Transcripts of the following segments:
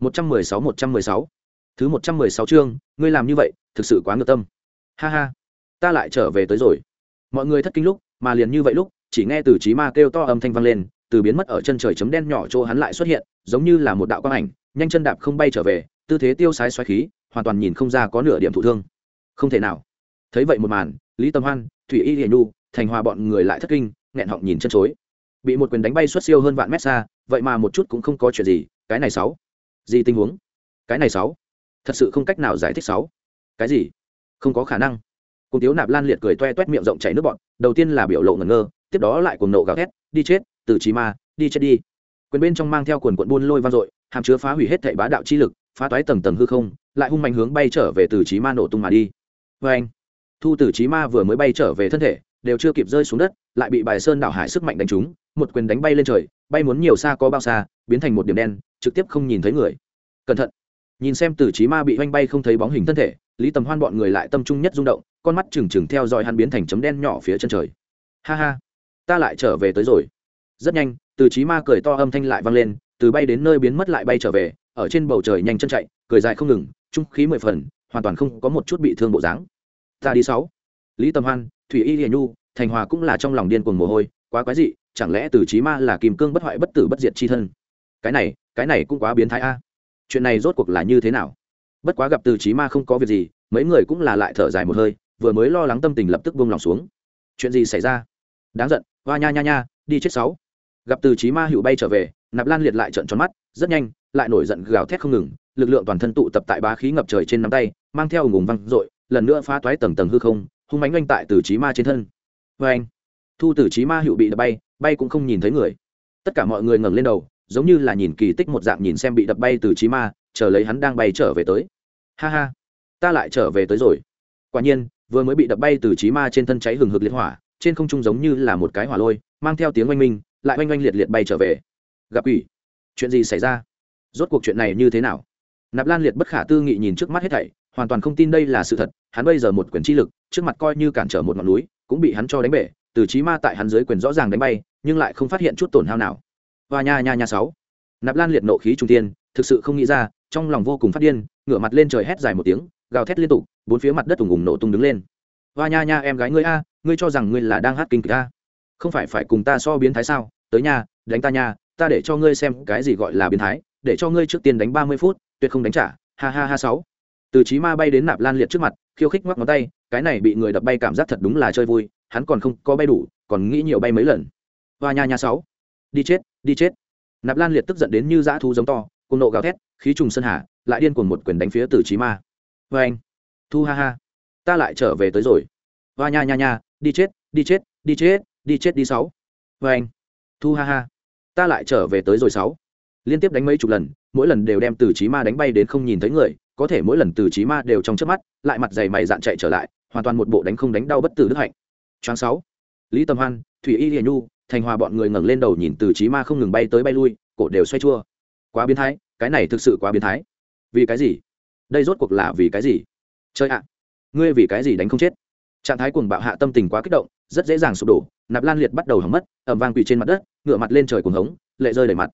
một trăm mười sáu, một trăm mười sáu. Thứ một trăm mười sáu chương, ngươi làm như vậy, thực sự quá ngược tâm. Ha ha, ta lại trở về tới rồi. Mọi người thất kinh lúc, mà liền như vậy lúc, chỉ nghe từ trí ma kêu to âm thanh vang lên, từ biến mất ở chân trời chấm đen nhỏ chỗ hắn lại xuất hiện, giống như là một đạo quang ảnh, nhanh chân đạp không bay trở về, tư thế tiêu sái xoáy khí, hoàn toàn nhìn không ra có nửa điểm thụ thương. Không thể nào. Thấy vậy một màn, lý tâm hoan, thủy y hiền nu thành hòa bọn người lại thất kinh, nghẹn họng nhìn chân chối. Bị một quyền đánh bay xuất siêu hơn vạn mét xa, vậy mà một chút cũng không có chuyện gì, cái này sáu gì tình huống. Cái này sáu. Thật sự không cách nào giải thích sáu. Cái gì? Không có khả năng. Cùng tiếu nạp lan liệt cười toe toét miệng rộng chảy nước bọn đầu tiên là biểu lộ ngẩn ngơ, tiếp đó lại cùng nộ gào thét, đi chết, từ trí ma, đi chết đi. Quyền bên trong mang theo quần quận buôn lôi vang dội, hàm chứa phá hủy hết thảy bá đạo chi lực, phá toái tầng tầng hư không, lại hung mạnh hướng bay trở về từ trí ma nổ tung mà đi. Vê anh, thu từ trí ma vừa mới bay trở về thân thể, đều chưa kịp rơi xuống đất, lại bị bài sơn đảo hải sức mạnh đánh trúng, một quyền đánh bay lên trời bay muốn nhiều xa có bao xa, biến thành một điểm đen, trực tiếp không nhìn thấy người. Cẩn thận. Nhìn xem từ trí ma bị oanh bay không thấy bóng hình thân thể, lý tầm hoan bọn người lại tâm trung nhất rung động, con mắt trừng trừng theo dõi hắn biến thành chấm đen nhỏ phía chân trời. Ha ha. Ta lại trở về tới rồi. Rất nhanh từ trí ma cười to âm thanh lại vang lên, từ bay đến nơi biến mất lại bay trở về, ở trên bầu trời nhanh chân chạy, cười dài không ngừng, trung khí mười phần, hoàn toàn không có một chút bị thương bộ dáng. Ta đi sáu. Lý tầm hoan, thủy y hiền nhu, thành hòa cũng là trong lòng điên cuồng mồ hôi, quá quái dị chẳng lẽ từ trí ma là kim cương bất hoại bất tử bất diệt chi thân? Cái này cái này cũng quá biến thái a. Chuyện này rốt cuộc là như thế nào? Bất quá gặp từ trí ma không có việc gì, mấy người cũng là lại thở dài một hơi, vừa mới lo lắng tâm tình lập tức buông lòng xuống. Chuyện gì xảy ra? Đáng giận, hoa nha nha nha, đi chết sáu. Gặp từ trí ma hữu bay trở về, nạp lan liệt lại trận tròn mắt, rất nhanh, lại nổi giận gào thét không ngừng, lực lượng toàn thân tụ tập tại bá khí ngập trời trên nắm tay, mang theo ủng ủng văng dội, lần nữa phá toái tầng tầng hư không, hung mánh oanh tại từ trí ma trên thân. Vê anh thu từ trí ma hữu bị đập bay bay cũng không nhìn thấy người. Tất cả mọi người ngẩng lên đầu, giống như là nhìn kỳ tích một dạng nhìn xem bị đập bay từ trí ma, chờ lấy hắn đang bay trở về tới. Ha ha, ta lại trở về tới rồi. Quả nhiên, vừa mới bị đập bay từ trí ma trên thân cháy hừng hực liệt hỏa, trên không trung giống như là một cái hỏa lôi, mang theo tiếng oanh minh, lại oanh oanh liệt liệt bay trở về. Gặp ủy chuyện gì xảy ra? Rốt cuộc chuyện này như thế nào? Nạp lan liệt bất khả tư nghị nhìn trước mắt hết thảy, hoàn toàn không tin đây là sự thật, hắn bây giờ một quyền chi lực, trước mặt coi như cản trở một ngọn núi, cũng bị hắn cho đánh bể, từ trí ma tại hắn dưới quyền rõ ràng đánh bay nhưng lại không phát hiện chút tổn hao nào. Và nha nha nha sáu. Nạp lan liệt nộ khí trung tiên thực sự không nghĩ ra, trong lòng vô cùng phát điên, ngửa mặt lên trời hét dài một tiếng, gào thét liên tục, bốn phía mặt đất ùng ùng nổ tung đứng lên. Và nha nha, em gái ngươi a, ngươi cho rằng ngươi là đang hát kinh kịch a? Không phải phải cùng ta so biến thái sao? Tới nhà đánh ta nha, ta để cho ngươi xem cái gì gọi là biến thái, để cho ngươi trước tiên đánh ba mươi phút, tuyệt không đánh trả, ha ha ha sáu. Từ chí ma bay đến nạp lan liệt trước mặt, khiêu khích ngoắc ngón tay, cái này bị người đập bay cảm giác thật đúng là chơi vui, hắn còn không có bay đủ, còn nghĩ nhiều bay mấy lần hoa nha nha sáu. Đi chết đi chết. Nạp lan liệt tức giận đến như dã thú giống to cùng nộ gào thét, khí trùng sân hà, lại điên cuồng một quyền đánh phía tử trí ma. Vê anh. Thu ha ha. Ta lại trở về tới rồi. Hoa nha nha nha, đi chết đi chết đi chết đi chết đi sáu. Vê anh. Thu ha ha. Ta lại trở về tới rồi sáu. Liên tiếp đánh mấy chục lần, mỗi lần đều đem từ trí ma đánh bay đến không nhìn thấy người, có thể mỗi lần từ trí ma đều trong trước mắt, lại mặt dày mày dạn chạy trở lại, hoàn toàn một bộ đánh không đánh đau bất tử đức hạnh. Choáng sáu. Lý tâm hoan, thủy y hiền nhu thành hòa bọn người ngẩng lên đầu nhìn từ trí ma không ngừng bay tới bay lui, cổ đều xoay chua. Quá biến thái, cái này thực sự quá biến thái. Vì cái gì? Đây rốt cuộc là vì cái gì? Chơi ạ, ngươi vì cái gì đánh không chết? Trạng thái cuồng bạo hạ tâm tình quá kích động, rất dễ dàng sụp đổ, nạp lan liệt bắt đầu hỏng mất ẩm vang quỳ trên mặt đất ngựa mặt lên trời cuồng hống, lệ rơi đầy mặt.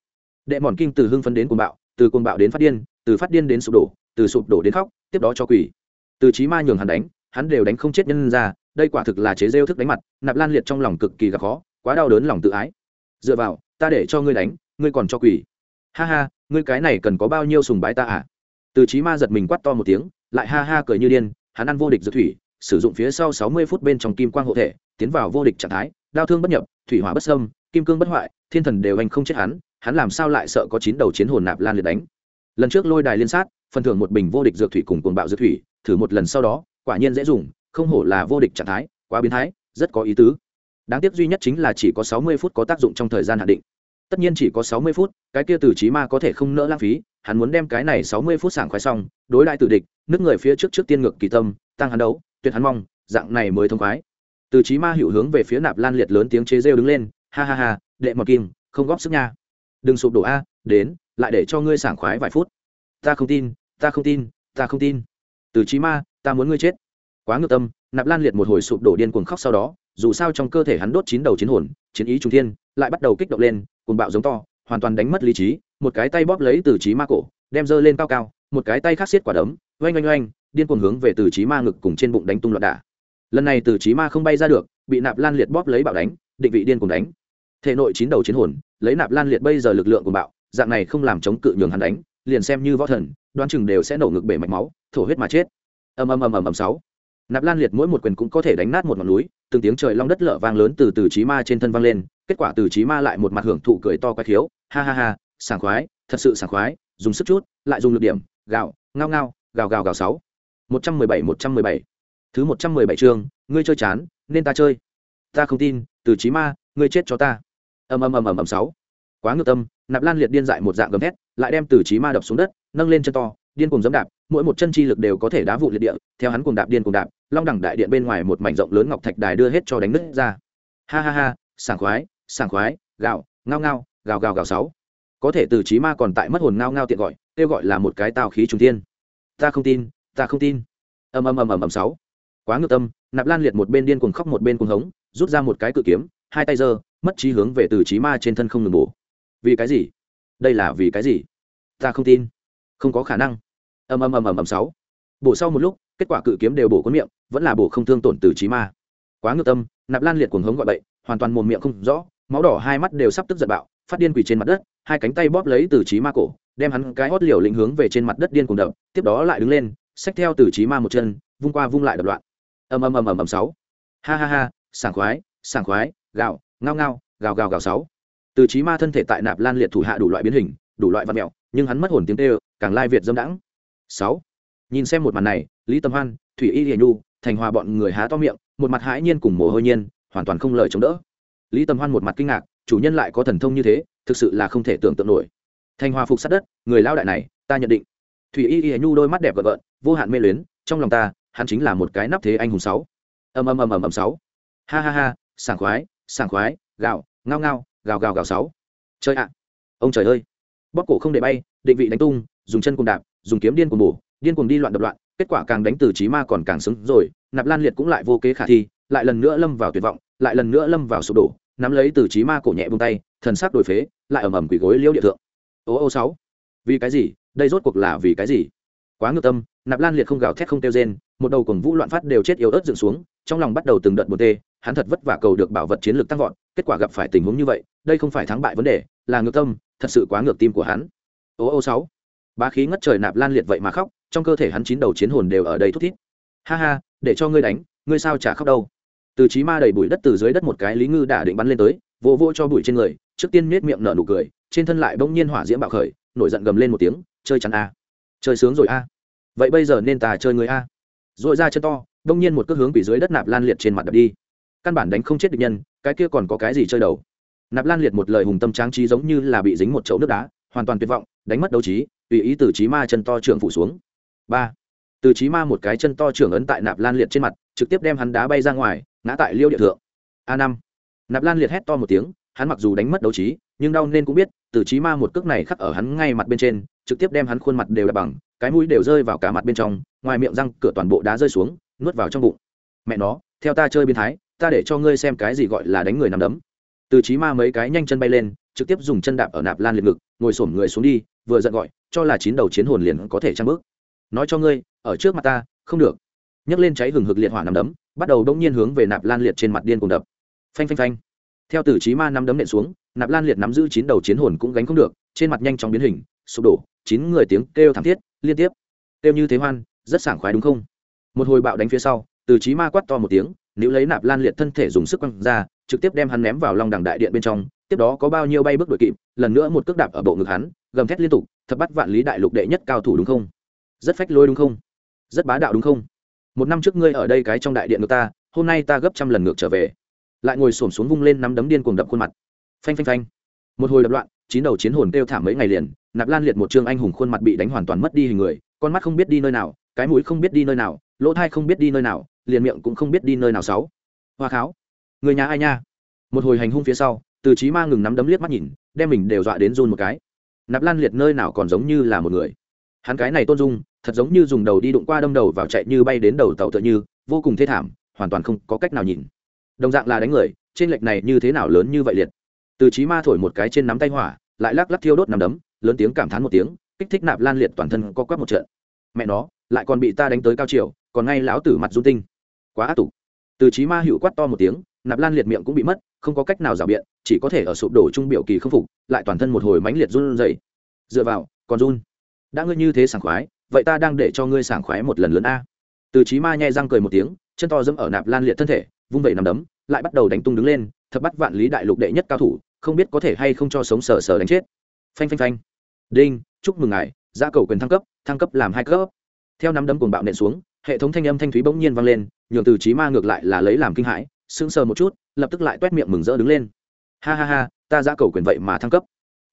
Đệ mòn kinh từ hưng phấn đến cuồng bạo, từ cuồng bạo đến phát điên, từ phát điên đến sụp đổ, từ sụp đổ đến khóc, tiếp đó cho quỳ. Từ trí ma nhường hắn đánh, hắn đều đánh không chết nhân ra, đây quả thực là chế rêu thức đánh mặt, nạp lan liệt trong lòng cực kỳ gặp khó quá đau đớn lòng tự ái. Dựa vào, ta để cho ngươi đánh, ngươi còn cho quỷ. ha ha, ngươi cái này cần có bao nhiêu sùng bái ta à? Từ trí ma giật mình quát to một tiếng, lại ha ha cười như điên, hắn ăn vô địch dược thủy, sử dụng phía sau sáu mươi phút bên trong kim quang hộ thể, tiến vào vô địch trạng thái đao thương bất nhập, thủy hỏa bất sâm kim cương bất hoại, thiên thần đều anh không chết hắn hắn làm sao lại sợ có chín đầu chiến hồn nạp lan liệt đánh? Lần trước lôi đài liên sát, phần thưởng một bình vô địch dược thủy cùng cuồng bạo dược thủy, thử một lần sau đó, quả nhiên dễ dùng, không hổ là vô địch trạng thái, quá biến thái, rất có ý tứ đáng tiếc duy nhất chính là chỉ có sáu mươi phút có tác dụng trong thời gian hạn định. Tất nhiên chỉ có sáu mươi phút, cái kia từ trí ma có thể không nỡ lãng phí, hắn muốn đem cái này sáu mươi phút sảng khoái xong, đối lại tử địch, nước người phía trước trước tiên ngược kỳ tâm, tăng hắn đấu, tuyệt hắn mong, dạng này mới thông khoái. Từ trí ma hữu hướng về phía nạp lan liệt lớn tiếng chế rêu đứng lên, ha ha ha, đệ mọt kim, không góp sức nha. Đừng sụp đổ a, đến, lại để cho ngươi sảng khoái vài phút. Ta không tin, ta không tin, ta không tin. Từ trí ma, ta muốn ngươi chết. Quá ngược tâm nạp lan liệt một hồi sụp đổ điên cuồng khóc sau đó, dù sao trong cơ thể hắn đốt chín đầu chiến hồn, chiến ý trung thiên, lại bắt đầu kích động lên, cuồng bạo giống to, hoàn toàn đánh mất lý trí, một cái tay bóp lấy từ trí ma cổ, đem dơ lên cao cao, một cái tay khác xiết quả đấm, oanh oanh oanh, điên cuồng hướng về từ trí ma ngực cùng trên bụng đánh tung loạn đả. Lần này từ trí ma không bay ra được, bị nạp lan liệt bóp lấy bạo đánh, định vị điên cuồng đánh. Thể nội chín đầu chiến hồn, lấy nạp lan liệt bây giờ lực lượng của bạo, dạng này không làm chống cự nhường hắn đánh, liền xem như võ thần, đoán chừng đều sẽ nổ ngực bể mạch máu, thổ huyết mà chết. Ầm ầm ầm ầm ầm sáu nạp lan liệt mỗi một quyền cũng có thể đánh nát một ngọn núi, từng tiếng trời long đất lở vang lớn từ từ trí ma trên thân vang lên, kết quả từ trí ma lại một mặt hưởng thụ cười to quay thiếu ha ha ha, sảng khoái, thật sự sảng khoái, dùng sức chút, lại dùng lực điểm, gạo, ngao ngao, gào gào gào sáu. Một trăm mười bảy, một trăm mười bảy. Thứ một trăm mười bảy chương, ngươi chơi chán, nên ta chơi. Ta không tin, từ trí ma, ngươi chết cho ta. Ầm ầm ầm ầm ầm sáu. Quá ngược tâm, nạp lan liệt điên dại một dạng gầm thét, lại đem từ trí ma đập xuống đất, nâng lên chân to, điên cùng dẫm đạp, mỗi một chân chi lực đều có thể đá vụ liệt địa, theo hắn cùng đạp điên cùng đạp long đẳng đại điện bên ngoài một mảnh rộng lớn ngọc thạch đài đưa hết cho đánh nứt ra. Ha ha ha, sảng khoái sảng khoái, gạo, ngao ngao, gào gào gào sáu. Có thể từ trí ma còn tại mất hồn ngao ngao tiện gọi, kêu gọi là một cái tào khí trung tiên ta không tin, ta không tin. Ầm ầm ầm ầm ầm sáu. Quá ngược tâm, nạp lan liệt một bên điên cuồng khóc một bên cuồng hống, rút ra một cái cự kiếm, hai tay giơ, mất trí hướng về từ trí ma trên thân không ngừng bổ. Vì cái gì? Đây là vì cái gì? Ta không tin. Không có khả năng. Ầm ầm ầm ầm ầm sáu bổ sau một lúc kết quả cự kiếm đều bổ cuốn miệng vẫn là bổ không thương tổn từ trí ma. Quá ngược tâm nạp lan liệt cuồng hống gọi bậy hoàn toàn mồm miệng không rõ máu đỏ hai mắt đều sắp tức giận bạo phát điên quỳ trên mặt đất hai cánh tay bóp lấy từ trí ma cổ đem hắn cái hót liều lĩnh hướng về trên mặt đất điên cùng đập tiếp đó lại đứng lên xách theo từ trí ma một chân vung qua vung lại đập loạn. Ầm ầm ầm ầm ầm sáu. Ha ha ha sảng khoái sảng khoái gào, ngao ngao gào gào gào sáu. Từ trí ma thân thể tại nạp lan liệt thủ hạ đủ loại biến hình đủ loại vật mèo nhưng hắn mất hồn tiếng tê càng lai việt dâm đãng. Sáu nhìn xem một màn này, lý tâm hoan, thủy y hiền nhu, thành hòa bọn người há to miệng, một mặt hãi nhiên cùng mồ hôi nhiên, hoàn toàn không lời chống đỡ. Lý tâm hoan một mặt kinh ngạc, chủ nhân lại có thần thông như thế, thực sự là không thể tưởng tượng nổi. Thành hòa phục sát đất, người lao đại này, ta nhận định. Thủy y hiền nhu đôi mắt đẹp gợn gợn, vô hạn mê luyến, trong lòng ta, hắn chính là một cái nắp thế anh hùng sáu. Ầm ầm ầm ầm ầm sáu. Ha ha ha, sảng khoái sảng khoái, gạo, ngao ngao, gào gào gào sáu. Chơi ạ! Ông trời ơi! Bóp cổ không để bay, định vị đánh tung, dùng chân cùng đạp, dùng kiếm điên cùng bổ điên cuồng đi loạn đập loạn, kết quả càng đánh từ trí ma còn càng xứng rồi, nạp lan liệt cũng lại vô kế khả thi, lại lần nữa lâm vào tuyệt vọng, lại lần nữa lâm vào sụp đổ, nắm lấy từ trí ma cổ nhẹ buông tay, thần sắc đổi phế, lại ầm ầm quỳ gối liêu địa thượng. Ô ô sáu, vì cái gì? Đây rốt cuộc là vì cái gì? Quá ngược tâm, nạp lan liệt không gào thét không kêu rên, một đầu cùng vũ loạn phát đều chết yếu ớt dựng xuống, trong lòng bắt đầu từng đợt buồn tê, hắn thật vất vả cầu được bảo vật chiến lược tăng vọt, kết quả gặp phải tình huống như vậy, đây không phải thắng bại vấn đề, là ngược tâm, thật sự quá ngược tim của hắn. Ô ô sáu, bá khí ngất trời nạp lan liệt vậy mà khóc trong cơ thể hắn chín đầu chiến hồn đều ở đây thút thít. Ha ha, để cho ngươi đánh, ngươi sao chả khóc đâu? Từ trí ma đầy bụi đất từ dưới đất một cái lý ngư đã định bắn lên tới vô vô cho bụi trên người, trước tiên nết miệng nở nụ cười, trên thân lại bỗng nhiên hỏa diễm bạo khởi, nổi giận gầm lên một tiếng, chơi chắn a, chơi sướng rồi a. Vậy bây giờ nên ta chơi người a. Dội ra chân to đông nhiên một cước hướng bị dưới đất nạp lan liệt trên mặt đập đi. Căn bản đánh không chết địch nhân, cái kia còn có cái gì chơi đầu nạp lan liệt một lời hùng tâm tráng trí giống như là bị dính một chậu nước đá, hoàn toàn tuyệt vọng, đánh mất đấu trí, tùy ý từ trí ma chân to trưởng phủ xuống ba. Từ trí ma một cái chân to trưởng ấn tại nạp lan liệt trên mặt, trực tiếp đem hắn đá bay ra ngoài, ngã tại liêu địa thượng. A năm. Nạp lan liệt hét to một tiếng, hắn mặc dù đánh mất đấu trí, nhưng đau nên cũng biết, từ trí ma một cước này khắc ở hắn ngay mặt bên trên, trực tiếp đem hắn khuôn mặt đều đập bằng, cái mũi đều rơi vào cả mặt bên trong, ngoài miệng răng, cửa toàn bộ đá rơi xuống, nuốt vào trong bụng. Mẹ nó, theo ta chơi biến thái, ta để cho ngươi xem cái gì gọi là đánh người nằm đấm. Từ trí ma mấy cái nhanh chân bay lên, trực tiếp dùng chân đạp ở nạp lan liệt ngực, ngồi xổm người xuống đi, vừa giận gọi, cho là chín đầu chiến hồn liền có thể trang bước nói cho ngươi, ở trước mặt ta, không được. Nhấc lên cháy hừng hực liệt hỏa nằm đấm, bắt đầu đông nhiên hướng về nạp lan liệt trên mặt điên cùng đập. Phanh phanh phanh. Theo tử trí ma năm đấm nện xuống, nạp lan liệt nắm giữ chín đầu chiến hồn cũng gánh không được, trên mặt nhanh chóng biến hình, sụp đổ, chín người tiếng kêu thảm thiết, liên tiếp. Kêu như thế hoan, rất sảng khoái đúng không? Một hồi bạo đánh phía sau, tử trí ma quát to một tiếng nếu lấy nạp lan liệt thân thể dùng sức quăng ra, trực tiếp đem hắn ném vào lòng đằng đại điện bên trong, tiếp đó có bao nhiêu bay bước đội kịp, lần nữa một cước đạp ở bộ ngực hắn, gầm thét liên tục thập bắt vạn lý đại lục đệ nhất cao thủ đúng không? Rất phách lôi đúng không? Rất bá đạo đúng không? Một năm trước ngươi ở đây cái trong đại điện ngược ta, hôm nay ta gấp trăm lần ngược trở về. Lại ngồi xổm xuống vung lên nắm đấm điên cuồng đập khuôn mặt. Phanh phanh phanh. Một hồi đập loạn, chín đầu chiến hồn kêu thảm mấy ngày liền, nạp lan liệt một trương anh hùng khuôn mặt bị đánh hoàn toàn mất đi hình người, con mắt không biết đi nơi nào, cái mũi không biết đi nơi nào, lỗ thai không biết đi nơi nào, liền miệng cũng không biết đi nơi nào sáu. Hoa kháo. Người nhà ai nha? Một hồi hành hung phía sau, từ trí ma ngừng nắm đấm liếc mắt nhìn, đem mình đều dọa đến run một cái. Nạp lan liệt nơi nào còn giống như là một người hắn cái này tôn dung, thật giống như dùng đầu đi đụng qua đâm đầu vào chạy như bay đến đầu tàu tựa như, vô cùng thê thảm, hoàn toàn không có cách nào nhìn. Đồng dạng là đánh người, trên lệch này như thế nào lớn như vậy liệt. Từ trí ma thổi một cái trên nắm tay hỏa, lại lắc lắc thiêu đốt nằm đấm, lớn tiếng cảm thán một tiếng, kích thích nạp lan liệt toàn thân có quắc một trận. Mẹ nó, lại còn bị ta đánh tới cao chiều, còn ngay lão tử mặt du tinh. Quá ác tục. Từ trí ma hữu quát to một tiếng, nạp lan liệt miệng cũng bị mất, không có cách nào rào biện, chỉ có thể ở sụp đổ trung biểu kỳ không phục, lại toàn thân một hồi mãnh liệt run rẩy. Dựa vào, còn run đã ngươi như thế sảng khoái, vậy ta đang để cho ngươi sảng khoái một lần lớn a. Từ trí ma nhai răng cười một tiếng, chân to dẫm ở nạp lan liệt thân thể, vung vẩy nằm đấm, lại bắt đầu đánh tung đứng lên thật bắt vạn lý đại lục đệ nhất cao thủ, không biết có thể hay không cho sống sờ sờ đánh chết. Phanh phanh phanh. Đinh, chúc mừng ngài gia cầu quyền thăng cấp thăng cấp làm hai cấp. Theo nắm đấm cuồng bạo nện xuống, hệ thống thanh âm thanh thúy bỗng nhiên vang lên, nhường từ trí ma ngược lại là lấy làm kinh hãi, sững sờ một chút, lập tức lại toét miệng mừng rỡ đứng lên. Ha ha ha, ta gia cầu quyền vậy mà thăng cấp.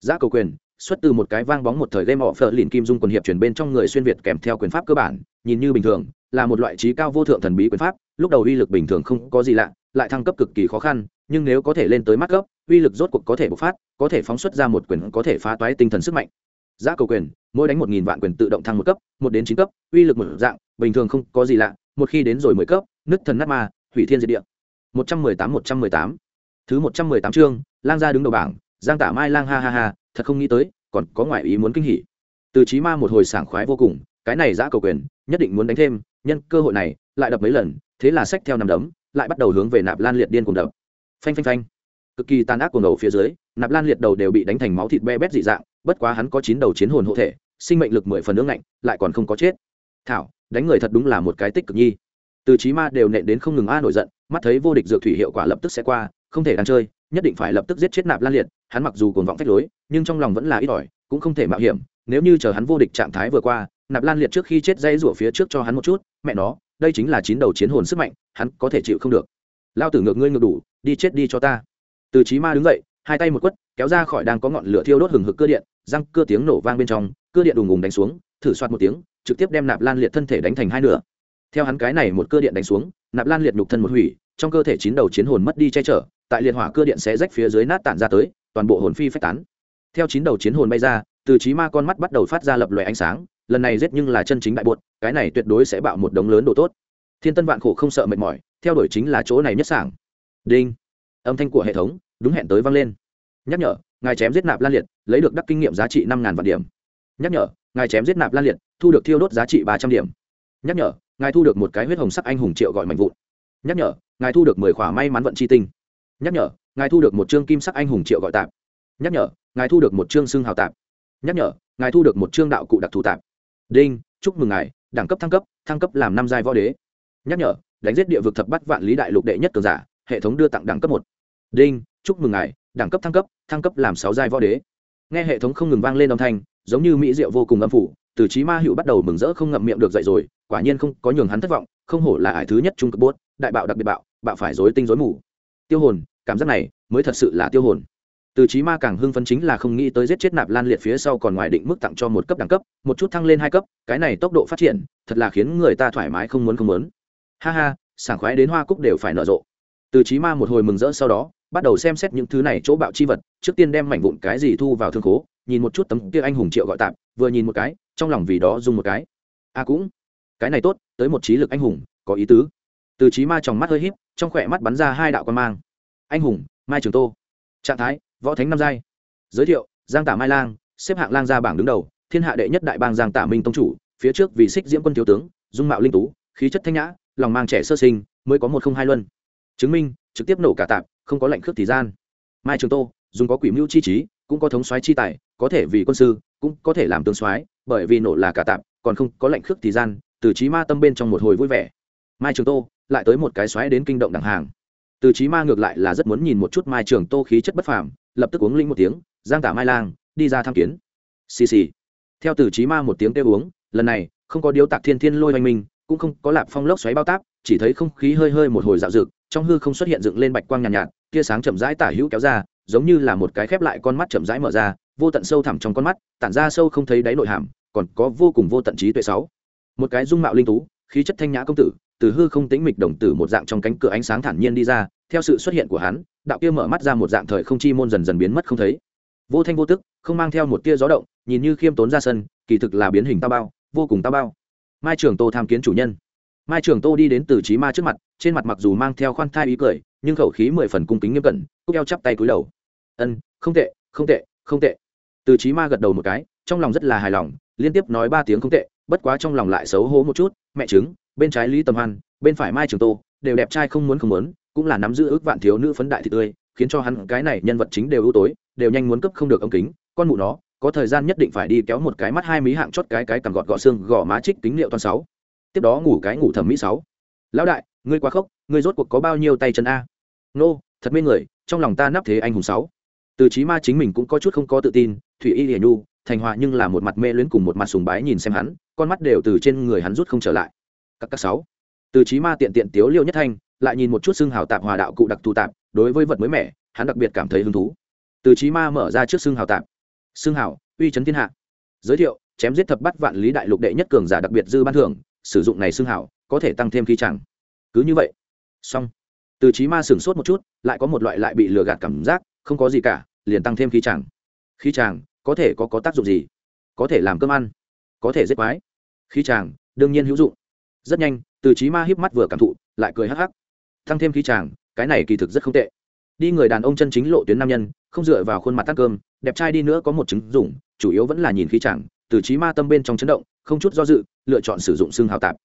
Gia cầu quyền xuất từ một cái vang bóng một thời game offer phở lìn kim dung quần hiệp chuyển bên trong người xuyên việt kèm theo quyền pháp cơ bản, nhìn như bình thường, là một loại trí cao vô thượng thần bí quyền pháp, lúc đầu uy lực bình thường không có gì lạ, lại thăng cấp cực kỳ khó khăn, nhưng nếu có thể lên tới mắt cấp uy lực rốt cuộc có thể bộc phát, có thể phóng xuất ra một quyền có thể phá toái tinh thần sức mạnh. Giá cầu quyền, mỗi đánh một nghìn vạn quyền tự động thăng một cấp, một đến chín cấp, uy lực một dạng, bình thường không có gì lạ, một khi đến rồi mười cấp, nứt thần nát ma, hủy thiên diệt địa. Một trăm mười tám, một trăm mười tám. Thứ một trăm mười tám chương, lang gia đứng đầu bảng, giang tả mai lang ha ha ha thật không nghĩ tới, còn có ngoại ý muốn kinh hỉ. Từ trí ma một hồi sảng khoái vô cùng, cái này giã cầu quyền, nhất định muốn đánh thêm, nhân cơ hội này, lại đập mấy lần, thế là sách theo nằm đấm, lại bắt đầu hướng về nạp lan liệt điên cùng đập. Phanh phanh phanh. Cực kỳ tàn ác cuồng đầu phía dưới, nạp lan liệt đầu đều bị đánh thành máu thịt be bét dị dạng, bất quá hắn có chín đầu chiến hồn hộ thể, sinh mệnh lực mười phần nước lạnh lại còn không có chết. Thảo, đánh người thật đúng là một cái tích cực nhi. Từ trí ma đều nện đến không ngừng a nổi giận, mắt thấy vô địch dược thủy hiệu quả lập tức sẽ qua, không thể đang chơi nhất định phải lập tức giết chết nạp lan liệt, hắn mặc dù cuồng vọng phách lối, nhưng trong lòng vẫn là ít ỏi, cũng không thể mạo hiểm, nếu như chờ hắn vô địch trạng thái vừa qua, nạp lan liệt trước khi chết dây rủa phía trước cho hắn một chút, mẹ nó, đây chính là chín đầu chiến hồn sức mạnh, hắn có thể chịu không được. Lao tử ngược ngươi ngược đủ, đi chết đi cho ta. Từ trí ma đứng dậy, hai tay một quất, kéo ra khỏi đang có ngọn lửa thiêu đốt hừng hực cơ điện, răng cưa tiếng nổ vang bên trong cơ điện đùng đùng đánh xuống, thử soạt một tiếng, trực tiếp đem nạp lan liệt thân thể đánh thành hai nửa. Theo hắn cái này một cơ điện đánh xuống, nạp lan liệt nhục thân một hủy, trong cơ thể chín đầu chiến hồn mất đi che chở tại liệt hỏa cưa điện sẽ rách phía dưới nát tản ra tới, toàn bộ hồn phi phách tán. Theo chín đầu chiến hồn bay ra, từ trí ma con mắt bắt đầu phát ra lập loè ánh sáng, lần này giết nhưng là chân chính đại bột cái này tuyệt đối sẽ bạo một đống lớn đồ tốt. Thiên tân vạn khổ không sợ mệt mỏi, theo đuổi chính là chỗ này nhất sảng. Đinh. Âm thanh của hệ thống, đúng hẹn tới vang lên. Nhắc nhở, ngài chém giết nạp lan liệt, lấy được đắc kinh nghiệm giá trị năm ngàn vạn điểm. Nhắc nhở, ngài chém giết nạp lan liệt, thu được thiêu đốt giá trị ba trăm điểm. Nhắc nhở, ngài thu được một cái huyết hồng sắc anh hùng triệu gọi mạnh vụn. Nhắc nhở, ngài thu được mười khỏa may mắn vận chi tinh nhắc nhở, ngài thu được một chương kim sắc anh hùng triệu gọi tạp. Nhắc nhở, ngài thu được một chương xương hào tạp. Nhắc nhở, ngài thu được một chương đạo cụ đặc thù tạp. Đinh, chúc mừng ngài, đẳng cấp thăng cấp thăng cấp làm năm giai võ đế. Nhắc nhở, đánh giết địa vực thập bắt vạn lý đại lục đệ nhất cường giả, hệ thống đưa tặng đẳng cấp một. Đinh, chúc mừng ngài, đẳng cấp thăng cấp thăng cấp làm sáu giai võ đế. Nghe hệ thống không ngừng vang lên âm thanh, giống như mỹ diệu vô cùng âm phủ, từ trí ma hữu bắt đầu mừng rỡ không ngậm miệng được dậy rồi, quả nhiên không có nhường hắn thất vọng, không hổ là ải thứ nhất trung cực bốt, đại bạo đặc biệt bạo bạo phải dối tinh dối mù. Tiêu hồn cảm giác này mới thật sự là tiêu hồn. Từ trí ma càng hưng phấn chính là không nghĩ tới giết chết nạp lan liệt phía sau còn ngoài định mức tặng cho một cấp đẳng cấp, một chút thăng lên hai cấp, cái này tốc độ phát triển, thật là khiến người ta thoải mái không muốn không muốn. Ha ha, sảng khoái đến hoa cúc đều phải nở rộ. Từ trí ma một hồi mừng rỡ sau đó, bắt đầu xem xét những thứ này chỗ bạo chi vật, trước tiên đem mảnh vụn cái gì thu vào thương khố, nhìn một chút tấm kia anh hùng triệu gọi tạm, vừa nhìn một cái, trong lòng vì đó dùng một cái. A à cũng, cái này tốt, tới một trí lực anh hùng, có ý tứ. Từ trí ma trong mắt hơi híp, trong khỏe mắt bắn ra hai đạo quan mang anh hùng, mai trường tô. Trạng thái, võ thánh năm giai. Giới thiệu, giang tả mai lang, xếp hạng lang ra bảng đứng đầu, thiên hạ đệ nhất đại bang giang tả minh tông chủ, phía trước vì xích diễm quân thiếu tướng, dung mạo linh tú, khí chất thanh nhã, lòng mang trẻ sơ sinh, mới có một không hai luân. Chứng minh, trực tiếp nổ cả tạp, không có lệnh khước thì gian. Mai trường tô, dùng có quỷ mưu chi trí, cũng có thống soái chi tài, có thể vì quân sư, cũng có thể làm tướng soái, bởi vì nổ là cả tạp, còn không có lệnh khước thì gian, từ trí ma tâm bên trong một hồi vui vẻ. Mai trường tô, lại tới một cái xoáy đến kinh động đẳng hàng từ trí ma ngược lại là rất muốn nhìn một chút mai trường tô khí chất bất phàm lập tức uống linh một tiếng giang tả mai lang đi ra tham kiến. Xì xì. Theo từ trí ma một tiếng kêu uống lần này không có điếu tạc thiên thiên lôi oanh minh cũng không có lạp phong lốc xoáy bao táp chỉ thấy không khí hơi hơi một hồi dạo rực trong hư không xuất hiện dựng lên bạch quang nhàn nhạt, nhạt tia sáng chậm rãi tả hữu kéo ra giống như là một cái khép lại con mắt chậm rãi mở ra vô tận sâu thẳm trong con mắt tản ra sâu không thấy đáy nội hàm còn có vô cùng vô tận trí tuệ sáu. Một cái dung mạo linh tú khí chất thanh nhã công tử từ hư không tĩnh mịch đồng tử một dạng trong cánh cửa ánh sáng thản nhiên đi ra, theo sự xuất hiện của hắn, đạo kia mở mắt ra một dạng thời không chi môn dần dần biến mất không thấy. Vô thanh vô tức, không mang theo một tia gió động, nhìn như khiêm tốn ra sân, kỳ thực là biến hình tao bao, vô cùng tao bao. Mai trường tô tham kiến chủ nhân. Mai trường tô đi đến từ trí ma trước mặt, trên mặt mặc dù mang theo khoan thai ý cười, nhưng khẩu khí mười phần cung kính nghiêm cẩn, cúc eo chắp tay cúi đầu. Ân, không tệ không tệ không tệ. Từ trí ma gật đầu một cái, trong lòng rất là hài lòng, liên tiếp nói ba tiếng không tệ, bất quá trong lòng lại xấu hố một chút, mẹ chứng bên trái lý tầm hoan, bên phải mai trường tô, đều đẹp trai không muốn không muốn, cũng là nắm giữ ước vạn thiếu nữ phấn đại thị tươi, khiến cho hắn cái này nhân vật chính đều ưu tối, đều nhanh muốn cấp không được ống kính, con mụ nó, có thời gian nhất định phải đi kéo một cái mắt hai mí hạng chót cái cái cằm gọt gọ xương, gò má trích kính liệu toàn sáu. Tiếp đó ngủ cái ngủ thẩm mỹ sáu. Lão đại, ngươi quá khốc, ngươi rốt cuộc có bao nhiêu tay chân a? Nô, thật mê người, trong lòng ta nắp thế anh hùng sáu. Từ chí ma chính mình cũng có chút không có tự tin, thủy y hiển nhu, thành hòa nhưng là một mặt mê luyến cùng một mặt sùng bái nhìn xem hắn, con mắt đều từ trên người hắn rút không trở lại các các sáu. Từ chí ma tiện tiện tiếu liêu nhất thanh, lại nhìn một chút xương hào tạp hòa đạo cụ đặc thù tạp, đối với vật mới mẻ, hắn đặc biệt cảm thấy hứng thú. Từ chí ma mở ra trước xương hào tạp. Xương hào, uy chấn thiên hạ. Giới thiệu, chém giết thập bắt vạn lý đại lục đệ nhất cường giả đặc biệt dư ban thưởng, sử dụng này xương hào, có thể tăng thêm khí chẳng. Cứ như vậy. Xong. Từ chí ma sửng sốt một chút, lại có một loại lại bị lừa gạt cảm giác, không có gì cả, liền tăng thêm khí chẳng. Khí chàng có thể có có tác dụng gì? Có thể làm cơm ăn, có thể giết quái. Khí chàng đương nhiên hữu dụng rất nhanh, từ chí ma híp mắt vừa cảm thụ, lại cười hắc hắc. Tăng thêm khí chàng, cái này kỳ thực rất không tệ. Đi người đàn ông chân chính lộ tuyến nam nhân, không dựa vào khuôn mặt tác cơm, đẹp trai đi nữa có một chứng dụng, chủ yếu vẫn là nhìn khí chàng. Từ chí ma tâm bên trong chấn động, không chút do dự, lựa chọn sử dụng xương hào tạp.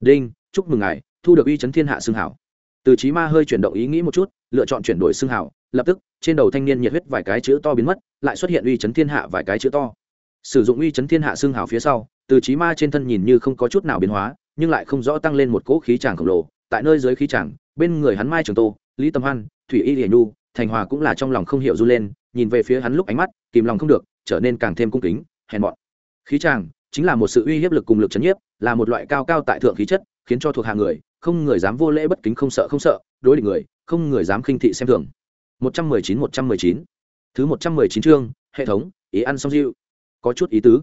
Đinh, chúc mừng ngài, thu được uy chấn thiên hạ xương hào. Từ chí ma hơi chuyển động ý nghĩ một chút, lựa chọn chuyển đổi xương hào, lập tức, trên đầu thanh niên nhiệt huyết vài cái chữ to biến mất, lại xuất hiện uy chấn thiên hạ vài cái chữ to. Sử dụng uy chấn thiên hạ xương hào phía sau, từ chí ma trên thân nhìn như không có chút nào biến hóa nhưng lại không rõ tăng lên một cỗ khí tràng khổng lồ, tại nơi dưới khí tràng bên người hắn mai trường tô, lý tâm hoan, thủy y hiển nhu, thành hòa cũng là trong lòng không hiểu du lên, nhìn về phía hắn lúc ánh mắt, kìm lòng không được, trở nên càng thêm cung kính, hèn mọn. Khí tràng chính là một sự uy hiếp lực cùng lực chấn nhiếp, là một loại cao cao tại thượng khí chất, khiến cho thuộc hạ người, không người dám vô lễ bất kính không sợ không sợ, đối địch người, không người dám khinh thị xem thường. 119 119 thứ 119 chương, hệ thống, ý ăn xong dịu có chút ý tứ.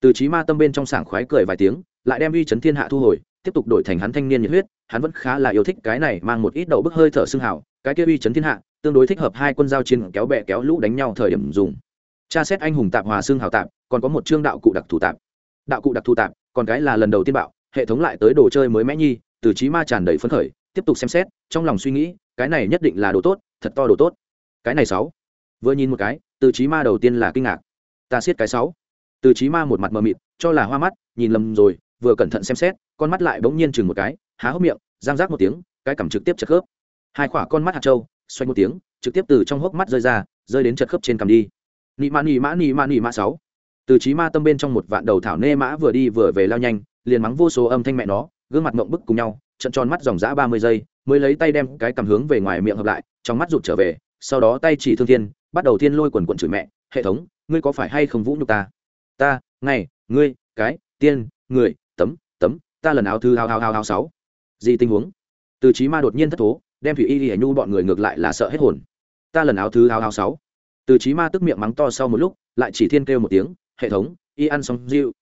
Từ trí ma tâm bên trong sảng khoái cười vài tiếng lại đem uy chấn thiên hạ thu hồi, tiếp tục đổi thành hắn thanh niên nhiệt huyết, hắn vẫn khá là yêu thích cái này mang một ít đầu bức hơi thở xương hào, cái kia uy chấn thiên hạ, tương đối thích hợp hai quân giao chiến kéo bè kéo lũ đánh nhau thời điểm dùng. Tra xét anh hùng tạp hòa xương hảo tạp, còn có một chương đạo cụ đặc thù tạp. Đạo cụ đặc thù tạp, còn cái là lần đầu tiên bạo, hệ thống lại tới đồ chơi mới mẽ nhi, từ trí ma tràn đầy phấn khởi, tiếp tục xem xét, trong lòng suy nghĩ, cái này nhất định là đồ tốt, thật to đồ tốt. Cái này sáu. Vừa nhìn một cái, từ trí ma đầu tiên là kinh ngạc. Ta siết cái sáu. Từ trí ma một mặt mờ mịt, cho là hoa mắt, nhìn lầm rồi vừa cẩn thận xem xét, con mắt lại bỗng nhiên chừng một cái, há hốc miệng, giang rác một tiếng, cái cảm trực tiếp chật khớp. Hai khỏa con mắt hạt trâu xoay một tiếng, trực tiếp từ trong hốc mắt rơi ra, rơi đến chật khớp trên cằm đi. Nị mã nị mã nị mã nị mã sáu. Từ trí ma tâm bên trong một vạn đầu thảo nê mã vừa đi vừa về lao nhanh, liền mắng vô số âm thanh mẹ nó, gương mặt mộng bức cùng nhau, trận tròn mắt dòng dã ba mươi giây, mới lấy tay đem cái cầm hướng về ngoài miệng hợp lại, trong mắt rụt trở về, sau đó tay chỉ thương thiên, bắt đầu thiên lôi quần quần chửi mẹ, hệ thống, ngươi có phải hay không vũ nhục ta? Ta, ngày, ngươi, cái, tiên, người tấm, ta lần áo thư hao hao hao hao sáu. Gì tình huống? Từ trí ma đột nhiên thất thố, đem thủy y y nhu bọn người ngược lại là sợ hết hồn. Ta lần áo thứ hao hao sáu. Từ trí ma tức miệng mắng to sau một lúc, lại chỉ thiên kêu một tiếng, hệ thống, y ăn xong rượu.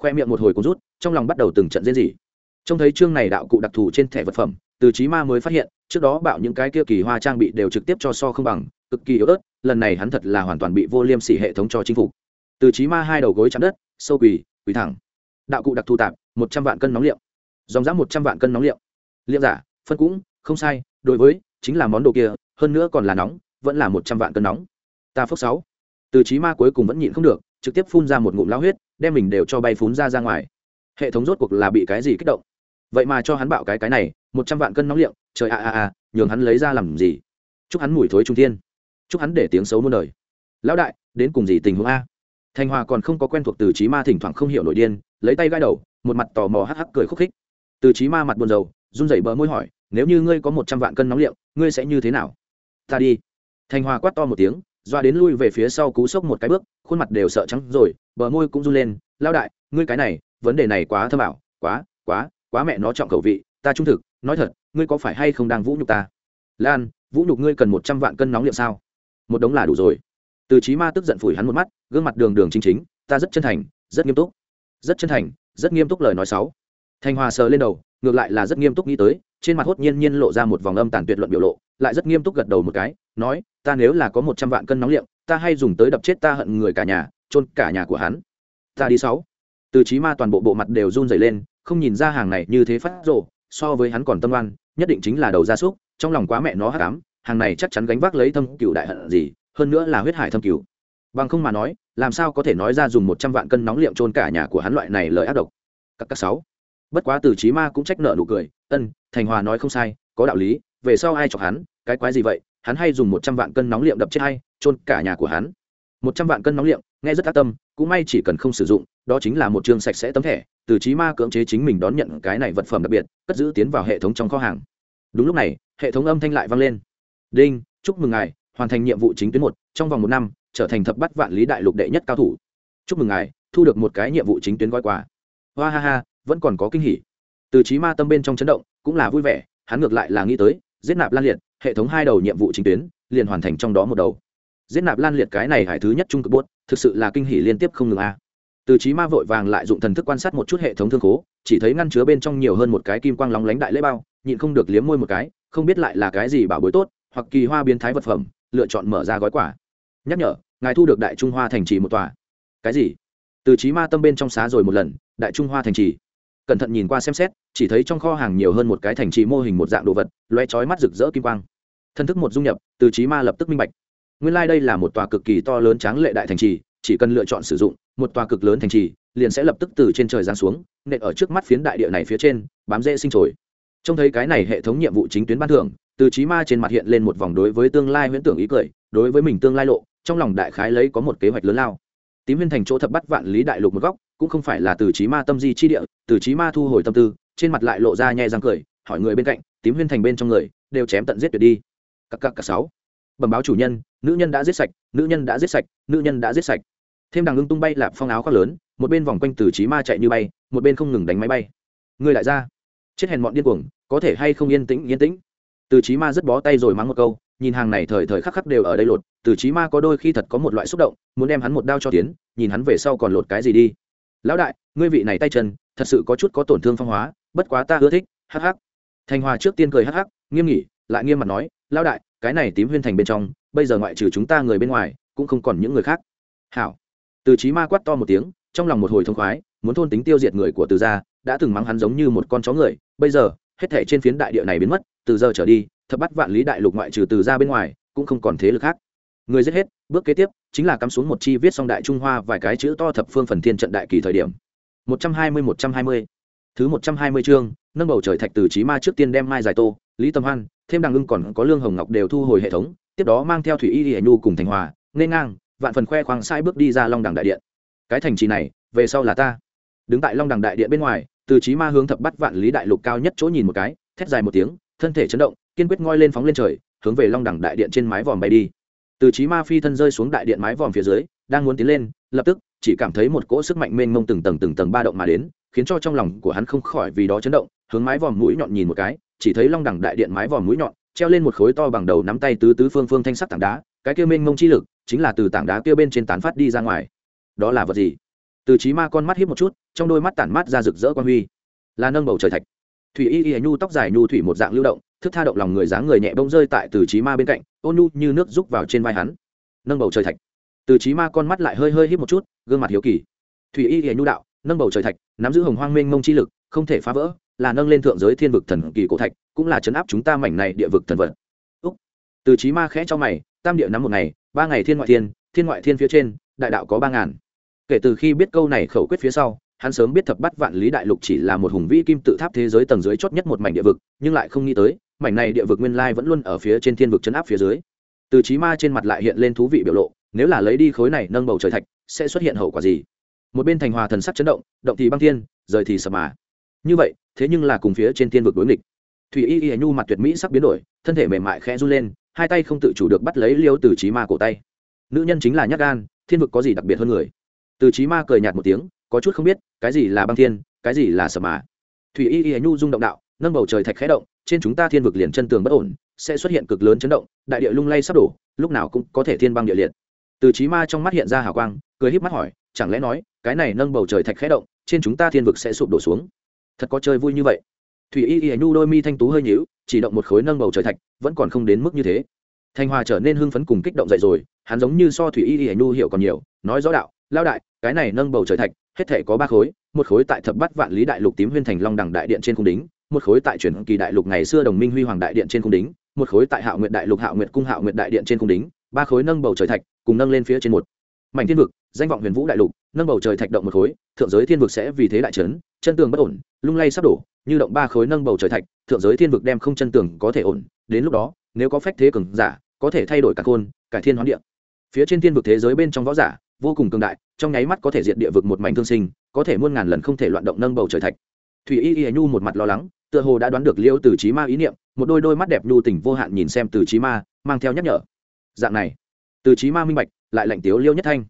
Khoe miệng một hồi cũng rút, trong lòng bắt đầu từng trận diễn gì trông thấy chương này đạo cụ đặc thù trên thẻ vật phẩm, từ trí ma mới phát hiện, trước đó bạo những cái kia kỳ hoa trang bị đều trực tiếp cho so không bằng, cực kỳ yếu ớt, lần này hắn thật là hoàn toàn bị vô liêm sỉ hệ thống cho chính phục. Từ trí ma hai đầu gối chạm đất, sâu quỳ quỳ thẳng. Đạo cụ đặc thù tạp một trăm vạn cân nóng liệu. Dòng dã một trăm vạn cân nóng liệu. Liệu giả, phân cũng, không sai, đối với, chính là món đồ kia, hơn nữa còn là nóng, vẫn là một trăm vạn cân nóng. Ta phước sáu. Từ trí ma cuối cùng vẫn nhịn không được, trực tiếp phun ra một ngụm lao huyết, đem mình đều cho bay phun ra ra ngoài. Hệ thống rốt cuộc là bị cái gì kích động? Vậy mà cho hắn bạo cái cái này, một trăm vạn cân nóng liệu, trời a a a nhường hắn lấy ra làm gì? Chúc hắn mùi thối trung thiên. Chúc hắn để tiếng xấu muôn đời. Lão đại, đến cùng gì tình huống a? Thanh hòa còn không có quen thuộc từ trí ma thỉnh thoảng không hiểu nổi điên lấy tay gai đầu, một mặt tò mò hắc hắc cười khúc khích. Từ trí ma mặt buồn rầu, run rẩy bờ môi hỏi, nếu như ngươi có một trăm vạn cân nóng liệu, ngươi sẽ như thế nào? Ta đi. Thanh hòa quát to một tiếng, doa đến lui về phía sau cú sốc một cái bước, khuôn mặt đều sợ trắng rồi, bờ môi cũng run lên, lao đại, ngươi cái này, vấn đề này quá thơ bảo quá quá quá mẹ nó trọng khẩu vị, ta trung thực, nói thật, ngươi có phải hay không đang vũ nhục ta? Lan, vũ nhục ngươi cần một trăm vạn cân nóng liệu sao? Một đống là đủ rồi. Từ trí ma tức giận phủi hắn một mắt, gương mặt đường đường chính chính, ta rất chân thành, rất nghiêm túc rất chân thành, rất nghiêm túc lời nói sáu thanh hòa sờ lên đầu, ngược lại là rất nghiêm túc nghĩ tới, trên mặt hốt nhiên nhiên lộ ra một vòng âm tàn tuyệt luận biểu lộ, lại rất nghiêm túc gật đầu một cái, nói, ta nếu là có một trăm vạn cân nóng liệm ta hay dùng tới đập chết ta hận người cả nhà, chôn cả nhà của hắn. Ta đi sáu. Từ trí ma toàn bộ bộ mặt đều run rẩy lên, không nhìn ra hàng này như thế phát rộ so với hắn còn tâm oan, nhất định chính là đầu gia súc, trong lòng quá mẹ nó hắc ám, hàng này chắc chắn gánh vác lấy thâm cựu đại hận gì, hơn nữa là huyết hải thâm cựu bằng không mà nói, làm sao có thể nói ra dùng một trăm vạn cân nóng liệm trôn cả nhà của hắn loại này lời ác độc? Các các sáu. Bất quá từ trí ma cũng trách nợ nụ cười, ân, thành hòa nói không sai, có đạo lý, về sau ai chọc hắn, cái quái gì vậy, hắn hay dùng một trăm vạn cân nóng liệm đập chết hay trôn cả nhà của hắn. Một trăm vạn cân nóng liệm, nghe rất ác tâm, cũng may chỉ cần không sử dụng, đó chính là một chương sạch sẽ tấm thẻ, từ trí ma cưỡng chế chính mình đón nhận cái này vật phẩm đặc biệt, cất giữ tiến vào hệ thống trong kho hàng. Đúng lúc này, hệ thống âm thanh lại vang lên. Đinh, chúc mừng ngài, hoàn thành nhiệm vụ chính tuyến một, trong vòng một năm trở thành thập bắt vạn lý đại lục đệ nhất cao thủ. Chúc mừng ngài, thu được một cái nhiệm vụ chính tuyến gói quà. Hoa ha ha, vẫn còn có kinh hỉ. Từ trí ma tâm bên trong chấn động, cũng là vui vẻ, hắn ngược lại là nghĩ tới, giết nạp lan liệt, hệ thống hai đầu nhiệm vụ chính tuyến, liền hoàn thành trong đó một đầu. Giết nạp lan liệt cái này hải thứ nhất trung cực bốt thực sự là kinh hỉ liên tiếp không ngừng a. Từ trí ma vội vàng lại dụng thần thức quan sát một chút hệ thống thương khố, chỉ thấy ngăn chứa bên trong nhiều hơn một cái kim quang lóng lánh đại lễ bao, nhịn không được liếm môi một cái, không biết lại là cái gì bảo bối tốt, hoặc kỳ hoa biến thái vật phẩm, lựa chọn mở ra gói quả nhắc nhở, ngài thu được đại trung hoa thành trì một tòa. Cái gì? Từ trí ma tâm bên trong xá rồi một lần, đại trung hoa thành trì. Cẩn thận nhìn qua xem xét, chỉ thấy trong kho hàng nhiều hơn một cái thành trì mô hình một dạng đồ vật loe chói mắt rực rỡ kim quang. Thân thức một dung nhập, từ trí ma lập tức minh bạch. Nguyên lai、like、đây là một tòa cực kỳ to lớn tráng lệ đại thành trì, chỉ cần lựa chọn sử dụng, một tòa cực lớn thành trì, liền sẽ lập tức từ trên trời giáng xuống, nện ở trước mắt phiến đại địa này phía trên, bám dễ sinh trồi. Trông thấy cái này hệ thống nhiệm vụ chính tuyến ban thưởng, từ trí ma trên mặt hiện lên một vòng đối với tương lai huyễn tưởng ý cười, đối với mình tương lai lộ trong lòng đại khái lấy có một kế hoạch lớn lao. Tím huyên thành chỗ thập bắt vạn lý đại lục một góc, cũng không phải là từ trí ma tâm di chi địa, từ trí ma thu hồi tâm tư, trên mặt lại lộ ra nhẹ răng cười, hỏi người bên cạnh, tím huyên thành bên trong người, đều chém tận giết tuyệt đi. Các cặc cả sáu. Bẩm báo chủ nhân, nữ nhân đã giết sạch, nữ nhân đã giết sạch, nữ nhân đã giết sạch. Thêm đằng ngưng tung bay lạp phong áo khoác lớn, một bên vòng quanh từ trí ma chạy như bay, một bên không ngừng đánh máy bay. Người lại ra. Chết hèn mọn điên cuồng, có thể hay không yên tĩnh yên tĩnh? Từ trí ma rất bó tay rồi mắng một câu nhìn hàng này thời thời khắc khắc đều ở đây lột, từ trí ma có đôi khi thật có một loại xúc động, muốn đem hắn một đao cho tiến, nhìn hắn về sau còn lột cái gì đi. Lão đại, ngươi vị này tay chân, thật sự có chút có tổn thương phong hóa, bất quá ta ưa thích, hắc hắc. Thành hòa trước tiên cười hắc hắc, nghiêm nghỉ lại nghiêm mặt nói, lão đại, cái này tím huyên thành bên trong, bây giờ ngoại trừ chúng ta người bên ngoài, cũng không còn những người khác. Hảo. Từ trí ma quát to một tiếng, trong lòng một hồi thông khoái, muốn thôn tính tiêu diệt người của từ gia, đã từng mắng hắn giống như một con chó người, bây giờ, hết thể trên phiến đại địa này biến mất, từ giờ trở đi thập bắt vạn lý đại lục ngoại trừ từ ra bên ngoài, cũng không còn thế lực khác. Người giết hết, bước kế tiếp, chính là cắm xuống một chi viết xong đại trung hoa vài cái chữ to thập phương phần thiên trận đại kỳ thời điểm. Một trăm hai mươi, một trăm hai mươi. Thứ một trăm hai mươi chương, nâng bầu trời thạch từ trí ma trước tiên đem mai giải tô, lý tâm hoan, thêm đằng ưng còn có lương hồng ngọc đều thu hồi hệ thống, tiếp đó mang theo thủy y hiển nhu cùng thành hòa, nên ngang, vạn phần khoe khoang sai bước đi ra long đẳng đại điện. Cái thành trì này, về sau là ta. Đứng tại long đẳng đại điện bên ngoài, từ trí ma hướng thập bắt vạn lý đại lục cao nhất chỗ nhìn một cái, thét dài một tiếng, thân thể chấn động kiên quyết ngoi lên phóng lên trời, hướng về long đẳng đại điện trên mái vòm bay đi. Từ trí ma phi thân rơi xuống đại điện mái vòm phía dưới, đang muốn tiến lên, lập tức, chỉ cảm thấy một cỗ sức mạnh mênh mông từng tầng từng tầng ba động mà đến, khiến cho trong lòng của hắn không khỏi vì đó chấn động, hướng mái vòm mũi nhọn nhìn một cái, chỉ thấy long đẳng đại điện mái vòm mũi nhọn, treo lên một khối to bằng đầu nắm tay tứ tứ phương phương thanh sắc tảng đá, cái kia mênh mông chi lực, chính là từ tảng đá kia bên trên tán phát đi ra ngoài. Đó là vật gì? Từ trí ma con mắt hiếp một chút, trong đôi mắt tản mát ra rực rỡ quan huy. Là nâng bầu trời thạch. Thủy y y nhu tóc dài nhu thủy một dạng lưu động thức tha động lòng người dáng người nhẹ bông rơi tại từ trí ma bên cạnh, ôn nhu như nước rúc vào trên vai hắn. Nâng bầu trời thạch. Từ trí ma con mắt lại hơi hơi hít một chút, gương mặt hiếu kỳ. Thủy y hiền nhu đạo, nâng bầu trời thạch, nắm giữ hồng hoang minh mông chi lực, không thể phá vỡ, là nâng lên thượng giới thiên vực thần kỳ cổ thạch, cũng là chấn áp chúng ta mảnh này địa vực thần vật. Úc. Từ trí ma khẽ cho mày, tam địa nắm một ngày, ba ngày thiên ngoại thiên thiên ngoại thiên phía trên, đại đạo có ba ngàn. Kể từ khi biết câu này khẩu quyết phía sau, hắn sớm biết thập bắt vạn lý đại lục chỉ là một hùng vĩ kim tự tháp thế giới tầng dưới chót nhất một mảnh địa vực, nhưng lại không nghĩ tới mảnh này địa vực nguyên lai vẫn luôn ở phía trên thiên vực chấn áp phía dưới. Từ trí ma trên mặt lại hiện lên thú vị biểu lộ, nếu là lấy đi khối này nâng bầu trời thạch, sẽ xuất hiện hậu quả gì? Một bên thành hòa thần sắc chấn động động thì băng thiên, rời thì sập mà. Như vậy, thế nhưng là cùng phía trên thiên vực đối nghịch. Thủy y y nhu mặt tuyệt mỹ sắc biến đổi, thân thể mềm mại khẽ run lên, hai tay không tự chủ được bắt lấy liêu từ trí ma cổ tay. Nữ nhân chính là nhát gan, thiên vực có gì đặc biệt hơn người? Từ trí ma cười nhạt một tiếng, có chút không biết, cái gì là băng thiên, cái gì là sập mà. Thủy y y nhu rung động đạo, nâng bầu trời thạch khẽ động trên chúng ta thiên vực liền chân tường bất ổn, sẽ xuất hiện cực lớn chấn động, đại địa lung lay sắp đổ, lúc nào cũng có thể thiên băng địa liệt. Từ trí ma trong mắt hiện ra hào quang, cười híp mắt hỏi, chẳng lẽ nói, cái này nâng bầu trời thạch khẽ động, trên chúng ta thiên vực sẽ sụp đổ xuống? Thật có chơi vui như vậy. Thủy y y nhu đôi mi thanh tú hơi nhíu, chỉ động một khối nâng bầu trời thạch, vẫn còn không đến mức như thế. Thanh hòa trở nên hưng phấn cùng kích động dậy rồi, hắn giống như so thủy y y nhu hiểu còn nhiều, nói rõ đạo lao đại, cái này nâng bầu trời thạch, hết thể có ba khối, một khối tại thập bát vạn lý đại lục tím huyên thành long đẳng đại điện trên cung đính một khối tại truyền kỳ đại lục ngày xưa đồng minh huy hoàng đại điện trên cung đính, một khối tại hạo nguyệt đại lục hạo nguyệt cung hạo nguyệt đại điện trên cung đính, ba khối nâng bầu trời thạch, cùng nâng lên phía trên một. Mảnh thiên vực, danh vọng huyền vũ đại lục, nâng bầu trời thạch động một khối, thượng giới thiên vực sẽ vì thế đại trấn chân tường bất ổn, lung lay sắp đổ, như động ba khối nâng bầu trời thạch, thượng giới thiên vực đem không chân tường có thể ổn, đến lúc đó, nếu có phách thế cường giả, có thể thay đổi cả khôn cải thiên hoán địa. Phía trên thiên vực thế giới bên trong võ giả, vô cùng cường đại, trong nháy mắt có thể diệt địa vực một mảnh thương sinh, có thể muôn ngàn lần không thể loạn động nâng bầu trời thạch. Thủy y y nhu một mặt lo lắng tựa hồ đã đoán được liêu từ trí ma ý niệm, một đôi đôi mắt đẹp nhu tình vô hạn nhìn xem từ trí ma, mang theo nhắc nhở. Dạng này từ trí ma minh bạch, lại lạnh tiếu liêu nhất thanh.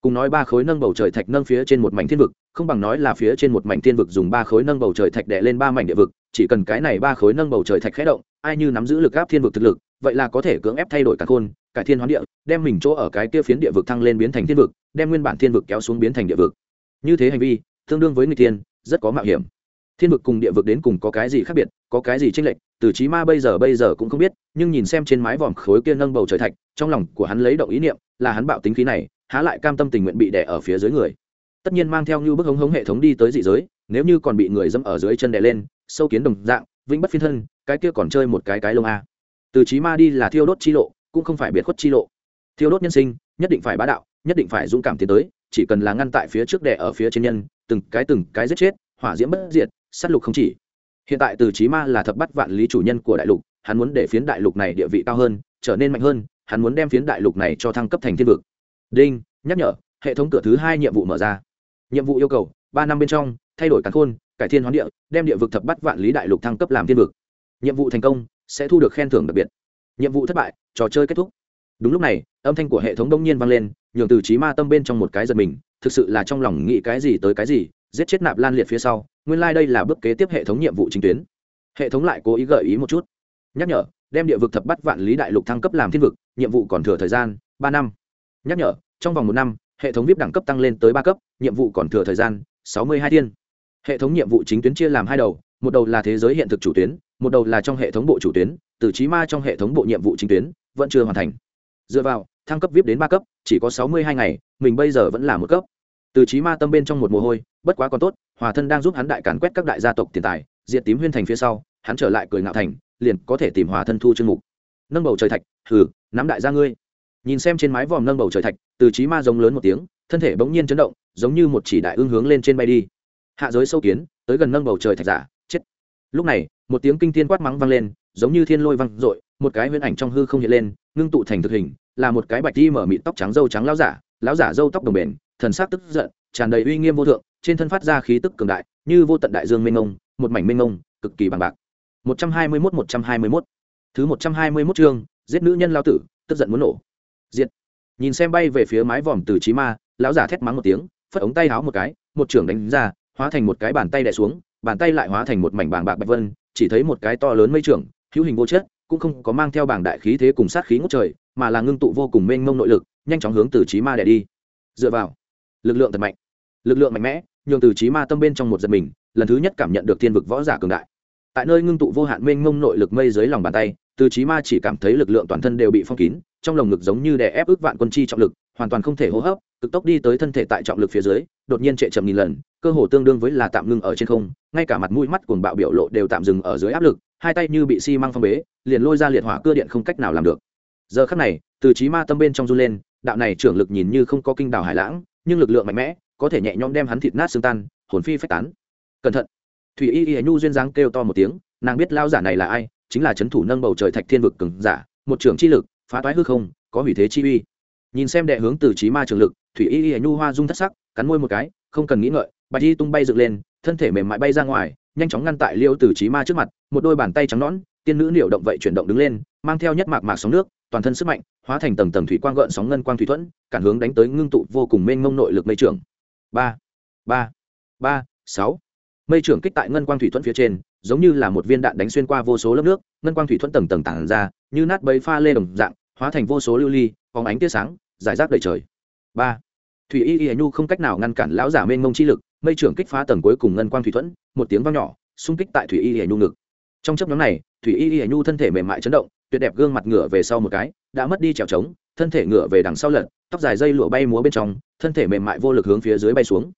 Cùng nói ba khối nâng bầu trời thạch nâng phía trên một mảnh thiên vực, không bằng nói là phía trên một mảnh thiên vực dùng ba khối nâng bầu trời thạch đè lên ba mảnh địa vực, chỉ cần cái này ba khối nâng bầu trời thạch khé động, ai như nắm giữ lực áp thiên vực thực lực, vậy là có thể cưỡng ép thay đổi cả khôn cải thiên hoán địa, đem mình chỗ ở cái kia phiến địa vực thăng lên biến thành thiên vực, đem nguyên bản thiên vực kéo xuống biến thành địa vực. Như thế hành vi, tương đương với người tiên rất có mạo hiểm thiên vực cùng địa vực đến cùng có cái gì khác biệt, có cái gì tranh lệch, từ trí ma bây giờ bây giờ cũng không biết, nhưng nhìn xem trên mái vòm khối kia nâng bầu trời thạch, trong lòng của hắn lấy động ý niệm là hắn bạo tính khí này, há lại cam tâm tình nguyện bị đè ở phía dưới người. Tất nhiên mang theo như bức hống hống hệ thống đi tới dị giới, nếu như còn bị người dẫm ở dưới chân đè lên, sâu kiến đồng dạng, vĩnh bất phiên thân, cái kia còn chơi một cái cái lông a. Từ trí ma đi là thiêu đốt chi lộ, cũng không phải biệt khuất chi lộ. Thiêu đốt nhân sinh, nhất định phải bá đạo, nhất định phải dũng cảm tiến tới, chỉ cần là ngăn tại phía trước đè ở phía trên nhân, từng cái từng cái giết chết, hỏa diễm bất diệt sát lục không chỉ. Hiện tại từ trí ma là thập bắt vạn lý chủ nhân của đại lục, hắn muốn để phiến đại lục này địa vị cao hơn, trở nên mạnh hơn, hắn muốn đem phiến đại lục này cho thăng cấp thành thiên vực. Đinh, nhắc nhở, hệ thống cửa thứ hai nhiệm vụ mở ra. Nhiệm vụ yêu cầu, ba năm bên trong, thay đổi cán khôn, cải thiên hoán địa, đem địa vực thập bắt vạn lý đại lục thăng cấp làm thiên vực. Nhiệm vụ thành công, sẽ thu được khen thưởng đặc biệt. Nhiệm vụ thất bại, trò chơi kết thúc. Đúng lúc này, âm thanh của hệ thống đông nhiên vang lên, nhường từ trí ma tâm bên trong một cái giật mình, thực sự là trong lòng nghĩ cái gì tới cái gì, giết chết nạp lan liệt phía sau nguyên lai、like、đây là bước kế tiếp hệ thống nhiệm vụ chính tuyến. Hệ thống lại cố ý gợi ý một chút. Nhắc nhở, đem địa vực thập bắt vạn lý đại lục thăng cấp làm thiên vực, nhiệm vụ còn thừa thời gian ba năm. Nhắc nhở, trong vòng một năm, hệ thống vip đẳng cấp tăng lên tới ba cấp, nhiệm vụ còn thừa thời gian sáu mươi hai thiên. Hệ thống nhiệm vụ chính tuyến chia làm hai đầu, một đầu là thế giới hiện thực chủ tuyến, một đầu là trong hệ thống bộ chủ tuyến, từ trí ma trong hệ thống bộ nhiệm vụ chính tuyến, vẫn chưa hoàn thành. Dựa vào, thăng cấp vip đến ba cấp, chỉ có sáu mươi hai ngày, mình bây giờ vẫn là một cấp. Từ trí ma tâm bên trong một mồ hôi bất quá còn tốt, hòa thân đang giúp hắn đại càn quét các đại gia tộc tiền tài, diệt tím huyên thành phía sau, hắn trở lại cười ngạo thành, liền có thể tìm hòa thân thu chương mục. Nâng bầu trời thạch, hừ, nắm đại gia ngươi. Nhìn xem trên mái vòm nâng bầu trời thạch, từ trí ma giống lớn một tiếng, thân thể bỗng nhiên chấn động, giống như một chỉ đại ương hướng lên trên bay đi. Hạ giới sâu kiến, tới gần nâng bầu trời thạch giả, chết. Lúc này, một tiếng kinh thiên quát mắng vang lên, giống như thiên lôi vang dội, một cái huyễn ảnh trong hư không hiện lên, ngưng tụ thành thực hình, là một cái bạch đi mở mịt tóc trắng dâu trắng lão giả lão giả dâu tóc đồng bền, thần sắc tức giận, tràn đầy uy nghiêm vô thượng trên thân phát ra khí tức cường đại, như vô tận đại dương mênh mông, một mảnh mênh mông, cực kỳ bằng bạc. Một trăm hai mươi mốt, một trăm hai mươi mốt. Thứ một trăm hai mươi mốt chương, giết nữ nhân lao tử, tức giận muốn nổ. Diệt. Nhìn xem bay về phía mái vòm từ trí ma, lão giả thét mắng một tiếng, phất ống tay háo một cái, một trưởng đánh ra, hóa thành một cái bàn tay đè xuống, bàn tay lại hóa thành một mảnh bàng bạc bạch vân, chỉ thấy một cái to lớn mây trưởng, hữu hình vô chất, cũng không có mang theo bảng đại khí thế cùng sát khí ngút trời, mà là ngưng tụ vô cùng mênh mông nội lực, nhanh chóng hướng từ trí ma đè đi. Dựa vào. Lực lượng thật mạnh. Lực lượng mạnh mẽ nhường từ trí ma tâm bên trong một giật mình, lần thứ nhất cảm nhận được thiên vực võ giả cường đại. Tại nơi ngưng tụ vô hạn mênh mông nội lực mây dưới lòng bàn tay, từ trí ma chỉ cảm thấy lực lượng toàn thân đều bị phong kín, trong lồng ngực giống như đè ép ước vạn quân chi trọng lực, hoàn toàn không thể hô hấp, cực tốc đi tới thân thể tại trọng lực phía dưới, đột nhiên trệ chậm nghìn lần, cơ hồ tương đương với là tạm ngưng ở trên không, ngay cả mặt mũi mắt cuồng bạo biểu lộ đều tạm dừng ở dưới áp lực, hai tay như bị xi măng phong bế, liền lôi ra liệt hỏa cưa điện không cách nào làm được. Giờ khắc này, từ trí ma tâm bên trong run lên, đạo này trưởng lực nhìn như không có kinh đảo hải lãng, nhưng lực lượng mạnh mẽ có thể nhẹ nhõm đem hắn thịt nát xương tan, hồn phi phách tán. Cẩn thận. Thủy y y nhu duyên dáng kêu to một tiếng, nàng biết lao giả này là ai, chính là c h ấ n thủ nâng bầu trời thạch thiên vực cừng giả, một trưởng chi lực, phá toái hư không, có hủy thế chi uy. Nhìn xem đệ hướng từ trí ma trường lực, thủy y y nhu hoa dung thất sắc, cắn môi một cái, không cần nghĩ ngợi, bạch y tung bay dựng lên, thân thể mềm mại bay ra ngoài, nhanh chóng ngăn tại liêu từ trí ma trước mặt, một đôi bàn tay trắng nõn, tiên nữ liệu động vậy chuyển động đứng lên, mang theo nhất mạc mạc sóng nước, toàn thân sức mạnh, hóa thành tầng tầng thủy quang gợn sóng ngân quang thủy thuẫn, cản hướng đánh tới ngưng tụ vô cùng mênh mông nội lực mây trưởng ba ba ba, sáu. Mây trưởng kích tại ngân quang thủy thuẫn phía trên, giống như là một viên đạn đánh xuyên qua vô số lớp nước, ngân quang thủy thuẫn tầng tầng tản ra, như nát bấy pha lê đồng dạng, hóa thành vô số lưu ly, phóng ánh tia sáng, giải rác đầy trời. Ba. Thủy y y nhu không cách nào ngăn cản lão giả mênh mông chi lực, mây trưởng kích phá tầng cuối cùng ngân quang thủy thuẫn một tiếng vang nhỏ, xung kích tại thủy y y nhu ngực. Trong chấp nhóm này, thủy y y nhu thân thể mềm mại chấn động, tuyệt đẹp gương mặt ngửa về sau một cái, đã mất đi trèo trống thân thể ngửa về đằng sau lật, tóc dài dây lụa bay múa bên trong, thân thể mềm mại vô lực hướng phía dưới bay xuống.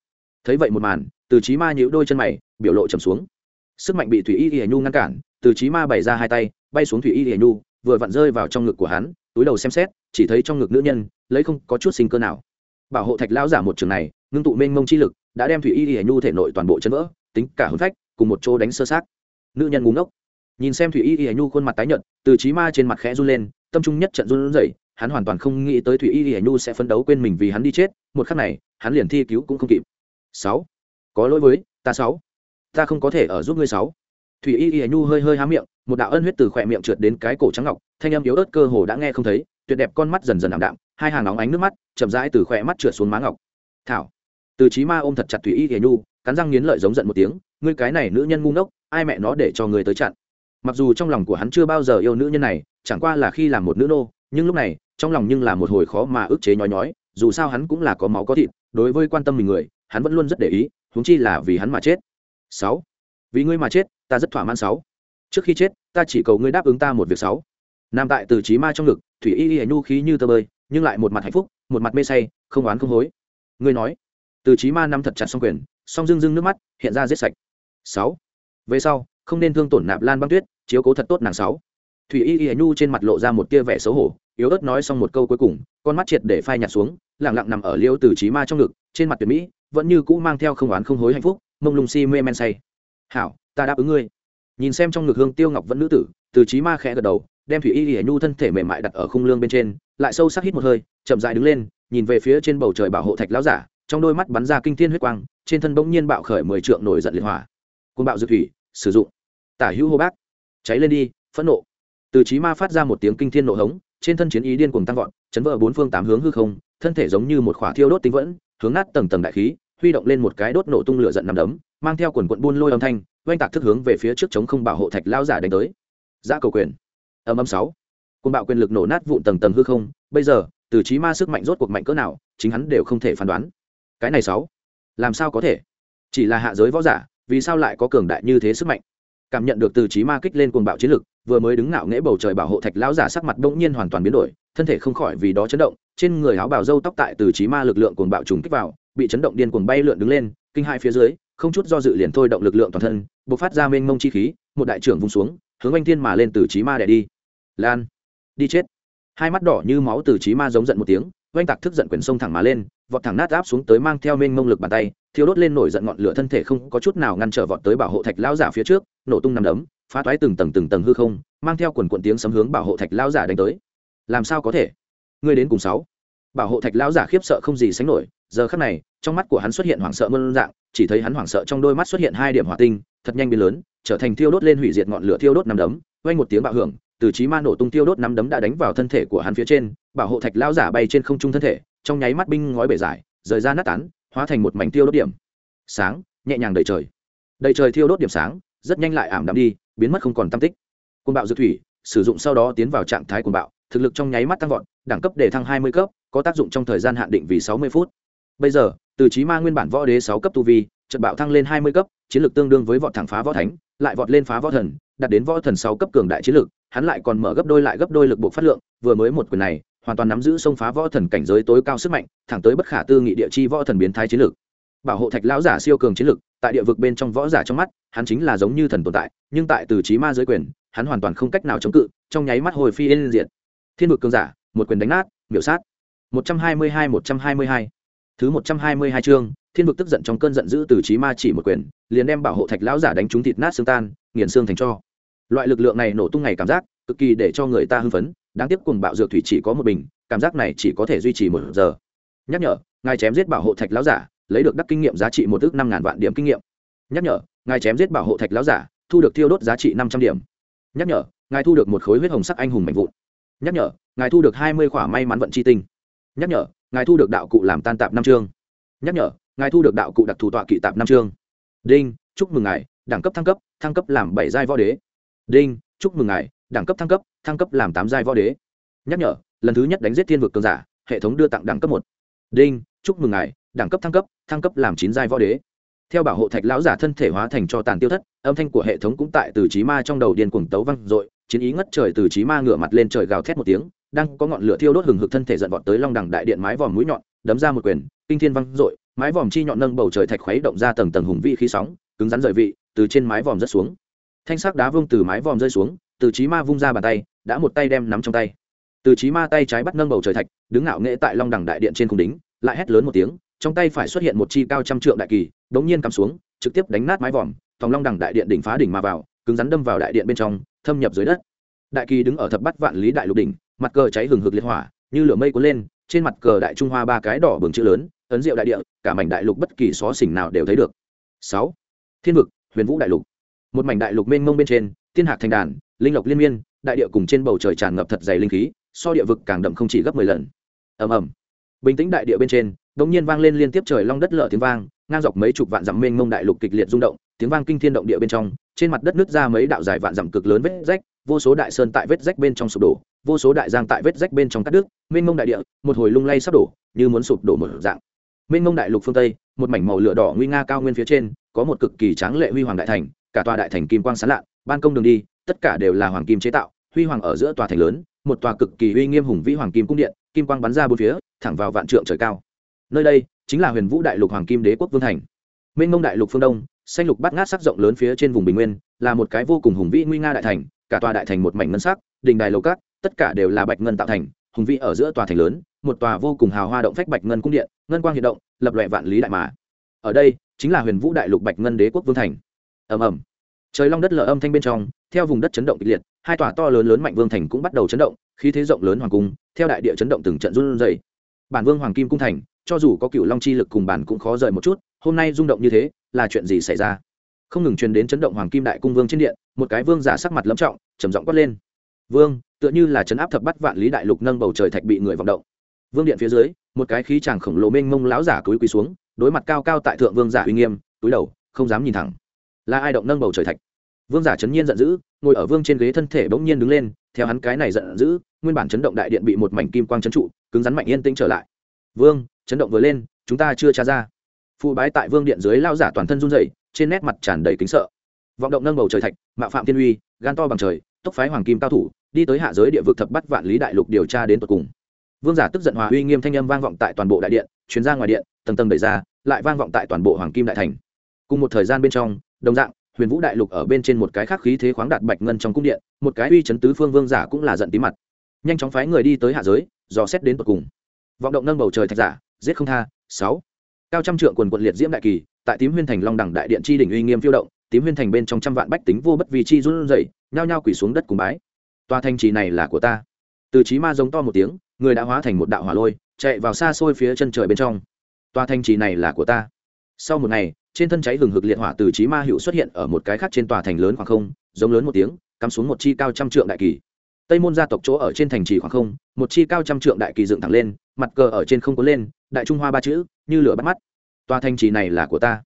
Thấy vậy một màn, từ trí ma nhíu đôi chân mày, biểu lộ trầm xuống. Sức mạnh bị thủy y y nhu ngăn cản, từ trí ma bày ra hai tay, bay xuống thủy y y nhu, vừa vặn rơi vào trong ngực của hắn, túi đầu xem xét, chỉ thấy trong ngực nữ nhân, lấy không có chút sinh cơ nào. Bảo hộ thạch lão giả một trường này, ngưng tụ mênh mông chi lực, đã đem thủy y y nhu thể nội toàn bộ chân vỡ, tính cả hôn phách, cùng một chỗ đánh sơ sát nữ nhân ngu ngốc. Nhìn xem thủy y y nhu khuôn mặt tái nhợt, từ trí ma trên mặt khẽ run lên, tâm trung nhất trận run rẩy hắn hoàn toàn không nghĩ tới thủy y hải nhu sẽ phấn đấu quên mình vì hắn đi chết, một khắc này, hắn liền thi cứu cũng không kịp. Sáu. Có lỗi với ta sáu. Ta không có thể ở giúp ngươi sáu. Thủy y hải nhu hơi hơi há miệng, một đạo ân huyết từ khỏe miệng trượt đến cái cổ trắng ngọc, thanh âm yếu ớt cơ hồ đã nghe không thấy, tuyệt đẹp con mắt dần dần ảm đạm, hai hàng nóng ánh nước mắt, chậm rãi từ khỏe mắt trượt xuống má ngọc. Thảo. Từ trí ma ôm thật chặt thủy y hải nhu, cắn răng nghiến lợi giống giận một tiếng, ngươi cái này nữ nhân ngu ngốc, ai mẹ nó để cho người tới chặn. Mặc dù trong lòng của hắn chưa bao giờ yêu nữ nhân này, chẳng qua là khi làm một nữ nô nhưng lúc này, trong lòng nhưng là một hồi khó mà ức chế nhói nhói, dù sao hắn cũng là có máu có thịt, đối với quan tâm mình người, hắn vẫn luôn rất để ý, huống chi là vì hắn mà chết. Sáu. Vì ngươi mà chết, ta rất thỏa mãn sáu. Trước khi chết, ta chỉ cầu ngươi đáp ứng ta một việc sáu. Nam tại từ trí ma trong ngực, thủy y y nhu khí như tơ bơi, nhưng lại một mặt hạnh phúc, một mặt mê say, không oán không hối. Ngươi nói, từ trí ma nắm thật chặt song quyền, song dưng dưng nước mắt, hiện ra giết sạch. Sáu. Về sau, không nên thương tổn nạp lan băng tuyết, chiếu cố thật tốt nàng sáu thủy y y nhu trên mặt lộ ra một tia vẻ xấu hổ, yếu ớt nói xong một câu cuối cùng, con mắt triệt để phai nhạt xuống, lẳng lặng nằm ở liêu từ trí ma trong ngực, trên mặt tuyệt mỹ, vẫn như cũ mang theo không oán không hối hạnh phúc, mông lung si mê men say. Hảo, ta đáp ứng ngươi. Nhìn xem trong ngực hương tiêu ngọc vẫn nữ tử từ trí ma khẽ gật đầu, đem thủy y y nhu thân thể mềm mại đặt ở khung lương bên trên, lại sâu sắc hít một hơi, chậm dại đứng lên, nhìn về phía trên bầu trời bảo hộ thạch lão giả, trong đôi mắt bắn ra kinh thiên huyết quang, trên thân bỗng nhiên bạo khởi mười trượng nổi giận liệt hỏa. Côn bạo dược thủy, sử dụng. Tả hữu hô bác. Cháy lên đi, phẫn nộ từ trí ma phát ra một tiếng kinh thiên nộ hống, trên thân chiến ý điên cuồng tăng vọt, chấn vỡ bốn phương tám hướng hư không, thân thể giống như một khỏa thiêu đốt tính vẫn, hướng nát tầng tầng đại khí, huy động lên một cái đốt nổ tung lửa giận nằm đấm, mang theo quần quận buôn lôi âm thanh, oanh tạc thức hướng về phía trước chống không bảo hộ thạch lao giả đánh tới. Giã cầu quyền. Âm âm sáu. Côn bạo quyền lực nổ nát vụn tầng tầng hư không, bây giờ, từ trí ma sức mạnh rốt cuộc mạnh cỡ nào, chính hắn đều không thể phán đoán. Cái này sáu. Làm sao có thể? Chỉ là hạ giới võ giả, vì sao lại có cường đại như thế sức mạnh? Cảm nhận được từ trí ma kích lên cuồng bạo chiến lực, vừa mới đứng ngạo nghễ bầu trời bảo hộ thạch lão giả sắc mặt bỗng nhiên hoàn toàn biến đổi, thân thể không khỏi vì đó chấn động, trên người áo bào râu tóc tại từ trí ma lực lượng cuồng bạo trùng kích vào, bị chấn động điên cuồng bay lượn đứng lên, kinh hai phía dưới, không chút do dự liền thôi động lực lượng toàn thân, bộc phát ra mênh mông chi khí, một đại trưởng vung xuống, hướng anh thiên mà lên từ trí ma đè đi. Lan, đi chết. Hai mắt đỏ như máu từ trí ma giống giận một tiếng, oanh tạc thức giận quyền sông thẳng mà lên, vọt thẳng nát áp xuống tới mang theo mênh mông lực bàn tay thiêu đốt lên nổi giận ngọn lửa thân thể không có chút nào ngăn trở vọt tới bảo hộ thạch lao giả phía trước, nổ tung nằm đấm, phá toái từng tầng từng tầng hư không, mang theo quần quận tiếng sấm hướng bảo hộ thạch lao giả đánh tới. Làm sao có thể? Ngươi đến cùng sáu. Bảo hộ thạch lao giả khiếp sợ không gì sánh nổi, giờ khắc này, trong mắt của hắn xuất hiện hoảng sợ mơn dạng, chỉ thấy hắn hoảng sợ trong đôi mắt xuất hiện hai điểm hỏa tinh, thật nhanh biến lớn, trở thành thiêu đốt lên hủy diệt ngọn lửa thiêu đốt nằm đấm, vang một tiếng bạo hưởng, từ trí ma nổ tung tiêu đốt nắm đấm đã đánh vào thân thể của hắn phía trên, bảo hộ thạch lao giả bay trên không trung thân thể, trong nháy mắt binh ngói bể giải rời ra nát tán hóa thành một mảnh tiêu đốt điểm. Sáng, nhẹ nhàng đầy trời. Đầy trời thiêu đốt điểm sáng, rất nhanh lại ảm đạm đi, biến mất không còn tam tích. Côn bạo dược thủy, sử dụng sau đó tiến vào trạng thái côn bạo, thực lực trong nháy mắt tăng vọt, đẳng cấp để thăng hai mươi cấp, có tác dụng trong thời gian hạn định vì sáu mươi phút. Bây giờ, từ trí ma nguyên bản võ đế sáu cấp tu vi, trận bạo thăng lên hai mươi cấp, chiến lược tương đương với vọt thẳng phá võ thánh, lại vọt lên phá võ thần, đạt đến võ thần sáu cấp cường đại chiến lược, hắn lại còn mở gấp đôi lại gấp đôi lực buộc phát lượng, vừa mới một quyền này hoàn toàn nắm giữ sông phá võ thần cảnh giới tối cao sức mạnh, thẳng tới bất khả tư nghị địa chi võ thần biến thái chiến lược. Bảo hộ thạch lão giả siêu cường chiến lược, tại địa vực bên trong võ giả trong mắt, hắn chính là giống như thần tồn tại, nhưng tại từ trí ma giới quyền, hắn hoàn toàn không cách nào chống cự, trong nháy mắt hồi phi yên diện thiên vực cường giả, một quyền đánh nát, miểu sát. Một trăm hai mươi hai, một trăm hai mươi hai. Thứ một trăm hai mươi hai chương, thiên vực tức giận trong cơn giận dữ từ trí ma chỉ một quyền, liền đem bảo hộ thạch lão giả đánh trúng thịt nát xương tan, nghiền xương thành cho. Loại lực lượng này nổ tung ngày cảm giác, cực kỳ để cho người ta hưng phấn đáng tiếc cùng bạo dược thủy chỉ có một bình, cảm giác này chỉ có thể duy trì một giờ. Nhắc nhở, ngài chém giết bảo hộ thạch lão giả, lấy được đắc kinh nghiệm giá trị một ước năm ngàn vạn điểm kinh nghiệm. Nhắc nhở, ngài chém giết bảo hộ thạch lão giả, thu được thiêu đốt giá trị năm trăm điểm. Nhắc nhở, ngài thu được một khối huyết hồng sắc anh hùng mạnh vụn. Nhắc nhở, ngài thu được hai mươi khỏa may mắn vận chi tinh. Nhắc nhở, ngài thu được đạo cụ làm tan tạp năm chương. Nhắc nhở, ngài thu được đạo cụ đặc thù tọa kỵ tạp năm chương. Đinh, chúc mừng ngài, đẳng cấp thăng cấp thăng cấp làm bảy giai võ đế. Đinh, chúc mừng ngài đẳng cấp thăng cấp thăng cấp làm tám giai võ đế. Nhắc nhở, lần thứ nhất đánh giết thiên vực cường giả, hệ thống đưa tặng đẳng cấp một. Đinh, chúc mừng ngài, đẳng cấp thăng cấp thăng cấp làm chín giai võ đế. Theo bảo hộ thạch lão giả thân thể hóa thành cho tàn tiêu thất, âm thanh của hệ thống cũng tại từ trí ma trong đầu điên cuồng tấu văng dội, chiến ý ngất trời từ trí ma ngửa mặt lên trời gào thét một tiếng, đang có ngọn lửa thiêu đốt hừng hực thân thể giận vọt tới long đẳng đại điện mái vòm mũi nhọn, đấm ra một quyền, kinh thiên văng dội, mái vòm chi nhọn nâng bầu trời thạch khuấy động ra tầng tầng hùng vị khí sóng, cứng rắn rời vị, từ trên mái vòm rớt xuống. Thanh sắc đá vương từ mái vòm rơi xuống từ trí ma vung ra bàn tay, đã một tay đem nắm trong tay. Từ trí ma tay trái bắt nâng bầu trời thạch, đứng ngạo nghệ tại long đẳng đại điện trên cung đính, lại hét lớn một tiếng, trong tay phải xuất hiện một chi cao trăm trượng đại kỳ, đống nhiên cắm xuống, trực tiếp đánh nát mái vòm thòng long đẳng đại điện đỉnh phá đỉnh mà vào, cứng rắn đâm vào đại điện bên trong, thâm nhập dưới đất. Đại kỳ đứng ở thập bắt vạn lý đại lục đỉnh, mặt cờ cháy hừng hực liệt hỏa, như lửa mây cuốn lên, trên mặt cờ đại trung hoa ba cái đỏ bừng chữ lớn, ấn diệu đại địa, cả mảnh đại lục bất kỳ xó xỉnh nào đều thấy được. Sáu, thiên vực, huyền vũ đại lục. Một mảnh đại lục mênh mông bên trên, thiên hạc thành đàn linh lộc liên miên, đại địa cùng trên bầu trời tràn ngập thật dày linh khí, so địa vực càng đậm không chỉ gấp mười lần. Ầm ầm. Bình tĩnh đại địa bên trên đ ỗ n g nhiên vang lên liên tiếp trời long đất lở tiếng vang, ngang dọc mấy chục vạn dặm mênh mông đại lục kịch liệt rung động, tiếng vang kinh thiên động địa bên trong, trên mặt đất nước ra mấy đạo dài vạn dặm cực lớn vết rách, vô số đại sơn tại vết rách bên trong sụp đổ, vô số đại giang tại vết rách bên trong cắt nước mênh mông đại địa, một hồi lung lay sắp đổ, như muốn sụp đổ một dạng. Mênh mông đại lục phương tây, một mảnh màu lửa đỏ nguy nga cao nguyên phía trên, có một cực kỳ tráng lệ huy hoàng đại thành, cả tòa đại thành kim quang sán lạ, ban công đường đi tất cả đều là hoàng kim chế tạo, huy hoàng ở giữa tòa thành lớn, một tòa cực kỳ uy nghiêm hùng vĩ hoàng kim cung điện, kim quang bắn ra bốn phía, thẳng vào vạn trượng trời cao. Nơi đây chính là huyền vũ đại lục hoàng kim đế quốc vương thành. Minh mông đại lục phương đông, xanh lục bắt ngát sắc rộng lớn phía trên vùng bình nguyên, là một cái vô cùng hùng vĩ nguy nga đại thành, cả tòa đại thành một mảnh ngân sắc, đình đài lầu cát, tất cả đều là bạch ngân tạo thành, hùng vĩ ở giữa tòa thành lớn, một tòa vô cùng hào hoa động phách bạch ngân cung điện, ngân quang hiện động, lập loại vạn lý đại mà. Ở đây chính là huyền vũ đại lục bạch ngân đế quốc vương thành. Ầm ầm trời long đất lở âm thanh bên trong, theo vùng đất chấn động kịch liệt, hai tòa to lớn lớn mạnh vương thành cũng bắt đầu chấn động, khí thế rộng lớn hoàng cung, theo đại địa chấn động từng trận run rẩy. Bản vương hoàng kim cung thành, cho dù có cựu long chi lực cùng bản cũng khó rời một chút, hôm nay rung động như thế, là chuyện gì xảy ra? Không ngừng truyền đến chấn động hoàng kim đại cung vương trên điện, một cái vương giả sắc mặt lâm trọng, trầm giọng quát lên. Vương, tựa như là chấn áp thập bắt vạn lý đại lục nâng bầu trời thạch bị người vọng động. Vương điện phía dưới, một cái khí chàng khổng lồ mênh mông láo giả cúi quỳ xuống, đối mặt cao cao tại thượng vương giả uy nghiêm, túi đầu, không dám nhìn thẳng là ai động nâng bầu trời thạch? Vương giả chấn nhiên giận dữ, ngồi ở vương trên ghế thân thể bỗng nhiên đứng lên, theo hắn cái này giận dữ, nguyên bản chấn động đại điện bị một mảnh kim quang chấn trụ, cứng rắn mạnh yên tĩnh trở lại. Vương, chấn động vừa lên, chúng ta chưa tra ra. Phụ bái tại vương điện dưới lao giả toàn thân run rẩy, trên nét mặt tràn đầy kính sợ. Vọng động nâng bầu trời thạch mạo phạm thiên uy, gan to bằng trời, tốc phái hoàng kim cao thủ, đi tới hạ giới địa vực thập bắt vạn lý đại lục điều tra đến tận cùng. Vương giả tức giận hòa uy nghiêm thanh âm vang vọng tại toàn bộ đại điện chuyến ra ngoài điện, tầng tầng đẩy ra, lại vang vọng tại toàn bộ hoàng kim đại thành. Cùng một thời gian bên trong đồng dạng, huyền vũ đại lục ở bên trên một cái khác khí thế khoáng đạt bạch ngân trong cung điện, một cái uy chấn tứ phương vương giả cũng là giận tí mặt. Nhanh chóng phái người đi tới hạ giới, dò xét đến tột cùng. Vọng động nâng bầu trời thạch giả, giết không tha, sáu. Cao trăm trượng quần quận liệt diễm đại kỳ, tại tím huyên thành long đẳng đại điện chi đỉnh uy nghiêm phiêu động, tím huyên thành bên trong trăm vạn bách tính vô bất vì chi run rẩy, nhao nhao quỳ xuống đất cùng bái. Tòa thành trì này là của ta. Từ trí ma giống to một tiếng, người đã hóa thành một đạo hỏa lôi, chạy vào xa xôi phía chân trời bên trong. Tòa thành trì này là của ta. Sau một ngày trên thân cháy hừng hực liệt hỏa từ trí ma hữu xuất hiện ở một cái khác trên tòa thành lớn khoảng không, giống lớn một tiếng, cắm xuống một chi cao trăm trượng đại kỳ. Tây môn gia tộc chỗ ở trên thành trì khoảng không, một chi cao trăm trượng đại kỳ dựng thẳng lên, mặt cờ ở trên không có lên, đại trung hoa ba chữ, như lửa bắt mắt. Tòa thành trì này là của ta.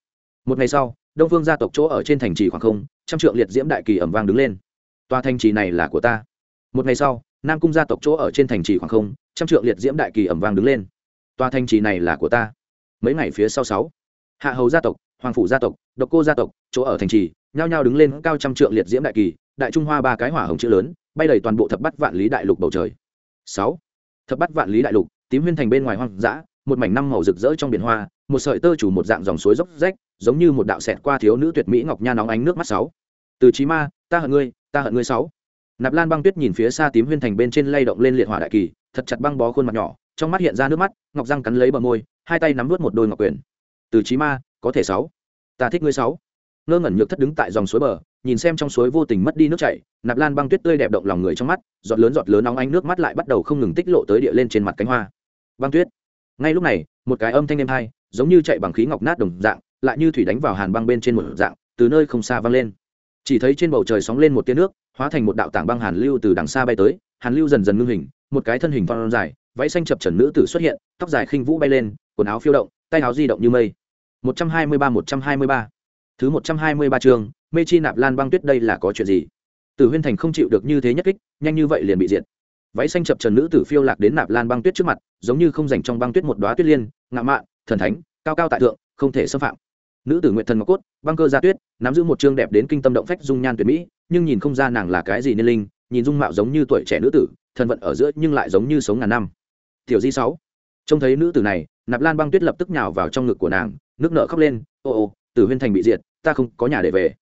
Một ngày sau, đông phương gia tộc chỗ ở trên thành trì khoảng không, trăm trượng liệt diễm đại kỳ ẩm vang đứng lên. Tòa thành trì này là của ta. Một ngày sau, nam cung gia tộc chỗ ở trên thành trì khoảng không, trăm trượng liệt diễm đại kỳ ẩm vang đứng lên. Tòa thành trì này là của ta. Mấy ngày phía sau sáu hạ hầu gia tộc, hoàng phủ gia tộc, độc cô gia tộc, chỗ ở thành trì, nhao nhao đứng lên cao trăm trượng liệt diễm đại kỳ, đại trung hoa ba cái hỏa hồng chữ lớn, bay đầy toàn bộ thập bắt vạn lý đại lục bầu trời. Sáu, thập bắt vạn lý đại lục, tím huyên thành bên ngoài hoang dã, một mảnh năm màu rực rỡ trong biển hoa, một sợi tơ chủ một dạng dòng suối dốc rách, giống như một đạo xẹt qua thiếu nữ tuyệt mỹ ngọc nha nóng ánh nước mắt sáu. Từ trí ma, ta hận ngươi, ta hận ngươi sáu. Nạp lan băng tuyết nhìn phía xa tím huyên thành bên trên lay động lên liệt hỏa đại kỳ, thật chặt băng bó khuôn mặt nhỏ, trong mắt hiện ra nước mắt, ngọc răng cắn lấy bờ môi, hai tay nắm vớt một đôi ngọc quyền từ trí ma, có thể sáu. Ta thích ngươi sáu. Ngơ ngẩn nhược thất đứng tại dòng suối bờ, nhìn xem trong suối vô tình mất đi nước chảy, nạp lan băng tuyết tươi đẹp động lòng người trong mắt, giọt lớn giọt lớn nóng ánh nước mắt lại bắt đầu không ngừng tích lộ tới địa lên trên mặt cánh hoa. Băng tuyết. Ngay lúc này, một cái âm thanh êm hai, giống như chạy bằng khí ngọc nát đồng dạng, lại như thủy đánh vào hàn băng bên trên một dạng, từ nơi không xa vang lên. Chỉ thấy trên bầu trời sóng lên một tia nước, hóa thành một đạo tảng băng hàn lưu từ đằng xa bay tới, hàn lưu dần dần ngưng hình, một cái thân hình phong dài, váy xanh chập trần nữ tử xuất hiện, tóc dài khinh vũ bay lên, quần áo phiêu động, tay áo di động như mây. 123 123 Thứ 123 chương, Mê Chi Nạp Lan Băng Tuyết đây là có chuyện gì? Tử Huyên Thành không chịu được như thế nhất kích, nhanh như vậy liền bị diệt. Váy xanh chập trần nữ tử phiêu lạc đến Nạp Lan Băng Tuyết trước mặt, giống như không dành trong băng tuyết một đóa tuyết liên, ngạ mạn, thần thánh, cao cao tại thượng, không thể xâm phạm. Nữ tử Nguyệt Thần Ngọc Cốt, băng cơ gia tuyết, nắm giữ một trương đẹp đến kinh tâm động phách dung nhan tuyệt mỹ, nhưng nhìn không ra nàng là cái gì nên linh, nhìn dung mạo giống như tuổi trẻ nữ tử, thần vận ở giữa nhưng lại giống như sống ngàn năm. Tiểu Di 6. Trông thấy nữ tử này, Nạp Lan Băng Tuyết lập tức nhào vào trong ngực của nàng, nước nợ khóc lên, "Ô ô, Tử Huyên Thành bị diệt, ta không có nhà để về.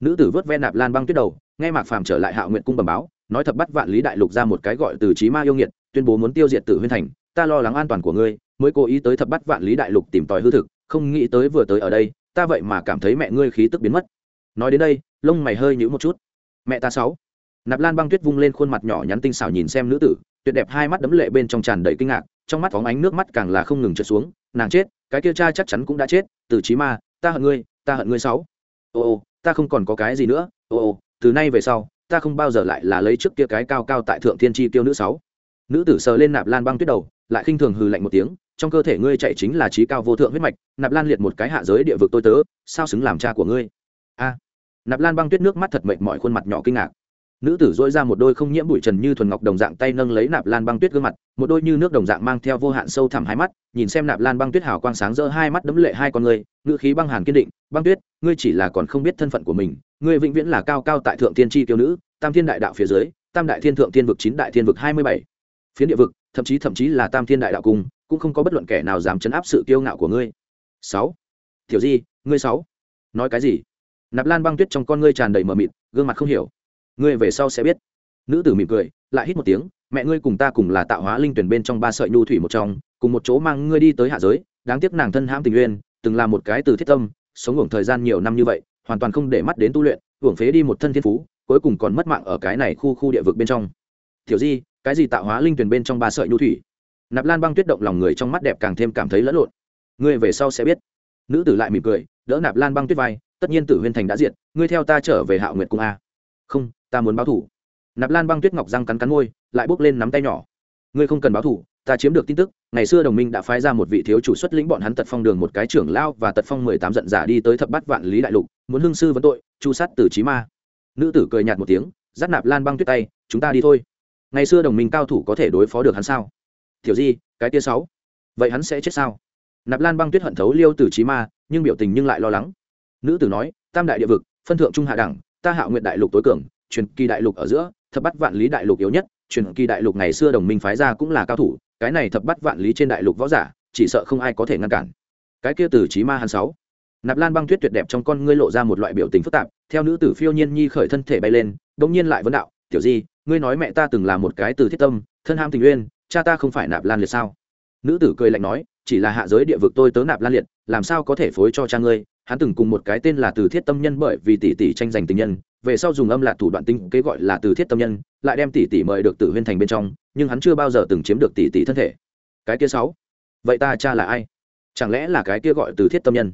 Nữ tử vớt ven nạp lan băng tuyết đầu nghe mạc phàm trở lại hạo nguyện cung bẩm báo nói thập bắt vạn lý đại lục ra một cái gọi từ trí ma yêu nghiệt tuyên bố muốn tiêu diệt tử huyên thành ta lo lắng an toàn của ngươi mới cố ý tới thập bắt vạn lý đại lục tìm tòi hư thực không nghĩ tới vừa tới ở đây ta vậy mà cảm thấy mẹ ngươi khí tức biến mất. Nói đến đây lông mày hơi nhữ một chút. Mẹ ta sáu. Nạp lan băng tuyết vung lên khuôn mặt nhỏ nhắn tinh xảo nhìn xem nữ tử tuyệt đẹp hai mắt đấm lệ bên trong tràn đầy kinh ngạc trong mắt phóng ánh nước mắt càng là không ngừng trượt xuống, nàng chết, cái kia cha chắc chắn cũng đã chết, từ trí ma, ta hận ngươi, ta hận ngươi sáu. Ô ô, ta không còn có cái gì nữa, ô ô, từ nay về sau, ta không bao giờ lại là lấy trước kia cái cao cao tại thượng thiên tri tiêu nữ sáu. Nữ tử sờ lên nạp lan băng tuyết đầu, lại khinh thường hừ lạnh một tiếng, trong cơ thể ngươi chạy chính là trí cao vô thượng huyết mạch, nạp lan liệt một cái hạ giới địa vực tôi tớ, sao xứng làm cha của ngươi? A. Nạp lan băng tuyết nước mắt thật mệt mỏi, khuôn mặt nhỏ kinh ngạc nữ tử dỗi ra một đôi không nhiễm bụi trần như thuần ngọc đồng dạng tay nâng lấy nạp lan băng tuyết gương mặt, một đôi như nước đồng dạng mang theo vô hạn sâu thẳm hai mắt, nhìn xem nạp lan băng tuyết hào quang sáng rỡ hai mắt đấm lệ hai con người, ngữ khí băng hàn kiên định, băng tuyết, ngươi chỉ là còn không biết thân phận của mình, ngươi vĩnh viễn là cao cao tại thượng tiên tri tiêu nữ, tam thiên đại đạo phía dưới, tam đại thiên thượng thiên vực chín đại thiên vực hai mươi bảy, phiến địa vực, thậm chí thậm chí là tam thiên đại đạo cung, cũng không có bất luận kẻ nào dám chấn áp sự kiêu ngạo của ngươi. Sáu. Tiểu di, ngươi sáu. Nói cái gì? Nạp lan băng tuyết trong con ngươi tràn đầy mờ mịt, gương mặt không hiểu ngươi về sau sẽ biết. Nữ tử mỉm cười, lại hít một tiếng, mẹ ngươi cùng ta cùng là tạo hóa linh tuyển bên trong ba sợi nhu thủy một trong, cùng một chỗ mang ngươi đi tới hạ giới, đáng tiếc nàng thân hãm tình uyên, từng là một cái từ thiết tâm, sống hưởng thời gian nhiều năm như vậy, hoàn toàn không để mắt đến tu luyện hưởng phế đi một thân thiên phú, cuối cùng còn mất mạng ở cái này khu khu địa vực bên trong. Thiểu di, cái gì tạo hóa linh tuyển bên trong ba sợi nhu thủy? Nạp lan băng tuyết động lòng người trong mắt đẹp càng thêm cảm thấy lẫn lộn. Ngươi về sau sẽ biết. Nữ tử lại mỉm cười, đỡ nạp lan băng tuyết vai, tất nhiên tử huyên thành đã diệt, ngươi theo ta trở về hạo nguyệt cung a. Không ta muốn báo thủ. Nạp lan băng tuyết ngọc răng cắn cắn môi, lại bốc lên nắm tay nhỏ. Ngươi không cần báo thủ, ta chiếm được tin tức, ngày xưa đồng minh đã phái ra một vị thiếu chủ xuất lĩnh bọn hắn tật phong đường một cái trưởng lao và tật phong mười tám giận giả đi tới thập bát vạn lý đại lục, muốn hương sư vấn tội, chu sát tử trí ma. Nữ tử cười nhạt một tiếng giáp nạp lan băng tuyết tay, chúng ta đi thôi. Ngày xưa đồng minh cao thủ có thể đối phó được hắn sao? Thiểu di, cái tia sáu. Vậy hắn sẽ chết sao? Nạp lan băng tuyết hận thấu liêu tử trí ma, nhưng biểu tình nhưng lại lo lắng. Nữ tử nói, tam đại địa vực, phân thượng trung hạ đẳng, ta hạ nguyện đại lục tối cường truyền kỳ đại lục ở giữa, thập bắt vạn lý đại lục yếu nhất, truyền kỳ đại lục ngày xưa đồng minh phái ra cũng là cao thủ, cái này thập bắt vạn lý trên đại lục võ giả, chỉ sợ không ai có thể ngăn cản. Cái kia từ trí ma hàn sáu, nạp lan băng tuyết tuyệt đẹp trong con ngươi lộ ra một loại biểu tình phức tạp, theo nữ tử phiêu nhiên nhi khởi thân thể bay lên bỗng nhiên lại vấn đạo, tiểu di, ngươi nói mẹ ta từng là một cái từ thiết tâm, thân ham tình uyên, cha ta không phải nạp lan liệt sao? Nữ tử cười lạnh nói, chỉ là hạ giới địa vực tôi tớ nạp lan liệt, làm sao có thể phối cho cha ngươi? Hắn từng cùng một cái tên là từ thiết tâm nhân bởi vì tỷ tỷ tranh giành tình nhân về sau dùng âm lạc thủ đoạn tinh kế gọi là từ thiết tâm nhân, lại đem tỷ tỷ mời được tử huyên thành bên trong, nhưng hắn chưa bao giờ từng chiếm được tỷ tỷ thân thể. Cái kia sáu, vậy ta cha là ai? Chẳng lẽ là cái kia gọi từ thiết tâm nhân?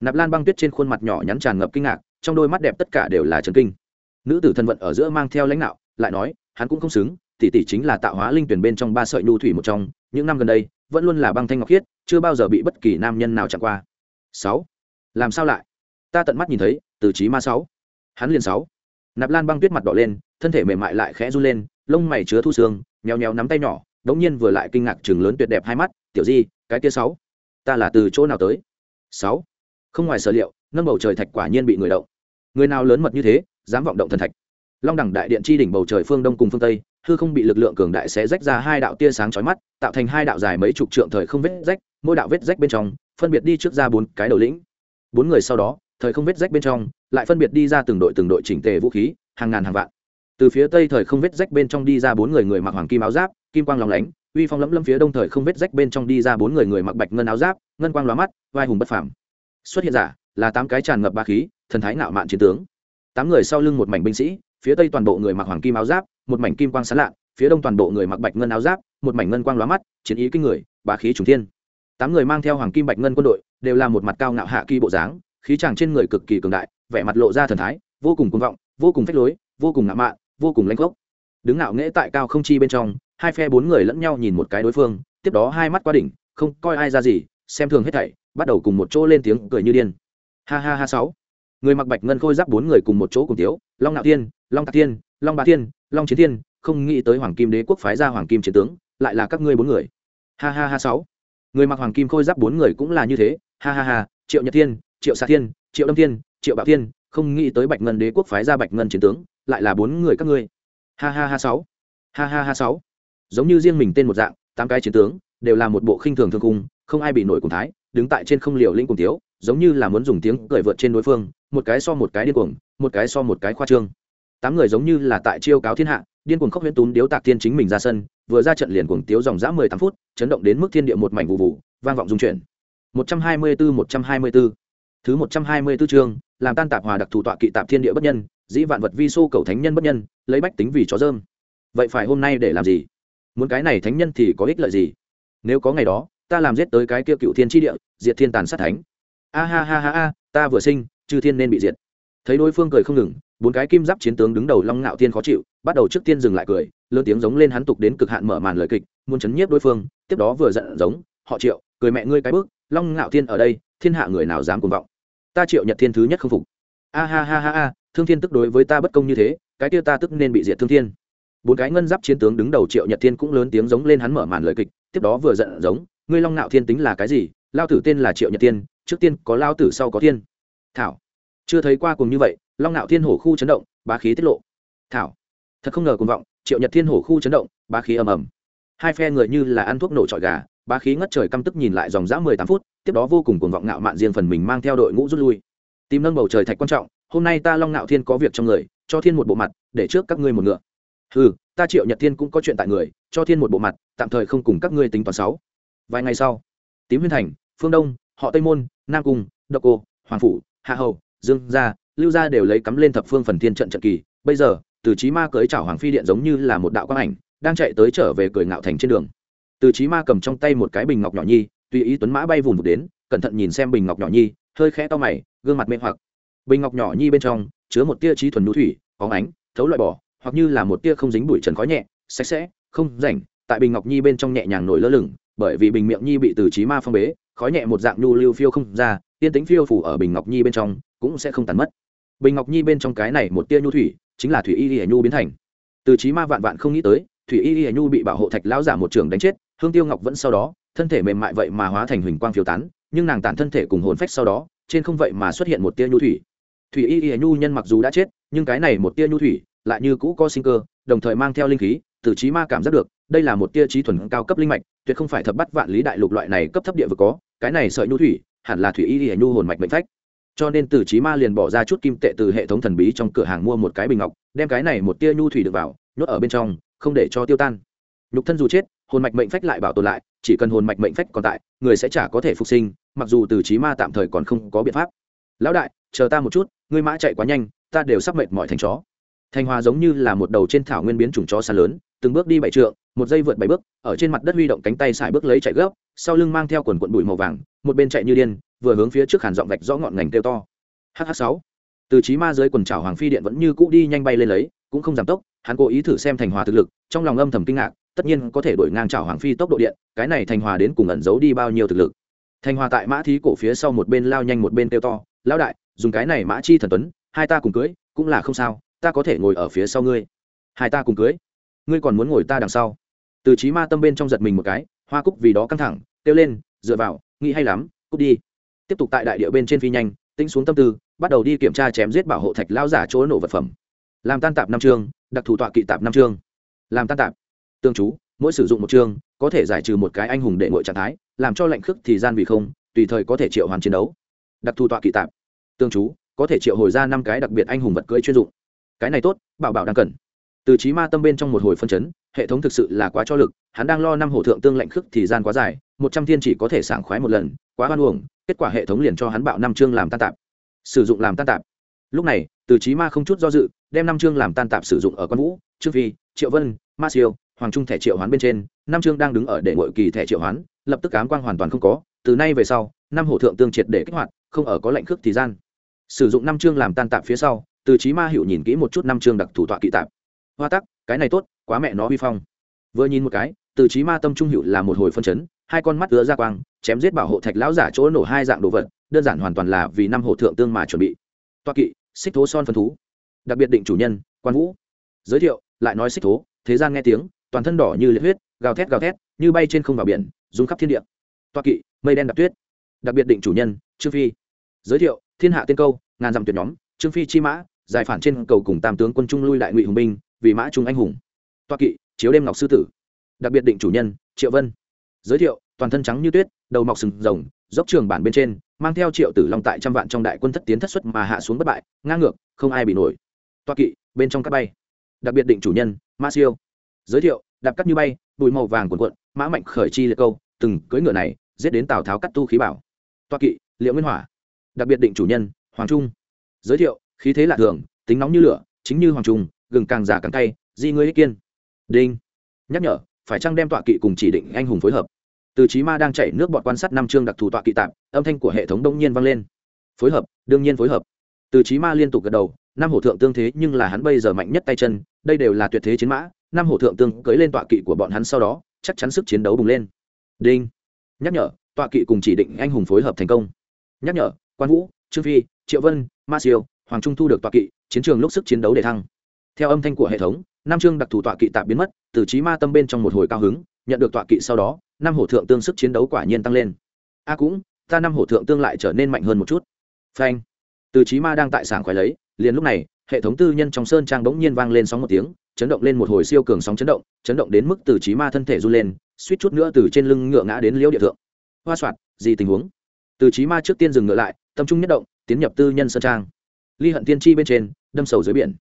Nạp lan băng tuyết trên khuôn mặt nhỏ nhắn tràn ngập kinh ngạc, trong đôi mắt đẹp tất cả đều là trần kinh. Nữ tử thân vận ở giữa mang theo lãnh đạo lại nói, hắn cũng không xứng, tỷ tỷ chính là tạo hóa linh tuyển bên trong ba sợi nhu thủy một trong, những năm gần đây, vẫn luôn là băng thanh ngọc khiết, chưa bao giờ bị bất kỳ nam nhân nào chạm qua. Sáu, làm sao lại? Ta tận mắt nhìn thấy, từ trí ma sáu hắn liền sáu. Nạp lan băng tuyết mặt đỏ lên, thân thể mềm mại lại khẽ run lên, lông mày chứa thu xương, nheo nheo nắm tay nhỏ, đống nhiên vừa lại kinh ngạc chừng lớn tuyệt đẹp hai mắt, tiểu di, cái kia sáu, ta là từ chỗ nào tới? Sáu. Không ngoài sở liệu, nâng bầu trời thạch quả nhiên bị người động. Người nào lớn mật như thế, dám vọng động thần thạch. Long đẳng đại điện chi đỉnh bầu trời phương đông cùng phương tây, hư không bị lực lượng cường đại sẽ rách ra hai đạo tia sáng chói mắt, tạo thành hai đạo dài mấy chục trượng thời không vết rách, mỗi đạo vết rách bên trong, phân biệt đi trước ra bốn cái đầu lĩnh. Bốn người sau đó thời không vết rách bên trong, lại phân biệt đi ra từng đội từng đội chỉnh tề vũ khí, hàng ngàn hàng vạn. Từ phía tây thời không vết rách bên trong đi ra bốn người người mặc hoàng kim áo giáp, kim quang lòng lánh, uy phong lẫm lâm phía đông thời không vết rách bên trong đi ra bốn người người mặc bạch ngân áo giáp, ngân quang lóa mắt, vai hùng bất phàm. Xuất hiện giả là tám cái tràn ngập ba khí, thần thái ngạo mạn chiến tướng. Tám người sau lưng một mảnh binh sĩ, phía tây toàn bộ người mặc hoàng kim áo giáp, một mảnh kim quang sán lạ, phía đông toàn bộ người mặc bạch ngân áo giáp, một mảnh ngân quang lóa mắt, chiến ý kinh người bá khí trùng thiên. Tám người mang theo hoàng kim bạch ngân quân đội, đều là một mặt cao ngạo hạ kỳ bộ dáng khí chàng trên người cực kỳ cường đại, vẻ mặt lộ ra thần thái, vô cùng cuồng vọng, vô cùng phách lối, vô cùng ngạo mạn, vô cùng lãnh gốc. Đứng ngạo nghễ tại cao không chi bên trong, hai phe bốn người lẫn nhau nhìn một cái đối phương, tiếp đó hai mắt qua đỉnh, không coi ai ra gì, xem thường hết thảy, bắt đầu cùng một chỗ lên tiếng cười như điên. Ha ha ha sáu. Người mặc bạch ngân khôi giáp bốn người cùng một chỗ cùng tiếu, long nạo thiên, long tạc thiên, long bá thiên, long chiến thiên, không nghĩ tới hoàng kim đế quốc phái ra hoàng kim chiến tướng, lại là các ngươi bốn người. Ha ha ha sáu. Người mặc hoàng kim khôi giáp bốn người cũng là như thế, ha ha ha, triệu nhật thiên triệu xạ thiên triệu đông thiên triệu bảo thiên không nghĩ tới bạch ngân đế quốc phái ra bạch ngân chiến tướng lại là bốn người các ngươi. Ha ha ha sáu. Ha ha ha sáu. Giống như riêng mình tên một dạng tám cái chiến tướng đều là một bộ khinh thường thương cung không ai bị nổi cùng thái đứng tại trên không liều lĩnh cùng thiếu, giống như là muốn dùng tiếng cười vượt trên đối phương một cái so một cái điên cuồng một cái so một cái khoa trương. Tám người giống như là tại chiêu cáo thiên hạ điên cuồng khóc huyễn tún điếu tạc thiên chính mình ra sân vừa ra trận liền cuồng tiếu dòng dã mười tám phút chấn động đến mức thiên địa một mảnh vụ vụ vang vọng dung chuyển. 124 124 thứ 124 chương, làm tan tạp hòa đặc thù tọa kỵ tạp thiên địa bất nhân, dĩ vạn vật vi xô cầu thánh nhân bất nhân, lấy bách tính vì chó dơm. Vậy phải hôm nay để làm gì? Muốn cái này thánh nhân thì có ích lợi gì? Nếu có ngày đó, ta làm giết tới cái kia cựu thiên chi địa, diệt thiên tàn sát thánh. A ha ha ha ha, ta vừa sinh, chư thiên nên bị diệt. Thấy đối phương cười không ngừng, bốn cái kim giáp chiến tướng đứng đầu long ngạo thiên khó chịu, bắt đầu trước tiên dừng lại cười, lớn tiếng giống lên hắn tục đến cực hạn mở màn lời kịch, muốn chấn nhiếp đối phương, tiếp đó vừa giận giống, họ triệu, cười mẹ ngươi cái bước, long ngạo thiên ở đây, thiên hạ người nào dám cuồng vọng? Ta triệu nhật thiên thứ nhất không phục. A ha ha ha ha, thương thiên tức đối với ta bất công như thế, cái kia ta tức nên bị diệt thương thiên. Bốn cái ngân giáp chiến tướng đứng đầu triệu nhật thiên cũng lớn tiếng giống lên hắn mở màn lời kịch, tiếp đó vừa giận giống, ngươi long nạo thiên tính là cái gì? Lao tử tên là triệu nhật thiên, trước tiên có lao tử sau có thiên. Thảo, chưa thấy qua cùng như vậy, long nạo thiên hổ khu chấn động, bá khí tiết lộ. Thảo, thật không ngờ cùng vọng, triệu nhật thiên hổ khu chấn động, bá khí ầm ầm. Hai phe người như là ăn thuốc nổ trọi gà, bá khí ngất trời căm tức nhìn lại dòng dã mười tám phút tiếp đó vô cùng cuồng vọng ngạo mạn riêng phần mình mang theo đội ngũ rút lui. Tìm nâng bầu trời thạch quan trọng, hôm nay ta long ngạo thiên có việc trong người, cho thiên một bộ mặt, để trước các ngươi một ngựa. Ừ ta triệu nhật thiên cũng có chuyện tại người, cho thiên một bộ mặt, tạm thời không cùng các ngươi tính toán sáu vài ngày sau, tím huyên thành, phương đông, họ tây môn, nam cung, độc cô, hoàng phủ, hạ hầu, dương gia, lưu gia đều lấy cắm lên thập phương phần thiên trận trận kỳ. Bây giờ, từ trí ma cưới chảo hoàng phi điện giống như là một đạo quang ảnh, đang chạy tới trở về cười ngạo thành trên đường. Từ trí ma cầm trong tay một cái bình ngọc nhỏ nhi tùy ý tuấn mã bay vùng vụt đến, cẩn thận nhìn xem bình ngọc nhỏ nhi, hơi khẽ to mày, gương mặt mê hoặc. Bình ngọc nhỏ nhi bên trong chứa một tia trí thuần nú thủy có ánh, thấu loại bỏ, hoặc như là một tia không dính bụi trần khói nhẹ, sạch sẽ, không rảnh, tại bình ngọc nhi bên trong nhẹ nhàng nổi lơ lửng, bởi vì bình miệng nhi bị từ trí ma phong bế, khói nhẹ một dạng nhu lưu phiêu không ra, tiên tính phiêu phủ ở bình ngọc nhi bên trong cũng sẽ không tàn mất. Bình ngọc nhi bên trong cái này một tia nhu thủy chính là thủy y y nhu biến thành. Từ trí ma vạn vạn không nghĩ tới, thủy y y nhu bị bảo hộ thạch lão giả một trường đánh chết, hương tiêu ngọc vẫn sau đó thân thể mềm mại vậy mà hóa thành huỳnh quang phiêu tán, nhưng nàng tản thân thể cùng hồn phách sau đó, trên không vậy mà xuất hiện một tia nhu thủy. Thủy y y nhu nhân mặc dù đã chết, nhưng cái này một tia nhu thủy lại như cũ có sinh cơ, đồng thời mang theo linh khí, từ trí ma cảm giác được, đây là một tia trí thuần cao cấp linh mạch, tuyệt không phải thập bắt vạn lý đại lục loại này cấp thấp địa vực có, cái này sợi nhu thủy hẳn là thủy y y nhu hồn mạch mệnh phách. Cho nên từ trí ma liền bỏ ra chút kim tệ từ hệ thống thần bí trong cửa hàng mua một cái bình ngọc, đem cái này một tia nhu thủy được vào, nhốt ở bên trong, không để cho tiêu tan. Nhục thân dù chết hồn mạch mệnh phách lại bảo tồn lại, chỉ cần hồn mạch mệnh phách còn tại, người sẽ chả có thể phục sinh, mặc dù từ trí ma tạm thời còn không có biện pháp. Lão đại, chờ ta một chút, ngươi mã chạy quá nhanh, ta đều sắp mệt mỏi thành chó. Thanh hoa giống như là một đầu trên thảo nguyên biến chủng chó xa lớn, từng bước đi bảy trượng, một giây vượt bảy bước, ở trên mặt đất huy động cánh tay xài bước lấy chạy gấp, sau lưng mang theo quần quận bụi màu vàng, một bên chạy như điên, vừa hướng phía trước hàn giọng vạch rõ ngọn ngành kêu to. Hh sáu. Từ trí ma dưới quần trào hoàng phi điện vẫn như cũ đi nhanh bay lên lấy, cũng không giảm tốc, hắn cố ý thử xem thành hòa thực lực, trong lòng âm thầm kinh ngạc tất nhiên có thể đổi ngang chảo hoàng phi tốc độ điện, cái này thành hòa đến cùng ẩn giấu đi bao nhiêu thực lực. Thành hòa tại mã thí cổ phía sau một bên lao nhanh một bên kêu to, lão đại, dùng cái này mã chi thần tuấn, hai ta cùng cưới, cũng là không sao, ta có thể ngồi ở phía sau ngươi. Hai ta cùng cưới? Ngươi còn muốn ngồi ta đằng sau? Từ trí ma tâm bên trong giật mình một cái, hoa cúc vì đó căng thẳng, kêu lên, dựa vào, nghĩ hay lắm cúc đi. Tiếp tục tại đại địa bên trên phi nhanh tính xuống tâm tư, bắt đầu đi kiểm tra chém giết bảo hộ thạch lao giả chỗ nổ vật phẩm. Làm tan tạp năm chương, đặc thù tọa kỵ tạp năm chương. Làm tan tạp tương chú, mỗi sử dụng một chương, có thể giải trừ một cái anh hùng để ngội trạng thái, làm cho lệnh khước thì gian vì không, tùy thời có thể triệu hoàn chiến đấu. Đặc thù tọa kỵ tạp tương chú, có thể triệu hồi ra năm cái đặc biệt anh hùng vật cưỡi chuyên dụng. Cái này tốt, bảo bảo đang cần. Từ trí ma tâm bên trong một hồi phân chấn, hệ thống thực sự là quá cho lực, hắn đang lo năm hổ thượng tương lệnh khước thì gian quá dài, một trăm thiên chỉ có thể sảng khoái một lần, quá hoan uổng, kết quả hệ thống liền cho hắn bạo năm chương làm tan tạp. Sử dụng làm tan tạp. Lúc này, từ trí ma không chút do dự, đem năm chương làm tan tạp sử dụng ở con vũ, trương phi, triệu vân, ma siêu hoàng trung thẻ triệu hoán bên trên, năm chương đang đứng ở để ngội kỳ thẻ triệu hoán, lập tức cám quang hoàn toàn không có, từ nay về sau, năm hổ thượng tương triệt để kích hoạt, không ở có lệnh khước thì gian. Sử dụng năm chương làm tan tạp phía sau, từ trí ma hiệu nhìn kỹ một chút năm chương đặc thủ tọa kỵ tạp. Hoa tắc, cái này tốt, quá mẹ nó vi phong. Vừa nhìn một cái, từ trí ma tâm trung hiệu là một hồi phân chấn, hai con mắt ứa ra quang, chém giết bảo hộ thạch lão giả chỗ nổ hai dạng đồ vật, đơn giản hoàn toàn là vì năm Hổ thượng tương mà chuẩn bị. Toa kỵ, xích thố son phân thú. Đặc biệt định chủ nhân, quan vũ. Giới thiệu, lại nói xích thố, thế gian nghe tiếng toàn thân đỏ như liệt huyết, gào thét gào thét, như bay trên không vào biển, rung khắp thiên địa. Toa kỵ, mây đen đặc tuyết. Đặc biệt định chủ nhân, trương phi. Giới thiệu, thiên hạ tiên câu, ngàn dặm tuyệt nhóm, trương phi chi mã, giải phản trên cầu cùng tam tướng quân trung lui lại ngụy hùng binh, vì mã trung anh hùng. Toa kỵ, chiếu đêm ngọc sư tử. Đặc biệt định chủ nhân, triệu vân. Giới thiệu, toàn thân trắng như tuyết, đầu mọc sừng rồng, dốc trường bản bên trên, mang theo triệu tử long tại trăm vạn trong đại quân thất tiến thất xuất mà hạ xuống bất bại, ngang ngược, không ai bị nổi. Toa kỵ, bên trong các bay. Đặc biệt định chủ nhân, ma siêu giới thiệu, đạp cắt như bay, bụi màu vàng cuồn cuộn, mã mạnh khởi chi liệt câu, từng cưỡi ngựa này, giết đến tào tháo cắt tu khí bảo. Toa kỵ, liệu nguyên hỏa. Đặc biệt định chủ nhân, hoàng trung. Giới thiệu, khí thế lạ thường, tính nóng như lửa, chính như hoàng trung, gừng càng già càng cay, di ngươi ích kiên. Đinh. Nhắc nhở, phải chăng đem tọa kỵ cùng chỉ định anh hùng phối hợp? Từ chí ma đang chạy nước bọt quan sát năm chương đặc thù tọa kỵ tạm, âm thanh của hệ thống đông nhiên vang lên. Phối hợp, đương nhiên phối hợp. Từ chí ma liên tục gật đầu, năm hổ thượng tương thế nhưng là hắn bây giờ mạnh nhất tay chân, đây đều là tuyệt thế chiến mã năm hổ thượng tương cưới lên tọa kỵ của bọn hắn sau đó, chắc chắn sức chiến đấu bùng lên. Đinh. Nhắc nhở, tọa kỵ cùng chỉ định anh hùng phối hợp thành công. Nhắc nhở, quan vũ, trương phi, triệu vân, ma siêu, hoàng trung thu được tọa kỵ, chiến trường lúc sức chiến đấu để thăng. Theo âm thanh của hệ thống năm trương đặc thù tọa kỵ tạm biến mất, từ trí ma tâm bên trong một hồi cao hứng, nhận được tọa kỵ sau đó năm hổ thượng tương sức chiến đấu quả nhiên tăng lên. A à cũng, ta năm hổ thượng tương lại trở nên mạnh hơn một chút. Phanh. Từ trí ma đang tại sảng khoái lấy, liền lúc này, hệ thống tư nhân trong sơn trang bỗng nhiên vang lên sóng một tiếng chấn động lên một hồi siêu cường sóng chấn động chấn động đến mức từ trí ma thân thể run lên, suýt chút nữa từ trên lưng ngựa ngã đến liễu địa thượng. Hoa soạt, gì tình huống? Từ trí ma trước tiên dừng ngựa lại, tâm trung nhất động, tiến nhập tư nhân sơn trang. Ly hận tiên tri bên trên, đâm sầu dưới biển.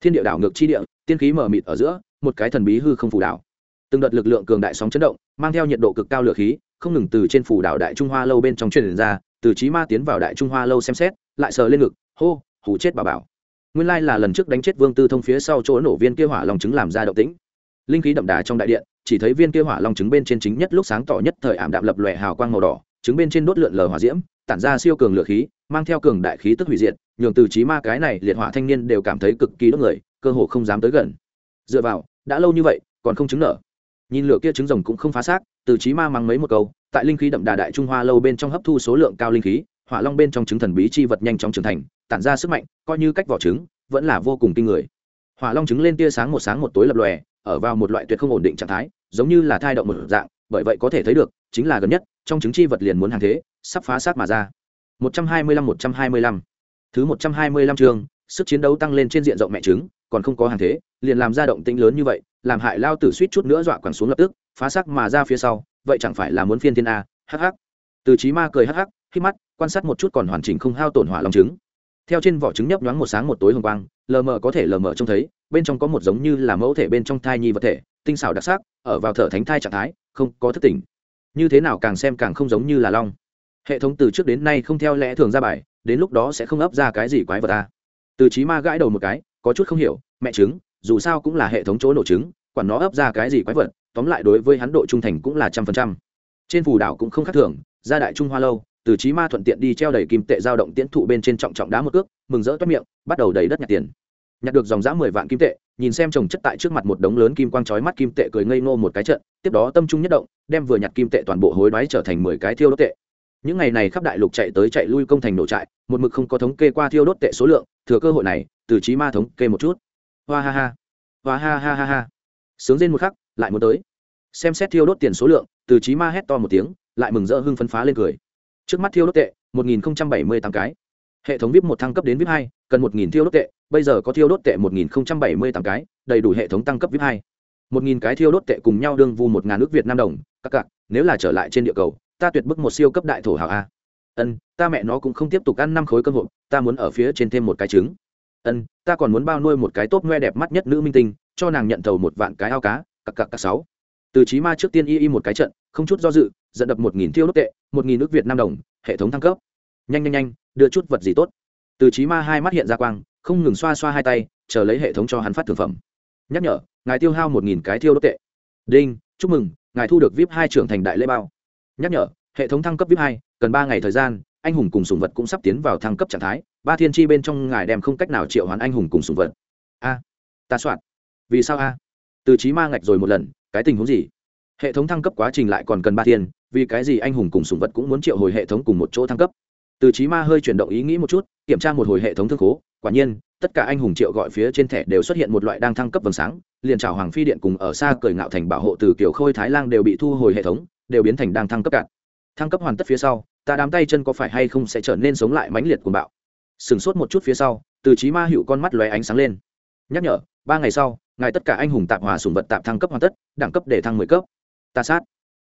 Thiên địa đảo ngược chi địa, tiên khí mở mịt ở giữa, một cái thần bí hư không phủ đảo. Từng đợt lực lượng cường đại sóng chấn động, mang theo nhiệt độ cực cao lửa khí, không ngừng từ trên phủ đảo đại trung hoa lâu bên trong truyền ra, từ trí ma tiến vào đại trung hoa lâu xem xét, lại sờ lên ngực, hô hủ chết bà bảo nguyên lai là lần trước đánh chết vương tư thông phía sau chỗ nổ viên kia hỏa long trứng làm ra động tĩnh. Linh khí đậm đà trong đại điện, chỉ thấy viên kia hỏa long trứng bên trên chính nhất lúc sáng tỏ nhất thời ảm đạm lập lòe hào quang màu đỏ, trứng bên trên đốt lượn lờ hỏa diễm, tản ra siêu cường lửa khí, mang theo cường đại khí tức hủy diệt, nhường từ trí ma cái này liệt hỏa thanh niên đều cảm thấy cực kỳ đốt người, cơ hồ không dám tới gần. Dựa vào, đã lâu như vậy, còn không chứng nở. Nhìn lửa kia trứng rồng cũng không phá xác, từ trí ma mang mấy một câu, tại linh khí đậm đà đại trung hoa lâu bên trong hấp thu số lượng cao linh khí, hỏa long bên trong trứng thần bí chi vật nhanh chóng trưởng thành tản ra sức mạnh, coi như cách vỏ trứng, vẫn là vô cùng kinh người. Hỏa long trứng lên tia sáng một sáng một tối lập lòe, ở vào một loại tuyệt không ổn định trạng thái, giống như là thai động một dạng, bởi vậy có thể thấy được, chính là gần nhất, trong trứng chi vật liền muốn hàng thế, sắp phá sát mà ra. 125 125 thứ 125 chương, sức chiến đấu tăng lên trên diện rộng mẹ trứng, còn không có hàng thế, liền làm ra động tĩnh lớn như vậy, làm hại lao tử suýt chút nữa dọa quẳng xuống lập tức, phá sắc mà ra phía sau, vậy chẳng phải là muốn phiên thiên a hh từ trí ma cười hh khi mắt, quan sát một chút còn hoàn chỉnh không hao tổn hỏa long trứng theo trên vỏ trứng nhấp nhoáng một sáng một tối hồng quang, lờ mờ có thể lờ mờ trông thấy, bên trong có một giống như là mẫu thể bên trong thai nhi vật thể, tinh xảo đặc sắc, ở vào thở thánh thai trạng thái, không có thất tỉnh như thế nào càng xem càng không giống như là long. Hệ thống từ trước đến nay không theo lẽ thường ra bài, đến lúc đó sẽ không ấp ra cái gì quái vật ta từ trí ma gãi đầu một cái, có chút không hiểu, mẹ trứng, dù sao cũng là hệ thống chỗ nổ trứng, quản nó ấp ra cái gì quái vật, tóm lại đối với hắn độ trung thành cũng là trăm phần trăm. Trên phù đảo cũng không khác thường gia đại trung hoa lâu từ trí ma thuận tiện đi treo đầy kim tệ giao động tiễn thụ bên trên trọng trọng đá một cước, mừng rỡ toát miệng, bắt đầu đầy đất nhặt tiền. Nhặt được dòng giã mười vạn kim tệ, nhìn xem trồng chất tại trước mặt một đống lớn kim quang chói mắt kim tệ cười ngây ngô một cái trận, tiếp đó tâm trung nhất động, đem vừa nhặt kim tệ toàn bộ hối đoái trở thành mười cái thiêu đốt tệ. Những ngày này khắp đại lục chạy tới chạy lui công thành nổ trại, một mực không có thống kê qua thiêu đốt tệ số lượng, thừa cơ hội này, từ trí ma thống kê một chút. Hoa ha ha. Hoa ha ha ha ha. Sướng lên một khắc, lại muốn tới. Xem xét thiêu đốt tiền số lượng, từ trí ma hét to một tiếng, lại mừng rỡ hưng phấn phá lên cười trước mắt thiêu đốt tệ, một nghìn bảy mươi tám cái. Hệ thống vip một thăng cấp đến vip hai, cần một nghìn thiêu đốt tệ, bây giờ có thiêu đốt tệ một nghìn bảy mươi tám cái, đầy đủ hệ thống tăng cấp vip hai. một nghìn cái thiêu đốt tệ cùng nhau đương vu một ngàn nước việt nam đồng, các cặc nếu là trở lại trên địa cầu, ta tuyệt bức một siêu cấp đại thổ hào a. Ân, ta mẹ nó cũng không tiếp tục ăn năm khối cơm hộp, ta muốn ở phía trên thêm một cái trứng. Ân, ta còn muốn bao nuôi một cái tốt ngoe đẹp mắt nhất nữ minh tinh, cho nàng nhận thầu một vạn cái ao cá cặp cặc cặp sáu. Từ trí ma trước tiên y y một cái trận không chút do dự, dẫn đập một nghìn thiêu đốt tệ, một nghìn nước việt nam đồng, hệ thống thăng cấp. Nhanh nhanh nhanh, đưa chút vật gì tốt. Từ trí ma hai mắt hiện ra quang, không ngừng xoa xoa hai tay, chờ lấy hệ thống cho hắn phát thực phẩm. Nhắc nhở, ngài tiêu hao một nghìn cái thiêu đốt tệ. Đinh, chúc mừng, ngài thu được vip hai trưởng thành đại lễ bao. Nhắc nhở, hệ thống thăng cấp vip hai, cần ba ngày thời gian, anh hùng cùng sùng vật cũng sắp tiến vào thăng cấp trạng thái, ba thiên tri bên trong ngài đem không cách nào triệu hoán anh hùng cùng sùng vật. A, ta soạn. Vì sao a? Từ trí ma ngạch rồi một lần, cái tình huống gì? Hệ thống thăng cấp quá trình lại còn cần ba thiên, vì cái gì anh hùng cùng sùng vật cũng muốn triệu hồi hệ thống cùng một chỗ thăng cấp? Từ trí ma hơi chuyển động ý nghĩ một chút, kiểm tra một hồi hệ thống thương khố, quả nhiên, tất cả anh hùng triệu gọi phía trên thẻ đều xuất hiện một loại đang thăng cấp vầng sáng, liền trào hoàng phi điện cùng ở xa cởi ngạo thành bảo hộ từ kiểu khôi thái lang đều bị thu hồi hệ thống, đều biến thành đang thăng cấp cạn. Thăng cấp hoàn tất phía sau, ta đám tay chân có phải hay không sẽ trở nên sống lại mãnh liệt của bạo? Sừng sốt một chút phía sau, từ trí ma hiệu con mắt lóe ánh sáng lên. Nhắc nhở, ba ngày sau, ngài tất cả anh hùng tạp hòa sùng vật tạp thăng cấp hoàn tất, đẳng cấp để thăng mười cấp ta sát.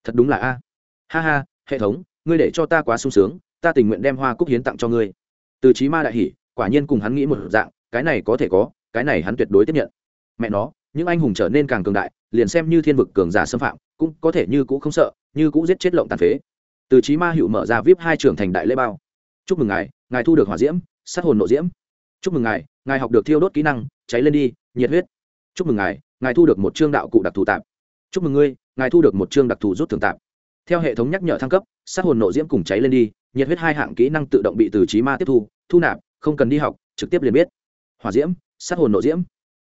Thật đúng là a. Ha ha, hệ thống, ngươi để cho ta quá sung sướng, ta tình nguyện đem hoa cúc hiến tặng cho ngươi. Từ trí ma đại hỷ quả nhiên cùng hắn nghĩ một dạng, cái này có thể có, cái này hắn tuyệt đối tiếp nhận. Mẹ nó, những anh hùng trở nên càng cường đại, liền xem như thiên vực cường giả xâm phạm, cũng có thể như cũ không sợ, như cũ giết chết lộng tàn phế. Từ trí ma hữu mở ra vip hai trưởng thành đại lễ bao. Chúc mừng ngài ngài thu được hỏa diễm, sát hồn nộ diễm. Chúc mừng ngài ngài học được thiêu đốt kỹ năng, cháy lên đi, nhiệt huyết. Chúc mừng ngài ngài thu được một chương đạo cụ đặc thù tạp. Chúc mừng ngươi ngài thu được một chương đặc thù rút thường tạp. Theo hệ thống nhắc nhở thăng cấp, sát hồn nộ diễm cùng cháy lên đi, nhiệt huyết hai hạng kỹ năng tự động bị từ trí ma tiếp thu thu nạp, không cần đi học, trực tiếp liền biết. Hỏa diễm, sát hồn nộ diễm.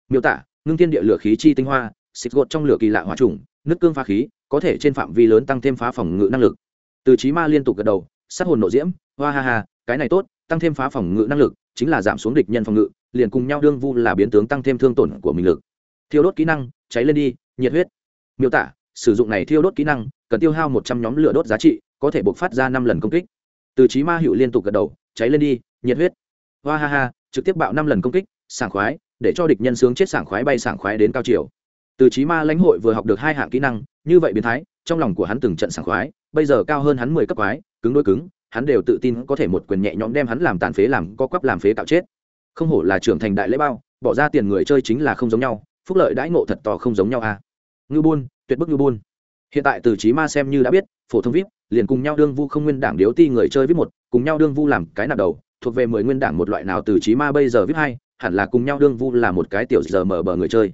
Miêu tả, ngưng thiên địa lửa khí chi tinh hoa xịt gột trong lửa kỳ lạ hỏa trùng, nước cương phá khí, có thể trên phạm vi lớn tăng thêm phá phòng ngự năng lực. Từ trí ma liên tục gật đầu, sát hồn nộ diễm, hoa ha ha, cái này tốt, tăng thêm phá phòng ngự năng lực, chính là giảm xuống địch nhân phòng ngự, liền cùng nhau đương vu là biến tướng tăng thêm thương tổn của mình lực. Thiêu đốt kỹ năng, cháy lên đi, nhiệt huyết. Miêu tả sử dụng này thiêu đốt kỹ năng, cần tiêu hao một trăm nhóm lửa đốt giá trị, có thể buộc phát ra năm lần công kích. Từ trí ma hiệu liên tục gật đầu, cháy lên đi, nhiệt huyết. Hoa ha ha, trực tiếp bạo năm lần công kích, sảng khoái, để cho địch nhân sướng chết sảng khoái bay sảng khoái đến cao chiều. Từ trí ma lãnh hội vừa học được hai hạng kỹ năng, như vậy biến thái, trong lòng của hắn từng trận sảng khoái, bây giờ cao hơn hắn mười cấp quái, cứng đôi cứng, hắn đều tự tin có thể một quyền nhẹ nhõm đem hắn làm tàn phế làm co quắp làm phế tạo chết. Không hổ là trưởng thành đại lễ bao, bỏ ra tiền người chơi chính là không giống nhau, phúc lợi đãi ngộ thật to không giống nhau à ngư buôn tuyệt bức ngư buôn. Hiện tại từ trí ma xem như đã biết, phổ thông vip, liền cùng nhau đương vu không nguyên đảng điếu ti người chơi vip một, cùng nhau đương vu làm cái nạp đầu, thuộc về mười nguyên đảng một loại nào từ trí ma bây giờ vip hai, hẳn là cùng nhau đương vu là một cái tiểu giờ mở bờ người chơi.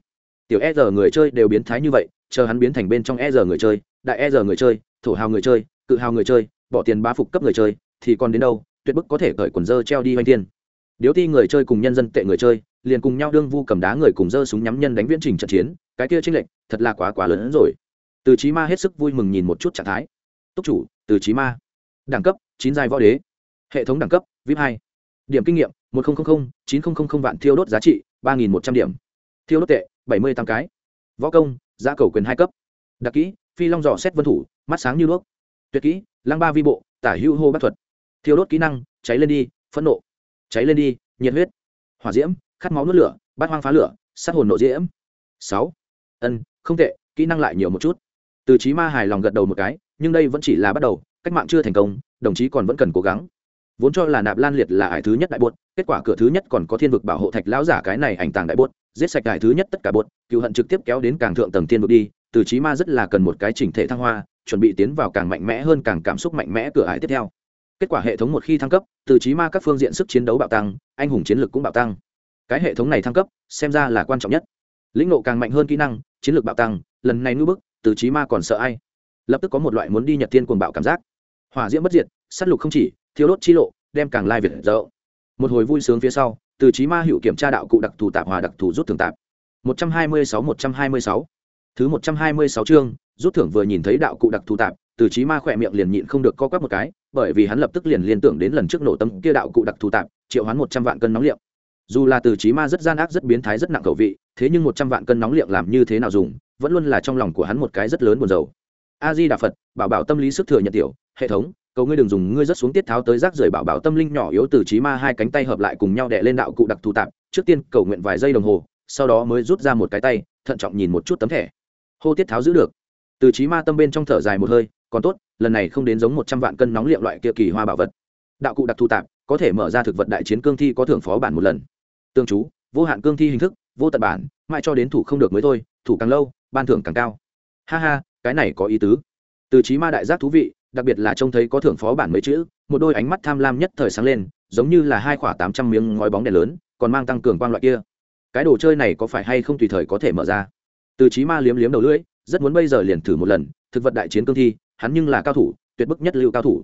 Tiểu e giờ người chơi đều biến thái như vậy, chờ hắn biến thành bên trong e giờ người chơi, đại e giờ người chơi, thổ hào người chơi, cự hào người chơi, bỏ tiền bá phục cấp người chơi, thì còn đến đâu, tuyệt bức có thể cởi quần dơ treo đi oanh tiên điếu ti người chơi cùng nhân dân tệ người chơi, liền cùng nhau đương vu cầm đá người cùng dơ súng nhắm nhân đánh viễn trình trận chiến cái kia chênh lệch thật là quá quá lớn hơn rồi. Từ chí ma hết sức vui mừng nhìn một chút trạng thái. Túc chủ, từ chí ma. Đẳng cấp, chín giai võ đế. Hệ thống đẳng cấp vip hai. Điểm kinh nghiệm, một nghìn chín nghìn vạn thiêu đốt giá trị, ba nghìn một trăm điểm. Thiêu đốt tệ, bảy mươi tám cái. Võ công, giá cầu quyền hai cấp. Đặc kỹ, phi long dò xét vân thủ, mắt sáng như đuốc. Tuyệt kỹ lăng ba vi bộ, tả hữu hô bác thuật. Thiêu đốt kỹ năng, cháy lên đi, phẫn nộ. Cháy lên đi, nhiệt huyết. Hỏa diễm, khát máu nuốt lửa, bát hoang phá lửa, sát hồn nộ diễm. Sáu ân, không tệ, kỹ năng lại nhiều một chút. Từ trí ma hài lòng gật đầu một cái, nhưng đây vẫn chỉ là bắt đầu, cách mạng chưa thành công, đồng chí còn vẫn cần cố gắng. Vốn cho là nạp lan liệt là ải thứ nhất đại bột, kết quả cửa thứ nhất còn có thiên vực bảo hộ thạch lão giả cái này ảnh tàng đại bột, giết sạch ải thứ nhất tất cả bột, cựu hận trực tiếp kéo đến càng thượng tầng thiên vực đi, từ trí ma rất là cần một cái chỉnh thể thăng hoa, chuẩn bị tiến vào càng mạnh mẽ hơn càng cảm xúc mạnh mẽ cửa ải tiếp theo. Kết quả hệ thống một khi thăng cấp, từ trí ma các phương diện sức chiến đấu bạo tăng, anh hùng chiến lược cũng bạo tăng. Cái hệ thống này thăng cấp, xem ra là quan trọng nhất lĩnh nộ càng mạnh hơn kỹ năng, chiến lược bạo tăng, lần này ngư bức, từ trí ma còn sợ ai? Lập tức có một loại muốn đi nhật thiên cuồng bạo cảm giác. Hỏa diễm bất diệt s á t lục không chỉ thiếu đốt chi lộ, đem càng lai việt dậu một hồi vui sướng phía sau, từ trí ma hiệu kiểm tra đạo cụ đặc thù tạp hòa đặc thù rút thường tạp. Một trăm hai mươi sáu, một trăm hai mươi sáu. Thứ một trăm hai mươi sáu chương, rút thưởng vừa nhìn thấy đạo cụ đặc thù tạp, từ trí ma khỏe miệng liền nhịn không được co quắp một cái, bởi vì hắn lập tức liền liên tưởng đến lần trước nổ tâm kia đạo cụ đặc thù tạp, triệu hoán một trăm vạn cân nóng liệu dù là từ trí ma rất gian ác rất biến thái rất nặng khẩu vị, thế nhưng một trăm vạn cân nóng liệng làm như thế nào dùng, vẫn luôn là trong lòng của hắn một cái rất lớn buồn dầu a di đà phật, bảo bảo tâm lý sức thừa nhận tiểu, hệ thống, cầu ngươi đừng dùng ngươi rất xuống tiết tháo tới rác rời bảo bảo tâm linh nhỏ yếu từ trí ma hai cánh tay hợp lại cùng nhau đè lên đạo cụ đặc thù tạp trước tiên cầu nguyện vài giây đồng hồ, sau đó mới rút ra một cái tay, thận trọng nhìn một chút tấm thẻ. Hô tiết tháo giữ được. Từ trí ma tâm bên trong thở dài một hơi, còn tốt, lần này không đến giống một trăm vạn cân nóng liệm loại kia kỳ hoa bảo vật. Đạo cụ đặc thù tạp có thể mở ra thực vật đại chiến cương thi có thưởng phó bản một lần tương chú, vô hạn cương thi hình thức, vô tận bản, mãi cho đến thủ không được mới thôi, thủ càng lâu, ban thưởng càng cao. Ha ha, cái này có ý tứ. Từ trí ma đại giác thú vị, đặc biệt là trông thấy có thưởng phó bản mấy chữ, một đôi ánh mắt tham lam nhất thời sáng lên, giống như là hai khoảng tám trăm miếng ngói bóng đèn lớn, còn mang tăng cường quang loại kia. Cái đồ chơi này có phải hay không tùy thời có thể mở ra? Từ trí ma liếm liếm đầu lưỡi, rất muốn bây giờ liền thử một lần, thực vật đại chiến cương thi, hắn nhưng là cao thủ, tuyệt bức nhất lưu cao thủ.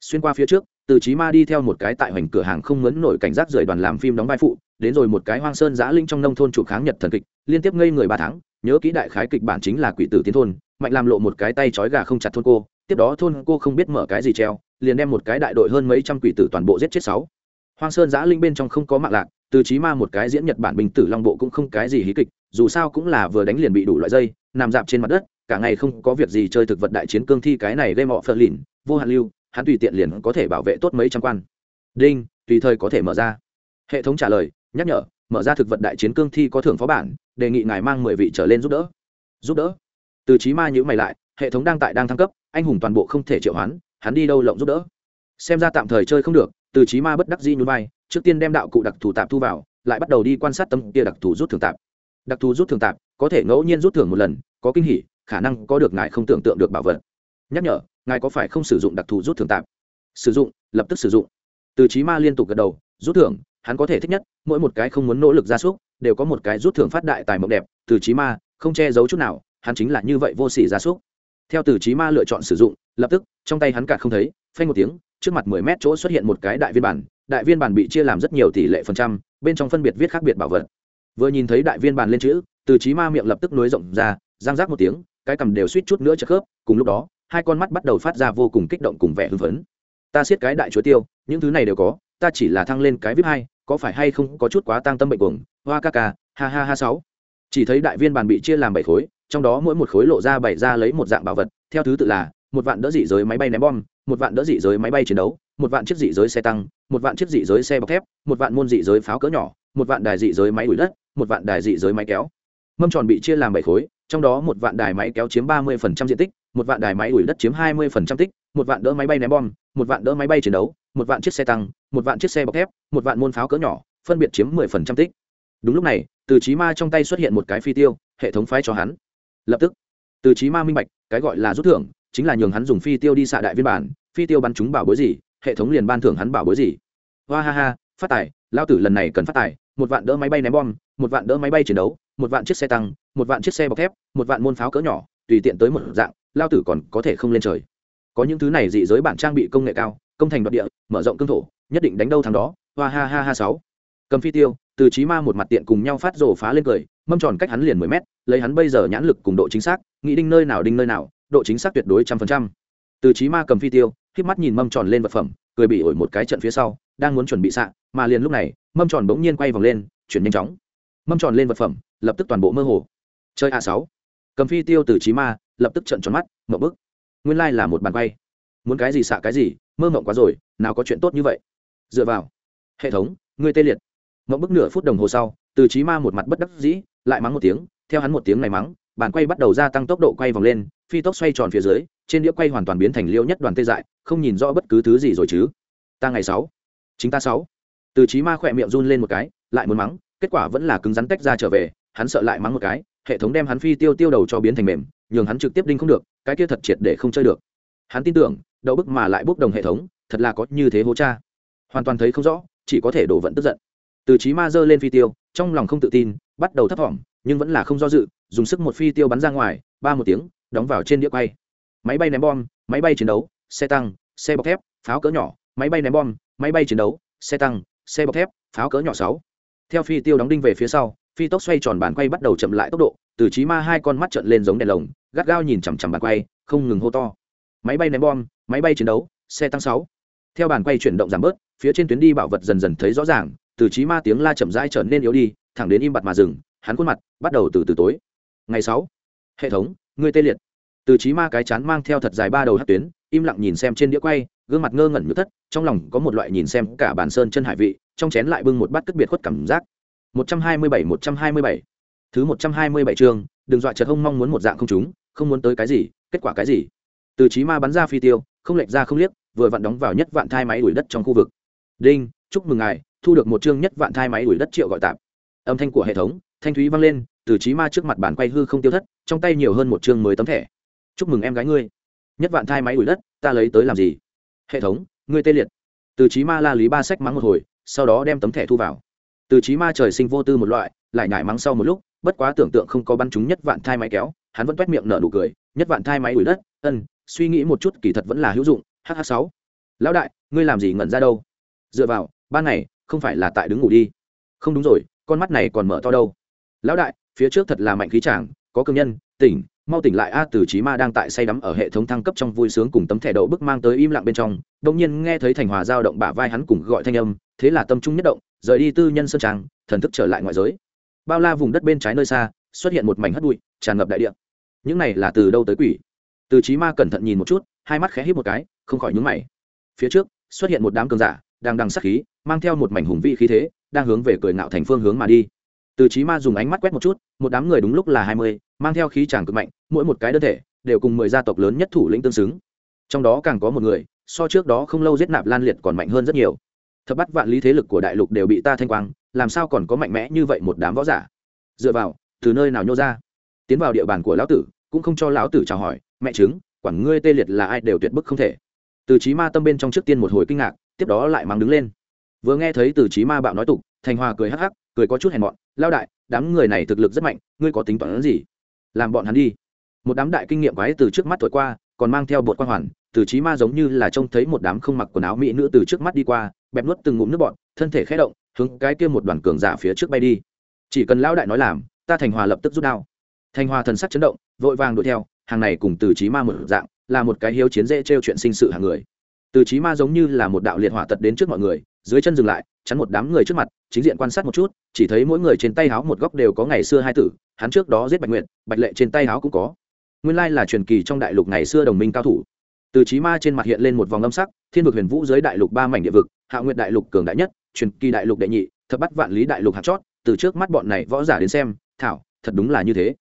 Xuyên qua phía trước, từ trí ma đi theo một cái tại hoành cửa hàng không mấn nổi cảnh giác rời đoàn làm phim đóng vai phụ đến rồi một cái hoang sơn giã linh trong nông thôn chủ kháng nhật thần kịch, liên tiếp ngây người ba tháng, nhớ kỹ đại khái kịch bản chính là quỷ tử tiến thôn, mạnh làm lộ một cái tay trói gà không chặt thôn cô, tiếp đó thôn cô không biết mở cái gì treo, liền đem một cái đại đội hơn mấy trăm quỷ tử toàn bộ giết chết sáu. Hoang sơn giã linh bên trong không có mạng lạc, từ trí ma một cái diễn nhật bản bình tử long bộ cũng không cái gì hí kịch, dù sao cũng là vừa đánh liền bị đủ loại dây, nằm dạp trên mặt đất, cả ngày không có việc gì chơi thực vật đại chiến cương thi cái này gây mọ phật lìn vô hạn lưu, hắn tùy tiện liền có thể bảo vệ tốt mấy trăm quan. Đinh, tùy thời có thể mở ra. Hệ thống trả lời nhắc nhở, mở ra thực vật đại chiến cương thi có thưởng phó bản, đề nghị ngài mang mười vị trở lên giúp đỡ. Giúp đỡ? Từ trí ma nhữ mày lại, hệ thống đang tại đang thăng cấp, anh hùng toàn bộ không thể triệu hoán, hắn đi đâu lộng giúp đỡ? Xem ra tạm thời chơi không được, từ trí ma bất đắc di nhún vai, trước tiên đem đạo cụ đặc thù tạp thu vào, lại bắt đầu đi quan sát tâm kia đặc thù rút thường tạp. Đặc thù rút thường tạp, có thể ngẫu nhiên rút thưởng một lần, có kinh hỉ, khả năng có được ngài không tưởng tượng được bảo vật. Nhắc nhở, ngài có phải không sử dụng đặc thù rút thưởng tạp? Sử dụng, lập tức sử dụng. Từ trí ma liên tục gật đầu, rút thưởng hắn có thể thích nhất, mỗi một cái không muốn nỗ lực ra súc, đều có một cái rút thưởng phát đại tài mộng đẹp, từ trí ma, không che giấu chút nào, hắn chính là như vậy vô sỉ ra súc. Theo từ trí ma lựa chọn sử dụng, lập tức, trong tay hắn cả không thấy, phanh một tiếng, trước mặt mười mét chỗ xuất hiện một cái đại viên bản, đại viên bản bị chia làm rất nhiều tỷ lệ phần trăm, bên trong phân biệt viết khác biệt bảo vật. Vừa nhìn thấy đại viên bản lên chữ, từ trí ma miệng lập tức nối rộng ra giang rác một tiếng, cái cầm đều suýt chút nữa chất khớp, cùng lúc đó, hai con mắt bắt đầu phát ra vô cùng kích động cùng vẻ hưng phấn. Ta siết cái đại chuối tiêu, những thứ này đều có, ta chỉ là thăng lên cái vip hai có phải hay không có chút quá tăng tâm bệnh cuồng hoa ca ca ha ha ha sáu chỉ thấy đại viên bàn bị chia làm bảy khối trong đó mỗi một khối lộ ra bảy ra lấy một dạng bảo vật theo thứ tự là một vạn đỡ dị giới máy bay ném bom một vạn đỡ dị giới máy bay chiến đấu một vạn chiếc dị giới xe tăng một vạn chiếc dị giới xe bọc thép một vạn môn dị giới pháo cỡ nhỏ một vạn đài dị giới máy đuổi đất một vạn đài dị giới máy kéo mâm tròn bị chia làm bảy khối trong đó một vạn đài máy kéo chiếm ba mươi diện tích một vạn đài máy đuổi đất chiếm hai mươi tích một vạn đỡ máy bay ném bom một vạn đỡ máy bay chiến đấu một vạn chiếc xe tăng một vạn chiếc xe bọc thép, một vạn môn pháo cỡ nhỏ, phân biệt chiếm mười phần trăm tích. Đúng lúc này, từ trí ma trong tay xuất hiện một cái phi tiêu, hệ thống phái cho hắn. Lập tức, từ trí ma minh bạch, cái gọi là rút thưởng, chính là nhường hắn dùng phi tiêu đi xạ đại viên bản, phi tiêu bắn chúng bảo bối gì, hệ thống liền ban thưởng hắn bảo bối gì. Hoa ha ha, phát tài lao tử lần này cần phát tài, một vạn đỡ máy bay ném bom, một vạn đỡ máy bay chiến đấu, một vạn chiếc xe tăng, một vạn chiếc xe bọc thép, một vạn môn pháo cỡ nhỏ, tùy tiện tới một dạng lao tử còn có thể không lên trời. Có những thứ này dị giới bản trang bị công nghệ cao, công thành đoạt địa, mở rộng cương thổ nhất định đánh đâu thằng đó, hoa ha ha ha sáu. Cầm phi tiêu, từ trí ma một mặt tiện cùng nhau phát rổ phá lên cười, mâm tròn cách hắn liền mười mét, lấy hắn bây giờ nhãn lực cùng độ chính xác, nghĩ đinh nơi nào đinh nơi nào, độ chính xác tuyệt đối trăm phần trăm. Từ trí ma cầm phi tiêu, híp mắt nhìn mâm tròn lên vật phẩm, cười bị ổi một cái trận phía sau, đang muốn chuẩn bị xạ, mà liền lúc này, mâm tròn bỗng nhiên quay vòng lên, chuyển nhanh chóng. Mâm tròn lên vật phẩm, lập tức toàn bộ mơ hồ. Chơi a sáu. Cầm phi tiêu từ trí ma, lập tức trận tròn mắt mậu bức. Nguyên lai là một bàn quay. Muốn cái gì xạ cái gì, mơ mộng quá rồi, nào có chuyện tốt như vậy dựa vào. Hệ thống, ngươi tê liệt. Mẫu bức nửa phút đồng hồ sau, từ trí ma một mặt bất đắc dĩ, lại mắng một tiếng, theo hắn một tiếng này mắng, bàn quay bắt đầu gia tăng tốc độ quay vòng lên, phi tốc xoay tròn phía dưới, trên đĩa quay hoàn toàn biến thành liêu nhất đoàn tê dại, không nhìn rõ bất cứ thứ gì rồi chứ. Ta ngày sáu, chính ta sáu. Từ trí ma khỏe miệng run lên một cái, lại muốn mắng, kết quả vẫn là cứng rắn tách ra trở về, hắn sợ lại mắng một cái, hệ thống đem hắn phi tiêu tiêu đầu cho biến thành mềm, nhường hắn trực tiếp đinh không được, cái kia thật triệt để không chơi được. Hắn tin tưởng đậu bức mà lại bốc đồng hệ thống, thật là có như thế hố cha hoàn toàn thấy không rõ, chỉ có thể đổ vận tức giận. Từ trí ma giơ lên phi tiêu, trong lòng không tự tin, bắt đầu thấp thỏm, nhưng vẫn là không do dự, dùng sức một phi tiêu bắn ra ngoài, ba một tiếng, đóng vào trên đĩa quay. Máy bay ném bom, máy bay chiến đấu, xe tăng, xe bọc thép, pháo cỡ nhỏ, máy bay ném bom, máy bay chiến đấu, xe tăng, xe bọc thép, pháo cỡ nhỏ sáu. Theo phi tiêu đóng đinh về phía sau, phi tốc xoay tròn bàn quay bắt đầu chậm lại tốc độ, từ trí ma hai con mắt trợn lên giống đèn lồng, gắt gao nhìn chằm chằm bàn quay, không ngừng hô to. Máy bay ném bom, máy bay chiến đấu, xe tăng sáu. Theo bàn quay chuyển động giảm bớt phía trên tuyến đi bảo vật dần dần thấy rõ ràng, từ trí ma tiếng la chậm rãi trở nên yếu đi, thẳng đến im bặt mà dừng, hắn khuôn mặt bắt đầu từ từ tối. Ngày sáu, hệ thống người tê liệt. Từ trí ma cái chán mang theo thật dài ba đầu hát tuyến, im lặng nhìn xem trên đĩa quay, gương mặt ngơ ngẩn như thất, trong lòng có một loại nhìn xem cả bàn sơn chân hải vị, trong chén lại bưng một bát cất biệt khuất cảm giác. 127 127 thứ 127 chương, đừng dọa chợt hông mong muốn một dạng không chúng không muốn tới cái gì, kết quả cái gì? Từ trí ma bắn ra phi tiêu, không lệch ra không liếc, vừa vặn đóng vào nhất vạn thai máy đuổi đất trong khu vực đinh, chúc mừng ngài, thu được một chương nhất vạn thai máy đuổi đất triệu gọi tạm âm thanh của hệ thống, thanh thúy vang lên, từ trí ma trước mặt bản quay hư không tiêu thất, trong tay nhiều hơn một chương mới tấm thẻ. Chúc mừng em gái ngươi. Nhất vạn thai máy đuổi đất, ta lấy tới làm gì? Hệ thống, ngươi tê liệt. Từ trí ma la lý ba sách mắng một hồi, sau đó đem tấm thẻ thu vào. Từ trí ma trời sinh vô tư một loại, lại nhải mắng sau một lúc, bất quá tưởng tượng không có bắn chúng nhất vạn thai máy kéo, hắn vẫn toét miệng nở nụ cười, nhất vạn thai máy đuổi đất, ân, suy nghĩ một chút kỳ thật vẫn là hữu dụng hh sáu. Lão đại, ngươi làm gì ngẩn ra đâu? Dựa vào, ban ngày, không phải là tại đứng ngủ đi. Không đúng rồi, con mắt này còn mở to đâu. Lão đại, phía trước thật là mạnh khí chàng, có cường nhân, tỉnh, mau tỉnh lại a, từ trí ma đang tại say đắm ở hệ thống thăng cấp trong vui sướng cùng tấm thẻ đậu bức mang tới im lặng bên trong đông nhiên nghe thấy thành hòa giao động bả vai hắn cùng gọi thanh âm, thế là tâm trung nhất động, rời đi tư nhân sơn trang, thần thức trở lại ngoại giới. Bao la vùng đất bên trái nơi xa, xuất hiện một mảnh hất bụi, tràn ngập đại địa. Những này là từ đâu tới quỷ? Từ trí ma cẩn thận nhìn một chút, hai mắt khẽ hít một cái, không khỏi nhúng mày. Phía trước, xuất hiện một đám cường giả đang đằng sắc khí, mang theo một mảnh hùng vị khí thế, đang hướng về cười ngạo thành phương hướng mà đi. Từ trí ma dùng ánh mắt quét một chút, một đám người đúng lúc là hai mươi, mang theo khí chàng cực mạnh, mỗi một cái đơn thể, đều cùng mười gia tộc lớn nhất thủ lĩnh tương xứng. Trong đó càng có một người, so trước đó không lâu giết nạp lan liệt còn mạnh hơn rất nhiều. Thập bắt vạn lý thế lực của đại lục đều bị ta thanh quang, làm sao còn có mạnh mẽ như vậy một đám võ giả? Dựa vào, từ nơi nào nhô ra? Tiến vào địa bàn của lão tử, cũng không cho lão tử chào hỏi, mẹ chứng quản ngươi tê liệt là ai đều tuyệt bức không thể. Từ trí ma tâm bên trong trước tiên một hồi kinh ngạc tiếp đó lại mang đứng lên. Vừa nghe thấy từ trí ma bạo nói tục, thành hòa cười hắc hắc, cười có chút hèn mọn lao đại, đám người này thực lực rất mạnh, ngươi có tính toán gì? Làm bọn hắn đi. Một đám đại kinh nghiệm quái từ trước mắt thổi qua, còn mang theo bột quang hoàn, từ trí ma giống như là trông thấy một đám không mặc quần áo mỹ nữ từ trước mắt đi qua, bẹp nuốt từng ngụm nước bọn thân thể khẽ động, hướng cái kia một đoàn cường giả phía trước bay đi. Chỉ cần lão đại nói làm, ta thành hòa lập tức rút đao. Thành hòa thần sắc chấn động, vội vàng đuổi theo, hàng này cùng từ trí ma một dạng, là một cái hiếu chiến dễ t chuyện sinh sự hàng người từ trí ma giống như là một đạo liệt hỏa tật đến trước mọi người, dưới chân dừng lại, chắn một đám người trước mặt, chính diện quan sát một chút, chỉ thấy mỗi người trên tay áo một góc đều có ngày xưa hai tử, hắn trước đó giết bạch nguyện bạch lệ trên tay áo cũng có. Nguyên lai là truyền kỳ trong đại lục ngày xưa đồng minh cao thủ. Từ trí ma trên mặt hiện lên một vòng âm sắc, thiên vực huyền vũ dưới đại lục ba mảnh địa vực, hạ nguyện đại lục cường đại nhất, truyền kỳ đại lục đệ nhị, thập bắt vạn lý đại lục hạt chót, từ trước mắt bọn này võ giả đến xem, thảo, thật đúng là như thế.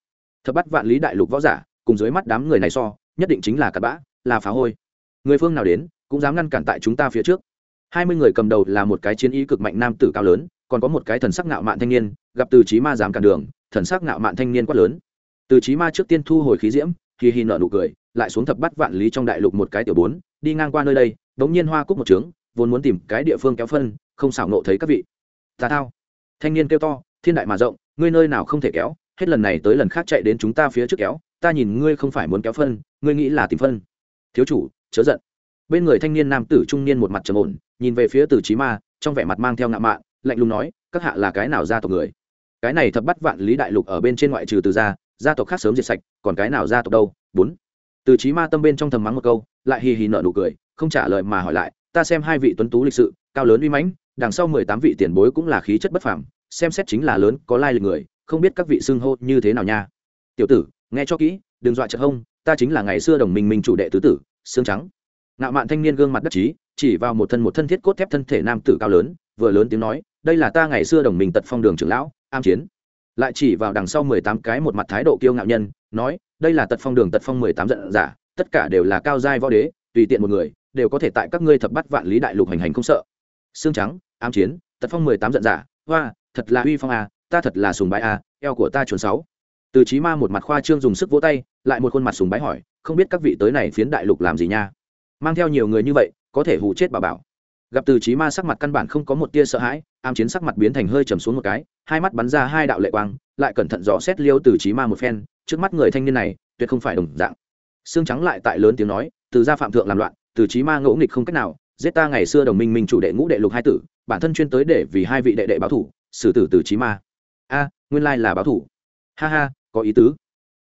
Thập bắt vạn lý đại lục võ giả, cùng dưới mắt đám người này so, nhất định chính là cặn bã, là phá hôi. Người phương nào đến cũng dám ngăn cản tại chúng ta phía trước. Hai mươi người cầm đầu là một cái chiến ý cực mạnh nam tử cao lớn, còn có một cái thần sắc ngạo mạn thanh niên, gặp từ chí ma dám cản đường, thần sắc ngạo mạn thanh niên quát lớn. Từ chí ma trước tiên thu hồi khí diễm khi hi nở nụ cười, lại xuống thập bắt vạn lý trong đại lục một cái tiểu bốn, đi ngang qua nơi đây, đống nhiên hoa cúc một trướng, vốn muốn tìm cái địa phương kéo phân, không xảo nộ thấy các vị. Tà thao. Thanh niên kêu to, thiên đại mà rộng, ngươi nơi nào không thể kéo, hết lần này tới lần khác chạy đến chúng ta phía trước kéo, ta nhìn ngươi không phải muốn kéo phân, ngươi nghĩ là tìm phân. Thiếu chủ, chớ giận bên người thanh niên nam tử trung niên một mặt trầm ổn, nhìn về phía từ trí ma, trong vẻ mặt mang theo ngạo mạn, lạnh lùng nói, các hạ là cái nào gia tộc người? Cái này thập bắt vạn lý đại lục ở bên trên ngoại trừ từ gia gia tộc khác sớm diệt sạch, còn cái nào gia tộc đâu? Bốn. Từ trí ma tâm bên trong thầm mắng một câu, lại hì hì nở nụ cười, không trả lời mà hỏi lại, ta xem hai vị tuấn tú lịch sự, cao lớn uy mãnh, đằng sau mười tám vị tiền bối cũng là khí chất bất phàm, xem xét chính là lớn, có lai lịch người, không biết các vị xưng hô như thế nào nha. Tiểu tử, nghe cho kỹ, đừng dọa chật hông ta chính là ngày xưa đồng minh minh chủ đệ tứ tử, xương trắng ngạo mạn thanh niên gương mặt đất trí chỉ vào một thân một thân thiết cốt thép thân thể nam tử cao lớn, vừa lớn tiếng nói, đây là ta ngày xưa đồng minh tật phong đường trưởng lão, am chiến. Lại chỉ vào đằng sau mười tám cái một mặt thái độ kiêu ngạo nhân, nói, đây là tật phong đường tật phong mười tám giận giả, tất cả đều là cao giai võ đế, tùy tiện một người, đều có thể tại các ngươi thập bắt vạn lý đại lục hành hành không sợ. Xương trắng ám chiến, tật phong mười tám giận giả, hoa, thật là uy phong à ta thật là sùng bái à eo của ta chuẩn sáu. Từ trí ma một mặt khoa trương dùng sức vỗ tay, lại một khuôn mặt sùng bái hỏi, không biết các vị tới này phiến đại lục làm gì nha? Mang theo nhiều người như vậy, có thể hù chết bà bảo. Gặp từ trí ma sắc mặt căn bản không có một tia sợ hãi am chiến sắc mặt biến thành hơi trầm xuống một cái, hai mắt bắn ra hai đạo lệ quang, lại cẩn thận dò xét liêu từ trí ma một phen, trước mắt người thanh niên này, tuyệt không phải đồng dạng. Xương trắng lại tại lớn tiếng nói, từ gia phạm thượng làm loạn, từ trí ma ngỗ nghịch không cách nào, giết ta ngày xưa đồng minh minh chủ đệ ngũ đệ lục hai tử, bản thân chuyên tới để vì hai vị đệ đệ báo thủ, xử tử từ trí ma. A, nguyên lai là báo thủ. Ha ha, có ý tứ.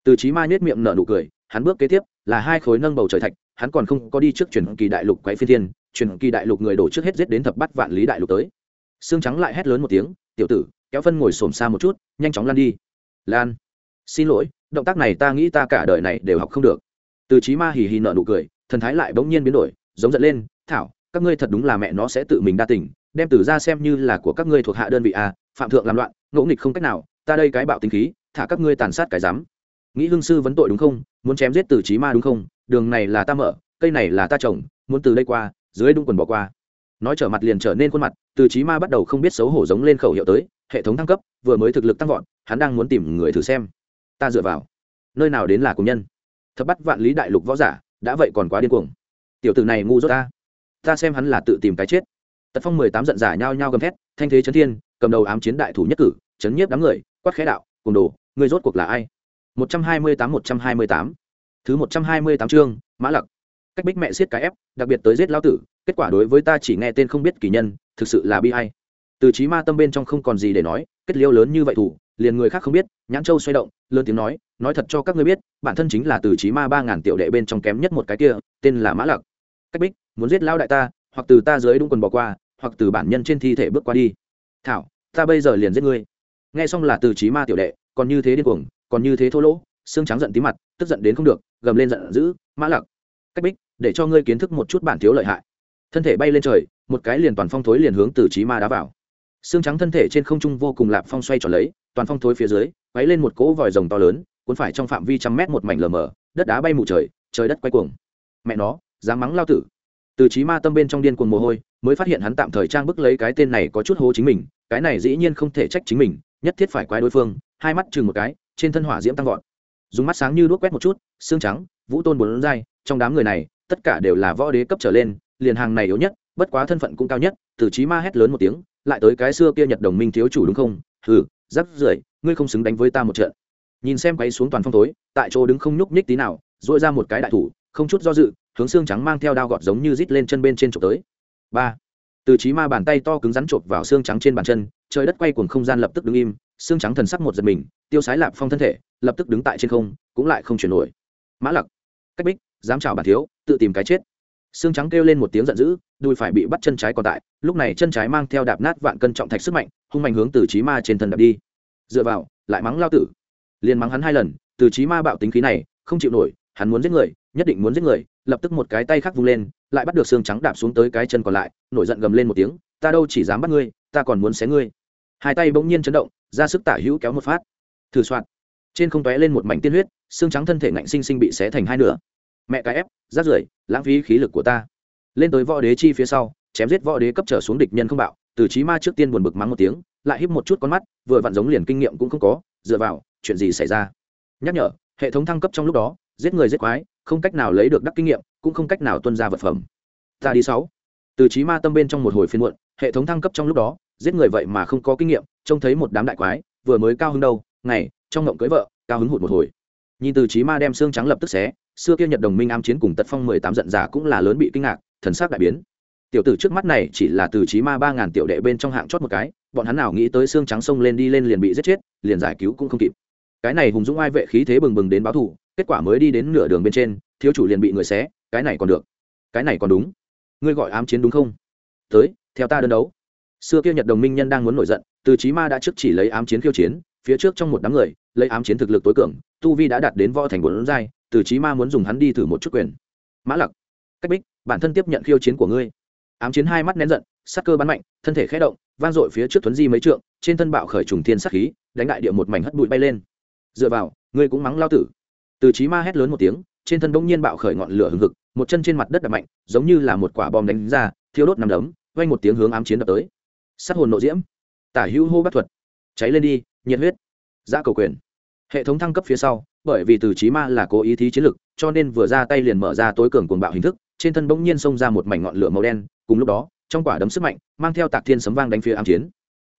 Từ trí ma nhếch miệng nở nụ cười, hắn bước kế tiếp là hai khối nâng bầu trời thạch hắn còn không có đi trước truyền kỳ đại lục quái phi thiên, truyền kỳ đại lục người đổ trước hết giết đến thập bắt vạn lý đại lục tới. Xương trắng lại hét lớn một tiếng, tiểu tử, kéo phân ngồi xổm xa một chút, nhanh chóng lan đi. Lan, xin lỗi, động tác này ta nghĩ ta cả đời này đều học không được. Từ trí ma hì hì nở nụ cười, thần thái lại bỗng nhiên biến đổi, giống giận lên, thảo, các ngươi thật đúng là mẹ nó sẽ tự mình đa tình, đem từ ra xem như là của các ngươi thuộc hạ đơn vị a phạm thượng làm loạn, ngỗ nghịch không cách nào, ta đây cái bạo tính khí, thả các ngươi tàn sát cái dám nghĩ hương sư vấn tội đúng không? Muốn chém giết từ trí ma đúng không? Đường này là ta mở, cây này là ta trồng, muốn từ đây qua, dưới đung quần bỏ qua. Nói trở mặt liền trở nên khuôn mặt, từ trí ma bắt đầu không biết xấu hổ giống lên khẩu hiệu tới, hệ thống thăng cấp, vừa mới thực lực tăng vọt, hắn đang muốn tìm người thử xem. Ta dựa vào. Nơi nào đến là cùng nhân. Thập bắt vạn lý đại lục võ giả, đã vậy còn quá điên cuồng. Tiểu tử này ngu dốt ta. Ta xem hắn là tự tìm cái chết. Tật phong mười tám giận giả nhao nhao gầm thét, thanh thế chấn thiên, cầm đầu ám chiến đại thủ nhất cử, chấn nhiếp đám người, quát khẽ đạo cùng đồ người rốt cuộc là ai? Một trăm hai mươi tám, một trăm hai mươi tám thứ một trăm hai mươi tám chương, mã lặc. Cách bích mẹ siết cái ép, đặc biệt tới giết lao tử, kết quả đối với ta chỉ nghe tên không biết kỳ nhân, thực sự là bi hay từ trí ma tâm bên trong không còn gì để nói, kết liêu lớn như vậy thủ, liền người khác không biết, nhãn châu xoay động, lớn tiếng nói nói thật cho các ngươi biết, bản thân chính là từ trí ma ba ngàn tiểu đệ bên trong kém nhất một cái kia, tên là mã lặc. Cách bích, muốn giết lao đại ta, hoặc từ ta dưới đúng quần bỏ qua, hoặc từ bản nhân trên thi thể bước qua đi. Thảo, ta bây giờ liền giết ngươi. Nghe xong là từ trí ma tiểu đệ, còn như thế điên cuồng, còn như thế thô lỗ xương trắng giận tí mặt, tức giận đến không được, gầm lên giận dữ, mã lặc, cách bích, để cho ngươi kiến thức một chút bản thiếu lợi hại. Thân thể bay lên trời, một cái liền toàn phong thối liền hướng từ trí ma đá vào. Xương trắng thân thể trên không trung vô cùng lạp phong xoay tròn lấy, toàn phong thối phía dưới, quấy lên một cỗ vòi rồng to lớn, cuốn phải trong phạm vi trăm mét một mảnh lờ mờ, đất đá bay mù trời trời đất quay cuồng. Mẹ nó, dám mắng lao tử. Từ trí ma tâm bên trong điên cuồng mồ hôi, mới phát hiện hắn tạm thời trang bức lấy cái tên này có chút hố chính mình, cái này dĩ nhiên không thể trách chính mình, nhất thiết phải quay đối phương, hai mắt chừng một cái, trên thân hỏa diễm tăng vọt dùng mắt sáng như đuốc quét một chút, xương trắng, vũ tôn bốn giai, trong đám người này, tất cả đều là võ đế cấp trở lên, liền hàng này yếu nhất, bất quá thân phận cũng cao nhất, từ trí ma hét lớn một tiếng, lại tới cái xưa kia nhật đồng minh thiếu chủ đúng không? Hừ, rắc rưởi, ngươi không xứng đánh với ta một trận. Nhìn xem quay xuống toàn phong tối, tại chỗ đứng không nhúc nhích tí nào dội ra một cái đại thủ, không chút do dự, hướng xương trắng mang theo đao gọt giống như rít lên chân bên trên trộm tới. Ba. Từ trí ma bàn tay to cứng rắn chộp vào xương trắng trên bàn chân trời đất quay cuồng không gian lập tức đứng im, xương trắng thần sắc một giật mình, tiêu sái lạp phong thân thể, lập tức đứng tại trên không, cũng lại không chuyển nổi. Mã lặc, cách bích, dám chào bản thiếu, tự tìm cái chết. Xương trắng kêu lên một tiếng giận dữ, đùi phải bị bắt chân trái còn tại, lúc này chân trái mang theo đạp nát vạn cân trọng thạch sức mạnh, hung mạnh hướng từ trí ma trên thân đạp đi. Dựa vào, lại mắng lao tử. Liền mắng hắn hai lần, từ trí ma bạo tính khí này, không chịu nổi, hắn muốn giết người, nhất định muốn giết người, lập tức một cái tay khác vung lên, lại bắt được xương trắng đạp xuống tới cái chân còn lại, nổi giận gầm lên một tiếng, ta đâu chỉ dám bắt ngươi, ta còn muốn xé ngươi hai tay bỗng nhiên chấn động, ra sức tả hữu kéo một phát. Thử soạn. Trên không tóe lên một mảnh tiên huyết, xương trắng thân thể ngạnh sinh sinh bị xé thành hai nửa. Mẹ cái ép rát rưởi, lãng phí khí lực của ta. Lên tới võ đế chi phía sau, chém giết võ đế cấp trở xuống địch nhân không bạo, từ trí ma trước tiên buồn bực mắng một tiếng, lại híp một chút con mắt, vừa vặn giống liền kinh nghiệm cũng không có, dựa vào, chuyện gì xảy ra? Nhắc nhở, hệ thống thăng cấp trong lúc đó, giết người giết quái, không cách nào lấy được đắc kinh nghiệm, cũng không cách nào tuân ra vật phẩm. Ta đi sáu. Từ trí ma tâm bên trong một hồi phiên muộn, hệ thống thăng cấp trong lúc đó giết người vậy mà không có kinh nghiệm, trông thấy một đám đại quái, vừa mới cao hứng đâu, ngày, trong ngộng cưới vợ, cao hứng hụt một hồi. Nhìn từ trí ma đem xương trắng lập tức xé, xưa kia nhật đồng minh am chiến cùng tật phong mười tám giận giả cũng là lớn bị kinh ngạc, thần sắc đại biến. Tiểu tử trước mắt này chỉ là từ trí ma ba ngàn tiểu đệ bên trong hạng chót một cái, bọn hắn nào nghĩ tới xương trắng xông lên đi lên liền bị giết chết, liền giải cứu cũng không kịp. Cái này hùng dũng ai vệ khí thế bừng bừng đến báo thù, kết quả mới đi đến nửa đường bên trên, thiếu chủ liền bị người xé, cái này còn được. Cái này còn đúng. Ngươi gọi ám chiến đúng không? Tới, theo ta đơn đấu xưa kia nhật đồng minh nhân đang muốn nổi giận, từ chí ma đã trước chỉ lấy ám chiến khiêu chiến, phía trước trong một đám người, lấy ám chiến thực lực tối cường, tu vi đã đạt đến võ thành bốn giai, từ chí ma muốn dùng hắn đi thử một chút quyền. Mã lặc, cách bích, bản thân tiếp nhận khiêu chiến của ngươi. Ám chiến hai mắt nén giận, sắc cơ bắn mạnh, thân thể khẽ động, vang dội phía trước tuấn di mấy trượng, trên thân bạo khởi trùng thiên sắc khí, đánh đại địa một mảnh hất bụi bay lên. Dựa vào, ngươi cũng mắng lao tử. Từ chí ma hét lớn một tiếng, trên thân bỗng nhiên bạo khởi ngọn lửa hừng hực, một chân trên mặt đất đập mạnh, giống như là một quả bom đánh ra, thiêu đốt nằm đấm, vang một tiếng hướng ám chiến đập tới sát hồn nộ diễm. Tả hữu hô bắt thuật. Cháy lên đi, nhiệt huyết. Giã cầu quyền. Hệ thống thăng cấp phía sau, bởi vì từ trí ma là cố ý thí chiến lực, cho nên vừa ra tay liền mở ra tối cường cuồng bạo hình thức, trên thân bỗng nhiên xông ra một mảnh ngọn lửa màu đen, cùng lúc đó, trong quả đấm sức mạnh, mang theo tạc thiên sấm vang đánh phía ám chiến.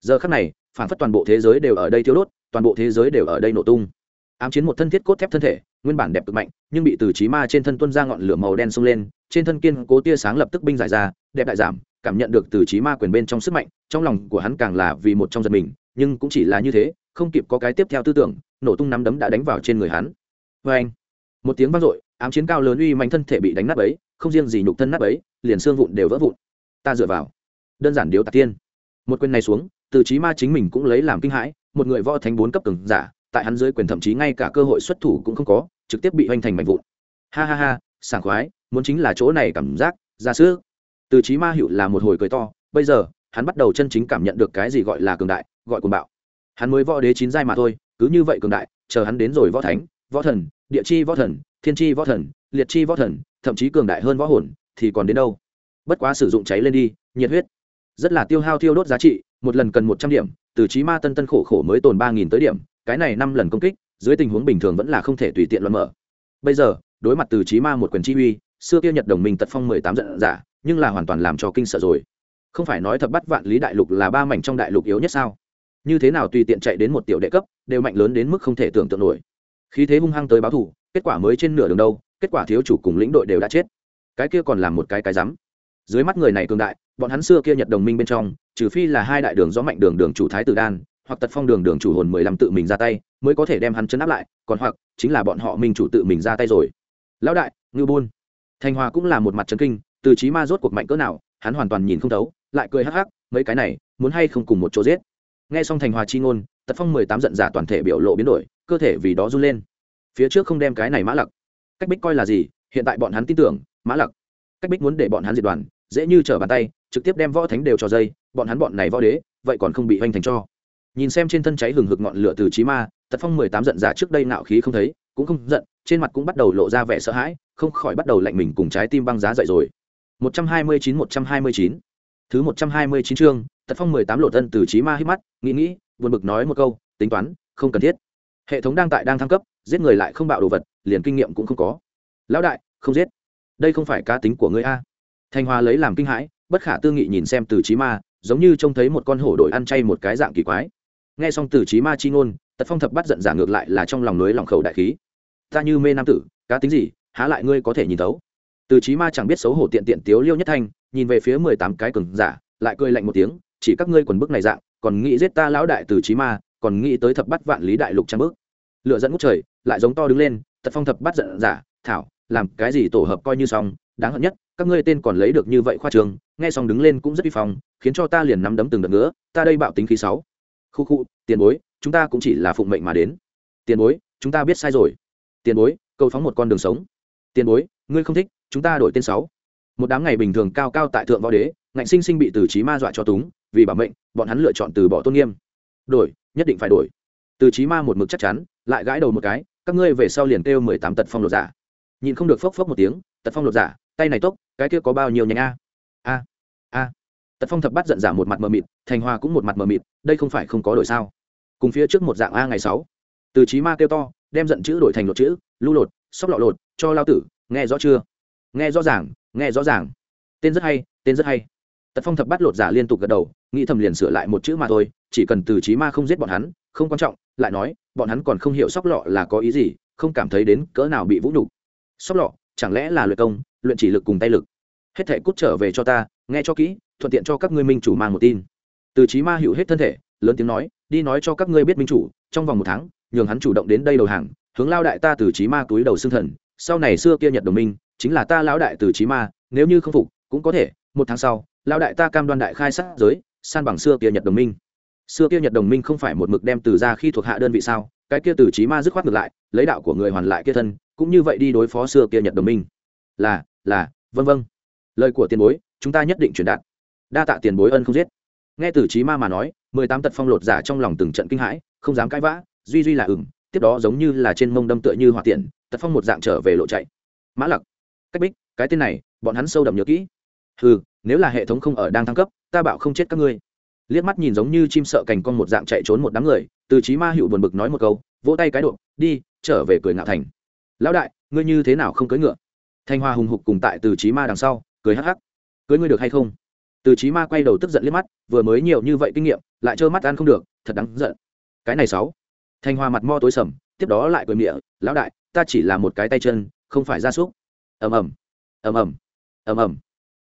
Giờ khắc này, phản phất toàn bộ thế giới đều ở đây thiếu đốt, toàn bộ thế giới đều ở đây nổ tung. Ám chiến một thân thiết cốt thép thân thể, nguyên bản đẹp cực mạnh, nhưng bị từ trí ma trên thân tuân ra ngọn lửa màu đen xông lên, trên thân kiên cố tia sáng lập tức binh giải ra, đẹp đại giảm cảm nhận được từ trí ma quyền bên trong sức mạnh, trong lòng của hắn càng là vì một trong giật mình, nhưng cũng chỉ là như thế, không kịp có cái tiếp theo tư tưởng, nổ tung nắm đấm đã đánh vào trên người hắn. Vê anh, một tiếng vang dội, ám chiến cao lớn uy mạnh thân thể bị đánh nát ấy không riêng gì nhục thân nát ấy liền xương vụn đều vỡ vụn. Ta dựa vào, đơn giản điếu tạc tiên. Một quyền này xuống, từ trí ma chính mình cũng lấy làm kinh hãi, một người võ thánh bốn cấp cường giả, tại hắn dưới quyền thậm chí ngay cả cơ hội xuất thủ cũng không có, trực tiếp bị hoành thành mạnh vụn. Ha ha ha, sảng khoái, muốn chính là chỗ này cảm giác, ra sức từ trí ma hiệu là một hồi cười to, bây giờ, hắn bắt đầu chân chính cảm nhận được cái gì gọi là cường đại, gọi cuồng bạo. Hắn mới võ đế chín giai mà thôi, cứ như vậy cường đại, chờ hắn đến rồi võ thánh, võ thần, địa chi võ thần, thiên chi võ thần, liệt chi võ thần, thậm chí cường đại hơn võ hồn, thì còn đến đâu? Bất quá sử dụng cháy lên đi, nhiệt huyết rất là tiêu hao tiêu đốt giá trị, một lần cần một trăm điểm, từ trí ma tân tân khổ khổ mới tồn ba nghìn tới điểm, cái này năm lần công kích, dưới tình huống bình thường vẫn là không thể tùy tiện luận mở. Bây giờ, đối mặt từ trí ma một quyền chi uy xưa kia nhật đồng minh tật phong mười tám giận giả, nhưng là hoàn toàn làm cho kinh sợ rồi. Không phải nói thập bắt vạn lý đại lục là ba mảnh trong đại lục yếu nhất sao? Như thế nào tùy tiện chạy đến một tiểu đệ cấp, đều mạnh lớn đến mức không thể tưởng tượng nổi. Khí thế hung hăng tới báo thủ kết quả mới trên nửa đường đâu, kết quả thiếu chủ cùng lĩnh đội đều đã chết. Cái kia còn làm một cái cái rắm. Dưới mắt người này cường đại, bọn hắn xưa kia nhật đồng minh bên trong, trừ phi là hai đại đường gió mạnh đường đường chủ thái tử đan, hoặc tật phong đường đường chủ hồn mười lăm tự mình ra tay, mới có thể đem hắn chấn áp lại, còn hoặc chính là bọn họ minh chủ tự mình ra tay rồi. Lão đại ngư buôn thanh hòa cũng là một mặt trấn kinh, từ trí ma rốt cuộc mạnh cỡ nào, hắn hoàn toàn nhìn không thấu, lại cười hắc hắc, mấy cái này, muốn hay không cùng một chỗ giết. Nghe xong thành hòa chi ngôn, tật phong mười tám giận giả toàn thể biểu lộ biến đổi, cơ thể vì đó run lên. Phía trước không đem cái này mã lặc. Cách bích coi là gì? Hiện tại bọn hắn tin tưởng, mã lặc. Cách bích muốn để bọn hắn diệt đoàn, dễ như trở bàn tay, trực tiếp đem võ thánh đều cho dây, bọn hắn bọn này võ đế, vậy còn không bị hoành thành cho. Nhìn xem trên thân cháy hừng hực ngọn lửa từ trí ma, tật phong mười tám giận giả trước đây nạo khí không thấy, cũng không giận trên mặt cũng bắt đầu lộ ra vẻ sợ hãi, không khỏi bắt đầu lạnh mình cùng trái tim băng giá dậy rồi. Một trăm hai mươi chín, một trăm hai mươi chín. Thứ một trăm hai mươi chín chương, tật phong mười tám lộ thân từ trí ma hít mắt, nghĩ nghĩ, buồn bực nói một câu, tính toán, không cần thiết. Hệ thống đang tại đang thăng cấp, giết người lại không bạo đồ vật, liền kinh nghiệm cũng không có. Lão đại, không giết. Đây không phải cá tính của ngươi a. Thanh hoa lấy làm kinh hãi, bất khả tư nghị nhìn xem từ trí ma, giống như trông thấy một con hổ đổi ăn chay một cái dạng kỳ quái. Nghe xong từ trí ma chi ngôn, tật phong thập bắt giận giả ngược lại là trong lòng núi lòng khẩu đại khí ta như mê nam tử, cá tính gì, há lại ngươi có thể nhìn thấu. Từ trí ma chẳng biết xấu hổ tiện tiện tiếu liêu nhất thanh, nhìn về phía mười tám cái cừng giả, lại cười lạnh một tiếng, chỉ các ngươi quần bức này dạng, còn nghĩ giết ta lão đại từ trí ma, còn nghĩ tới thập bắt vạn lý đại lục trăm bước. Lựa dẫn ngút trời, lại giống to đứng lên tật phong thập bắt giận giả, thảo, làm cái gì tổ hợp coi như xong, đáng hận nhất, các ngươi tên còn lấy được như vậy khoa trường, nghe xong đứng lên cũng rất vi phong, khiến cho ta liền nắm đấm từng đợt nữa, ta đây bạo tính khí sáu. Khu khu, tiền bối, chúng ta cũng chỉ là phụng mệnh mà đến. Tiền bối, chúng ta biết sai rồi tiền bối, cầu phóng một con đường sống. Tiền bối, ngươi không thích, chúng ta đổi tên sáu. Một đám ngày bình thường cao cao tại thượng võ đế, ngạnh sinh sinh bị từ trí ma dọa cho túng, vì bảo mệnh, bọn hắn lựa chọn từ bỏ tôn nghiêm. Đổi, nhất định phải đổi. Từ trí ma một mực chắc chắn, lại gãi đầu một cái, các ngươi về sau liền kêu mười tám tật phong lột giả. Nhìn không được phốc phốc một tiếng, tật phong lột giả, tay này tốc, cái kia có bao nhiêu nhánh a? A a. Tật phong thập bắt giận giả một mặt mờ mịt, thành hoa cũng một mặt mờ mịt, đây không phải không có đổi sao? Cùng phía trước một dạng a ngày sáu. Từ trí ma kêu to đem giận chữ đổi thành lột chữ lưu lột, sóc lọ lột, cho lao tử, nghe rõ chưa? Nghe rõ ràng, nghe rõ ràng. Tên rất hay, tên rất hay. Tật phong thập bắt lột giả liên tục gật đầu, nghĩ thầm liền sửa lại một chữ mà thôi, chỉ cần từ trí ma không giết bọn hắn, không quan trọng, lại nói, bọn hắn còn không hiểu sóc lọ là có ý gì, không cảm thấy đến cỡ nào bị vũ nhục. Sóc lọ, chẳng lẽ là luyện công, luyện chỉ lực cùng tay lực? Hết thể cút trở về cho ta, nghe cho kỹ, thuận tiện cho các ngươi minh chủ mang một tin. Từ trí ma hữu hết thân thể, lớn tiếng nói, đi nói cho các ngươi biết minh chủ, trong vòng một tháng nhường hắn chủ động đến đây đầu hàng, hướng lao đại ta từ trí ma túi đầu xương thần, sau này xưa kia nhật đồng minh, chính là ta lão đại từ trí ma, nếu như không phục, cũng có thể, một tháng sau, lão đại ta cam đoan đại khai sát giới, san bằng xưa kia nhật đồng minh. Xưa kia nhật đồng minh không phải một mực đem từ ra khi thuộc hạ đơn vị sao, cái kia từ trí ma dứt khoát ngược lại, lấy đạo của người hoàn lại kia thân, cũng như vậy đi đối phó xưa kia nhật đồng minh. Là là vân vân lời của tiền bối, chúng ta nhất định truyền đạt. Đa tạ tiền bối ân không giết. Nghe từ trí ma mà nói, mười tám tật phong lột giả trong lòng từng trận kinh hãi, không dám cãi vã duy duy là ừng tiếp đó giống như là trên mông đâm tựa như hỏa tiện, tật phong một dạng trở về lộ chạy. Mã lặc, cách bích, cái tên này, bọn hắn sâu đậm nhớ kỹ. Ừ nếu là hệ thống không ở đang thăng cấp, ta bảo không chết các ngươi. Liếc mắt nhìn giống như chim sợ cành con một dạng chạy trốn một đám người, từ trí ma hữu buồn bực nói một câu, vỗ tay cái độ đi, trở về cười ngạo thành. Lão đại, ngươi như thế nào không cưỡi ngựa? Thanh hoa hùng hục cùng tại từ trí ma đằng sau, cười hắc hắc. Cưới ngươi được hay không? Từ trí ma quay đầu tức giận liếc mắt, vừa mới nhiều như vậy kinh nghiệm, lại trơ mắt ăn không được, thật đáng giận. Cái này sáu thanh hoa mặt mo tối sầm, tiếp đó lại cười miệng lão đại, ta chỉ là một cái tay chân, không phải gia súc. Ầm ầm ầm ầm ầm ầm.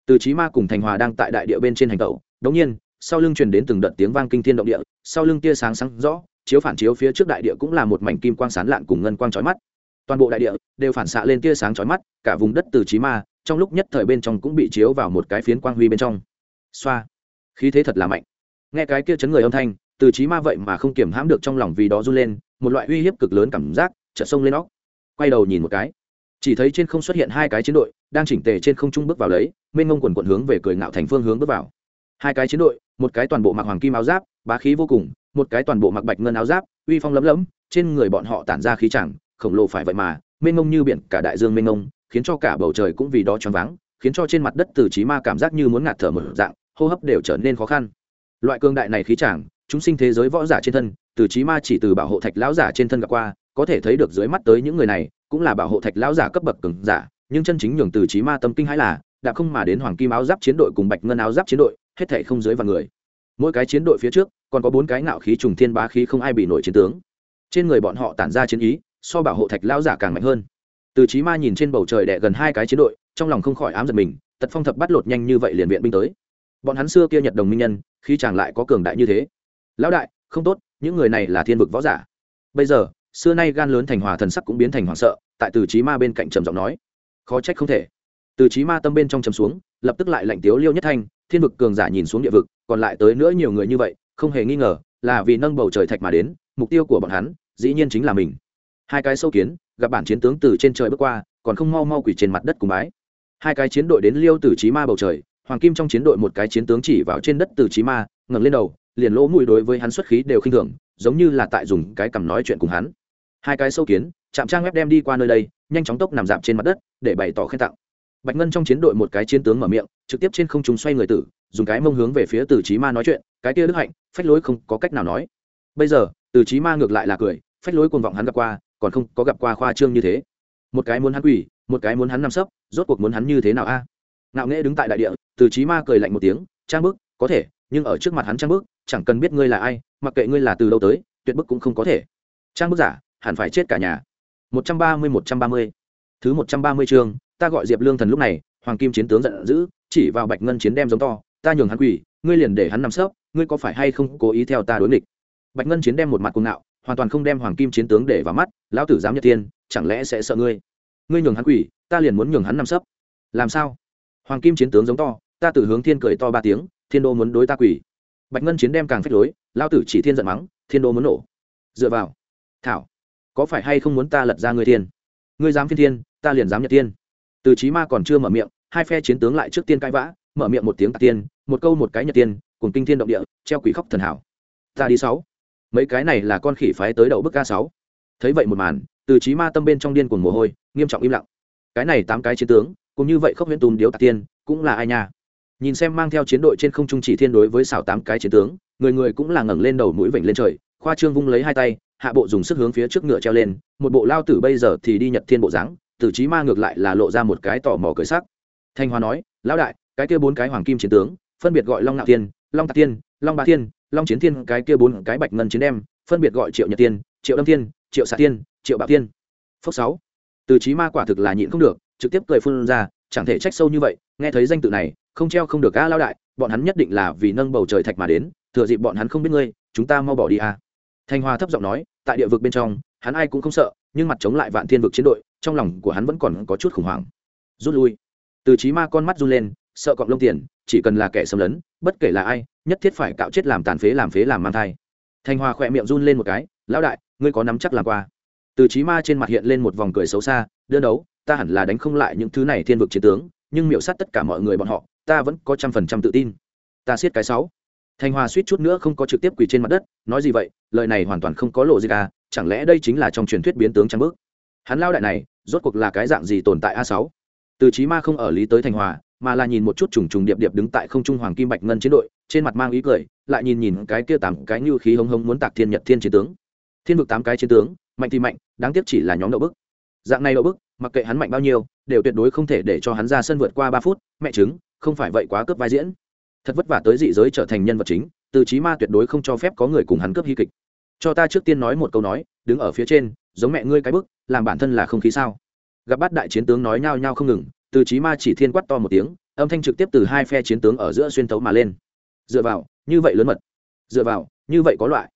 Từ trí ma cùng thành hòa đang tại đại địa bên trên hành tẩu, đống nhiên, sau lưng truyền đến từng đợt tiếng vang kinh thiên động địa, sau lưng tia sáng sáng rõ, chiếu phản chiếu phía trước đại địa cũng là một mảnh kim quang sán lạn cùng ngân quang chói mắt. Toàn bộ đại địa đều phản xạ lên tia sáng chói mắt, cả vùng đất từ trí ma, trong lúc nhất thời bên trong cũng bị chiếu vào một cái phiến quang huy bên trong. Xoa. Khí thế thật là mạnh. Nghe cái kia chấn người âm thanh từ trí ma vậy mà không kiểm hãm được trong lòng vì đó run lên, một loại uy hiếp cực lớn cảm giác chợt sông lên óc. Quay đầu nhìn một cái, chỉ thấy trên không xuất hiện hai cái chiến đội, đang chỉnh tề trên không trung bước vào lấy, mênh ngông quần quận hướng về cười ngạo thành phương hướng bước vào. Hai cái chiến đội, một cái toàn bộ mặc hoàng kim áo giáp, bá khí vô cùng, một cái toàn bộ mặc bạch ngân áo giáp, uy phong lấm lấm, trên người bọn họ tản ra khí chẳng, khổng lồ phải vậy mà, mênh ngông như biển, cả đại dương mênh ngông khiến cho cả bầu trời cũng vì đó choáng váng, khiến cho trên mặt đất từ trí ma cảm giác như muốn ngạt thở một dạng, hô hấp đều trở nên khó khăn. Loại cương đại này khí chẳng chúng sinh thế giới võ giả trên thân, từ trí ma chỉ từ bảo hộ thạch lão giả trên thân gặp qua, có thể thấy được dưới mắt tới những người này, cũng là bảo hộ thạch lão giả cấp bậc cường giả, nhưng chân chính nhường từ trí ma tâm kinh hãi là, đã không mà đến hoàng kim áo giáp chiến đội cùng bạch ngân áo giáp chiến đội, hết thể không dưới và người. Mỗi cái chiến đội phía trước, còn có bốn cái ngạo khí trùng thiên bá khí không ai bị nổi chiến tướng. Trên người bọn họ tản ra chiến ý, so bảo hộ thạch lão giả càng mạnh hơn. Từ trí ma nhìn trên bầu trời đẻ gần hai cái chiến đội, trong lòng không khỏi ám giật mình, tật phong thập bắt lột nhanh như vậy liền viện binh tới. Bọn hắn xưa kia nhật đồng minh nhân khi chàng lại có cường đại như thế lão đại, không tốt, những người này là thiên vực võ giả. Bây giờ, xưa nay gan lớn thành hòa thần sắc cũng biến thành hoảng sợ, tại từ trí ma bên cạnh trầm giọng nói. Khó trách không thể. Từ trí ma tâm bên trong trầm xuống, lập tức lại lạnh tiếu liêu nhất thanh, thiên vực cường giả nhìn xuống địa vực, còn lại tới nữa nhiều người như vậy, không hề nghi ngờ là vì nâng bầu trời thạch mà đến, mục tiêu của bọn hắn, dĩ nhiên chính là mình. Hai cái sâu kiến, gặp bản chiến tướng từ trên trời bước qua, còn không mau mau quỷ trên mặt đất cùng bái. Hai cái chiến đội đến liêu từ trí ma bầu trời, hoàng kim trong chiến đội một cái chiến tướng chỉ vào trên đất từ trí ma, ngẩng lên đầu liền lỗ mũi đối với hắn xuất khí đều khinh thường, giống như là tại dùng cái cầm nói chuyện cùng hắn. Hai cái sâu kiến, chạm trang web đem đi qua nơi đây, nhanh chóng tốc nằm dạp trên mặt đất, để bày tỏ khen tặng. Bạch ngân trong chiến đội một cái chiến tướng mở miệng, trực tiếp trên không trung xoay người tử, dùng cái mông hướng về phía từ trí ma nói chuyện, cái kia đức hạnh, phách lối không có cách nào nói. Bây giờ, từ trí ma ngược lại là cười, phách lối cuồng vọng hắn gặp qua, còn không có gặp qua khoa trương như thế. Một cái muốn hắn quỳ, một cái muốn hắn nằm sấp, rốt cuộc muốn hắn như thế nào a? À? ngạo nghễ đứng tại đại địa, từ trí ma cười lạnh một tiếng, trang bức, có thể, nhưng ở trước mặt hắn trang bức chẳng cần biết ngươi là ai, mặc kệ ngươi là từ đâu tới, tuyệt bức cũng không có thể. Trang bức giả, hẳn phải chết cả nhà. Một trăm ba mươi, một trăm ba mươi. Thứ một trăm ba mươi chương, ta gọi diệp lương thần lúc này, hoàng kim chiến tướng giận dữ, chỉ vào bạch ngân chiến đem giống to, ta nhường hắn quỳ, ngươi liền để hắn nằm sấp, ngươi có phải hay không cố ý theo ta đối nghịch? Bạch ngân chiến đem một mặt cuồng ngạo, hoàn toàn không đem hoàng kim chiến tướng để vào mắt, lão tử dám nhật tiên chẳng lẽ sẽ sợ ngươi? Ngươi nhường hắn quỳ, ta liền muốn nhường hắn nằm sấp. Làm sao? Hoàng kim chiến tướng giống to, ta từ hướng thiên cười to ba tiếng, thiên đô muốn đối ta quỳ bạch ngân chiến đem càng phách lối, lao tử chỉ thiên giận mắng, thiên đô muốn nổ. Dựa vào. Thảo, có phải hay không muốn ta lật ra người thiên? Ngươi dám phiên thiên, ta liền dám nhật tiên từ trí ma còn chưa mở miệng, hai phe chiến tướng lại trước tiên cãi vã, mở miệng một tiếng tạc tiên, một câu một cái nhật tiên cùng kinh thiên động địa, treo quỷ khóc thần hảo. Ta đi sáu. Mấy cái này là con khỉ phái tới đầu bức ca sáu. Thấy vậy một màn, từ trí ma tâm bên trong điên cuồng mồ hôi, nghiêm trọng im lặng. Cái này tám cái chiến tướng, cũng như vậy khóc huyễn tùm điếu tạc tiên, cũng là ai nha? Nhìn xem mang theo chiến đội trên không trung chỉ thiên đối với xảo tám cái chiến tướng, người người cũng là ngẩng lên đầu mũi vểnh lên trời, khoa trương vung lấy hai tay, hạ bộ dùng sức hướng phía trước ngựa treo lên, một bộ lao tử bây giờ thì đi nhật thiên bộ dáng, từ trí ma ngược lại là lộ ra một cái tò mò cười sắc. Thanh hoa nói, lão đại, cái kia bốn cái hoàng kim chiến tướng, phân biệt gọi long nạo thiên, long tạc thiên, long ba thiên, long chiến thiên, cái kia bốn cái bạch ngân chiến đem, phân biệt gọi triệu nhật tiên triệu đâm thiên, triệu xạ thiên, triệu bạo thiên. Phước sáu. Từ trí ma quả thực là nhịn không được, trực tiếp cười phun ra, chẳng thể trách sâu như vậy, nghe thấy danh tự này không treo không được a lao đại, bọn hắn nhất định là vì nâng bầu trời thạch mà đến, thừa dịp bọn hắn không biết ngươi, chúng ta mau bỏ đi a. Thanh hoa thấp giọng nói, tại địa vực bên trong, hắn ai cũng không sợ, nhưng mặt chống lại vạn thiên vực chiến đội, trong lòng của hắn vẫn còn có chút khủng hoảng. Rút lui. Từ trí ma con mắt run lên, sợ cọng lông tiền, chỉ cần là kẻ xâm lấn, bất kể là ai, nhất thiết phải cạo chết làm tàn phế làm phế làm mang thai. Thanh hoa khỏe miệng run lên một cái, lão đại, ngươi có nắm chắc làm qua? Từ trí ma trên mặt hiện lên một vòng cười xấu xa, đơn đấu, ta hẳn là đánh không lại những thứ này thiên vực chiến tướng, nhưng miểu sát tất cả mọi người bọn họ ta vẫn có trăm phần trăm tự tin. Ta siết cái sáu. Thanh hoa suýt chút nữa không có trực tiếp quỳ trên mặt đất, nói gì vậy, lời này hoàn toàn không có lộ gì cả à, chẳng lẽ đây chính là trong truyền thuyết biến tướng trang bước? Hắn lao đại này, rốt cuộc là cái dạng gì tồn tại a sáu? Từ trí ma không ở lý tới thành hòa, mà là nhìn một chút trùng trùng điệp điệp đứng tại không trung hoàng kim bạch ngân chiến đội, trên mặt mang ý cười, lại nhìn nhìn cái kia tám cái như khí hống hống muốn tạc thiên nhật thiên chiến tướng. Thiên vực tám cái chiến tướng, mạnh thì mạnh, đáng tiếc chỉ là nhóm đậu bức. Dạng này đậu bức mặc kệ hắn mạnh bao nhiêu, đều tuyệt đối không thể để cho hắn ra sân vượt qua ba phút, mẹ chứng không phải vậy quá cướp vai diễn. Thật vất vả tới dị giới trở thành nhân vật chính, từ trí ma tuyệt đối không cho phép có người cùng hắn cướp hy kịch. Cho ta trước tiên nói một câu nói, đứng ở phía trên, giống mẹ ngươi cái bức, làm bản thân là không khí sao? Gặp bắt đại chiến tướng nói nhao nhao không ngừng, từ trí ma chỉ thiên quát to một tiếng, âm thanh trực tiếp từ hai phe chiến tướng ở giữa xuyên tấu mà lên. Dựa vào, như vậy lớn mật. Dựa vào, như vậy có loại.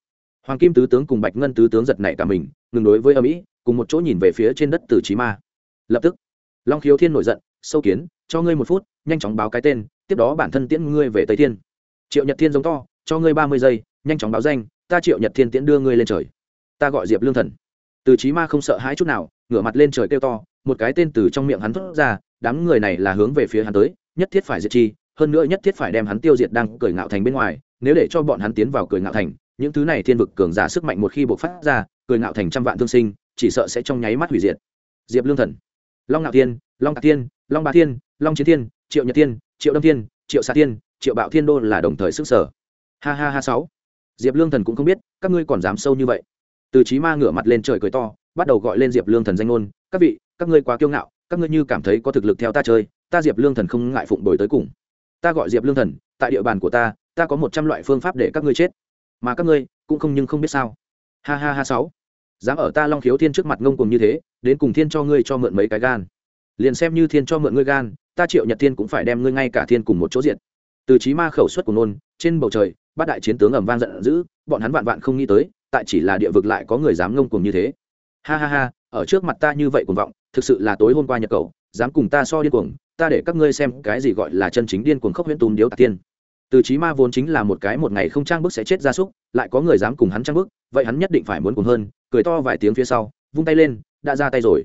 Hoàng kim tứ tướng cùng bạch ngân tứ tướng giật nảy cả mình, ngừng đối với âm ý, cùng một chỗ nhìn về phía trên đất từ trí ma lập tức, long khiếu thiên nổi giận, sâu kiến, cho ngươi một phút, nhanh chóng báo cái tên, tiếp đó bản thân tiễn ngươi về tây thiên. Triệu nhật thiên giống to, cho ngươi ba mươi giây, nhanh chóng báo danh, ta triệu nhật thiên tiễn đưa ngươi lên trời. Ta gọi diệp lương thần. Từ trí ma không sợ hãi chút nào, ngửa mặt lên trời kêu to, một cái tên từ trong miệng hắn thốt ra, đám người này là hướng về phía hắn tới, nhất thiết phải diệt chi, hơn nữa nhất thiết phải đem hắn tiêu diệt đang cười ngạo thành bên ngoài, nếu để cho bọn hắn tiến vào cười ngạo thành, những thứ này thiên vực cường giả sức mạnh một khi buộc phát ra, cười ngạo thành trăm vạn thương sinh, chỉ sợ sẽ trong nháy mắt hủy diệt. Diệp lương thần long ngạo thiên, long tạc thiên, long ba thiên, long chiến thiên, triệu nhật thiên, triệu đâm thiên, triệu xạ thiên, triệu bạo thiên đô là đồng thời sức sở. Ha ha ha sáu. Diệp lương thần cũng không biết, các ngươi còn dám sâu như vậy. Từ trí ma ngửa mặt lên trời cười to, bắt đầu gọi lên diệp lương thần danh ngôn, các vị, các ngươi quá kiêu ngạo, các ngươi như cảm thấy có thực lực theo ta chơi, ta diệp lương thần không ngại phụng đổi tới cùng. Ta gọi diệp lương thần, tại địa bàn của ta ta có một trăm loại phương pháp để các ngươi chết. Mà các ngươi cũng không nhưng không biết sao. Ha ha ha sáu dám ở ta long khiếu thiên trước mặt ngông cùng như thế, đến cùng thiên cho ngươi cho mượn mấy cái gan. Liền xem như thiên cho mượn ngươi gan, ta triệu nhật thiên cũng phải đem ngươi ngay cả thiên cùng một chỗ diện từ trí ma khẩu xuất của nôn, trên bầu trời, bát đại chiến tướng ầm vang giận dữ, bọn hắn vạn vạn không nghĩ tới, tại chỉ là địa vực lại có người dám ngông cùng như thế. Ha ha ha, ở trước mặt ta như vậy cuồng vọng, thực sự là tối hôm qua nhật cầu, dám cùng ta so điên cuồng, ta để các ngươi xem cái gì gọi là chân chính điên cuồng khốc huyễn tùm điếu tạc tiên. Từ trí ma vốn chính là một cái một ngày không trang bức sẽ chết ra súc, lại có người dám cùng hắn trang bức, vậy hắn nhất định phải muốn cuồng hơn cười to vài tiếng phía sau, vung tay lên, đã ra tay rồi.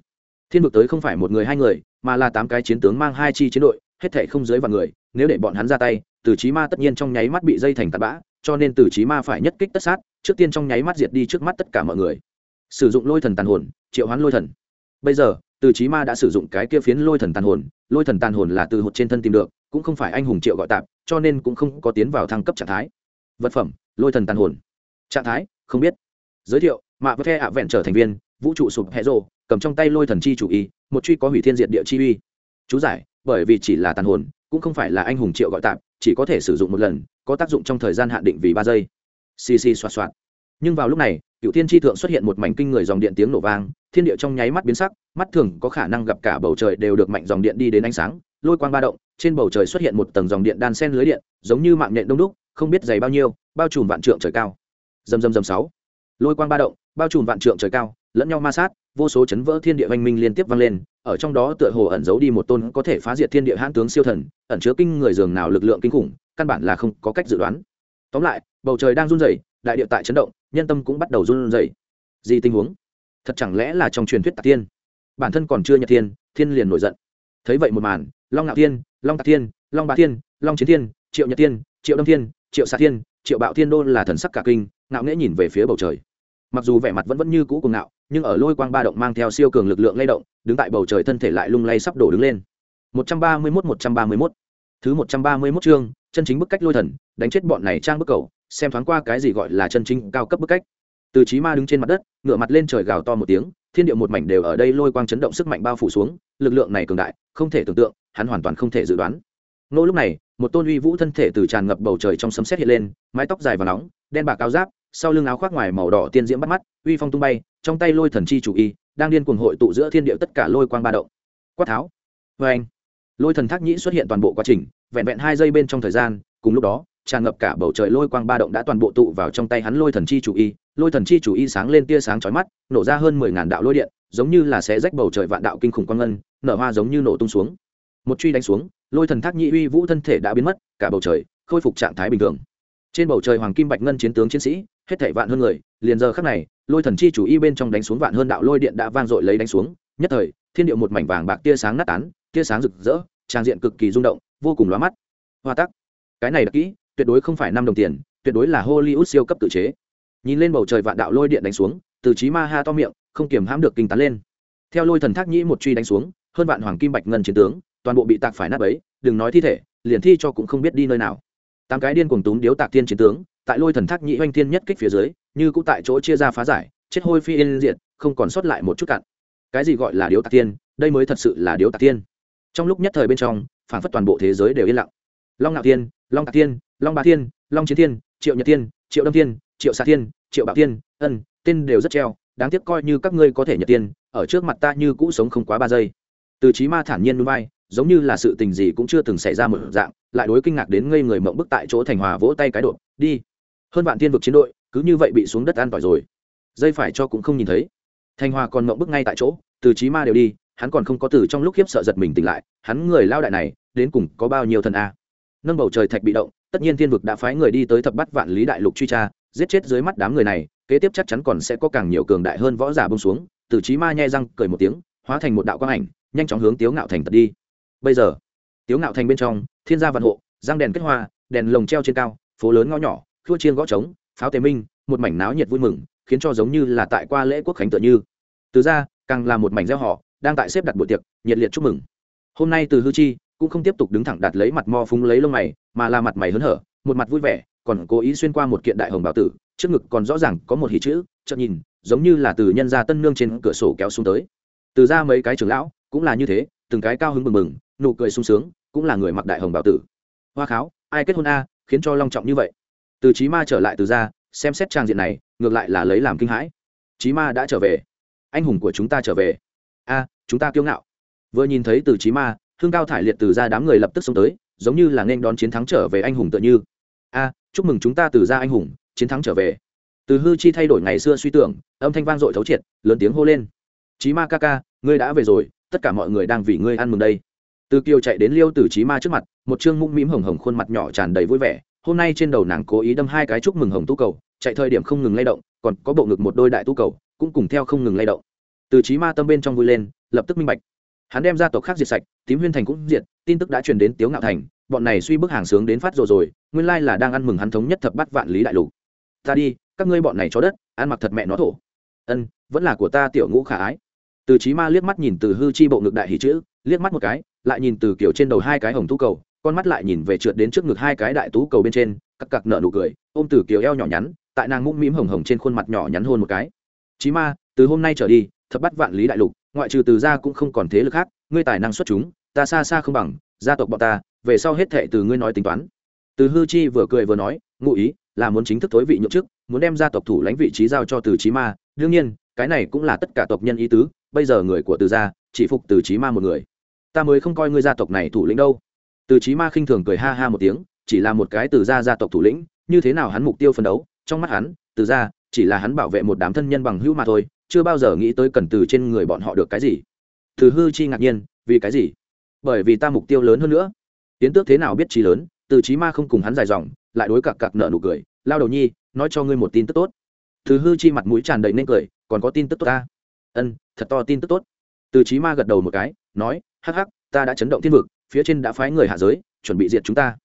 Thiên vực tới không phải một người hai người, mà là tám cái chiến tướng mang hai chi chiến đội, hết thể không dưới vài người, nếu để bọn hắn ra tay từ trí ma tất nhiên trong nháy mắt bị dây thành tạt bã, cho nên từ trí ma phải nhất kích tất sát, trước tiên trong nháy mắt diệt đi trước mắt tất cả mọi người. Sử dụng lôi thần tàn hồn, triệu hoán lôi thần. Bây giờ từ trí ma đã sử dụng cái kia phiến lôi thần tàn hồn, lôi thần tàn hồn là từ hột trên thân tìm được, cũng không phải anh hùng triệu gọi tạp cho nên cũng không có tiến vào thăng cấp trạng thái. Vật phẩm, lôi thần tàn hồn. Trạng thái, không biết. Giới thiệu mạ vơ the ạ vẹn trở thành viên, vũ trụ sụp hẹ rộ cầm trong tay lôi thần chi chủ y, một truy có hủy thiên diệt địa chi uy. Chú giải, bởi vì chỉ là tàn hồn, cũng không phải là anh hùng triệu gọi tạm chỉ có thể sử dụng một lần, có tác dụng trong thời gian hạn định vì ba giây. Xì xì xoạt xoạt. Nhưng vào lúc này cựu thiên tri thượng xuất hiện một mảnh kinh người dòng điện tiếng nổ vang, thiên địa trong nháy mắt biến sắc, mắt thường có khả năng gặp cả bầu trời đều được mạnh dòng điện đi đến ánh sáng, lôi quang ba động, trên bầu trời xuất hiện một tầng dòng điện đan sen lưới điện, giống như mạng nhện đông đúc, không biết dày bao nhiêu, bao trùm vạn trượng trời cao. Dầm dầm dầm sáu. Lôi quang ba động bao trùm vạn trượng trời cao, lẫn nhau ma sát, vô số chấn vỡ thiên địa văn minh liên tiếp vang lên, ở trong đó tựa hồ ẩn giấu đi một tôn có thể phá diệt thiên địa hãn tướng siêu thần, ẩn chứa kinh người dường nào lực lượng kinh khủng, căn bản là không có cách dự đoán. Tóm lại, bầu trời đang run rẩy, đại địa tại chấn động, nhân tâm cũng bắt đầu run rẩy. Gì tình huống? Thật chẳng lẽ là trong truyền thuyết tạc tiên bản thân còn chưa nhận thiên thiên liền nổi giận. Thấy vậy một màn, long ngạo thiên, long tạc thiên, long ba thiên, long chiến thiên, triệu nhật thiên, triệu đông thiên, triệu xạ thiên, triệu bạo thiên đô là thần sắc cả kinh, ngạo nghễ nhìn về phía bầu trời mặc dù vẻ mặt vẫn vẫn như cũ cùng ngạo, nhưng ở lôi quang ba động mang theo siêu cường lực lượng lay động, đứng tại bầu trời thân thể lại lung lay sắp đổ đứng lên. 131 131 thứ 131 chương, chân chính bức cách lôi thần, đánh chết bọn này trang bức cầu, xem thoáng qua cái gì gọi là chân chính cao cấp bức cách. Từ chí ma đứng trên mặt đất, ngửa mặt lên trời gào to một tiếng, thiên địa một mảnh đều ở đây lôi quang chấn động sức mạnh bao phủ xuống, lực lượng này cường đại, không thể tưởng tượng, hắn hoàn toàn không thể dự đoán. Nô lúc này, một tôn uy vũ thân thể từ tràn ngập bầu trời trong sấm sét hiện lên, mái tóc dài và nóng, đen bạc cao giáp sau lưng áo khoác ngoài màu đỏ tiên diễm bắt mắt, uy phong tung bay, trong tay lôi thần chi chủ y, đang điên cuồng hội tụ giữa thiên địa tất cả lôi quang ba động. Quát tháo. Vê anh. Lôi thần thác nhĩ xuất hiện toàn bộ quá trình, vẹn vẹn hai giây bên trong thời gian, cùng lúc đó, tràn ngập cả bầu trời lôi quang ba động đã toàn bộ tụ vào trong tay hắn lôi thần chi chủ y. Lôi thần chi chủ y sáng lên tia sáng chói mắt, nổ ra hơn mười ngàn đạo lôi điện, giống như là sẽ rách bầu trời vạn đạo kinh khủng quang ngân, nở hoa giống như nổ tung xuống. Một truy đánh xuống, lôi thần thác nhĩ uy vũ thân thể đã biến mất, cả bầu trời khôi phục trạng thái bình thường trên bầu trời hoàng kim bạch ngân chiến tướng chiến sĩ, hết thảy vạn hơn người, liền giờ khắc này, lôi thần chi chủ y bên trong đánh xuống vạn hơn đạo lôi điện đã vang dội lấy đánh xuống. Nhất thời, thiên điệu một mảnh vàng bạc tia sáng nát tán, tia sáng rực rỡ, trang diện cực kỳ rung động, vô cùng lóa mắt. Hoa tắc. Cái này đặc kỹ, tuyệt đối không phải năm đồng tiền, tuyệt đối là hollywood siêu cấp tự chế. Nhìn lên bầu trời vạn đạo lôi điện đánh xuống, từ trí ma ha to miệng, không kiềm hãm được kinh tán lên. Theo lôi thần thác nhĩ một truy đánh xuống, hơn vạn hoàng kim bạch ngân chiến tướng, toàn bộ bị tạc phải nát ấy đừng nói thi thể, liền thi cho cũng không biết đi nơi nào tám cái điên cuồng túm điếu tạc tiên chiến tướng tại lôi thần thác nhị oanh thiên nhất kích phía dưới như cũng tại chỗ chia ra phá giải chết hôi phi yên diện không còn sót lại một chút cặn. Cái gì gọi là điếu tạc tiên đây mới thật sự là điếu tạc tiên trong lúc nhất thời bên trong phản phất toàn bộ thế giới đều yên lặng. Long ngạo thiên, long tạc thiên, long ba thiên long chiến thiên triệu nhật thiên triệu đâm thiên triệu xạ thiên triệu bạo thiên ân tên đều rất treo đáng tiếc coi như các ngươi có thể nhật tiên ở trước mặt ta như cũ sống không quá ba giây. Từ trí ma thản nhiên núi bay giống như là sự tình gì cũng chưa từng xảy ra một dạng, lại đối kinh ngạc đến ngây người mộng bức tại chỗ thành hòa vỗ tay cái độ đi, hơn vạn tiên vực chiến đội, cứ như vậy bị xuống đất an tỏi rồi. Dây phải cho cũng không nhìn thấy. Thành hòa còn mộng bức ngay tại chỗ, từ trí ma đều đi, hắn còn không có từ trong lúc khiếp sợ giật mình tỉnh lại, hắn người lao đại này, đến cùng có bao nhiêu thần a? Nâng bầu trời thạch bị động, tất nhiên thiên vực đã phái người đi tới thập bắt vạn lý đại lục truy tra, giết chết dưới mắt đám người này, kế tiếp chắc chắn còn sẽ có càng nhiều cường đại hơn võ giả bông xuống, từ trí ma nhai răng cười một tiếng, hóa thành một đạo quang ảnh, nhanh chóng hướng tiếu ngạo thành tật đi bây giờ, tiếu ngạo thành bên trong, thiên gia vạn hộ răng đèn kết hoa, đèn lồng treo trên cao, phố lớn ngõ nhỏ, khua chiên gõ trống, pháo tề minh, một mảnh náo nhiệt vui mừng, khiến cho giống như là tại qua lễ quốc khánh tựa như. Từ ra, càng là một mảnh gieo họ, đang tại xếp đặt buổi tiệc, nhiệt liệt chúc mừng. Hôm nay từ hư chi, cũng không tiếp tục đứng thẳng đặt lấy mặt mo phúng lấy lông mày, mà là mặt mày hớn hở, một mặt vui vẻ, còn cố ý xuyên qua một kiện đại hồng bảo tử, trước ngực còn rõ ràng có một hỷ chữ, chợt nhìn, giống như là từ nhân gia tân nương trên cửa sổ kéo xuống tới. Từ ra mấy cái trưởng lão, cũng là như thế, từng cái cao hứng mừng mừng nụ cười sung sướng, cũng là người mặc đại hồng bảo tử. Hoa kháo, ai kết hôn a, khiến cho long trọng như vậy. Từ trí ma trở lại từ ra xem xét trang diện này, ngược lại là lấy làm kinh hãi. Trí ma đã trở về. Anh hùng của chúng ta trở về. A, chúng ta kiêu ngạo. Vừa nhìn thấy từ trí ma, hương cao thải liệt từ ra đám người lập tức xông tới, giống như là nên đón chiến thắng trở về anh hùng tựa như. A, chúc mừng chúng ta từ ra anh hùng, chiến thắng trở về. Từ hư chi thay đổi ngày xưa suy tưởng, âm thanh vang dội thấu triệt, lớn tiếng hô lên. Chí ma ca ca, ngươi đã về rồi, tất cả mọi người đang vì ngươi ăn mừng đây từ kiều chạy đến liêu Tử chí ma trước mặt, một chương mũm mĩm hồng hồng khuôn mặt nhỏ tràn đầy vui vẻ. Hôm nay trên đầu nàng cố ý đâm hai cái chúc mừng hồng tú cầu, chạy thời điểm không ngừng lay động, còn có bộ ngực một đôi đại tú cầu, cũng cùng theo không ngừng lay động. Từ chí ma tâm bên trong vui lên, lập tức minh bạch. Hắn đem gia tộc khác diệt sạch, tím huyên thành cũng diệt, tin tức đã truyền đến tiếu ngạo thành, bọn này suy bức hàng sướng đến phát rồi rồi, nguyên lai là đang ăn mừng hắn thống nhất thập bắt vạn lý đại lục. Ta đi, các ngươi bọn này cho đất, ăn mặc thật mẹ nó thổ. Ân, vẫn là của ta tiểu ngũ khả ái. Từ trí ma liếc mắt nhìn từ hư chi bộ ngực đại hỷ chữ, liếc mắt một cái lại nhìn từ kiểu trên đầu hai cái hồng tú cầu, con mắt lại nhìn về trượt đến trước ngực hai cái đại tú cầu bên trên, cặc cặc nở nụ cười, ôm từ kiểu eo nhỏ nhắn, tại nàng mũm mĩm hồng hồng trên khuôn mặt nhỏ nhắn hôn một cái. Chí ma, từ hôm nay trở đi, thập bắt vạn lý đại lục, ngoại trừ từ gia cũng không còn thế lực khác, ngươi tài năng xuất chúng, ta xa xa không bằng, gia tộc bọn ta, về sau hết thệ từ ngươi nói tính toán. Từ hư chi vừa cười vừa nói, ngụ ý là muốn chính thức thối vị nhượng chức, muốn đem gia tộc thủ lãnh vị trí giao cho từ chí ma. Đương nhiên, cái này cũng là tất cả tộc nhân ý tứ, bây giờ người của từ gia chỉ phục từ chí ma một người ta mới không coi ngươi gia tộc này thủ lĩnh đâu. Từ chí ma khinh thường cười ha ha một tiếng, chỉ là một cái từ gia gia tộc thủ lĩnh, như thế nào hắn mục tiêu phân đấu, trong mắt hắn, từ gia chỉ là hắn bảo vệ một đám thân nhân bằng hữu mà thôi, chưa bao giờ nghĩ tới cần từ trên người bọn họ được cái gì. Từ hư chi ngạc nhiên, vì cái gì? Bởi vì ta mục tiêu lớn hơn nữa. Tiến tước thế nào biết trí lớn, từ chí ma không cùng hắn dài dòng, lại đối cặc cặc nợ nụ cười, lao đầu nhi, nói cho ngươi một tin tức tốt. Từ hư chi mặt mũi tràn đầy nên cười, còn có tin tức tốt ta? Ân, thật to tin tức tốt. Từ chí ma gật đầu một cái, nói hắc hắc, ta đã chấn động thiên vực, phía trên đã phái người hạ giới, chuẩn bị diệt chúng ta.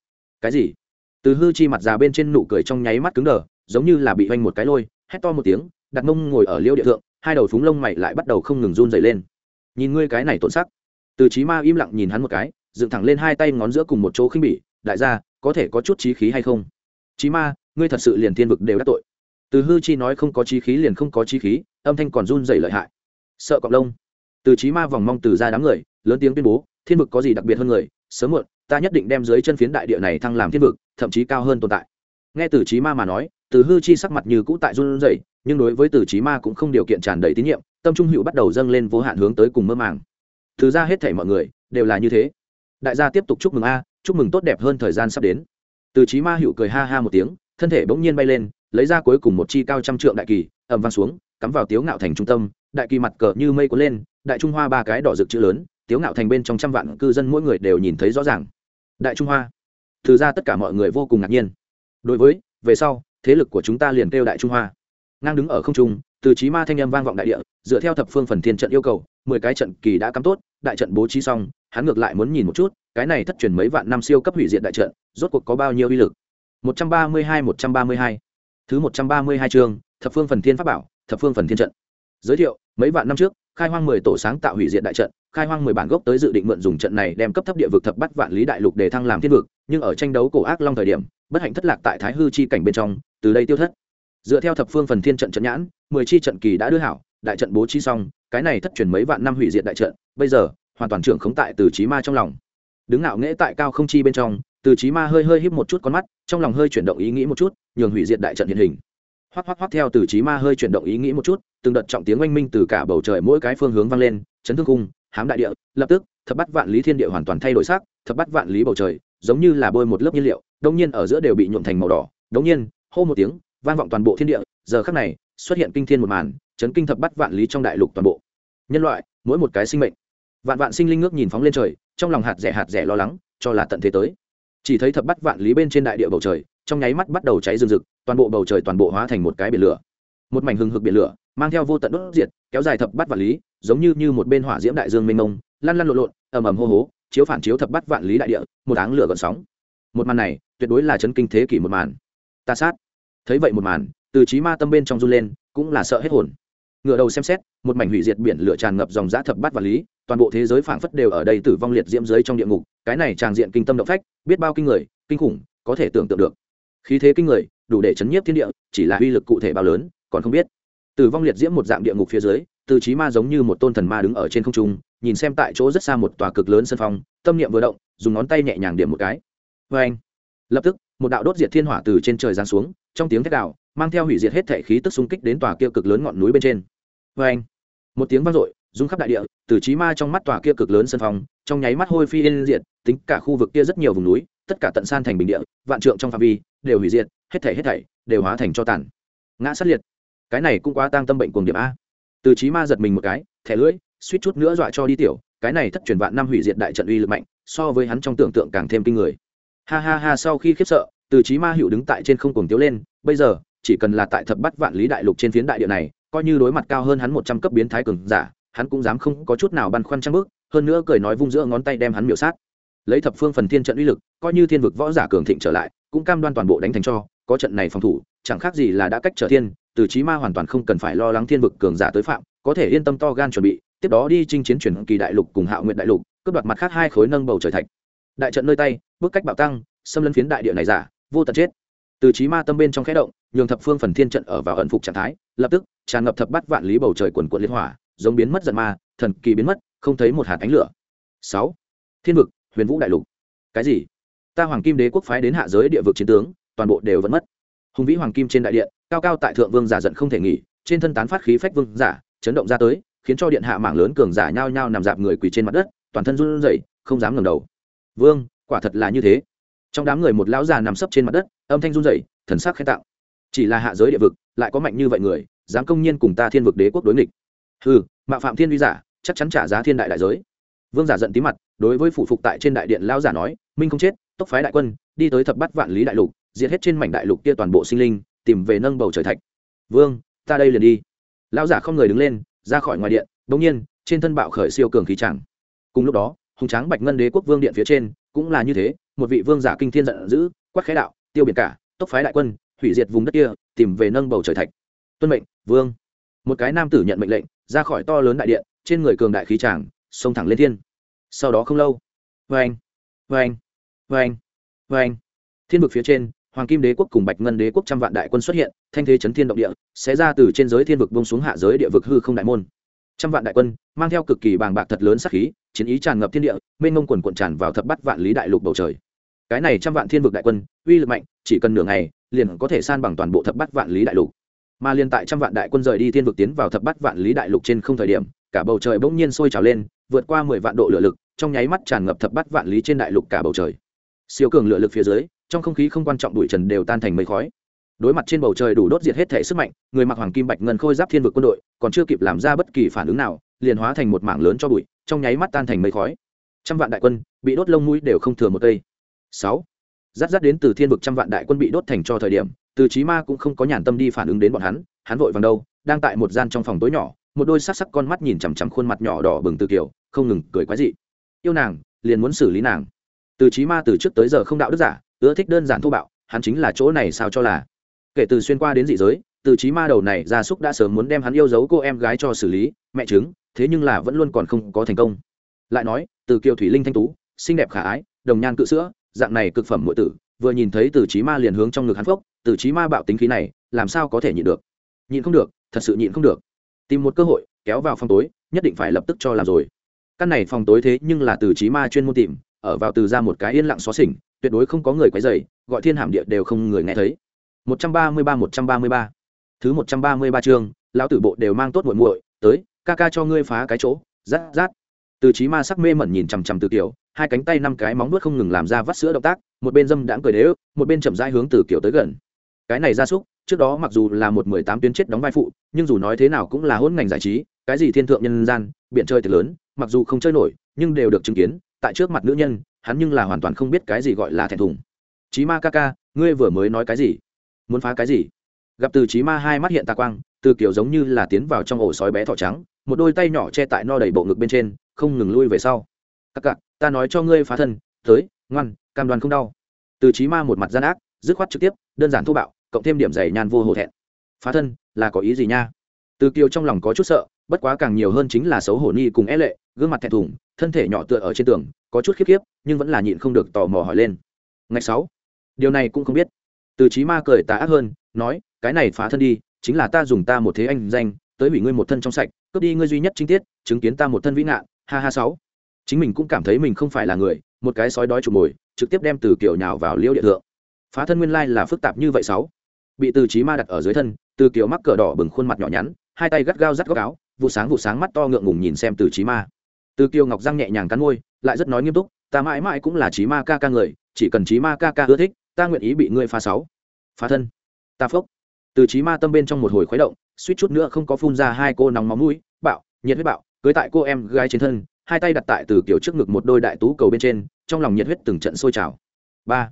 Cái gì? Từ hư chi mặt già bên trên nụ cười trong nháy mắt cứng đờ, giống như là bị hoanh một cái lôi, hét to một tiếng, đặt mông ngồi ở liêu địa thượng, hai đầu phúng lông mày lại bắt đầu không ngừng run dày lên. Nhìn ngươi cái này tổn sắc. Từ trí ma im lặng nhìn hắn một cái, dựng thẳng lên hai tay ngón giữa cùng một chỗ khinh bỉ, đại gia, có thể có chút trí khí hay không? Trí ma, ngươi thật sự liền thiên vực đều đắc tội. Từ hư chi nói không có trí khí liền không có trí khí, âm thanh còn run dày lợi hại. Sợ cọp lông. Từ trí ma vòng mong từ ra đám người lớn tiếng tuyên bố, thiên vực có gì đặc biệt hơn người? Sớm muộn, ta nhất định đem dưới chân phiến đại địa này thăng làm thiên vực, thậm chí cao hơn tồn tại. Nghe từ trí ma mà nói, từ hư chi sắc mặt như cũ tại run rẩy, nhưng đối với từ trí ma cũng không điều kiện tràn đầy tín nhiệm, tâm trung hữu bắt đầu dâng lên vô hạn hướng tới cùng mơ màng. Thứ ra hết thảy mọi người, đều là như thế. Đại gia tiếp tục chúc mừng a, chúc mừng tốt đẹp hơn thời gian sắp đến. Từ trí ma hữu cười ha ha một tiếng, thân thể bỗng nhiên bay lên, lấy ra cuối cùng một chi cao trăm trượng đại kỳ ẩm vang xuống, cắm vào tiếu ngạo thành trung tâm, đại kỳ mặt cờ như mây cuốn lên, đại trung hoa ba cái đỏ rực chữ lớn tiếu ngạo thành bên trong trăm vạn cư dân mỗi người đều nhìn thấy rõ ràng. Đại trung hoa, từ ra tất cả mọi người vô cùng ngạc nhiên. Đối với, về sau, thế lực của chúng ta liền kêu đại trung hoa. Ngang đứng ở không trung, từ trí ma thanh âm vang vọng đại địa, dựa theo thập phương phần thiên trận yêu cầu, mười cái trận kỳ đã cắm tốt, đại trận bố trí xong, hắn ngược lại muốn nhìn một chút, cái này thất truyền mấy vạn năm siêu cấp hủy diệt đại trận, rốt cuộc có bao nhiêu uy lực? một trăm ba mươi hai, một trăm ba mươi hai. Thứ một trăm ba mươi hai chương, thập phương phần thiên pháp bảo, thập phương phần thiên trận. Giới thiệu, mấy vạn năm trước, khai hoang mười tổ sáng tạo hủy diệt đại trận khai hoang mười bản gốc tới dự định mượn dùng trận này đem cấp thấp địa vực thập bắt vạn lý đại lục để thăng làm thiên vực, nhưng ở tranh đấu cổ ác long thời điểm, bất hạnh thất lạc tại thái hư chi cảnh bên trong, từ đây tiêu thất. Dựa theo thập phương phần thiên trận trận nhãn, mười chi trận kỳ đã đưa hảo, đại trận bố trí xong, cái này thất truyền mấy vạn năm hủy diệt đại trận, bây giờ, hoàn toàn trưởng khống tại từ trí ma trong lòng. Đứng ngạo nghễ tại cao không chi bên trong, từ trí ma hơi hơi híp một chút con mắt, trong lòng hơi chuyển động ý nghĩ một chút, nhường hủy diệt đại trận hiện hình. Hoắc hoắc hoắc theo từ trí ma hơi chuyển động ý nghĩ một chút, từng đợt trọng tiếng oanh minh từ cả bầu trời mỗi cái phương hướng vang lên, chấn thương cung hám đại địa, lập tức, thập bắt vạn lý thiên địa hoàn toàn thay đổi sắc, thập bắt vạn lý bầu trời, giống như là bôi một lớp nhiên liệu đông nhiên ở giữa đều bị nhuộm thành màu đỏ. Đông nhiên, hô một tiếng, vang vọng toàn bộ thiên địa, giờ khắc này, xuất hiện kinh thiên một màn, chấn kinh thập bắt vạn lý trong đại lục toàn bộ. Nhân loại, mỗi một cái sinh mệnh. Vạn vạn sinh linh ngước nhìn phóng lên trời, trong lòng hạt rẻ hạt rẻ lo lắng, cho là tận thế tới. Chỉ thấy thập bắt vạn lý bên trên đại địa bầu trời, trong nháy mắt bắt đầu cháy rừng rực, toàn bộ bầu trời toàn bộ hóa thành một cái biển lửa. Một mảnh hừng hực biển lửa, mang theo vô tận đốt diệt, kéo dài thập bắt vạn lý giống như như một bên hỏa diễm đại dương mênh mông, lăn lăn lộn lộn, ầm ầm hô hố, chiếu phản chiếu thập bắt vạn lý đại địa, một áng lửa gợn sóng. Một màn này, tuyệt đối là chấn kinh thế kỷ một màn. Ta sát. Thấy vậy một màn, từ trí ma tâm bên trong run lên, cũng là sợ hết hồn. Ngựa đầu xem xét, một mảnh hủy diệt biển lửa tràn ngập dòng giã thập bát và lý, toàn bộ thế giới phảng phất đều ở đây tử vong liệt diễm dưới trong địa ngục, cái này tràn diện kinh tâm động phách, biết bao kinh người, kinh khủng, có thể tưởng tượng được. Khí thế kinh người, đủ để chấn nhiếp thiên địa, chỉ là uy lực cụ thể bao lớn, còn không biết. Tử vong liệt diễm một dạng địa ngục phía dưới từ trí ma giống như một tôn thần ma đứng ở trên không trung, nhìn xem tại chỗ rất xa một tòa cực lớn sân phong, tâm niệm vừa động, dùng ngón tay nhẹ nhàng điểm một cái. Vê anh, lập tức, một đạo đốt diệt thiên hỏa từ trên trời giáng xuống, trong tiếng thét đạo mang theo hủy diệt hết thể khí tức xung kích đến tòa kia cực lớn ngọn núi bên trên. Vê anh, một tiếng vang dội, rung khắp đại địa, từ trí ma trong mắt tòa kia cực lớn sân phong, trong nháy mắt hôi phi yên diệt, tính cả khu vực kia rất nhiều vùng núi, tất cả tận san thành bình địa, vạn trượng trong phạm vi, đều hủy diệt, hết thảy hết thảy, đều hóa thành cho tàn. Ngã sát liệt. Cái này cũng quá tang tâm bệnh cuồng điểm a từ trí ma giật mình một cái, thẻ lưỡi, suýt chút nữa dọa cho đi tiểu, cái này thất truyền vạn năm hủy diệt đại trận uy lực mạnh, so với hắn trong tưởng tượng càng thêm kinh người. Ha ha ha, sau khi khiếp sợ, từ trí ma hữu đứng tại trên không cuồng tiếu lên, bây giờ, chỉ cần là tại thập bắt vạn lý đại lục trên phiến đại địa này, coi như đối mặt cao hơn hắn một trăm cấp biến thái cường giả, hắn cũng dám không có chút nào băn khoăn trăng bước, hơn nữa cười nói vung giữa ngón tay đem hắn miểu sát. Lấy thập phương phần thiên trận uy lực, coi như thiên vực võ giả cường thịnh trở lại, cũng cam đoan toàn bộ đánh thành cho, có trận này phòng thủ, chẳng khác gì là đã cách trở thiên từ chí ma hoàn toàn không cần phải lo lắng thiên vực cường giả tới phạm, có thể yên tâm to gan chuẩn bị, tiếp đó đi chinh chiến chuyển kỳ đại lục cùng hạo nguyện đại lục, cướp đoạt mặt khác hai khối nâng bầu trời thạch. Đại trận nơi tay bước cách bạo tăng, xâm lấn phiến đại địa này giả, vô tận chết. Từ chí ma tâm bên trong khẽ động, nhường thập phương phần thiên trận ở vào ẩn phục trạng thái, lập tức, tràn ngập thập bát vạn lý bầu trời quần quận liên hỏa, giống biến mất giận ma, thần kỳ biến mất, không thấy một hạt ánh lửa. Sáu. Thiên vực, huyền vũ đại lục. Cái gì? Ta hoàng kim đế quốc phái đến hạ giới địa vực chiến tướng, toàn bộ đều vẫn mất. Hùng vĩ hoàng kim trên đại điện cao cao tại thượng vương giả giận không thể nghỉ, trên thân tán phát khí phách vương giả, chấn động ra tới, khiến cho điện hạ mảng lớn cường giả nhao nhao nằm dạp người quỳ trên mặt đất, toàn thân run rẩy, không dám ngẩng đầu. Vương, quả thật là như thế. Trong đám người một lão già nằm sấp trên mặt đất, âm thanh run rẩy, thần sắc khen tạo chỉ là hạ giới địa vực, lại có mạnh như vậy người, dám công nhiên cùng ta thiên vực đế quốc đối nghịch. Hừ, mạo phạm thiên uy giả, chắc chắn trả giá thiên đại đại giới. Vương giả giận tí mặt, đối với phụ phục tại trên đại điện lão giả nói, minh không chết, tốc phái đại quân, đi tới thập bắt vạn lý đại lục, diệt hết trên mảnh đại lục kia toàn bộ sinh linh tìm về nâng bầu trời thạch. Vương, ta đây liền đi. Lão giả không người đứng lên, ra khỏi ngoài điện bỗng nhiên, trên thân bạo khởi siêu cường khí chẳng. Cùng lúc đó, hùng tráng bạch ngân đế quốc vương điện phía trên, cũng là như thế, một vị vương giả kinh thiên giận dữ, quát khẽ đạo, tiêu biệt cả, tốc phái đại quân, hủy diệt vùng đất kia, tìm về nâng bầu trời thạch. Tuân mệnh, vương. Một cái nam tử nhận mệnh lệnh, ra khỏi to lớn đại điện, trên người cường đại khí tràng xông thẳng lên thiên. Sau đó không lâu vê anh vê anh vê anh vê anh thiên vực phía trên hoàng kim đế quốc cùng bạch ngân đế quốc trăm vạn đại quân xuất hiện, thanh thế chấn thiên động địa, sẽ ra từ trên giới thiên vực bông xuống hạ giới địa vực hư không đại môn. Trăm vạn đại quân, mang theo cực kỳ bàng bạc thật lớn sắc khí, chiến ý tràn ngập thiên địa, mênh mông quần cuộn tràn vào thập bắt vạn lý đại lục bầu trời. Cái này trăm vạn thiên vực đại quân, uy lực mạnh, chỉ cần nửa ngày, liền có thể san bằng toàn bộ thập bắt vạn lý đại lục. Mà liền tại trăm vạn đại quân rời đi thiên vực tiến vào thập bắt vạn lý đại lục trên không thời điểm, cả bầu trời bỗng nhiên sôi trào lên, vượt qua mười vạn độ lửa lực, trong nháy mắt tràn ngập thập bắt vạn lý trên đại lục cả bầu trời. Siêu cường lửa lực phía dưới trong không khí không quan trọng bụi trần đều tan thành mây khói. Đối mặt trên bầu trời đủ đốt diệt hết thể sức mạnh, người mặc hoàng kim bạch ngân khôi giáp thiên vực quân đội còn chưa kịp làm ra bất kỳ phản ứng nào, liền hóa thành một mảng lớn cho bụi, trong nháy mắt tan thành mây khói. Trăm vạn đại quân bị đốt lông mũi đều không thừa một cây. Sáu. Rát rát đến từ thiên vực trăm vạn đại quân bị đốt thành cho thời điểm, từ chí ma cũng không có nhàn tâm đi phản ứng đến bọn hắn hắn vội vàng đâu, đang tại một gian trong phòng tối nhỏ, một đôi sắc sắc con mắt nhìn chằm chằm khuôn mặt nhỏ đỏ bừng từ kiểu, không ngừng cười quái dị. Yêu nàng, liền muốn xử lý nàng. Từ chí ma từ trước tới giờ không đạo đức giả ưa thích đơn giản thô bạo, hắn chính là chỗ này sao cho là. Kể từ xuyên qua đến dị giới, từ trí ma đầu này gia súc đã sớm muốn đem hắn yêu dấu cô em gái cho xử lý, mẹ chứng thế nhưng là vẫn luôn còn không có thành công. Lại nói, từ kiều thủy linh thanh tú, xinh đẹp khả ái, đồng nhan cự sữa, dạng này cực phẩm muội tử, vừa nhìn thấy từ trí ma liền hướng trong ngực hắn phốc, từ trí ma bạo tính khí này, làm sao có thể nhịn được? Nhịn không được, thật sự nhịn không được. Tìm một cơ hội, kéo vào phòng tối, nhất định phải lập tức cho làm rồi. Căn này phòng tối thế nhưng là từ trí ma chuyên môn tìm, ở vào từ ra một cái yên lặng xóa xỉnh tuyệt đối không có người quấy rầy gọi thiên hàm địa đều không người nghe thấy. 133 133 thứ 133 chương lão tử bộ đều mang tốt muội muội tới ca ca cho ngươi phá cái chỗ rát rát. Từ chí ma sắc mê mẩn nhìn chằm chằm từ Kiều, hai cánh tay năm cái móng vuốt không ngừng làm ra vắt sữa động tác một bên dâm đãng cười đế một bên chậm rãi hướng từ Kiều tới gần. Cái này ra súc trước đó mặc dù là một mười tám tuyến chết đóng vai phụ nhưng dù nói thế nào cũng là hôn ngành giải trí cái gì thiên thượng nhân gian biển chơi thật lớn mặc dù không chơi nổi nhưng đều được chứng kiến tại trước mặt nữ nhân hắn nhưng là hoàn toàn không biết cái gì gọi là thẹn thùng. Chí ma ca ca, ngươi vừa mới nói cái gì? Muốn phá cái gì? Gặp từ chí ma hai mắt hiện tà quang, từ kiểu giống như là tiến vào trong ổ sói bé thỏ trắng, một đôi tay nhỏ che tại no đầy bộ ngực bên trên, không ngừng lui về sau. Các cặc ta nói cho ngươi phá thân, tới, ngoan, cam đoan không đau. Từ chí ma một mặt gian ác, dứt khoát trực tiếp, đơn giản thô bạo, cộng thêm điểm dày nhàn vô hồ thẹn. Phá thân, là có ý gì nha? Từ kiều trong lòng có chút sợ, bất quá càng nhiều hơn chính là xấu hổ ni cùng é lệ, gương mặt thẹn thùng thân thể nhỏ tựa ở trên tường, có chút khiếp khiếp, nhưng vẫn là nhịn không được tò mò hỏi lên. Ngày sáu. Điều này cũng không biết. Từ chí ma cười tà ác hơn, nói, cái này phá thân đi, chính là ta dùng ta một thế anh danh, tới hủy ngươi một thân trong sạch, cướp đi ngươi duy nhất chính tiết, chứng kiến ta một thân vĩ ngạn ha ha sáu. Chính mình cũng cảm thấy mình không phải là người, một cái sói đói chủ mồi, trực tiếp đem từ kiểu nhào vào liêu địa thượng. Phá thân nguyên lai là phức tạp như vậy sáu. Bị từ chí ma đặt ở dưới thân, từ kiểu mắc cờ đỏ bừng khuôn mặt nhỏ nhắn, hai tay gắt gao rắt góc áo, vụ sáng vụ sáng mắt to ngượng ngùng nhìn xem từ chí ma từ kiều ngọc răng nhẹ nhàng cắn môi, lại rất nói nghiêm túc, ta mãi mãi cũng là chí ma ca ca người, chỉ cần chí ma ca ca ưa thích, ta nguyện ý bị ngươi phá sáu. Phá thân? Ta phốc. Từ chí ma tâm bên trong một hồi khuấy động, suýt chút nữa không có phun ra hai cô nóng máu mũi, bạo, nhiệt huyết bạo, cưới tại cô em gái trên thân, hai tay đặt tại từ kiểu trước ngực một đôi đại tú cầu bên trên, trong lòng nhiệt huyết từng trận sôi trào. Ba,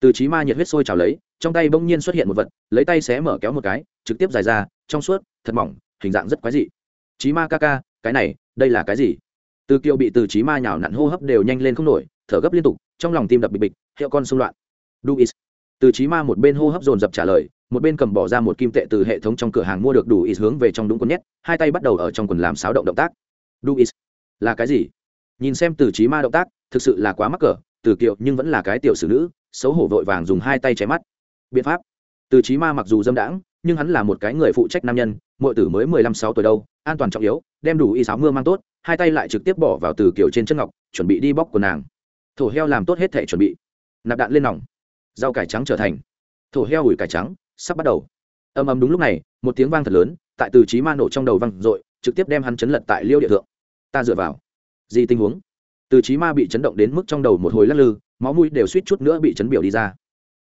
từ chí ma nhiệt huyết sôi trào lấy, trong tay bỗng nhiên xuất hiện một vật, lấy tay xé mở kéo một cái, trực tiếp dài ra, trong suốt, thật mỏng, hình dạng rất quái dị. Chí ma ca ca, cái này, đây là cái gì? Từ kiều bị từ chí ma nhào nặn hô hấp đều nhanh lên không nổi, thở gấp liên tục, trong lòng tim đập bịch bịch, hiệu con xung loạn. Đu is. Từ chí ma một bên hô hấp dồn dập trả lời, một bên cầm bỏ ra một kim tệ từ hệ thống trong cửa hàng mua được đủ is hướng về trong đúng quần nhét, hai tay bắt đầu ở trong quần làm sáo động động tác. Đu is. Là cái gì? Nhìn xem từ chí ma động tác, thực sự là quá mắc cỡ, từ kiều nhưng vẫn là cái tiểu sử nữ, xấu hổ vội vàng dùng hai tay chém mắt. Biện pháp. Từ trí ma mặc dù dâm đãng, nhưng hắn là một cái người phụ trách nam nhân mọi tử mới mười lăm sáu tuổi đâu, an toàn trọng yếu, đem đủ y sáo mưa mang tốt hai tay lại trực tiếp bỏ vào từ kiểu trên chân ngọc, chuẩn bị đi bóc của nàng. Thổ heo làm tốt hết thể chuẩn bị. Nạp đạn lên nòng. Rau cải trắng trở thành. Thổ heo ủi cải trắng, sắp bắt đầu. Âm ầm đúng lúc này, một tiếng vang thật lớn, tại từ trí ma nổ trong đầu vang dội, trực tiếp đem hắn chấn lật tại liêu địa thượng. Ta dựa vào. Gì tình huống? Từ trí ma bị chấn động đến mức trong đầu một hồi lắc lư, máu mũi đều suýt chút nữa bị chấn biểu đi ra.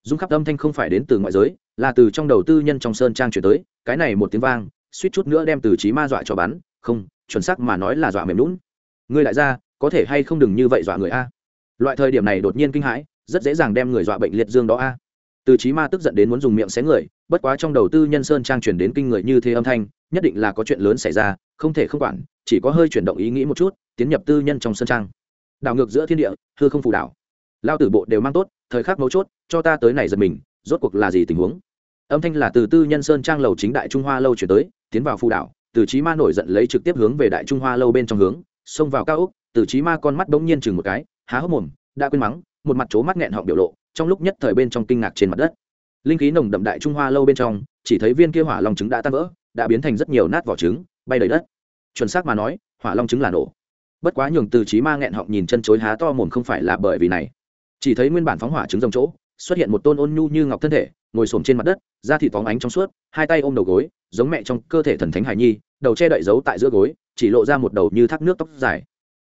Dung khắp âm thanh không phải đến từ ngoại giới, là từ trong đầu tư nhân trong sơn trang chuyển tới, cái này một tiếng vang, suýt chút nữa đem từ trí ma dọa cho bắn, không chuẩn xác mà nói là dọa mềm lún. Ngươi lại ra có thể hay không đừng như vậy dọa người a? Loại thời điểm này đột nhiên kinh hãi, rất dễ dàng đem người dọa bệnh liệt dương đó a. Từ chí ma tức giận đến muốn dùng miệng xé người, bất quá trong đầu tư nhân sơn trang truyền đến kinh người như thế âm thanh, nhất định là có chuyện lớn xảy ra, không thể không quản, chỉ có hơi chuyển động ý nghĩ một chút, tiến nhập tư nhân trong sơn trang. Đảo ngược giữa thiên địa, hư không phù đảo. Lao tử bộ đều mang tốt, thời khắc mấu chốt, cho ta tới này giật mình, rốt cuộc là gì tình huống? Âm thanh là từ tư nhân sơn trang lầu chính đại trung hoa lâu chuyển tới, tiến vào phù đảo từ trí ma nổi giận lấy trực tiếp hướng về đại trung hoa lâu bên trong hướng, xông vào cao ốc. từ trí ma con mắt bỗng nhiên chừng một cái, há hốc mồm, đã quên mắng, một mặt chố mắt nghẹn họng biểu lộ, trong lúc nhất thời bên trong kinh ngạc trên mặt đất. Linh khí nồng đậm đại trung hoa lâu bên trong, chỉ thấy viên kia hỏa long trứng đã tan vỡ, đã biến thành rất nhiều nát vỏ trứng, bay đầy đất. Chuẩn xác mà nói, hỏa long trứng là nổ. Bất quá nhường từ trí ma nghẹn họng nhìn chân chối há to mồm không phải là bởi vì này. Chỉ thấy nguyên bản phóng hỏa trứng rồng chỗ xuất hiện một tôn ôn nhu như ngọc thân thể, ngồi xổm trên mặt đất, da thịt phóng ánh trong suốt, hai tay ôm đầu gối, giống mẹ trong cơ thể thần thánh hải nhi, đầu che đậy giấu tại giữa gối, chỉ lộ ra một đầu như thác nước tóc dài.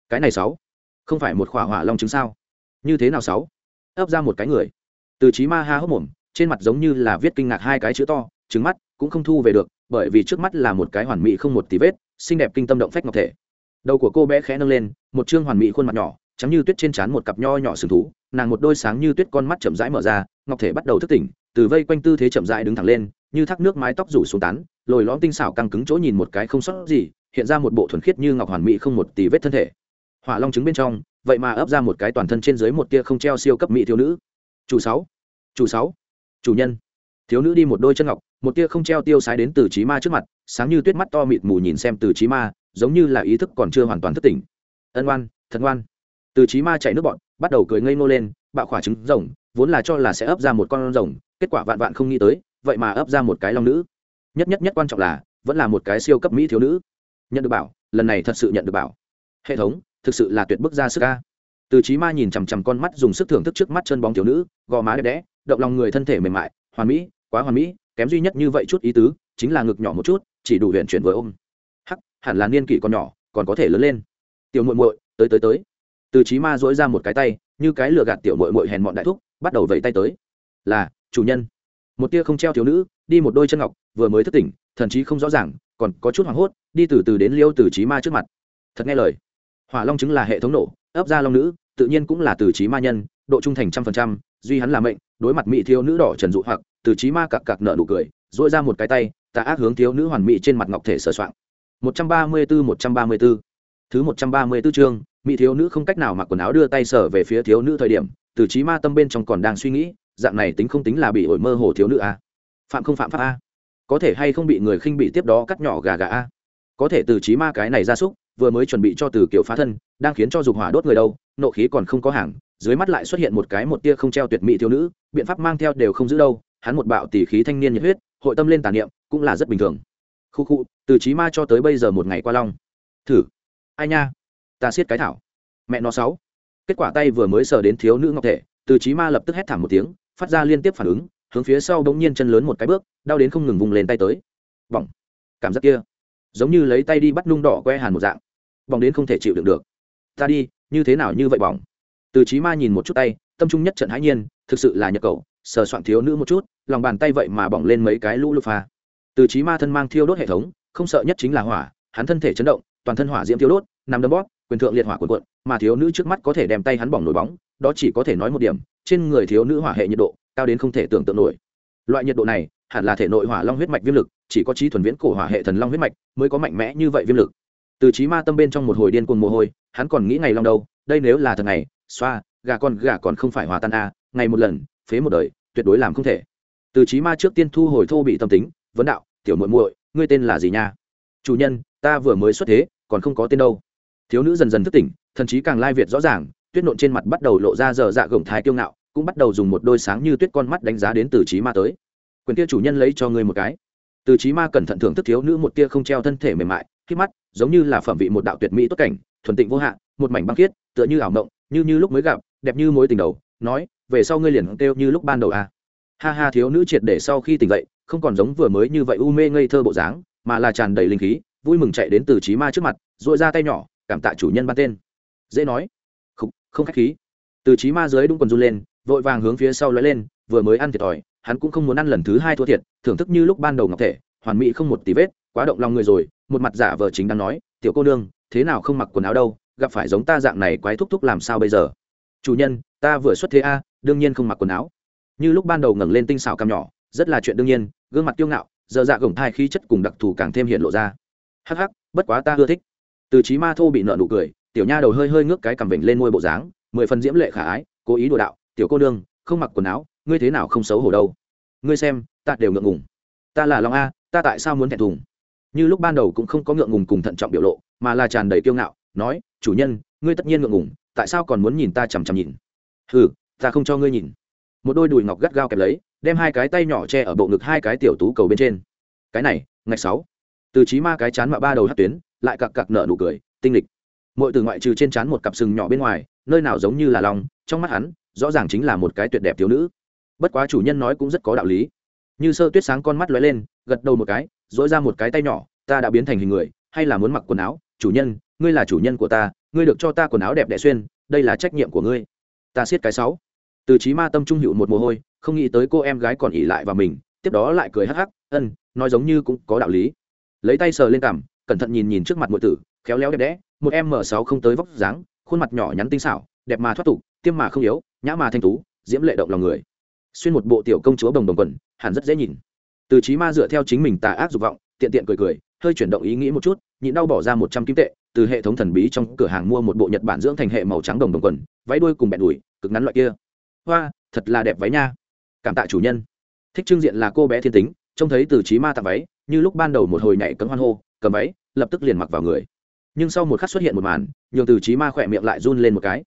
Cái này sáu, không phải một khỏa hỏa long trứng sao? Như thế nào sáu? Ấp ra một cái người. Từ trí ma ha hốc mồm, trên mặt giống như là viết kinh ngạc hai cái chữ to trứng mắt, cũng không thu về được, bởi vì trước mắt là một cái hoàn mỹ không một tí vết, xinh đẹp kinh tâm động phách ngọc thể. Đầu của cô bé khẽ nâng lên, một chương hoàn mỹ khuôn mặt nhỏ trắng như tuyết trên trán một cặp nho nhỏ sừng thú, nàng một đôi sáng như tuyết con mắt chậm rãi mở ra, ngọc thể bắt đầu thức tỉnh, từ vây quanh tư thế chậm rãi đứng thẳng lên, như thác nước mái tóc rủ xuống tán, lồi lõm tinh xảo căng cứng chỗ nhìn một cái không sót gì, hiện ra một bộ thuần khiết như ngọc hoàn mỹ không một tì vết thân thể. Hỏa long trứng bên trong, vậy mà ấp ra một cái toàn thân trên dưới một tia không treo siêu cấp mỹ thiếu nữ. Chủ sáu chủ sáu, chủ nhân. Thiếu nữ đi một đôi chân ngọc, một tia không treo tiêu sái đến từ trí ma trước mặt, sáng như tuyết mắt to mịt mù nhìn xem từ trí ma, giống như là ý thức còn chưa hoàn toàn thức tỉnh. Ân oan, thật ngoan từ trí ma chạy nước bọn bắt đầu cười ngây ngô lên, bạo khỏa trứng rồng, vốn là cho là sẽ ấp ra một con rồng, kết quả vạn vạn không nghĩ tới, vậy mà ấp ra một cái long nữ. Nhất nhất nhất quan trọng là, vẫn là một cái siêu cấp mỹ thiếu nữ. Nhận được bảo, lần này thật sự nhận được bảo. Hệ thống, thực sự là tuyệt bức ra sức ca từ trí ma nhìn chằm chằm con mắt dùng sức thưởng thức trước mắt chân bóng thiếu nữ, gò má đẹp đẽ, động lòng người thân thể mềm mại, hoàn mỹ, quá hoàn mỹ, kém duy nhất như vậy chút ý tứ, chính là ngực nhỏ một chút, chỉ đủ huyện chuyển với ôm. Hắc, hẳn là niên kỷ còn nhỏ, còn có thể lớn lên. Tiểu muội muội, tới tới tới từ trí ma dỗi ra một cái tay, như cái lừa gạt tiểu muội muội hèn mọn đại thúc, bắt đầu vẫy tay tới. Là, chủ nhân. Một tia không treo thiếu nữ, đi một đôi chân ngọc, vừa mới thức tỉnh, thần chí không rõ ràng, còn có chút hoảng hốt, đi từ từ đến liêu từ trí ma trước mặt. Thật nghe lời. Hỏa long chứng là hệ thống nổ, ấp ra long nữ, tự nhiên cũng là từ trí ma nhân, độ trung thành trăm phần trăm, duy hắn là mệnh, đối mặt mỹ thiếu nữ đỏ trần dụ hoặc, từ trí ma cặc cặc nợ nụ cười dội ra một cái tay, tà ác hướng thiếu nữ hoàn mỹ trên mặt ngọc thể sửa soạn một trăm ba mươi bốn một trăm ba mươi bốn thứ một trăm ba mươi 134 chương mỹ thiếu nữ không cách nào mặc quần áo đưa tay sở về phía thiếu nữ thời điểm, từ trí ma tâm bên trong còn đang suy nghĩ, dạng này tính không tính là bị ổi mơ hồ thiếu nữ a? Phạm không phạm pháp a? Có thể hay không bị người khinh bị tiếp đó cắt nhỏ gà gà a? Có thể từ trí ma cái này ra súc, vừa mới chuẩn bị cho từ kiểu phá thân, đang khiến cho dục hỏa đốt người đâu, nộ khí còn không có hàng, dưới mắt lại xuất hiện một cái một tia không treo tuyệt mỹ thiếu nữ, biện pháp mang theo đều không giữ đâu, hắn một bạo tỷ khí thanh niên nhiệt huyết, hội tâm lên tàn niệm, cũng là rất bình thường. Khu khu, từ trí ma cho tới bây giờ một ngày qua long. Thử. Ai nha? Ta siết cái thảo. Mẹ nó sáu. Kết quả tay vừa mới sờ đến thiếu nữ ngọc thể, từ trí ma lập tức hét thảm một tiếng, phát ra liên tiếp phản ứng, hướng phía sau bỗng nhiên chân lớn một cái bước, đau đến không ngừng vùng lên tay tới. Bỏng. Cảm giác kia, giống như lấy tay đi bắt nung đỏ que hàn một dạng. Bỏng đến không thể chịu đựng được. Ta đi, như thế nào như vậy bỏng? Từ trí ma nhìn một chút tay, tâm trung nhất trận hãi nhiên, thực sự là nhật cầu, sờ soạn thiếu nữ một chút, lòng bàn tay vậy mà bỏng lên mấy cái lũ lụt pha. Từ trí ma thân mang thiêu đốt hệ thống, không sợ nhất chính là hỏa, hắn thân thể chấn động, toàn thân hỏa diễm thiêu đốt, nằm đấm bóp quyền thượng liệt hỏa cuộn cuộn, mà thiếu nữ trước mắt có thể đem tay hắn bỏng nổi bóng, đó chỉ có thể nói một điểm, trên người thiếu nữ hỏa hệ nhiệt độ cao đến không thể tưởng tượng nổi. Loại nhiệt độ này, hẳn là thể nội hỏa long huyết mạch viêm lực, chỉ có trí thuần viễn cổ hỏa hệ thần long huyết mạch mới có mạnh mẽ như vậy viêm lực. Từ trí ma tâm bên trong một hồi điên cuồng mồ hôi, hắn còn nghĩ ngày long đâu, đây nếu là thần ngày xoa, gà con, gà còn không phải hòa tan a ngày một lần, phế một đời, tuyệt đối làm không thể. Từ trí ma trước tiên thu hồi thô bị tâm tính, vấn đạo, tiểu muội muội, ngươi tên là gì nha? Chủ nhân, ta vừa mới xuất thế, còn không có tên đâu thiếu nữ dần dần thức tỉnh, thần chí càng lai việt rõ ràng, tuyết nộn trên mặt bắt đầu lộ ra dở dạ gồng thái kiêu ngạo, cũng bắt đầu dùng một đôi sáng như tuyết con mắt đánh giá đến từ trí ma tới quyền kia chủ nhân lấy cho ngươi một cái từ trí ma cẩn thận thưởng thức thiếu nữ một tia không treo thân thể mềm mại, khi mắt, giống như là phẩm vị một đạo tuyệt mỹ tốt cảnh, thuần tịnh vô hạn, một mảnh băng khiết, tựa như ảo mộng, như như lúc mới gặp, đẹp như mối tình đầu, nói, về sau ngươi liền kêu như lúc ban đầu à. ha ha, thiếu nữ triệt để sau khi tỉnh dậy, không còn giống vừa mới như vậy u mê ngây thơ bộ dáng, mà là tràn đầy linh khí, vui mừng chạy đến từ trí ma trước mặt dội ra tay nhỏ cảm tạ chủ nhân ban tên. Dễ nói. Không, không khách khí. Từ trí ma dưới đúng quần run lên vội vàng hướng phía sau lói lên vừa mới ăn thiệt thòi hắn cũng không muốn ăn lần thứ hai thua thiệt thưởng thức như lúc ban đầu ngọc thể hoàn mỹ không một tí vết quá động lòng người rồi một mặt giả vờ chính đang nói tiểu cô nương thế nào không mặc quần áo đâu gặp phải giống ta dạng này quái thúc thúc làm sao bây giờ? Chủ nhân ta vừa xuất thế a đương nhiên không mặc quần áo. Như lúc ban đầu ngẩng lên tinh xảo cam nhỏ rất là chuyện đương nhiên gương mặt kiêu ngạo giờ dạ gồng thai khí chất cùng đặc thù càng thêm hiện lộ ra. Hắc hắc bất quá ta ưa thích từ trí ma thô bị nợ nụ cười, tiểu nha đầu hơi hơi ngước cái cằm vểnh lên môi bộ dáng, mười phần diễm lệ khả ái, cố ý đùa đạo, tiểu cô nương, không mặc quần áo, ngươi thế nào không xấu hổ đâu? Ngươi xem, ta đều ngượng ngùng. Ta là long a, ta tại sao muốn thẹn thùng? Như lúc ban đầu cũng không có ngượng ngùng cùng thận trọng biểu lộ, mà là tràn đầy kiêu ngạo, nói, chủ nhân, ngươi tất nhiên ngượng ngùng, tại sao còn muốn nhìn ta chằm chằm nhìn? Ừ ta không cho ngươi nhìn. Một đôi đùi ngọc gắt gao kẹp lấy, đem hai cái tay nhỏ che ở bộ ngực hai cái tiểu tú cầu bên trên. Cái này, ngạch sáu. Từ trí ma cái chán mạ ba đầu hát tuyến lại cặc cặc nợ nụ cười, tinh lịch. Mỗi từ ngoại trừ trên trán một cặp sừng nhỏ bên ngoài, nơi nào giống như là lòng trong mắt hắn, rõ ràng chính là một cái tuyệt đẹp thiếu nữ. Bất quá chủ nhân nói cũng rất có đạo lý. Như sơ tuyết sáng con mắt lóe lên, gật đầu một cái dỗi ra một cái tay nhỏ, ta đã biến thành hình người, hay là muốn mặc quần áo? Chủ nhân, ngươi là chủ nhân của ta, ngươi được cho ta quần áo đẹp đẽ xuyên, đây là trách nhiệm của ngươi. Ta siết cái sáu. Từ trí ma tâm trung hữu một mồ hôi, không nghĩ tới cô em gái còn ỉ lại vào mình, tiếp đó lại cười hắc hắc, ân, nói giống như cũng có đạo lý. Lấy tay sờ lên cằm cẩn thận nhìn nhìn trước mặt muội tử, khéo léo đẹp đẽ, một em m sáu không tới vóc dáng, khuôn mặt nhỏ nhắn tinh xảo, đẹp mà thoát tục, tiêm mà không yếu, nhã mà thanh tú, diễm lệ động lòng người. Xuyên một bộ tiểu công chúa bồng đồng quần, hẳn rất dễ nhìn. Từ trí ma dựa theo chính mình tà ác dục vọng, tiện tiện cười cười, hơi chuyển động ý nghĩ một chút, nhịn đau bỏ ra một trăm kim tệ, từ hệ thống thần bí trong cửa hàng mua một bộ nhật bản dưỡng thành hệ màu trắng đồng đồng quần, váy đuôi cùng bẹn đùi, cực ngắn loại kia. Hoa, thật là đẹp váy nha. Cảm tạ chủ nhân. Thích trưng diện là cô bé thiên tính, trông thấy từ trí ma tặng váy, như lúc ban đầu một hồi nhảy cấm hoan hô, cầm váy lập tức liền mặc vào người. Nhưng sau một khắc xuất hiện một màn, nhường từ trí ma khỏe miệng lại run lên một cái.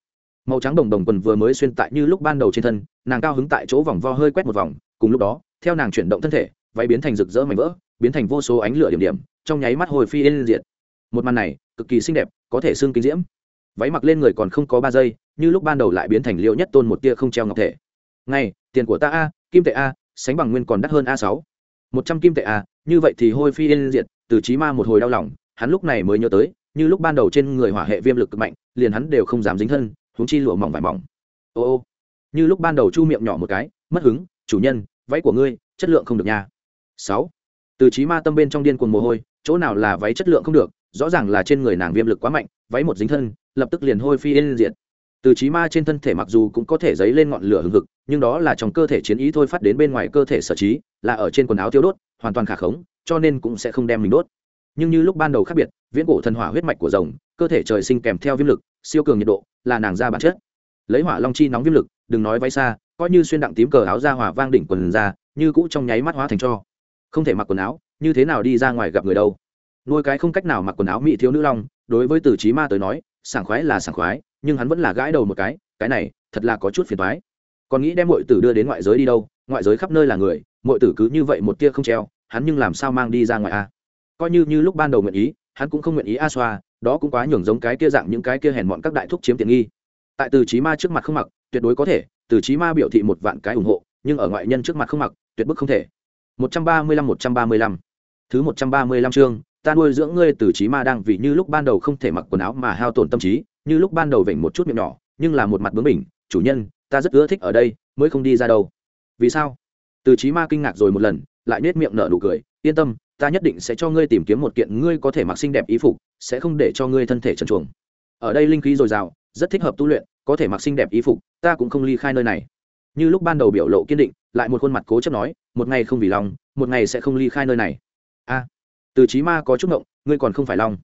Màu trắng đồng đồng quần vừa mới xuyên tại như lúc ban đầu trên thân, nàng cao hứng tại chỗ vòng vo hơi quét một vòng, cùng lúc đó, theo nàng chuyển động thân thể, váy biến thành rực rỡ mảnh vỡ, biến thành vô số ánh lửa điểm điểm, trong nháy mắt hồi phi lên diện một màn này, cực kỳ xinh đẹp, có thể xương kinh diễm. Váy mặc lên người còn không có ba giây, như lúc ban đầu lại biến thành liệu nhất tôn một tia không treo ngọc thể. Ngay, tiền của ta a, kim tệ a, sánh bằng nguyên còn đắt hơn a sáu. Một trăm kim tệ a như vậy thì hôi phi yên diệt, từ trí ma một hồi đau lòng, hắn lúc này mới nhớ tới, như lúc ban đầu trên người hỏa hệ viêm lực cực mạnh, liền hắn đều không dám dính thân, huống chi lụa mỏng vải mỏng. Ô ô, như lúc ban đầu chu miệng nhỏ một cái, mất hứng, chủ nhân, váy của ngươi, chất lượng không được nha. Sáu, từ trí ma tâm bên trong điên cuồng mồ hôi, chỗ nào là váy chất lượng không được, rõ ràng là trên người nàng viêm lực quá mạnh, váy một dính thân, lập tức liền hôi phi yên diệt. Từ trí ma trên thân thể mặc dù cũng có thể dấy lên ngọn lửa hừng hực, nhưng đó là trong cơ thể chiến ý thôi phát đến bên ngoài cơ thể sở trí, là ở trên quần áo tiêu đốt hoàn toàn khả khống, cho nên cũng sẽ không đem mình đốt. Nhưng như lúc ban đầu khác biệt, viễn cổ thần hỏa huyết mạch của rồng, cơ thể trời sinh kèm theo viêm lực, siêu cường nhiệt độ, là nàng ra bản chất. Lấy hỏa long chi nóng viêm lực, đừng nói váy xa, coi như xuyên đặng tím cờ áo ra hỏa vang đỉnh quần ra, như cũ trong nháy mắt hóa thành cho. Không thể mặc quần áo, như thế nào đi ra ngoài gặp người đâu. Nuôi cái không cách nào mặc quần áo mỹ thiếu nữ long, đối với từ trí ma tới nói, sảng khoái là sảng khoái, nhưng hắn vẫn là gãi đầu một cái cái này, thật là có chút phiền toái. còn nghĩ đem mọi tử đưa đến ngoại giới đi đâu, ngoại giới khắp nơi là người, mọi tử cứ như vậy một tia không treo hắn nhưng làm sao mang đi ra ngoài a coi như như lúc ban đầu nguyện ý, hắn cũng không nguyện ý a xoa, đó cũng quá nhường giống cái kia dạng những cái kia hèn mọn các đại thúc chiếm tiện nghi. Tại từ trí ma trước mặt không mặc, tuyệt đối có thể, từ trí ma biểu thị một vạn cái ủng hộ, nhưng ở ngoại nhân trước mặt không mặc, tuyệt bức không thể. Một trăm ba mươi lăm, một trăm ba mươi lăm. Thứ một trăm ba mươi lăm chương, ta nuôi dưỡng ngươi, từ trí ma đang vì như lúc ban đầu không thể mặc quần áo mà hao tổn tâm trí, như lúc ban đầu vểnh một chút miệng nhỏ, nhưng là một mặt bướng bỉnh, chủ nhân, ta rất ưa thích ở đây, mới không đi ra đâu. Vì sao? Từ trí ma kinh ngạc rồi một lần lại nết miệng nở nụ cười, yên tâm, ta nhất định sẽ cho ngươi tìm kiếm một kiện ngươi có thể mặc xinh đẹp ý phục, sẽ không để cho ngươi thân thể trần chuồng ở đây linh khí dồi dào, rất thích hợp tu luyện, có thể mặc xinh đẹp ý phục, ta cũng không ly khai nơi này. Như lúc ban đầu biểu lộ kiên định, lại một khuôn mặt cố chấp nói, một ngày không vì lòng, một ngày sẽ không ly khai nơi này. A, từ trí ma có chút ngộng, ngươi còn không phải long.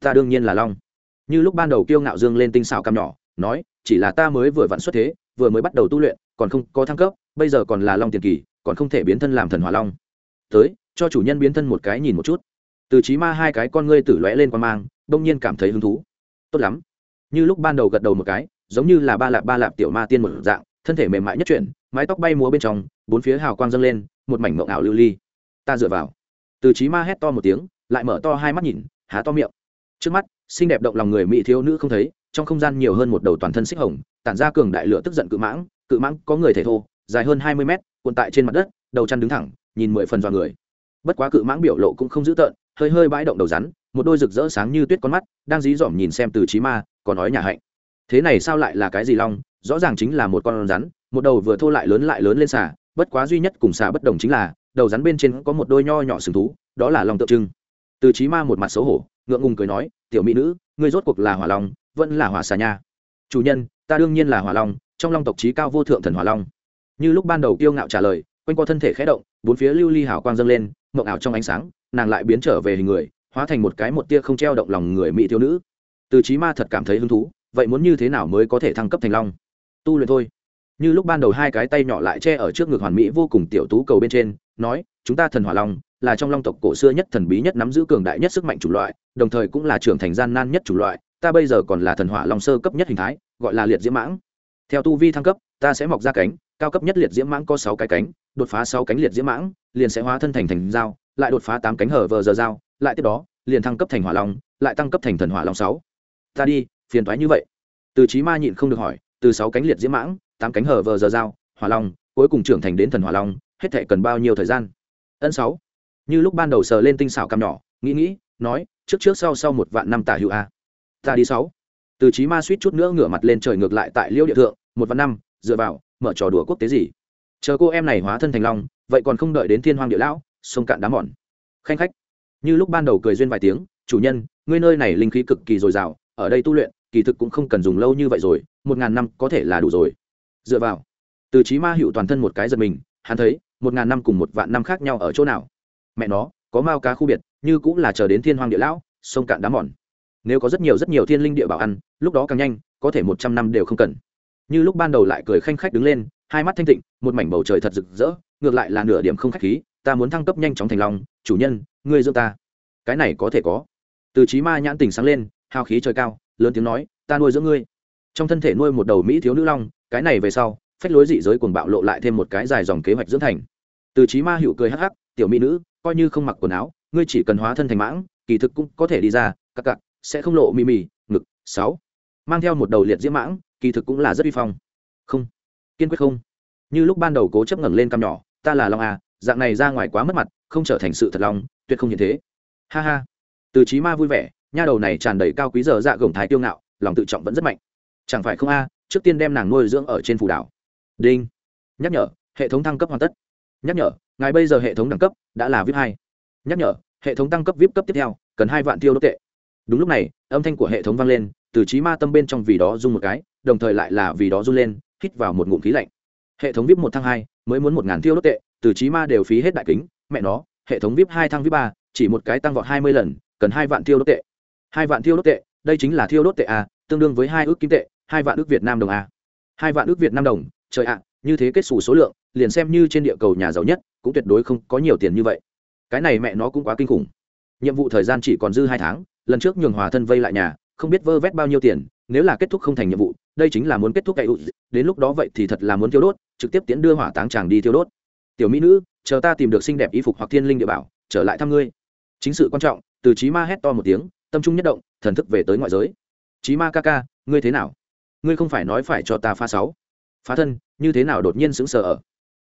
Ta đương nhiên là long. Như lúc ban đầu kiêu ngạo dương lên tinh xảo cam nhỏ, nói, chỉ là ta mới vừa vặn xuất thế, vừa mới bắt đầu tu luyện, còn không có thăng cấp, bây giờ còn là long tiền kỳ còn không thể biến thân làm thần hỏa long. Tới, cho chủ nhân biến thân một cái nhìn một chút. Từ trí ma hai cái con ngươi tử lóe lên quan mang, đông nhiên cảm thấy hứng thú. Tốt lắm. Như lúc ban đầu gật đầu một cái, giống như là ba lạp ba lạp tiểu ma tiên một dạng, thân thể mềm mại nhất chuyển, mái tóc bay múa bên trong, bốn phía hào quang dâng lên, một mảnh mộng ảo lưu ly. Ta dựa vào. Từ trí ma hét to một tiếng, lại mở to hai mắt nhìn, há to miệng. Trước mắt, xinh đẹp động lòng người mỹ thiếu nữ không thấy, trong không gian nhiều hơn một đầu toàn thân xích hồng, tản ra cường đại lửa tức giận cự mãng cự mãng có người thể thô dài hơn hai mươi mét, cuộn tại trên mặt đất, đầu chăn đứng thẳng, nhìn mười phần vào người. Bất quá cự mãng biểu lộ cũng không dữ tợn, hơi hơi bãi động đầu rắn, một đôi rực rỡ sáng như tuyết con mắt, đang dí dỏm nhìn xem từ trí ma còn nói nhà hạnh. Thế này sao lại là cái gì long? Rõ ràng chính là một con rắn, một đầu vừa thô lại lớn lại lớn lên xà, bất quá duy nhất cùng xà bất đồng chính là, đầu rắn bên trên có một đôi nho nhỏ sừng thú, đó là long tượng trưng. Từ trí ma một mặt xấu hổ, ngượng ngùng cười nói, tiểu mỹ nữ, ngươi rốt cuộc là hỏa long, vẫn là hỏa xà nha. Chủ nhân, ta đương nhiên là hỏa long, trong long tộc trí cao vô thượng thần hỏa long như lúc ban đầu kiêu ngạo trả lời, quanh qua thân thể khẽ động, bốn phía lưu ly hào quang dâng lên, mộng ảo trong ánh sáng, nàng lại biến trở về hình người, hóa thành một cái một tia không treo động lòng người mỹ thiếu nữ. Từ trí ma thật cảm thấy hứng thú, vậy muốn như thế nào mới có thể thăng cấp thành long? Tu luyện thôi. Như lúc ban đầu hai cái tay nhỏ lại che ở trước ngực hoàn mỹ vô cùng tiểu tú cầu bên trên, nói, chúng ta thần hỏa long là trong long tộc cổ xưa nhất thần bí nhất nắm giữ cường đại nhất sức mạnh chủng loại, đồng thời cũng là trưởng thành gian nan nhất chủng loại, ta bây giờ còn là thần hỏa long sơ cấp nhất hình thái, gọi là liệt diễm mãng. Theo tu vi thăng cấp, ta sẽ mọc ra cánh cao cấp nhất liệt diễm mãng có sáu cái cánh, đột phá sáu cánh liệt diễm mãng, liền sẽ hóa thân thành thành dao, lại đột phá tám cánh hở vờ giờ dao, lại tiếp đó, liền thăng cấp thành hỏa long, lại tăng cấp thành thần hỏa long sáu. Ta đi, phiền toái như vậy. Từ trí ma nhịn không được hỏi, từ sáu cánh liệt diễm mãng, tám cánh hở vờ giờ dao, hỏa long, cuối cùng trưởng thành đến thần hỏa long, hết thể cần bao nhiêu thời gian? Ân sáu. Như lúc ban đầu sờ lên tinh xảo cam nhỏ, nghĩ nghĩ, nói, trước trước sau sau một vạn năm tả hữu a. Ta đi sáu. Từ trí ma suýt chút nữa ngửa mặt lên trời ngược lại tại liêu địa thượng, một vạn năm dựa vào, mở trò đùa quốc tế gì? Chờ cô em này hóa thân thành long, vậy còn không đợi đến thiên hoàng địa lão sông cạn đá mòn khanh khách. Như lúc ban đầu cười duyên vài tiếng, chủ nhân, ngươi nơi này linh khí cực kỳ dồi dào, ở đây tu luyện, kỳ thực cũng không cần dùng lâu như vậy rồi, một ngàn năm có thể là đủ rồi. Dựa vào. Từ trí ma hữu toàn thân một cái giật mình, hắn thấy, một ngàn năm cùng một vạn năm khác nhau ở chỗ nào? Mẹ nó, có mao cá khu biệt, như cũng là chờ đến thiên hoàng địa lão sông cạn đá mòn nếu có rất nhiều rất nhiều thiên linh địa bảo ăn, lúc đó càng nhanh, có thể một trăm năm đều không cần như lúc ban đầu lại cười khanh khách đứng lên, hai mắt thanh tịnh, một mảnh bầu trời thật rực rỡ, ngược lại là nửa điểm không khách khí, ta muốn thăng cấp nhanh chóng thành lòng chủ nhân, ngươi dưỡng ta. Cái này có thể có. Từ trí ma nhãn tình sáng lên, hào khí trời cao, lớn tiếng nói, ta nuôi dưỡng ngươi. Trong thân thể nuôi một đầu mỹ thiếu nữ long, cái này về sau, phách lối dị giới cuồng bạo lộ lại thêm một cái dài dòng kế hoạch dưỡng thành. Từ trí ma hữu cười hắc hắc, tiểu mỹ nữ, coi như không mặc quần áo, ngươi chỉ cần hóa thân thành mãng, kỳ thực cũng có thể đi ra, cặc cặc, sẽ không lộ mì mì ngực, sáu. Mang theo một đầu liệt diễm mãng kỳ thực cũng là rất uy phong. Không. Kiên quyết không. Như lúc ban đầu cố chấp ngẩng lên cam nhỏ, ta là long à dạng này ra ngoài quá mất mặt, không trở thành sự thật lòng, tuyệt không như thế. Ha ha. Từ trí ma vui vẻ, nha đầu này tràn đầy cao quý giờ dạ gồng thái tiêu ngạo, lòng tự trọng vẫn rất mạnh. Chẳng phải không a, trước tiên đem nàng nuôi dưỡng ở trên phù đảo. Đinh. Nhắc nhở, hệ thống thăng cấp hoàn tất. Nhắc nhở, ngài bây giờ hệ thống đẳng cấp đã là vip hai. Nhắc nhở, hệ thống tăng cấp vip cấp tiếp theo, cần hai vạn tiêu đốt tệ. Đúng lúc này, âm thanh của hệ thống vang lên, từ trí ma tâm bên trong vì đó rung một cái đồng thời lại là vì đó run lên, hít vào một ngụm khí lạnh. Hệ thống vip một thăng hai, mới muốn một ngàn tiêu đốt tệ, từ trí ma đều phí hết đại kính, mẹ nó, hệ thống vip hai thăng vip ba, chỉ một cái tăng vọt hai mươi lần, cần hai vạn tiêu đốt tệ. Hai vạn tiêu đốt tệ, đây chính là tiêu đốt tệ a, tương đương với hai ước kim tệ, hai vạn ước việt nam đồng a. Hai vạn ước việt nam đồng, trời ạ, như thế kết xù số lượng, liền xem như trên địa cầu nhà giàu nhất, cũng tuyệt đối không có nhiều tiền như vậy. Cái này mẹ nó cũng quá kinh khủng. Nhiệm vụ thời gian chỉ còn dư hai tháng, lần trước nhường hòa thân vây lại nhà, không biết vơ vét bao nhiêu tiền, nếu là kết thúc không thành nhiệm vụ đây chính là muốn kết thúc cậy đến lúc đó vậy thì thật là muốn thiêu đốt, trực tiếp tiến đưa hỏa táng chàng đi thiêu đốt. Tiểu mỹ nữ, chờ ta tìm được xinh đẹp y phục hoặc thiên linh địa bảo, trở lại thăm ngươi. Chính sự quan trọng, từ trí ma hét to một tiếng, tâm trung nhất động, thần thức về tới ngoại giới. Trí ma ca ca, ngươi thế nào? Ngươi không phải nói phải cho ta phá sáu. Phá thân, như thế nào đột nhiên sững sờ ở?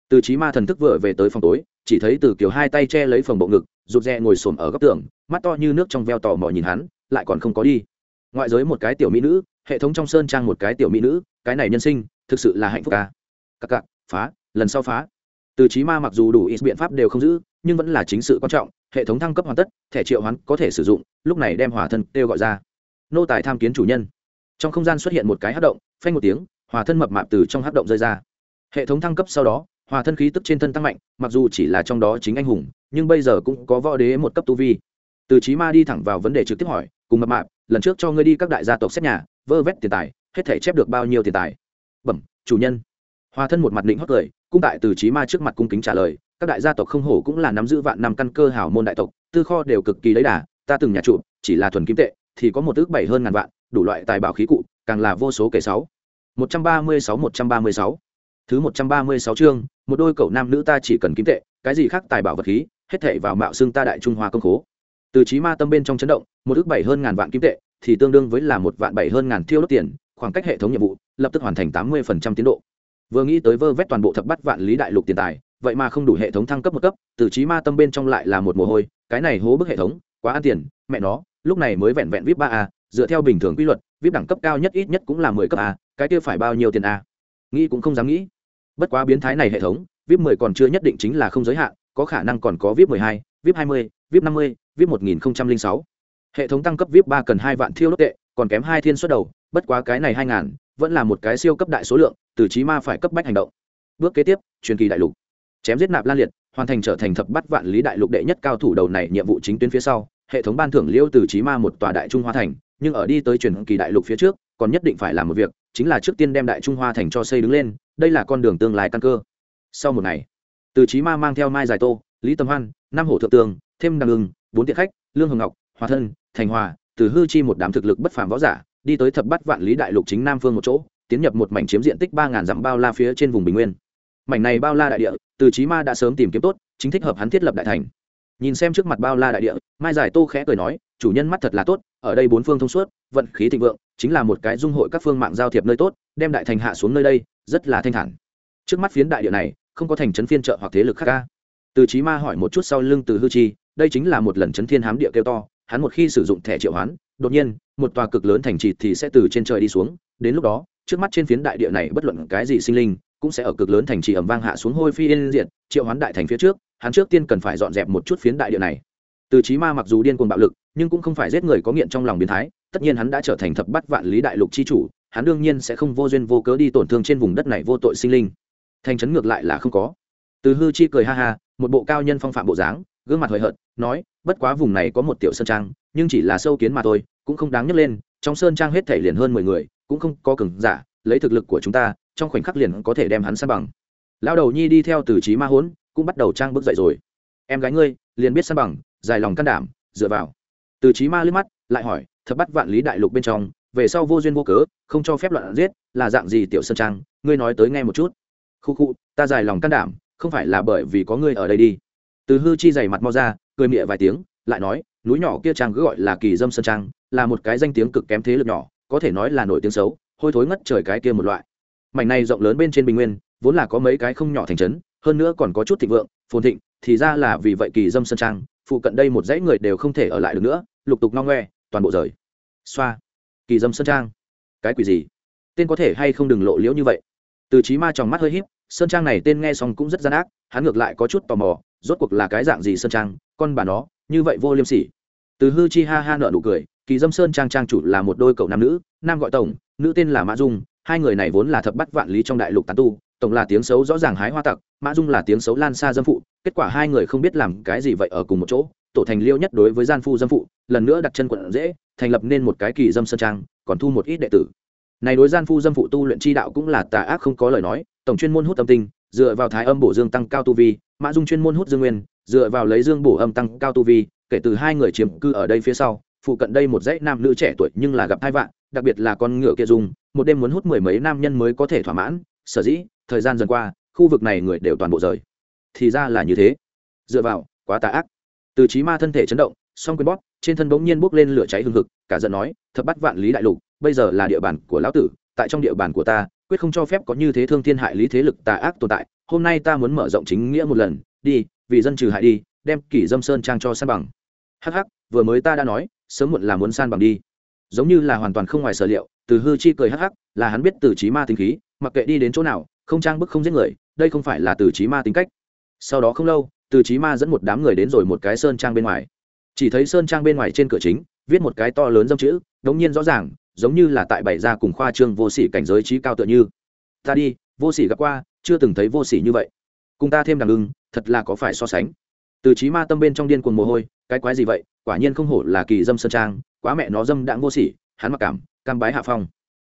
Từ trí ma thần thức vừa về tới phòng tối, chỉ thấy từ kiều hai tay che lấy phòng bộ ngực, rụt rè ngồi xổm ở góc tường, mắt to như nước trong veo tò mò nhìn hắn, lại còn không có đi. Ngoại giới một cái tiểu mỹ nữ hệ thống trong sơn trang một cái tiểu mỹ nữ, cái này nhân sinh, thực sự là hạnh phúc à? ca cặc cặc phá, lần sau phá. Từ trí ma mặc dù đủ ít biện pháp đều không giữ, nhưng vẫn là chính sự quan trọng, hệ thống thăng cấp hoàn tất, thẻ triệu hoán có thể sử dụng, lúc này đem hỏa thân kêu gọi ra. Nô tài tham kiến chủ nhân. Trong không gian xuất hiện một cái hát động, phanh một tiếng, hòa thân mập mạp từ trong hát động rơi ra. Hệ thống thăng cấp sau đó, hòa thân khí tức trên thân tăng mạnh, mặc dù chỉ là trong đó chính anh hùng, nhưng bây giờ cũng có võ đế một cấp tu vi. Từ trí ma đi thẳng vào vấn đề trực tiếp hỏi, cùng mập mạp lần trước cho ngươi đi các đại gia tộc xét nhà, vơ vét tiền tài, hết thể chép được bao nhiêu tiền tài. Bẩm, chủ nhân. Hòa thân một mặt định hót cười cung tại từ trí ma trước mặt cung kính trả lời, các đại gia tộc không hổ cũng là nắm giữ vạn năm căn cơ hảo môn đại tộc, tư kho đều cực kỳ lấy đà, ta từng nhà trụ, chỉ là thuần kim tệ, thì có một ước bảy hơn ngàn vạn, đủ loại tài bảo khí cụ, càng là vô số kể sáu. Một trăm ba mươi sáu, một trăm ba mươi sáu. Thứ một trăm ba mươi sáu chương, một đôi cậu nam nữ ta chỉ cần kim tệ, cái gì khác tài bảo vật khí, hết thể vào mạo xương ta đại trung hoa công khố. Từ trí ma tâm bên trong chấn động một ước bảy hơn ngàn vạn kim tệ, thì tương đương với là một vạn bảy hơn ngàn thiêu đốt tiền, khoảng cách hệ thống nhiệm vụ, lập tức hoàn thành tám mươi tiến độ. Vừa nghĩ tới vơ vét toàn bộ thập bắt vạn lý đại lục tiền tài, vậy mà không đủ hệ thống thăng cấp một cấp, từ trí ma tâm bên trong lại là một mồ hôi, cái này hố bức hệ thống, quá ăn tiền, mẹ nó, lúc này mới vẹn vẹn vip ba a, dựa theo bình thường quy luật, vip đẳng cấp cao nhất ít nhất cũng là mười cấp a, cái kia phải bao nhiêu tiền a? Nghĩ cũng không dám nghĩ. Bất quá biến thái này hệ thống, vip mười còn chưa nhất định chính là không giới hạn, có khả năng còn có vip mười hai, vip hai mươi, vip năm mươi, vip một nghìn không trăm linh sáu hệ thống tăng cấp vip ba cần hai vạn thiêu đốt tệ, còn kém hai thiên xuất đầu, bất quá cái này hai ngàn, vẫn là một cái siêu cấp đại số lượng, từ trí ma phải cấp bách hành động. Bước kế tiếp, truyền kỳ đại lục. Chém giết nạp lan liệt, hoàn thành trở thành thập bắt vạn lý đại lục đệ nhất cao thủ đầu này nhiệm vụ chính tuyến phía sau, hệ thống ban thưởng liêu từ trí ma một tòa đại trung hoa thành, nhưng ở đi tới truyền kỳ đại lục phía trước, còn nhất định phải làm một việc, chính là trước tiên đem đại trung hoa thành cho xây đứng lên, đây là con đường tương lai căn cơ. Sau một ngày, từ trí ma mang theo mai giải tô, lý tâm hoan năm hổ thượng tường, thêm Đằng ưng, bốn tiện khách, lương hồng ngọc hòa thân, thành hòa, từ hư chi một đám thực lực bất phàm võ giả, đi tới thập bắt vạn lý đại lục chính nam phương một chỗ, tiến nhập một mảnh chiếm diện tích ba ngàn dặm bao la phía trên vùng bình nguyên. Mảnh này bao la đại địa, từ trí ma đã sớm tìm kiếm tốt, chính thích hợp hắn thiết lập đại thành. Nhìn xem trước mặt bao la đại địa, mai giải tô khẽ cười nói, chủ nhân mắt thật là tốt, ở đây bốn phương thông suốt, vận khí thịnh vượng, chính là một cái dung hội các phương mạng giao thiệp nơi tốt, đem đại thành hạ xuống nơi đây, rất là thanh thản. Trước mắt phiến đại địa này, không có thành trấn phiên trợ hoặc thế lực khác ca từ trí ma hỏi một chút sau lưng từ hư chi, đây chính là một lần chấn thiên hám địa kêu to hắn một khi sử dụng thẻ triệu hoán, đột nhiên, một tòa cực lớn thành trì thì sẽ từ trên trời đi xuống. Đến lúc đó, trước mắt trên phiến đại địa này bất luận cái gì sinh linh cũng sẽ ở cực lớn thành trì ẩm vang hạ xuống hôi phi yên diện triệu hoán đại thành phía trước, hắn trước tiên cần phải dọn dẹp một chút phiến đại địa này. Từ trí ma mặc dù điên cuồng bạo lực, nhưng cũng không phải giết người có nghiện trong lòng biến thái, tất nhiên hắn đã trở thành thập bắt vạn lý đại lục chi chủ, hắn đương nhiên sẽ không vô duyên vô cớ đi tổn thương trên vùng đất này vô tội sinh linh. Thành trấn ngược lại là không có. Từ hư chi cười ha ha, một bộ cao nhân phong phạm bộ dáng gương mặt hời hợt, nói, bất quá vùng này có một tiểu sơn trang, nhưng chỉ là sâu kiến mà thôi, cũng không đáng nhắc lên, trong sơn trang hết thể liền hơn mười người, cũng không có cường giả, lấy thực lực của chúng ta, trong khoảnh khắc liền có thể đem hắn san bằng. Lão đầu nhi đi theo từ trí ma hốn cũng bắt đầu trang bước dậy rồi. Em gái ngươi, liền biết san bằng, dài lòng can đảm, dựa vào. Từ trí ma liếc mắt, lại hỏi, thật bắt vạn lý đại lục bên trong, về sau vô duyên vô cớ, không cho phép loạn giết, là dạng gì tiểu sơn trang? Ngươi nói tới nghe một chút. Khu khu, ta dài lòng can đảm, không phải là bởi vì có ngươi ở đây đi từ hư chi dày mặt mau ra, cười mịa vài tiếng, lại nói, núi nhỏ kia trang cứ gọi là kỳ dâm sơn trang, là một cái danh tiếng cực kém thế lực nhỏ, có thể nói là nổi tiếng xấu, hôi thối ngất trời cái kia một loại. Mảnh này rộng lớn bên trên bình nguyên, vốn là có mấy cái không nhỏ thành trấn, hơn nữa còn có chút thịnh vượng, phồn thịnh, thì ra là vì vậy kỳ dâm sơn trang, phụ cận đây một dãy người đều không thể ở lại được nữa, lục tục no ngoe, toàn bộ rời. Xoa. Kỳ dâm sơn trang. Cái quỷ gì? Tên có thể hay không đừng lộ liễu như vậy? Từ trí ma tròng mắt hơi híp, sơn trang này tên nghe xong cũng rất gian ác, hắn ngược lại có chút tò mò rốt cuộc là cái dạng gì sơn trang, con bà nó, như vậy vô liêm sỉ. Từ hư chi ha ha nợ nụ cười, kỳ dâm sơn trang trang chủ là một đôi cậu nam nữ, nam gọi tổng, nữ tên là mã dung, hai người này vốn là thập bắt vạn lý trong đại lục tán tu, tổng là tiếng xấu rõ ràng hái hoa tặc, mã dung là tiếng xấu lan xa dâm phụ, kết quả hai người không biết làm cái gì vậy ở cùng một chỗ, tổ thành liêu nhất đối với gian phu dâm phụ, lần nữa đặt chân quận dễ, thành lập nên một cái kỳ dâm sơn trang, còn thu một ít đệ tử. Này đối gian phu dâm phụ tu luyện chi đạo cũng là tà ác không có lời nói, tổng chuyên môn hút tâm tinh, dựa vào thái âm bổ dương tăng cao tu vi mã dung chuyên môn hút dương nguyên, dựa vào lấy dương bổ âm tăng cao tu vi, kể từ hai người chiếm cư ở đây phía sau, phụ cận đây một dãy nam nữ trẻ tuổi nhưng là gặp hai vạn, đặc biệt là con ngựa kia dung, một đêm muốn hút mười mấy nam nhân mới có thể thỏa mãn, sở dĩ, thời gian dần qua, khu vực này người đều toàn bộ rời. Thì ra là như thế. Dựa vào, quá tà ác. Từ trí ma thân thể chấn động, song quyền bóp, trên thân bỗng nhiên bốc lên lửa cháy hừng hực, cả giận nói thật bắt vạn lý đại lục, bây giờ là địa bàn của lão tử, tại trong địa bàn của ta, quyết không cho phép có như thế thương thiên hại lý thế lực tà ác tồn tại hôm nay ta muốn mở rộng chính nghĩa một lần, đi, vì dân trừ hại đi, đem kỷ dâm sơn trang cho san bằng. Hắc hắc, vừa mới ta đã nói, sớm muộn là muốn san bằng đi. Giống như là hoàn toàn không ngoài sở liệu, từ hư chi cười hắc hắc, là hắn biết từ trí ma tính khí, mặc kệ đi đến chỗ nào, không trang bức không giết người, đây không phải là từ trí ma tính cách. Sau đó không lâu, từ trí ma dẫn một đám người đến rồi một cái sơn trang bên ngoài. Chỉ thấy sơn trang bên ngoài trên cửa chính, viết một cái to lớn dâm chữ, đống nhiên rõ ràng, giống như là tại bảy gia cùng khoa trương vô sỉ cảnh giới trí cao tựa như. Ta đi, vô sỉ gặp qua chưa từng thấy vô sỉ như vậy. Cùng ta thêm đằng ưng, thật là có phải so sánh. Từ trí ma tâm bên trong điên cuồng mồ hôi, cái quái gì vậy? Quả nhiên không hổ là kỳ dâm sơn trang, quá mẹ nó dâm đãng vô sỉ, hắn mặc cảm, cam bái hạ phong.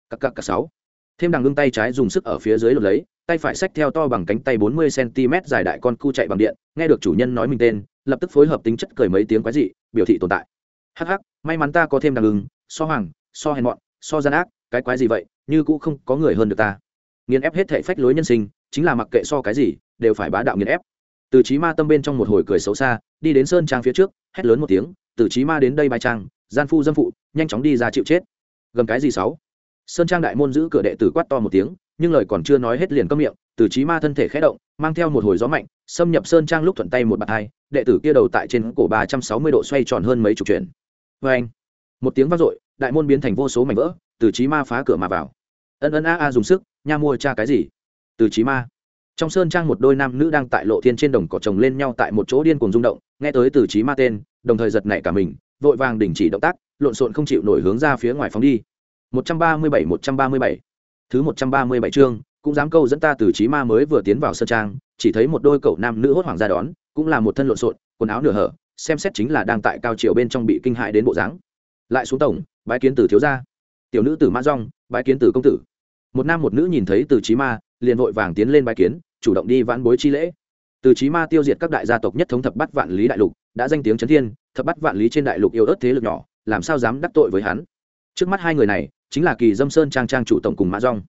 Cặc cặc cặc sáu. Thêm đằng ưng tay trái dùng sức ở phía dưới lột lấy, tay phải xách theo to bằng cánh tay bốn mươi cm dài đại con cu chạy bằng điện, nghe được chủ nhân nói mình tên, lập tức phối hợp tính chất cười mấy tiếng quái dị, biểu thị tồn tại. Hắc hắc, may mắn ta có thêm đằng ưng, so hoàng, so hèn mọn, so gian ác, cái quái gì vậy? Như cũ không có người hơn được ta. Nghiền ép hết thể phách lối nhân sinh chính là mặc kệ so cái gì, đều phải bá đạo nghiền ép. Từ trí ma tâm bên trong một hồi cười xấu xa, đi đến sơn trang phía trước, hét lớn một tiếng, từ trí ma đến đây bài trang, gian phu dâm phụ, nhanh chóng đi ra chịu chết. Gầm cái gì sáu? Sơn trang đại môn giữ cửa đệ tử quát to một tiếng, nhưng lời còn chưa nói hết liền câm miệng, từ trí ma thân thể khẽ động, mang theo một hồi gió mạnh, xâm nhập sơn trang lúc thuận tay một bàn hai, đệ tử kia đầu tại trên cổ ba trăm sáu mươi độ xoay tròn hơn mấy chục chuyển. Vê anh, một tiếng vang dội, đại môn biến thành vô số mảnh vỡ, từ trí ma phá cửa mà vào. Ân ân, a a, dùng sức, nha mua cha cái gì? Từ trí ma. Trong sơn trang một đôi nam nữ đang tại lộ thiên trên đồng cỏ trồng lên nhau tại một chỗ điên cuồng rung động, nghe tới từ trí ma tên, đồng thời giật nảy cả mình, vội vàng đình chỉ động tác, lộn xộn không chịu nổi hướng ra phía ngoài phóng đi. 137 137 thứ 137 chương, cũng dám câu dẫn ta từ trí ma mới vừa tiến vào sơn trang, chỉ thấy một đôi cậu nam nữ hốt hoảng ra đón, cũng là một thân lộn xộn, quần áo nửa hở, xem xét chính là đang tại cao triều bên trong bị kinh hại đến bộ dáng. Lại xuống tổng, bái kiến tử thiếu gia. Tiểu nữ tử mã rong bái kiến tử công tử. Một nam một nữ nhìn thấy từ trí ma liền vội vàng tiến lên bái kiến, chủ động đi vãn bối chi lễ. Từ trí ma tiêu diệt các đại gia tộc nhất thống thập bắt vạn lý đại lục, đã danh tiếng chấn thiên, thập bắt vạn lý trên đại lục yêu ớt thế lực nhỏ, làm sao dám đắc tội với hắn? Trước mắt hai người này, chính là kỳ dâm sơn trang trang chủ tổng cùng mã rong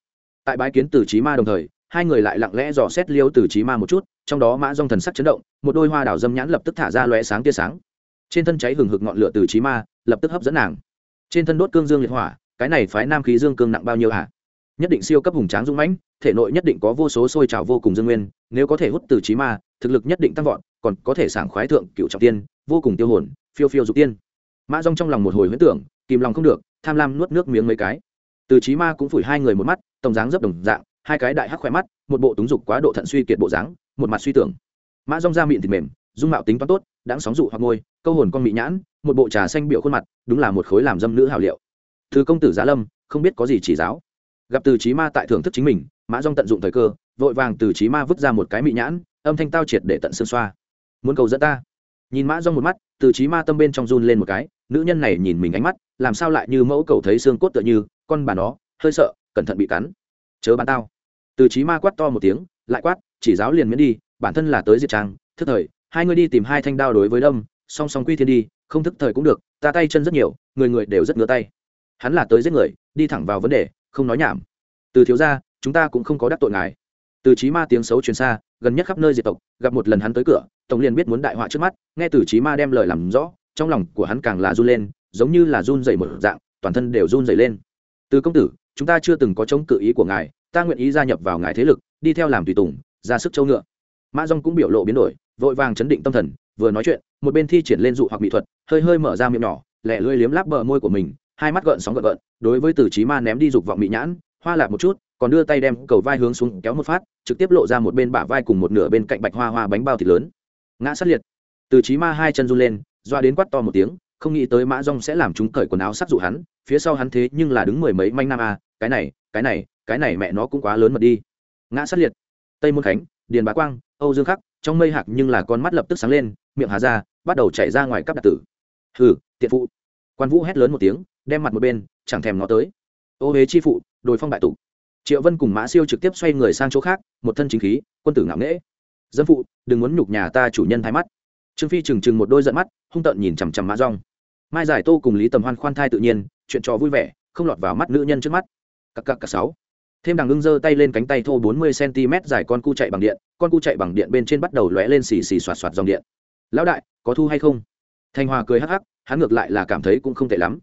tại bái kiến từ trí ma đồng thời, hai người lại lặng lẽ dò xét liêu từ trí ma một chút, trong đó mã rong thần sắc chấn động, một đôi hoa đảo dâm nhãn lập tức thả ra lóe sáng tia sáng. Trên thân cháy hừng hực ngọn lửa từ trí ma lập tức hấp dẫn nàng. Trên thân đốt cương dương liệt hỏa, cái này phái nam khí dương cương nặng bao nhiêu hả? Nhất định siêu cấp hùng tráng dũng mãnh, thể nội nhất định có vô số sôi trào vô cùng dương nguyên, nếu có thể hút từ trí ma, thực lực nhất định tăng vọt, còn có thể sảng khoái thượng cựu trọng tiên, vô cùng tiêu hồn, phiêu phiêu dục tiên. Mã rong trong lòng một hồi huyễn tưởng, kìm lòng không được, tham lam nuốt nước miếng mấy cái. Từ trí ma cũng phủi hai người một mắt, tổng dáng dấp đồng dạng, hai cái đại hắc khỏe mắt, một bộ túng dục quá độ thận suy kiệt bộ dáng, một mặt suy tưởng. Mã rong da miệng thịt mềm, dung mạo tính toán tốt, đáng sóng dụ hoặc ngôi câu hồn con mị nhãn, một bộ trà xanh biểu khuôn mặt, đúng là một khối làm dâm nữ hào liệu. Thứ công tử giá lâm, không biết có gì chỉ giáo gặp từ trí ma tại thưởng thức chính mình, mã dong tận dụng thời cơ, vội vàng từ trí ma vứt ra một cái mị nhãn, âm thanh tao triệt để tận xương xoa. Muốn cầu dẫn ta? Nhìn mã dong một mắt, từ trí ma tâm bên trong run lên một cái, nữ nhân này nhìn mình ánh mắt, làm sao lại như mẫu cầu thấy xương cốt tựa như, con bà nó, hơi sợ, cẩn thận bị cắn. Chớ bán tao. Từ trí ma quát to một tiếng, lại quát, chỉ giáo liền miễn đi, bản thân là tới diệt trang thức thời, hai người đi tìm hai thanh đao đối với đông song song quy thiên đi, không thức thời cũng được, ta tay chân rất nhiều, người người đều rất ngứa tay. Hắn là tới giết người, đi thẳng vào vấn đề không nói nhảm. Từ thiếu gia, chúng ta cũng không có đắc tội ngài. Từ trí ma tiếng xấu truyền xa, gần nhất khắp nơi diệt tộc, gặp một lần hắn tới cửa, tổng liền biết muốn đại họa trước mắt, nghe từ trí ma đem lời làm rõ, trong lòng của hắn càng là run lên, giống như là run dày một dạng, toàn thân đều run dày lên. Từ công tử, chúng ta chưa từng có chống cự ý của ngài, ta nguyện ý gia nhập vào ngài thế lực, đi theo làm tùy tùng, ra sức châu ngựa. Mã dong cũng biểu lộ biến đổi, vội vàng chấn định tâm thần, vừa nói chuyện, một bên thi triển lên dụ hoặc mỹ thuật, hơi hơi mở ra miệng nhỏ lẹ lưỡi liếm láp bờ môi của mình hai mắt gợn sóng gợn gợn, đối với từ trí ma ném đi dục vọng mỹ nhãn, hoa lạc một chút, còn đưa tay đem cầu vai hướng xuống kéo một phát, trực tiếp lộ ra một bên bả vai cùng một nửa bên cạnh bạch hoa hoa bánh bao thịt lớn. Ngã sát liệt. Từ trí ma hai chân run lên, doa đến quát to một tiếng, không nghĩ tới mã rong sẽ làm chúng cởi quần áo sát dụ hắn, phía sau hắn thế nhưng là đứng mười mấy manh nam a, cái này cái này cái này mẹ nó cũng quá lớn mật đi. Ngã sát liệt. Tây môn khánh, điền bá quang, âu dương khắc, trong mây hạc nhưng là con mắt lập tức sáng lên, miệng hà ra, bắt đầu chạy ra ngoài cắp đặc tử. Hừ, tiện phụ. Quan vũ hét lớn một tiếng đem mặt một bên, chẳng thèm nó tới. Ô huế chi phụ, đồi phong bại tục. Triệu vân cùng mã siêu trực tiếp xoay người sang chỗ khác, một thân chính khí, quân tử ngạo nghễ. Dân phụ, đừng muốn nhục nhà ta chủ nhân thái mắt. Trương phi trừng trừng một đôi giận mắt, hung tợn nhìn chằm chằm mã rong mai giải tô cùng lý tầm hoan khoan thai tự nhiên, chuyện trò vui vẻ, không lọt vào mắt nữ nhân trước mắt. Cặp cặp cặp sáu. Thêm đằng ưng giơ tay lên cánh tay thô bốn mươi cm dài con cu chạy bằng điện, con cu chạy bằng điện bên trên bắt đầu lóe lên xì xì xoạt xoạt dòng điện. Lão đại, có thu hay không? Thanh hòa cười hắc hắc, hắn ngược lại là cảm thấy cũng không tệ lắm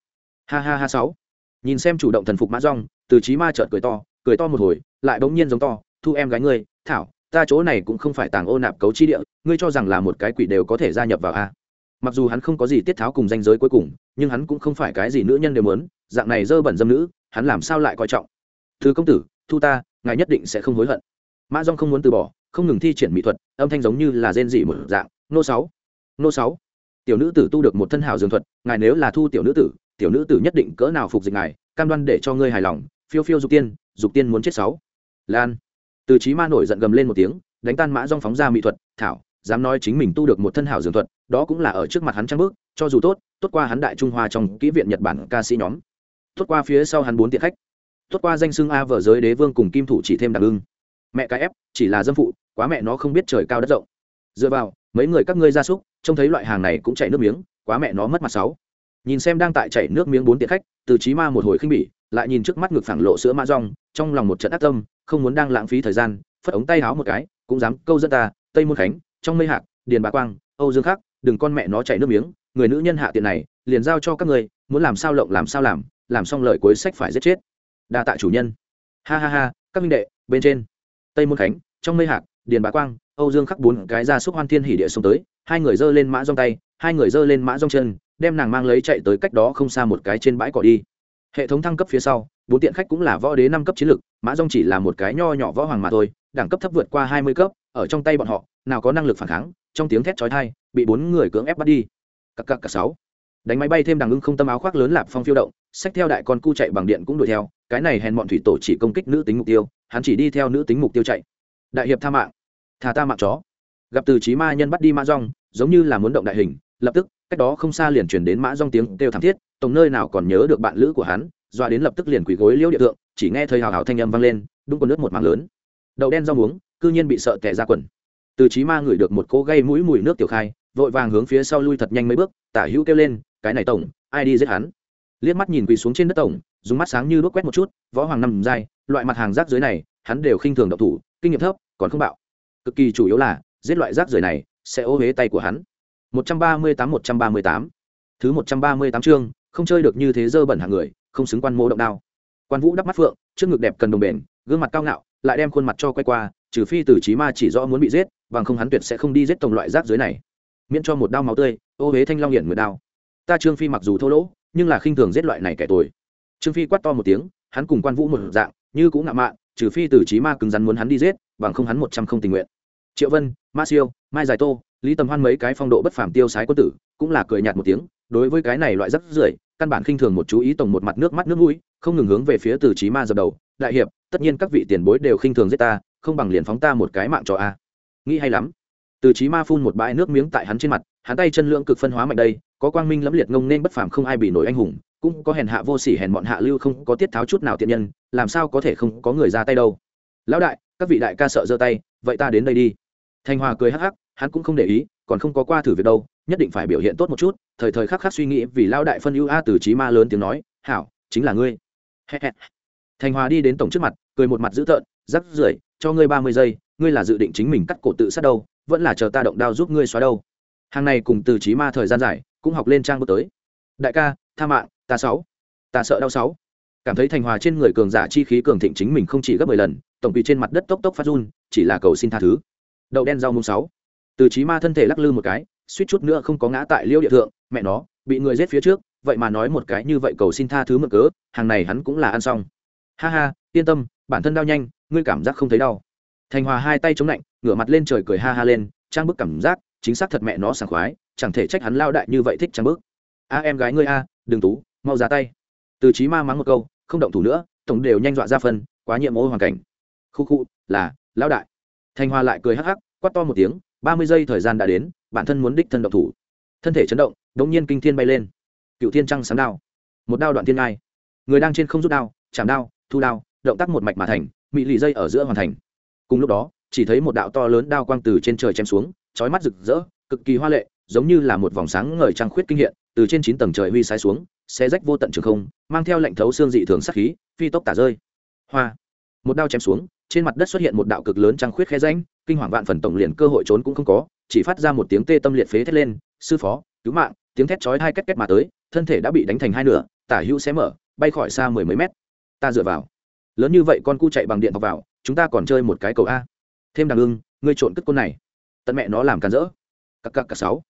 ha ha ha sáu. Nhìn xem chủ động thần phục mã rong từ trí ma trợn cười to cười to một hồi, lại bỗng nhiên giống to, thu em gái ngươi, thảo, ta chỗ này cũng không phải tàng ô nạp cấu chi địa, ngươi cho rằng là một cái quỷ đều có thể gia nhập vào a? Mặc dù hắn không có gì tiết tháo cùng danh giới cuối cùng, nhưng hắn cũng không phải cái gì nữ nhân đều muốn, dạng này dơ bẩn dâm nữ, hắn làm sao lại coi trọng? Thứ công tử, thu ta, ngài nhất định sẽ không hối hận. Mã dong không muốn từ bỏ, không ngừng thi triển mỹ thuật, âm thanh giống như là rên dị một dạng, nô sáu nô sáu, tiểu nữ tử tu được một thân hảo dương thuật, ngài nếu là thu tiểu nữ tử tiểu nữ tử nhất định cỡ nào phục dịch ngài, cam đoan để cho ngươi hài lòng, phiêu phiêu dục tiên dục tiên muốn chết sáu. Lan. Từ trí ma nổi giận gầm lên một tiếng, đánh tan mã dong phóng ra mỹ thuật, thảo, dám nói chính mình tu được một thân hảo dường thuật, đó cũng là ở trước mặt hắn trang bước, cho dù tốt tốt qua hắn đại trung hoa trong kỹ viện nhật bản ca sĩ nhóm. Tốt qua phía sau hắn bốn tiện khách. Tốt qua danh xưng a vở giới đế vương cùng kim thủ chỉ thêm đặc ưng. Mẹ cái ép, chỉ là dâm phụ, quá mẹ nó không biết trời cao đất rộng. Dựa vào, mấy người các ngươi gia súc, trông thấy loại hàng này cũng chảy nước miếng, quá mẹ nó mất mặt sáu nhìn xem đang tại chảy nước miếng bốn tiện khách, từ trí ma một hồi khinh bỉ, lại nhìn trước mắt ngực phẳng lộ sữa mã rong, trong lòng một trận ác tâm, không muốn đang lãng phí thời gian, phất ống tay háo một cái, cũng dám câu dẫn ta, tây môn khánh, trong mây hạc, điền bá quang, âu dương khắc, đừng con mẹ nó chảy nước miếng, người nữ nhân hạ tiện này, liền giao cho các người, muốn làm sao lộng làm sao làm làm xong lời cuối sách phải giết chết. Đa tạ chủ nhân. Ha ha ha, các minh đệ, bên trên. Tây môn khánh, trong mây hạc, điền bá quang, âu dương khắc bốn cái ra xúc hoan thiên hỉ địa xông tới, hai người giơ lên mã rong tay, hai người giơ lên mã rong chân đem nàng mang lấy chạy tới cách đó không xa một cái trên bãi cỏ đi. Hệ thống thăng cấp phía sau, bốn tiện khách cũng là võ đế năm cấp chiến lực, mã rong chỉ là một cái nho nhỏ võ hoàng mà thôi, đẳng cấp thấp vượt qua hai mươi cấp, ở trong tay bọn họ, nào có năng lực phản kháng, trong tiếng thét chói tai, bị bốn người cưỡng ép bắt đi. Cặp cặp cả sáu. Đánh máy bay thêm đằng ưng không tâm áo khoác lớn lạp phong phiêu động sách theo đại con cu chạy bằng điện cũng đuổi theo, cái này hèn bọn thủy tổ chỉ công kích nữ tính mục tiêu, hắn chỉ đi theo nữ tính mục tiêu chạy. Đại hiệp tha mạng. Thà ta mạng chó. Gặp từ trí ma nhân bắt đi mã rong giống như là muốn động đại hình, lập tức cách đó không xa liền chuyển đến mã rong tiếng kêu thảm thiết, tổng nơi nào còn nhớ được bạn lữ của hắn, doa đến lập tức liền quỳ gối liễu địa thượng, chỉ nghe thời hào hào thanh âm vang lên, đúng còn nước một mảng lớn. Đậu đen rau muống, cư nhiên bị sợ tẻ ra quần. Từ trí ma ngửi được một cỗ gây mũi mùi nước tiểu khai, vội vàng hướng phía sau lui thật nhanh mấy bước, tả hữu kêu lên, cái này tổng, ai đi giết hắn? Liếc mắt nhìn quỳ xuống trên đất tổng, dùng mắt sáng như đuốc quét một chút, võ hoàng nằm dai loại mặt hàng rác dưới này, hắn đều khinh thường độc thủ, kinh nghiệm thấp, còn không bạo. Cực kỳ chủ yếu là, giết loại rác rưởi này, sẽ ô huế tay của hắn. 138 138 thứ 138 chương, không chơi được như thế dơ bẩn hạng người, không xứng quan mô động đao. Quan vũ đắp mắt phượng, trước ngực đẹp cần đồng bền, gương mặt cao ngạo, lại đem khuôn mặt cho quay qua, trừ phi từ trí ma chỉ rõ muốn bị giết, bằng không hắn tuyệt sẽ không đi giết tổng loại rác dưới này. Miễn cho một đao máu tươi, ô hế thanh long hiển mượn đao. Ta trương phi mặc dù thô lỗ, nhưng là khinh thường giết loại này kẻ tuổi trương phi quát to một tiếng, hắn cùng quan vũ một dạng, như cũng ngạo mạn, trừ phi từ trí ma cứng rắn muốn hắn đi giết, bằng không hắn một trăm không tình nguyện. Triệu vân, ma siêu, mai giải tô lý tầm hoan mấy cái phong độ bất phàm tiêu sái quân tử cũng là cười nhạt một tiếng, đối với cái này loại rất rưởi, căn bản khinh thường một chú ý tổng một mặt nước mắt nước mũi, không ngừng hướng về phía từ trí ma dập đầu, đại hiệp, tất nhiên các vị tiền bối đều khinh thường giết ta, không bằng liền phóng ta một cái mạng cho a. Nghĩ hay lắm. Từ trí ma phun một bãi nước miếng tại hắn trên mặt, hắn tay chân lượng cực phân hóa mạnh đây, có quang minh lẫm liệt ngông nên bất phàm không ai bị nổi anh hùng, cũng có hèn hạ vô sỉ hèn bọn hạ lưu không có tiết tháo chút nào tiện nhân, làm sao có thể không có người ra tay đâu. Lão đại, các vị đại ca sợ giơ tay, vậy ta đến đây đi. Thanh hòa cười hắc hắc hắn cũng không để ý, còn không có qua thử việc đâu, nhất định phải biểu hiện tốt một chút, thời thời khắc khắc suy nghĩ vì lao đại phân ưu a từ trí ma lớn tiếng nói, hảo, chính là ngươi. Thành hòa đi đến tổng trước mặt, cười một mặt dữ tợn, rắc rưởi, cho ngươi ba mươi giây, ngươi là dự định chính mình cắt cổ tự sát đâu, vẫn là chờ ta động đao giúp ngươi xóa đâu. Hàng này cùng từ trí ma thời gian dài, cũng học lên trang bước tới. Đại ca, tha mạng, ta sáu, ta sợ đau sáu. Cảm thấy thành hòa trên người cường giả chi khí cường thịnh chính mình không chỉ gấp mười lần, tổng quỳ trên mặt đất tốc tốc phát run, chỉ là cầu xin tha thứ. Đậu đen rau mùng sáu từ trí ma thân thể lắc lư một cái, suýt chút nữa không có ngã tại liêu địa thượng, mẹ nó, bị người giết phía trước, vậy mà nói một cái như vậy cầu xin tha thứ mực cớ, hàng này hắn cũng là ăn xong. Ha ha, yên tâm, bản thân đau nhanh, ngươi cảm giác không thấy đau. Thành hòa hai tay chống lạnh, ngửa mặt lên trời cười ha ha lên, trang bức cảm giác, chính xác thật mẹ nó sảng khoái, chẳng thể trách hắn lao đại như vậy thích trang bức. A em gái ngươi a, đừng tú, mau ra tay. Từ trí ma mắng một câu, không động thủ nữa, tổng đều nhanh dọa ra phân, quá nhiệm ô hoàn cảnh. Khu khu, là lao đại. Thanh hoa lại cười hắc hắc, quát to một tiếng ba mươi giây thời gian đã đến, bản thân muốn đích thân động thủ. Thân thể chấn động, đống nhiên kinh thiên bay lên. Cựu thiên trăng sáng đao. Một đao đoạn thiên ngai. Người đang trên không rút đao, chạm đao, thu đao, động tác một mạch mà thành, mị lì dây ở giữa hoàn thành. Cùng lúc đó, chỉ thấy một đạo to lớn đao quang từ trên trời chém xuống, chói mắt rực rỡ, cực kỳ hoa lệ, giống như là một vòng sáng ngời trăng khuyết kinh hiện, từ trên chín tầng trời huy sai xuống xe rách vô tận trường không, mang theo lệnh thấu xương dị thường sắc khí, phi tốc tả rơi. Hoa. Một đao chém xuống trên mặt đất xuất hiện một đạo cực lớn trăng khuyết khe ránh kinh hoàng vạn phần tổng liền cơ hội trốn cũng không có, chỉ phát ra một tiếng tê tâm liệt phế thét lên, sư phó, cứu mạng! Tiếng thét chói hai két két mà tới, thân thể đã bị đánh thành hai nửa, tả hữu xé mở, bay khỏi xa mười mấy mét. Ta dựa vào. Lớn như vậy con cu chạy bằng điện học vào, chúng ta còn chơi một cái cầu a. Thêm đằng ưng, ngươi trộn cất côn này. Tận mẹ nó làm càn rỡ. Cặc cặc cặc sáu.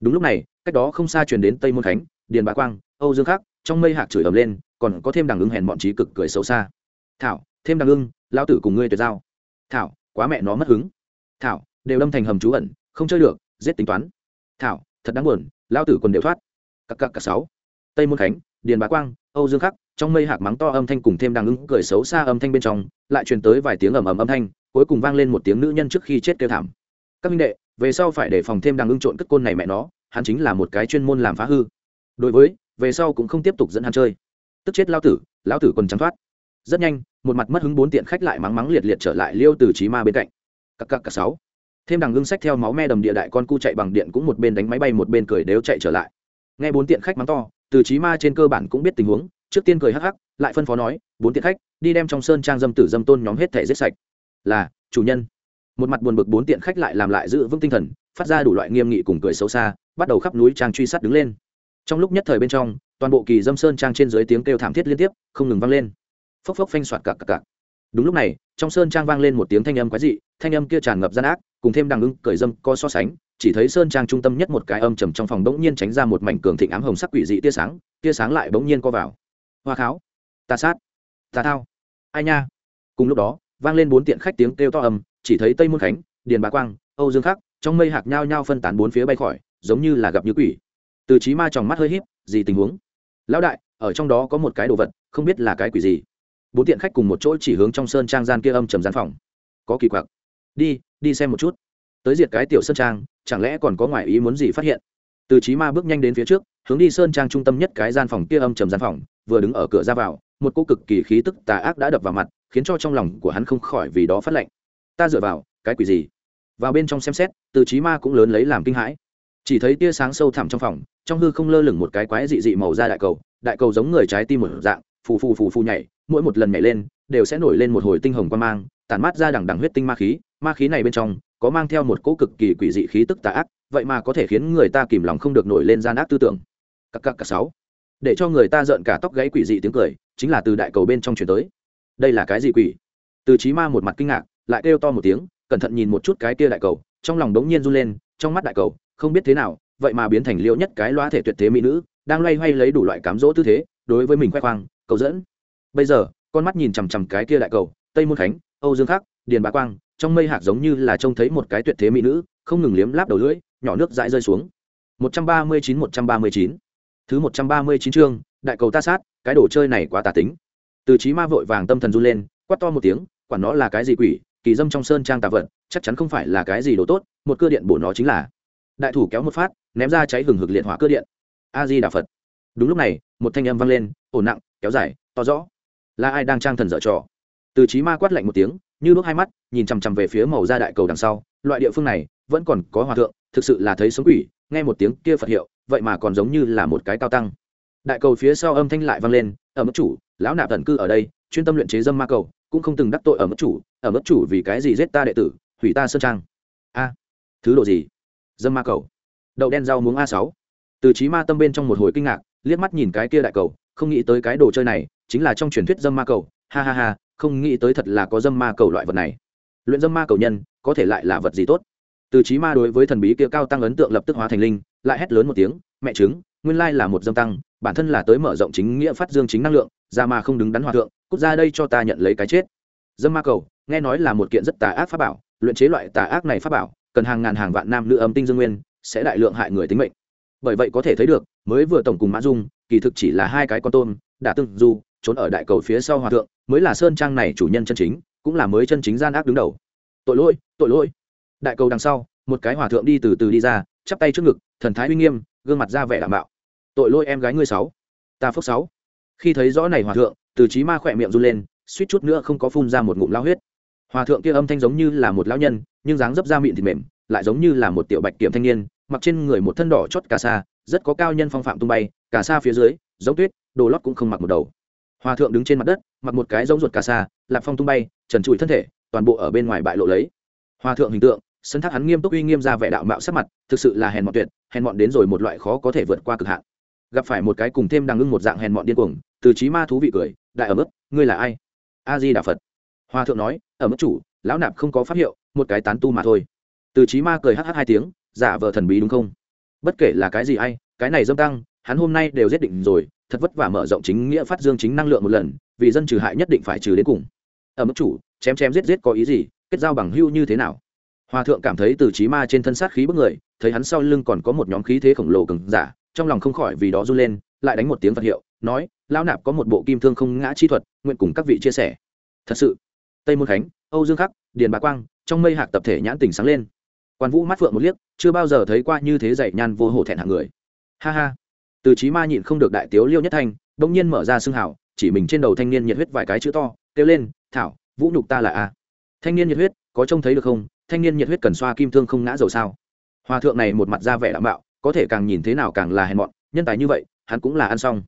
Đúng lúc này, cách đó không xa truyền đến tây môn khánh, điền bá quang, âu dương khắc, trong mây hạc chửi ầm lên, còn có thêm đằng ưng hèn bọn trí cực cười xấu xa. Thảo, thêm đằng ưng lao tử cùng ngươi tuyệt giao. Thảo, quá mẹ nó mất hứng. Thảo, đều đâm thành hầm trú ẩn, không chơi được, giết tính toán. Thảo, thật đáng buồn, lao tử còn đều thoát. Cặp cặp cả sáu. Tây môn khánh, điền bá quang, âu dương khắc, trong mây hạc mắng to âm thanh cùng thêm đằng ứng cười xấu xa âm thanh bên trong, lại truyền tới vài tiếng ầm ầm âm thanh, cuối cùng vang lên một tiếng nữ nhân trước khi chết kêu thảm. Các minh đệ, về sau phải để phòng thêm đằng ứng trộn cất côn này mẹ nó, hắn chính là một cái chuyên môn làm phá hư. Đối với, về sau cũng không tiếp tục dẫn hắn chơi. Tức chết lao tử lão tử còn trắng thoát. Rất nhanh một mặt mất hứng bốn tiện khách lại mắng mắng liệt liệt trở lại liêu từ trí ma bên cạnh. Cặc cặc cả sáu. Thêm đằng ngưng sách theo máu me đầm địa đại con cu chạy bằng điện cũng một bên đánh máy bay một bên cười đều chạy trở lại. Nghe bốn tiện khách mắng to, từ trí ma trên cơ bản cũng biết tình huống, trước tiên cười hắc hắc, lại phân phó nói, bốn tiện khách, đi đem trong sơn trang dâm tử dâm tôn nhóm hết thể giết sạch. Là, chủ nhân. Một mặt buồn bực bốn tiện khách lại làm lại giữ vững tinh thần, phát ra đủ loại nghiêm nghị cùng cười xấu xa, bắt đầu khắp núi trang truy sát đứng lên. Trong lúc nhất thời bên trong, toàn bộ kỳ dâm sơn trang trên dưới tiếng kêu thảm thiết liên tiếp, không ngừng vang lên phốc phốc phanh soạt cặc cặc cặc đúng lúc này, trong sơn trang vang lên một tiếng thanh âm quái dị, thanh âm kia tràn ngập gian ác, cùng thêm đằng ưng, cởi dâm, co so sánh, chỉ thấy sơn trang trung tâm nhất một cái âm trầm trong phòng bỗng nhiên tránh ra một mảnh cường thịnh ám hồng sắc quỷ dị tia sáng tia sáng lại bỗng nhiên co vào. Hoa kháo ta sát ta thao. Ai nha? Cùng lúc đó, vang lên bốn tiện khách tiếng kêu to âm chỉ thấy tây môn khánh, điền bá quang, âu dương khắc, trong mây hạc nhao nhao phân tán bốn phía bay khỏi, giống như là gặp như quỷ. Từ trí ma tròng mắt hơi híp, gì tình huống? Lão đại, ở trong đó có một cái đồ vật, không biết là cái quỷ gì bốn tiện khách cùng một chỗ chỉ hướng trong sơn trang gian kia âm trầm gian phòng. Có kỳ quặc. Đi đi xem một chút. Tới diệt cái tiểu sơn trang, chẳng lẽ còn có ngoại ý muốn gì phát hiện? Từ trí ma bước nhanh đến phía trước, hướng đi sơn trang trung tâm nhất cái gian phòng kia âm trầm gian phòng, vừa đứng ở cửa ra vào, một cô cực kỳ khí tức tà ác đã đập vào mặt, khiến cho trong lòng của hắn không khỏi vì đó phát lệnh. Ta dựa vào, cái quỷ gì? Vào bên trong xem xét, từ trí ma cũng lớn lấy làm kinh hãi. Chỉ thấy tia sáng sâu thẳm trong phòng, trong hư không lơ lửng một cái quái dị dị màu da đại cầu đại cầu giống người trái tim một dạng phù phù phù phù nhảy, mỗi một lần nhảy lên, đều sẽ nổi lên một hồi tinh hồng quan mang, tản mát ra đằng đằng huyết tinh ma khí. Ma khí này bên trong, có mang theo một cỗ cực kỳ quỷ dị khí tức tà ác, vậy mà có thể khiến người ta kìm lòng không được nổi lên gian ác tư tưởng. Cặp cặp cả sáu. Để cho người ta giận cả tóc gáy quỷ dị tiếng cười, chính là từ đại cầu bên trong chuyển tới. Đây là cái gì quỷ? Từ trí ma một mặt kinh ngạc, lại kêu to một tiếng, cẩn thận nhìn một chút cái kia đại cầu, trong lòng đống nhiên run lên, trong mắt đại cầu, không biết thế nào, vậy mà biến thành liêu nhất cái loa thể tuyệt thế mỹ nữ, đang loay hoay lấy đủ loại cám dỗ tư thế, đối với mình khoe khoang cầu dẫn. Bây giờ, con mắt nhìn chằm chằm cái kia đại cầu, tây môn khánh, âu dương khắc, điền bá quang, trong mây hạt giống như là trông thấy một cái tuyệt thế mỹ nữ, không ngừng liếm láp đầu lưỡi, nhỏ nước dãi rơi xuống. 139 139 thứ 139 chương, đại cầu ta sát, cái đồ chơi này quá tà tính. Từ trí ma vội vàng tâm thần run lên, quát to một tiếng, quản nó là cái gì quỷ, kỳ dâm trong sơn trang tà vật, chắc chắn không phải là cái gì đồ tốt, một cơ điện bổ nó chính là. Đại thủ kéo một phát, ném ra cháy hừng hực liệt hỏa cơ điện. A di đà phật đúng lúc này, một thanh âm vang lên ổn nặng, kéo dài, to rõ. Là ai đang trang thần dở trò? Từ trí ma quát lạnh một tiếng, như bước hai mắt, nhìn chằm chằm về phía màu da đại cầu đằng sau. Loại địa phương này, vẫn còn có hòa thượng, thực sự là thấy sống quỷ, nghe một tiếng kia phật hiệu, vậy mà còn giống như là một cái cao tăng. Đại cầu phía sau âm thanh lại vang lên, ở mức chủ, lão nạp thần cư ở đây, chuyên tâm luyện chế dâm ma cầu, cũng không từng đắc tội ở mức chủ, ở mức chủ vì cái gì giết ta đệ tử, hủy ta sơn trang? A, thứ độ gì? Dâm ma cầu. Đậu đen rau muống a sáu. Từ trí ma tâm bên trong một hồi kinh ngạc liếc mắt nhìn cái kia đại cầu, không nghĩ tới cái đồ chơi này chính là trong truyền thuyết dâm ma cầu. Ha ha ha, không nghĩ tới thật là có dâm ma cầu loại vật này. Luyện dâm ma cầu nhân, có thể lại là vật gì tốt? Từ trí ma đối với thần bí kia cao tăng ấn tượng lập tức hóa thành linh, lại hét lớn một tiếng, mẹ chứng nguyên lai là một dâm tăng, bản thân là tới mở rộng chính nghĩa phát dương chính năng lượng, ra mà không đứng đắn hòa thượng, cút ra đây cho ta nhận lấy cái chết. Dâm ma cầu, nghe nói là một kiện rất tà ác pháp bảo, luyện chế loại tà ác này pháp bảo, cần hàng ngàn hàng vạn nam nữ âm tinh dương nguyên, sẽ đại lượng hại người tính mệnh. Bởi vậy có thể thấy được mới vừa tổng cùng mã dung, kỳ thực chỉ là hai cái con tôm đã từng du, trốn ở đại cầu phía sau hòa thượng, mới là sơn trang này chủ nhân chân chính, cũng là mới chân chính gian ác đứng đầu. Tội lỗi tội lỗi. Đại cầu đằng sau, một cái hòa thượng đi từ từ đi ra, chắp tay trước ngực, thần thái uy nghiêm, gương mặt ra vẻ đảm bảo. Tội lỗi em gái ngươi sáu. Ta phước sáu. Khi thấy rõ này hòa thượng, từ trí ma khỏe miệng run lên, suýt chút nữa không có phun ra một ngụm lao huyết. Hòa thượng kia âm thanh giống như là một lão nhân, nhưng dáng dấp da mịn thịt mềm, lại giống như là một tiểu bạch kiểm thanh niên mặc trên người một thân đỏ chót cà sa, rất có cao nhân phong phạm tung bay, cà sa phía dưới, giống tuyết, đồ lót cũng không mặc một đầu. Hòa thượng đứng trên mặt đất, mặc một cái giống ruột cà sa, lạp phong tung bay, trần trụi thân thể, toàn bộ ở bên ngoài bại lộ lấy. Hòa thượng hình tượng, sân thác hắn nghiêm túc uy nghiêm ra vẻ đạo mạo sắc mặt, thực sự là hèn mọn tuyệt, hèn mọn đến rồi một loại khó có thể vượt qua cực hạn. Gặp phải một cái cùng thêm đang ngưng một dạng hèn mọn điên cuồng, từ trí ma thú vị cười, đại ở mức ngươi là ai? A di đà phật. Hòa thượng nói ở mức chủ, lão nạp không có pháp hiệu, một cái tán tu mà thôi. Từ trí ma cười hh hai tiếng giả vờ thần bí đúng không? Bất kể là cái gì ai, cái này dâm tăng, hắn hôm nay đều giết định rồi, thật vất vả mở rộng chính nghĩa phát dương chính năng lượng một lần, vì dân trừ hại nhất định phải trừ đến cùng. Ở mức chủ, chém chém giết giết có ý gì, kết giao bằng hưu như thế nào? Hòa thượng cảm thấy từ trí ma trên thân sát khí bức người, thấy hắn sau lưng còn có một nhóm khí thế khổng lồ cứng giả, trong lòng không khỏi vì đó run lên, lại đánh một tiếng vật hiệu, nói, lão nạp có một bộ kim thương không ngã chi thuật, nguyện cùng các vị chia sẻ. Thật sự, tây môn khánh, âu dương khắc, điền bá quang, trong mây hạc tập thể nhãn tình sáng lên quan vũ mắt phượng một liếc, chưa bao giờ thấy qua như thế dạy nhan vô hổ thẹn hạng người. Ha ha. Từ trí ma nhịn không được đại tiếu liêu nhất thanh, bỗng nhiên mở ra xương hảo, chỉ mình trên đầu thanh niên nhiệt huyết vài cái chữ to, kêu lên, thảo, vũ nhục ta là a. Thanh niên nhiệt huyết, có trông thấy được không? Thanh niên nhiệt huyết cần xoa kim thương không ngã dầu sao? Hòa thượng này một mặt ra vẻ đảm bảo có thể càng nhìn thế nào càng là hèn mọn, nhân tài như vậy, hắn cũng là ăn xong.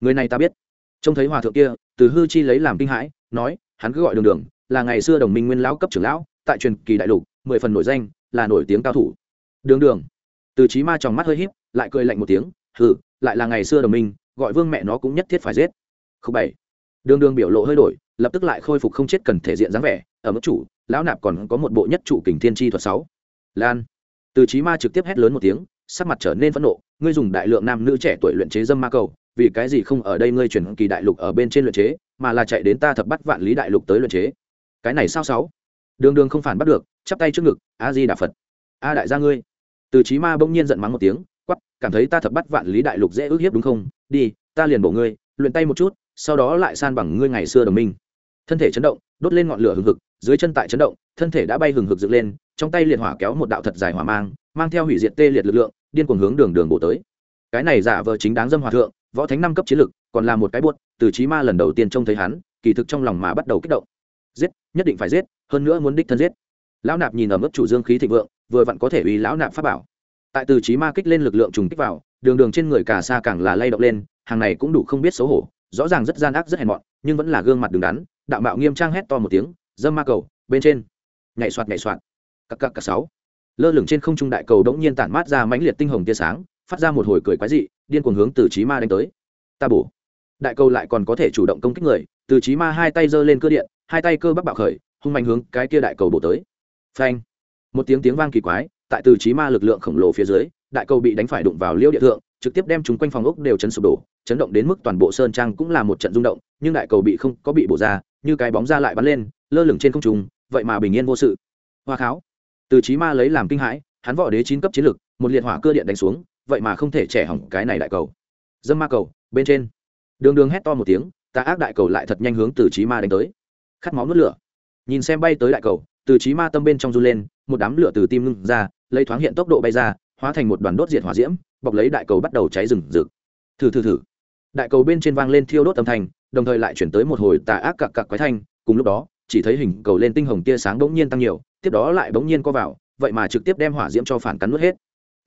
Người này ta biết. Trông thấy hòa thượng kia, từ hư chi lấy làm kinh hãi, nói, hắn cứ gọi đường đường, là ngày xưa đồng minh nguyên lão cấp trưởng lão, tại truyền kỳ đại lục, mười phần nổi danh là nổi tiếng cao thủ. Đường đường. Từ trí ma trong mắt hơi híp, lại cười lạnh một tiếng, hừ, lại là ngày xưa đồng minh, gọi vương mẹ nó cũng nhất thiết phải giết. Không bảy. Đường đường biểu lộ hơi đổi, lập tức lại khôi phục không chết cần thể diện dáng vẻ, ở mức chủ, lão nạp còn có một bộ nhất trụ kình thiên chi thuật sáu. Lan. Từ trí ma trực tiếp hét lớn một tiếng, sắc mặt trở nên phẫn nộ, ngươi dùng đại lượng nam nữ trẻ tuổi luyện chế dâm ma cầu, vì cái gì không ở đây ngươi chuyển kỳ đại lục ở bên trên luyện chế, mà là chạy đến ta thập bắt vạn lý đại lục tới luyện chế? Cái này sao sáu? Đường đường không phản bắt được chắp tay trước ngực, a di đà phật, a đại gia ngươi. Từ trí ma bỗng nhiên giận mắng một tiếng quắp cảm thấy ta thập bắt vạn lý đại lục dễ ước hiếp đúng không? Đi, ta liền bổ ngươi, luyện tay một chút, sau đó lại san bằng ngươi ngày xưa đồng minh. Thân thể chấn động, đốt lên ngọn lửa hừng hực, dưới chân tại chấn động, thân thể đã bay hừng hực dựng lên, trong tay liệt hỏa kéo một đạo thật dài hỏa mang mang theo hủy diệt tê liệt lực lượng, điên cuồng hướng đường đường bổ tới. Cái này giả vờ chính đáng dâm hòa thượng, võ thánh năm cấp chiến lực, còn là một cái buốt, từ trí ma lần đầu tiên trông thấy hắn, kỳ thực trong lòng mà bắt đầu kích động. Giết, nhất định phải giết, hơn nữa muốn đích thân giết lão nạp nhìn ở mức chủ dương khí thịnh vượng, vừa vặn có thể uy lão nạp pháp bảo. Tại từ trí ma kích lên lực lượng trùng kích vào, đường đường trên người cả xa càng là lay động lên, hàng này cũng đủ không biết xấu hổ, rõ ràng rất gian ác rất hèn mọn, nhưng vẫn là gương mặt đứng đắn, đạo mạo nghiêm trang hét to một tiếng, dâm ma cầu, bên trên. Nhảy soạt nhảy soạt. Cặc cặc cặc sáu. Lơ lửng trên không trung đại cầu đống nhiên tản mát ra mãnh liệt tinh hồng tia sáng, phát ra một hồi cười quái dị, điên cuồng hướng từ trí ma đánh tới. Ta bổ. Đại cầu lại còn có thể chủ động công kích người, từ trí ma hai tay giơ lên cơ điện, hai tay cơ bắc bạo khởi, hung mạnh hướng cái kia đại cầu bổ tới phanh. Một tiếng tiếng vang kỳ quái, tại từ trí ma lực lượng khổng lồ phía dưới, đại cầu bị đánh phải đụng vào liêu địa thượng, trực tiếp đem chúng quanh phòng ốc đều chấn sụp đổ, chấn động đến mức toàn bộ sơn trang cũng là một trận rung động, nhưng đại cầu bị không có bị bổ ra, như cái bóng ra lại bắn lên, lơ lửng trên không trung, vậy mà bình yên vô sự. Hoa kháo. Từ trí ma lấy làm kinh hãi, hắn võ đế chín cấp chiến lực, một liệt hỏa cơ điện đánh xuống, vậy mà không thể trẻ hỏng cái này đại cầu. Dâm ma cầu, bên trên. Đường đường hét to một tiếng ta ác đại cầu lại thật nhanh hướng từ trí ma đánh tới. Khát máu nuốt lửa. Nhìn xem bay tới đại cầu từ trí ma tâm bên trong run lên, một đám lửa từ tim ngưng ra, lấy thoáng hiện tốc độ bay ra, hóa thành một đoàn đốt diệt hỏa diễm, bọc lấy đại cầu bắt đầu cháy rừng rực. Thử thử thử. Đại cầu bên trên vang lên thiêu đốt âm thanh, đồng thời lại chuyển tới một hồi tà ác cặc cặc quái thanh, cùng lúc đó, chỉ thấy hình cầu lên tinh hồng tia sáng bỗng nhiên tăng nhiều, tiếp đó lại bỗng nhiên co vào, vậy mà trực tiếp đem hỏa diễm cho phản cắn nuốt hết.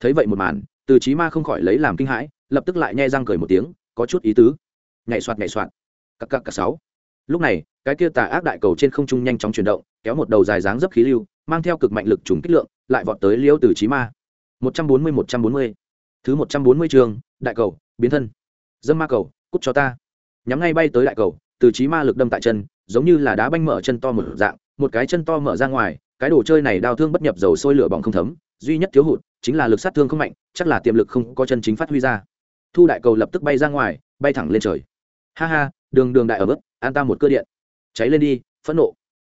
Thấy vậy một màn, từ trí ma không khỏi lấy làm kinh hãi, lập tức lại nhai răng cười một tiếng, có chút ý tứ. Nhảy soạt nhảy soạt. Cặc cặc cặc sáu. Lúc này, cái kia tà ác đại cầu trên không trung nhanh chóng chuyển động kéo một đầu dài dáng dấp khí lưu, mang theo cực mạnh lực trùng kích lượng, lại vọt tới liêu từ trí ma. Một trăm bốn mươi, một trăm bốn mươi. Thứ một trăm bốn mươi trường đại cầu, biến thân. Dâm ma cầu, cút cho ta. Nhắm ngay bay tới đại cầu từ trí ma lực đâm tại chân, giống như là đá banh mở chân to một dạng, một cái chân to mở ra ngoài, cái đồ chơi này đau thương bất nhập dầu sôi lửa bỏng không thấm, duy nhất thiếu hụt chính là lực sát thương không mạnh, chắc là tiềm lực không có chân chính phát huy ra. Thu đại cầu lập tức bay ra ngoài, bay thẳng lên trời. Ha ha, đường đường đại ở bước an ta một cơ điện. Cháy lên đi, phẫn nộ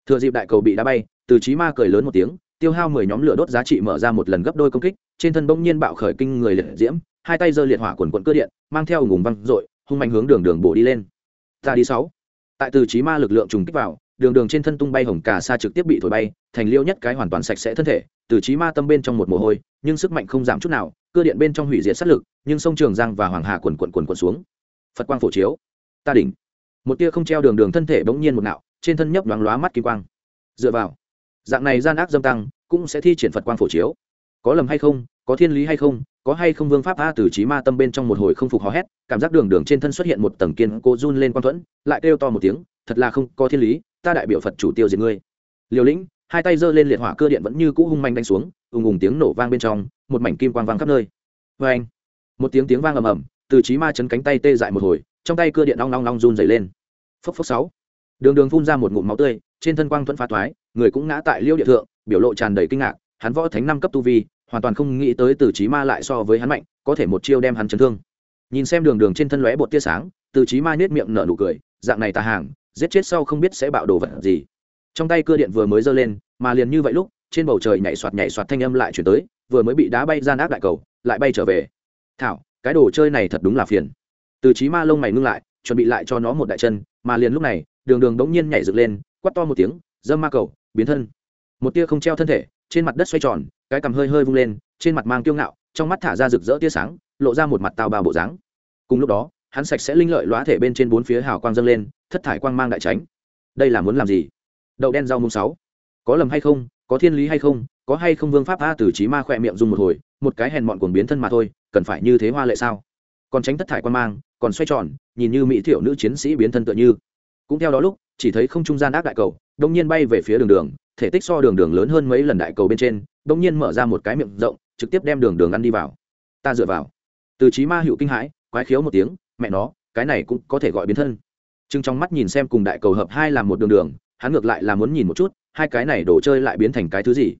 thừa dịp đại cầu bị đá bay, từ trí ma cười lớn một tiếng, tiêu hao mười nhóm lửa đốt giá trị mở ra một lần gấp đôi công kích, trên thân bỗng nhiên bạo khởi kinh người liệt diễm, hai tay giơ liệt hỏa quần quận cơ điện, mang theo ngùng văng dội, hung mạnh hướng đường đường bổ đi lên. Ta đi sáu. Tại từ trí ma lực lượng trùng kích vào, đường đường trên thân tung bay hồng cà sa trực tiếp bị thổi bay, thành liêu nhất cái hoàn toàn sạch sẽ thân thể, từ trí ma tâm bên trong một mồ hôi, nhưng sức mạnh không giảm chút nào, cơ điện bên trong hủy diệt sát lực, nhưng sông trường giang và hoàng hà quần quần quần quần xuống. Phật quang phổ chiếu. Ta đỉnh. Một tia không treo đường đường thân thể bỗng nhiên một nạo trên thân nhấp nhoáng lóa mắt kim quang. Dựa vào, dạng này gian ác dâm tăng cũng sẽ thi triển phật quang phổ chiếu. Có lầm hay không, có thiên lý hay không, có hay không vương pháp a từ trí ma tâm bên trong một hồi không phục hò hét, cảm giác đường đường trên thân xuất hiện một tầng kiên cô run lên quang thuẫn, lại kêu to một tiếng, thật là không có thiên lý, ta đại biểu phật chủ tiêu diệt ngươi. Liều lĩnh, hai tay giơ lên liệt hỏa cơ điện vẫn như cũ hung manh đánh xuống, ùng ùng tiếng nổ vang bên trong, một mảnh kim quang vang khắp nơi. Vê anh một tiếng tiếng vang ầm ầm, từ trí ma chấn cánh tay tê dại một hồi, trong tay cơ điện long long long run dày lên. Phốc phốc sáu đường đường phun ra một ngụm máu tươi, trên thân quang thuẫn phá thoái, người cũng ngã tại liêu địa thượng, biểu lộ tràn đầy kinh ngạc, hắn võ thánh năm cấp tu vi, hoàn toàn không nghĩ tới từ trí ma lại so với hắn mạnh, có thể một chiêu đem hắn chấn thương. Nhìn xem đường đường trên thân lóe bột tia sáng, từ trí ma nết miệng nở nụ cười, dạng này tà hàng, giết chết sau không biết sẽ bạo đồ vật gì. Trong tay cưa điện vừa mới giơ lên, mà liền như vậy lúc, trên bầu trời nhảy soạt nhảy soạt thanh âm lại chuyển tới, vừa mới bị đá bay ra nát đại cầu, lại bay trở về. Thảo, cái đồ chơi này thật đúng là phiền. Từ trí ma lông mày ngưng lại, chuẩn bị lại cho nó một đại chân, mà liền lúc này đường đường đống nhiên nhảy dựng lên quắt to một tiếng, dâm ma cầu, biến thân. Một tia không treo thân thể, trên mặt đất xoay tròn, cái cằm hơi hơi vung lên, trên mặt mang kiêu ngạo, trong mắt thả ra rực rỡ tia sáng, lộ ra một mặt tào bào bộ dáng. Cùng lúc đó, hắn sạch sẽ linh lợi lóa thể bên trên bốn phía hào quang dâng lên, thất thải quang mang đại tránh. Đây là muốn làm gì? Đậu đen rau mùng sáu. Có lầm hay không? Có thiên lý hay không? Có hay không vương pháp a từ trí ma khỏe miệng dùng một hồi, một cái hèn mọn cuồng biến thân mà thôi, cần phải như thế hoa lệ sao? Còn tránh thất thải quang mang, còn xoay tròn, nhìn như mỹ thiểu nữ chiến sĩ biến thân tựa như cũng theo đó lúc, chỉ thấy không trung gian ác đại cầu, đông nhiên bay về phía đường đường, thể tích so đường đường lớn hơn mấy lần đại cầu bên trên, đông nhiên mở ra một cái miệng rộng, trực tiếp đem đường đường ăn đi vào. Ta dựa vào. Từ trí ma hữu kinh hãi, quái khiếu một tiếng, mẹ nó, cái này cũng có thể gọi biến thân. Chừng trong mắt nhìn xem cùng đại cầu hợp hai làm một đường đường, hắn ngược lại là muốn nhìn một chút, hai cái này đổ chơi lại biến thành cái thứ gì.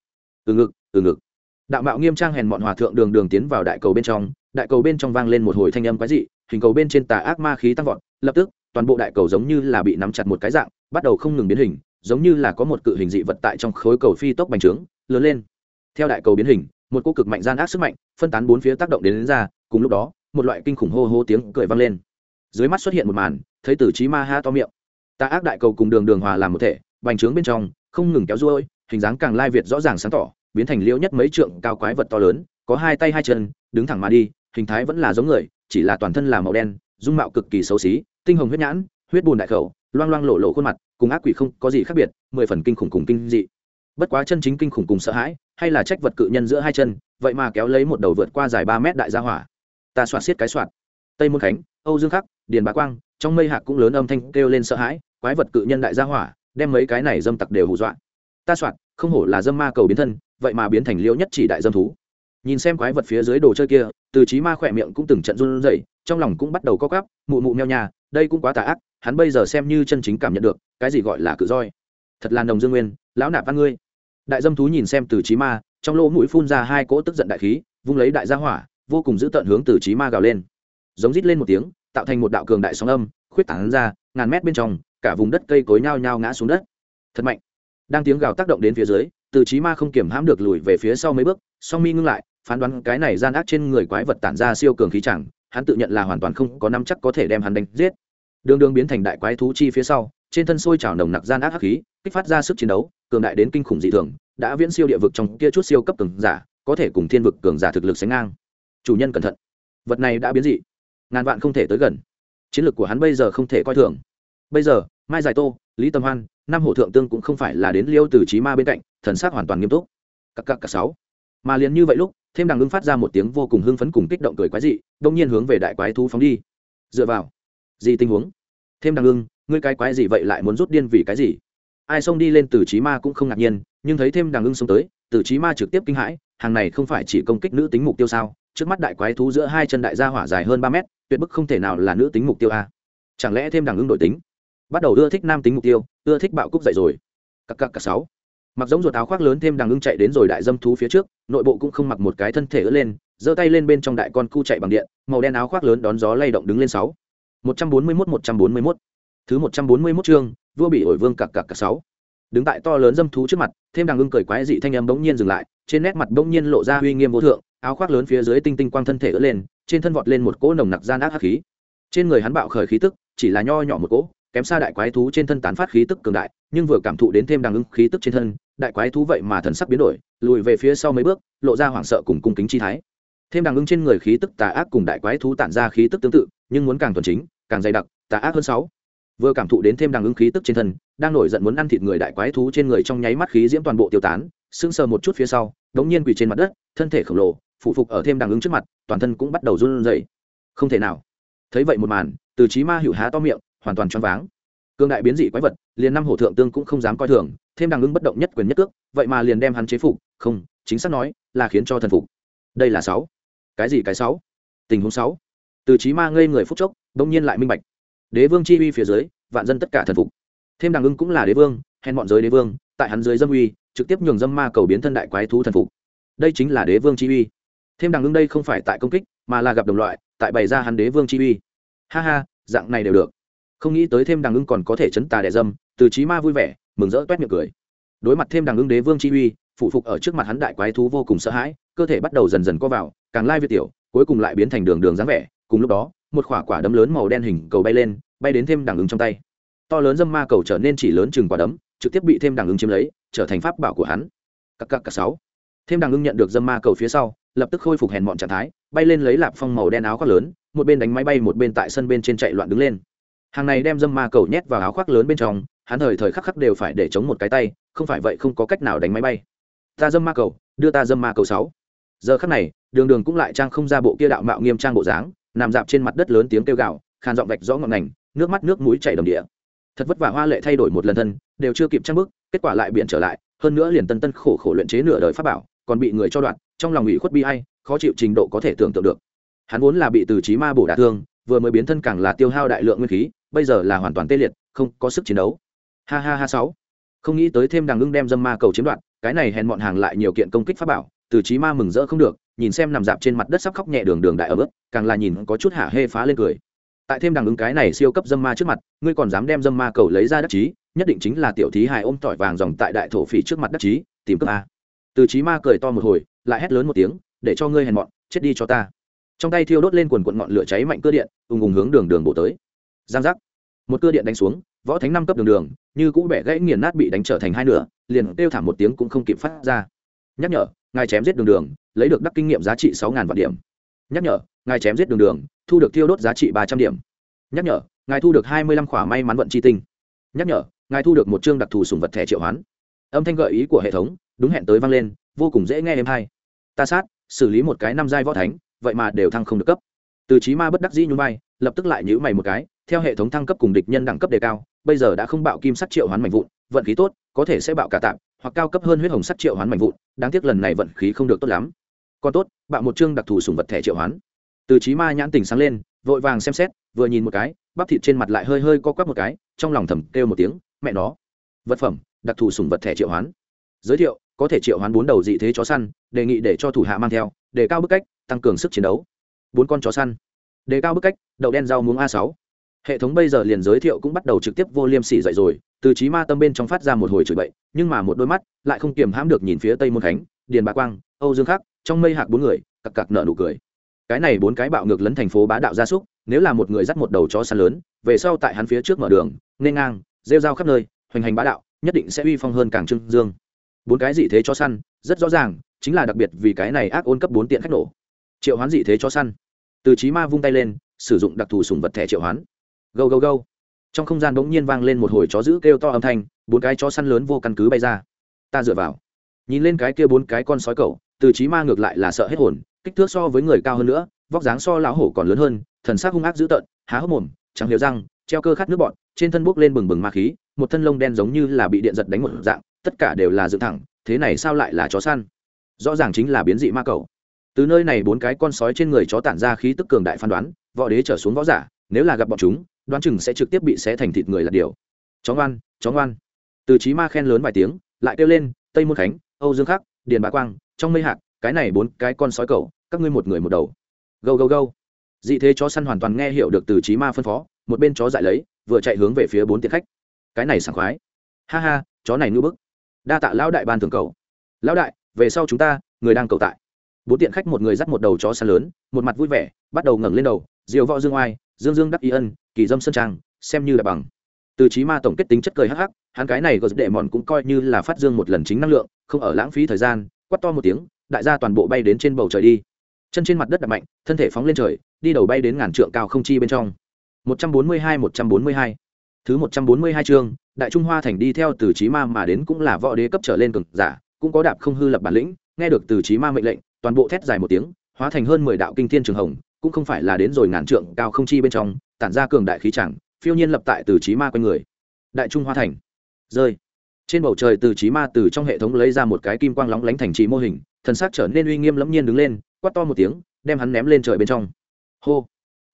Từ ngực từ ngực. Đạo mạo nghiêm trang hèn mọn hòa thượng đường đường tiến vào đại cầu bên trong, đại cầu bên trong vang lên một hồi thanh âm quái dị, hình cầu bên trên tà ác ma khí tăng vọt, lập tức toàn bộ đại cầu giống như là bị nắm chặt một cái dạng bắt đầu không ngừng biến hình giống như là có một cự hình dị vật tại trong khối cầu phi tốc bành trướng lớn lên. Theo đại cầu biến hình một cô cực mạnh gian ác sức mạnh phân tán bốn phía tác động đến, đến ra cùng lúc đó một loại kinh khủng hô hô tiếng cười vang lên. Dưới mắt xuất hiện một màn thấy tử trí ma ha to miệng. Ta ác đại cầu cùng đường đường hòa làm một thể bành trướng bên trong không ngừng kéo ruôi hình dáng càng lai việt rõ ràng sáng tỏ biến thành liễu nhất mấy trượng cao quái vật to lớn có hai tay hai chân đứng thẳng mà đi hình thái vẫn là giống người chỉ là toàn thân là màu đen dung mạo cực kỳ xấu xí tinh hồng huyết nhãn, huyết bùn đại khẩu, loang loang lộ lộ khuôn mặt, cùng ác quỷ không có gì khác biệt, mười phần kinh khủng cùng kinh dị. Bất quá chân chính kinh khủng cùng sợ hãi, hay là trách vật cự nhân giữa hai chân, vậy mà kéo lấy một đầu vượt qua dài ba mét đại gia hỏa. Ta soạt xiết cái soạt. Tây môn khánh, âu dương khắc, điền bá quang, trong mây hạc cũng lớn âm thanh kêu lên sợ hãi, quái vật cự nhân đại gia hỏa, đem mấy cái này dâm tặc đều hù dọa. Ta soạt, không hổ là dâm ma cầu biến thân, vậy mà biến thành liễu nhất chỉ đại dâm thú. Nhìn xem quái vật phía dưới đồ chơi kia, từ trí ma khỏe miệng cũng từng trận run rẩy, trong lòng cũng bắt đầu co cắp mụ mụ meo nhà đây cũng quá tà ác, hắn bây giờ xem như chân chính cảm nhận được, cái gì gọi là cự roi. Thật là nồng dương nguyên, lão nạp ăn ngươi. Đại dâm thú nhìn xem từ trí ma, trong lỗ mũi phun ra hai cỗ tức giận đại khí, vung lấy đại gia hỏa, vô cùng giữ tận hướng từ trí ma gào lên. Giống rít lên một tiếng, tạo thành một đạo cường đại sóng âm, khuyết tảng ra, ngàn mét bên trong, cả vùng đất cây cối nhao nhao ngã xuống đất. Thật mạnh. Đang tiếng gào tác động đến phía dưới, từ trí ma không kiểm hãm được lùi về phía sau mấy bước, song mi ngưng lại, phán đoán cái này gian ác trên người quái vật tản ra siêu cường khí chẳng hắn tự nhận là hoàn toàn không có năm chắc có thể đem hắn đánh giết. Đường đường biến thành đại quái thú chi phía sau, trên thân sôi trào nồng nặc gian ác hắc khí, kích phát ra sức chiến đấu, cường đại đến kinh khủng dị thường, đã viễn siêu địa vực trong kia chút siêu cấp cường giả, có thể cùng thiên vực cường giả thực lực sánh ngang. Chủ nhân cẩn thận. Vật này đã biến dị. Ngàn vạn không thể tới gần. Chiến lược của hắn bây giờ không thể coi thường. Bây giờ, mai giải tô, lý tâm hoan năm hổ thượng tương cũng không phải là đến liêu từ trí ma bên cạnh, thần sắc hoàn toàn nghiêm túc. Cặp cặp cả sáu. Mà liền như vậy lúc thêm đằng ưng phát ra một tiếng vô cùng hưng phấn cùng kích động cười quái dị, đông nhiên hướng về đại quái thú phóng đi. Dựa vào. Gì tình huống? Thêm đằng ưng, ngươi cái quái gì vậy lại muốn rút điên vì cái gì? Ai xông đi lên từ trí ma cũng không ngạc nhiên, nhưng thấy thêm đằng ưng xông tới, từ trí ma trực tiếp kinh hãi, hàng này không phải chỉ công kích nữ tính mục tiêu sao? Trước mắt đại quái thú giữa hai chân đại gia hỏa dài hơn ba mét, tuyệt bức không thể nào là nữ tính mục tiêu a. Chẳng lẽ thêm đằng ưng đổi tính? Bắt đầu ưa thích nam tính mục tiêu, ưa thích bạo cúc dậy rồi. Cặp cặp cặp sáu mặc giống ruột áo khoác lớn thêm đằng ưng chạy đến rồi đại dâm thú phía trước, nội bộ cũng không mặc một cái thân thể ướt lên, giơ tay lên bên trong đại con cu chạy bằng điện, màu đen áo khoác lớn đón gió lay động đứng lên sáu. Một trăm bốn mươi mốt, một trăm bốn mươi mốt. Thứ một trăm bốn mươi mốt chương, vua bị ổi vương cặc cặc cặc sáu. Đứng tại to lớn dâm thú trước mặt, thêm đằng ưng cười quái dị thanh âm bỗng nhiên dừng lại, trên nét mặt bỗng nhiên lộ ra uy nghiêm vô thượng, áo khoác lớn phía dưới tinh tinh quang thân thể ướt lên, trên thân vọt lên một cỗ nồng nặc gian ác hắc khí. Trên người hắn bạo khởi khí tức, chỉ là nho nhỏ một cỗ, kém xa đại quái thú trên thân tán phát khí tức cường đại, nhưng vừa cảm thụ đến thêm đằng ưng khí tức trên thân đại quái thú vậy mà thần sắc biến đổi, lùi về phía sau mấy bước, lộ ra hoảng sợ cùng cung kính chi thái. Thêm đằng ưng trên người khí tức tà ác cùng đại quái thú tản ra khí tức tương tự, nhưng muốn càng thuần chính, càng dày đặc, tà ác hơn sáu. Vừa cảm thụ đến thêm đằng ưng khí tức trên thân, đang nổi giận muốn ăn thịt người đại quái thú trên người trong nháy mắt khí diễm toàn bộ tiêu tán, sững sờ một chút phía sau, đống nhiên quỳ trên mặt đất, thân thể khổng lồ, phụ phục ở thêm đằng ưng trước mặt, toàn thân cũng bắt đầu run rẩy. Không thể nào. Thấy vậy một màn, từ trí ma hữu há to miệng, hoàn toàn choáng váng. Cương đại biến dị quái vật, liền năm hổ thượng tương cũng không dám coi thường thêm đằng ưng bất động nhất quyền nhất cước, vậy mà liền đem hắn chế phục, không, chính xác nói, là khiến cho thần phục. Đây là sáu. Cái gì cái sáu? Tình huống sáu. Từ trí ma ngây người phút chốc, đông nhiên lại minh bạch. Đế vương chi uy phía dưới, vạn dân tất cả thần phục. Thêm đằng ưng cũng là đế vương, hèn bọn giới đế vương, tại hắn dưới dâm uy, trực tiếp nhường dâm ma cầu biến thân đại quái thú thần phục. Đây chính là đế vương chi uy. Thêm đằng ưng đây không phải tại công kích, mà là gặp đồng loại, tại bày ra hắn đế vương chi uy. Ha ha, dạng này đều được. Không nghĩ tới thêm đằng ưng còn có thể chấn tà đẻ dâm, từ trí ma vui vẻ mừng rỡ toét miệng cười. Đối mặt thêm đằng ưng đế vương chi uy phụ phục ở trước mặt hắn đại quái thú vô cùng sợ hãi, cơ thể bắt đầu dần dần co vào, càng lai việt tiểu, cuối cùng lại biến thành đường đường dáng vẻ. Cùng lúc đó, một quả quả đấm lớn màu đen hình cầu bay lên, bay đến thêm đằng ưng trong tay. To lớn dâm ma cầu trở nên chỉ lớn chừng quả đấm, trực tiếp bị thêm đằng ưng chiếm lấy, trở thành pháp bảo của hắn. Các các cả sáu. Thêm đằng ưng nhận được dâm ma cầu phía sau, lập tức khôi phục hèn mọn trạng thái, bay lên lấy lạp phong màu đen áo khoác lớn, một bên đánh máy bay một bên tại sân bên trên chạy loạn đứng lên. Hàng này đem dâm ma cầu nhét vào áo khoác lớn bên trong hắn thời thời khắc khắc đều phải để chống một cái tay, không phải vậy không có cách nào đánh máy bay. Ta dâm ma cầu, đưa ta dâm ma cầu sáu. Giờ khắc này, đường đường cũng lại trang không ra bộ kia đạo mạo nghiêm trang bộ dáng, nằm dạp trên mặt đất lớn tiếng kêu gạo khàn giọng vạch rõ ngọn ngành, nước mắt nước mũi chảy đầm địa. Thật vất vả hoa lệ thay đổi một lần thân, đều chưa kịp trang bức kết quả lại biện trở lại, hơn nữa liền tân tân khổ khổ luyện chế nửa đời pháp bảo, còn bị người cho đoạn, trong lòng ủy khuất bi hay khó chịu trình độ có thể tưởng tượng được. Hắn vốn là bị từ trí ma bổ đả thương, vừa mới biến thân càng là tiêu hao đại lượng nguyên khí, bây giờ là hoàn toàn tê liệt, không có sức chiến đấu ha ha ha sáu. Không nghĩ tới thêm đằng ưng đem dâm ma cầu chiếm đoạt, cái này hèn mọn hàng lại nhiều kiện công kích pháp bảo, từ trí ma mừng rỡ không được, nhìn xem nằm dạp trên mặt đất sắp khóc nhẹ đường đường đại ở bước, càng là nhìn có chút hả hê phá lên cười. Tại thêm đằng ứng cái này siêu cấp dâm ma trước mặt, ngươi còn dám đem dâm ma cầu lấy ra đắc chí, nhất định chính là tiểu thí hài ôm tỏi vàng dòng tại đại thổ phỉ trước mặt đắc chí, tìm cướp a. Từ trí ma cười to một hồi, lại hét lớn một tiếng, để cho ngươi hèn mọn, chết đi cho ta. Trong tay thiêu đốt lên quần quận ngọn lửa cháy mạnh cơ điện, ùng ùng hướng đường đường bổ tới. Giang giác. Một cơ điện đánh xuống võ thánh năm cấp đường đường, như cũ bẻ gãy nghiền nát bị đánh trở thành hai nửa, liền kêu thảm một tiếng cũng không kịp phát ra. Nhắc nhở, ngài chém giết đường đường, lấy được đắc kinh nghiệm giá trị sáu vạn điểm. Nhắc nhở, ngài chém giết đường đường, thu được thiêu đốt giá trị ba trăm điểm. Nhắc nhở, ngài thu được hai mươi lăm khỏa may mắn vận chi tinh. Nhắc nhở, ngài thu được một chương đặc thù sùng vật thẻ triệu hoán. Âm thanh gợi ý của hệ thống, đúng hẹn tới vang lên, vô cùng dễ nghe êm hay ta sát, xử lý một cái năm giai võ thánh, vậy mà đều thăng không được cấp. Từ trí ma bất đắc dĩ nhún vai, lập tức lại nhữ mày một cái, theo hệ thống thăng cấp cùng địch nhân đẳng cấp đề cao bây giờ đã không bạo kim sắc triệu hoán mạnh vụn, vận khí tốt, có thể sẽ bạo cả tạm hoặc cao cấp hơn huyết hồng sắc triệu hoán mạnh vụn, đáng tiếc lần này vận khí không được tốt lắm. Còn tốt, bạo một chương đặc thù sùng vật thẻ triệu hoán. Từ trí ma nhãn tình sáng lên, vội vàng xem xét, vừa nhìn một cái, bắp thịt trên mặt lại hơi hơi co quắp một cái, trong lòng thầm kêu một tiếng, mẹ nó, vật phẩm, đặc thù sùng vật thẻ triệu hoán. Giới thiệu, có thể triệu hoán bốn đầu dị thế chó săn, đề nghị để cho thủ hạ mang theo, đề cao bức cách, tăng cường sức chiến đấu. Bốn con chó săn. Đề cao bức cách, đậu đen rau muống a sáu hệ thống bây giờ liền giới thiệu cũng bắt đầu trực tiếp vô liêm sỉ dậy rồi, từ trí ma tâm bên trong phát ra một hồi chửi bậy, nhưng mà một đôi mắt lại không kiềm hãm được nhìn phía tây môn khánh, điền bá quang, âu dương khắc, trong mây hạc bốn người, cặc cặc nợ nụ cười. Cái này bốn cái bạo ngược lấn thành phố bá đạo gia súc, nếu là một người dắt một đầu chó săn lớn, về sau tại hắn phía trước mở đường nên ngang, rêu rao khắp nơi, hoành hành bá đạo, nhất định sẽ uy phong hơn càng trưng dương. Bốn cái dị thế cho săn, rất rõ ràng, chính là đặc biệt vì cái này ác ôn cấp bốn tiện khách nổ. Triệu hoán dị thế cho săn. Từ trí ma vung tay lên, sử dụng đặc thù sùng vật thẻ triệu hoán go go go trong không gian bỗng nhiên vang lên một hồi chó dữ kêu to âm thanh, bốn cái chó săn lớn vô căn cứ bay ra. Ta dựa vào. Nhìn lên cái kia bốn cái con sói cẩu, từ trí ma ngược lại là sợ hết hồn, kích thước so với người cao hơn nữa, vóc dáng so lão hổ còn lớn hơn, thần sắc hung ác dữ tợn, há hốc mồm, trắng liều răng, treo cơ khát nước bọn, trên thân bốc lên bừng bừng ma khí, một thân lông đen giống như là bị điện giật đánh một dạng, tất cả đều là dựng thẳng, thế này sao lại là chó săn? Rõ ràng chính là biến dị ma cầu từ nơi này bốn cái con sói trên người chó tản ra khí tức cường đại phán đoán, võ đế trở xuống võ giả, nếu là gặp bọn chúng đoán chừng sẽ trực tiếp bị xé thành thịt người là điều. Chó ngoan chó ngoan từ trí ma khen lớn vài tiếng, lại kêu lên, tây môn khánh, âu dương khắc, điền bá quang, trong mây hạc, cái này bốn cái con sói cầu các ngươi một người một đầu. Gâu gâu gâu. Dị thế chó săn hoàn toàn nghe hiểu được từ trí ma phân phó, một bên chó dại lấy, vừa chạy hướng về phía bốn tiện khách. Cái này sảng khoái. Ha ha, chó này ngưỡng bức. Đa tạ lão đại ban thường cầu lão đại, về sau chúng ta, người đang cầu tại. Bốn tiện khách một người dắt một đầu chó săn lớn, một mặt vui vẻ, bắt đầu ngẩng lên đầu, diều võ dương oai dương dương đắc ý ân, kỳ dâm sơn trang, xem như là bằng. Từ trí ma tổng kết tính chất cười hắc hắc, hắn cái này gợt đệ mòn cũng coi như là phát dương một lần chính năng lượng, không ở lãng phí thời gian quắt to một tiếng, đại gia toàn bộ bay đến trên bầu trời đi. Chân trên mặt đất đập mạnh, thân thể phóng lên trời, đi đầu bay đến ngàn trượng cao không chi bên trong. 142 142 thứ 142 chương, đại trung hoa thành đi theo từ trí ma mà đến cũng là võ đế cấp trở lên cường giả, cũng có đạp không hư lập bản lĩnh, nghe được từ trí ma mệnh lệnh, toàn bộ thét dài một tiếng, hóa thành hơn mười đạo kinh thiên trường hồng cũng không phải là đến rồi ngàn trượng cao không chi bên trong, tản ra cường đại khí chẳng, phiêu nhiên lập tại từ trí ma quanh người. Đại trung hoa thành. Rơi. Trên bầu trời từ trí ma từ trong hệ thống lấy ra một cái kim quang lóng lánh thành trì mô hình, thần sắc trở nên uy nghiêm lẫm nhiên đứng lên, quát to một tiếng, đem hắn ném lên trời bên trong. Hô.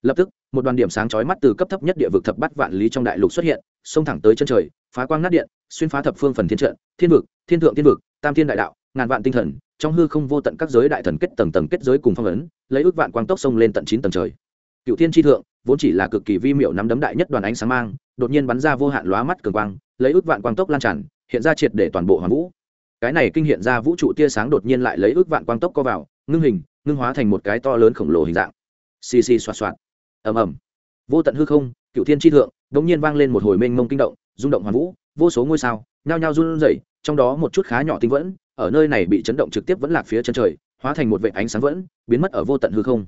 Lập tức, một đoàn điểm sáng chói mắt từ cấp thấp nhất địa vực thập bắt vạn lý trong đại lục xuất hiện, xông thẳng tới chân trời, phá quang nát điện, xuyên phá thập phương phần thiên trận, thiên vực, thiên thượng thiên vực, tam thiên đại đạo, ngàn vạn tinh thần trong hư không vô tận các giới đại thần kết tầng tầng kết giới cùng phong ấn, lấy ước vạn quang tốc sông lên tận chín tầng trời. Cựu thiên tri thượng, vốn chỉ là cực kỳ vi miệu nắm đấm đại nhất đoàn ánh sáng mang, đột nhiên bắn ra vô hạn lóa mắt cường quang, lấy ước vạn quang tốc lan tràn, hiện ra triệt để toàn bộ hoàn vũ. Cái này kinh hiện ra vũ trụ tia sáng đột nhiên lại lấy ước vạn quang tốc co vào, ngưng hình, ngưng hóa thành một cái to lớn khổng lồ hình dạng. Xì xì xoạt xoạt. Ầm ầm. Vô tận hư không, cựu thiên tri thượng đống nhiên vang lên một hồi mênh mông kinh động, rung động hoàn vũ, vô số ngôi sao, nhao nhao run rẩy, trong đó một chút khá nhỏ tinh vẫn ở nơi này bị chấn động trực tiếp vẫn lạc phía chân trời, hóa thành một vệ ánh sáng vẫn, biến mất ở vô tận hư không.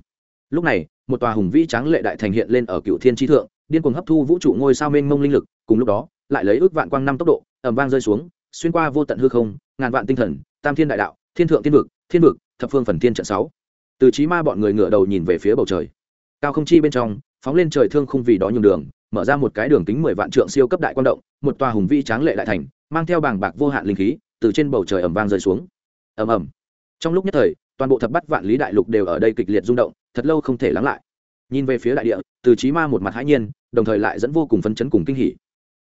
Lúc này, một tòa hùng vĩ tráng lệ đại thành hiện lên ở cựu thiên tri thượng, điên cuồng hấp thu vũ trụ ngôi sao mênh mông linh lực, cùng lúc đó, lại lấy ước vạn quang năm tốc độ ẩm vang rơi xuống, xuyên qua vô tận hư không, ngàn vạn tinh thần, tam thiên đại đạo, thiên thượng thiên vực thiên vực, thập phương phần thiên trận sáu. Từ trí ma bọn người ngửa đầu nhìn về phía bầu trời. Cao không chi bên trong, phóng lên trời thương không vì đó nhường đường, mở ra một cái đường kính mười vạn trượng siêu cấp đại quan động, một tòa hùng vĩ tráng lệ đại thành, mang theo bảng bạc vô hạn linh khí từ trên bầu trời ẩm vang rơi xuống. Ầm ầm. Trong lúc nhất thời, toàn bộ thập bắt vạn lý đại lục đều ở đây kịch liệt rung động, thật lâu không thể lắng lại. Nhìn về phía đại địa, từ trí ma một mặt hãi nhiên, đồng thời lại dẫn vô cùng phấn chấn cùng kinh hỉ.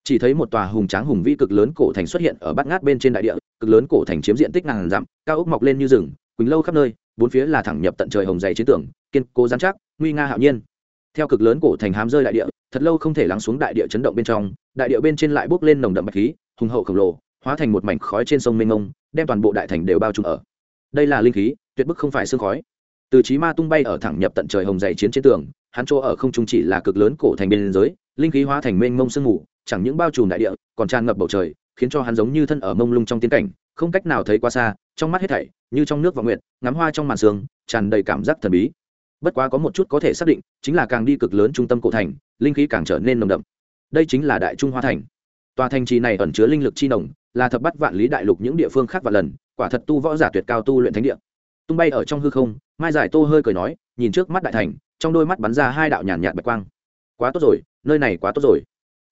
Chỉ thấy một tòa hùng tráng hùng vĩ cực lớn cổ thành xuất hiện ở bát ngát bên trên đại địa, cực lớn cổ thành chiếm diện tích ngàn dặm, cao ốc mọc lên như rừng, quỳnh lâu khắp nơi, bốn phía là thẳng nhập tận trời hồng dày chiến tưởng kiên cố giám chắc, nguy nga hạo nhiên. Theo cực lớn cổ thành hám rơi đại địa, thật lâu không thể lắng xuống đại địa chấn động bên trong, đại địa bên trên lại bốc lên nồng đậm bạch khí, hùng hậu khổng lồ hóa thành một mảnh khói trên sông mênh mông, đem toàn bộ đại thành đều bao trùm ở. Đây là linh khí, tuyệt bức không phải sương khói. Từ trí ma tung bay ở thẳng nhập tận trời hồng dày chiến trên tường, hắn chỗ ở không trung chỉ là cực lớn cổ thành bên giới linh khí hóa thành mênh mông sương mù, chẳng những bao trùm đại địa, còn tràn ngập bầu trời, khiến cho hắn giống như thân ở mông lung trong tiến cảnh, không cách nào thấy qua xa, trong mắt hết thảy, như trong nước và nguyện ngắm hoa trong màn sương, tràn đầy cảm giác thần bí. Bất quá có một chút có thể xác định, chính là càng đi cực lớn trung tâm cổ thành, linh khí càng trở nên nồng đậm. Đây chính là đại trung hoa thành. Tòa thành trì này ẩn chứa linh lực chi nồng là thập bắt vạn lý đại lục những địa phương khác và lần, quả thật tu võ giả tuyệt cao tu luyện thánh địa. Tung bay ở trong hư không, mai giải tô hơi cười nói, nhìn trước mắt đại thành, trong đôi mắt bắn ra hai đạo nhàn nhạt bạch quang. Quá tốt rồi, nơi này quá tốt rồi.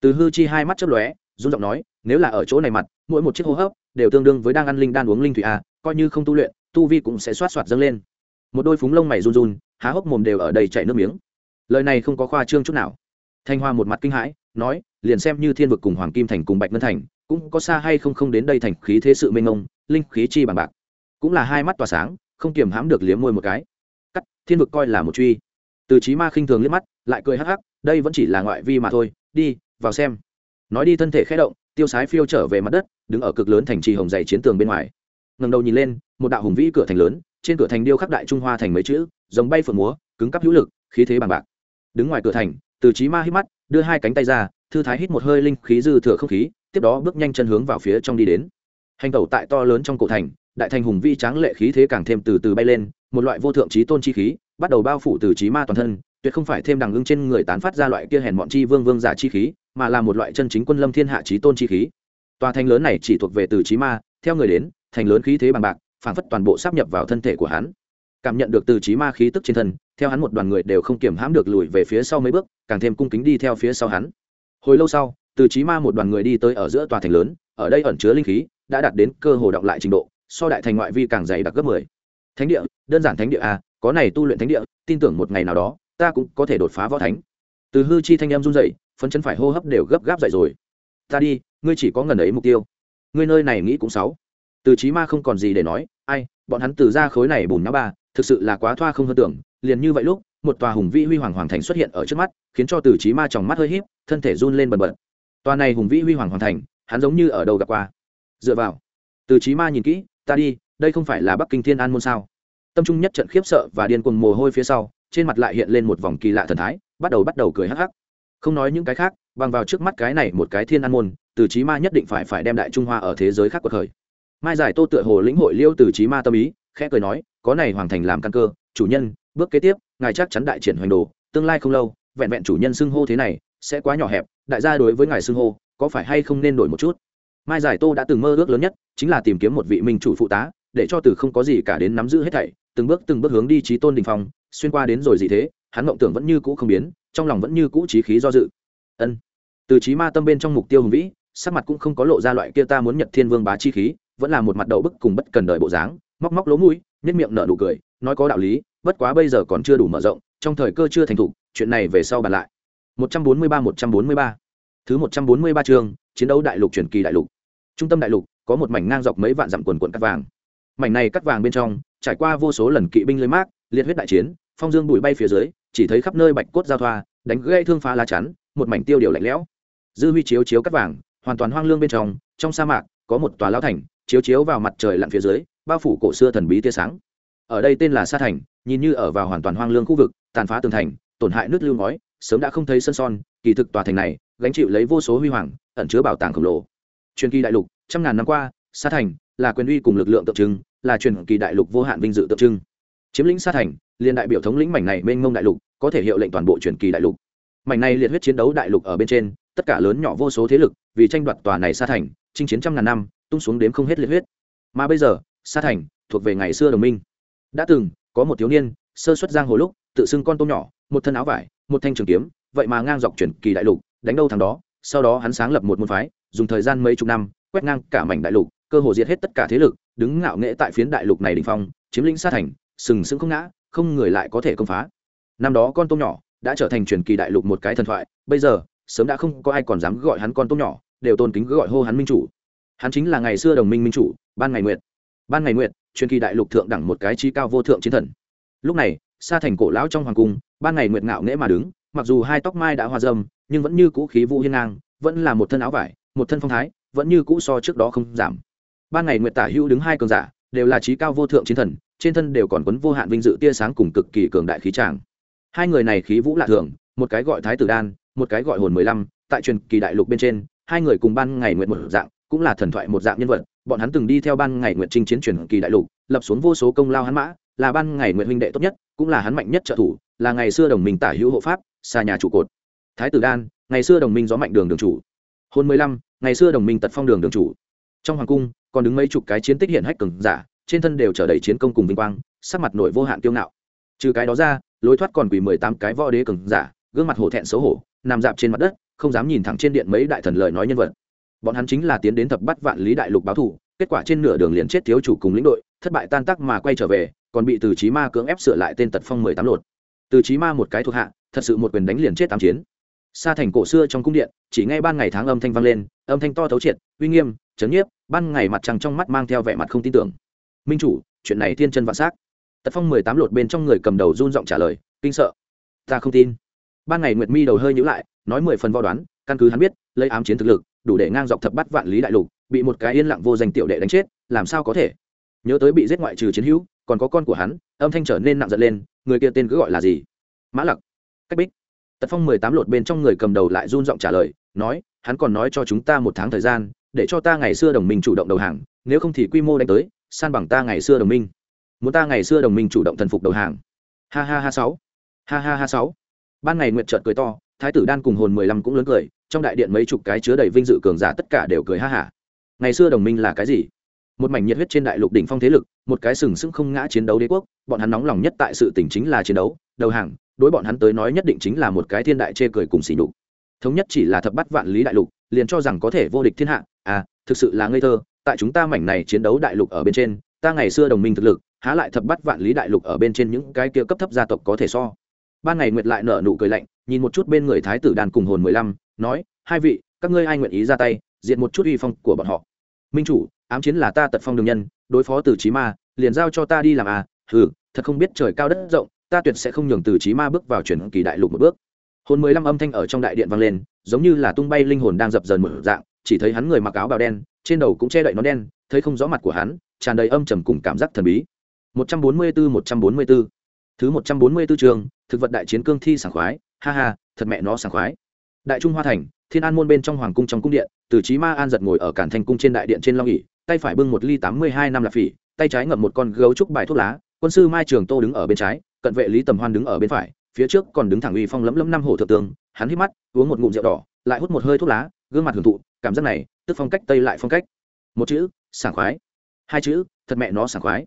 Từ hư chi hai mắt chớp lóe, run giọng nói, nếu là ở chỗ này mặt, mỗi một chiếc hô hấp đều tương đương với đang ăn linh đan uống linh thủy a, coi như không tu luyện, tu vi cũng sẽ xoát xoát dâng lên. Một đôi phúng lông mày run run, há hốc mồm đều ở đây chảy nước miếng. Lời này không có khoa trương chút nào. Thanh hoa một mặt kinh hãi, nói, liền xem như thiên vực cùng hoàng kim thành cùng bạch ngân thành cũng có xa hay không không đến đây thành khí thế sự mênh mông, linh khí chi bằng bạc. Cũng là hai mắt tỏa sáng, không kiềm hãm được liếm môi một cái. Cắt, thiên vực coi là một truy. Từ trí ma khinh thường liếc mắt, lại cười hắc hắc, đây vẫn chỉ là ngoại vi mà thôi, đi, vào xem. Nói đi thân thể khẽ động, tiêu sái phiêu trở về mặt đất, đứng ở cực lớn thành trì hồng dày chiến tường bên ngoài. Ngầm đầu nhìn lên, một đạo hùng vĩ cửa thành lớn, trên cửa thành điêu khắc đại trung hoa thành mấy chữ, giống bay phượng múa, cứng cắp hữu lực, khí thế bằng bạc. Đứng ngoài cửa thành, từ trí ma hít mắt, đưa hai cánh tay ra, thư thái hít một hơi linh khí dư thừa không khí tiếp đó bước nhanh chân hướng vào phía trong đi đến. Hành tẩu tại to lớn trong cổ thành, đại thành hùng vi tráng lệ khí thế càng thêm từ từ bay lên, một loại vô thượng trí tôn chi khí, bắt đầu bao phủ từ trí ma toàn thân, tuyệt không phải thêm đằng ưng trên người tán phát ra loại kia hèn bọn chi vương vương giả chi khí, mà là một loại chân chính quân lâm thiên hạ trí tôn chi khí. Tòa thành lớn này chỉ thuộc về từ trí ma, theo người đến, thành lớn khí thế bằng bạc phản phất toàn bộ sắp nhập vào thân thể của hắn. Cảm nhận được từ trí ma khí tức trên thân, theo hắn một đoàn người đều không kiểm hãm được lùi về phía sau mấy bước, càng thêm cung kính đi theo phía sau hắn. Hồi lâu sau từ trí ma một đoàn người đi tới ở giữa tòa thành lớn, ở đây ẩn chứa linh khí, đã đạt đến cơ hồ động lại trình độ, so đại thành ngoại vi càng dày đặc gấp mười. Thánh địa, đơn giản thánh địa a có này tu luyện thánh địa, tin tưởng một ngày nào đó, ta cũng có thể đột phá võ thánh. Từ hư chi thanh em run dậy phấn chân phải hô hấp đều gấp gáp dậy rồi. Ta đi, ngươi chỉ có ngần ấy mục tiêu. Ngươi nơi này nghĩ cũng sáu từ trí ma không còn gì để nói, ai, bọn hắn từ ra khối này bùn nhá ba, thực sự là quá thoa không hơn tưởng, liền như vậy lúc, một tòa hùng vĩ huy hoàng hoàng thành xuất hiện ở trước mắt, khiến cho từ trí ma trong mắt hơi híp, thân thể run lên bần bật tòa này hùng vĩ huy hoàng hoàn thành, hắn giống như ở đâu gặp qua. Dựa vào. Từ trí ma nhìn kỹ, ta đi, đây không phải là bắc kinh thiên an môn sao? Tâm trung nhất trận khiếp sợ và điên cuồng mồ hôi phía sau, trên mặt lại hiện lên một vòng kỳ lạ thần thái, bắt đầu bắt đầu cười hắc hắc. Không nói những cái khác, bằng vào trước mắt cái này một cái thiên an môn, từ trí ma nhất định phải phải đem đại trung hoa ở thế giới khác cuộc khởi. Mai giải tô tựa hồ lĩnh hội liêu từ trí ma tâm ý, khẽ cười nói, có này hoàng thành làm căn cơ, chủ nhân, bước kế tiếp, ngài chắc chắn đại triển hoành đồ, tương lai không lâu, vẹn vẹn chủ nhân xưng hô thế này sẽ quá nhỏ hẹp, đại gia đối với ngài xưng hô, có phải hay không nên đổi một chút? Mai giải tô đã từng mơ ước lớn nhất, chính là tìm kiếm một vị minh chủ phụ tá, để cho từ không có gì cả đến nắm giữ hết thảy, từng bước từng bước hướng đi trí tôn đình phong, xuyên qua đến rồi gì thế, hắn mộng tưởng vẫn như cũ không biến, trong lòng vẫn như cũ trí khí do dự. Ân. Từ trí ma tâm bên trong mục tiêu hùng vĩ, sắc mặt cũng không có lộ ra loại kia ta muốn nhật thiên vương bá chi khí, vẫn là một mặt đầu bức cùng bất cần đời bộ dáng, móc móc lỗ mũi nhất miệng nở nụ cười, nói có đạo lý, bất quá bây giờ còn chưa đủ mở rộng, trong thời cơ chưa thành thục, chuyện này về sau bàn lại. 143 143 thứ 143 chương, chiến đấu đại lục truyền kỳ đại lục. Trung tâm đại lục, có một mảnh ngang dọc mấy vạn dặm quần quần cắt vàng. Mảnh này cắt vàng bên trong, trải qua vô số lần kỵ binh lưới mát liệt huyết đại chiến, phong dương bụi bay phía dưới, chỉ thấy khắp nơi bạch cốt giao thoa, đánh gãy thương phá lá chắn, một mảnh tiêu điều lạnh lẽo. Dư huy chiếu chiếu cắt vàng, hoàn toàn hoang lương bên trong trong sa mạc, có một tòa lão thành, chiếu chiếu vào mặt trời lặn phía dưới, bao phủ cổ xưa thần bí tia sáng. Ở đây tên là sa thành, nhìn như ở vào hoàn toàn hoang lương khu vực, tàn phá tường thành, tổn hại nước lưu ngói sớm đã không thấy sân son, kỳ thực tòa thành này gánh chịu lấy vô số huy hoàng, ẩn chứa bảo tàng khổng lồ. Truyền kỳ đại lục, trăm ngàn năm qua, sa thành là quyền uy cùng lực lượng tượng trưng, là truyền kỳ đại lục vô hạn vinh dự tượng trưng. Chiếm lĩnh sa thành liên đại biểu thống lĩnh mảnh này mênh mông đại lục, có thể hiệu lệnh toàn bộ truyền kỳ đại lục. Mảnh này liệt huyết chiến đấu đại lục ở bên trên, tất cả lớn nhỏ vô số thế lực, vì tranh đoạt tòa này sa thành, chinh chiến trăm ngàn năm, tung xuống đếm không hết liệt huyết. Mà bây giờ, sa thành thuộc về ngày xưa đồng minh. Đã từng, có một thiếu niên, sơ xuất giang hồ lúc, tự xưng con tôm nhỏ, một thân áo vải một thanh trường kiếm, vậy mà ngang dọc chuyển kỳ đại lục, đánh đâu thằng đó, sau đó hắn sáng lập một môn phái, dùng thời gian mấy chục năm, quét ngang cả mảnh đại lục, cơ hồ diệt hết tất cả thế lực, đứng ngạo nghễ tại phiến đại lục này đình phong, chiếm lĩnh sát thành, sừng sững không ngã, không người lại có thể công phá. Năm đó con tôm nhỏ đã trở thành truyền kỳ đại lục một cái thần thoại, bây giờ, sớm đã không có ai còn dám gọi hắn con tôm nhỏ, đều tôn kính gọi hô hắn minh chủ. Hắn chính là ngày xưa đồng minh minh chủ, ban ngày nguyệt. Ban ngày nguyệt, truyền kỳ đại lục thượng đẳng một cái trí cao vô thượng chiến thần. Lúc này xa thành cổ lão trong hoàng cung, ban ngày nguyệt ngạo nghễ mà đứng, mặc dù hai tóc mai đã hoa dâm, nhưng vẫn như cũ khí vũ hiên ngang, vẫn là một thân áo vải, một thân phong thái, vẫn như cũ so trước đó không giảm. Ban ngày nguyệt tả hữu đứng hai cường giả, đều là trí cao vô thượng chiến thần, trên thân đều còn quấn vô hạn vinh dự tia sáng cùng cực kỳ cường đại khí tràng. Hai người này khí vũ lạ thường, một cái gọi thái tử đan, một cái gọi hồn mười lăm, tại truyền kỳ đại lục bên trên, hai người cùng ban ngày nguyện một dạng, cũng là thần thoại một dạng nhân vật, bọn hắn từng đi theo ban ngày nguyện chinh chiến truyền kỳ đại lục, lập xuống vô số công lao hắn mã là ban ngày nguyện huynh đệ tốt nhất, cũng là hắn mạnh nhất trợ thủ, là ngày xưa đồng minh tả hữu hộ pháp, xa nhà trụ cột. Thái tử đan, ngày xưa đồng minh gió mạnh đường đường chủ. Hôn mười lăm, ngày xưa đồng minh tật phong đường đường chủ. Trong hoàng cung, còn đứng mấy chục cái chiến tích hiện hách cường giả, trên thân đều trở đầy chiến công cùng vinh quang, sắc mặt nổi vô hạn kiêu ngạo. Trừ cái đó ra, lối thoát còn quỳ mười tám cái võ đế cường giả, gương mặt hổ thẹn xấu hổ, nằm dạp trên mặt đất, không dám nhìn thẳng trên điện mấy đại thần lời nói nhân vật. Bọn hắn chính là tiến đến thập bắt vạn lý đại lục báo thủ kết quả trên nửa đường liền chết thiếu chủ cùng lĩnh đội, thất bại tan tác mà quay trở về còn bị từ chí ma cưỡng ép sửa lại tên tật phong mười tám lột. Từ chí ma một cái thuộc hạ, thật sự một quyền đánh liền chết tám chiến. Xa thành cổ xưa trong cung điện, chỉ ngay ban ngày tháng âm thanh vang lên, âm thanh to thấu triệt, uy nghiêm, chấn nhiếp, ban ngày mặt trăng trong mắt mang theo vẻ mặt không tin tưởng. Minh chủ, chuyện này thiên chân vạn s á c tật phong mười tám lột bên trong người cầm đầu run giọng trả lời, kinh sợ. Ta không tin. Ban ngày nguyệt mi đầu hơi nhữ lại, nói mười phần vo đoán, căn cứ hắn biết, lấy ám chiến thực lực, đủ để ngang dọc thập bắt vạn lý đại lục, bị một cái yên lặng vô danh tiểu đệ đánh chết, làm sao có thể? Nhớ tới bị giết ngoại trừ chiến hữu còn có con của hắn, âm thanh trở nên nặng giận lên, người kia tên cứ gọi là gì? Mã lặc. Cách bích. Tật phong mười tám lột bên trong người cầm đầu lại run giọng trả lời, nói, hắn còn nói cho chúng ta một tháng thời gian, để cho ta ngày xưa đồng minh chủ động đầu hàng, nếu không thì quy mô đánh tới, san bằng ta ngày xưa đồng minh. Muốn ta ngày xưa đồng minh chủ động thần phục đầu hàng. Ha ha ha sáu. Ha ha ha sáu. Ban ngày nguyện trợt cười to, thái tử đan cùng hồn mười lăm cũng lớn cười, trong đại điện mấy chục cái chứa đầy vinh dự cường giả tất cả đều cười ha hả. Ngày xưa đồng minh là cái gì? Một mảnh nhiệt huyết trên đại lục đỉnh phong thế lực, một cái sừng sững không ngã chiến đấu đế quốc, bọn hắn nóng lòng nhất tại sự tỉnh chính là chiến đấu, đầu hàng, đối bọn hắn tới nói nhất định chính là một cái thiên đại chê cười cùng xỉ nhục. Thống nhất chỉ là thập bắt vạn lý đại lục, liền cho rằng có thể vô địch thiên hạ à thực sự là ngây thơ, tại chúng ta mảnh này chiến đấu đại lục ở bên trên, ta ngày xưa đồng minh thực lực, há lại thập bắt vạn lý đại lục ở bên trên những cái kia cấp thấp gia tộc có thể so. Ban ngày nguyệt lại nở nụ cười lạnh, nhìn một chút bên người thái tử đàn cùng hồn mười lăm, nói, hai vị, các ngươi ai nguyện ý ra tay diện một chút uy phong của bọn họ? Minh chủ ám chiến là ta tật phong đường nhân, đối phó từ trí ma, liền giao cho ta đi làm à. Hừ, thật không biết trời cao đất rộng, ta tuyệt sẽ không nhường từ trí ma bước vào chuyển kỳ đại lục một bước. Hồn mười lăm âm thanh ở trong đại điện vang lên, giống như là tung bay linh hồn đang dập dần một dạng, chỉ thấy hắn người mặc áo bào đen, trên đầu cũng che đậy nón đen, thấy không rõ mặt của hắn, tràn đầy âm trầm cùng cảm giác thần bí. 144 144 thứ 144 trường, thực vật đại chiến cương thi sảng khoái, ha ha, thật mẹ nó sảng khoái. Đại trung hoa thành, thiên an môn bên trong hoàng cung trong cung điện, từ trí ma an giật ngồi ở cản thành cung trên đại điện trên long ỉ tay phải bưng một ly tám mươi hai năm lạc phỉ, tay trái ngậm một con gấu trúc bài thuốc lá, quân sư mai trường tô đứng ở bên trái, cận vệ lý tầm hoan đứng ở bên phải, phía trước còn đứng thẳng uy phong lấm lấm năm hổ thượng tướng hắn hít mắt, uống một ngụm rượu đỏ, lại hút một hơi thuốc lá, gương mặt hưởng thụ, cảm giác này, tức phong cách tây lại phong cách. Một chữ, sảng khoái. Hai chữ, thật mẹ nó sảng khoái.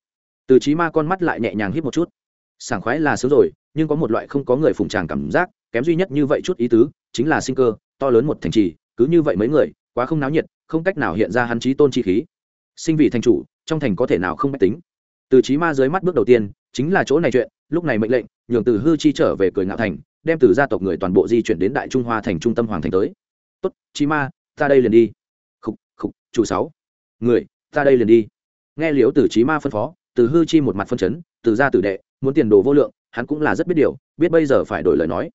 Từ trí ma con mắt lại nhẹ nhàng hít một chút. Sảng khoái là sướng rồi, nhưng có một loại không có người phùng tràng cảm giác, kém duy nhất như vậy chút ý tứ, chính là sinh cơ, to lớn một thành trì, cứ như vậy mấy người, quá không náo nhiệt, không cách nào hiện ra hắn trí tôn chi khí sinh vị thành chủ, trong thành có thể nào không mách tính. Từ trí ma dưới mắt bước đầu tiên, chính là chỗ này chuyện, lúc này mệnh lệnh, nhường từ hư chi trở về cười ngạo thành, đem từ gia tộc người toàn bộ di chuyển đến đại trung hoa thành trung tâm hoàng thành tới. Tốt trí ma, ta đây liền đi. Khục khục, chủ sáu. Người, ta đây liền đi. Nghe liếu từ trí ma phân phó, từ hư chi một mặt phân chấn, từ gia tử đệ, muốn tiền đồ vô lượng, hắn cũng là rất biết điều, biết bây giờ phải đổi lời nói.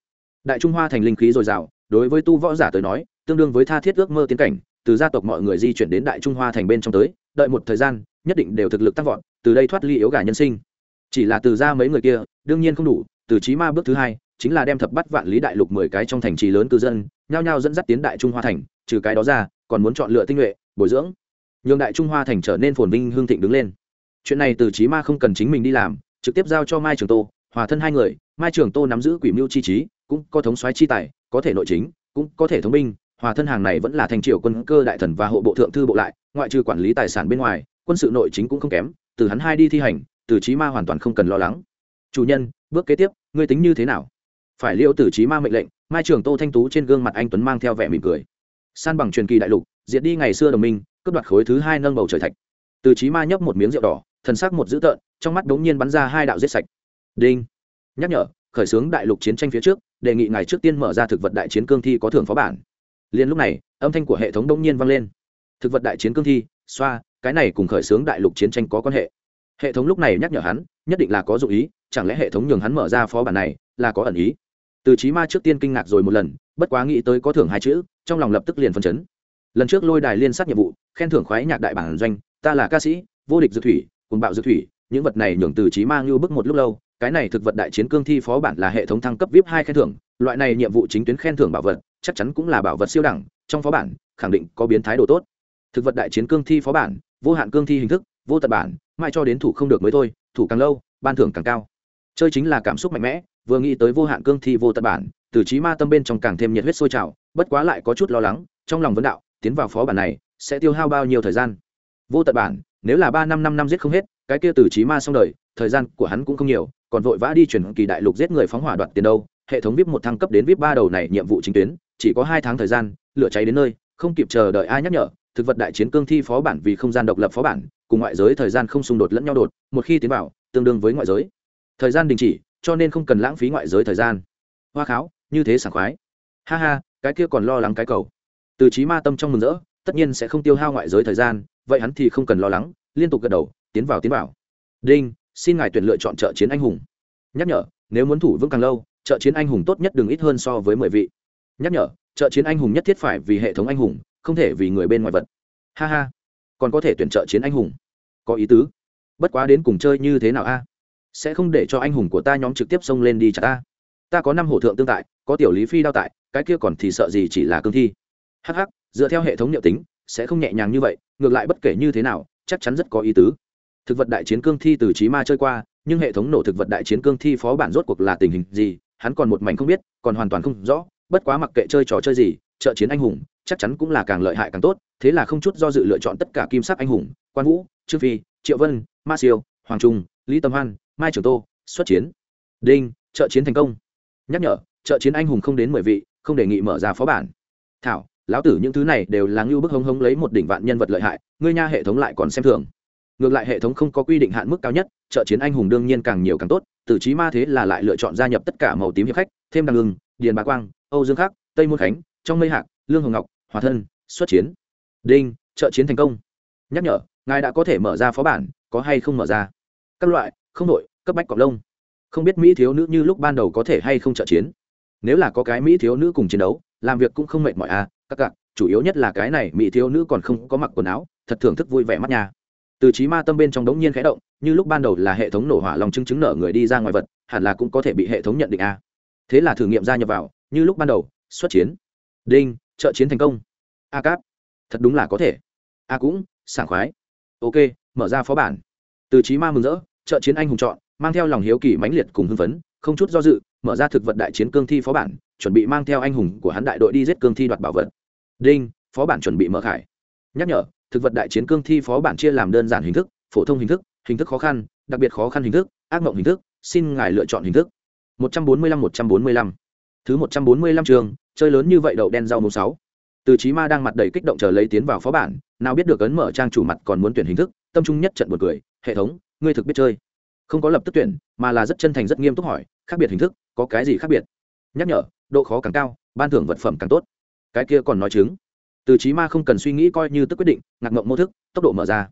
Đại trung hoa thành linh khí dồi dào, đối với tu võ giả tới nói, tương đương với tha thiết ước mơ tiến cảnh từ gia tộc mọi người di chuyển đến đại trung hoa thành bên trong tới, đợi một thời gian, nhất định đều thực lực tăng vọt, từ đây thoát ly yếu gà nhân sinh chỉ là từ ra mấy người kia, đương nhiên không đủ, từ trí ma bước thứ hai, chính là đem thập bắt vạn lý đại lục mười cái trong thành trì lớn cư dân, nhao nhao dẫn dắt tiến đại trung hoa thành, trừ cái đó ra, còn muốn chọn lựa tinh nhuệ, bồi dưỡng nhường đại trung hoa thành trở nên phồn vinh hương thịnh đứng lên chuyện này từ trí ma không cần chính mình đi làm, trực tiếp giao cho mai trường tô, hòa thân hai người, mai trường tô nắm giữ quỷ mưu chi trí, cũng có thống soái chi tài, có thể nội chính, cũng có thể thống minh hòa thân hàng này vẫn là thành triều quân cơ đại thần và hộ bộ thượng thư bộ lại, ngoại trừ quản lý tài sản bên ngoài, quân sự nội chính cũng không kém, từ hắn hai đi thi hành, từ trí ma hoàn toàn không cần lo lắng. Chủ nhân, bước kế tiếp, ngươi tính như thế nào? Phải liêu tử trí ma mệnh lệnh, mai trưởng tô thanh tú trên gương mặt anh tuấn mang theo vẻ mỉm cười. San bằng truyền kỳ đại lục, diệt đi ngày xưa đồng minh, cướp đoạt khối thứ hai nâng bầu trời thạch. Từ trí ma nhấp một miếng rượu đỏ, thần sắc một dữ tợn, trong mắt đống nhiên bắn ra hai đạo giết sạch. Đinh. Nhắc nhở, khởi xướng đại lục chiến tranh phía trước, đề nghị ngài trước tiên mở ra thực vật đại chiến cương thi có thưởng phó bản liền lúc này, âm thanh của hệ thống đống nhiên vang lên. Thực vật đại chiến cương thi, xoa, cái này cùng khởi xướng đại lục chiến tranh có quan hệ. Hệ thống lúc này nhắc nhở hắn, nhất định là có dụng ý, chẳng lẽ hệ thống nhường hắn mở ra phó bản này, là có ẩn ý. Từ trí ma trước tiên kinh ngạc rồi một lần, bất quá nghĩ tới có thưởng hai chữ, trong lòng lập tức liền phân chấn. Lần trước lôi đài liên sát nhiệm vụ, khen thưởng khoái nhạc đại bản doanh, ta là ca sĩ, vô địch dược thủy cùng bạo dược thủy, những vật này nhường từ trí ma như bức một lúc lâu, cái này thực vật đại chiến cương thi phó bản là hệ thống thăng cấp vip hai khen thưởng loại này nhiệm vụ chính tuyến khen thưởng bảo vật, chắc chắn cũng là bảo vật siêu đẳng, trong phó bản, khẳng định có biến thái độ tốt. Thực vật đại chiến cương thi phó bản, vô hạn cương thi hình thức, vô tật bản mai cho đến thủ không được mới thôi, thủ càng lâu, ban thưởng càng cao. Chơi chính là cảm xúc mạnh mẽ, vừa nghĩ tới vô hạn cương thi vô tật bản, từ trí ma tâm bên trong càng thêm nhiệt huyết sôi trào, bất quá lại có chút lo lắng, trong lòng vấn đạo, tiến vào phó bản này, sẽ tiêu hao bao nhiêu thời gian? Vô tật bản, nếu là ba năm năm năm giết không hết, cái kia từ trí ma xong đời, thời gian của hắn cũng không nhiều, còn vội vã đi chuyển kỳ đại lục giết người phóng hỏa đoạt tiền đâu hệ thống vip một thăng cấp đến vip ba đầu này nhiệm vụ chính tuyến, chỉ có hai tháng thời gian, lửa cháy đến nơi, không kịp chờ đợi ai nhắc nhở, thực vật đại chiến cương thi phó bản vì không gian độc lập phó bản, cùng ngoại giới thời gian không xung đột lẫn nhau đột, một khi tiến vào, tương đương với ngoại giới. Thời gian đình chỉ, cho nên không cần lãng phí ngoại giới thời gian. Hoa kháo, như thế sảng khoái. Ha ha, cái kia còn lo lắng cái cầu. Từ trí ma tâm trong mừng rỡ, tất nhiên sẽ không tiêu hao ngoại giới thời gian, vậy hắn thì không cần lo lắng, liên tục gật đầu, tiến vào tiến vào. Đinh, xin ngài tuyển lựa chọn trợ chiến anh hùng. Nhắc nhở, nếu muốn thủ vững càng lâu trợ chiến anh hùng tốt nhất đừng ít hơn so với mười vị. Nhắc nhở, trợ chiến anh hùng nhất thiết phải vì hệ thống anh hùng, không thể vì người bên ngoài vật. Ha ha. Còn có thể tuyển trợ chiến anh hùng. Có ý tứ. Bất quá đến cùng chơi như thế nào a? Sẽ không để cho anh hùng của ta nhóm trực tiếp xông lên đi chả ta. Ta có năm hổ thượng tương tại, có tiểu lý phi đao tại, cái kia còn thì sợ gì chỉ là cương thi. Hh dựa theo hệ thống niệu tính, sẽ không nhẹ nhàng như vậy, ngược lại bất kể như thế nào, chắc chắn rất có ý tứ. Thực vật đại chiến cương thi từ trí ma chơi qua, nhưng hệ thống nổ thực vật đại chiến cương thi phó bản rốt cuộc là tình hình gì hắn còn một mảnh không biết, còn hoàn toàn không rõ, bất quá mặc kệ chơi trò chơi gì, trợ chiến anh hùng, chắc chắn cũng là càng lợi hại càng tốt, thế là không chút do dự lựa chọn tất cả kim sắc anh hùng, quan vũ, trương phi, triệu vân, ma siêu, hoàng trung, lý tâm hoan, mai trường tô, xuất chiến. Đinh, trợ chiến thành công. Nhắc nhở, trợ chiến anh hùng không đến mười vị, không đề nghị mở ra phó bản. Thảo, lão tử những thứ này đều là ngưu bức hống hống lấy một đỉnh vạn nhân vật lợi hại, ngươi nha hệ thống lại còn xem thường. Ngược lại hệ thống không có quy định hạn mức cao nhất, trợ chiến anh hùng đương nhiên càng nhiều càng tốt. Tử trí ma thế là lại lựa chọn gia nhập tất cả màu tím hiệp khách, thêm đằng ngừng điền bá quang, âu dương khắc, tây môn khánh, trong mây hạc, lương hồng ngọc, hòa thân, xuất chiến. Đinh, trợ chiến thành công. Nhắc nhở, ngài đã có thể mở ra phó bản, có hay không mở ra? Các loại, không đội, cấp bách cọc lông. Không biết mỹ thiếu nữ như lúc ban đầu có thể hay không trợ chiến. Nếu là có cái mỹ thiếu nữ cùng chiến đấu, làm việc cũng không mệt mỏi à các cặp chủ yếu nhất là cái này mỹ thiếu nữ còn không có mặc quần áo, thật thưởng thức vui vẻ mắt nhà từ trí ma tâm bên trong đống nhiên khẽ động, như lúc ban đầu là hệ thống nổ hỏa lòng chứng chứng nở người đi ra ngoài vật, hẳn là cũng có thể bị hệ thống nhận định a. Thế là thử nghiệm gia nhập vào, như lúc ban đầu, xuất chiến. Đinh, trợ chiến thành công. A cáp. Thật đúng là có thể. A cũng, sảng khoái. Ok, mở ra phó bản. Từ trí ma mừng rỡ, trợ chiến anh hùng chọn, mang theo lòng hiếu kỳ mãnh liệt cùng hưng phấn, không chút do dự, mở ra thực vật đại chiến cương thi phó bản, chuẩn bị mang theo anh hùng của hắn đại đội đi giết cương thi đoạt bảo vật. Đinh, phó bản chuẩn bị mở khải. Nhắc nhở thực vật đại chiến cương thi phó bản chia làm đơn giản hình thức, phổ thông hình thức hình thức khó khăn, đặc biệt khó khăn hình thức, ác mộng hình thức, xin ngài lựa chọn hình thức. 145-145 thứ 145 trường, chơi lớn như vậy đậu đen rau mùng sáu. Từ chí ma đang mặt đầy kích động chờ lấy tiến vào phó bản, nào biết được ấn mở trang chủ mặt còn muốn tuyển hình thức, tâm trung nhất trận một cười, hệ thống, ngươi thực biết chơi. Không có lập tức tuyển, mà là rất chân thành rất nghiêm túc hỏi, khác biệt hình thức, có cái gì khác biệt? Nhắc nhở, độ khó càng cao, ban thưởng vật phẩm càng tốt. Cái kia còn nói chứng từ chí ma không cần suy nghĩ coi như tức quyết định, ngạc mộng mô thức, tốc độ mở ra.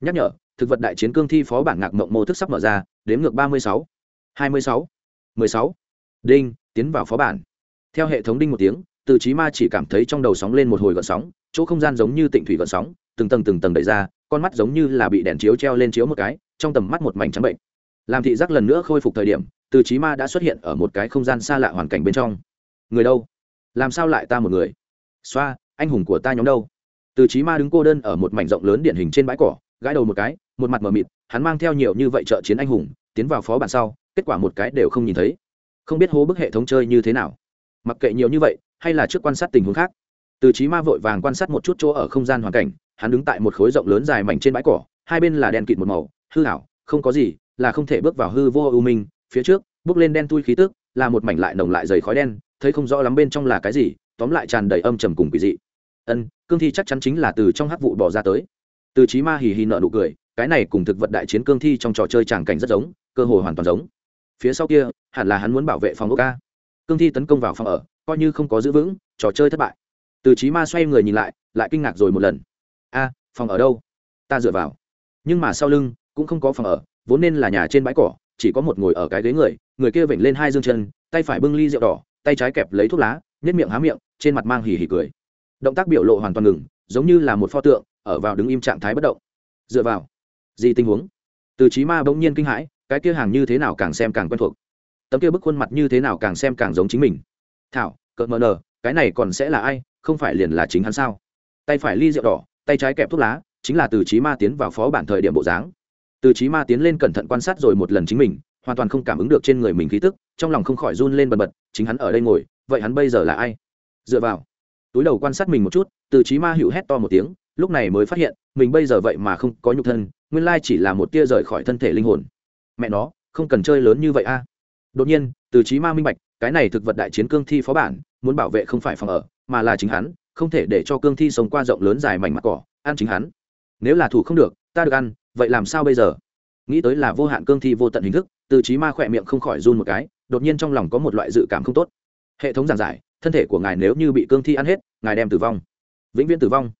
Nhắc nhở, thực vật đại chiến cương thi phó bản ngạc mộng mô thức sắp mở ra, đếm ngược ba mươi sáu, hai mươi sáu, mười sáu. Đinh, tiến vào phó bản. Theo hệ thống đinh một tiếng, từ chí ma chỉ cảm thấy trong đầu sóng lên một hồi gợn sóng, chỗ không gian giống như tịnh thủy gợn sóng, từng tầng từng tầng đẩy ra, con mắt giống như là bị đèn chiếu treo lên chiếu một cái, trong tầm mắt một mảnh trắng bệnh. Làm thị giác lần nữa khôi phục thời điểm, từ chí ma đã xuất hiện ở một cái không gian xa lạ hoàn cảnh bên trong. Người đâu? Làm sao lại ta một người? Xoa anh hùng của ta nhóm đâu? Từ chí ma đứng cô đơn ở một mảnh rộng lớn điển hình trên bãi cỏ, gãi đầu một cái, một mặt mờ mịt, hắn mang theo nhiều như vậy trợ chiến anh hùng, tiến vào phó bản sau, kết quả một cái đều không nhìn thấy. Không biết hố bức hệ thống chơi như thế nào. Mặc kệ nhiều như vậy, hay là trước quan sát tình huống khác. Từ chí ma vội vàng quan sát một chút chỗ ở không gian hoàn cảnh, hắn đứng tại một khối rộng lớn dài mảnh trên bãi cỏ, hai bên là đen kịt một màu, hư hảo không có gì, là không thể bước vào hư vô ưu minh, phía trước, bước lên đen tui khí tức, là một mảnh lại nồng lại dày khói đen, thấy không rõ lắm bên trong là cái gì tóm lại tràn đầy âm trầm cùng quỷ dị. Ân, cương thi chắc chắn chính là từ trong hắc vụ bỏ ra tới. Từ trí ma hì hì nợ nụ cười, cái này cùng thực vật đại chiến cương thi trong trò chơi tràng cảnh rất giống, cơ hội hoàn toàn giống. Phía sau kia, hẳn là hắn muốn bảo vệ phòng ốc ca. Cương thi tấn công vào phòng ở, coi như không có giữ vững, trò chơi thất bại. Từ trí ma xoay người nhìn lại lại kinh ngạc rồi một lần. A, phòng ở đâu? Ta dựa vào. Nhưng mà sau lưng, cũng không có phòng ở, vốn nên là nhà trên bãi cỏ, chỉ có một ngồi ở cái ghế người người kia vểnh lên hai dương chân, tay phải bưng ly rượu đỏ, tay trái kẹp lấy thuốc lá nhét miệng há miệng trên mặt mang hỉ hỉ cười. Động tác biểu lộ hoàn toàn ngừng, giống như là một pho tượng, ở vào đứng im trạng thái bất động. Dựa vào, gì tình huống? Từ trí ma bỗng nhiên kinh hãi, cái kia hàng như thế nào càng xem càng quen thuộc. Tấm kia bức khuôn mặt như thế nào càng xem càng giống chính mình. Thảo, cợt mờ nờ, cái này còn sẽ là ai, không phải liền là chính hắn sao? Tay phải ly rượu đỏ, tay trái kẹp thuốc lá, chính là từ trí ma tiến vào phó bản thời điểm bộ dáng. Từ trí ma tiến lên cẩn thận quan sát rồi một lần chính mình, hoàn toàn không cảm ứng được trên người mình khí tức, trong lòng không khỏi run lên bần bật, chính hắn ở đây ngồi, vậy hắn bây giờ là ai? Dựa vào. Túi đầu quan sát mình một chút, từ trí ma hữu hét to một tiếng, lúc này mới phát hiện, mình bây giờ vậy mà không có nhục thân, nguyên lai chỉ là một tia rời khỏi thân thể linh hồn. Mẹ nó, không cần chơi lớn như vậy a. À. Đột nhiên, từ trí ma minh bạch, cái này thực vật đại chiến cương thi phó bản, muốn bảo vệ không phải phòng ở, mà là chính hắn, không thể để cho cương thi sống qua rộng lớn dài mảnh mặt cỏ, ăn chính hắn. Nếu là thủ không được, ta được ăn, vậy làm sao bây giờ? Nghĩ tới là vô hạn cương thi vô tận hình thức, từ trí ma khỏe miệng không khỏi run một cái, đột nhiên trong lòng có một loại dự cảm không tốt. Hệ thống giảng giải thân thể của ngài nếu như bị cương thi ăn hết, ngài đem tử vong. Vĩnh viễn tử vong.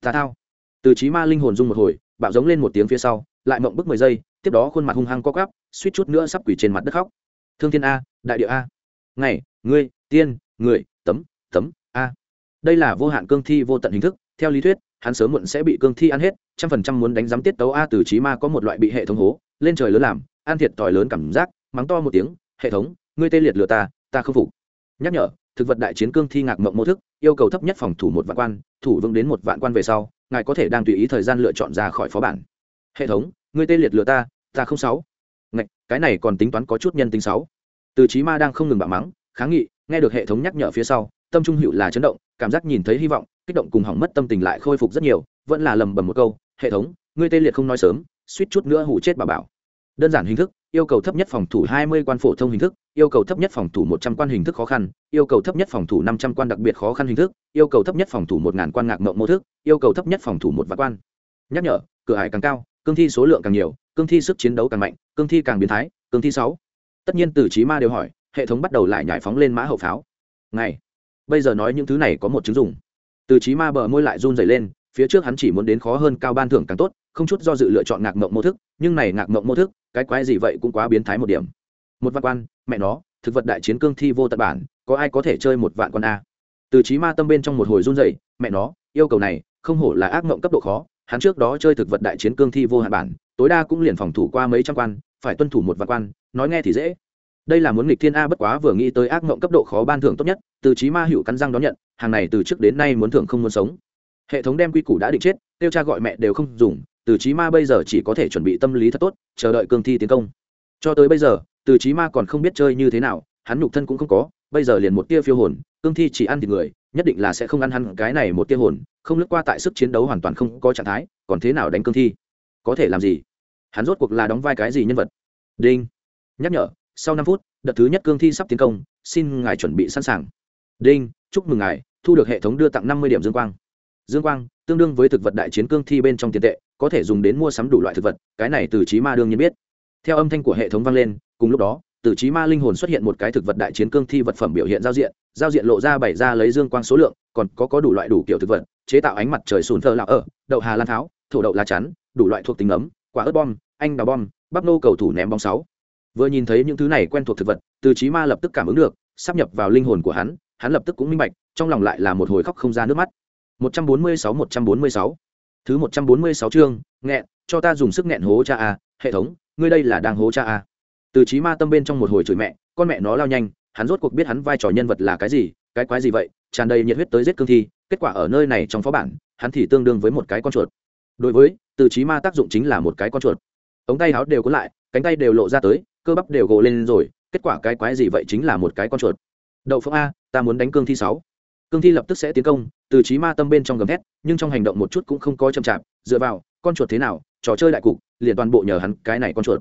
Tà thao. Từ trí ma linh hồn dung một hồi, bạo giống lên một tiếng phía sau, lại mộng bức mười giây, tiếp đó khuôn mặt hung hăng co cắp suýt chút nữa sắp quỷ trên mặt đất khóc. Thương thiên a, đại địa a. Ngày, ngươi, tiên, người, tấm tấm, a. Đây là vô hạn cương thi vô tận hình thức, theo lý thuyết, hắn sớm muộn sẽ bị cương thi ăn hết, trăm phần trăm muốn đánh giám tiết tấu a từ trí ma có một loại bị hệ thống hố, lên trời lớn làm an thiệt tỏi lớn cảm giác, mắng to một tiếng, hệ thống, ngươi tê liệt lừa ta ta không phục. Nhắc nhở thực vật đại chiến cương thi ngạc mộng mô thức, yêu cầu thấp nhất phòng thủ một vạn quan, thủ vững đến một vạn quan về sau, ngài có thể đang tùy ý thời gian lựa chọn ra khỏi phó bản. Hệ thống, ngươi tê liệt lừa ta ta không sáu. Ngạch, cái này còn tính toán có chút nhân tính sáu. Từ trí ma đang không ngừng bạo mắng, kháng nghị, nghe được hệ thống nhắc nhở phía sau, tâm trung hữu là chấn động, cảm giác nhìn thấy hy vọng, kích động cùng hỏng mất tâm tình lại khôi phục rất nhiều, vẫn là lầm bầm một câu, hệ thống, ngươi tê liệt không nói sớm, suýt chút nữa hủ chết bà bảo. Đơn giản hình thức yêu cầu thấp nhất phòng thủ 20 quan phổ thông hình thức yêu cầu thấp nhất phòng thủ 100 quan hình thức khó khăn yêu cầu thấp nhất phòng thủ 500 quan đặc biệt khó khăn hình thức yêu cầu thấp nhất phòng thủ 1000 quan ngạc mộng mô thức yêu cầu thấp nhất phòng thủ một vạn quan. Nhắc nhở cửa hải càng cao cương thi số lượng càng nhiều cương thi sức chiến đấu càng mạnh cương thi càng biến thái cương thi sáu. Tất nhiên từ trí ma đều hỏi hệ thống bắt đầu lại nhảy phóng lên mã hậu pháo. Ngày, bây giờ nói những thứ này có một chứng dụng. từ trí ma bờ môi lại run rẩy lên phía trước hắn chỉ muốn đến khó hơn cao ban thưởng càng tốt, không chút do dự lựa chọn ngạc mộng mô thức, nhưng này ngạc mộng mô thức, cái quái gì vậy cũng quá biến thái một điểm. Một vạn quan, mẹ nó, thực vật đại chiến cương thi vô tận bản, có ai có thể chơi một vạn quan a? Từ trí ma tâm bên trong một hồi run rẩy, mẹ nó, yêu cầu này, không hổ là ác mộng cấp độ khó, hắn trước đó chơi thực vật đại chiến cương thi vô hạn bản, tối đa cũng liền phòng thủ qua mấy trăm quan, phải tuân thủ một vạn quan, nói nghe thì dễ. Đây là muốn nghịch thiên a bất quá vừa nghĩ tới ác mộng cấp độ khó ban thưởng tốt nhất, từ trí ma hữu cắn răng đón nhận, hàng này từ trước đến nay muốn thưởng không muốn sống hệ thống đem quy củ đã định chết, tiêu cha gọi mẹ đều không dùng, từ trí ma bây giờ chỉ có thể chuẩn bị tâm lý thật tốt, chờ đợi cương thi tiến công. Cho tới bây giờ, từ trí ma còn không biết chơi như thế nào, hắn nhục thân cũng không có, bây giờ liền một tia phiêu hồn, cương thi chỉ ăn thịt người, nhất định là sẽ không ăn hắn, cái này một tia hồn, không lướt qua tại sức chiến đấu hoàn toàn không có trạng thái, còn thế nào đánh cương thi? Có thể làm gì? Hắn rốt cuộc là đóng vai cái gì nhân vật? Đinh. Nhắc nhở, sau năm phút, đợt thứ nhất cương thi sắp tiến công, xin ngài chuẩn bị sẵn sàng. Đinh, chúc mừng ngài, thu được hệ thống đưa tặng năm mươi điểm dương quang dương quang, tương đương với thực vật đại chiến cương thi bên trong tiền tệ, có thể dùng đến mua sắm đủ loại thực vật, cái này từ trí ma đương nhiên biết. Theo âm thanh của hệ thống vang lên, cùng lúc đó từ trí ma linh hồn xuất hiện một cái thực vật đại chiến cương thi vật phẩm biểu hiện giao diện giao diện lộ ra bảy ra lấy dương quang số lượng, còn có có đủ loại đủ kiểu thực vật, chế tạo ánh mặt trời sùn thơ lạc ở, đậu hà lan tháo, thổ đậu lá chắn, đủ loại thuộc tính ấm, quả ớt bom, anh đào bom, bắp nô cầu thủ ném bóng sáu. Vừa nhìn thấy những thứ này quen thuộc thực vật từ trí ma lập tức cảm ứng được, sắp nhập vào linh hồn của hắn hắn lập tức cũng minh bạch, trong lòng lại là một hồi khóc không ra nước mắt. 146 146 thứ 146 chương, nghẹn, cho ta dùng sức nghẹn hố cha a, hệ thống, ngươi đây là đang hố cha a. Từ trí ma tâm bên trong một hồi chửi mẹ, con mẹ nó lao nhanh, hắn rốt cuộc biết hắn vai trò nhân vật là cái gì, cái quái gì vậy, tràn đầy nhiệt huyết tới giết cương thi, kết quả ở nơi này trong phó bản, hắn thì tương đương với một cái con chuột. Đối với, từ trí ma tác dụng chính là một cái con chuột. Ống tay áo đều cuốn lại, cánh tay đều lộ ra tới, cơ bắp đều gồ lên rồi, kết quả cái quái gì vậy chính là một cái con chuột. Đậu phộng a, ta muốn đánh cương thi sáu. Cương thi lập tức sẽ tiến công từ trí ma tâm bên trong gầm thét, nhưng trong hành động một chút cũng không có chậm chạp, dựa vào, con chuột thế nào, trò chơi đại cục, liền toàn bộ nhờ hắn cái này con chuột.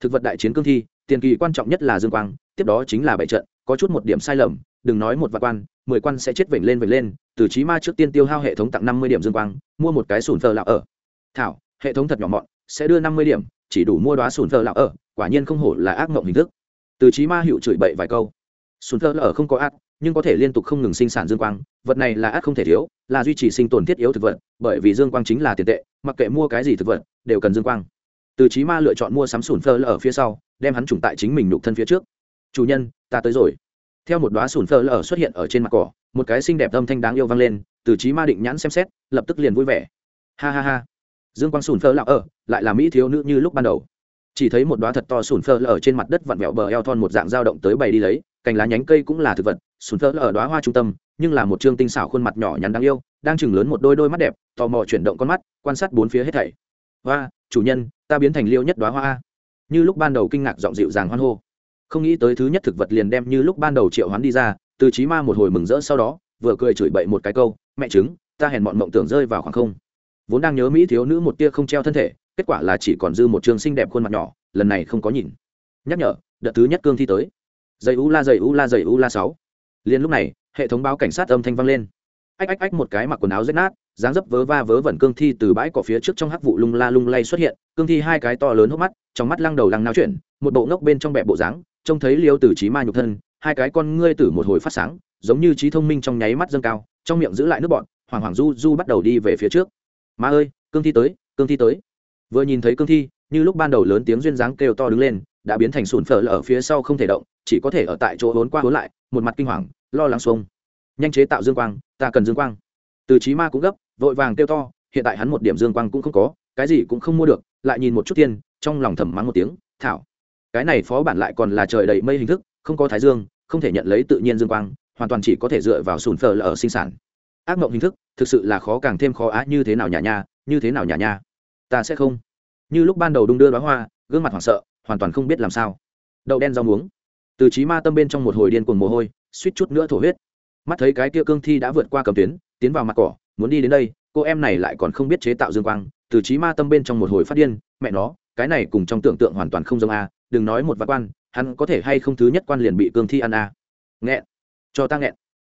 Thực vật đại chiến cương thi, tiền kỳ quan trọng nhất là dương quang, tiếp đó chính là bảy trận, có chút một điểm sai lầm, đừng nói một vạn quan, mười quan sẽ chết vểnh lên vểnh lên, từ trí ma trước tiên tiêu hao hệ thống tặng năm mươi điểm dương quang, mua một cái sùn thờ lạc ở. Thảo, hệ thống thật nhỏ mọn, sẽ đưa năm mươi điểm, chỉ đủ mua đoá sùn thờ lạc ở, quả nhiên không hổ là ác mộng hình thức. Từ trí ma hiệu chửi bậy vài câu. Sùn thờ lạc ở không có ác nhưng có thể liên tục không ngừng sinh sản dương quang, vật này là ác không thể thiếu, là duy trì sinh tồn thiết yếu thực vật, bởi vì dương quang chính là tiền tệ, mặc kệ mua cái gì thực vật, đều cần dương quang. Từ trí ma lựa chọn mua sắm sùn phơ ở phía sau, đem hắn trùng tại chính mình nhục thân phía trước. Chủ nhân, ta tới rồi. Theo một đoá sùn phơ lở xuất hiện ở trên mặt cỏ, một cái xinh đẹp âm thanh đáng yêu vang lên, từ trí ma định nhãn xem xét, lập tức liền vui vẻ. Ha ha ha. Dương quang sùn phơ lở ở, lại là mỹ thiếu nữ như lúc ban đầu chỉ thấy một đoá thật to sùn phơ lở trên mặt đất vặn vẹo bờ eo thon một dạng dao động tới bày đi lấy, cành lá nhánh cây cũng là thực vật, sùn phơ ở đoá hoa trung tâm, nhưng là một trương tinh xảo khuôn mặt nhỏ nhắn đáng yêu, đang chừng lớn một đôi đôi mắt đẹp, tò mò chuyển động con mắt, quan sát bốn phía hết thảy. Hoa, chủ nhân, ta biến thành liêu nhất đoá hoa như lúc ban đầu kinh ngạc giọng dịu dàng hoan hô. Không nghĩ tới thứ nhất thực vật liền đem như lúc ban đầu triệu hoán đi ra, từ trí ma một hồi mừng rỡ sau đó, vừa cười chửi bậy một cái câu, mẹ chứng ta hèn bọn mộng tưởng rơi vào khoảng không. Vốn đang nhớ mỹ thiếu nữ một tia không treo thân thể kết quả là chỉ còn dư một trường xinh đẹp khuôn mặt nhỏ, lần này không có nhìn. Nhắc nhở, đợt thứ nhất cương thi tới. Dày u la dày u la dày u la sáu. Liền lúc này, hệ thống báo cảnh sát âm thanh vang lên. Ách ách ách, một cái mặc quần áo rách nát, dáng dấp vớ va vớ vẩn cương thi từ bãi cỏ phía trước trong hắc vụ lung la lung lay xuất hiện, cương thi hai cái to lớn hốc mắt, trong mắt lăng đầu lăng nao chuyển, một bộ ngốc bên trong bẹp bộ dáng, trông thấy liêu tử trí ma nhục thân, hai cái con ngươi tử một hồi phát sáng, giống như trí thông minh trong nháy mắt dâng cao, trong miệng giữ lại nước bọn hoàng hoàng du du bắt đầu đi về phía trước. Ma ơi, cương thi tới, cương thi tới vừa nhìn thấy cương thi, như lúc ban đầu lớn tiếng duyên dáng kêu to đứng lên, đã biến thành sùn phở ở phía sau không thể động, chỉ có thể ở tại chỗ hốn qua hốn lại, một mặt kinh hoàng, lo lắng xuống. Nhanh chế tạo dương quang, ta cần dương quang. Từ trí ma cũng gấp, vội vàng kêu to, hiện tại hắn một điểm dương quang cũng không có, cái gì cũng không mua được, lại nhìn một chút tiên, trong lòng thầm mắng một tiếng, thảo, cái này phó bản lại còn là trời đầy mây hình thức, không có thái dương, không thể nhận lấy tự nhiên dương quang, hoàn toàn chỉ có thể dựa vào sùn phở ở sinh sản. Ác mộng hình thức, thực sự là khó càng thêm khó á, như thế nào nhà nhà như thế nào nhà nhà ta sẽ không. Như lúc ban đầu đung đưa đoá hoa, gương mặt hoảng sợ, hoàn toàn không biết làm sao. Đậu đen rau muống. Từ trí ma tâm bên trong một hồi điên cuồng mồ hôi, suýt chút nữa thổ huyết. Mắt thấy cái kia cương thi đã vượt qua cầm tuyến, tiến vào mặt cỏ, muốn đi đến đây, cô em này lại còn không biết chế tạo dương quang. Từ trí ma tâm bên trong một hồi phát điên, mẹ nó, cái này cùng trong tưởng tượng hoàn toàn không giống a, đừng nói một vạn quan, hắn có thể hay không thứ nhất quan liền bị cương thi ăn a. Nghẹn. Cho ta nghẹn.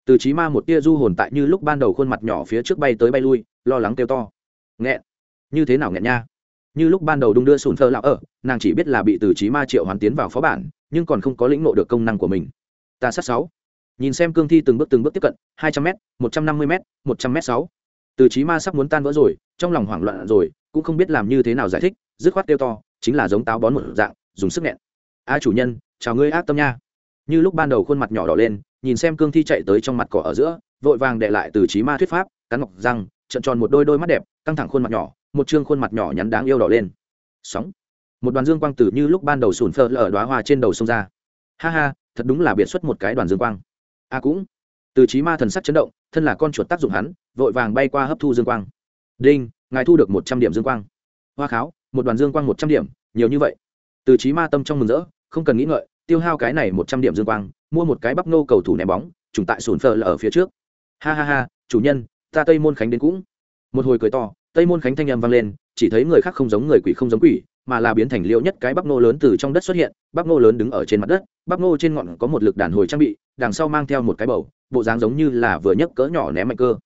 Từ trí ma một tia du hồn tại như lúc ban đầu khuôn mặt nhỏ phía trước bay tới bay lui, lo lắng kêu to. Nghẹn như thế nào nghẹn nha? Như lúc ban đầu đung đưa sùn thơ lão ở, nàng chỉ biết là bị từ trí ma triệu hoàn tiến vào phó bản, nhưng còn không có lĩnh nộ được công năng của mình. Ta sát sáu. Nhìn xem cương thi từng bước từng bước tiếp cận, hai trăm m một trăm năm mươi m một trăm m sáu. Từ trí ma sắp muốn tan vỡ rồi, trong lòng hoảng loạn rồi, cũng không biết làm như thế nào giải thích, dứt khoát kêu to, chính là giống táo bón một dạng, dùng sức nghẹn. A chủ nhân, chào ngươi ác tâm nha. Như lúc ban đầu khuôn mặt nhỏ đỏ lên, nhìn xem cương thi chạy tới trong mặt cỏ ở giữa, vội vàng đệ lại từ trí ma thuyết pháp, cắn ngọc răng trận tròn một đôi đôi mắt đẹp, căng thẳng khuôn mặt nhỏ một chương khuôn mặt nhỏ nhắn đáng yêu đỏ lên. Sóng. Một đoàn dương quang từ như lúc ban đầu sùn phơ lở đoá hoa trên đầu sông ra. Ha ha, thật đúng là biệt xuất một cái đoàn dương quang. A cũng. Từ trí ma thần sắc chấn động, thân là con chuột tác dụng hắn, vội vàng bay qua hấp thu dương quang. Đinh, ngài thu được một trăm điểm dương quang. Hoa kháo, một đoàn dương quang một trăm điểm, nhiều như vậy. Từ trí ma tâm trong mừng rỡ, không cần nghĩ ngợi, tiêu hao cái này một trăm điểm dương quang, mua một cái bắp nô cầu thủ ném bóng, trùng tại sùn phơ lở ở phía trước. Ha ha ha, chủ nhân, ta tây môn khánh đến cũng. Một hồi cười to tây môn khánh thanh âm vang lên, chỉ thấy người khác không giống người quỷ không giống quỷ, mà là biến thành liễu nhất cái bắp nô lớn từ trong đất xuất hiện, bắp nô lớn đứng ở trên mặt đất, bắp nô trên ngọn có một lực đàn hồi trang bị, đằng sau mang theo một cái bầu, bộ dáng giống như là vừa nhấc cỡ nhỏ ném mạnh cơ.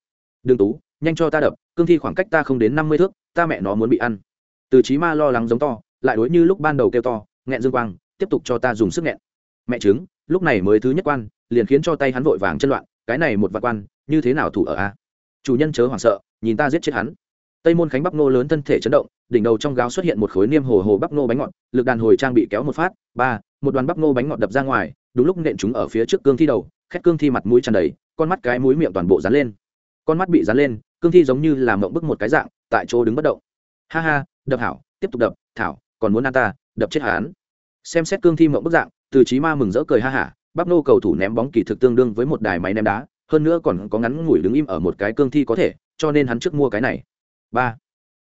Đương tú, nhanh cho ta đập, cương thi khoảng cách ta không đến năm mươi thước, ta mẹ nó muốn bị ăn. Từ trí ma lo lắng giống to, lại đối như lúc ban đầu kêu to, nghẹn dương quang, tiếp tục cho ta dùng sức nghẹn. Mẹ chứng lúc này mới thứ nhất quan, liền khiến cho tay hắn vội vàng chân loạn, cái này một vạn quan, như thế nào thủ ở a? Chủ nhân chớ hoảng sợ, nhìn ta giết chết hắn tây môn khánh bắp nô lớn thân thể chấn động, đỉnh đầu trong gáo xuất hiện một khối niêm hồ hồ bắp nô bánh ngọt, lực đàn hồi trang bị kéo một phát, ba, một đoàn bắp nô bánh ngọt đập ra ngoài, đúng lúc nện chúng ở phía trước cương thi đầu, khét cương thi mặt mũi tràn đầy, con mắt cái mũi miệng toàn bộ dán lên. Con mắt bị dán lên, cương thi giống như làm mộng bức một cái dạng, tại chỗ đứng bất động. Ha ha, đập hảo, tiếp tục đập, thảo, còn muốn ăn ta, đập chết hắn. Xem xét cương thi mộng bức dạng, từ trí ma mừng rỡ cười ha hả bắp nô cầu thủ ném bóng kỳ thực tương đương với một đài máy ném đá, hơn nữa còn có ngắn ngủi đứng im ở một cái cương thi có thể, cho nên hắn trước mua cái này ba.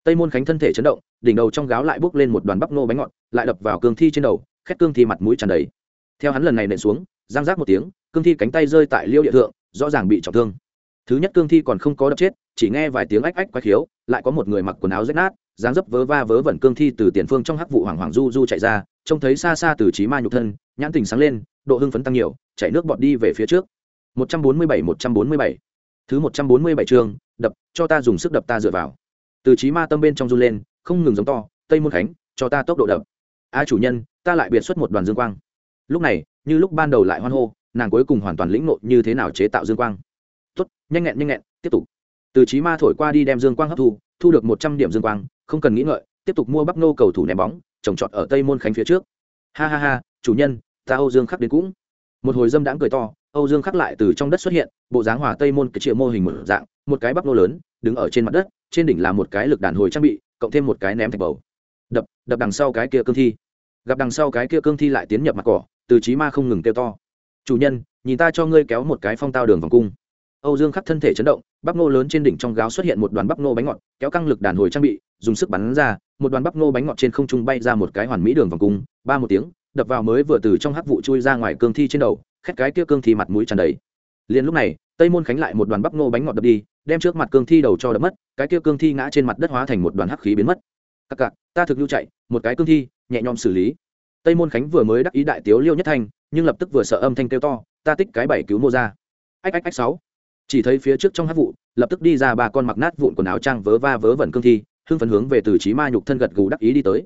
Tây môn khánh thân thể chấn động, đỉnh đầu trong gáo lại bốc lên một đoàn bắp nô bánh ngọt, lại đập vào cương thi trên đầu, khét cương thi mặt mũi tràn đầy. Theo hắn lần này nện xuống giang rác một tiếng, cương thi cánh tay rơi tại liêu địa thượng, rõ ràng bị trọng thương. Thứ nhất cương thi còn không có đập chết, chỉ nghe vài tiếng ách ách quái khiếu, lại có một người mặc quần áo rách nát, dáng dấp vớ va vớ vẩn cương thi từ tiền phương trong hắc vụ hoàng hoàng du du chạy ra, trông thấy xa xa từ trí ma nhục thân, nhãn tình sáng lên, độ hưng phấn tăng nhiều chạy nước bọt đi về phía trước. 147 147 thứ 147 chương, đập, cho ta dùng sức đập ta dựa vào từ trí ma tâm bên trong run lên, không ngừng giống to, tây môn khánh, cho ta tốc độ đập. A chủ nhân, ta lại biệt xuất một đoàn dương quang. Lúc này, như lúc ban đầu lại hoan hô, nàng cuối cùng hoàn toàn lĩnh nộ như thế nào chế tạo dương quang. Tốt, nhanh nhẹn nhanh nhẹn tiếp tục. Từ trí ma thổi qua đi đem dương quang hấp thu thu được một trăm điểm dương quang, không cần nghĩ ngợi, tiếp tục mua bắp nô cầu thủ ném bóng, trồng trọt ở tây môn khánh phía trước. Ha ha ha, chủ nhân, ta âu dương khắc đến cũng. Một hồi dâm đãng cười to, âu dương khắc lại từ trong đất xuất hiện, bộ dáng hòa tây môn cái triệu mô hình một dạng, một cái bắp nô lớn, đứng ở trên mặt đất trên đỉnh là một cái lực đàn hồi trang bị, cộng thêm một cái ném thạch bầu. Đập đập đằng sau cái kia cương thi. Gặp đằng sau cái kia cương thi lại tiến nhập mặt cỏ, từ trí ma không ngừng kêu to. Chủ nhân, nhìn ta cho ngươi kéo một cái phong tao đường vòng cung. Âu dương khắc thân thể chấn động, bắp nô lớn trên đỉnh trong gáo xuất hiện một đoàn bắp nô bánh ngọt, kéo căng lực đàn hồi trang bị, dùng sức bắn ra, một đoàn bắp nô bánh ngọt trên không trung bay ra một cái hoàn mỹ đường vòng cung, ba một tiếng, đập vào mới vừa từ trong hắc vụ chui ra ngoài cương thi trên đầu, khét cái kia cương thi mặt mũi tràn đầy. Liền lúc này, tây môn khánh lại một đoàn bắp nô bánh ngọt đập đi đem trước mặt cương thi đầu cho đập mất, cái kia cương thi ngã trên mặt đất hóa thành một đoàn hắc khí biến mất. Các cặc ta thực lưu chạy, một cái cương thi, nhẹ nhõm xử lý. Tây môn khánh vừa mới đắc ý đại tiếu liêu nhất thanh, nhưng lập tức vừa sợ âm thanh kêu to, ta tích cái bảy cứu mô ra. Ách ách ách, sáu. Chỉ thấy phía trước trong hát vụ, lập tức đi ra ba con mặc nát vụn quần áo trang vớ va vớ vẩn cương thi, hưng phấn hướng về từ trí ma nhục thân gật gù đắc ý đi tới.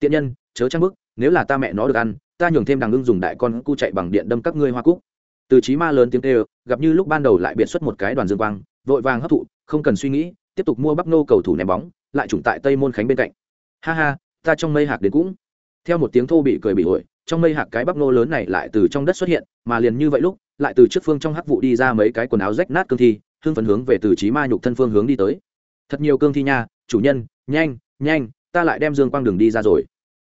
Tiện nhân, chớ trang bức nếu là ta mẹ nó được ăn, ta nhường thêm đằng ưng dùng đại con cu chạy bằng điện đâm các ngươi hoa cúc. Từ trí ma lớn tiếng kêu, gặp như lúc ban đầu lại biệt xuất một cái đoàn dương quang vội vàng hấp thụ, không cần suy nghĩ, tiếp tục mua bắp nô cầu thủ ném bóng, lại trùng tại tây môn khánh bên cạnh. Ha ha, ta trong mây hạc đến cũng. Theo một tiếng thô bị cười bị ổi, trong mây hạc cái bắp nô lớn này lại từ trong đất xuất hiện, mà liền như vậy lúc, lại từ trước phương trong hắc vụ đi ra mấy cái quần áo rách nát cương thi hương phấn hướng về từ trí ma nhục thân phương hướng đi tới. Thật nhiều cương thi nha, chủ nhân, nhanh nhanh, ta lại đem dương quang đường đi ra rồi.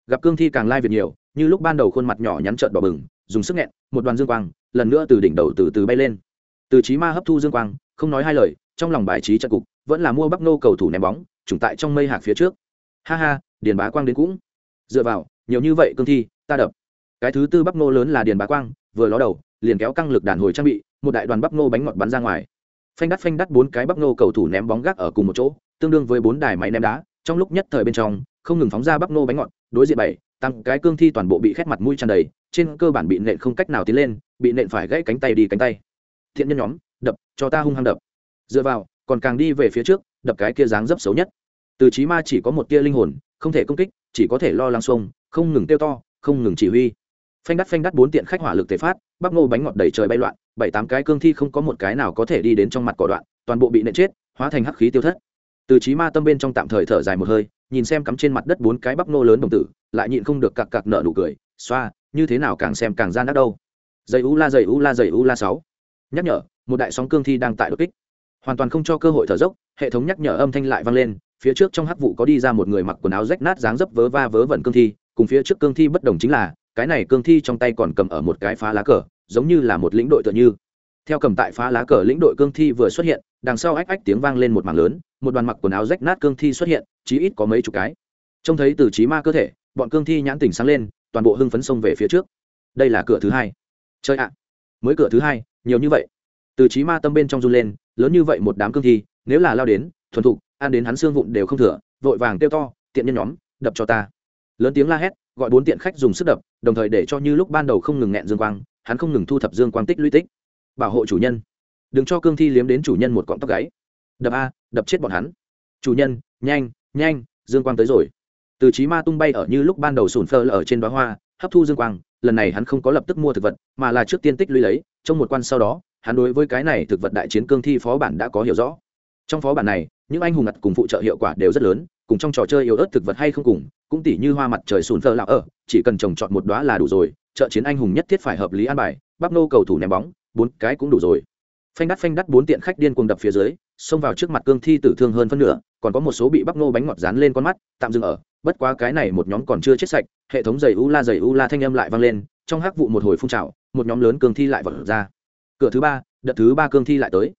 Gặp cương thi càng lai việt nhiều, như lúc ban đầu khuôn mặt nhỏ nhắn trợn đỏ bừng, dùng sức nghẹn, một đoàn dương quang, lần nữa từ đỉnh đầu từ từ bay lên từ trí ma hấp thu dương quang, không nói hai lời, trong lòng bài trí trận cục, vẫn là mua bắc nô cầu thủ ném bóng, trùng tại trong mây hạc phía trước. Ha ha, điền bá quang đến cũng. Dựa vào, nhiều như vậy cương thi, ta đập. Cái thứ tư bắc nô lớn là điền bá quang, vừa ló đầu, liền kéo căng lực đàn hồi trang bị, một đại đoàn bắc nô bánh ngọt bắn ra ngoài. Phanh đắt phanh đắt bốn cái bắc nô cầu thủ ném bóng gác ở cùng một chỗ, tương đương với bốn đài máy ném đá, trong lúc nhất thời bên trong, không ngừng phóng ra bắc nô bánh ngọt, đối diện bảy tăng cái cương thi toàn bộ bị khét mặt mũi tràn đầy, trên cơ bản bị nện không cách nào tiến lên, bị nện phải gãy cánh tay đi cánh tay thiện nhân nhóm, đập, cho ta hung hăng đập. Dựa vào, còn càng đi về phía trước, đập cái kia dáng dấp xấu nhất. Từ trí ma chỉ có một tia linh hồn, không thể công kích, chỉ có thể lo lắng xuông, không ngừng tiêu to, không ngừng chỉ huy. Phanh đắt phanh đắt bốn tiện khách hỏa lực thể phát bắp ngô bánh ngọt đầy trời bay loạn, bảy tám cái cương thi không có một cái nào có thể đi đến trong mặt cỏ đoạn, toàn bộ bị nện chết, hóa thành hắc khí tiêu thất. Từ trí ma tâm bên trong tạm thời thở dài một hơi, nhìn xem cắm trên mặt đất bốn cái bắp nô lớn đồng tử, lại nhịn không được cặc cặc nợ nụ cười, xoa, như thế nào càng xem càng gian đắt đâu. Dày u la dày u la dày u la sáu nhắc nhở, một đại sóng cương thi đang tại đột kích. Hoàn toàn không cho cơ hội thở dốc, hệ thống nhắc nhở âm thanh lại vang lên, phía trước trong hắc vụ có đi ra một người mặc quần áo rách nát dáng dấp vớ va vớ vẩn cương thi, cùng phía trước cương thi bất đồng chính là, cái này cương thi trong tay còn cầm ở một cái phá lá cờ, giống như là một lĩnh đội tựa như. Theo cầm tại phá lá cờ lĩnh đội cương thi vừa xuất hiện, đằng sau ách ách tiếng vang lên một mảng lớn, một đoàn mặc quần áo rách nát cương thi xuất hiện, chí ít có mấy chục cái. Trông thấy từ trí ma cơ thể, bọn cương thi nhãn tỉnh sáng lên, toàn bộ hưng phấn xông về phía trước. Đây là cửa thứ hai. Chơi ạ. Mới cửa thứ hai nhiều như vậy. Từ trí ma tâm bên trong run lên, lớn như vậy một đám cương thi, nếu là lao đến, thuần thục, ăn đến hắn xương vụn đều không thừa, vội vàng kêu to, tiện nhân nhóm, đập cho ta. Lớn tiếng la hét, gọi bốn tiện khách dùng sức đập, đồng thời để cho như lúc ban đầu không ngừng nghẹn dương quang, hắn không ngừng thu thập dương quang tích lũy tích. Bảo hộ chủ nhân. Đừng cho cương thi liếm đến chủ nhân một cọng tóc gáy. Đập a, đập chết bọn hắn. Chủ nhân, nhanh nhanh, dương quang tới rồi. Từ trí ma tung bay ở như lúc ban đầu sùn phơ ở trên đoá hoa hấp thu dương quang, lần này hắn không có lập tức mua thực vật, mà là trước tiên tích lũy lấy, trong một quan sau đó, hắn đối với cái này thực vật đại chiến cương thi phó bản đã có hiểu rõ. Trong phó bản này, những anh hùng ngặt cùng phụ trợ hiệu quả đều rất lớn, cùng trong trò chơi yếu ớt thực vật hay không cùng, cũng tỉ như hoa mặt trời sùn thơ lạc ở, chỉ cần trồng trọt một đoá là đủ rồi, trợ chiến anh hùng nhất thiết phải hợp lý an bài, bắp nô cầu thủ ném bóng, bốn cái cũng đủ rồi. Phanh đắt phanh đắt bốn tiện khách điên cuồng đập phía dưới, xông vào trước mặt cương thi tử thương hơn phân nửa còn có một số bị bắp nô bánh ngọt dán lên con mắt, tạm dừng ở, bất quá cái này một nhóm còn chưa chết sạch, hệ thống giày u la giày u la thanh âm lại vang lên, trong hắc vụ một hồi phun trào, một nhóm lớn cương thi lại vật ra. Cửa thứ ba, đợt thứ ba cương thi lại tới.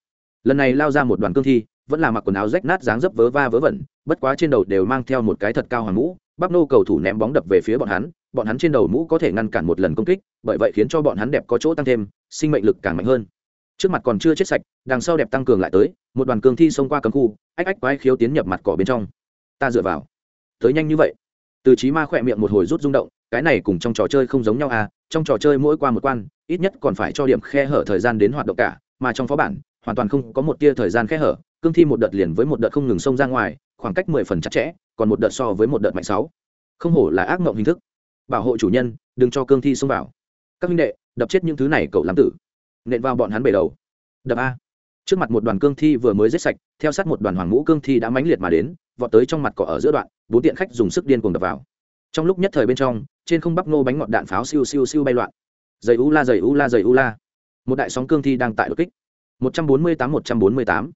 Lần này lao ra một đoàn cương thi, vẫn là mặc quần áo rách nát dáng dấp vớ va vớ vẩn, bất quá trên đầu đều mang theo một cái thật cao hoàng mũ bắp nô cầu thủ ném bóng đập về phía bọn hắn bọn hắn trên đầu mũ có thể ngăn cản một lần công kích, bởi vậy khiến cho bọn hắn đẹp có chỗ tăng thêm, sinh mệnh lực càng mạnh hơn. Trước mặt còn chưa chết sạch, đằng sau đẹp tăng cường lại tới một đoàn cương thi xông qua cấm khu, ách ách quái khiếu tiến nhập mặt cỏ bên trong. Ta dựa vào. Tới nhanh như vậy. Từ trí ma khỏe miệng một hồi rút rung động, cái này cùng trong trò chơi không giống nhau à trong trò chơi mỗi qua một quan, ít nhất còn phải cho điểm khe hở thời gian đến hoạt động cả, mà trong phó bản, hoàn toàn không có một tia thời gian khe hở, cương thi một đợt liền với một đợt không ngừng xông ra ngoài, khoảng cách mười phần chặt chẽ, còn một đợt so với một đợt mạnh sáu. Không hổ là ác mộng hình thức. Bảo hộ chủ nhân, đừng cho cương thi xông vào. Các minh đệ, đập chết những thứ này cậu làm tử. Nện vào bọn hắn bể đầu. Đập a trước mặt một đoàn cương thi vừa mới giết sạch, theo sát một đoàn hoàng ngũ cương thi đã mãnh liệt mà đến, vọt tới trong mặt cỏ ở giữa đoạn, bốn tiện khách dùng sức điên cuồng đập vào. Trong lúc nhất thời bên trong, trên không bắp nô bánh ngọt đạn pháo siêu siêu siêu bay loạn. Giày u la, giày u la, giày u la. Một đại sóng cương thi đang tại đột kích. 148 148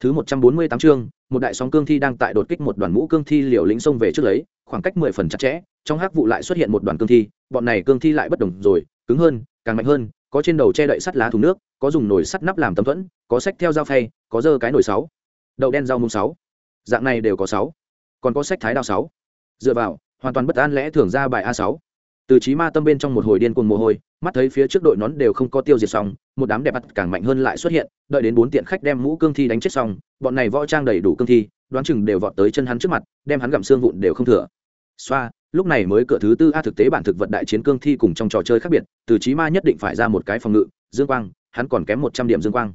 thứ 148 chương, một đại sóng cương thi đang tại đột kích một đoàn mũ cương thi liều lĩnh xông về trước lấy, khoảng cách 10 phần chặt chẽ, trong hắc vụ lại xuất hiện một đoàn cương thi, bọn này cương thi lại bất đồng rồi, cứng hơn, càng mạnh hơn, có trên đầu che đậy sắt lá thùng nước có dùng nồi sắt nắp làm tấm thuẫn, có sách theo dao phay, có dơ cái nồi sáu. Đậu đen rau mùng sáu. Dạng này đều có sáu. Còn có sách thái đao sáu. Dựa vào, hoàn toàn bất an lẽ thường ra bài a sáu. Từ trí ma tâm bên trong một hồi điên cuồng mồ hôi, mắt thấy phía trước đội nón đều không có tiêu diệt xong, một đám đẹp bắt càng mạnh hơn lại xuất hiện, đợi đến bốn tiện khách đem mũ cương thi đánh chết xong, bọn này võ trang đầy đủ cương thi, đoán chừng đều vọt tới chân hắn trước mặt, đem hắn gặm xương vụn đều không thừa. Xoa, lúc này mới cửa thứ tư a thực tế bản thực vật đại chiến cương thi cùng trong trò chơi khác biệt, từ trí ma nhất định phải ra một cái phòng ngự, dương quang hắn còn kém một trăm điểm dương quang.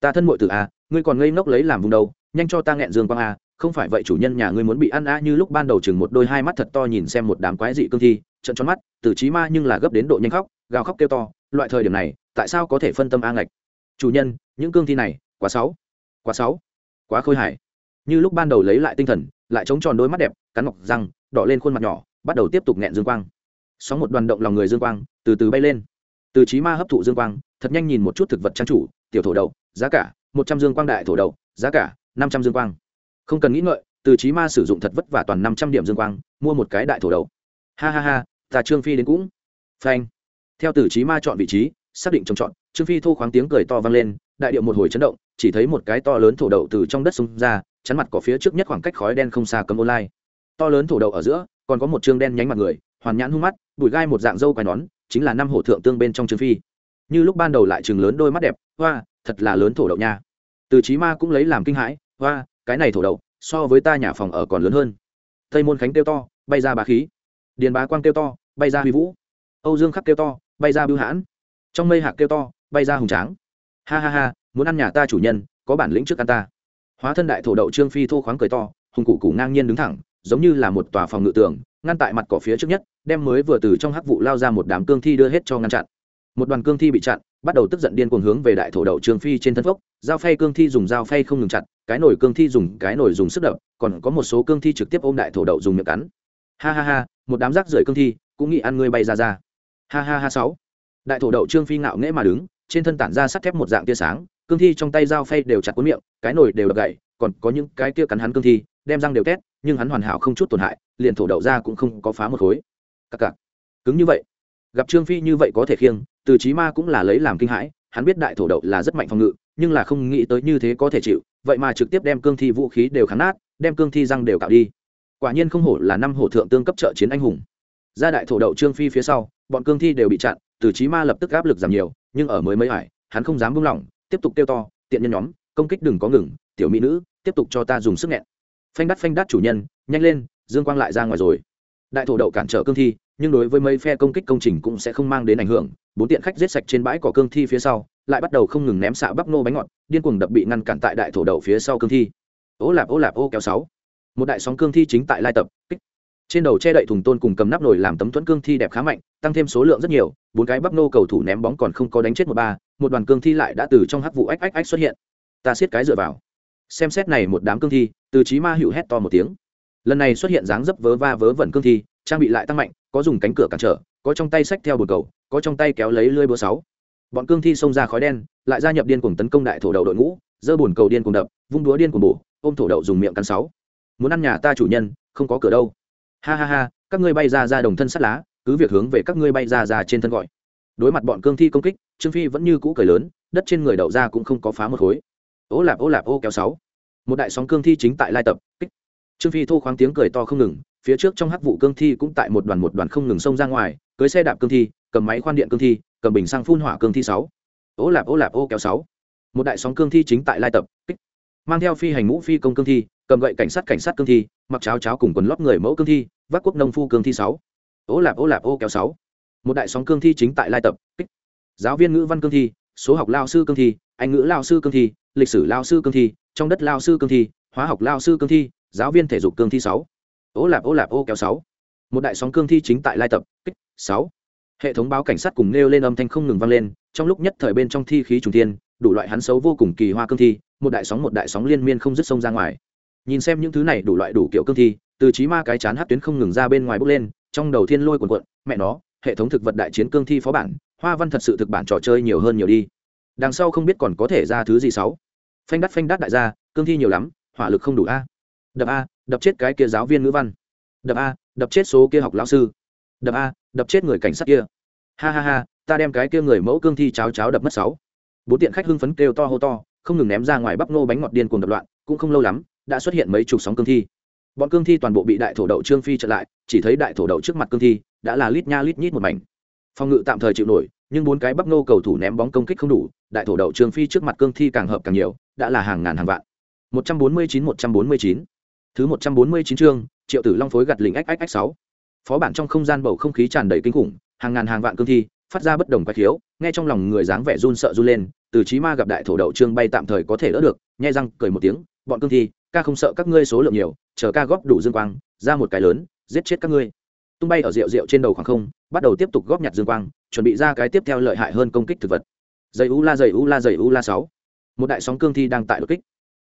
Ta thân muội từ a à, ngươi còn ngây ngốc lấy làm vùng đầu, nhanh cho ta nghẹn dương quang a không phải vậy chủ nhân nhà ngươi muốn bị ăn a như lúc ban đầu chừng một đôi hai mắt thật to nhìn xem một đám quái dị cương thi trận tròn mắt, từ trí ma nhưng là gấp đến độ nhanh khóc, gào khóc kêu to, loại thời điểm này, tại sao có thể phân tâm a ngạch? Chủ nhân, những cương thi này, quá sáu quá sáu quá khôi hài. Như lúc ban đầu lấy lại tinh thần, lại chống tròn đôi mắt đẹp, cắn ngọc răng, đỏ lên khuôn mặt nhỏ, bắt đầu tiếp tục nghẹn dương quang. Sóng một đoàn động lòng người dương quang, từ từ bay lên. Từ trí ma hấp thụ dương quang thật nhanh nhìn một chút thực vật trang chủ, tiểu thổ đậu giá cả, một trăm dương quang đại thổ đậu giá cả, năm trăm dương quang. Không cần nghĩ ngợi, từ trí ma sử dụng thật vất vả toàn năm trăm điểm dương quang, mua một cái đại thổ đậu ha ha ha, ta trương phi đến cũng. Phanh. Theo từ trí ma chọn vị trí, xác định trồng chọn trương phi thu khoáng tiếng cười to vang lên, đại điệu một hồi chấn động, chỉ thấy một cái to lớn thổ đậu từ trong đất xông ra, chắn mặt cỏ phía trước nhất khoảng cách khói đen không xa cấm online. To lớn thổ đậu ở giữa, còn có một chương đen nhánh mặt người, hoàn nhãn hung mắt, bụi gai một dạng dâu quai nón, chính là năm hổ thượng tương bên trong trương phi như lúc ban đầu lại chừng lớn đôi mắt đẹp, hoa, thật là lớn thổ đậu nha. Từ trí ma cũng lấy làm kinh hãi, hoa, cái này thổ đậu, so với ta nhà phòng ở còn lớn hơn. Tây môn khánh kêu to, bay ra bá khí. Điền bá quang kêu to, bay ra huy vũ. Âu dương khắc kêu to, bay ra bưu hãn. Trong mây hạc kêu to, bay ra hùng tráng. Ha ha ha, muốn ăn nhà ta chủ nhân, có bản lĩnh trước ăn ta. Hóa thân đại thổ đậu trương phi thô khoáng cười to, hùng cụ cụ ngang nhiên đứng thẳng, giống như là một tòa phòng ngự tường, ngăn tại mặt cỏ phía trước nhất, đem mới vừa từ trong hắc vụ lao ra một đám cương thi đưa hết cho ngăn chặn một đoàn cương thi bị chặn, bắt đầu tức giận điên cuồng hướng về đại thổ đậu trương phi trên thân phốc. Dao phay cương thi dùng dao phay không ngừng chặt, cái nồi cương thi dùng cái nồi dùng sức đập, còn có một số cương thi trực tiếp ôm đại thổ đậu dùng miệng cắn. Ha ha ha, một đám rác rưởi cương thi, cũng nghĩ ăn ngươi bay ra ra. Ha ha ha sáu. Đại thổ đậu trương phi ngạo nghễ mà đứng, trên thân tản ra sắt thép một dạng tia sáng, cương thi trong tay dao phay đều chặt cuốn miệng, cái nồi đều đập gậy còn có những cái kia cắn hắn cương thi, đem răng đều tét, nhưng hắn hoàn hảo không chút tổn hại, liền thổ đậu ra cũng không có phá một khối. Cặc cặc. Cứng như vậy. Gặp trương phi như vậy có thể khiêng từ trí ma cũng là lấy làm kinh hãi, hắn biết đại thổ đậu là rất mạnh phòng ngự, nhưng là không nghĩ tới như thế có thể chịu, vậy mà trực tiếp đem cương thi vũ khí đều kháng nát, đem cương thi răng đều cạo đi. Quả nhiên không hổ là năm hổ thượng tương cấp trợ chiến anh hùng. Ra đại thổ đậu trương phi phía sau, bọn cương thi đều bị chặn, từ trí ma lập tức áp lực giảm nhiều, nhưng ở mới mấy hải hắn không dám buông lỏng, tiếp tục kêu to, tiện nhân nhóm, công kích đừng có ngừng, tiểu mỹ nữ, tiếp tục cho ta dùng sức nghẹn. Phanh đắt phanh đắt chủ nhân, nhanh lên, dương quang lại ra ngoài rồi. Đại thổ đậu cản trở cương thi nhưng đối với mấy phe công kích công trình cũng sẽ không mang đến ảnh hưởng. Bốn tiện khách giết sạch trên bãi cỏ cương thi phía sau, lại bắt đầu không ngừng ném xạ bắp nô bánh ngọt, điên cuồng đập bị ngăn cản tại đại thổ đậu phía sau cương thi. Ô lạp ô lạp ô kéo sáu. Một đại sóng cương thi chính tại lai tập, kích. Trên đầu che đậy thùng tôn cùng cầm nắp nồi làm tấm thuẫn cương thi đẹp khá mạnh, tăng thêm số lượng rất nhiều, bốn cái bắp nô cầu thủ ném bóng còn không có đánh chết một ba, một đoàn cương thi lại đã từ trong hắc vụ ách ách ách xuất hiện. Ta siết cái dựa vào. Xem xét này một đám cương thi, từ trí ma hữu hét to một tiếng. Lần này xuất hiện dáng dấp vớ va vớ vẩn cương thi, trang bị lại tăng mạnh có dùng cánh cửa cản trở, có trong tay sách theo bồn cầu, có trong tay kéo lấy lưới búa sáu. Bọn cương thi xông ra khói đen, lại gia nhập điên cuồng tấn công đại thổ đậu đội ngũ, giơ bồn cầu điên cuồng đập, vung đúa điên cuồng bổ, ôm thổ đậu dùng miệng cắn sáu. Muốn ăn nhà ta chủ nhân, không có cửa đâu. Ha ha ha, các ngươi bay ra ra đồng thân sắt lá, cứ việc hướng về các ngươi bay ra ra trên thân gọi. Đối mặt bọn cương thi công kích, trương phi vẫn như cũ cười lớn, đất trên người đậu ra cũng không có phá một khối. Ô lạp ô lạp ô kéo sáu. Một đại sóng cương thi chính tại lai tập, kích. Trương phi thô khoáng tiếng cười to không ngừng phía trước trong hắc vụ cương thi cũng tại một đoàn một đoàn không ngừng xông ra ngoài cưới xe đạp cương thi cầm máy khoan điện cương thi cầm bình xăng phun hỏa cương thi sáu ô lạp ô lạp ô kéo sáu một đại sóng cương thi chính tại lai tập kích mang theo phi hành ngũ phi công cương thi cầm gậy cảnh sát cảnh sát cương thi mặc cháo cháo cùng quần lót người mẫu cương thi vác quốc nông phu cương thi sáu ố lạp ố lạp ô kéo sáu một đại sóng cương thi chính tại lai tập kích giáo viên ngữ văn cương thi số học lao sư cương thi anh ngữ lao sư cương thi lịch sử lao sư cương thi trong đất lao sư cương thi hóa học lao sư cương thi giáo viên thể dục cương thi sáu ố lạp ố lạp, ô kéo sáu. Một đại sóng cương thi chính tại lai tập, kích, sáu. Hệ thống báo cảnh sát cùng nêu lên âm thanh không ngừng vang lên, trong lúc nhất thời bên trong thi khí trùng thiên, đủ loại hắn xấu vô cùng kỳ hoa cương thi, một đại sóng một đại sóng liên miên không dứt sông ra ngoài. Nhìn xem những thứ này đủ loại đủ kiểu cương thi, từ trí ma cái chán hát tuyến không ngừng ra bên ngoài bước lên, trong đầu thiên lôi quần quận mẹ nó, hệ thống thực vật đại chiến cương thi phó bản, hoa văn thật sự thực bản trò chơi nhiều hơn nhiều đi. Đằng sau không biết còn có thể ra thứ gì sáu. Phanh đắt phanh đắt đại gia, cương thi nhiều lắm, hỏa lực không đủ a. Đập a đập chết cái kia giáo viên ngữ văn. Đập a, đập chết số kia học lão sư. Đập a, đập chết người cảnh sát kia. Ha ha ha, ta đem cái kia người mẫu cương thi cháo cháo đập mất sáu. Bốn tiện khách hưng phấn kêu to hô to, không ngừng ném ra ngoài bắp nô bánh ngọt điên cuồng đập loạn, cũng không lâu lắm, đã xuất hiện mấy chục sóng cương thi. Bọn cương thi toàn bộ bị đại thổ đậu trương phi trở lại, chỉ thấy đại thổ đậu trước mặt cương thi đã là lít nha lít nhít một mảnh. Phòng ngự tạm thời chịu nổi, nhưng bốn cái bắp nô cầu thủ ném bóng công kích không đủ, đại thổ đậu trương phi trước mặt cương thi càng hợp càng nhiều, đã là hàng ngàn hàng vạn. 149 149 thứ 149 chương, triệu tử long phối gặt lình xxx 6 phó bản trong không gian bầu không khí tràn đầy kinh khủng, hàng ngàn hàng vạn cương thi, phát ra bất đồng quái khiếu, nghe trong lòng người dáng vẻ run sợ run lên, từ chí ma gặp đại thổ đậu trương bay tạm thời có thể đỡ được, nhai răng, cười một tiếng, bọn cương thi, ca không sợ các ngươi số lượng nhiều, chờ ca góp đủ dương quang, ra một cái lớn, giết chết các ngươi. Tung bay ở rượu rượu trên đầu khoảng không, bắt đầu tiếp tục góp nhặt dương quang, chuẩn bị ra cái tiếp theo lợi hại hơn công kích thực vật. Dây u la dây u la dây u la sáu. Một đại sóng cương thi đang tại đột kích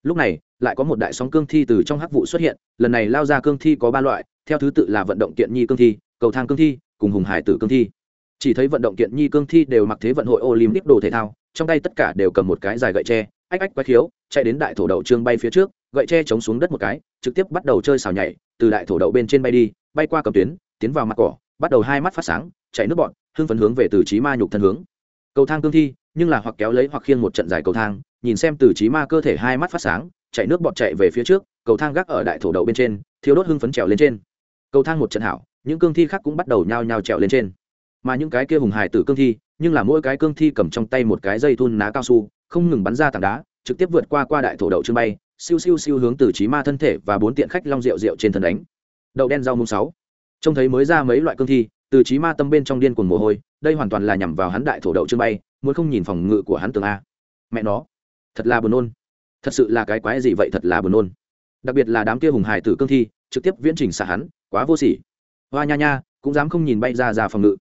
lúc này, lại có một đại sóng cương thi từ trong hắc vụ xuất hiện, lần này lao ra cương thi có ba loại, theo thứ tự là vận động kiện nhi cương thi, cầu thang cương thi, cùng hùng hải tử cương thi. Chỉ thấy vận động kiện nhi cương thi đều mặc thế vận hội olympic đồ thể thao, trong tay tất cả đều cầm một cái dài gậy tre, ách ách quái khiếu, chạy đến đại thổ đậu trương bay phía trước, gậy tre chống xuống đất một cái, trực tiếp bắt đầu chơi xào nhảy, từ đại thổ đậu bên trên bay đi, bay qua cầm tuyến, tiến vào mặt cỏ, bắt đầu hai mắt phát sáng, chạy nước bọn, hưng phấn hướng về từ trí ma nhục thân hướng. Cầu thang cương thi, nhưng là hoặc kéo lấy hoặc khiêng một trận dài cầu thang nhìn xem từ trí ma cơ thể hai mắt phát sáng, chạy nước bọt chạy về phía trước, cầu thang gác ở đại thổ đậu bên trên thiếu đốt hưng phấn trèo lên trên. Cầu thang một trận hảo, những cương thi khác cũng bắt đầu nhao nhao trèo lên trên. Mà những cái kia hùng hài tử cương thi, nhưng là mỗi cái cương thi cầm trong tay một cái dây thun ná cao su, không ngừng bắn ra tảng đá, trực tiếp vượt qua qua đại thổ đậu trưng bay, siêu siêu siêu hướng từ trí ma thân thể và bốn tiện khách long rượu rượu trên thân đánh. Đậu đen rau mùng sáu. Trông thấy mới ra mấy loại cương thi, từ trí ma tâm bên trong điên cuồng mồ hôi, đây hoàn toàn là nhằm vào hắn đại thổ đậu trưng bay, muốn không nhìn phòng ngự của hắn tường a. Mẹ nó thật là buồn nôn. Thật sự là cái quái gì vậy thật là buồn nôn. Đặc biệt là đám kia hùng hài tử cương thi, trực tiếp viễn trình xả hắn, quá vô sỉ. Hoa nha nha, cũng dám không nhìn bay ra ra phòng ngự.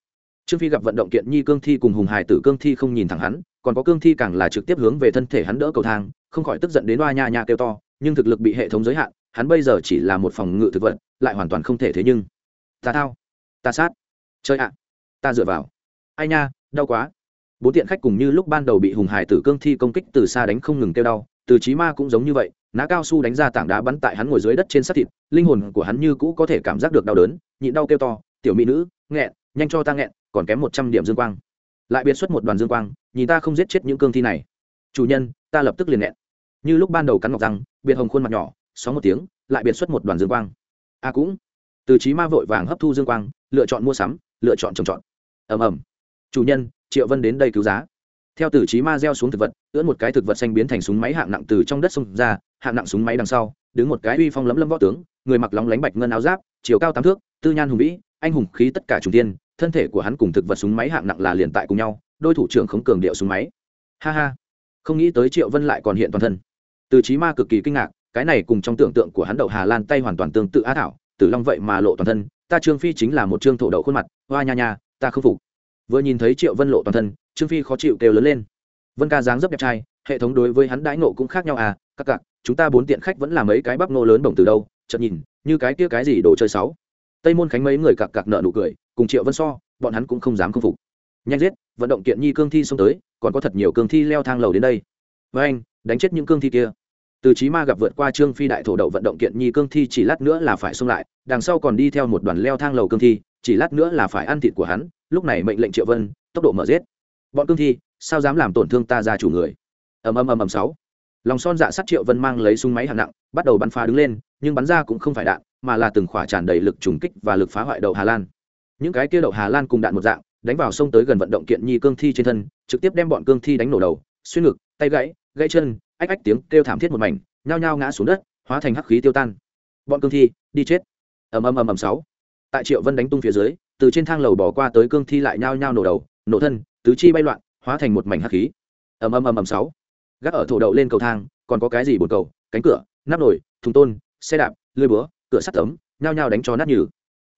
Trương phi gặp vận động kiện nhi cương thi cùng hùng hài tử cương thi không nhìn thẳng hắn, còn có cương thi càng là trực tiếp hướng về thân thể hắn đỡ cầu thang, không khỏi tức giận đến hoa nha nha kêu to, nhưng thực lực bị hệ thống giới hạn, hắn bây giờ chỉ là một phòng ngự thực vật, lại hoàn toàn không thể thế nhưng. Ta thao, ta sát. Chơi ạ, ta dựa vào. Ai nha, đau quá bốn tiện khách cùng như lúc ban đầu bị hùng hải tử cương thi công kích từ xa đánh không ngừng kêu đau, từ trí ma cũng giống như vậy, ná cao su đánh ra tảng đá bắn tại hắn ngồi dưới đất trên sát thịt, linh hồn của hắn như cũ có thể cảm giác được đau đớn, nhịn đau kêu to, tiểu mỹ nữ, nghẹn, nhanh cho ta nghẹn, còn kém một trăm điểm dương quang. Lại biệt xuất một đoàn dương quang, nhìn ta không giết chết những cương thi này. Chủ nhân, ta lập tức liền nghẹn. Như lúc ban đầu cắn ngọc răng, biệt hồng khuôn mặt nhỏ xó một tiếng, lại biệt xuất một đoàn dương quang. A cũng. Từ trí ma vội vàng hấp thu dương quang, lựa chọn mua sắm, lựa chọn trồng trọt. Ầm ầm. Chủ nhân triệu vân đến đây cứu giá. Theo tử trí ma gieo xuống thực vật, ưỡn một cái thực vật xanh biến thành súng máy hạng nặng từ trong đất xông ra, hạng nặng súng máy đằng sau, đứng một cái uy phong lấm lấm võ tướng, người mặc lóng lánh bạch ngân áo giáp, chiều cao tám thước, tư nhan hùng vĩ, anh hùng khí tất cả trùng tiên thân thể của hắn cùng thực vật súng máy hạng nặng là liền tại cùng nhau, đôi thủ trưởng khống cường điệu súng máy. Ha ha. Không nghĩ tới triệu vân lại còn hiện toàn thân. Từ trí ma cực kỳ kinh ngạc, cái này cùng trong tưởng tượng của hắn đậu hà lan tay hoàn toàn tương tự á thảo, tử long vậy mà lộ toàn thân, ta trương phi chính là một trương thổ đậu khuôn mặt, hoa nha nha, ta không phục vừa nhìn thấy triệu vân lộ toàn thân trương phi khó chịu kêu lớn lên vân ca dáng dấp đẹp trai hệ thống đối với hắn đãi nộ cũng khác nhau à các cặc chúng ta bốn tiện khách vẫn là mấy cái bắp nô lớn bổng từ đâu chợt nhìn như cái kia cái gì đồ chơi sáu tây môn khánh mấy người cặc cặc nợ nụ cười cùng triệu vân so bọn hắn cũng không dám khâm phục nhanh giết vận động kiện nhi cương thi xông tới còn có thật nhiều cương thi leo thang lầu đến đây với anh đánh chết những cương thi kia từ chí ma gặp vượt qua trương phi đại thổ đậu vận động kiện nhi cương thi chỉ lát nữa là phải xông lại đằng sau còn đi theo một đoàn leo thang lầu cương thi chỉ lát nữa là phải ăn thịt của hắn, lúc này mệnh lệnh triệu vân, tốc độ mở giết. Bọn cương thi, sao dám làm tổn thương ta ra chủ người? Ầm ầm ầm ầm sáu. Lòng son dạ sát triệu vân mang lấy súng máy hạng nặng, bắt đầu bắn phá đứng lên, nhưng bắn ra cũng không phải đạn, mà là từng khỏa tràn đầy lực trùng kích và lực phá hoại đậu hà lan. Những cái kia đậu hà lan cùng đạn một dạng, đánh vào sông tới gần vận động kiện nhi cương thi trên thân, trực tiếp đem bọn cương thi đánh nổ đầu, xuyên ngực, tay gãy gãy chân, ách ách tiếng kêu thảm thiết một mảnh, nhao nhao ngã xuống đất, hóa thành hắc khí tiêu tan. Bọn cương thi, đi chết. Ầm ầm ầm ầm sáu tại triệu vân đánh tung phía dưới, từ trên thang lầu bỏ qua tới cương thi lại nhao nhao nổ đầu, nổ thân, tứ chi bay loạn, hóa thành một mảnh hạt khí. Ầm ầm ầm ầm sáu. Gác ở thổ đậu lên cầu thang, còn có cái gì bồn cầu? Cánh cửa, nắp nồi, thùng tôn, xe đạp, lưới búa, cửa sắt tấm, nhao nhao đánh cho nát nhừ.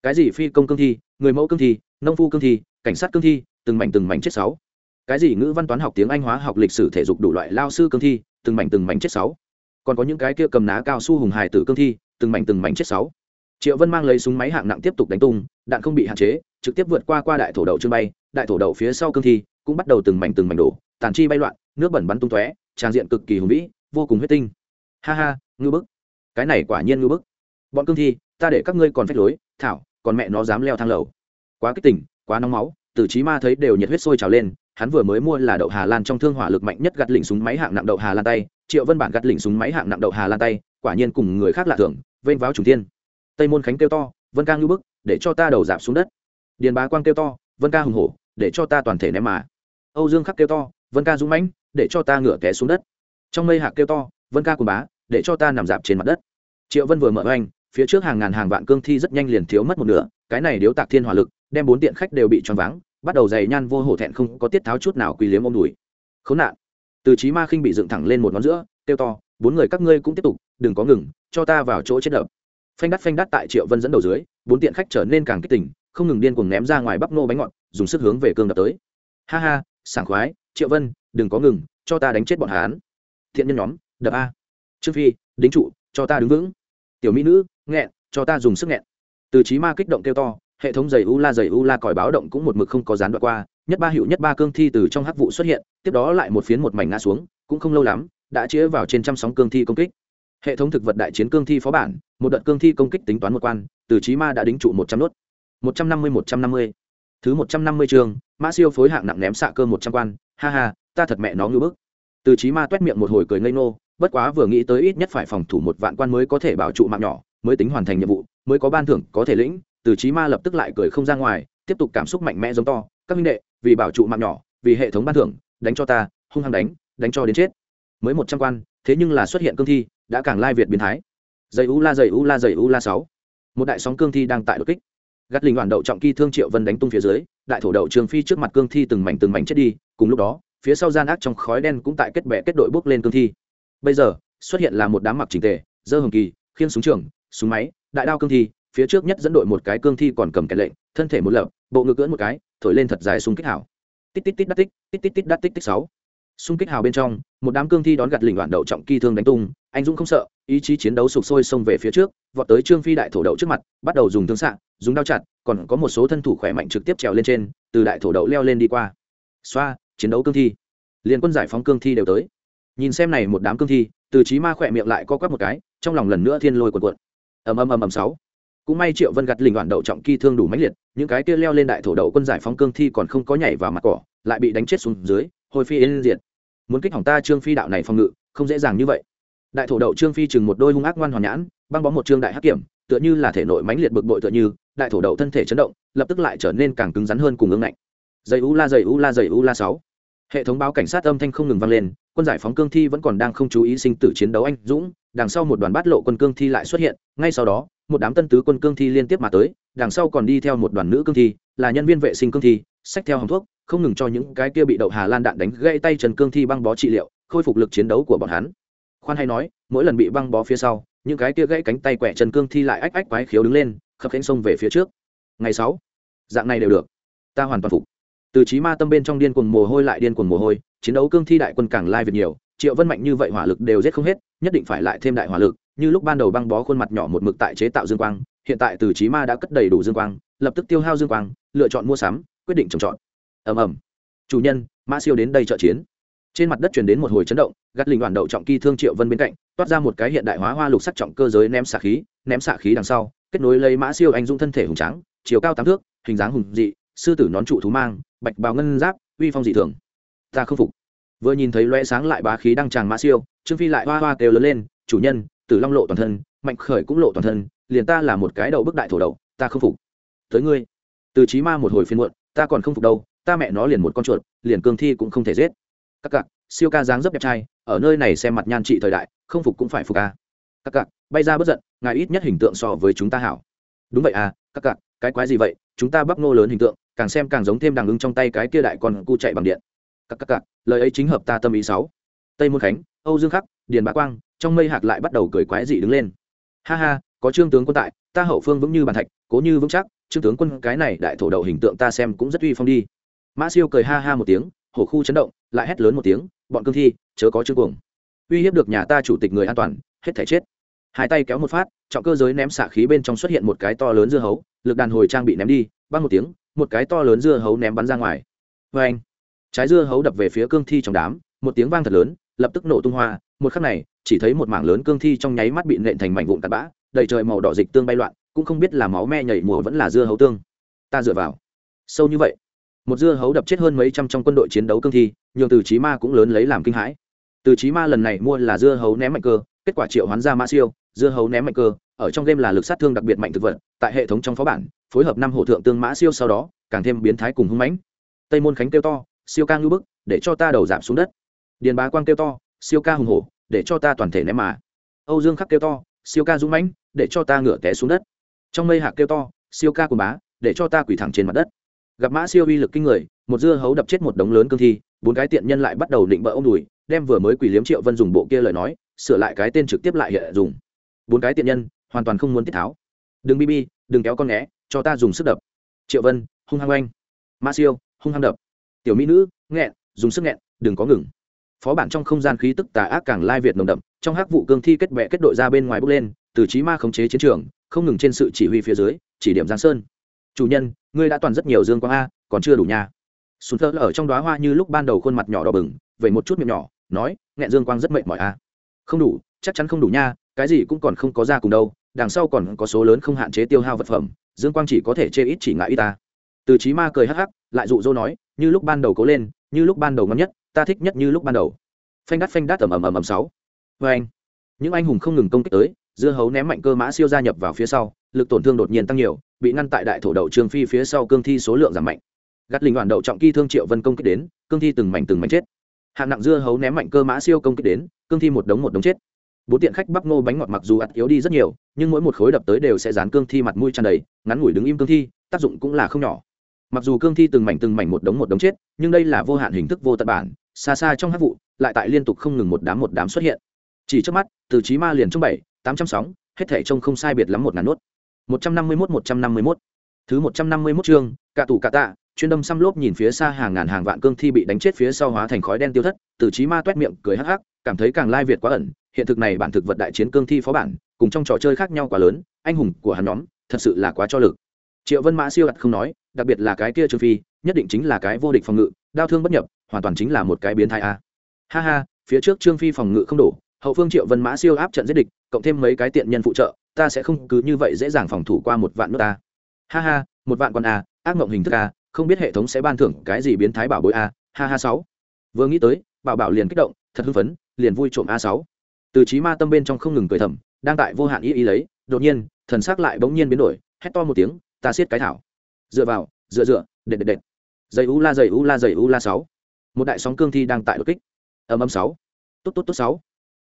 Cái gì phi công cương thi, người mẫu cương thi, nông phu cương thi, cảnh sát cương thi, từng mảnh từng mảnh chết sáu. Cái gì ngữ văn toán học tiếng anh hóa học lịch sử thể dục đủ loại lao sư cương thi, từng mảnh từng mảnh chết sáu. Còn có những cái kia cầm ná cao su hùng hài tử cương thi, từng mảnh từng mảnh chết sáu triệu vân mang lấy súng máy hạng nặng tiếp tục đánh tung, đạn không bị hạn chế, trực tiếp vượt qua qua đại thổ đậu trưng bay, đại thổ đậu phía sau cương thi cũng bắt đầu từng mảnh từng mảnh đổ, tàn chi bay loạn, nước bẩn bắn tung tóe trang diện cực kỳ hùng vĩ, vô cùng huyết tinh. Ha ha, ngư bức. Cái này quả nhiên ngư bức. Bọn cương thi, ta để các ngươi còn phép lối, thảo, còn mẹ nó dám leo thang lầu. Quá kích tỉnh, quá nóng máu từ trí ma thấy đều nhiệt huyết sôi trào lên, hắn vừa mới mua là đậu hà lan trong thương hỏa lực mạnh nhất gặt lỉnh súng máy hạng nặng đậu hà lan tay, triệu vân bản gặt lỉnh súng máy hạng nặng đậu hà lan tay, quả nhiên cùng người khác lạ thường, vênh váo trùng thiên tây môn khánh kêu to, vân ca ngưu bức, để cho ta đầu dạp xuống đất. Điền bá quang kêu to, vân ca hùng hổ, để cho ta toàn thể ném mà. Âu dương khắc kêu to, vân ca dũng mãnh, để cho ta ngửa té xuống đất. Trong mây hạc kêu to, vân ca cùng bá, để cho ta nằm dạp trên mặt đất. Triệu vân vừa mở oanh, phía trước hàng ngàn hàng vạn cương thi rất nhanh liền thiếu mất một nửa, cái này điếu tạc thiên hỏa lực, đem bốn tiện khách đều bị choáng váng, bắt đầu dày nhan vô hổ thẹn không có tiết tháo chút nào quỳ liếm ôm đùi. Khốn nạn. Từ trí ma khinh bị dựng thẳng lên một ngón giữa, kêu to, bốn người các ngươi cũng tiếp tục, đừng có ngừng, cho ta vào chỗ chết đập phanh đắt phanh đắt tại triệu vân dẫn đầu dưới, bốn tiện khách trở nên càng kích tỉnh không ngừng điên cuồng ném ra ngoài bắp nô bánh ngọt, dùng sức hướng về cương đập tới. Ha ha, sảng khoái, triệu vân, đừng có ngừng, cho ta đánh chết bọn hán thiện nhân nhóm, đập a. Trương phi, đính trụ, cho ta đứng vững. Tiểu mỹ nữ, nghẹn, cho ta dùng sức nghẹn. Từ trí ma kích động kêu to, hệ thống giày u la giày u la còi báo động cũng một mực không có gián đoạn qua, nhất ba hiệu nhất ba cương thi từ trong hắc vụ xuất hiện, tiếp đó lại một phiến một mảnh ngã xuống, cũng không lâu lắm, đã chĩa vào trên trăm sóng cương thi công kích hệ thống thực vật đại chiến cương thi phó bản, một đợt cương thi công kích tính toán một quan, từ trí ma đã đính trụ một trăm nốt. một trăm năm mươi, một trăm năm mươi. Thứ một trăm năm mươi chương mã siêu phối hạng nặng ném xạ cơ một trăm quan, ha ha, ta thật mẹ nó ngư bức. Từ trí ma t u é t miệng một hồi cười ngây nô bất quá vừa nghĩ tới ít nhất phải phòng thủ một vạn quan mới có thể bảo trụ mạng nhỏ, mới tính hoàn thành nhiệm vụ, mới có ban thưởng, có thể lĩnh, từ trí ma lập tức lại cười không ra ngoài, tiếp tục cảm xúc mạnh mẽ giống to, các minh đệ, vì bảo trụ mạng nhỏ, vì hệ thống ban thưởng, đánh cho ta, hung hăng đánh đánh cho đến chết. Mới một trăm quan, thế nhưng là xuất hiện cương thi đã càng lai việt biến thái. Dày u la dày u la dày u la sáu. Một đại sóng cương thi đang tại đột kích. Gắt linh đoàn đậu trọng kỳ thương triệu vân đánh tung phía dưới, đại thổ đậu trường phi trước mặt cương thi từng mảnh từng mảnh chết đi, cùng lúc đó, phía sau gian ác trong khói đen cũng tại kết bè kết đội bước lên cương thi. Bây giờ, xuất hiện là một đám mặc trình tề, dơ hồng kỳ, khiên súng trường, súng máy, đại đao cương thi, phía trước nhất dẫn đội một cái cương thi còn cầm kẻ lệnh, thân thể một lập, bộ ngực cưỡn một cái, thổi lên thật dài súng kích hảo. Tít tít tít đắt tích tít tít tít đắt tích tích sáu xung kích hào bên trong, một đám cương thi đón gặt lỉnh đoạn đậu trọng kỳ thương đánh tung, anh dũng không sợ, ý chí chiến đấu sụp sôi xông về phía trước, vọt tới trương phi đại thổ đậu trước mặt, bắt đầu dùng thương xạ, dùng đao chặt, còn có một số thân thủ khỏe mạnh trực tiếp trèo lên trên, từ đại thổ đậu leo lên đi qua. Xoa, chiến đấu cương thi. Liên quân giải phóng cương thi đều tới. Nhìn xem này một đám cương thi, từ trí ma khỏe miệng lại co quắp một cái, trong lòng lần nữa thiên lôi quần quận ầm ầm ầm ầm sáu. Cũng may triệu vân gặt lình đoạn đậu trọng kỳ thương đủ mãnh liệt, những cái kia leo lên đại thổ đậu quân giải phóng cương thi còn không có nhảy vào mặt cỏ, lại bị đánh chết xuống dưới, hồi phi yên diệt muốn kích hỏng ta trương phi đạo này phòng ngự, không dễ dàng như vậy. Đại thổ đậu trương phi chừng một đôi hung ác ngoan hoàn nhãn, băng bó một trương đại hắc kiểm, tựa như là thể nội mãnh liệt bực bội tựa như, đại thổ đậu thân thể chấn động, lập tức lại trở nên càng cứng rắn hơn cùng ứng lạnh dày u la dày u la dày u la sáu. Hệ thống báo cảnh sát âm thanh không ngừng vang lên, quân giải phóng cương thi vẫn còn đang không chú ý sinh tử chiến đấu anh dũng, đằng sau một đoàn bát lộ quân cương thi lại xuất hiện, ngay sau đó, một đám tân tứ quân cương thi liên tiếp mà tới, đằng sau còn đi theo một đoàn nữ cương thi, là nhân viên vệ sinh cương thi sách theo hồng thuốc không ngừng cho những cái kia bị đậu hà lan đạn đánh gãy tay trần cương thi băng bó trị liệu, khôi phục lực chiến đấu của bọn hắn. Khoan hay nói, mỗi lần bị băng bó phía sau, những cái kia gãy cánh tay quẹ trần cương thi lại ách ách quái khiếu đứng lên, khập cánh sông về phía trước. Ngày sáu, dạng này đều được. Ta hoàn toàn phục. Từ trí ma tâm bên trong điên cuồng mồ hôi lại điên cuồng mồ hôi, chiến đấu cương thi đại quân càng lai việt nhiều, triệu vân mạnh như vậy hỏa lực đều giết không hết, nhất định phải lại thêm đại hỏa lực, như lúc ban đầu băng bó khuôn mặt nhỏ một mực tại chế tạo dương quang, hiện tại từ trí ma đã cất đầy đủ dương quang, lập tức tiêu hao dương quang, lựa chọn mua sắm, quyết định trồng trọt ầm ầm. Chủ nhân mã siêu đến đây trợ chiến. Trên mặt đất chuyển đến một hồi chấn động gắt linh đoàn đậu trọng kỳ thương triệu vân bên cạnh toát ra một cái hiện đại hóa hoa lục sắc trọng cơ giới ném xạ khí ném xạ khí đằng sau kết nối lấy mã siêu anh dũng thân thể hùng trắng chiều cao tám thước hình dáng hùng dị sư tử nón trụ thú mang bạch bào ngân giáp uy phong dị thường. Ta không phục. Vừa nhìn thấy loe sáng lại bá khí đăng tràng mã siêu trương phi lại hoa hoa kêu lớn lên chủ nhân tử long lộ toàn thân mạnh khởi cũng lộ toàn thân liền ta là một cái đầu bức đại thổ đầu, ta không phục. Tới ngươi. Từ trí ma một hồi phiên muộn ta còn không phục đâu ta mẹ nó liền một con chuột, liền cương thi cũng không thể giết. Các cặc siêu ca dáng rất đẹp trai, ở nơi này xem mặt nhan trị thời đại, không phục cũng phải phục ca các cặc bay ra bất giận, ngài ít nhất hình tượng so với chúng ta hảo. Đúng vậy à các cặc cái quái gì vậy? Chúng ta bắc nô lớn hình tượng, càng xem càng giống thêm đằng ưng trong tay cái kia đại con cu chạy bằng điện. Các các cặc lời ấy chính hợp ta tâm ý sáu. Tây môn khánh, âu dương khắc, điền bá quang, trong mây hạc lại bắt đầu cười quái dị đứng lên. Ha ha, có trương tướng quân tại, ta hậu phương vững như bàn thạch, cố như vững chắc, trương tướng quân cái này đại thổ đầu hình tượng ta xem cũng rất uy phong đi mã siêu cười ha ha một tiếng, hổ khu chấn động, lại hét lớn một tiếng, bọn cương thi, chớ có chương cuồng. Uy hiếp được nhà ta chủ tịch người an toàn, hết thể chết. Hai tay kéo một phát, trọng cơ giới ném xạ khí bên trong xuất hiện một cái to lớn dưa hấu, lực đàn hồi trang bị ném đi, băng một tiếng, một cái to lớn dưa hấu ném bắn ra ngoài. Vê anh, trái dưa hấu đập về phía cương thi trong đám, một tiếng vang thật lớn, lập tức nổ tung hoa, một khắc này, chỉ thấy một mảng lớn cương thi trong nháy mắt bị nện thành mảnh vụn tạt bã, đầy trời màu đỏ dịch tương bay loạn, cũng không biết là máu me nhảy mùa vẫn là dưa hấu tương. Ta dựa vào. Sâu như vậy một dưa hấu đập chết hơn mấy trăm trong quân đội chiến đấu cương thi, nhường từ trí ma cũng lớn lấy làm kinh hãi. Từ trí ma lần này mua là dưa hấu ném mạnh cơ, kết quả triệu hoán ra mã siêu, dưa hấu ném mạnh cơ, ở trong game là lực sát thương đặc biệt mạnh thực vật, tại hệ thống trong phó bản, phối hợp năm hổ thượng tương mã siêu sau đó, càng thêm biến thái cùng hung mãnh. Tây môn khánh kêu to, siêu ca ngưu bức, để cho ta đầu giảm xuống đất. Điền bá quang kêu to, siêu ca hùng hổ, để cho ta toàn thể ném mà. Âu dương khắc kêu to, siêu ca dũng mãnh, để cho ta ngửa té xuống đất. Trong mây hạc kêu to, siêu ca của bá, để cho ta quỳ thẳng trên mặt đất gặp mã siêu uy lực kinh người, một dưa hấu đập chết một đống lớn cương thi, bốn cái tiện nhân lại bắt đầu định bỡ ông đùi, đem vừa mới quỳ liếm triệu vân dùng bộ kia lời nói, sửa lại cái tên trực tiếp lại hiện dùng. Bốn cái tiện nhân, hoàn toàn không muốn tiết tháo. Đừng bb đừng kéo con né cho ta dùng sức đập. Triệu vân, hung hăng oanh. Mã siêu, hung hăng đập. Tiểu mỹ nữ, nghẹn, dùng sức nghẹn, đừng có ngừng. Phó bản trong không gian khí tức tà ác càng lai việt nồng đậm, trong hắc vụ cương thi kết bệ kết đội ra bên ngoài bước lên, từ trí ma khống chế chiến trường, không ngừng trên sự chỉ huy phía dưới, chỉ điểm giang sơn. Chủ nhân ngươi đã toàn rất nhiều dương quang a, còn chưa đủ nha. Sùn thơ ở trong đoá hoa như lúc ban đầu khuôn mặt nhỏ đỏ bừng vậy một chút miệng nhỏ, nói, nghẹn dương quang rất mệt mỏi a. Không đủ, chắc chắn không đủ nha, cái gì cũng còn không có ra cùng đâu, đằng sau còn có số lớn không hạn chế tiêu hao vật phẩm, dương quang chỉ có thể chê ít chỉ ngại y ta. Từ trí ma cười hắc hắc, lại dụ dỗ nói, như lúc ban đầu cố lên, như lúc ban đầu ngon nhất, ta thích nhất như lúc ban đầu. Phanh đắt phanh đắt ầm ầm ầm ầm sáu. Vê anh những anh hùng không ngừng công kích tới dưa hấu ném mạnh cơ mã siêu gia nhập vào phía sau, lực tổn thương đột nhiên tăng nhiều, bị ngăn tại đại thổ đậu trương phi phía sau cương thi số lượng giảm mạnh. Gắt linh đoàn đậu trọng kỳ thương triệu vân công kích đến, cương thi từng mảnh từng mảnh chết. Hạng nặng dưa hấu ném mạnh cơ mã siêu công kích đến, cương thi một đống một đống chết. Bốn tiện khách bắp ngô bánh ngọt mặc dù ắt yếu đi rất nhiều, nhưng mỗi một khối đập tới đều sẽ dán cương thi mặt mũi tràn đầy, ngắn ngủi đứng im cương thi, tác dụng cũng là không nhỏ. Mặc dù cương thi từng mảnh từng mảnh một đống một đống chết, nhưng đây là vô hạn hình thức vô tận bản, xa xa trong hát vụ, lại tại liên tục không ngừng một đám một đám xuất hiện. Chỉ trước mắt, từ trí ma liền trong bảy tám trăm sóng, hết thảy trông không sai biệt lắm một ngàn nốt. một trăm năm mươi mốt, một trăm năm mươi mốt. Thứ một trăm năm mươi mốt chương, cạ tủ cạ tạ, chuyên đâm xăm lốp nhìn phía xa hàng ngàn hàng vạn cương thi bị đánh chết phía sau hóa thành khói đen tiêu thất, từ trí ma t miệng cười hắc hắc, cảm thấy càng lai việt quá ẩn, hiện thực này bản thực vật đại chiến cương thi phó bản, cùng trong trò chơi khác nhau quá lớn, anh hùng của hắn nhóm, thật sự là quá cho lực. Triệu vân mã siêu đặt không nói, đặc biệt là cái kia trương phi, nhất định chính là cái vô địch phòng ngự đau thương bất nhập, hoàn toàn chính là một cái biến thái a. Ha ha, phía trước trương phi phòng ngự không đủ hậu phương triệu vân mã siêu áp trận giết địch, cộng thêm mấy cái tiện nhân phụ trợ, ta sẽ không cứ như vậy dễ dàng phòng thủ qua một vạn nước ta. Ha ha, một vạn con a, ác mộng hình thức a, không biết hệ thống sẽ ban thưởng cái gì biến thái bảo bối a, ha ha sáu. Vừa nghĩ tới, bảo bảo liền kích động, thật hưng phấn, liền vui trộm a sáu. Từ trí ma tâm bên trong không ngừng cười thầm, đang tại vô hạn ý ý lấy, đột nhiên, thần sắc lại bỗng nhiên biến đổi, hét to một tiếng, ta siết cái thảo. Dựa vào, dựa dựa, đệt đệt đệt. Dày u la dày u la dày u la sáu. Một đại sóng cương thi đang tại đột kích. Ầm ầm sáu. Tốt tốt tốt sáu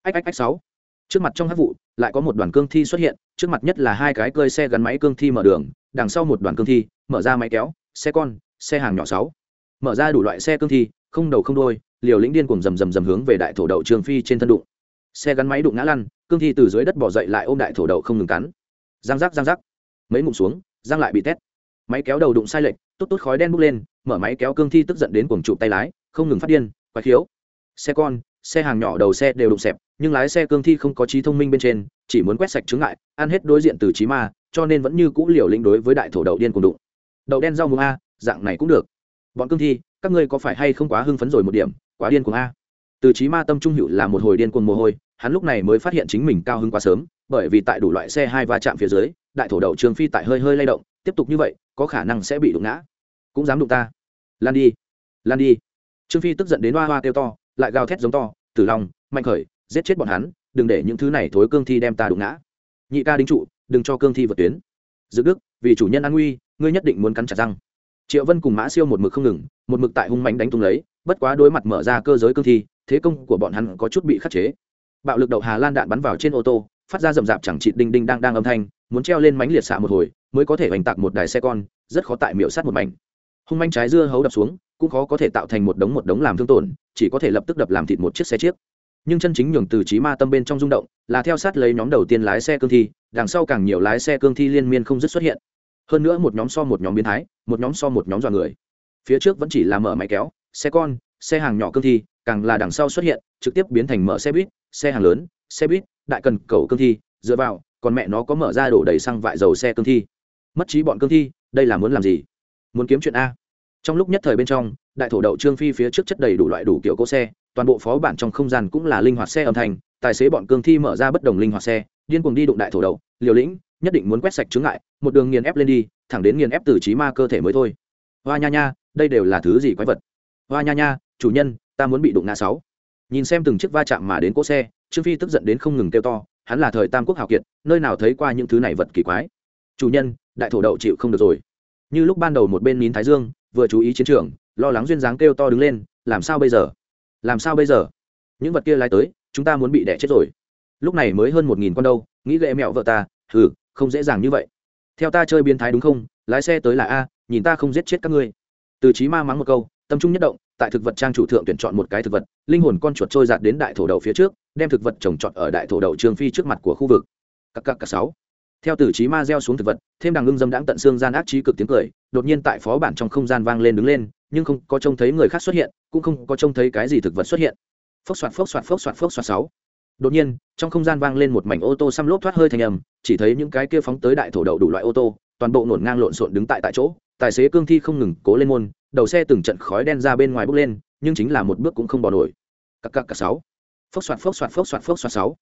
ách ách ách, sáu. Trước mặt trong hát vụ, lại có một đoàn cương thi xuất hiện, trước mặt nhất là hai cái cơi xe gắn máy cương thi mở đường, đằng sau một đoàn cương thi, mở ra máy kéo, xe con, xe hàng nhỏ sáu. Mở ra đủ loại xe cương thi, không đầu không đôi liều lĩnh điên cùng rầm rầm rầm hướng về đại thổ đậu trường phi trên thân đụng. Xe gắn máy đụng ngã lăn, cương thi từ dưới đất bỏ dậy lại ôm đại thổ đậu không ngừng cắn. Giang rắc giang rắc mấy ngụm xuống, giang lại bị tét. Máy kéo đầu đụng sai lệch tốt tốt khói đen bốc lên, mở máy kéo cương thi tức giận đến cuồng trụ tay lái, không ngừng phát điên, quái khiếu. Xe con, xe hàng nhỏ đầu xe đều đụng xẹp nhưng lái xe cương thi không có trí thông minh bên trên, chỉ muốn quét sạch chứng ngại, ăn hết đối diện từ trí ma, cho nên vẫn như cũ liều lĩnh đối với đại thổ đậu điên cùng đụng. Đậu đen rau mùng a, dạng này cũng được. Bọn cương thi, các ngươi có phải hay không quá hưng phấn rồi một điểm, quá điên cuồng a? Từ trí ma tâm trung hữu là một hồi điên cuồng mồ hôi, hắn lúc này mới phát hiện chính mình cao hứng quá sớm, bởi vì tại đủ loại xe hai va chạm phía dưới, đại thổ đậu trường phi tại hơi hơi lay động, tiếp tục như vậy, có khả năng sẽ bị đụng ngã. Cũng dám đụng ta. Lan đi. Lan đi. Trương phi tức giận đến hoa hoa kêu to, lại gào thét giống to, tử long, mạnh khởi giết chết bọn hắn, đừng để những thứ này thối cương thi đem ta đụng ngã. Nhị ca đính trụ, đừng cho cương thi vượt tuyến. Dự đức, vì chủ nhân an nguy, ngươi nhất định muốn cắn chặt răng. Triệu vân cùng mã siêu một mực không ngừng, một mực tại hung mánh đánh tung lấy, bất quá đối mặt mở ra cơ giới cương thi, thế công của bọn hắn có chút bị khắc chế. Bạo lực đậu hà lan đạn bắn vào trên ô tô, phát ra rậm rạp chẳng chị đinh đinh đang đang âm thanh, muốn treo lên mánh liệt xạ một hồi, mới có thể hoành tạc một đài xe con, rất khó tại miệu sát một mảnh. Hung manh trái dưa hấu đập xuống, cũng khó có thể tạo thành một đống một đống làm thương tổn, chỉ có thể lập tức đập làm thịt một chiếc xe chiếc nhưng chân chính nhường từ trí ma tâm bên trong rung động là theo sát lấy nhóm đầu tiên lái xe cương thi, đằng sau càng nhiều lái xe cương thi liên miên không dứt xuất hiện. Hơn nữa một nhóm so một nhóm biến thái, một nhóm so một nhóm dọa người. Phía trước vẫn chỉ là mở máy kéo, xe con, xe hàng nhỏ cương thi, càng là đằng sau xuất hiện, trực tiếp biến thành mở xe buýt, xe hàng lớn, xe buýt, đại cần cầu cương thi, dựa vào, còn mẹ nó có mở ra đổ đầy xăng vại dầu xe cương thi. Mất trí bọn cương thi, đây là muốn làm gì? Muốn kiếm chuyện a. Trong lúc nhất thời bên trong, đại thổ đậu trương phi phía trước chất đầy đủ loại đủ kiểu cỗ xe toàn bộ phó bản trong không gian cũng là linh hoạt xe âm thanh, tài xế bọn cương thi mở ra bất đồng linh hoạt xe, điên cuồng đi đụng đại thổ đầu, liều lĩnh, nhất định muốn quét sạch chướng ngại, một đường nghiền ép lên đi, thẳng đến nghiền ép từ trí ma cơ thể mới thôi. Hoa nha nha, đây đều là thứ gì quái vật? Hoa nha nha, chủ nhân, ta muốn bị đụng ngã sáu. Nhìn xem từng chiếc va chạm mà đến cỗ xe, trương phi tức giận đến không ngừng kêu to, hắn là thời tam quốc hào kiệt, nơi nào thấy qua những thứ này vật kỳ quái. Chủ nhân, đại thổ đậu chịu không được rồi. Như lúc ban đầu một bên nín thái dương, vừa chú ý chiến trường, lo lắng duyên dáng kêu to đứng lên, làm sao bây giờ? Làm sao bây giờ? Những vật kia lái tới, chúng ta muốn bị đẻ chết rồi. Lúc này mới hơn một nghìn con đâu, nghĩ gậy mẹo vợ ta ừ không dễ dàng như vậy. Theo ta chơi biến thái đúng không? Lái xe tới là a, nhìn ta không giết chết các ngươi. Từ trí ma mắng một câu, tâm trung nhất động, tại thực vật trang chủ thượng tuyển chọn một cái thực vật, linh hồn con chuột trôi giạt đến đại thổ đậu phía trước, đem thực vật trồng trọt ở đại thổ đậu trường phi trước mặt của khu vực. Các các cả sáu. Theo tử trí ma gieo xuống thực vật, thêm đằng ngưng dâm đãng tận xương gian ác trí cực tiếng cười, đột nhiên tại phó bản trong không gian vang lên đứng lên nhưng không có trông thấy người khác xuất hiện, cũng không có trông thấy cái gì thực vật xuất hiện. Phốc xoạt phốc xoạt phốc xoạt phốc xoạt sáu. Đột nhiên, trong không gian vang lên một mảnh ô tô xăm lốp thoát hơi thành ầm chỉ thấy những cái kia phóng tới đại thổ đậu đủ loại ô tô, toàn bộ nổn ngang lộn xộn đứng tại tại chỗ. Tài xế cương thi không ngừng cố lên môn, đầu xe từng trận khói đen ra bên ngoài bốc lên, nhưng chính là một bước cũng không bỏ nổi. Cặp cặp cả sáu. Phốc xoạt phốc xoạt phốc xoạt phốc xoạt sáu.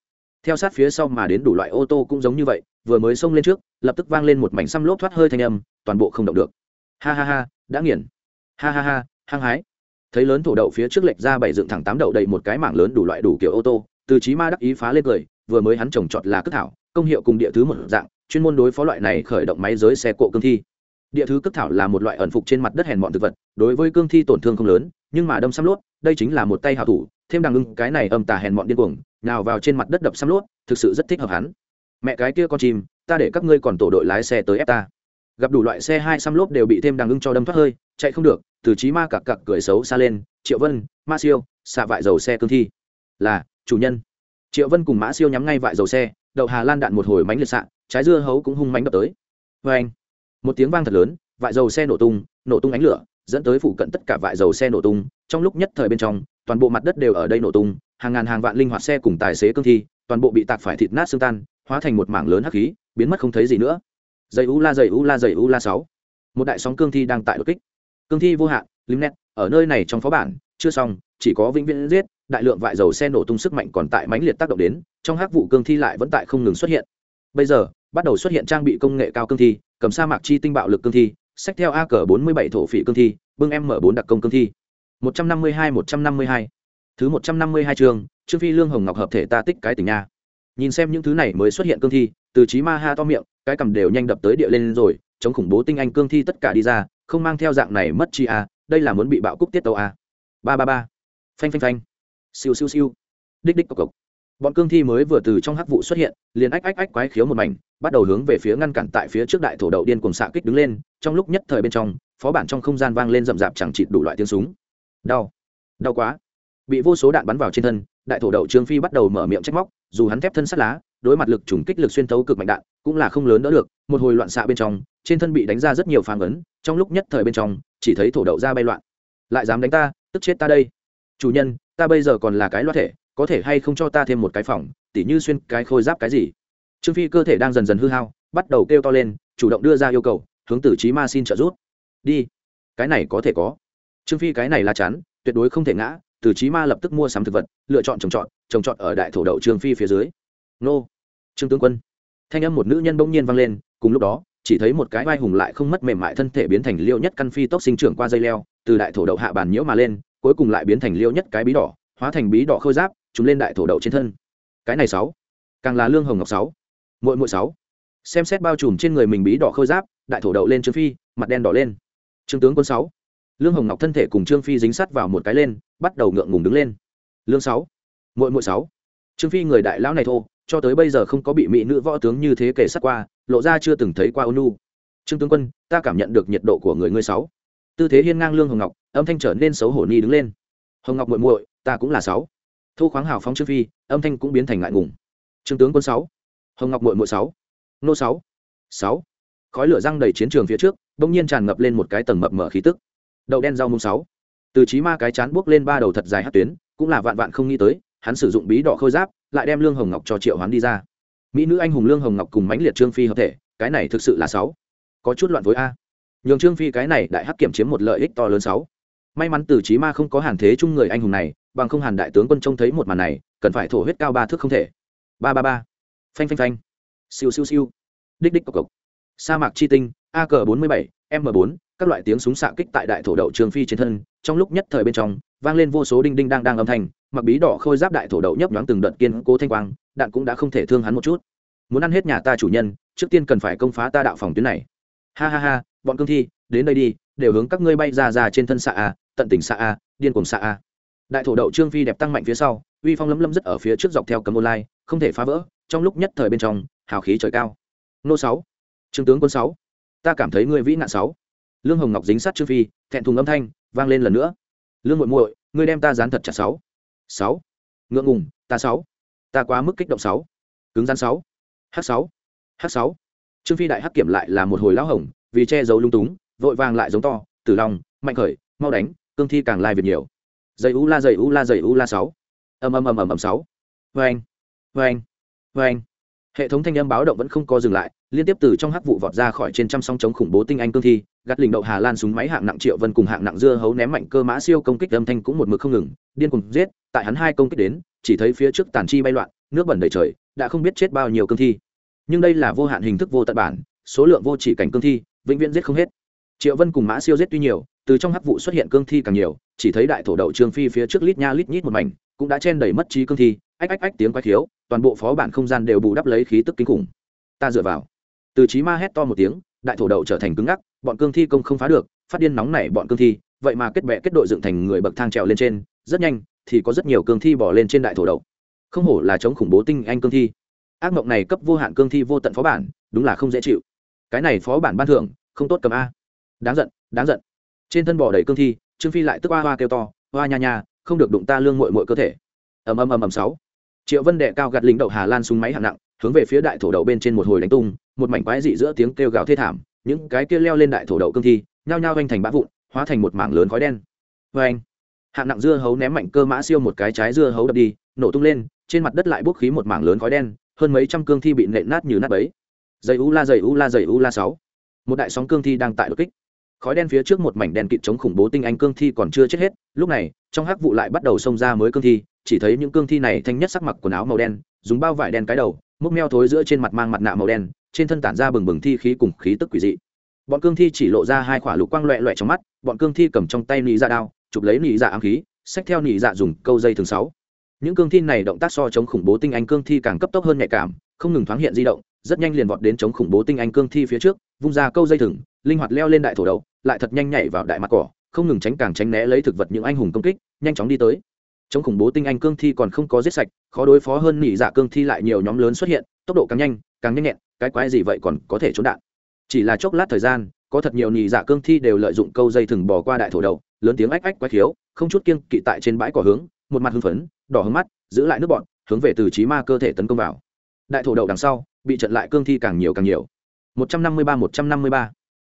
Theo sát phía sau mà đến đủ loại ô tô cũng giống như vậy, vừa mới xông lên trước, lập tức vang lên một mảnh xăm lốp thoát hơi thanh âm, toàn bộ không động được. Ha ha ha, đã nghiền ha ha ha, hăng hái. Thấy lớn thổ đậu phía trước lệch ra bảy dựng thẳng tám đậu đầy một cái mảng lớn đủ loại đủ kiểu ô tô, từ trí ma đắc ý phá lên cười, vừa mới hắn trồng trọt là cất thảo, công hiệu cùng địa thứ một dạng, chuyên môn đối phó loại này khởi động máy giới xe cộ cương thi. Địa thứ cất thảo là một loại ẩn phục trên mặt đất hèn mọn thực vật, đối với cương thi tổn thương không lớn, nhưng mà đâm xăm lốt, đây chính là một tay hảo thủ, thêm đằng ưng cái này âm tà hèn mọn điên cuồng, nào vào trên mặt đất đập xăm lốt, thực sự rất thích hợp hắn. Mẹ cái kia con chim, ta để các ngươi còn tổ đội lái xe tới ép ta gặp đủ loại xe hai xăm lốp đều bị thêm đằng ưng cho đâm thoát hơi, chạy không được, từ trí ma cặc cặc cười xấu xa lên, triệu vân, ma siêu, xạ vại dầu xe cương thi. Là, chủ nhân. Triệu vân cùng mã siêu nhắm ngay vại dầu xe, đậu hà lan đạn một hồi mánh liệt xạ, trái dưa hấu cũng hung mánh đập tới. Vê anh. Một tiếng vang thật lớn, vại dầu xe nổ tung nổ tung ánh lửa, dẫn tới phụ cận tất cả vại dầu xe nổ tung. Trong lúc nhất thời bên trong, toàn bộ mặt đất đều ở đây nổ tung, hàng ngàn hàng vạn linh hoạt xe cùng tài xế cương thi, toàn bộ bị tạc phải thịt nát xương tan, hóa thành một mảng lớn hắc khí, biến mất không thấy gì nữa dày u la dày u la dày u la sáu. Một đại sóng cương thi đang tại đột kích. Cương thi vô hạn lim nét, ở nơi này trong phó bản, chưa xong, chỉ có vĩnh viễn giết, đại lượng vại dầu xe nổ tung sức mạnh còn tại mãnh liệt tác động đến, trong hắc vụ cương thi lại vẫn tại không ngừng xuất hiện. Bây giờ, bắt đầu xuất hiện trang bị công nghệ cao cương thi, cầm sa mạc chi tinh bạo lực cương thi sách theo a cờ bốn mươi bảy thổ phỉ cương thi, bưng m bốn đặc công cương thi. một trăm năm mươi hai, một trăm năm mươi hai. Thứ một trăm năm mươi hai chương trương phi lương hồng ngọc hợp thể ta tích cái tỉnh nha. Nhìn xem những thứ này mới xuất hiện cương thi, từ trí ma ha to miệng cái cầm đều nhanh đập tới địa lên rồi, chống khủng bố tinh anh cương thi tất cả đi ra, không mang theo dạng này mất chi a đây là muốn bị bạo cúc tiết tàu a à. ba ba ba. Phanh phanh phanh. Siêu siêu siêu. Đích đích cộc cộc. Bọn cương thi mới vừa từ trong hắc vụ xuất hiện, liền ách ách ách quái khiếu một mảnh, bắt đầu hướng về phía ngăn cản tại phía trước đại thổ đậu điên cùng xạ kích đứng lên, trong lúc nhất thời bên trong, phó bản trong không gian vang lên rậm rạp chẳng chịt đủ loại tiếng súng. Đau. Đau quá. Bị vô số đạn bắn vào trên thân đại thổ đậu trương phi bắt đầu mở miệng trách móc dù hắn thép thân sắt lá đối mặt lực trùng kích lực xuyên tấu cực mạnh đạn cũng là không lớn đỡ được một hồi loạn xạ bên trong trên thân bị đánh ra rất nhiều phản ấn trong lúc nhất thời bên trong chỉ thấy thổ đậu ra bay loạn. Lại dám đánh ta tức chết ta đây. Chủ nhân ta bây giờ còn là cái loa thể có thể hay không cho ta thêm một cái phòng tỉ như xuyên cái khôi giáp cái gì? Trương phi cơ thể đang dần dần hư hao bắt đầu kêu to lên chủ động đưa ra yêu cầu hướng tử trí ma xin trợ giúp. Đi. Cái này có thể có. Trương phi cái này là chán, tuyệt đối không thể ngã tử trí ma lập tức mua sắm thực vật, lựa chọn trồng trọt trồng trọt ở đại thổ đậu trương phi phía dưới. Nô. Trương tướng quân. Thanh âm một nữ nhân bỗng nhiên vang lên, cùng lúc đó, chỉ thấy một cái vai hùng lại không mất mềm mại thân thể biến thành liêu nhất căn phi tốc sinh trưởng qua dây leo, từ đại thổ đậu hạ bàn nhiễu mà lên, cuối cùng lại biến thành liêu nhất cái bí đỏ, hóa thành bí đỏ khôi giáp chúng lên đại thổ đậu trên thân. Cái này sáu. Càng là lương hồng ngọc sáu. Muội muội sáu. Xem xét bao trùm trên người mình bí đỏ khôi giáp, đại thổ đậu lên trương phi, mặt đen đỏ lên. Trương tướng quân sáu lương hồng ngọc thân thể cùng trương phi dính sắt vào một cái lên, bắt đầu ngượng ngùng đứng lên. Lương sáu mỗi mỗi sáu. Trương phi người đại lão này thô, cho tới bây giờ không có bị mỹ nữ võ tướng như thế kể sát qua, lộ ra chưa từng thấy qua ônu trương tướng quân, ta cảm nhận được nhiệt độ của người ngươi sáu. Tư thế hiên ngang lương hồng ngọc, âm thanh trở nên xấu hổ ni đứng lên. Hồng ngọc muội muội, ta cũng là sáu. Thu khoáng hào phóng trương phi, âm thanh cũng biến thành ngại ngùng. Trương tướng quân sáu. Hồng ngọc muội muội sáu. Nô sáu. Sáu. Khói lửa răng đầy chiến trường phía trước, bỗng nhiên tràn ngập lên một cái tầng mập mở khí tức đậu đen rau mùng sáu. Từ trí ma cái chán buốc lên ba đầu thật dài hát tuyến, cũng là vạn vạn không nghĩ tới, hắn sử dụng bí đỏ khôi giáp, lại đem lương hồng ngọc cho triệu hắn đi ra. Mỹ nữ anh hùng lương hồng ngọc cùng mãnh liệt trương phi hợp thể, cái này thực sự là sáu. Có chút loạn với a. Nhường trương phi cái này đại hắc kiểm chiếm một lợi ích to lớn sáu. May mắn từ trí ma không có hàn thế chung người anh hùng này, bằng không hàn đại tướng quân trông thấy một màn này, cần phải thổ huyết cao ba thước không thể. Ba ba ba. Phanh phanh phanh. Siêu siêu siêu. Đích đích cộc cộc. Sa mạc chi tinh ak bốn mươi bảy, m bốn các loại tiếng súng xạ kích tại đại thổ đậu trương phi trên thân, trong lúc nhất thời bên trong, vang lên vô số đinh đinh đang đang âm thanh, mặc bí đỏ khôi giáp đại thổ đậu nhấp nhoáng từng đợt kiên cố thanh quang, đạn cũng đã không thể thương hắn một chút. Muốn ăn hết nhà ta chủ nhân, trước tiên cần phải công phá ta đạo phòng tuyến này. Ha ha ha, bọn cương thi, đến đây đi, đều hướng các ngươi bay ra ra trên thân xạ a, tận tỉnh xạ a, điên cùng xạ a. Đại thổ đậu trương phi đẹp tăng mạnh phía sau, uy phong lấm lấm rất ở phía trước dọc theo cấm online, không thể phá vỡ, trong lúc nhất thời bên trong, hào khí trời cao. Nô sáu, trương tướng quân sáu, ta cảm thấy ngươi vĩ nạn sáu lương hồng ngọc dính sát trương phi, thẹn thùng âm thanh vang lên lần nữa. Lương muội muội, ngươi đem ta dán thật chặt sáu. Sáu? Ngượng ngùng, ta sáu. Ta quá mức kích động sáu. Cứng rắn sáu. H sáu. H sáu. Trương phi đại hắc kiểm lại là một hồi lão hồng, vì che giấu lung túng, vội vàng lại giống to, tử long, mạnh khởi, mau đánh, cương thi càng lai việc nhiều. Dày u la dày u la dày u la sáu. Ầm ầm ầm ầm ầm sáu. Vê anh vê anh vê anh hệ thống thanh âm báo động vẫn không co dừng lại, liên tiếp từ trong hắc vụ vọt ra khỏi trên trăm song chống khủng bố tinh anh cương thi, gắt lình đậu hà lan súng máy hạng nặng triệu vân cùng hạng nặng dưa hấu ném mạnh cơ mã siêu công kích âm thanh cũng một mực không ngừng, điên cùng giết, tại hắn hai công kích đến, chỉ thấy phía trước tàn chi bay loạn, nước bẩn đầy trời, đã không biết chết bao nhiêu cương thi. Nhưng đây là vô hạn hình thức vô tận bản, số lượng vô chỉ cảnh cương thi, vĩnh viễn giết không hết. Triệu vân cùng mã siêu giết tuy nhiều, từ trong hắc vụ xuất hiện cương thi càng nhiều, chỉ thấy đại thổ đậu trương phi phía trước lít nha lít nhít một mảnh, cũng đã chen đầy mất trí cương thi, ách ách ách tiếng quái thiếu toàn bộ phó bản không gian đều bù đắp lấy khí tức kinh khủng. Ta dựa vào. Từ trí ma hét to một tiếng, đại thổ đậu trở thành cứng ngắc, bọn cương thi công không phá được, phát điên nóng nảy bọn cương thi, vậy mà kết bệ kết đội dựng thành người bậc thang trèo lên trên, rất nhanh thì có rất nhiều cương thi bỏ lên trên đại thổ đậu. Không hổ là chống khủng bố tinh anh cương thi. Ác mộng này cấp vô hạn cương thi vô tận phó bản, đúng là không dễ chịu. Cái này phó bản ban thưởng, không tốt cầm a. Đáng giận đáng giận. Trên thân bỏ đầy cương thi, trương phi lại tức oa hoa kêu to hoa nha nha, không được đụng ta lương mội mội cơ thể. Ầm ầm ầm ầm, sáu triệu vân đệ cao gạt lính đậu hà lan súng máy hạng nặng, hướng về phía đại thổ đậu bên trên một hồi đánh tung, một mảnh quái dị giữa tiếng kêu gào thê thảm, những cái kia leo lên đại thổ đậu cương thi, nhao nhao vanh thành bã vụn, hóa thành một mảng lớn khói đen. Vê anh, hạng nặng dưa hấu ném mạnh cơ mã siêu một cái trái dưa hấu đập đi, nổ tung lên, trên mặt đất lại bốc khí một mảng lớn khói đen, hơn mấy trăm cương thi bị nện nát như nát bấy. Dày u la dày u la dày u la sáu. Một đại sóng cương thi đang tại đột kích khói đen phía trước một mảnh đen kịt chống khủng bố tinh anh cương thi còn chưa chết hết, lúc này, trong hắc vụ lại bắt đầu xông ra mới cương thi, chỉ thấy những cương thi này thanh nhất sắc mặc quần áo màu đen, dùng bao vải đen cái đầu, múc meo thối giữa trên mặt mang mặt nạ màu đen, trên thân tản ra bừng bừng thi khí cùng khí tức quỷ dị. Bọn cương thi chỉ lộ ra hai khỏa lục quang loẹ loẹ trong mắt, bọn cương thi cầm trong tay nị dạ đao, chụp lấy nị dạ ám khí, xách theo nị dạ dùng câu dây thường sáu. Những cương thi này động tác so chống khủng bố tinh anh cương thi càng cấp tốc hơn nhạy cảm, không ngừng thoáng hiện di động rất nhanh liền vọt đến chống khủng bố tinh anh cương thi phía trước, vung ra câu dây thừng, linh hoạt leo lên đại thổ đầu, lại thật nhanh nhảy vào đại mặt cỏ, không ngừng tránh càng tránh né lấy thực vật những anh hùng công kích, nhanh chóng đi tới. Chống khủng bố tinh anh cương thi còn không có giết sạch, khó đối phó hơn nỉ dạ cương thi lại nhiều nhóm lớn xuất hiện, tốc độ càng nhanh càng nhanh nhẹn, cái quái gì vậy còn có thể trốn đạn. Chỉ là chốc lát thời gian, có thật nhiều nỉ dạ cương thi đều lợi dụng câu dây thừng bỏ qua đại thổ đầu, lớn tiếng ách ách quái thiếu không chút kiêng kỵ tại trên bãi cỏ hướng, một mặt hưng phấn, đỏ hứng mắt, giữ lại nước bọn, hướng về từ trí ma cơ thể tấn công vào. Đại thổ đầu đằng sau bị trận lại cương thi càng nhiều càng nhiều. Một trăm năm mươi ba, một trăm năm mươi ba.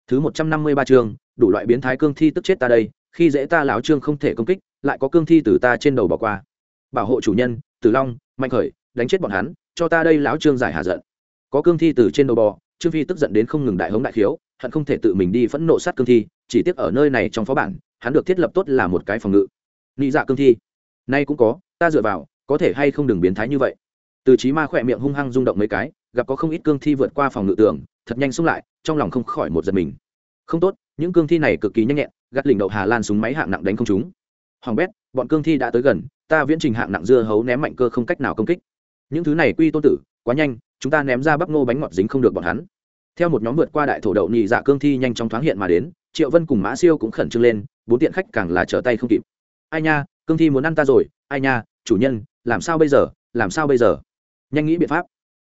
Thứ một trăm năm mươi ba chương, đủ loại biến thái cương thi tức chết ta đây, khi dễ ta lão trương không thể công kích, lại có cương thi từ ta trên đầu bỏ qua. Bảo hộ chủ nhân, tử long, mạnh khởi, đánh chết bọn hắn, cho ta đây lão trương giải hạ giận. Có cương thi từ trên đầu bò, trương phi tức giận đến không ngừng đại hống đại khiếu hắn không thể tự mình đi phẫn nộ sát cương thi, chỉ tiếc ở nơi này trong phó bản, hắn được thiết lập tốt là một cái phòng ngự. Nị dạ cương thi. Nay cũng có, ta dựa vào, có thể hay không đừng biến thái như vậy. Từ trí ma khỏe miệng hung hăng rung động mấy cái gặp có không ít cương thi vượt qua phòng ngự tường, thật nhanh xung lại, trong lòng không khỏi một giật mình. Không tốt, những cương thi này cực kỳ nhanh nhẹn, gắt lỉnh đậu hà lan súng máy hạng nặng đánh không chúng hoàng bét, bọn cương thi đã tới gần, ta viễn trình hạng nặng dưa hấu ném mạnh cơ không cách nào công kích. Những thứ này quy tôn tử, quá nhanh, chúng ta ném ra bắp ngô bánh ngọt dính không được bọn hắn. Theo một nhóm vượt qua đại thổ đậu nhị dạ cương thi nhanh chóng thoáng hiện mà đến, triệu vân cùng mã siêu cũng khẩn trương lên, bốn tiện khách càng là trở tay không kịp. Ai nha, cương thi muốn ăn ta rồi, ai nha, chủ nhân, làm sao bây giờ, làm sao bây giờ? Nhanh nghĩ biện pháp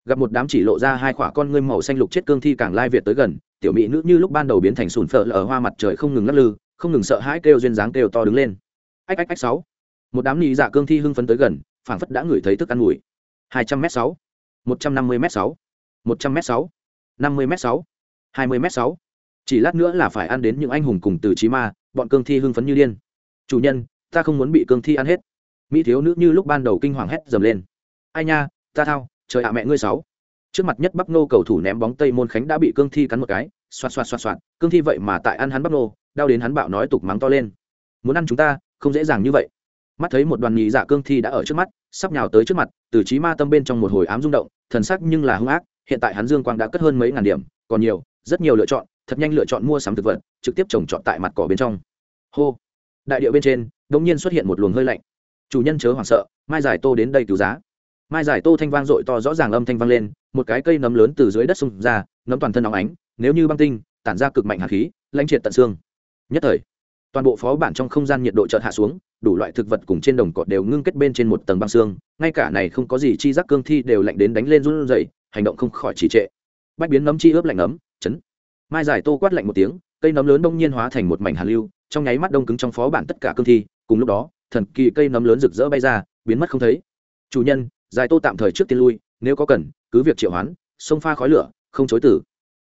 gặp một đám chỉ lộ ra hai khỏa con ngươi màu xanh lục chết cương thi càng lai việt tới gần, tiểu mỹ nữ như lúc ban đầu biến thành sùn phở ở hoa mặt trời không ngừng lắc lư, không ngừng sợ hãi kêu duyên dáng kêu to đứng lên. Ách ách ách, sáu. Một đám nhị dạ cương thi hưng phấn tới gần, phảng phất đã ngửi thấy thức ăn mùi. Hai trăm m sáu. Một trăm năm mươi m sáu. Một trăm m sáu. Năm mươi m sáu. Hai mươi m sáu. Chỉ lát nữa là phải ăn đến những anh hùng cùng từ trí ma, bọn cương thi hưng phấn như điên. Chủ nhân, ta không muốn bị cương thi ăn hết. Mỹ thiếu nữ như lúc ban đầu kinh hoàng hét dầm lên. Ai nha, ta thao trời ạ, mẹ ngươi sáu. Trước mặt nhất bắc nô cầu thủ ném bóng tây môn khánh đã bị cương thi cắn một cái. Xoạt xoạt xoạt xoạt, cương thi vậy mà tại ăn hắn bắc nô đau đến hắn bạo nói tục mắng to lên. Muốn ăn chúng ta, không dễ dàng như vậy. Mắt thấy một đoàn nhị dạ cương thi đã ở trước mắt, sắp nhào tới trước mặt, từ trí ma tâm bên trong một hồi ám rung động, thần sắc nhưng là hung ác, hiện tại hắn dương quang đã cất hơn mấy ngàn điểm, còn nhiều, rất nhiều lựa chọn, thật nhanh lựa chọn mua sắm thực vật, trực tiếp trồng trọt tại mặt cỏ bên trong. Hô. Đại điệu bên trên, đột nhiên xuất hiện một luồng hơi lạnh. Chủ nhân chớ hoảng sợ, mai giải tô đến đây cứu giá mai giải tô thanh vang dội to rõ ràng âm thanh vang lên, một cái cây nấm lớn từ dưới đất xung ra, nấm toàn thân óng ánh, nếu như băng tinh, tản ra cực mạnh hạt khí, lãnh triệt tận xương. Nhất thời, toàn bộ phó bản trong không gian nhiệt độ chợt hạ xuống, đủ loại thực vật cùng trên đồng cỏ đều ngưng kết bên trên một tầng băng xương, ngay cả này không có gì chi giác cương thi đều lạnh đến đánh lên run rẩy, hành động không khỏi trì trệ. Bách biến nấm chi ướp lạnh nấm, chấn. Mai giải tô quát lạnh một tiếng, cây nấm lớn đông nhiên hóa thành một mảnh hàn lưu, trong nháy mắt đông cứng trong phó bản tất cả cương thi, cùng lúc đó, thần kỳ cây nấm lớn rực rỡ bay ra, biến mất không thấy. Chủ nhân giải tô tạm thời trước tiên lui, nếu có cần, cứ việc triệu hoán xông pha khói lửa, không chối tử.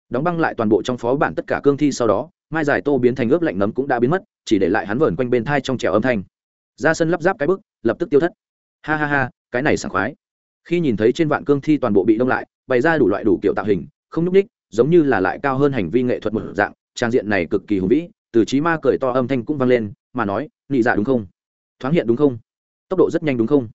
Đóng băng lại toàn bộ trong phó bản tất cả cương thi sau đó, mai giải tô biến thành ướp lạnh nấm cũng đã biến mất, chỉ để lại hắn vờn quanh bên thai trong trèo âm thanh. Ra sân lắp ráp cái bức, lập tức tiêu thất. Ha ha ha, cái này sảng khoái. Khi nhìn thấy trên vạn cương thi toàn bộ bị đông lại, bày ra đủ loại đủ kiểu tạo hình, không nhúc ních giống như là lại cao hơn hành vi nghệ thuật một dạng, trang diện này cực kỳ hùng vĩ, từ trí ma cười to âm thanh cũng vang lên, mà nói, nị dạ đúng không? Thoáng hiện đúng không? Tốc độ rất nhanh đúng không?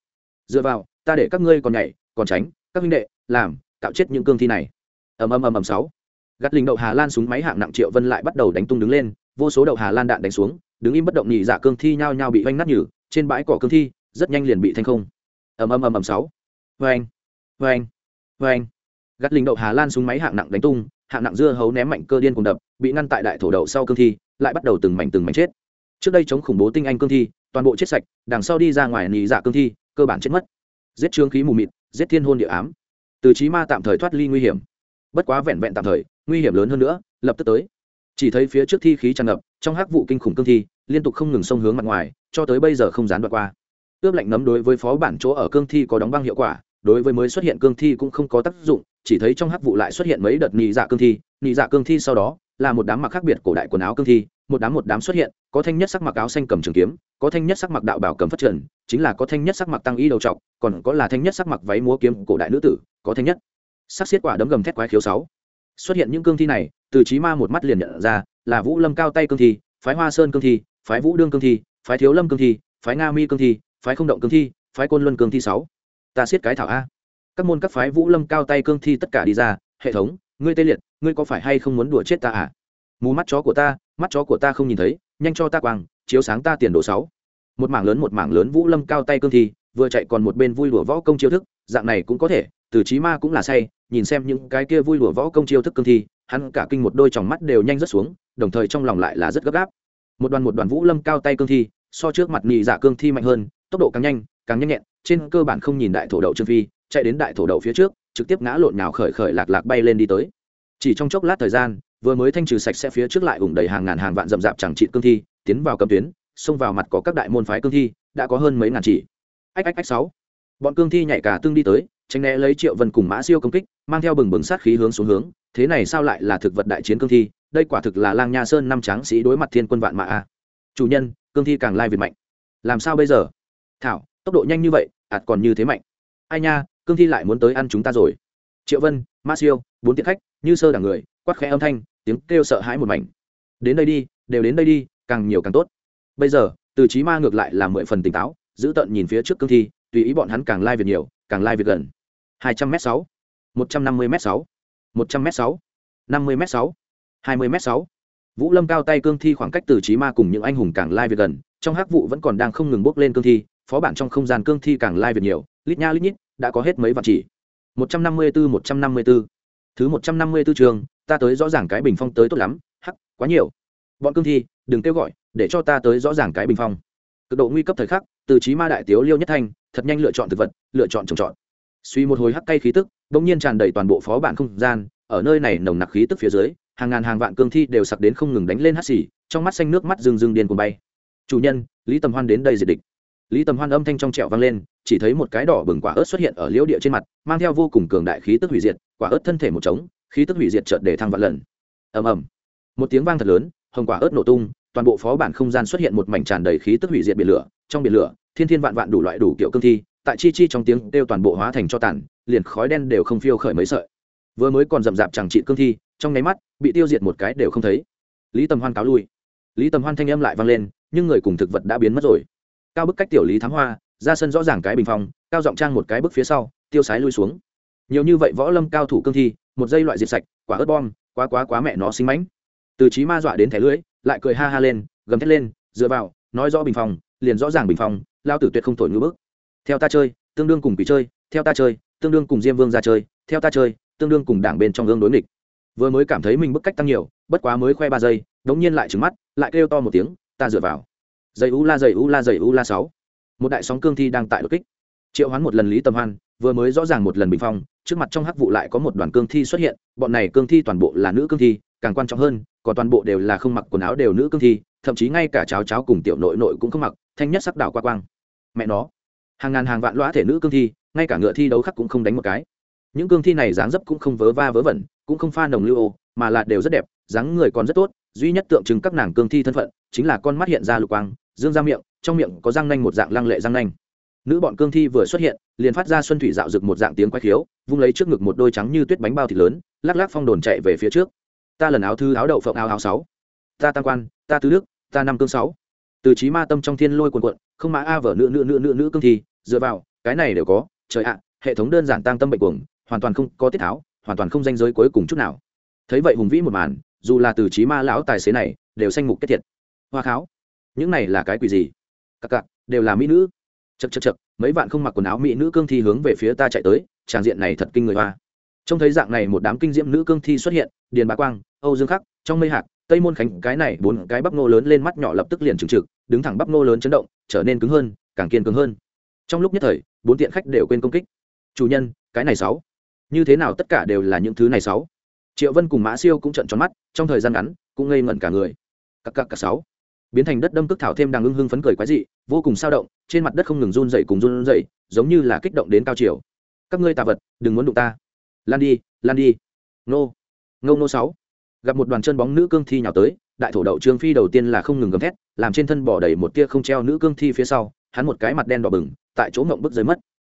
Dựa vào ta để các ngươi còn nhảy, còn tránh, các huynh đệ, làm tạo chết những cương thi này. Ầm ầm ầm ầm, sáu. Gắt linh đậu hà lan súng máy hạng nặng triệu vân lại bắt đầu đánh tung đứng lên, vô số đậu hà lan đạn đánh xuống, đứng im bất động nhị dạ cương thi nhao nhao bị vanh nát nhử trên bãi cỏ cương thi, rất nhanh liền bị thanh không. Ầm ầm ầm ầm, sáu. Vang vang vang gắt linh đậu hà lan súng máy hạng nặng đánh tung, hạng nặng dưa hấu ném mạnh cơ điên cùng đập, bị ngăn tại đại thổ đậu sau cương thi, lại bắt đầu từng mảnh từng mảnh chết. Trước đây chống khủng bố tinh anh cương thi, toàn bộ chết sạch, đằng sau đi ra ngoài nhị dạ cương thi, cơ bản chết mất giết trương khí mù mịt, giết thiên hôn địa ám. Từ trí ma tạm thời thoát ly nguy hiểm. Bất quá vẹn vẹn tạm thời, nguy hiểm lớn hơn nữa, lập tức tới. Chỉ thấy phía trước thi khí tràn ngập, trong hắc vụ kinh khủng cương thi, liên tục không ngừng xông hướng mặt ngoài, cho tới bây giờ không dán đoạn qua. Ướp lạnh nấm đối với phó bản chỗ ở cương thi có đóng băng hiệu quả, đối với mới xuất hiện cương thi cũng không có tác dụng, chỉ thấy trong hắc vụ lại xuất hiện mấy đợt nhị dạ cương thi nhị dạ cương thi sau đó là một đám mặc khác biệt cổ đại quần áo cương thi một đám một đám xuất hiện có thanh nhất sắc mặc áo xanh cầm trường kiếm có thanh nhất sắc mặc đạo bảo cầm phát triển, chính là có thanh nhất sắc mặc tăng y đầu trọc còn có là thanh nhất sắc mặc váy múa kiếm cổ đại nữ tử có thanh nhất. Sắc xiết quả đấm gầm thét quái khiếu sáu. Xuất hiện những cương thi này từ trí ma một mắt liền nhận ra là vũ lâm cao tay cương thi phái hoa sơn cương thi phái vũ đương cương thi phái thiếu lâm cương thi phái nga mi cương thi phái không động cương thi phái côn luân cương thi sáu. Ta siết cái thảo a. Các môn các phái vũ lâm cao tay cương thi tất cả đi ra hệ thống ngươi tê liệt ngươi có phải hay không muốn đùa chết ta à? Mù mắt chó của ta mắt chó của ta không nhìn thấy, nhanh cho ta quang, chiếu sáng ta tiền đồ sáu. Một mảng lớn một mảng lớn vũ lâm cao tay cương thi, vừa chạy còn một bên vui đùa võ công chiêu thức, dạng này cũng có thể, từ trí ma cũng là say, nhìn xem những cái kia vui đùa võ công chiêu thức cương thi, hắn cả kinh một đôi tròng mắt đều nhanh rất xuống, đồng thời trong lòng lại là rất gấp gáp. Một đoàn một đoàn vũ lâm cao tay cương thi, so trước mặt nhị dạ cương thi mạnh hơn, tốc độ càng nhanh càng nhanh nhẹn, trên cơ bản không nhìn đại thổ đậu trương phi, chạy đến đại thổ đậu phía trước, trực tiếp ngã lộn nhào khởi khởi lạc lạc bay lên đi tới. Chỉ trong chốc lát thời gian vừa mới thanh trừ sạch sẽ phía trước lại ủng đầy hàng ngàn hàng vạn rậm rạp chẳng trị cương thi, tiến vào cầm tuyến, xông vào mặt có các đại môn phái cương thi, đã có hơn mấy ngàn chỉ. Ách ách ách, sáu. Bọn cương thi nhảy cả tương đi tới, tránh né lấy triệu vân cùng mã siêu công kích, mang theo bừng bừng sát khí hướng xuống hướng, thế này sao lại là thực vật đại chiến cương thi, đây quả thực là lang nha sơn năm tráng sĩ đối mặt thiên quân vạn mã a. Chủ nhân, cương thi càng lai việt mạnh. Làm sao bây giờ? Thảo, tốc độ nhanh như vậy, ạt còn như thế mạnh. Ai nha, cương thi lại muốn tới ăn chúng ta rồi. Triệu vân ma siêu, bốn tiện khách, như sơ đảng người, quát khẽ âm thanh tiếng kêu sợ hãi một mảnh. Đến đây đi, đều đến đây đi, càng nhiều càng tốt. Bây giờ, từ trí ma ngược lại là mười phần tỉnh táo, giữ tận nhìn phía trước cương thi, tùy ý bọn hắn càng lai việc nhiều, càng lai việc gần. hai trăm m sáu, một trăm năm mươi m sáu, một trăm m sáu, năm mươi m sáu, hai mươi m sáu. Vũ lâm cao tay cương thi khoảng cách từ trí ma cùng những anh hùng càng lai việc gần, trong hắc vụ vẫn còn đang không ngừng bốc lên cương thi, phó bản trong không gian cương thi càng lai việc nhiều, lít nha lít nhít, đã có hết mấy vạn chỉ. một trăm năm mươi bốn một trăm năm mươi bốn thứ một trăm năm mươi bốn trường ta tới rõ ràng cái bình phong tới tốt lắm, hắc, quá nhiều. Bọn cương thi, đừng kêu gọi, để cho ta tới rõ ràng cái bình phong. Cực độ nguy cấp thời khắc, từ trí ma đại tiếu liêu nhất thanh, thật nhanh lựa chọn thực vật, lựa chọn trồng trọt. Suy một hồi hắc cây khí tức, bỗng nhiên tràn đầy toàn bộ phó bản không gian, ở nơi này nồng nặc khí tức phía dưới, hàng ngàn hàng vạn cương thi đều sặc đến không ngừng đánh lên hắt xì, trong mắt xanh nước mắt rừng rừng điên cuồng bay. Chủ nhân, lý tầm hoan đến đây diệt địch. Lý tầm hoan âm thanh trong trẹo vang lên, chỉ thấy một cái đỏ bừng quả ớt xuất hiện ở liễu địa trên mặt, mang theo vô cùng cường đại khí tức hủy diệt, quả ớt thân thể một trống khí tức hủy diệt chợt để thăng vạn lần. Ầm ầm. Một tiếng vang thật lớn, hồng quả ớt nổ tung, toàn bộ phó bản không gian xuất hiện một mảnh tràn đầy khí tức hủy diệt biển lửa. Trong biển lửa, thiên thiên vạn vạn đủ loại đủ kiểu cương thi, tại chi chi trong tiếng đều toàn bộ hóa thành cho tàn, liền khói đen đều không phiêu khởi mấy sợi. Vừa mới còn rậm rạp chẳng trị cương thi, trong nháy mắt, bị tiêu diệt một cái đều không thấy. Lý tầm hoan cáo lui. Lý tầm hoan thanh âm lại vang lên, nhưng người cùng thực vật đã biến mất rồi. Cao bức cách tiểu lý thám hoa, ra sân rõ ràng cái bình phong, cao giọng trang một cái bức phía sau, tiêu sái lui xuống. Nhiều như vậy võ lâm cao thủ cương thi một dây loại diệt sạch, quả ớt bom, quá quá quá mẹ nó xinh mánh từ trí ma dọa đến thẻ lưỡi, lại cười ha ha lên, gầm thét lên, dựa vào, nói rõ bình phong, liền rõ ràng bình phong, lao tử tuyệt không thổi ngữ bức. Theo ta chơi, tương đương cùng kỳ chơi, theo ta chơi, tương đương cùng diêm vương ra chơi, theo ta chơi, tương đương cùng đảng bên trong gương đối nghịch. Vừa mới cảm thấy mình bức cách tăng nhiều, bất quá mới khoe ba giây, đống nhiên lại trứng mắt, lại kêu to một tiếng, ta dựa vào. Dây u la dây u la dây u la sáu. Một đại sóng cương thi đang tại đột kích. Triệu hoán một lần lý tầm hoan vừa mới rõ ràng một lần bình phong, trước mặt trong hắc vụ lại có một đoàn cương thi xuất hiện, bọn này cương thi toàn bộ là nữ cương thi, càng quan trọng hơn, còn toàn bộ đều là không mặc quần áo đều nữ cương thi, thậm chí ngay cả cháo cháo cùng tiểu nội nội cũng không mặc, thanh nhất sắc đảo qua quang. Mẹ nó, hàng ngàn hàng vạn loã thể nữ cương thi, ngay cả ngựa thi đấu khắc cũng không đánh một cái. Những cương thi này dáng dấp cũng không vớ va vớ vẩn, cũng không pha nồng lưu ô, mà là đều rất đẹp, dáng người còn rất tốt, duy nhất tượng trưng các nàng cương thi thân phận chính là con mắt hiện ra lục quang, dương ra miệng, trong miệng có răng nanh một dạng lăng lệ răng nanh nữ bọn cương thi vừa xuất hiện, liền phát ra xuân thủy dạo rực một dạng tiếng quay khiếu, vung lấy trước ngực một đôi trắng như tuyết bánh bao thịt lớn, lắc lắc phong đồn chạy về phía trước. Ta lần áo thư áo đậu phộng, áo áo sáu. Ta tam quan, ta tứ đức, ta năm cương sáu. Từ trí ma tâm trong thiên lôi quần quận không mã a vở nữ nữ nữ nữ nữ cương thi, dựa vào, cái này đều có, trời ạ, hệ thống đơn giản tăng tâm bệnh cuồng, hoàn toàn không có tiết tháo, hoàn toàn không danh giới cuối cùng chút nào. Thấy vậy hùng vĩ một màn, dù là từ trí ma lão tài xế này, đều sanh mục kết thiệt. Hoa kháo, những này là cái quỷ gì? Cặc cặc, đều là mỹ nữ chật chật chật, mấy vạn không mặc quần áo mỹ nữ cương thi hướng về phía ta chạy tới tràng diện này thật kinh người hoa. Trông thấy dạng này một đám kinh diễm nữ cương thi xuất hiện, điền bá quang, âu dương khắc, trong mây hạt tây môn khánh, cái này bốn cái bắp nô lớn lên mắt nhỏ lập tức liền trừng trực đứng thẳng bắp nô lớn chấn động, trở nên cứng hơn, càng kiên cứng hơn. Trong lúc nhất thời, bốn tiện khách đều quên công kích. Chủ nhân, cái này sáu. Như thế nào tất cả đều là những thứ này sáu? Triệu vân cùng mã siêu cũng trận tròn mắt, trong thời gian ngắn, cũng ngây ngẩn cả người. Cặp cặp cả sáu biến thành đất đâm cước thảo thêm đang ưng hưng phấn cười quái dị, vô cùng sao động, trên mặt đất không ngừng run dậy cùng run dậy giống như là kích động đến cao chiều. Các ngươi tà vật, đừng muốn đụng ta. Lan đi lan đi. Nô. Ngâu nô sáu. Gặp một đoàn chân bóng nữ cương thi nhào tới, đại thổ đậu trương phi đầu tiên là không ngừng gầm thét, làm trên thân bỏ đầy một tia không treo nữ cương thi phía sau, hắn một cái mặt đen đỏ bừng, tại chỗ ngộng bức dưới mất.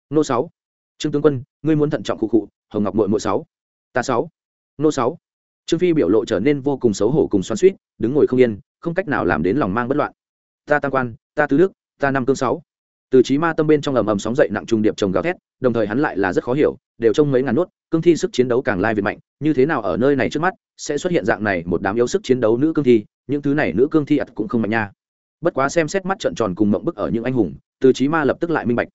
Nô sáu. Trương tướng quân, ngươi muốn thận trọng khu cụ hồng ngọc mội mội sáu. Ta sáu. Nô sáu trương phi biểu lộ trở nên vô cùng xấu hổ cùng xoắn suýt đứng ngồi không yên, không cách nào làm đến lòng mang bất loạn. Ta tam quan, ta tứ đức, ta năm cương sáu. Từ trí ma tâm bên trong ầm ầm sóng dậy nặng trung điệp trồng gào thét, đồng thời hắn lại là rất khó hiểu, đều trông mấy ngàn nốt, cương thi sức chiến đấu càng lai việt mạnh, như thế nào ở nơi này trước mắt, sẽ xuất hiện dạng này một đám yếu sức chiến đấu nữ cương thi, những thứ này nữ cương thi ặt cũng không mạnh nha. Bất quá xem xét mắt trợn tròn cùng mộng bức ở những anh hùng, từ trí ma lập tức lại minh bạch.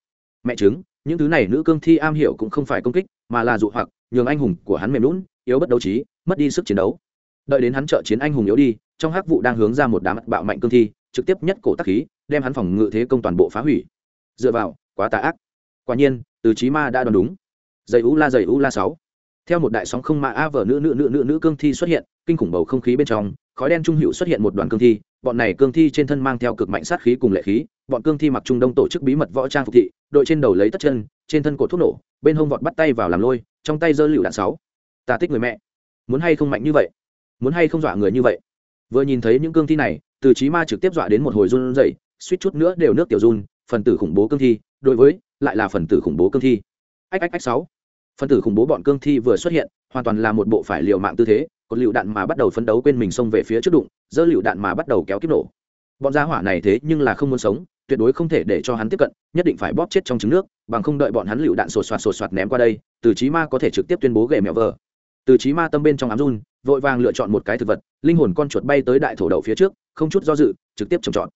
Mẹ chứng những thứ này nữ cương thi am hiểu cũng không phải công kích, mà là dụ hoặc, nhường anh hùng của hắn mềm lún yếu bất đấu trí mất đi sức chiến đấu. Đợi đến hắn trợ chiến anh hùng yếu đi, trong hắc vụ đang hướng ra một đám bạo mạnh cương thi, trực tiếp nhất cổ tắc khí, đem hắn phòng ngự thế công toàn bộ phá hủy. Dựa vào, quá tà ác. Quả nhiên, từ trí ma đã đoán đúng. Dày u la dày u la sáu. Theo một đại sóng không ma a vở nữ nữ nữ nữ nữ cương thi xuất hiện, kinh khủng bầu không khí bên trong, khói đen trung hữu xuất hiện một đoàn cương thi, bọn này cương thi trên thân mang theo cực mạnh sát khí cùng lệ khí, bọn cương thi mặc trung đông tổ chức bí mật võ trang phục thị, đội trên đầu lấy tất chân, trên thân cột thuốc nổ, bên hông vọt bắt tay vào làm lôi, trong tay giơ lựu đạn sáu. Ta thích người mẹ muốn hay không mạnh như vậy? Muốn hay không dọa người như vậy? Vừa nhìn thấy những cương thi này, từ trí ma trực tiếp dọa đến một hồi run rẩy, suýt chút nữa đều nước tiểu run, phần tử khủng bố cương thi, đối với, lại là phần tử khủng bố cương thi. Ách ách ách, sáu. Phần tử khủng bố bọn cương thi vừa xuất hiện, hoàn toàn là một bộ phải liều mạng tư thế còn lựu đạn mà bắt đầu phấn đấu quên mình xông về phía trước đụng dơ lựu đạn mà bắt đầu kéo kiếp nổ. Bọn gia hỏa này thế nhưng là không muốn sống, tuyệt đối không thể để cho hắn tiếp cận, nhất định phải bóp chết trong trứng nước, bằng không đợi bọn hắn lựu đạn sột soạt sột soạt ném qua đây, từ trí ma có thể trực tiếp tuyên bố ghệ mẹo vờ từ trí ma tâm bên trong ám run, vội vàng lựa chọn một cái thực vật, linh hồn con chuột bay tới đại thổ đậu phía trước, không chút do dự, trực tiếp trồng trọt.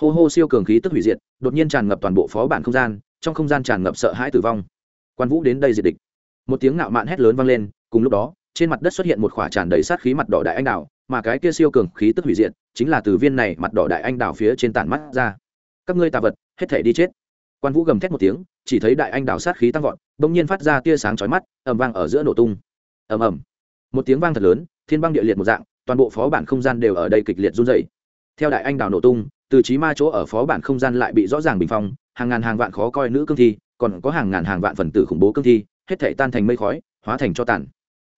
Hô hô siêu cường khí tức hủy diệt, đột nhiên tràn ngập toàn bộ phó bản không gian, trong không gian tràn ngập sợ hãi tử vong. Quan vũ đến đây diệt địch. Một tiếng ngạo mạn hét lớn vang lên, cùng lúc đó, trên mặt đất xuất hiện một khỏa tràn đầy sát khí mặt đỏ đại anh đào, mà cái kia siêu cường khí tức hủy diệt, chính là từ viên này mặt đỏ đại anh đào phía trên tản mắt ra. Các ngươi tà vật, hết thể đi chết. Quan vũ gầm thét một tiếng, chỉ thấy đại anh đào sát khí tăng vọt bỗng nhiên phát ra tia sáng chói mắt, ầm vang ở giữa nổ tung ầm ầm. Một tiếng vang thật lớn, thiên băng địa liệt một dạng, toàn bộ phó bản không gian đều ở đây kịch liệt run dày theo đại anh đào nổ tung, từ trí ma chỗ ở phó bản không gian lại bị rõ ràng bình phong, hàng ngàn hàng vạn khó coi nữ cương thi, còn có hàng ngàn hàng vạn phần tử khủng bố cương thi, hết thể tan thành mây khói, hóa thành cho tàn.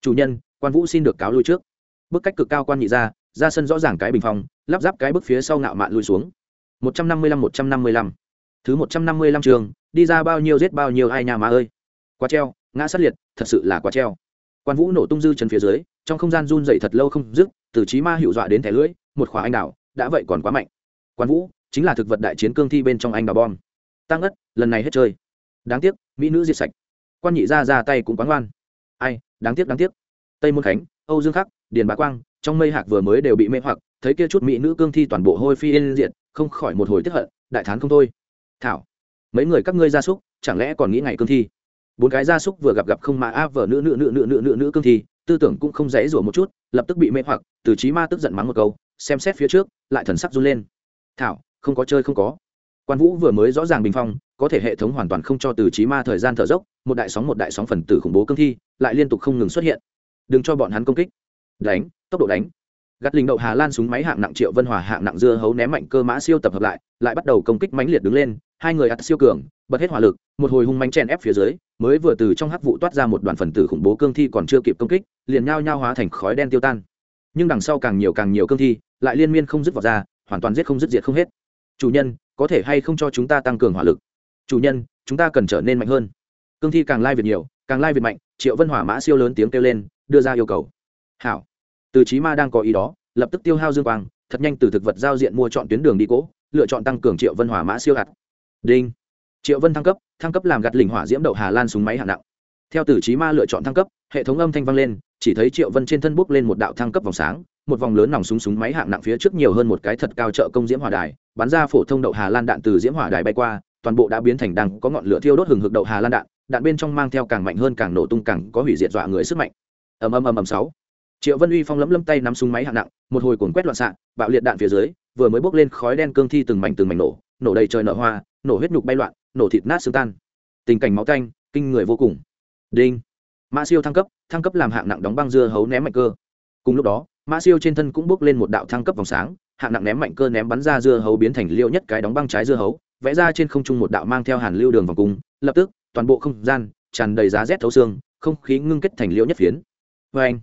Chủ nhân, quan vũ xin được cáo lui trước. Bức cách cực cao quan nhị ra ra sân rõ ràng cái bình phong, lắp ráp cái bức phía sau ngạo mạn lui xuống. Một trăm năm mươi lăm, một trăm năm mươi lăm. Thứ một trăm năm mươi lăm trường, đi ra bao nhiêu giết bao nhiêu ai nhà má ơi. Quá treo, ngã sát liệt, thật sự là quá treo quan vũ nổ tung dư chân phía dưới, trong không gian run dậy thật lâu không dứt, từ trí ma hiệu dọa đến thẻ lưỡi, một khỏa anh đào, đã vậy còn quá mạnh. Quan vũ, chính là thực vật đại chiến cương thi bên trong anh đào bom. Tăng ất lần này hết chơi. Đáng tiếc, mỹ nữ diệt sạch. Quan nhị ra ra tay cũng quán ngoan. Ai, đáng tiếc đáng tiếc. Tây môn khánh, âu dương khắc, điền bá quang, trong mây hạc vừa mới đều bị mê hoặc, thấy kia chút mỹ nữ cương thi toàn bộ hôi phi yên diện không khỏi một hồi tiếp hận, đại thán không thôi. Thảo, mấy người các ngươi gia súc, chẳng lẽ còn nghĩ ngày cương thi? Bốn cái gia súc vừa gặp gặp không mà a vờ nữ nữ nữ nữ nữ nữ nữ cương thi, tư tưởng cũng không dễ rủa một chút, lập tức bị mê hoặc, từ trí ma tức giận mắng một câu, xem xét phía trước, lại thần sắc run lên. Thảo, không có chơi không có. Quan vũ vừa mới rõ ràng bình phong, có thể hệ thống hoàn toàn không cho từ trí ma thời gian thở dốc, một đại sóng một đại sóng phần tử khủng bố cương thi, lại liên tục không ngừng xuất hiện. Đừng cho bọn hắn công kích. Đánh, tốc độ đánh. Gắt linh đậu hà lan súng máy hạng nặng triệu vân hòa hạng nặng dưa hấu ném mạnh cơ mã siêu tập hợp lại lại bắt đầu công kích mãnh liệt đứng lên hai người ắt siêu cường, bật hết hỏa lực, một hồi hung manh chen ép phía dưới, mới vừa từ trong hắc vụ toát ra một đoàn phần tử khủng bố cương thi còn chưa kịp công kích, liền nhao nhao hóa thành khói đen tiêu tan. Nhưng đằng sau càng nhiều càng nhiều cương thi, lại liên miên không dứt vào ra, hoàn toàn giết không dứt diệt không hết. Chủ nhân, có thể hay không cho chúng ta tăng cường hỏa lực? Chủ nhân, chúng ta cần trở nên mạnh hơn. Cương thi càng lai việt nhiều, càng lai việt mạnh, triệu vân hỏa mã siêu lớn tiếng kêu lên, đưa ra yêu cầu. Hảo. Từ trí ma đang có ý đó, lập tức tiêu hao dương quang, thật nhanh từ thực vật giao diện mua chọn tuyến đường đi cỗ lựa chọn tăng cường triệu vân hỏa mã siêu hạt đinh. Triệu vân thăng cấp thăng cấp làm gặt lình hỏa diễm đậu hà lan súng máy hạng nặng. Theo tử trí ma lựa chọn thăng cấp, hệ thống âm thanh vang lên, chỉ thấy triệu vân trên thân bốc lên một đạo thăng cấp vòng sáng, một vòng lớn nòng súng súng máy hạng nặng phía trước nhiều hơn một cái thật cao trợ công diễm hỏa đài, bắn ra phổ thông đậu hà lan đạn từ diễm hỏa đài bay qua, toàn bộ đã biến thành đằng có ngọn lửa thiêu đốt hừng hực đậu hà lan đạn đạn bên trong mang theo càng mạnh hơn càng nổ tung càng có hủy diệt dọa người sức mạnh. Ầm ầm ầm ầm sáu. Triệu vân uy phong lấm lấm tay nắm súng máy hạng nặng, một hồi cuồng quét loạn xạ, bạo liệt đạn phía dưới, vừa mới bốc lên khói đen cương thi từng mảnh từng mảnh nổ nổ đầy trời nở hoa, nổ huyết nhục bay loạn, nổ thịt nát xương tan. Tình cảnh máu canh, kinh người vô cùng. Đinh. Mã siêu thăng cấp thăng cấp làm hạng nặng đóng băng dưa hấu ném mạnh cơ. Cùng lúc đó mã siêu trên thân cũng bước lên một đạo thăng cấp vòng sáng, hạng nặng ném mạnh cơ ném bắn ra dưa hấu biến thành liêu nhất cái đóng băng trái dưa hấu, vẽ ra trên không trung một đạo mang theo hàn lưu đường vòng cung, lập tức, toàn bộ không gian tràn đầy giá rét thấu xương, không khí ngưng kết thành liêu nhất phiến. Vê anh,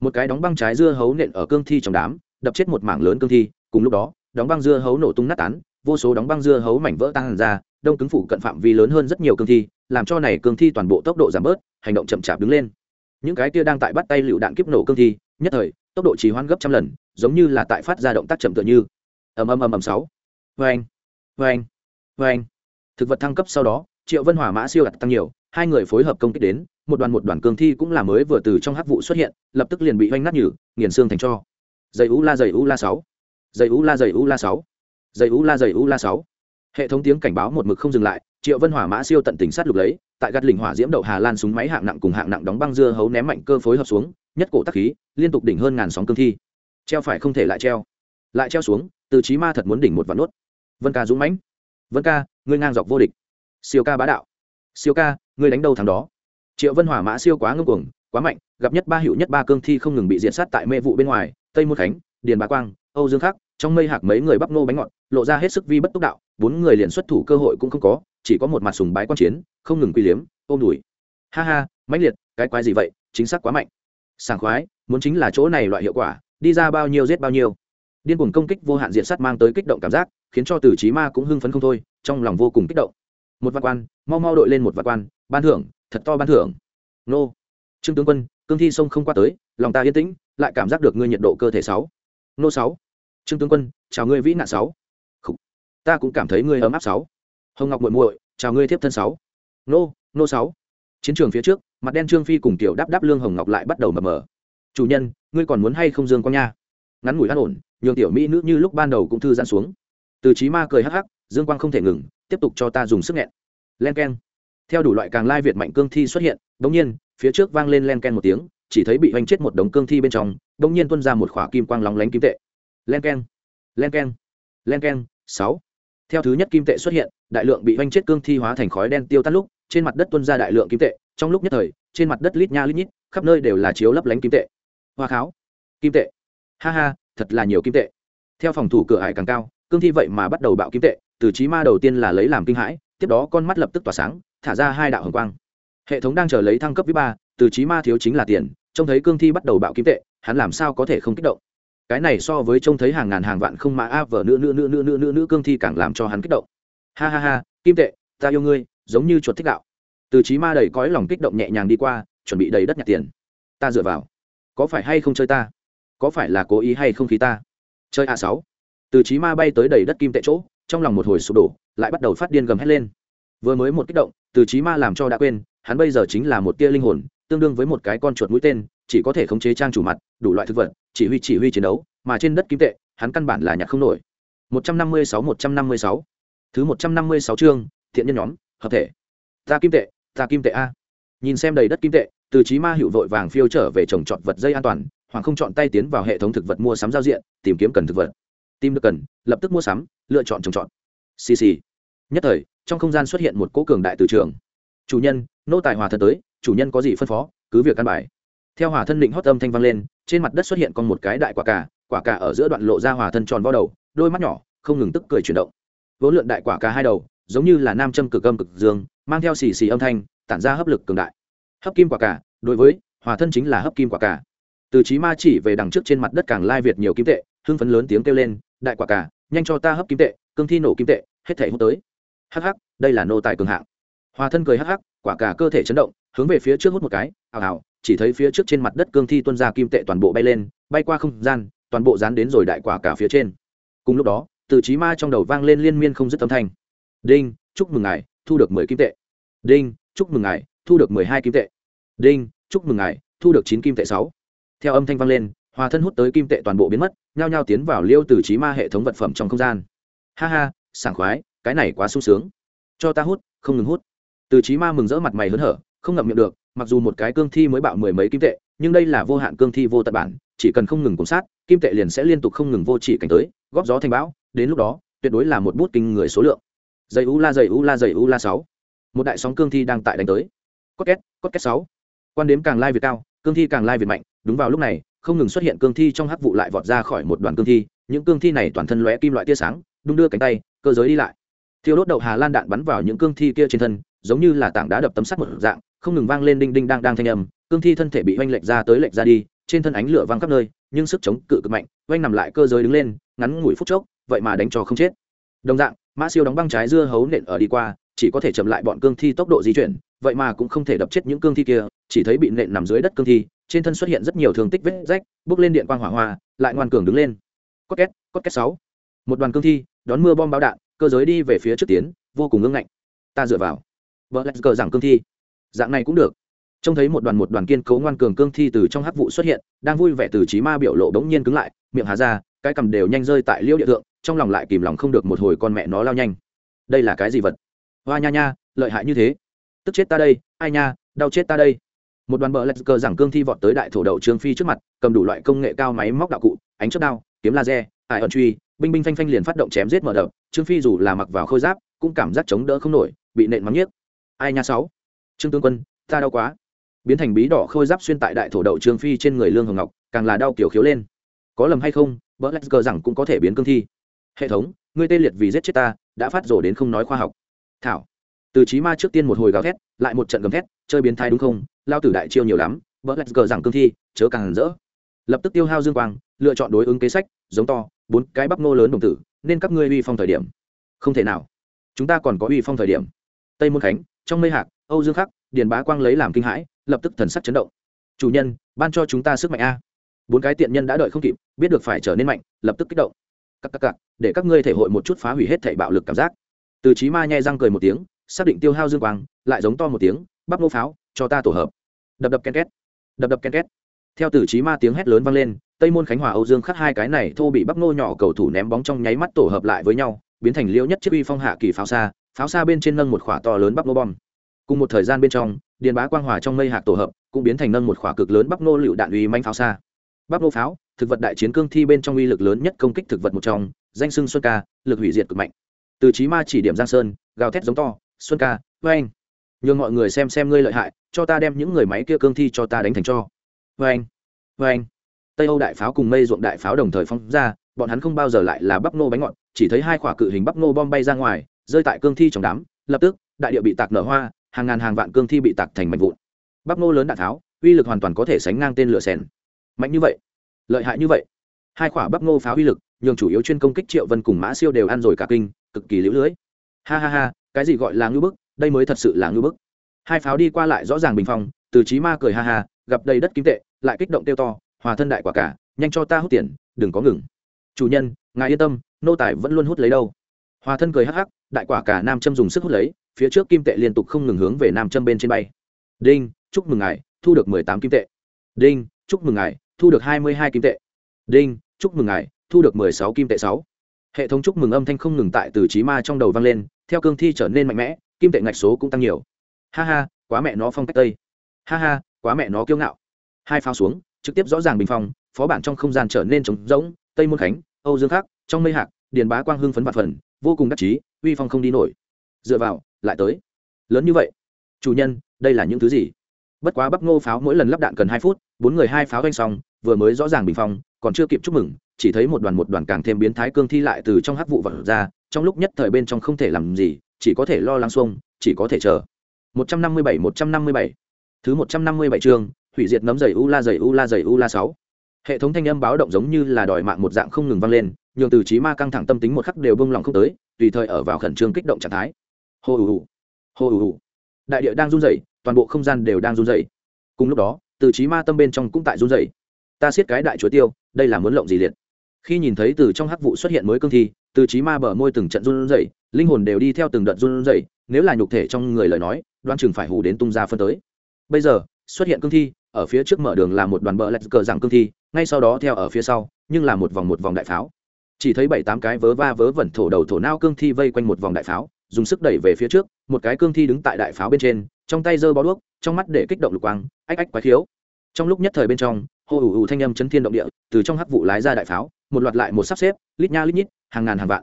một cái đóng băng trái dưa hấu nện ở cương thi trong đám, đập chết một mảng lớn cương thi, cùng lúc đó, đóng băng dưa hấu nổ tung nát tán vô số đóng băng dưa hấu mảnh vỡ tan ra, đông cứng phủ cận phạm vi lớn hơn rất nhiều cương thi, làm cho này cương thi toàn bộ tốc độ giảm bớt, hành động chậm chạp đứng lên. Những cái kia đang tại bắt tay lựu đạn kiếp nổ cương thi, nhất thời, tốc độ trì hoãn gấp trăm lần, giống như là tại phát ra động tác chậm tựa như. Ầm ầm ầm ầm sáu. Vang vang vang thực vật thăng cấp sau đó, triệu vân hỏa mã siêu đặt tăng nhiều, hai người phối hợp công kích đến, một đoàn một đoàn cương thi cũng là mới vừa từ trong hắc vụ xuất hiện, lập tức liền bị oanh nát nhử nghiền xương thành cho. Dày u la dày u la sáu. Dày u la dày u la sáu dày u la dày u la sáu. Hệ thống tiếng cảnh báo một mực không dừng lại, triệu vân hỏa mã siêu tận tình sát lục lấy, tại gạt lình hỏa diễm đậu hà lan súng máy hạng nặng cùng hạng nặng đóng băng dưa hấu ném mạnh cơ phối hợp xuống, nhất cổ tắc khí, liên tục đỉnh hơn ngàn sóng cương thi. Treo phải không thể lại treo. Lại treo xuống, từ trí ma thật muốn đỉnh một vạn nuốt vân ca dũng mãnh. Vân ca, ngươi ngang dọc vô địch. Siêu ca bá đạo. Siêu ca, ngươi đánh đâu thằng đó. Triệu vân hỏa mã siêu quá ngưng cuồng, quá mạnh, gặp nhất ba hiệu nhất ba cương thi không ngừng bị diện sát tại mê vụ bên ngoài, tây môn khánh, điền bá quang, âu dương khắc trong mây hạc mấy người bắp nô bánh ngọt, lộ ra hết sức vi bất túc đạo, bốn người liền xuất thủ cơ hội cũng không có, chỉ có một mặt sùng bái quan chiến, không ngừng quy liếm, ôm đùi. Ha ha, mãnh liệt, cái quái gì vậy, chính xác quá mạnh. Sảng khoái, muốn chính là chỗ này loại hiệu quả, đi ra bao nhiêu giết bao nhiêu. Điên cuồng công kích vô hạn diện sắt mang tới kích động cảm giác, khiến cho từ trí ma cũng hưng phấn không thôi, trong lòng vô cùng kích động. Một vạn quan, mau mau đội lên một vạn quan, ban thưởng, thật to ban thưởng. Nô. Trương tướng quân, cương thi sông không qua tới, lòng ta yên tĩnh, lại cảm giác được ngươi nhiệt độ cơ thể sáu. Nô sáu trương tướng quân, chào ngươi vĩ nạn sáu. Ta cũng cảm thấy ngươi ấm áp sáu. Hồng ngọc muội muội, chào ngươi tiếp thân sáu. Nô nô sáu. Chiến trường phía trước, mặt đen trương phi cùng tiểu đáp đáp lương hồng ngọc lại bắt đầu mờ mờ. Chủ nhân, ngươi còn muốn hay không dương con nha? Ngắn ngủi an ổn, nhường tiểu mỹ nữ như lúc ban đầu cũng thư giãn xuống. Từ trí ma cười hắc hắc, dương quang không thể ngừng, tiếp tục cho ta dùng sức nghẹn. Len keng. Theo đủ loại càng lai việt mạnh cương thi xuất hiện, đống nhiên, phía trước vang lên len ken một tiếng, chỉ thấy bị hoành chết một đống cương thi bên trong, đống nhiên tuân ra một khỏa kim quang lóng lánh kim tệ len keng. Len keng. Len keng, sáu. Theo thứ nhất kim tệ xuất hiện, đại lượng bị oanh chết cương thi hóa thành khói đen tiêu tắt lúc, trên mặt đất tuân ra đại lượng kim tệ. Trong lúc nhất thời, trên mặt đất lít nha lít nhít, khắp nơi đều là chiếu lấp lánh kim tệ. Hoa kháo. Kim tệ. Ha ha, thật là nhiều kim tệ. Theo phòng thủ cửa hải càng cao, cương thi vậy mà bắt đầu bạo kim tệ, từ trí ma đầu tiên là lấy làm kinh hãi, tiếp đó con mắt lập tức tỏa sáng, thả ra hai đạo hồng quang. Hệ thống đang chờ lấy thăng cấp với ba, từ trí ma thiếu chính là tiền, trông thấy cương thi bắt đầu bạo kim tệ, hắn làm sao có thể không kích động? Cái này so với trông thấy hàng ngàn hàng vạn không mã a vở nữ nữ nữ nữ nữ nữ nữ cương thi càng làm cho hắn kích động. Ha ha ha, kim tệ, ta yêu ngươi, giống như chuột thích đạo từ trí ma đầy cõi lòng kích động nhẹ nhàng đi qua, chuẩn bị đầy đất nhặt tiền. Ta dựa vào. Có phải hay không chơi ta? Có phải là cố ý hay không khí ta? Chơi a sáu. Từ trí ma bay tới đầy đất kim tệ chỗ, trong lòng một hồi sụp đổ, lại bắt đầu phát điên gầm hét lên. Vừa mới một kích động, từ trí ma làm cho đã quên, hắn bây giờ chính là một tia linh hồn, tương đương với một cái con chuột mũi tên, chỉ có thể khống chế trang chủ mặt, đủ loại thực vật chỉ huy chỉ huy chiến đấu, mà trên đất kim tệ, hắn căn bản là nhặt không nổi. 156 156 thứ 156 chương, thiện nhân nhóm, hợp thể. Ta kim tệ, ta kim tệ a. Nhìn xem đầy đất kim tệ, từ trí ma hữu vội vàng phiêu trở về trồng trọt vật dây an toàn, hoàng không chọn tay tiến vào hệ thống thực vật mua sắm giao diện, tìm kiếm cần thực vật. Tìm được cần, lập tức mua sắm, lựa chọn trồng trọt. Xì xì. Nhất thời, trong không gian xuất hiện một cỗ cường đại từ trường. Chủ nhân, nô tài hòa thân tới, chủ nhân có gì phân phó, cứ việc căn bài. Theo hòa thân định hót âm thanh vang lên trên mặt đất xuất hiện con một cái đại quả cà quả cà ở giữa đoạn lộ ra hòa thân tròn vo đầu, đôi mắt nhỏ, không ngừng tức cười chuyển động. Vốn lượn đại quả cà hai đầu, giống như là nam châm cực âm cực dương, mang theo xì xì âm thanh, tản ra hấp lực cường đại. Hấp kim quả cà, đối với, hòa thân chính là hấp kim quả cà. Từ trí ma chỉ về đằng trước trên mặt đất càng lai việt nhiều kim tệ, hưng phấn lớn tiếng kêu lên, đại quả cà, nhanh cho ta hấp kim tệ, cương thi nổ kim tệ, hết thể hút tới. Hắc hắc, đây là nô tài cường hạng. Hòa thân cười hắc hắc, quả cả cơ thể chấn động, hướng về phía trước hút một cái, ào ào chỉ thấy phía trước trên mặt đất cương thi tuân ra kim tệ toàn bộ bay lên, bay qua không gian, toàn bộ dán đến rồi đại quả cả phía trên. Cùng lúc đó, từ trí ma trong đầu vang lên liên miên không dứt âm thanh. Đinh, chúc mừng ngài, thu được mười kim tệ. Đinh, chúc mừng ngài, thu được mười hai kim tệ. Đinh, chúc mừng ngài, thu được chín kim tệ sáu. Theo âm thanh vang lên, hòa thân hút tới kim tệ toàn bộ biến mất, nhao nhao tiến vào liêu từ trí ma hệ thống vật phẩm trong không gian. Ha ha, sảng khoái, cái này quá sung sướng. Cho ta hút, không ngừng hút. Từ trí ma mừng rỡ mặt mày hớn hở, không ngậm miệng được mặc dù một cái cương thi mới bạo mười mấy kim tệ, nhưng đây là vô hạn cương thi vô tận bản, chỉ cần không ngừng cùng sát, kim tệ liền sẽ liên tục không ngừng vô chỉ cảnh tới, góp gió thành bão, đến lúc đó, tuyệt đối là một bút kinh người số lượng. Dày u la dày u la dày u la sáu. Một đại sóng cương thi đang tại đánh tới. Cốt két cốt két sáu. Quan đếm càng lai việt cao, cương thi càng lai việt mạnh, đúng vào lúc này, không ngừng xuất hiện cương thi trong hắc vụ lại vọt ra khỏi một đoàn cương thi, những cương thi này toàn thân lóe kim loại tia sáng, đung đưa cánh tay, cơ giới đi lại. Thiêu đốt đậu hà lan đạn bắn vào những cương thi kia trên thân giống như là tảng đá đập tấm sắt một dạng, không ngừng vang lên đinh đinh đang đang thanh âm, cương thi thân thể bị oanh lệch ra tới lệch ra đi, trên thân ánh lửa văng khắp nơi, nhưng sức chống cự cực mạnh oanh nằm lại cơ giới đứng lên, ngắn ngủi phút chốc, vậy mà đánh cho không chết. Đồng dạng, mã siêu đóng băng trái dưa hấu nện ở đi qua, chỉ có thể chậm lại bọn cương thi tốc độ di chuyển, vậy mà cũng không thể đập chết những cương thi kia, chỉ thấy bị nện nằm dưới đất cương thi, trên thân xuất hiện rất nhiều thương tích vết rách, bước lên điện quang hỏa hoa, lại ngoan cường đứng lên. Cốt két cốt két sáu. Một đoàn cương thi, đón mưa bom báo đạn, cơ giới đi về phía trước tiến, vô cùng ngưng ngạnh. Ta dựa vào vợ lạch cờ giảng cương thi. Dạng này cũng được. Trông thấy một đoàn một đoàn kiên cấu ngoan cường cương thi từ trong hắc vụ xuất hiện, đang vui vẻ từ trí ma biểu lộ bỗng nhiên cứng lại, miệng hà ra, cái cầm đều nhanh rơi tại liêu địa thượng, trong lòng lại kìm lòng không được một hồi con mẹ nó lao nhanh. Đây là cái gì vật? Hoa nha nha, lợi hại như thế. Tức chết ta đây, ai nha, đau chết ta đây. Một đoàn bờ lạch cờ giảng cương thi vọt tới đại thổ đậu trương phi trước mặt, cầm đủ loại công nghệ cao máy móc đạo cụ, ánh chất đao, kiếm laser, ải ẩn truy, binh binh phanh phanh liền phát động chém giết mở đập. Trương phi dù là mặc vào khôi giáp, cũng cảm giác chống đỡ không nổi, bị nện mắng nhiếc ai nha sáu. Trương tướng quân, ta đau quá. Biến thành bí đỏ khôi giáp xuyên tại đại thổ đậu trương phi trên người lương hồng ngọc, càng là đau kiểu khiếu lên. Có lầm hay không, bỡ lách cờ rằng cũng có thể biến cương thi. Hệ thống, ngươi tê liệt vì giết chết ta, đã phát rổ đến không nói khoa học. Thảo. Từ trí ma trước tiên một hồi gào thét, lại một trận gầm thét, chơi biến thai đúng không? Lao tử đại chiêu nhiều lắm, bỡ lách cờ rằng cương thi, chớ càng hẳn rỡ. Lập tức tiêu hao dương quang, lựa chọn đối ứng kế sách, giống to, bốn cái bắp nô lớn đồng tử, nên các ngươi uy phong thời điểm. Không thể nào. Chúng ta còn có uy phong thời điểm. Tây môn khánh trong mây hạc, âu dương khắc, điền bá quang lấy làm kinh hãi, lập tức thần sắc chấn động. Chủ nhân, ban cho chúng ta sức mạnh a. Bốn cái tiện nhân đã đợi không kịp, biết được phải trở nên mạnh, lập tức kích động. Cắc cắc cắc để các ngươi thể hội một chút phá hủy hết thể bạo lực cảm giác. Từ trí ma nhai răng cười một tiếng, xác định tiêu hao dương quang, lại giống to một tiếng, bắp nô pháo, cho ta tổ hợp. Đập đập ken két. Đập đập ken két. Theo từ trí ma tiếng hét lớn vang lên, tây môn khánh hòa âu dương khắc hai cái này thô bị bắp nô nhỏ cầu thủ ném bóng trong nháy mắt tổ hợp lại với nhau biến thành liễu nhất chiếc uy phong hạ kỳ pháo xa pháo xa bên trên nâng một khỏa to lớn bắp nô bom. Cùng một thời gian bên trong, điền bá quang hòa trong mây hạc tổ hợp, cũng biến thành nâng một khỏa cực lớn bắp nô lựu đạn uy manh pháo xa. Bắp nô pháo, thực vật đại chiến cương thi bên trong uy lực lớn nhất công kích thực vật một trong, danh sưng xuân ca, lực hủy diệt cực mạnh. Từ trí ma chỉ điểm giang sơn, gào thét giống to, xuân ca vê anh nhường mọi người xem xem ngươi lợi hại, cho ta đem những người máy kia cương thi cho ta đánh thành cho. Vê anh vê anh tây âu đại pháo cùng mây ruộng đại pháo đồng thời phóng ra, bọn hắn không bao giờ lại là bắp nô bánh ngọt chỉ thấy hai quả cự hình bắp nô bom bay ra ngoài, rơi tại cương thi trong đám, lập tức, đại địa bị tạc nở hoa, hàng ngàn hàng vạn cương thi bị tạc thành mảnh vụn. Bắp nô lớn đạn tháo, uy lực hoàn toàn có thể sánh ngang tên lửa sèn. Mạnh như vậy, lợi hại như vậy. Hai quả bắp nô pháo uy lực, nhường chủ yếu chuyên công kích triệu vân cùng mã siêu đều ăn rồi cả kinh, cực kỳ lũ lưới. Ha ha ha, cái gì gọi là ngưu bức, đây mới thật sự là ngưu bức. Hai pháo đi qua lại rõ ràng bình phong, từ trí ma cười ha ha, gặp đầy đất kim tệ, lại kích động tiêu to, hòa thân đại quả cả, nhanh cho ta hút tiền, đừng có ngừng. Chủ nhân ngài yên tâm, nô tài vẫn luôn hút lấy đâu. Hòa thân cười hắc hắc, đại quả cả nam châm dùng sức hút lấy, phía trước kim tệ liên tục không ngừng hướng về nam châm bên trên bay. Đinh, chúc mừng ngài, thu được mười tám kim tệ. Đinh, chúc mừng ngài, thu được hai mươi hai kim tệ. Đinh, chúc mừng ngài, thu được mười sáu kim tệ sáu. Hệ thống chúc mừng âm thanh không ngừng tại từ trí ma trong đầu vang lên, theo cương thi trở nên mạnh mẽ, kim tệ ngạch số cũng tăng nhiều. Ha ha, quá mẹ nó phong cách tây. Ha ha, quá mẹ nó kiêu ngạo. Hai phao xuống, trực tiếp rõ ràng bình phong, phó bản trong không gian trở nên trống rỗng, tây môn khánh âu dương khắc trong mây hạc, điền bá quang hưng phấn vạn phần, vô cùng đắc chí, uy phong không đi nổi. Dựa vào, lại tới. Lớn như vậy. Chủ nhân, đây là những thứ gì? Bất quá bắp ngô pháo mỗi lần lắp đạn cần hai phút, bốn người hai pháo doanh xong, vừa mới rõ ràng bình phong, còn chưa kịp chúc mừng, chỉ thấy một đoàn một đoàn càng thêm biến thái cương thi lại từ trong hắc vụ vật ra, trong lúc nhất thời bên trong không thể làm gì, chỉ có thể lo lắng xuông, chỉ có thể chờ. 157 157 thứ 157 chương, hủy diệt nấm dày u la dày u la dày u la 6 hệ thống thanh âm báo động giống như là đòi mạng một dạng không ngừng vang lên, nhường từ trí ma căng thẳng tâm tính một khắc đều bông lòng không tới, tùy thời ở vào khẩn trương kích động trạng thái. Hô ù ù hô ù ù đại địa đang run rẩy, toàn bộ không gian đều đang run rẩy. Cùng lúc đó, từ trí ma tâm bên trong cũng tại run rẩy. Ta siết cái đại chúa tiêu, đây là muốn lộng gì liệt? Khi nhìn thấy từ trong hắc vụ xuất hiện mới cương thi, từ trí ma bờ môi từng trận run rẩy, linh hồn đều đi theo từng đợt run rẩy, nếu là nhục thể trong người lời nói đoan chừng phải hù đến tung ra phân tới. Bây giờ, xuất hiện cương thi ở phía trước mở đường là một đoàn bờ lạch cờ dạng cương thi, ngay sau đó theo ở phía sau, nhưng là một vòng một vòng đại pháo. Chỉ thấy bảy tám cái vớ va vớ vẩn thổ đầu thổ nao cương thi vây quanh một vòng đại pháo, dùng sức đẩy về phía trước, một cái cương thi đứng tại đại pháo bên trên, trong tay giơ bó đuốc, trong mắt để kích động lục quang, ách ách quái khiếu. Trong lúc nhất thời bên trong, hô ủ ủ thanh âm chấn thiên động địa, từ trong hắc vụ lái ra đại pháo, một loạt lại một sắp xếp, lít nha lít nhít, hàng ngàn hàng vạn.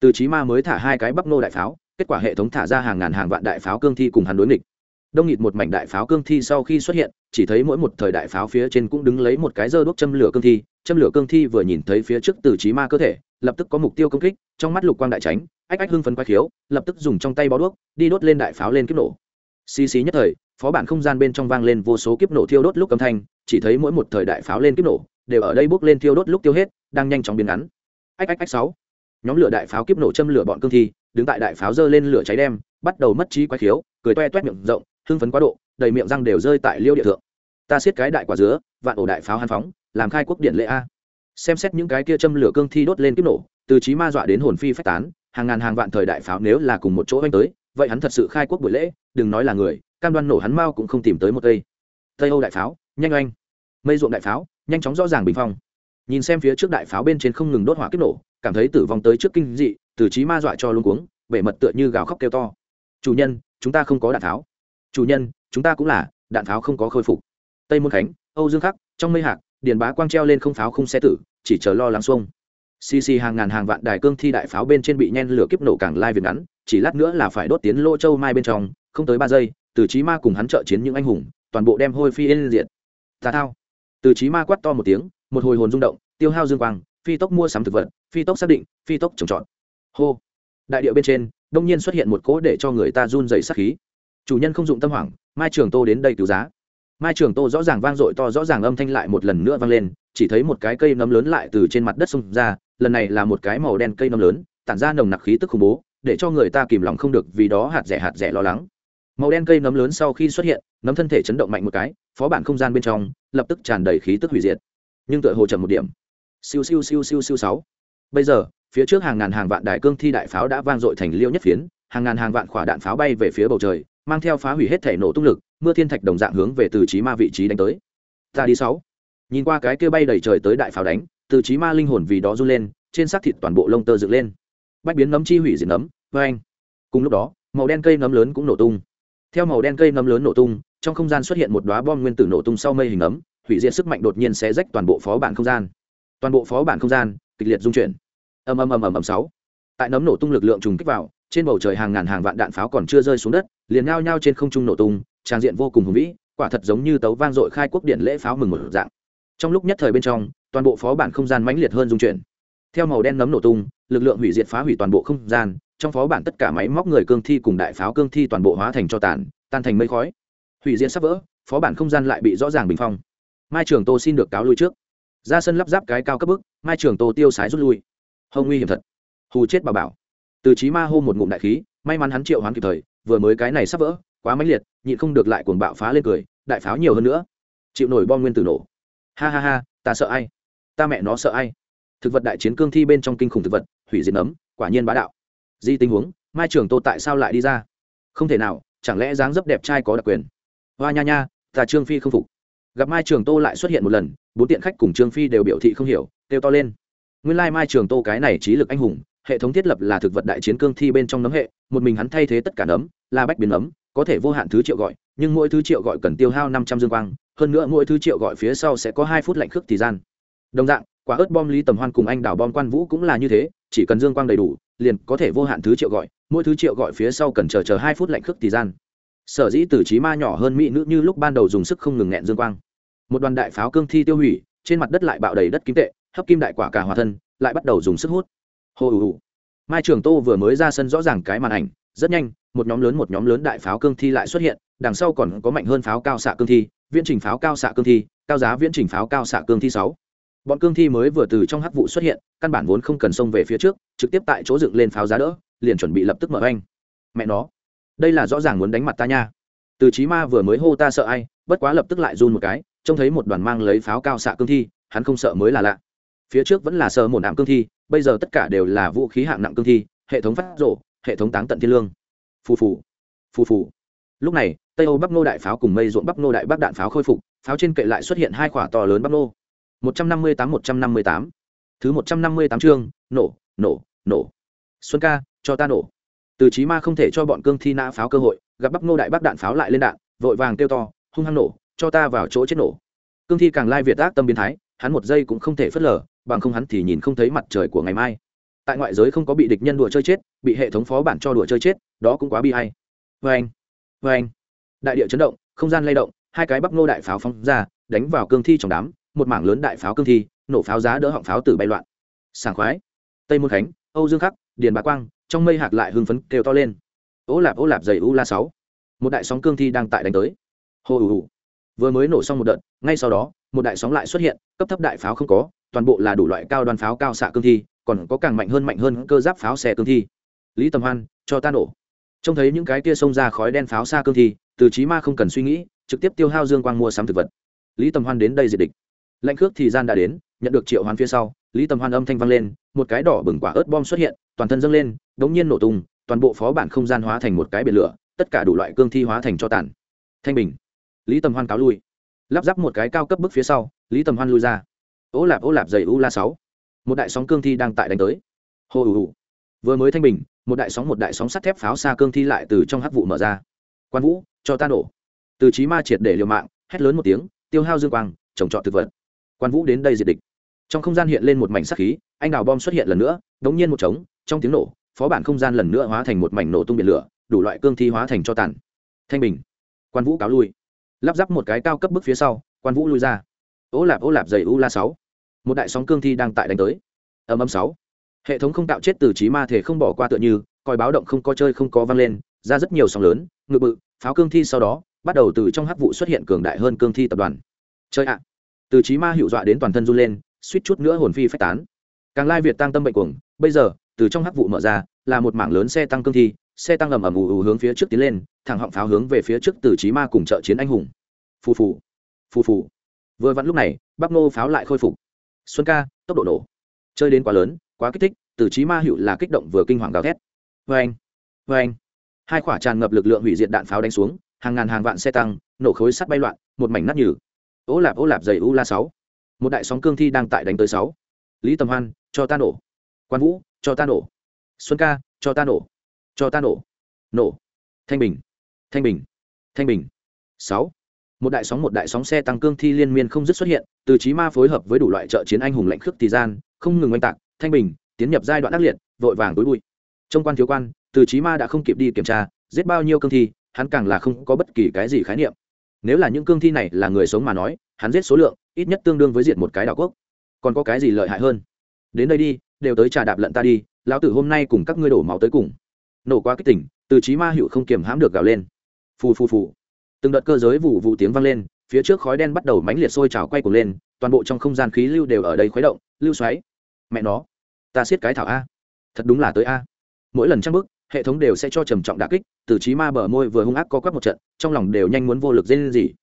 Từ chí ma mới thả hai cái bắp nô đại pháo, kết quả hệ thống thả ra hàng ngàn hàng vạn đại pháo cương thi cùng hắn đối nghịch đông nghịt một mảnh đại pháo cương thi sau khi xuất hiện, chỉ thấy mỗi một thời đại pháo phía trên cũng đứng lấy một cái dơ đuốc châm lửa cương thi. Châm lửa cương thi vừa nhìn thấy phía trước từ trí ma cơ thể, lập tức có mục tiêu công kích, trong mắt lục quang đại tránh, ách ách hưng phấn quái khiếu, lập tức dùng trong tay bó đuốc, đi đốt lên đại pháo lên kiếp nổ. Xì xì nhất thời, phó bản không gian bên trong vang lên vô số kiếp nổ thiêu đốt lúc âm thanh, chỉ thấy mỗi một thời đại pháo lên kiếp nổ, đều ở đây bước lên thiêu đốt lúc tiêu hết, đang nhanh chóng biến ngắn. Ách ách ách sáu. Nhóm lửa đại pháo kiếp nổ châm lửa bọn cương thi, đứng tại đại pháo dơ lên lửa cháy đem bắt đầu mất trí quái khiếu, cười toe toét miệng rộng hưng phấn quá độ, đầy miệng răng đều rơi tại liêu địa thượng. Ta siết cái đại quả dứa, vạn ổ đại pháo hàn phóng, làm khai quốc điện lệ a. Xem xét những cái kia châm lửa cương thi đốt lên kiếp nổ, từ trí ma dọa đến hồn phi phách tán, hàng ngàn hàng vạn thời đại pháo nếu là cùng một chỗ anh tới, vậy hắn thật sự khai quốc buổi lễ, đừng nói là người, cam đoan nổ hắn mau cũng không tìm tới một cây. Tây âu đại pháo, nhanh oanh. Mây ruộng đại pháo, nhanh chóng rõ ràng bình phong. Nhìn xem phía trước đại pháo bên trên không ngừng đốt hỏa kích nổ, cảm thấy tử vong tới trước kinh dị, từ trí ma dọa cho luôn cuống, bể mật tựa như gào khóc kêu to. Chủ nhân, chúng ta không có đạn pháo chủ nhân, chúng ta cũng là, đạn pháo không có khôi phục. Tây môn khánh, âu dương khắc, trong mây hạc, điền bá quang treo lên không pháo không xe tử, chỉ chờ lo lắng xuông. Xì xì hàng ngàn hàng vạn đài cương thi đại pháo bên trên bị nhen lửa kiếp nổ càng lai việt ngắn, chỉ lát nữa là phải đốt tiến lô châu mai bên trong, không tới ba giây, từ trí ma cùng hắn trợ chiến những anh hùng, toàn bộ đem hôi phi yên diệt. Tà thao. Từ trí ma quát to một tiếng, một hồi hồn rung động, tiêu hao dương quang, phi tốc mua sắm thực vật, phi tốc xác định, phi tốc trồng trọt. Hô. Đại điệu bên trên, đông nhiên xuất hiện một cỗ để cho người ta run dày sát khí chủ nhân không dụng tâm hoảng, mai trường tô đến đây cứu giá. Mai trường tô rõ ràng vang dội to, rõ ràng âm thanh lại một lần nữa vang lên, chỉ thấy một cái cây nấm lớn lại từ trên mặt đất xông ra, lần này là một cái màu đen cây nấm lớn, tản ra nồng nặc khí tức khủng bố, để cho người ta kìm lòng không được vì đó hạt rẻ hạt rẻ lo lắng. Màu đen cây nấm lớn sau khi xuất hiện, nấm thân thể chấn động mạnh một cái, phó bản không gian bên trong, lập tức tràn đầy khí tức hủy diệt. Nhưng tựa hồ chậm một điểm. Siêu siêu siêu siêu siêu sáu. Bây giờ, phía trước hàng ngàn hàng vạn đại cương thi đại pháo đã vang dội thành liêu nhất phiến, hàng ngàn hàng vạn quả đạn pháo bay về phía bầu trời mang theo phá hủy hết thể nổ tung lực, mưa thiên thạch đồng dạng hướng về từ trí ma vị trí đánh tới. Ta đi sáu. Nhìn qua cái kia bay đầy trời tới đại pháo đánh, từ trí ma linh hồn vì đó run lên, trên xác thịt toàn bộ lông tơ dựng lên. Bách biến nấm chi hủy diệt nấm vê anh cùng lúc đó, màu đen cây nấm lớn cũng nổ tung. Theo màu đen cây nấm lớn nổ tung, trong không gian xuất hiện một đoá bom nguyên tử nổ tung sau mây hình nấm, hủy diệt sức mạnh đột nhiên sẽ rách toàn bộ phó bản không gian. Toàn bộ phó bản không gian kịch liệt dung chuyển. Ầm ầm ầm ầm ầm, sáu. Tại nấm nổ tung lực lượng trùng kích vào trên bầu trời hàng ngàn hàng vạn đạn pháo còn chưa rơi xuống đất, liền ngao nhau trên không trung nổ tung, trang diện vô cùng hùng vĩ, quả thật giống như tấu vang dội khai quốc điện lễ pháo mừng một dạng. Trong lúc nhất thời bên trong, toàn bộ phó bản không gian mãnh liệt hơn dung chuyển. Theo màu đen nấm nổ tung, lực lượng hủy diệt phá hủy toàn bộ không gian, trong phó bản tất cả máy móc người cương thi cùng đại pháo cương thi toàn bộ hóa thành cho tàn, tan thành mây khói. Hủy diệt sắp vỡ, phó bản không gian lại bị rõ ràng bình phong. Mai trường tô xin được cáo lui trước. Ra sân lắp ráp cái cao cấp bức, mai trường tô tiêu sái rút lui. Hông nguy hiểm thật. Hù chết bà bảo từ trí ma hô một ngụm đại khí, may mắn hắn triệu hoán kịp thời, vừa mới cái này sắp vỡ, quá mãnh liệt, nhịn không được lại cuồng bạo phá lên cười, đại pháo nhiều hơn nữa. Chịu nổi bom nguyên tử nổ. Ha ha ha, ta sợ ai? Ta mẹ nó sợ ai? Thực vật đại chiến cương thi bên trong kinh khủng thực vật, hủy diệt nấm, quả nhiên bá đạo. Di tình huống, mai trường tô tại sao lại đi ra? Không thể nào, chẳng lẽ dáng dấp đẹp trai có đặc quyền? Hoa nha nha, ta trương phi không phục. Gặp mai trường tô lại xuất hiện một lần, bốn tiện khách cùng trương phi đều biểu thị không hiểu, kêu to lên. Nguyên lai mai trường tô cái này trí lực anh hùng hệ thống thiết lập là thực vật đại chiến cương thi bên trong nấm hệ, một mình hắn thay thế tất cả nấm, là bách biến nấm, có thể vô hạn thứ triệu gọi, nhưng mỗi thứ triệu gọi cần tiêu hao năm trăm dương quang, hơn nữa mỗi thứ triệu gọi phía sau sẽ có hai phút lạnh khước thì gian. Đồng dạng, quả ớt bom lý tầm hoan cùng anh đào bom quan vũ cũng là như thế, chỉ cần dương quang đầy đủ, liền có thể vô hạn thứ triệu gọi, mỗi thứ triệu gọi phía sau cần chờ chờ hai phút lạnh khước thì gian. Sở dĩ từ trí ma nhỏ hơn mỹ nữ như lúc ban đầu dùng sức không ngừng nghẹn dương quang. Một đoàn đại pháo cương thi tiêu hủy, trên mặt đất lại bạo đầy đất kim tệ, hấp kim đại quả cả hòa thân, lại bắt đầu dùng sức hút hồ ủ, ù. Mai trường tô vừa mới ra sân rõ ràng cái màn ảnh rất nhanh một nhóm lớn một nhóm lớn đại pháo cương thi lại xuất hiện đằng sau còn có mạnh hơn pháo cao xạ cương thi viễn trình pháo cao xạ cương thi cao giá viễn trình pháo cao xạ cương thi sáu. Bọn cương thi mới vừa từ trong hắc vụ xuất hiện căn bản vốn không cần xông về phía trước trực tiếp tại chỗ dựng lên pháo giá đỡ liền chuẩn bị lập tức mở anh mẹ nó đây là rõ ràng muốn đánh mặt ta nha. Từ chí ma vừa mới hô ta sợ ai bất quá lập tức lại run một cái trông thấy một đoàn mang lấy pháo cao xạ cương thi hắn không sợ mới là lạ phía trước vẫn là sợ một nạm cương thi, bây giờ tất cả đều là vũ khí hạng nặng cương thi, hệ thống phát rổ, hệ thống táng tận thiên lương. Phù phù phù phù. Lúc này, tây âu bắc nô đại pháo cùng mây ruộng bắc nô đại bắc đạn pháo khôi phục, pháo trên kệ lại xuất hiện hai quả to lớn bắc nô. Một trăm năm mươi tám, một trăm năm mươi tám. Thứ một trăm năm mươi tám chương, nổ nổ nổ. Xuân ca, cho ta nổ. Từ chí ma không thể cho bọn cương thi nã pháo cơ hội, gặp bắc nô đại bắc đạn pháo lại lên đạn, vội vàng kêu to, hung hăng nổ, cho ta vào chỗ chết nổ. Cương thi càng lai việt ác tâm biến thái, hắn một giây cũng không thể phớt lờ bằng không hắn thì nhìn không thấy mặt trời của ngày mai. Tại ngoại giới không có bị địch nhân đùa chơi chết, bị hệ thống phó bản cho đùa chơi chết, đó cũng quá bi hay vê vâng anh vê anh. Đại địa chấn động, không gian lay động, hai cái bắc nô đại pháo phóng ra, đánh vào cương thi trong đám, một mảng lớn đại pháo cương thi, nổ pháo giá đỡ họng pháo từ bay loạn. Sảng khoái. Tây môn khánh, âu dương khắc, điền bá quang, trong mây hạc lại hưng phấn kêu to lên. Ố lạp ố lạp dày u la sáu. Một đại sóng cương thi đang tại đánh tới. Hô ù ù vừa mới nổ xong một đợt, ngay sau đó một đại sóng lại xuất hiện, cấp thấp đại pháo không có, toàn bộ là đủ loại cao đoàn pháo cao xạ cương thi, còn có càng mạnh hơn mạnh hơn cơ giáp pháo xe cương thi. Lý tầm hoan, cho ta nổ. Trông thấy những cái kia xông ra khói đen pháo xa cương thi, từ chí ma không cần suy nghĩ, trực tiếp tiêu hao dương quang mua sắm thực vật. Lý tầm hoan đến đây diệt địch. Lệnh khước thì gian đã đến, nhận được triệu hoán phía sau, lý tầm hoan âm thanh vang lên, một cái đỏ bừng quả ớt bom xuất hiện, toàn thân dâng lên, đống nhiên nổ tung, toàn bộ phó bản không gian hóa thành một cái biển lửa, tất cả đủ loại cương thi hóa thành cho tàn. Thanh bình. Lý tầm hoan cáo lui lắp ráp một cái cao cấp bức phía sau, lý tầm hoan lui ra. Ô lạp ô lạp dày u la sáu. Một đại sóng cương thi đang tại đánh tới. Hồ ủ vừa mới thanh bình, một đại sóng, một đại sóng sắt thép pháo xa cương thi lại từ trong hắc vụ mở ra. Quan vũ, cho ta nổ. Từ trí ma triệt để liều mạng, hét lớn một tiếng, tiêu hao dương quang, trồng trọt thực vật. Quan vũ đến đây diệt địch. Trong không gian hiện lên một mảnh sắc khí, anh đào bom xuất hiện lần nữa, đống nhiên một trống, trong tiếng nổ, phó bản không gian lần nữa hóa thành một mảnh nổ tung biển lửa, đủ loại cương thi hóa thành cho tàn. Thanh bình. Quan vũ cáo lui lắp ráp một cái cao cấp bức phía sau, quan vũ lui ra. Ố lạp ố lạp dày u la sáu. Một đại sóng cương thi đang tại đánh tới. Ầm ầm sáu. Hệ thống không tạo chết từ trí ma thể không bỏ qua tựa như, coi báo động không có chơi không có vang lên, ra rất nhiều sóng lớn, ngự bự, pháo cương thi sau đó, bắt đầu từ trong hắc vụ xuất hiện cường đại hơn cương thi tập đoàn. Chơi ạ. Từ trí ma hiệu dọa đến toàn thân run lên, suýt chút nữa hồn phi phách tán. Càng lai việt tăng tâm bệnh cuồng, bây giờ, từ trong hắc vụ mở ra, là một mảng lớn xe tăng cương thi xe tăng ầm ầm ù ù hướng phía trước tiến lên, thẳng họng pháo hướng về phía trước từ trí ma cùng trợ chiến anh hùng. Phù phù phù phù. Vừa vặn lúc này, bắc nô pháo lại khôi phục. Xuân ca, tốc độ nổ. Chơi đến quá lớn, quá kích thích, từ trí ma hữu là kích động vừa kinh hoàng gào thét. Vê anh vê anh hai quả tràn ngập lực lượng hủy diệt đạn pháo đánh xuống, hàng ngàn hàng vạn xe tăng, nổ khối sắt bay loạn, một mảnh nát nhừ. Ố lạp ố lạp dày u la sáu. Một đại sóng cương thi đang tại đánh tới sáu. Lý tầm hoan, cho ta nổ. Quan vũ, cho ta nổ. Xuân ca, cho ta nổ cho ta nổ. Nổ. Thanh bình. Thanh bình. Thanh bình. Sáu. Một đại sóng, một đại sóng xe tăng cương thi liên miên không dứt xuất hiện, từ trí ma phối hợp với đủ loại trợ chiến anh hùng lãnh khước thì gian, không ngừng oanh tạc, thanh bình, tiến nhập giai đoạn ác liệt, vội vàng tối bụi. Trong quan thiếu quan, từ trí ma đã không kịp đi kiểm tra, giết bao nhiêu cương thi, hắn càng là không có bất kỳ cái gì khái niệm. Nếu là những cương thi này là người sống mà nói, hắn giết số lượng, ít nhất tương đương với diện một cái đảo quốc. Còn có cái gì lợi hại hơn? Đến đây đi, đều tới trà đạp lận ta đi, lão tử hôm nay cùng các ngươi đổ máu tới cùng nổ qua kích tỉnh, từ trí ma hữu không kiềm hãm được gào lên. Phù phù phù. Từng đợt cơ giới vụ vụ tiếng vang lên, phía trước khói đen bắt đầu mánh liệt sôi trào quay cuồng lên, toàn bộ trong không gian khí lưu đều ở đây khuấy động, lưu xoáy. Mẹ nó, ta siết cái thảo a. Thật đúng là tới a. Mỗi lần trăng bức hệ thống đều sẽ cho trầm trọng đà kích, từ trí ma bờ môi vừa hung ác co quắp một trận, trong lòng đều nhanh muốn vô lực dây lên gì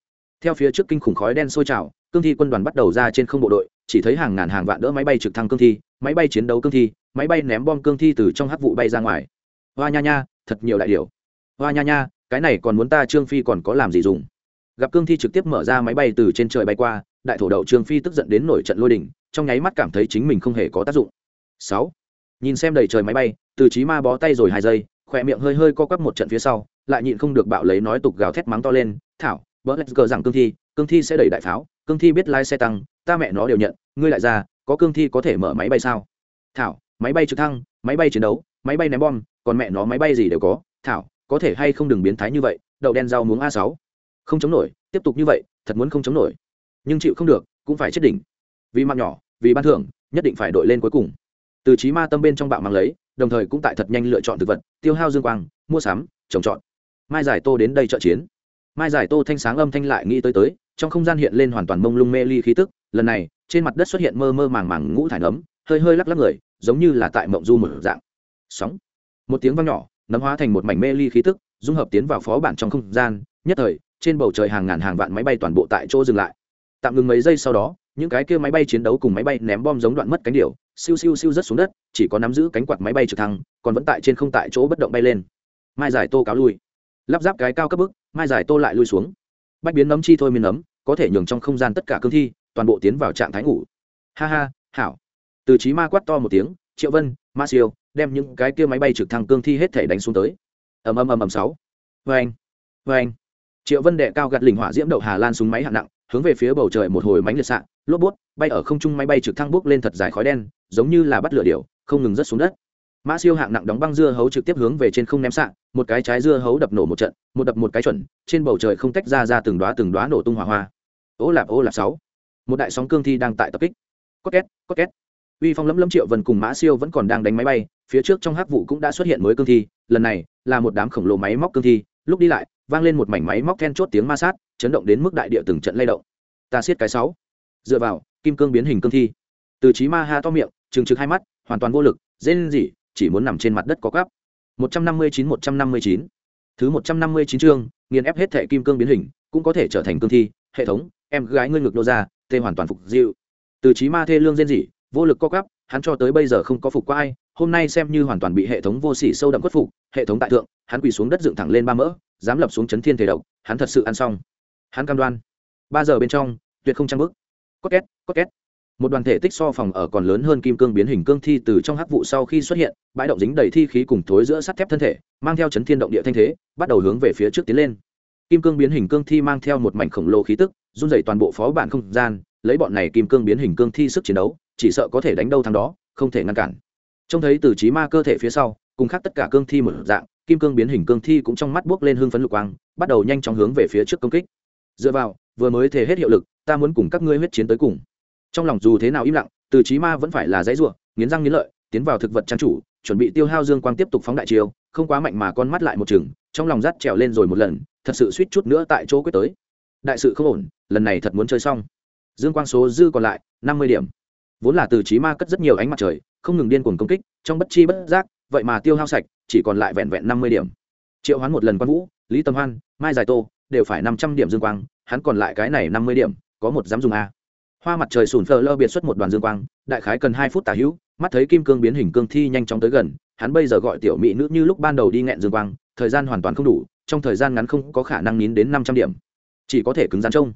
theo phía trước kinh khủng khói đen sôi trào, cương thi quân đoàn bắt đầu ra trên không bộ đội, chỉ thấy hàng ngàn hàng vạn đỡ máy bay trực thăng cương thi, máy bay chiến đấu cương thi, máy bay ném bom cương thi từ trong hắc vụ bay ra ngoài hoa nha nha, thật nhiều đại điều. Hoa nha nha, cái này còn muốn ta trương phi còn có làm gì dùng? Gặp cương thi trực tiếp mở ra máy bay từ trên trời bay qua, đại thổ đậu trương phi tức giận đến nổi trận lôi đỉnh trong nháy mắt cảm thấy chính mình không hề có tác dụng. Sáu, nhìn xem đầy trời máy bay, từ trí ma bó tay rồi hai giây, khỏe miệng hơi hơi co quắp một trận phía sau, lại nhịn không được bạo lấy nói tục gào thét mắng to lên, thảo bỡ lạch cờ rằng cương thi cương thi sẽ đẩy đại pháo, cương thi biết lái xe tăng, ta mẹ nó đều nhận, ngươi lại ra, có cương thi có thể mở máy bay sao? Thảo, máy bay trực thăng, máy bay chiến đấu máy bay ném bom, còn mẹ nó máy bay gì đều có, thảo, có thể hay không đừng biến thái như vậy, đậu đen rau muống a sáu. Không chống nổi, tiếp tục như vậy, thật muốn không chống nổi. Nhưng chịu không được, cũng phải chết đỉnh. Vì mạng nhỏ, vì ban thưởng, nhất định phải đội lên cuối cùng. Từ trí ma tâm bên trong bạo mang lấy, đồng thời cũng tại thật nhanh lựa chọn thực vật, tiêu hao dương quang, mua sắm, trồng trọt. Mai giải tô đến đây trợ chiến. Mai giải tô thanh sáng âm thanh lại nghĩ tới tới, trong không gian hiện lên hoàn toàn mông lung mê ly khí tức, lần này, trên mặt đất xuất hiện mơ mơ màng màng ngũ thải nấm, hơi hơi lắc lắc người, giống như là tại mộng du một dạng sóng. Một tiếng vang nhỏ nấm hóa thành một mảnh mê ly khí tức dung hợp tiến vào phó bản trong không gian nhất thời trên bầu trời hàng ngàn hàng vạn máy bay toàn bộ tại chỗ dừng lại. Tạm ngừng mấy giây sau đó những cái kia máy bay chiến đấu cùng máy bay ném bom giống đoạn mất cánh điều, siêu siêu siêu rất xuống đất chỉ có nắm giữ cánh quạt máy bay trực thăng còn vẫn tại trên không tại chỗ bất động bay lên. Mai giải tô cáo lui. Lắp ráp cái cao cấp bức mai giải tô lại lui xuống. Bách biến nấm chi thôi miên nấm có thể nhường trong không gian tất cả cương thi toàn bộ tiến vào trạng thái ngủ. Ha ha hảo. Từ trí ma quát to một tiếng triệu vân ma siêu đem những cái kia máy bay trực thăng cương thi hết thể đánh xuống tới. Ầm ầm ầm ầm, sáu. Vê anh vê anh. Triệu vân đệ cao gạt lình hỏa diễm đậu hà lan súng máy hạng nặng, hướng về phía bầu trời một hồi mánh liệt xạ, lốp bút, bay ở không trung máy bay trực thăng bốc lên thật dài khói đen, giống như là bắt lửa điều không ngừng rớt xuống đất. Mã siêu hạng nặng đóng băng dưa hấu trực tiếp hướng về trên không ném xạ, một cái trái dưa hấu đập nổ một trận, một đập một cái chuẩn, trên bầu trời không tách ra ra từng đoá từng đoá nổ tung hỏa hoa. Ô lạp ô lạp sáu. Một đại sóng cương thi đang tại tập kích. Có két có két. Uy phong lấm lấm triệu vân cùng mã siêu vẫn còn đang đánh máy bay phía trước trong hắc vụ cũng đã xuất hiện mới cương thi, lần này là một đám khổng lồ máy móc cương thi, lúc đi lại, vang lên một mảnh máy móc then chốt tiếng ma sát, chấn động đến mức đại địa từng trận lay động. Ta siết cái sáu. Dựa vào, kim cương biến hình cương thi. Từ trí ma ha to miệng, trừng trực hai mắt, hoàn toàn vô lực dên gì chỉ muốn nằm trên mặt đất có cắp một trăm năm mươi chín, một trăm năm mươi chín. Thứ một trăm năm mươi chín chương, nghiền ép hết thể kim cương biến hình, cũng có thể trở thành cương thi, hệ thống, em gái ngươi ngực nô ra, tê hoàn toàn phục dịu. Từ trí ma thê lương rên rỉ, vô lực co cắp hắn cho tới bây giờ không có phục qua ai hôm nay xem như hoàn toàn bị hệ thống vô sỉ sâu đậm khuất phục, hệ thống tại thượng, hắn quỳ xuống đất dựng thẳng lên ba mỡ, dám lập xuống chấn thiên thể độc, hắn thật sự ăn xong. Hắn cam đoan. Ba giờ bên trong, tuyệt không trang bức có két có két. Một đoàn thể tích so phòng ở còn lớn hơn kim cương biến hình cương thi từ trong hắc vụ sau khi xuất hiện, bãi động dính đầy thi khí cùng thối giữa sắt thép thân thể, mang theo chấn thiên động địa thanh thế, bắt đầu hướng về phía trước tiến lên. Kim cương biến hình cương thi mang theo một mảnh khổng lồ khí tức, run dày toàn bộ phó bản không gian, lấy bọn này kim cương biến hình cương thi sức chiến đấu, chỉ sợ có thể đánh đâu thắng đó, không thể ngăn cản trông thấy từ trí ma cơ thể phía sau, cùng khác tất cả cương thi một dạng, kim cương biến hình cương thi cũng trong mắt buốc lên hương phấn lục quang, bắt đầu nhanh chóng hướng về phía trước công kích. Dựa vào, vừa mới thể hết hiệu lực, ta muốn cùng các ngươi huyết chiến tới cùng. Trong lòng dù thế nào im lặng, từ trí ma vẫn phải là dãy ruộng nghiến răng nghiến lợi, tiến vào thực vật trang chủ, chuẩn bị tiêu hao dương quang tiếp tục phóng đại chiêu, không quá mạnh mà con mắt lại một chừng, trong lòng rắt trèo lên rồi một lần, thật sự suýt chút nữa tại chỗ quyết tới. Đại sự không ổn, lần này thật muốn chơi xong. Dương quang số dư còn lại, năm mươi điểm vốn là từ trí ma cất rất nhiều ánh mặt trời, không ngừng điên cuồng công kích, trong bất chi bất giác, vậy mà tiêu hao sạch, chỉ còn lại vẹn vẹn năm mươi điểm. Triệu hoán một lần quan vũ, lý tâm hoan, mai giải tô, đều phải năm trăm điểm dương quang, hắn còn lại cái này năm mươi điểm, có một dám dùng a. Hoa mặt trời sùn phờ lơ biệt xuất một đoàn dương quang, đại khái cần hai phút tả hữu, mắt thấy kim cương biến hình cương thi nhanh chóng tới gần, hắn bây giờ gọi tiểu mỹ nữ như lúc ban đầu đi nghẹn dương quang, thời gian hoàn toàn không đủ, trong thời gian ngắn không có khả năng nín đến năm trăm điểm. Chỉ có thể cứng rắn trông.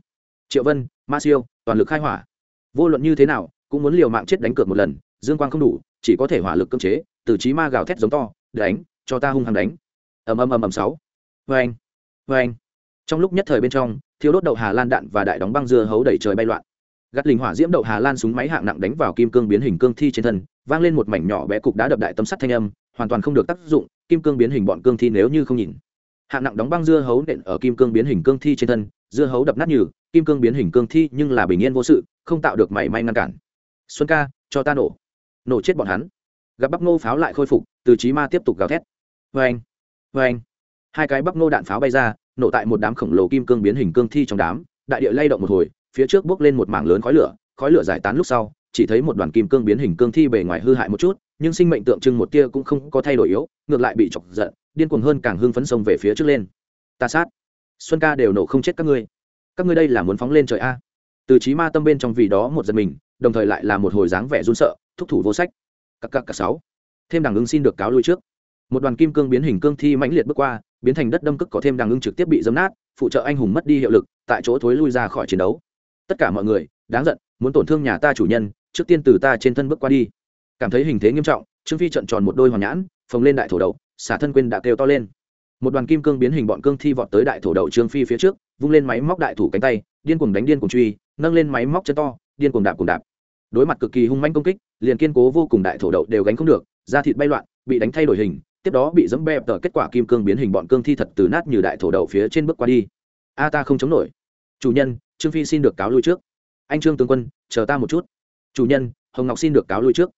Triệu vân, ma siêu, toàn lực khai hỏa. Vô luận như thế nào cũng muốn liều mạng chết đánh cược một lần, dương quang không đủ, chỉ có thể hỏa lực cưỡng chế, từ trí ma gào thét giống to, đánh, cho ta hung hăng đánh. Ầm ầm ầm ầm sáu. Vê anh vê anh trong lúc nhất thời bên trong thiếu đốt đậu hà lan đạn và đại đóng băng dưa hấu đẩy trời bay loạn. Gắt linh hỏa diễm đậu hà lan súng máy hạng nặng đánh vào kim cương biến hình cương thi trên thân, vang lên một mảnh nhỏ bé cục đá đập đại tấm sắt thanh âm, hoàn toàn không được tác dụng, kim cương biến hình bọn cương thi nếu như không nhìn. Hạng nặng đóng băng dưa hấu nện ở kim cương biến hình cương thi trên thân, dưa hấu đập nát như kim cương biến hình cương thi nhưng là bình yên vô sự, không tạo được mảy may ngăn cản xuân ca, cho ta nổ. Nổ chết bọn hắn. Gặp bắp nô pháo lại khôi phục, từ trí ma tiếp tục gào thét. Vê anh vê anh. Hai cái bắp nô đạn pháo bay ra, nổ tại một đám khổng lồ kim cương biến hình cương thi trong đám. Đại địa lay động một hồi, phía trước bốc lên một mảng lớn khói lửa. Khói lửa giải tán lúc sau, chỉ thấy một đoàn kim cương biến hình cương thi bề ngoài hư hại một chút, nhưng sinh mệnh tượng trưng một tia cũng không có thay đổi yếu, ngược lại bị chọc giận, điên cuồng hơn càng hưng phấn sông về phía trước lên. Ta sát. Xuân ca đều nổ không chết các ngươi. Các ngươi đây là muốn phóng lên trời a? Từ trí ma tâm bên trong vì đó một giật mình đồng thời lại là một hồi dáng vẻ run sợ, thúc thủ vô sách. Cặp cặp cặp sáu. Thêm đằng ưng xin được cáo lui trước. Một đoàn kim cương biến hình cương thi mãnh liệt bước qua, biến thành đất đâm cức có thêm đằng ưng trực tiếp bị dấm nát, phụ trợ anh hùng mất đi hiệu lực, tại chỗ thối lui ra khỏi chiến đấu. Tất cả mọi người, đáng giận, muốn tổn thương nhà ta chủ nhân, trước tiên từ ta trên thân bước qua đi. Cảm thấy hình thế nghiêm trọng, trương phi trận tròn một đôi hoàn nhãn, phồng lên đại thổ đầu, xả thân quên đã kêu to lên. Một đoàn kim cương biến hình bọn cương thi vọt tới đại thổ đầu trương phi phía trước, vung lên máy móc đại thủ cánh tay, điên cuồng đánh điên cuồng truy, nâng lên máy móc chân to điên cuồng đạp cuồng đạp. Đối mặt cực kỳ hung manh công kích, liền kiên cố vô cùng đại thổ đậu đều gánh không được, da thịt bay loạn, bị đánh thay đổi hình, tiếp đó bị dẫm bẹp tờ kết quả kim cương biến hình bọn cương thi thật từ nát như đại thổ đậu phía trên bước qua đi. A ta không chống nổi. Chủ nhân, trương phi xin được cáo lui trước. Anh trương tướng quân, chờ ta một chút. Chủ nhân, hồng ngọc xin được cáo lui trước.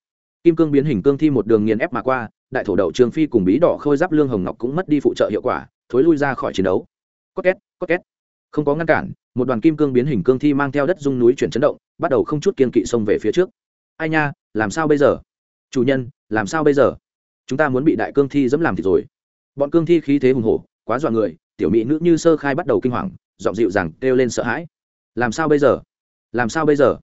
Kim cương biến hình cương thi một đường nghiền ép mà qua, đại thổ đậu trương phi cùng bí đỏ khôi giáp lương hồng ngọc cũng mất đi phụ trợ hiệu quả, thối lui ra khỏi chiến đấu. Có két có két. Không có ngăn cản một đoàn kim cương biến hình cương thi mang theo đất dung núi chuyển chấn động, bắt đầu không chút kiên kỵ xông về phía trước. Ai nha, làm sao bây giờ? Chủ nhân, làm sao bây giờ? Chúng ta muốn bị đại cương thi dẫm làm thì rồi. Bọn cương thi khí thế hùng hổ, quá dọa người, tiểu mỹ nữ như sơ khai bắt đầu kinh hoàng, giọng dịu rằng kêu lên sợ hãi. Làm sao bây giờ? Làm sao bây giờ?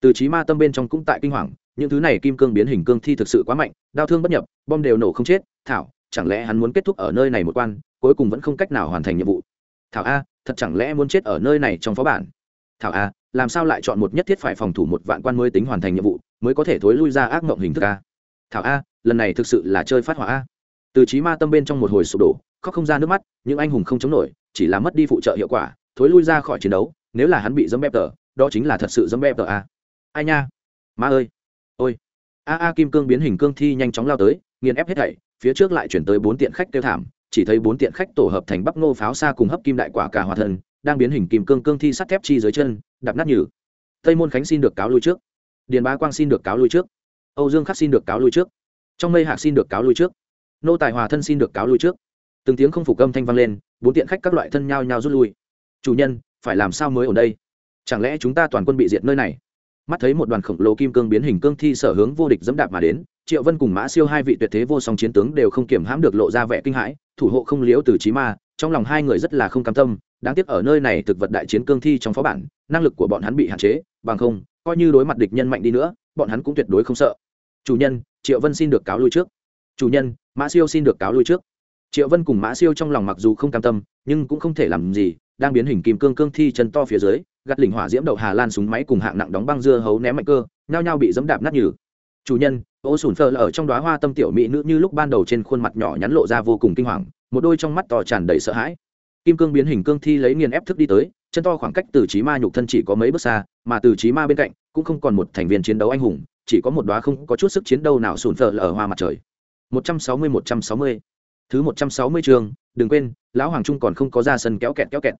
Từ trí ma tâm bên trong cũng tại kinh hoàng, những thứ này kim cương biến hình cương thi thực sự quá mạnh, đau thương bất nhập, bom đều nổ không chết. Thảo, chẳng lẽ hắn muốn kết thúc ở nơi này một quan, cuối cùng vẫn không cách nào hoàn thành nhiệm vụ? Thảo a thật chẳng lẽ muốn chết ở nơi này trong phó bản? Thảo a làm sao lại chọn một nhất thiết phải phòng thủ một vạn quan mới tính hoàn thành nhiệm vụ, mới có thể thối lui ra ác mộng hình thức a? Thảo a lần này thực sự là chơi phát hỏa a. Từ trí ma tâm bên trong một hồi sụp đổ, khóc không ra nước mắt, những anh hùng không chống nổi, chỉ là mất đi phụ trợ hiệu quả, thối lui ra khỏi chiến đấu, nếu là hắn bị dâm bẹp tờ, đó chính là thật sự dâm bẹp tờ a. Ai nha? Ma ơi. Ôi. A a kim cương biến hình cương thi nhanh chóng lao tới, nghiền ép hết thảy, phía trước lại chuyển tới bốn tiện khách tiêu thảm chỉ thấy bốn tiện khách tổ hợp thành bắp nô pháo xa cùng hấp kim đại quả cả hòa thân đang biến hình kim cương cương thi sắt thép chi dưới chân, đạp nát nhử tây môn khánh xin được cáo lui trước. Điền bá quang xin được cáo lui trước. Âu dương khắc xin được cáo lui trước. Trong mây hạc xin được cáo lui trước. Nô tài hòa thân xin được cáo lui trước. Từng tiếng không phục âm thanh vang lên, bốn tiện khách các loại thân nhao nhao rút lui. Chủ nhân, phải làm sao mới ở đây? Chẳng lẽ chúng ta toàn quân bị diệt nơi này? Mắt thấy một đoàn khổng lồ kim cương biến hình cương thi sở hướng vô địch dẫm đạp mà đến, triệu vân cùng mã siêu hai vị tuyệt thế vô song chiến tướng đều không kiểm hãm được lộ ra vẻ kinh hãi, thủ hộ không liếu từ trí ma, trong lòng hai người rất là không cam tâm, đáng tiếc ở nơi này thực vật đại chiến cương thi trong phó bản, năng lực của bọn hắn bị hạn chế, bằng không, coi như đối mặt địch nhân mạnh đi nữa, bọn hắn cũng tuyệt đối không sợ. Chủ nhân, triệu vân xin được cáo lui trước. Chủ nhân, mã siêu xin được cáo lui trước. Triệu vân cùng mã siêu trong lòng mặc dù không cam tâm, nhưng cũng không thể làm gì, đang biến hình kim cương cương thi chân to phía dưới gạt lỉnh hỏa diễm đậu hà lan súng máy cùng hạng nặng đóng băng dưa hấu ném mạnh cơ, nhao nhao bị dẫm đạp nát nhừ. Chủ nhân, ô sùn phơ ở trong đoá hoa tâm tiểu mỹ nữ như lúc ban đầu trên khuôn mặt nhỏ nhắn lộ ra vô cùng kinh hoàng, một đôi trong mắt to tràn đầy sợ hãi. Kim cương biến hình cương thi lấy nghiền ép thức đi tới, chân to khoảng cách từ trí ma nhục thân chỉ có mấy bước xa, mà từ trí ma bên cạnh cũng không còn một thành viên chiến đấu anh hùng, chỉ có một đoá không có chút sức chiến đấu nào sùn phơ ở hoa mặt trời. 160 160 thứ 160 trường đừng quên, lão hoàng trung còn không có ra sân kéo kẹt kéo kẹt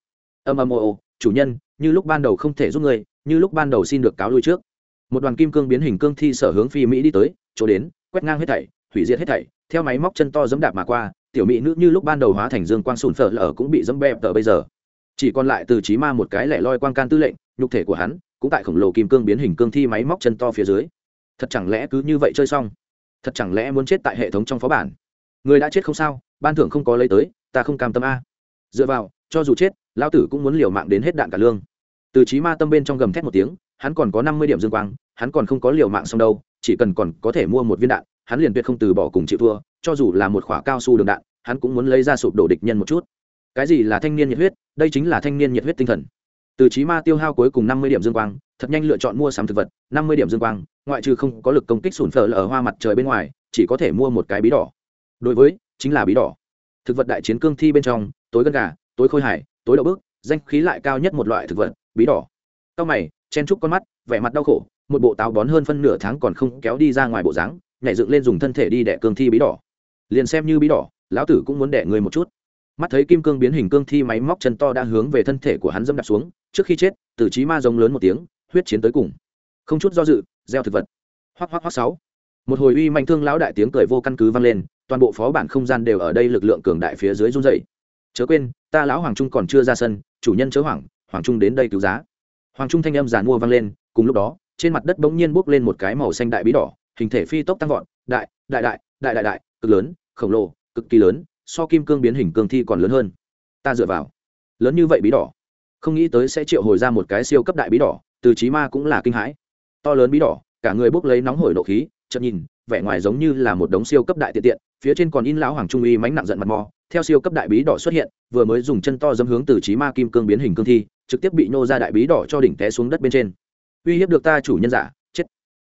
âm âm ồ ồ chủ nhân, như lúc ban đầu không thể giúp người như lúc ban đầu xin được cáo lui trước. Một đoàn kim cương biến hình cương thi sở hướng phi mỹ đi tới, chỗ đến, quét ngang hết thảy, hủy diệt hết thảy, theo máy móc chân to dẫm đạp mà qua, tiểu mỹ nữ như lúc ban đầu hóa thành dương quang sùn phở lở cũng bị dẫm bẹp tờ bây giờ. Chỉ còn lại từ trí ma một cái lẻ loi quang can tư lệnh, nhục thể của hắn cũng tại khổng lồ kim cương biến hình cương thi máy móc chân to phía dưới. Thật chẳng lẽ cứ như vậy chơi xong? Thật chẳng lẽ muốn chết tại hệ thống trong phó bản? Người đã chết không sao, ban thưởng không có lấy tới, ta không cam tâm a. Dựa vào, cho dù chết lão tử cũng muốn liều mạng đến hết đạn cả lương. Từ trí ma tâm bên trong gầm thét một tiếng, hắn còn có năm mươi điểm dương quang, hắn còn không có liều mạng xong đâu, chỉ cần còn có thể mua một viên đạn, hắn liền tuyệt không từ bỏ cùng chịu thua, cho dù là một khỏa cao su đường đạn, hắn cũng muốn lấy ra sụp đổ địch nhân một chút. Cái gì là thanh niên nhiệt huyết? Đây chính là thanh niên nhiệt huyết tinh thần. Từ trí ma tiêu hao cuối cùng năm mươi điểm dương quang, thật nhanh lựa chọn mua sắm thực vật, năm mươi điểm dương quang, ngoại trừ không có lực công kích sủn phở ở hoa mặt trời bên ngoài, chỉ có thể mua một cái bí đỏ. Đối với, chính là bí đỏ. Thực vật đại chiến cương thi bên trong, tối gân gà, tối khôi hải tối đậu bước danh khí lại cao nhất một loại thực vật, bí đỏ. Cao mày, chen trúc con mắt, vẻ mặt đau khổ, một bộ táo bón hơn phân nửa tháng còn không kéo đi ra ngoài bộ dáng, nhảy dựng lên dùng thân thể đi đẻ cương thi bí đỏ. Liền xem như bí đỏ, lão tử cũng muốn đẻ người một chút. Mắt thấy kim cương biến hình cương thi máy móc chân to đã hướng về thân thể của hắn dâm đạp xuống, trước khi chết, từ trí ma giống lớn một tiếng, huyết chiến tới cùng. Không chút do dự, gieo thực vật. Hoắc hoắc hoắc sáu. Một hồi uy manh thương lão đại tiếng cười vô căn cứ vang lên, toàn bộ phó bản không gian đều ở đây lực lượng cường đại phía dưới run dày chớ quên ta lão hoàng trung còn chưa ra sân, chủ nhân chớ hoảng, hoàng trung đến đây cứu giá. Hoàng trung thanh âm giàn mua vang lên, cùng lúc đó, trên mặt đất bỗng nhiên bốc lên một cái màu xanh đại bí đỏ, hình thể phi tốc tăng vọt, đại đại đại đại đại đại, cực lớn, khổng lồ, cực kỳ lớn, so kim cương biến hình cương thi còn lớn hơn. Ta dựa vào. Lớn như vậy bí đỏ. Không nghĩ tới sẽ triệu hồi ra một cái siêu cấp đại bí đỏ, từ trí ma cũng là kinh hãi. To lớn bí đỏ, cả người bốc lấy nóng hổi nộ khí chậm nhìn vẻ ngoài giống như là một đống siêu cấp đại tiện tiện, phía trên còn in lão hoàng trung uy mánh nặng giận mặt mò, theo siêu cấp đại bí đỏ xuất hiện, vừa mới dùng chân to dâm hướng từ trí ma kim cương biến hình cương thi, trực tiếp bị nhô ra đại bí đỏ cho đỉnh té xuống đất bên trên. Uy hiếp được ta chủ nhân giả, chết.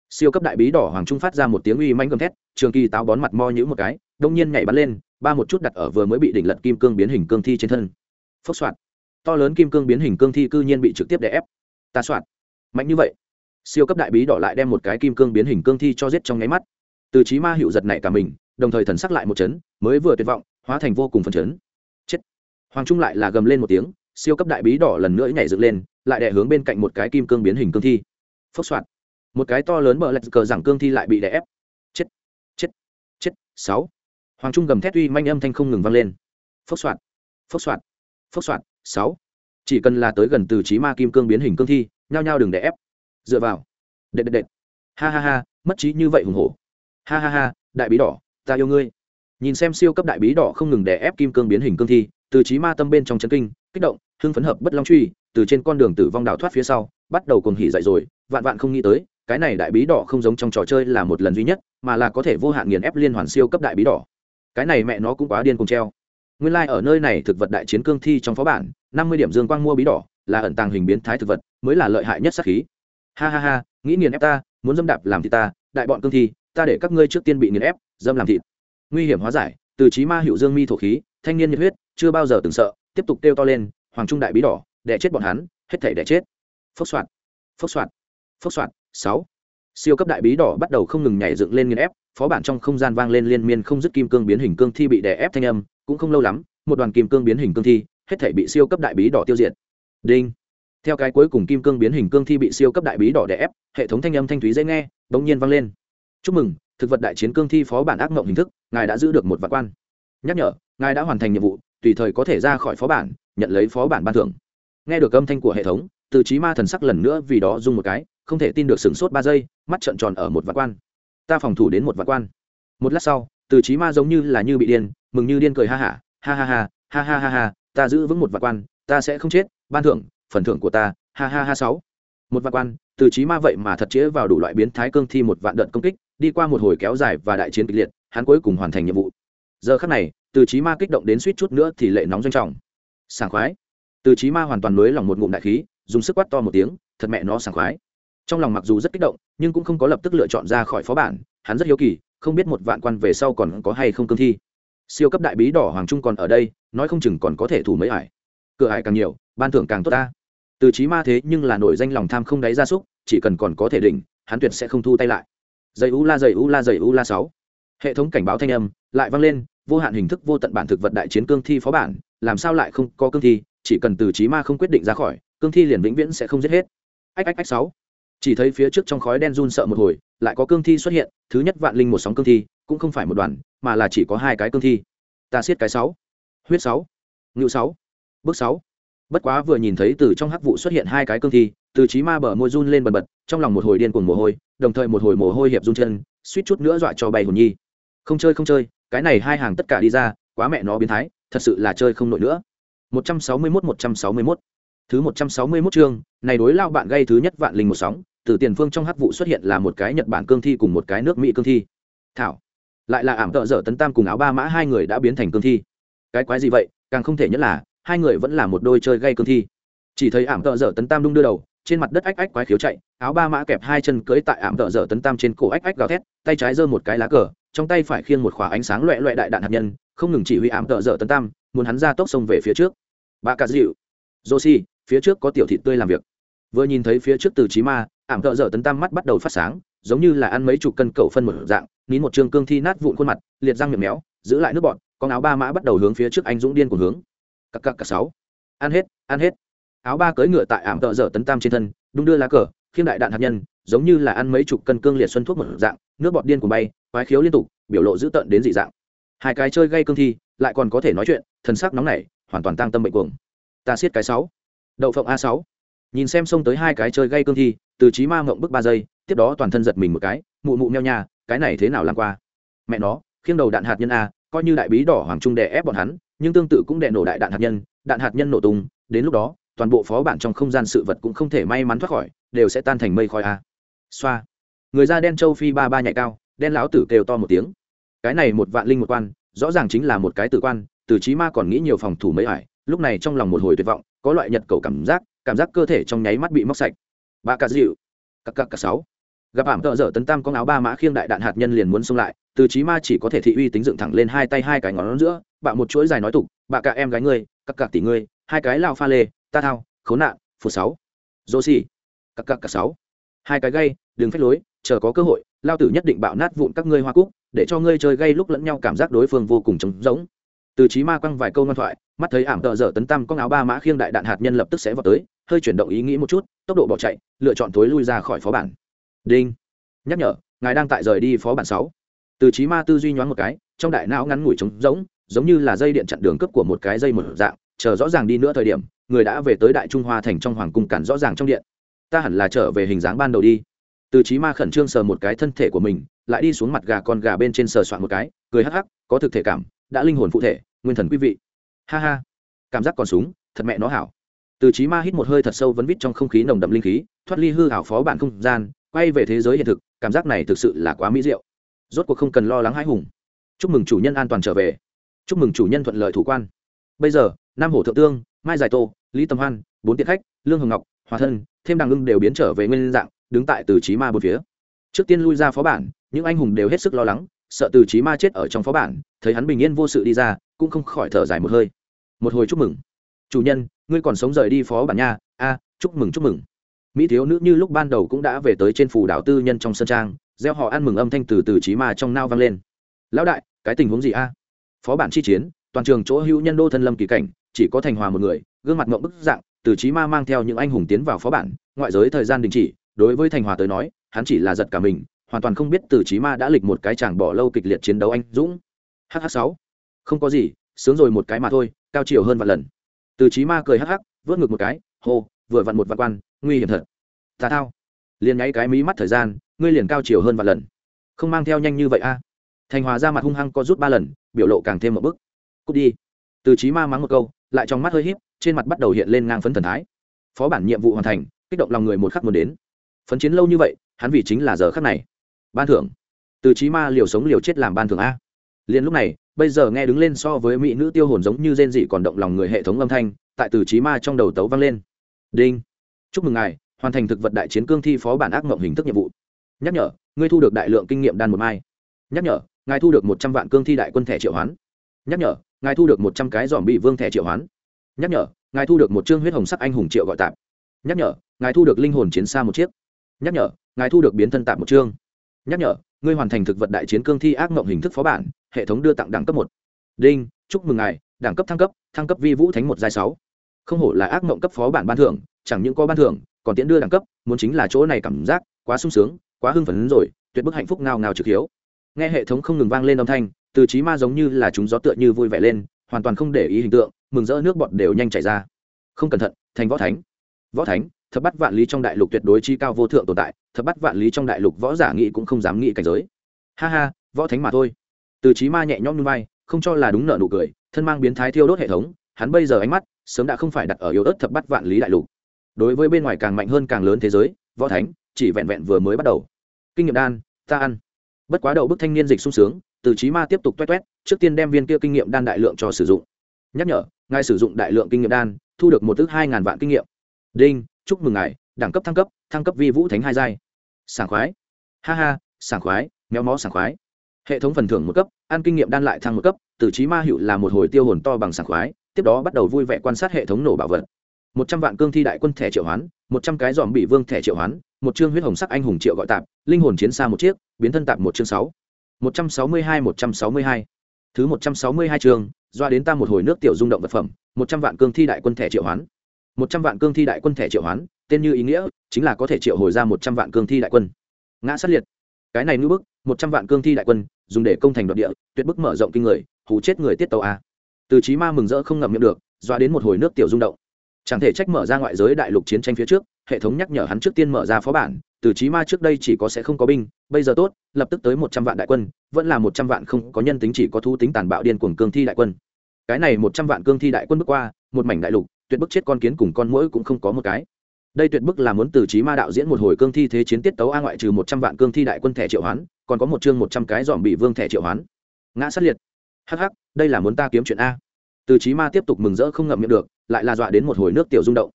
Siêu cấp đại bí đỏ hoàng trung phát ra một tiếng uy mánh gầm thét, trường kỳ táo bón mặt mo nhữ một cái, đông nhiên nhảy bắn lên, ba một chút đặt ở vừa mới bị đỉnh lật kim cương biến hình cương thi trên thân. Phốc soạn to lớn kim cương biến hình cương thi cư nhiên bị trực tiếp đè ép. Ta soạn mạnh như vậy. Siêu cấp đại bí đỏ lại đem một cái kim cương biến hình cương thi cho giết trong nháy mắt từ trí ma hiệu giật này cả mình, đồng thời thần sắc lại một chấn, mới vừa tuyệt vọng, hóa thành vô cùng phần chấn. Chết! Hoàng trung lại là gầm lên một tiếng, siêu cấp đại bí đỏ lần nữa nhảy dựng lên, lại đè hướng bên cạnh một cái kim cương biến hình cương thi. Phốc soạn một cái to lớn bờ lạch cờ rằng cương thi lại bị đè ép. Chết! Chết! Chết! Sáu! Hoàng trung gầm thét uy manh âm thanh không ngừng vang lên. Phốc soạn phốc soạn phốc soạn sáu! Chỉ cần là tới gần từ trí ma kim cương biến hình cương thi, nhao nhao đừng đè ép. Dựa vào! Đệt đệt đệt! Ha ha ha! Mất trí như vậy hùng hổ ha ha ha, đại bí đỏ, ta yêu ngươi. Nhìn xem siêu cấp đại bí đỏ không ngừng đè ép kim cương biến hình cương thi, từ trí ma tâm bên trong chân kinh, kích động, hưng phấn hợp bất long truy, từ trên con đường tử vong đào thoát phía sau, bắt đầu cùng hỉ dậy rồi, vạn vạn không nghĩ tới, cái này đại bí đỏ không giống trong trò chơi là một lần duy nhất, mà là có thể vô hạn nghiền ép liên hoàn siêu cấp đại bí đỏ. Cái này mẹ nó cũng quá điên cùng treo. Nguyên lai、like、ở nơi này thực vật đại chiến cương thi trong phó bản, năm mươi điểm dương quang mua bí đỏ, là ẩn tàng hình biến thái thực vật, mới là lợi hại nhất sắc khí. Ha ha ha, nghĩ nghiền ép ta, muốn dâm đạp làm thì ta, đại bọn cương thi ta để các ngươi trước tiên bị nghiền ép dâm làm thịt. Nguy hiểm hóa giải từ trí ma hiệu dương mi thổ khí thanh niên nhiệt huyết chưa bao giờ từng sợ tiếp tục kêu to lên hoàng trung đại bí đỏ đẻ chết bọn hắn hết thể đẻ chết. Phốc soạn, phốc soạn, phốc soạn, sáu. Siêu cấp đại bí đỏ bắt đầu không ngừng nhảy dựng lên nghiền ép phó bản trong không gian vang lên liên miên không dứt kim cương biến hình cương thi bị đè ép thanh âm cũng không lâu lắm một đoàn kim cương biến hình cương thi hết thể bị siêu cấp đại bí đỏ tiêu diệt. Đinh. Theo cái cuối cùng kim cương biến hình cương thi bị siêu cấp đại bí đỏ đè ép hệ thống thanh âm thanh thúy dễ nghe bỗng nhiên vang lên chúc mừng, thực vật đại chiến cương thi phó bản ác mộng hình thức, ngài đã giữ được một vạn quan. Nhắc nhở, ngài đã hoàn thành nhiệm vụ, tùy thời có thể ra khỏi phó bản, nhận lấy phó bản ban thưởng. Nghe được âm thanh của hệ thống, từ trí ma thần sắc lần nữa vì đó dùng một cái, không thể tin được sửng sốt ba giây, mắt trợn tròn ở một vạn quan. Ta phòng thủ đến một vạn quan. Một lát sau, từ trí ma giống như là như bị điên, mừng như điên cười ha hả, ha ha ha ha ha ha ha, ta giữ vững một vạn quan, ta sẽ không chết, ban thưởng, phần thưởng của ta, ha ha ha sáu. Một vạn quan, từ trí ma vậy mà thật chĩa vào đủ loại biến thái cương thi một vạn đợt công kích đi qua một hồi kéo dài và đại chiến kịch liệt, hắn cuối cùng hoàn thành nhiệm vụ. Giờ khắc này, từ Chí ma kích động đến suýt chút nữa thì lệ nóng doanh trọng. Sảng khoái. Từ Chí ma hoàn toàn nới lòng một ngụm đại khí, dùng sức quát to một tiếng, thật mẹ nó, sảng khoái. Trong lòng mặc dù rất kích động, nhưng cũng không có lập tức lựa chọn ra khỏi phó bản, hắn rất hiếu kỳ, không biết một vạn quan về sau còn có hay không cương thi. Siêu cấp đại bí đỏ hoàng trung còn ở đây, nói không chừng còn có thể thủ mấy ải. Cửa ải càng nhiều, ban thưởng càng tốt ta. Từ Chí ma thế nhưng là nổi danh lòng tham không đáy ra súc, chỉ cần còn có thể đỉnh, hắn tuyệt sẽ không thu tay lại dày u la dày u la dày u la sáu. Hệ thống cảnh báo thanh âm lại vang lên, vô hạn hình thức vô tận bản thực vật đại chiến cương thi phó bản, làm sao lại không có cương thi? Chỉ cần từ trí ma không quyết định ra khỏi, cương thi liền vĩnh viễn sẽ không giết hết. Ách ách ách sáu. Chỉ thấy phía trước trong khói đen run sợ một hồi, lại có cương thi xuất hiện, thứ nhất vạn linh một sóng cương thi, cũng không phải một đoàn, mà là chỉ có hai cái cương thi. Ta siết cái sáu. Huyết sáu. Ngự sáu. Bước sáu bất quá vừa nhìn thấy từ trong hắc vụ xuất hiện hai cái cương thi, từ trí ma bờ môi run lên bần bật, trong lòng một hồi điên cuồng mồ hôi, đồng thời một hồi mồ hôi hiệp run chân, suýt chút nữa dọa cho bay hồn nhi. Không chơi không chơi, cái này hai hàng tất cả đi ra, quá mẹ nó biến thái, thật sự là chơi không nổi nữa. 161 161 thứ 161 chương, này đối lao bạn gây thứ nhất vạn linh một sóng, từ tiền phương trong hắc vụ xuất hiện là một cái nhật bản cương thi cùng một cái nước mỹ cương thi. Thảo, lại là ảm tợ dở tấn tam cùng áo ba mã hai người đã biến thành cương thi. Cái quái gì vậy, càng không thể nhất là hai người vẫn là một đôi chơi gây cương thi. Chỉ thấy ảm tợ dở tấn tam đung đưa đầu, trên mặt đất ách ách quái khiếu chạy, áo ba mã kẹp hai chân cưới tại ảm tợ dở tấn tam trên cổ ách ách gào thét, tay trái giơ một cái lá cờ, trong tay phải khiêng một khỏa ánh sáng loẹ loẹ đại đạn hạt nhân, không ngừng chỉ huy ảm tợ dở tấn tam, muốn hắn ra tốc sông về phía trước. Bà cà dịu. Josi phía trước có tiểu thị tươi làm việc. Vừa nhìn thấy phía trước từ trí ma, ảm tợ dở tấn tam mắt bắt đầu phát sáng, giống như là ăn mấy chục cân cầu phân một dạng, nín một trường cương thi nát vụn khuôn mặt, liệt răng miệng méo, giữ lại nước bọn con áo ba mã bắt đầu hướng phía trước anh dũng điên của hướng cặp cặp cả sáu. Ăn hết ăn hết. Áo ba cưỡi ngựa tại ảm tợ dở tấn tam trên thân, đung đưa lá cờ, khiêm đại đạn hạt nhân, giống như là ăn mấy chục cân cương liệt xuân thuốc một dạng, nước bọt điên của bay, quái khiếu liên tục, biểu lộ dữ tợn đến dị dạng. Hai cái chơi gây cương thi, lại còn có thể nói chuyện, thần sắc nóng nảy, hoàn toàn tăng tâm bệnh cuồng. Ta siết cái sáu. Đậu phộng a sáu. Nhìn xem xông tới hai cái chơi gây cương thi, từ trí ma mộng bức ba giây, tiếp đó toàn thân giật mình một cái, mụ mụ meo nha cái này thế nào làm qua? Mẹ nó khiêng đầu đạn hạt nhân a, coi như đại bí đỏ hoàng trung đè ép bọn hắn nhưng tương tự cũng đè nổ đại đạn hạt nhân, đạn hạt nhân nổ tung, đến lúc đó, toàn bộ phó bản trong không gian sự vật cũng không thể may mắn thoát khỏi, đều sẽ tan thành mây khói a. Xoa. Người da đen châu phi ba ba nhảy cao, đen lão tử kêu to một tiếng. Cái này một vạn linh một quan, rõ ràng chính là một cái tử quan, từ trí ma còn nghĩ nhiều phòng thủ mấy hải lúc này trong lòng một hồi tuyệt vọng, có loại nhật cầu cảm giác cảm giác cơ thể trong nháy mắt bị móc sạch. Ba cà dịu. Cặc cặc cả sáu. Gặp ảm tợ dở tấn tam con áo ba mã khiêng đại đạn hạt nhân liền muốn xông lại, từ trí ma chỉ có thể thị uy tính dựng thẳng lên hai tay hai cái ngón giữa bạo một chuỗi dài nói tục bạ cả em gái ngươi cặp cặp tỷ ngươi, hai cái lao pha lê, ta thao, khốn nạn, phù sáu. Dô xì. Cặp cặp cả sáu. Hai cái gây đừng phép lối, chờ có cơ hội, lao tử nhất định bạo nát vụn các ngươi hoa cúc, để cho ngươi chơi gây lúc lẫn nhau cảm giác đối phương vô cùng trống rỗng. Từ trí ma quăng vài câu ngoan thoại, mắt thấy ảm tợ dở tấn tam con áo ba mã khiêng đại đạn hạt nhân lập tức sẽ vào tới, hơi chuyển động ý nghĩ một chút, tốc độ bỏ chạy, lựa chọn thối lui ra khỏi phó bản. Đinh. Nhắc nhở, ngài đang tại rời đi phó bản sáu. Từ trí ma tư duy nhoáng một cái, trong đại não ngắn ngủi trống rỗng giống như là dây điện chặn đường cấp của một cái dây một dạng, chờ rõ ràng đi nữa thời điểm, người đã về tới đại trung hoa thành trong hoàng cung cản rõ ràng trong điện. Ta hẳn là trở về hình dáng ban đầu đi. Từ trí ma khẩn trương sờ một cái thân thể của mình, lại đi xuống mặt gà con gà bên trên sờ soạn một cái, cười hắc hắc, có thực thể cảm, đã linh hồn phụ thể, nguyên thần quý vị. Ha ha, cảm giác còn súng, thật mẹ nó hảo. Từ trí ma hít một hơi thật sâu vấn vít trong không khí nồng đậm linh khí, thoát ly hư hảo phó bản không gian, quay về thế giới hiện thực, cảm giác này thực sự là quá mỹ diệu. Rốt cuộc không cần lo lắng hãi hùng. Chúc mừng chủ nhân an toàn trở về chúc mừng chủ nhân thuận lợi thủ quan. Bây giờ, nam hổ thượng tương, mai giải tô, lý tâm hoan, bốn Tiện khách, lương hồng ngọc, hòa thân, thêm đằng ưng đều biến trở về nguyên dạng, đứng tại từ trí ma bốn phía. Trước tiên lui ra phó bản, những anh hùng đều hết sức lo lắng, sợ từ trí ma chết ở trong phó bản, thấy hắn bình yên vô sự đi ra, cũng không khỏi thở dài một hơi. Một hồi chúc mừng. Chủ nhân, ngươi còn sống rời đi phó bản nha. A, chúc mừng chúc mừng. Mỹ thiếu nữ như lúc ban đầu cũng đã về tới trên phù đảo tư nhân trong sân trang gieo họ ăn mừng âm thanh từ từ trí ma trong nao vang lên. Lão đại, cái tình huống gì a? Phó bản chi chiến, toàn trường chỗ hữu nhân đô thân lâm kỳ cảnh, chỉ có thành hòa một người, gương mặt ngộng bức dạng, từ trí ma mang theo những anh hùng tiến vào phó bản, ngoại giới thời gian đình chỉ, đối với thành hòa tới nói, hắn chỉ là giật cả mình, hoàn toàn không biết từ trí ma đã lịch một cái chàng bỏ lâu kịch liệt chiến đấu anh dũng. Hh sáu. Không có gì, sướng rồi một cái mà thôi, cao chiều hơn vạn lần. Từ trí ma cười hắc hắc, vớt ngực một cái, hô, vừa vặn một vạn quan, nguy hiểm thật. Tà thao. Liền nháy cái mí mắt thời gian, ngươi liền cao chiều hơn vạn lần. Không mang theo nhanh như vậy a. Thành hòa ra mặt hung hăng có rút ba lần biểu lộ càng thêm một bức. Cút đi. Từ trí ma mắng một câu, lại trong mắt hơi híp, trên mặt bắt đầu hiện lên ngang phấn thần thái. Phó bản nhiệm vụ hoàn thành, kích động lòng người một khắc muốn đến. Phấn chiến lâu như vậy, hắn vì chính là giờ khắc này. Ban thưởng. Từ trí ma liều sống liều chết làm ban thưởng a. Liền lúc này, bây giờ nghe đứng lên so với mỹ nữ tiêu hồn giống như rên dị còn động lòng người hệ thống âm thanh, tại từ trí ma trong đầu tấu vang lên. Đinh. Chúc mừng ngài, hoàn thành thực vật đại chiến cương thi phó bản ác mộng hình thức nhiệm vụ. Nhắc nhở, ngươi thu được đại lượng kinh nghiệm đan một mai. Nhắc nhở ngài thu được một trăm vạn cương thi đại quân thẻ triệu hoán. Nhắc nhở, ngài thu được một trăm cái dòm bị vương thẻ triệu hoán. Nhắc nhở, ngài thu được một chương huyết hồng sắc anh hùng triệu gọi tạp nhắc nhở, ngài thu được linh hồn chiến xa một chiếc. Nhắc nhở, ngài thu được biến thân tạp một chương. Nhắc nhở, ngươi hoàn thành thực vật đại chiến cương thi ác mộng hình thức phó bản, hệ thống đưa tặng đẳng cấp một. Đinh, chúc mừng ngài, đẳng cấp thăng cấp thăng cấp vi vũ thánh một giai sáu. Không hổ là ác mộng cấp phó bản ban thưởng, chẳng những có ban thưởng, còn tiễn đưa đẳng cấp, muốn chính là chỗ này cảm giác, quá sung sướng, quá hưng phấn rồi, tuyệt bức hạnh phúc ngao ngao trực hiếu nghe hệ thống không ngừng vang lên âm thanh, từ trí ma giống như là chúng gió tựa như vui vẻ lên, hoàn toàn không để ý hình tượng, mừng rỡ nước bọt đều nhanh chảy ra. Không cẩn thận, thành võ thánh. Võ thánh, thập bắt vạn lý trong đại lục tuyệt đối chi cao vô thượng tồn tại, thập bắt vạn lý trong đại lục võ giả nghĩ cũng không dám nghĩ cảnh giới. Ha ha, võ thánh mà thôi. Từ trí ma nhẹ nhõm như vai, không cho là đúng nợ nụ cười, thân mang biến thái thiêu đốt hệ thống, hắn bây giờ ánh mắt sớm đã không phải đặt ở yếu ớt thập bắt vạn lý đại lục. Đối với bên ngoài càng mạnh hơn càng lớn thế giới, võ thánh chỉ vẹn vẹn vừa mới bắt đầu. Kinh nghiệm đan, ta ăn bất quá đầu bức thanh niên dịch sung sướng, từ trí ma tiếp tục toét toét, trước tiên đem viên kia kinh nghiệm đan đại lượng cho sử dụng. Nhắc nhở, ngài sử dụng đại lượng kinh nghiệm đan, thu được một thứ hai ngàn vạn kinh nghiệm. Đinh, chúc mừng ngài, đẳng cấp thăng cấp thăng cấp vi vũ thánh hai giai. Sảng khoái. Ha ha, sảng khoái, méo mó sảng khoái. Hệ thống phần thưởng một cấp, ăn kinh nghiệm đan lại thăng một cấp, từ trí ma hiệu là một hồi tiêu hồn to bằng sảng khoái, tiếp đó bắt đầu vui vẻ quan sát hệ thống nổ bảo vật. Một trăm vạn cương thi đại quân thẻ triệu hoán, một trăm cái dòm bị vương thẻ triệu hoán một chương huyết hồng sắc anh hùng triệu gọi tạp, linh hồn chiến xa một chiếc, biến thân tạp một chương sáu. một trăm sáu mươi hai, một trăm sáu mươi hai. Thứ một trăm sáu mươi hai chương, doa đến ta một hồi nước tiểu rung động vật phẩm, một trăm vạn cương thi đại quân thẻ triệu hoán. một trăm vạn cương thi đại quân thẻ triệu hoán, tên như ý nghĩa, chính là có thể triệu hồi ra một trăm vạn cương thi đại quân. Ngã sát liệt. Cái này ngữ bức, một trăm vạn cương thi đại quân, dùng để công thành đoạt địa, tuyệt bức mở rộng kinh người, hù chết người tiết tàu a. Từ trí ma mừng rỡ không ngậm miệng được, doa đến một hồi nước tiểu rung động. Chẳng thể trách mở ra ngoại giới đại lục chiến tranh phía trước hệ thống nhắc nhở hắn trước tiên mở ra phó bản từ trí ma trước đây chỉ có sẽ không có binh bây giờ tốt lập tức tới một trăm vạn đại quân vẫn là một trăm vạn không có nhân tính chỉ có thu tính tàn bạo điên cuồng cương thi đại quân. Cái này một trăm vạn cương thi đại quân bước qua một mảnh đại lục tuyệt bức chết con kiến cùng con mũi cũng không có một cái. Đây tuyệt bức là muốn từ trí ma đạo diễn một hồi cương thi thế chiến tiết tấu a ngoại trừ một trăm vạn cương thi đại quân thẻ triệu hoán còn có một chương một trăm cái dòm bị vương thẻ triệu hoán. Ngã sát liệt. Hắc hắc, đây là muốn ta kiếm chuyện a. Từ trí ma tiếp tục mừng rỡ không ngậm miệng được lại là dọa đến một hồi nước tiểu rung động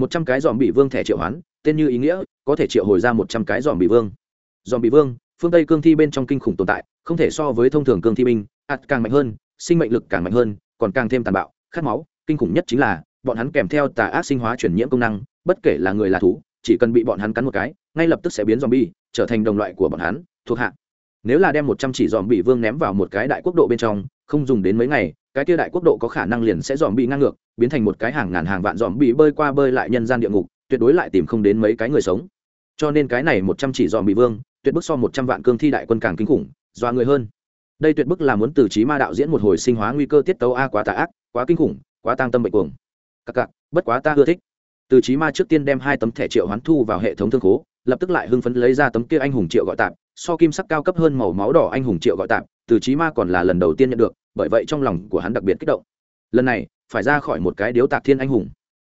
một trăm cái dòm bị vương thẻ triệu hoán, tên như ý nghĩa, có thể triệu hồi ra một trăm cái dòm bị vương. Dòm bị vương, phương tây cương thi bên trong kinh khủng tồn tại, không thể so với thông thường cương thi binh, ạt càng mạnh hơn, sinh mệnh lực càng mạnh hơn, còn càng thêm tàn bạo, khát máu. Kinh khủng nhất chính là, bọn hắn kèm theo tà ác sinh hóa chuyển nhiễm công năng, bất kể là người là thú, chỉ cần bị bọn hắn cắn một cái, ngay lập tức sẽ biến dòm bi trở thành đồng loại của bọn hắn, thuộc hạ. Nếu là đem một trăm chỉ dòm bị vương ném vào một cái đại quốc độ bên trong, không dùng đến mấy ngày cái kia đại quốc độ có khả năng liền sẽ dòm bị ngang ngược, biến thành một cái hàng ngàn hàng vạn dòm bị bơi qua bơi lại nhân gian địa ngục, tuyệt đối lại tìm không đến mấy cái người sống. Cho nên cái này một trăm chỉ dòm bị vương, tuyệt bức so một trăm vạn cương thi đại quân càng kinh khủng, dọa người hơn. Đây tuyệt bức là muốn từ trí ma đạo diễn một hồi sinh hóa nguy cơ tiết tấu a quá tà ác, quá kinh khủng, quá tăng tâm bệnh cuồng. Cặc cặc, bất quá ta ưa thích. Từ trí ma trước tiên đem hai tấm thẻ triệu hoán thu vào hệ thống thương khố, lập tức lại hưng phấn lấy ra tấm kia anh hùng triệu gọi tạm, so kim sắc cao cấp hơn màu máu đỏ anh hùng triệu gọi tạm, từ trí ma còn là lần đầu tiên nhận được bởi vậy trong lòng của hắn đặc biệt kích động. Lần này, phải ra khỏi một cái điếu tạc thiên anh hùng.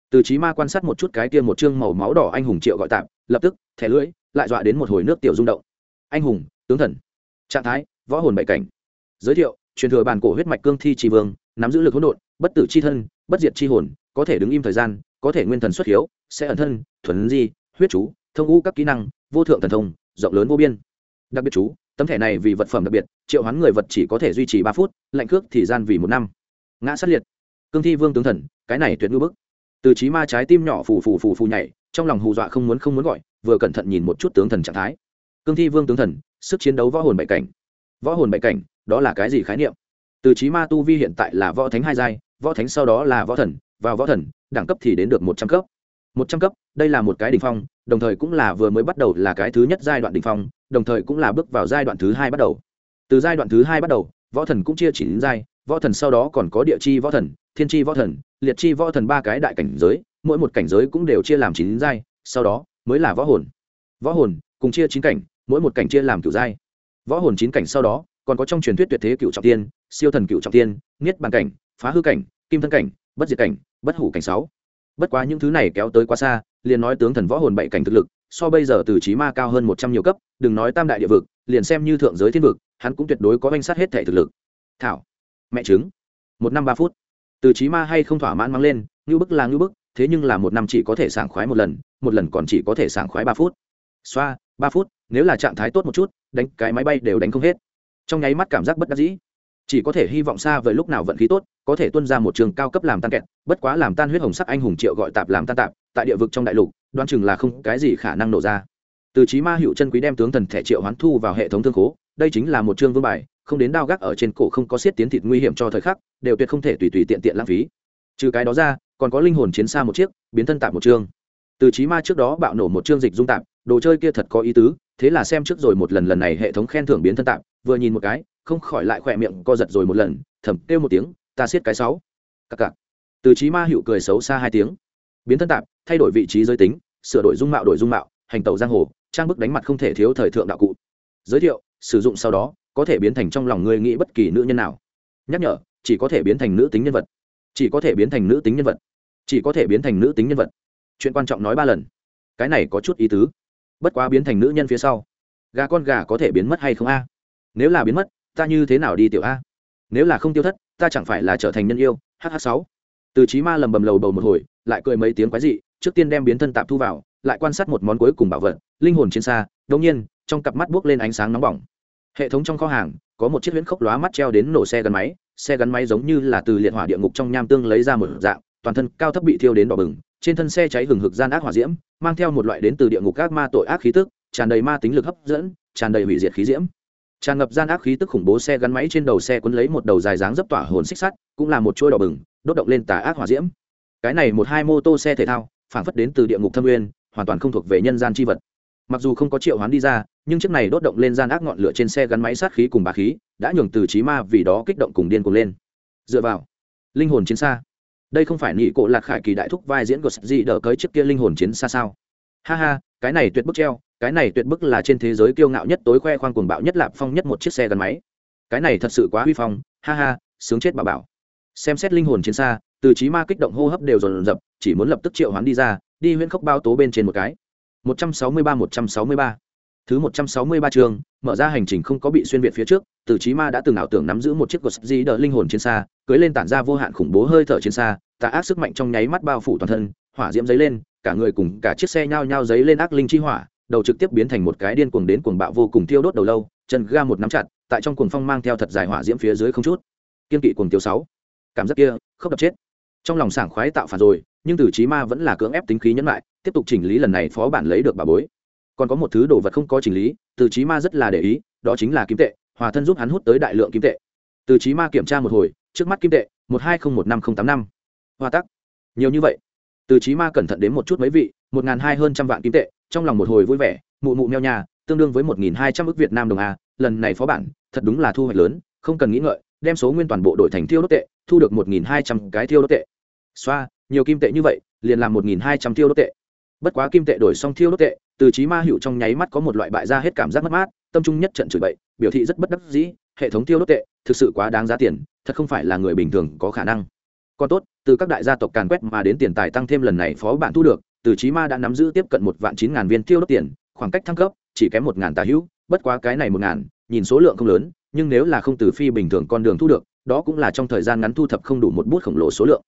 Từ trí ma quan sát một chút cái kia một chương màu máu đỏ anh hùng triệu gọi tạm, lập tức, thẻ lưỡi, lại dọa đến một hồi nước tiểu rung động. Anh hùng, tướng thần. Trạng thái, võ hồn bảy cảnh. Giới thiệu, truyền thừa bản cổ huyết mạch cương thi trì vương, nắm giữ lực hỗn độn, bất tử chi thân, bất diệt chi hồn, có thể đứng im thời gian, có thể nguyên thần xuất hiếu, sẽ ẩn thân, thuần di, huyết chú, thông ngũ các kỹ năng, vô thượng thần thông, rộng lớn vô biên. Đặc biệt chú tấm thẻ này vì vật phẩm đặc biệt, triệu hoán người vật chỉ có thể duy trì ba phút, lạnh cước thì gian vì một năm. Ngã sát liệt. Cương thi vương tướng thần, cái này tuyệt ngữ bức. Từ trí ma trái tim nhỏ phù phù phù phù nhảy, trong lòng hù dọa không muốn không muốn gọi, vừa cẩn thận nhìn một chút tướng thần trạng thái. Cương thi vương tướng thần, sức chiến đấu võ hồn bảy cảnh. Võ hồn bảy cảnh, đó là cái gì khái niệm? Từ trí ma tu vi hiện tại là võ thánh hai giai, võ thánh sau đó là võ thần, vào võ thần, đẳng cấp thì đến được một trăm cấp một trăm cấp, đây là một cái đ ỉ n h phong, đồng thời cũng là vừa mới bắt đầu là cái thứ nhất giai đoạn đ ỉ n h phong, đồng thời cũng là bước vào giai đoạn thứ hai bắt đầu. Từ giai đoạn thứ hai bắt đầu, võ thần cũng chia chỉ đến giai, võ thần sau đó còn có địa chi võ thần, thiên chi võ thần, liệt chi võ thần ba cái đại cảnh giới, mỗi một cảnh giới cũng đều chia làm chín giai, sau đó mới là võ hồn. Võ hồn cùng chia chín cảnh, mỗi một cảnh chia làm cựu giai. Võ hồn chín cảnh sau đó còn có trong truyền thuyết tuyệt thế cựu trọng tiên, siêu thần cựu trọng tiên, niết bàn cảnh, phá hư cảnh, kim thân cảnh, bất diệt cảnh, bất hủ cảnh sáu bất quá những thứ này kéo tới quá xa, liền nói tướng thần võ hồn bảy cảnh thực lực, so bây giờ từ trí ma cao hơn một trăm nhiều cấp, đừng nói tam đại địa vực, liền xem như thượng giới thiên vực, hắn cũng tuyệt đối có danh sát hết thể thực lực. Thảo, mẹ chứng một năm ba phút, từ trí ma hay không thỏa mãn mang lên, ngưu bức là ngưu bức, thế nhưng là một năm chỉ có thể sảng khoái một lần một lần còn chỉ có thể sảng khoái ba phút. Xoa, ba phút, nếu là trạng thái tốt một chút, đánh cái máy bay đều đánh không hết. Trong nháy mắt cảm giác bất đắc dĩ. Chỉ có thể hy vọng xa với lúc nào vận khí tốt, có thể tuân ra một trường cao cấp làm tan kẹt bất quá làm tan huyết hồng sắc anh hùng triệu gọi tạp làm tan tạp, tại địa vực trong đại lục đoan chừng là không cái gì khả năng nổ ra. Từ trí ma hiệu chân quý đem tướng thần thẻ triệu hoán thu vào hệ thống thương khố, đây chính là một chương vương bài, không đến đao gác ở trên cổ không có siết tiến thịt nguy hiểm cho thời khắc, đều tuyệt không thể tùy tùy tiện tiện lãng phí. Trừ cái đó ra, còn có linh hồn chiến xa một chiếc, biến thân tạp một chương. Từ trí ma trước đó bạo nổ một chương dịch dung tạp, đồ chơi kia thật có ý tứ, thế là xem trước rồi một lần lần này hệ thống khen thưởng biến thân tạp, vừa nhìn một cái, không khỏi lại khỏe miệng co giật rồi một lần, thầm kêu một tiếng, ta siết cái sáu. Cặc cặc từ trí ma hiệu cười xấu xa hai tiếng. Biến thân tạp, thay đổi vị trí giới tính, sửa đổi dung mạo đổi dung mạo, hành tẩu giang hồ, trang bức đánh mặt không thể thiếu thời thượng đạo cụ. Giới thiệu, sử dụng sau đó, có thể biến thành trong lòng người nghĩ bất kỳ nữ nhân nào. Nhắc nhở, chỉ có thể biến thành nữ tính nhân vật. Chỉ có thể biến thành nữ tính nhân vật. Chỉ có thể biến thành nữ tính nhân vật. Chuyện quan trọng nói ba lần. Cái này có chút ý tứ. Bất quá biến thành nữ nhân phía sau, gà con gà có thể biến mất hay không a? Nếu là biến mất, ta như thế nào đi tiểu a? Nếu là không tiêu thất, ta chẳng phải là trở thành nhân yêu hh sáu từ trí ma lầm bầm lầu bầu một hồi, lại cười mấy tiếng quái dị, trước tiên đem biến thân tạp thu vào, lại quan sát một món cuối cùng bảo vật, linh hồn trên xa đông nhiên, trong cặp mắt buốc lên ánh sáng nóng bỏng. Hệ thống trong kho hàng, có một chiếc huyễn khốc lóa mắt treo đến nổ xe gắn máy, xe gắn máy giống như là từ liệt hỏa địa ngục trong nham tương lấy ra một dạng, toàn thân cao thấp bị thiêu đến đỏ bừng, trên thân xe cháy hừng hực gian ác hỏa diễm, mang theo một loại đến từ địa ngục các ma tội ác khí tức, tràn đầy ma tính lực hấp dẫn, tràn đầy hủy diệt khí diễm. Tràn ngập gian ác khí tức khủng bố xe gắn máy trên đầu xe quấn lấy một đầu dài dáng dấp tỏa hồn xích sắt, cũng là một chuôi đỏ bừng đốt động lên tà ác hỏa diễm. Cái này một hai mô tô xe thể thao phản phất đến từ địa ngục thâm nguyên hoàn toàn không thuộc về nhân gian c h i vật. Mặc dù không có triệu hoán đi ra, nhưng chiếc này đốt động lên gian ác ngọn lửa trên xe gắn máy sát khí cùng bà khí, đã nhường từ trí ma vì đó kích động cùng điên cuồng lên. Dựa vào linh hồn chiến xa. Đây không phải nghị cộ lạc khải kỳ đại thúc vai diễn của gì đỡ cới trước kia linh hồn chiến xa sao? Ha ha, cái này tuyệt bức treo, cái này tuyệt bức là trên thế giới kiêu ngạo nhất, tối khoe khoang cuồng bạo nhất lạp phong nhất một chiếc xe gắn máy. Cái này thật sự quá huy phong, ha ha, sướng chết bà bảo xem xét linh hồn chiến xa, từ trí ma kích động hô hấp đều dồn dập, chỉ muốn lập tức triệu hoán đi ra, đi huyễn khốc bao tố bên trên một cái. 163 163 thứ 163 chương mở ra hành trình không có bị xuyên việt phía trước, từ trí ma đã từng ảo tưởng nắm giữ một chiếc cột di đỡ linh hồn chiến xa, cưới lên tản ra vô hạn khủng bố hơi thở chiến xa, tà ác sức mạnh trong nháy mắt bao phủ toàn thân, hỏa diễm giấy lên, cả người cùng cả chiếc xe nhao nhao giấy lên ác linh chi hỏa, đầu trực tiếp biến thành một cái điên cuồng đến cuồng bạo vô cùng thiêu đốt đầu lâu, chân ga một nắm chặt, tại trong cuồng phong mang theo thật dài hỏa diễm phía dưới không chút. Kiên kỵ cuồng tiêu sáu cảm giác kia không đập chết. Trong lòng sảng khoái tạo phản rồi, nhưng từ trí ma vẫn là cưỡng ép tính khí nhẫn lại tiếp tục chỉnh lý lần này phó bản lấy được bà bối. Còn có một thứ đồ vật không có chỉnh lý, từ trí ma rất là để ý, đó chính là kim tệ, hòa thân giúp hắn hút tới đại lượng kim tệ. Từ trí ma kiểm tra một hồi, trước mắt kim tệ, một hai không một năm không tám năm. Hoa tắc. Nhiều như vậy. Từ trí ma cẩn thận đến một chút mấy vị, một n g h n hai hơn trăm vạn kim tệ, trong lòng một hồi vui vẻ, mụ mụ meo nhà, tương đương với một nghìn hai trăm ước việt nam đồng a, lần này phó bản, thật đúng là thu hoạch lớn, không cần nghĩ ngợi đem số nguyên toàn bộ đổi thành thiêu đốt tệ, thu được một nghìn hai trăm cái thiêu đốt tệ. Xoa, nhiều kim tệ như vậy, liền làm một nghìn hai trăm thiêu đốt tệ. Bất quá kim tệ đổi xong thiêu đốt tệ, từ trí ma hữu trong nháy mắt có một loại bại ra hết cảm giác mất mát, tâm trung nhất trận chửi bậy, biểu thị rất bất đắc dĩ, hệ thống thiêu đốt tệ, thực sự quá đáng giá tiền, thật không phải là người bình thường có khả năng. Còn tốt, từ các đại gia tộc càn quét mà đến tiền tài tăng thêm lần này phó bản thu được, từ trí ma đã nắm giữ tiếp cận một vạn chín ngàn viên thiêu đốt tiền, khoảng cách thăng cấp chỉ kém một ngàn tà hữu, bất quá cái này một ngàn, nhìn số lượng không lớn nhưng nếu là không từ phi bình thường con đường thu được, đó cũng là trong thời gian ngắn thu thập không đủ một bút khổng lồ số lượng.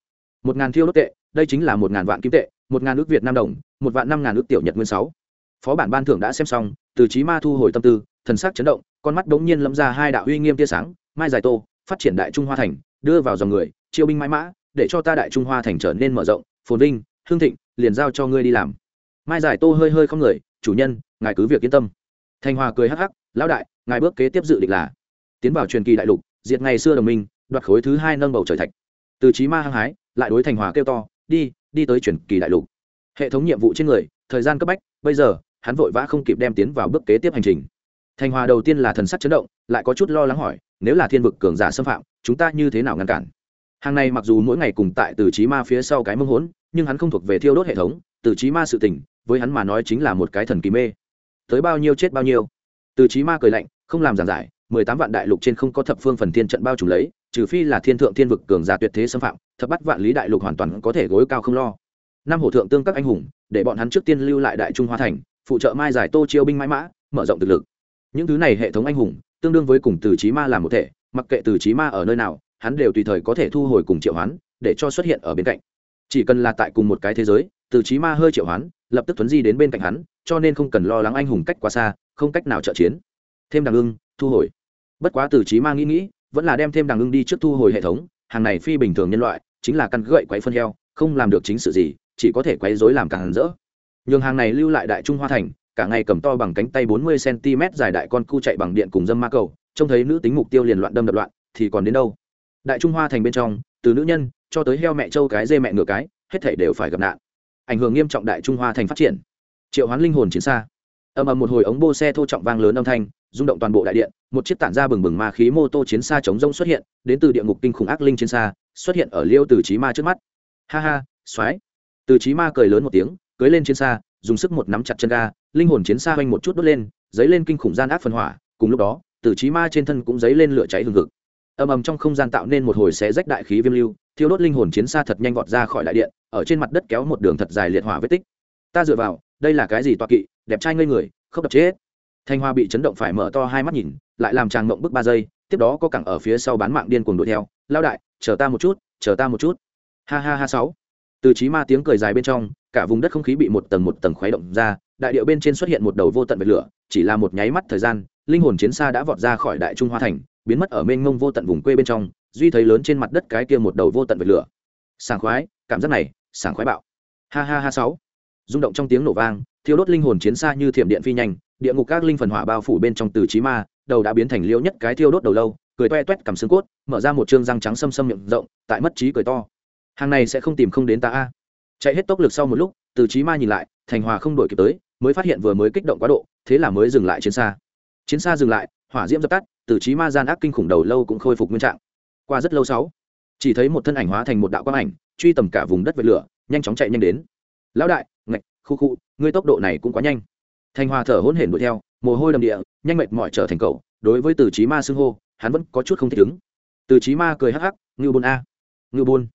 Một ngàn thiêu đốt tệ, đây chính là một ngàn vạn kim tệ, một ngàn ước việt nam đồng, một vạn năm ngàn ước tiểu nhật nguyên sáu. Phó bản ban thưởng đã xem xong, từ trí ma thu hồi tâm tư, thần sắc chấn động, con mắt đống nhiên lâm ra hai đạo uy nghiêm tia sáng, mai dài tô, phát triển đại trung hoa thành, đưa vào dòng người, chiêu binh mãi mã, để cho ta đại trung hoa thành trở nên mở rộng, phồn vinh hương thịnh, liền giao cho ngươi đi làm. Mai giải tô hơi hơi không người, chủ nhân, ngài cứ việc yên tâm. Thanh hòa cười hắc hắc, lão đại, ngài bước kế tiếp dự định là tiến vào truyền kỳ đại lục, diệt ngày xưa đồng minh, đoạt khối thứ hai nâng bầu trời thạch. Từ trí ma hăng hái, lại đối thành hòa kêu to, đi đi tới truyền kỳ đại lục. Hệ thống nhiệm vụ trên người, thời gian cấp bách, bây giờ, hắn vội vã không kịp đem tiến vào bước kế tiếp hành trình. Thành hòa đầu tiên là thần sắc chấn động, lại có chút lo lắng hỏi, nếu là thiên vực cường giả xâm phạm, chúng ta như thế nào ngăn cản? Hàng này mặc dù mỗi ngày cùng tại từ trí ma phía sau cái mông hốn nhưng hắn không thuộc về thiêu đốt hệ thống, từ trí ma sự tình, với hắn mà nói chính là một cái thần kỳ mê. Tới bao nhiêu chết bao nhiêu. Từ trí ma cười lạnh, không làm giảng giải mười tám vạn đại lục trên không có thập phương phần thiên trận bao trùm lấy, trừ phi là thiên thượng thiên vực cường giả tuyệt thế xâm phạm, thập bắt vạn lý đại lục hoàn toàn có thể gối cao không lo. Năm hổ thượng tương các anh hùng, để bọn hắn trước tiên lưu lại đại trung hoa thành, phụ trợ mai giải tô chiêu binh mãi mã, mở rộng thực lực. Những thứ này hệ thống anh hùng, tương đương với cùng từ trí ma làm một thể, mặc kệ từ trí ma ở nơi nào, hắn đều tùy thời có thể thu hồi cùng triệu hoán, để cho xuất hiện ở bên cạnh. Chỉ cần là tại cùng một cái thế giới, từ trí ma hơi triệu hoán, lập tức tuấn di đến bên cạnh hắn, cho nên không cần lo lắng anh hùng cách quá xa, không cách nào trợ chiến. Thêm đằng ưng, thu hồi bất quá từ trí ma nghĩ nghĩ, vẫn là đem thêm đằng ưng đi trước thu hồi hệ thống, hàng này phi bình thường nhân loại, chính là căn gậy quấy phân heo, không làm được chính sự gì, chỉ có thể quấy rối làm càng rỡ. Nhường hàng này lưu lại đại trung hoa thành, cả ngày cầm to bằng cánh tay bốn mươi cm dài đại con cu chạy bằng điện cùng dâm ma cầu, trông thấy nữ tính mục tiêu liền loạn đâm đập loạn, thì còn đến đâu? Đại trung hoa thành bên trong, từ nữ nhân cho tới heo mẹ trâu cái dê mẹ ngựa cái, hết thảy đều phải gặp nạn. Ảnh hưởng nghiêm trọng đại trung hoa thành phát triển. Triệu hoán linh hồn chiến xa ầm ầm một hồi ống bô xe thô trọng vang lớn âm thanh, rung động toàn bộ đại điện, một chiếc tản ra bừng bừng ma khí mô tô chiến xa chống rông xuất hiện, đến từ địa ngục kinh khủng ác linh chiến xa, xuất hiện ở liêu từ trí ma trước mắt. Ha ha soái từ trí ma cười lớn một tiếng, cưới lên chiến xa, dùng sức một nắm chặt chân ga, linh hồn chiến xa hoành một chút đốt lên dấy lên kinh khủng gian ác phân hỏa, cùng lúc đó, từ trí ma trên thân cũng dấy lên lửa cháy hừng hực. Ầm ầm trong không gian tạo nên một hồi xé rách đại khí viêm lưu, thiêu đốt linh hồn chiến xa thật nhanh vọt ra khỏi đại điện, ở trên mặt đất kéo một đường thật dài liệt hỏa vết tích. Ta dựa vào, đây là cái gì toa kỵ? Đẹp trai ngây người không đập chết. Thanh hoa bị chấn động phải mở to hai mắt nhìn, lại làm chàng mộng bức ba giây, tiếp đó có cẳng ở phía sau bán mạng điên cuồng đuổi theo lao đại, chờ ta một chút, chờ ta một chút. Ha ha ha sáu. Từ trí ma tiếng cười dài bên trong, cả vùng đất không khí bị một tầng một tầng khuấy động ra, đại điệu bên trên xuất hiện một đầu vô tận vệt lửa, chỉ là một nháy mắt thời gian, linh hồn chiến xa đã vọt ra khỏi đại trung hoa thành, biến mất ở mênh mông vô tận vùng quê bên trong, duy thấy lớn trên mặt đất cái kia một đầu vô tận vệt lửa. Sảng khoái, cảm giác này, sảng khoái bạo. Ha ha ha sáu rung động trong tiếng nổ vang, thiêu đốt linh hồn chiến xa như thiểm điện phi nhanh, địa ngục các linh phần hỏa bao phủ bên trong từ trí ma, đầu đã biến thành liễu nhất cái thiêu đốt đầu lâu, cười toe toét cầm xương cốt, mở ra một chương răng trắng xâm xâm miệng rộng, tại mất trí cười to. Hàng này sẽ không tìm không đến ta a. Chạy hết tốc lực sau một lúc, từ trí ma nhìn lại, thành hòa không đổi kịp tới, mới phát hiện vừa mới kích động quá độ, thế là mới dừng lại chiến xa. Chiến xa dừng lại, hỏa diễm dập tắt, từ trí ma gian ác kinh khủng đầu lâu cũng khôi phục nguyên trạng. Qua rất lâu sáu chỉ thấy một thân ảnh hóa thành một đạo quang ảnh, truy tầm cả vùng đất về lửa, nhanh chóng chạy nhanh đến. Lão đại khu khu, ngươi tốc độ này cũng quá nhanh. Thanh hòa thở hỗn hển đuổi theo, mồ hôi đầm địa, nhanh mệt mỏi trở thành cậu. Đối với từ trí ma xưng hô, hắn vẫn có chút không thích ứng. Từ trí ma cười hắc hắc ngư bôn a ngư bôn.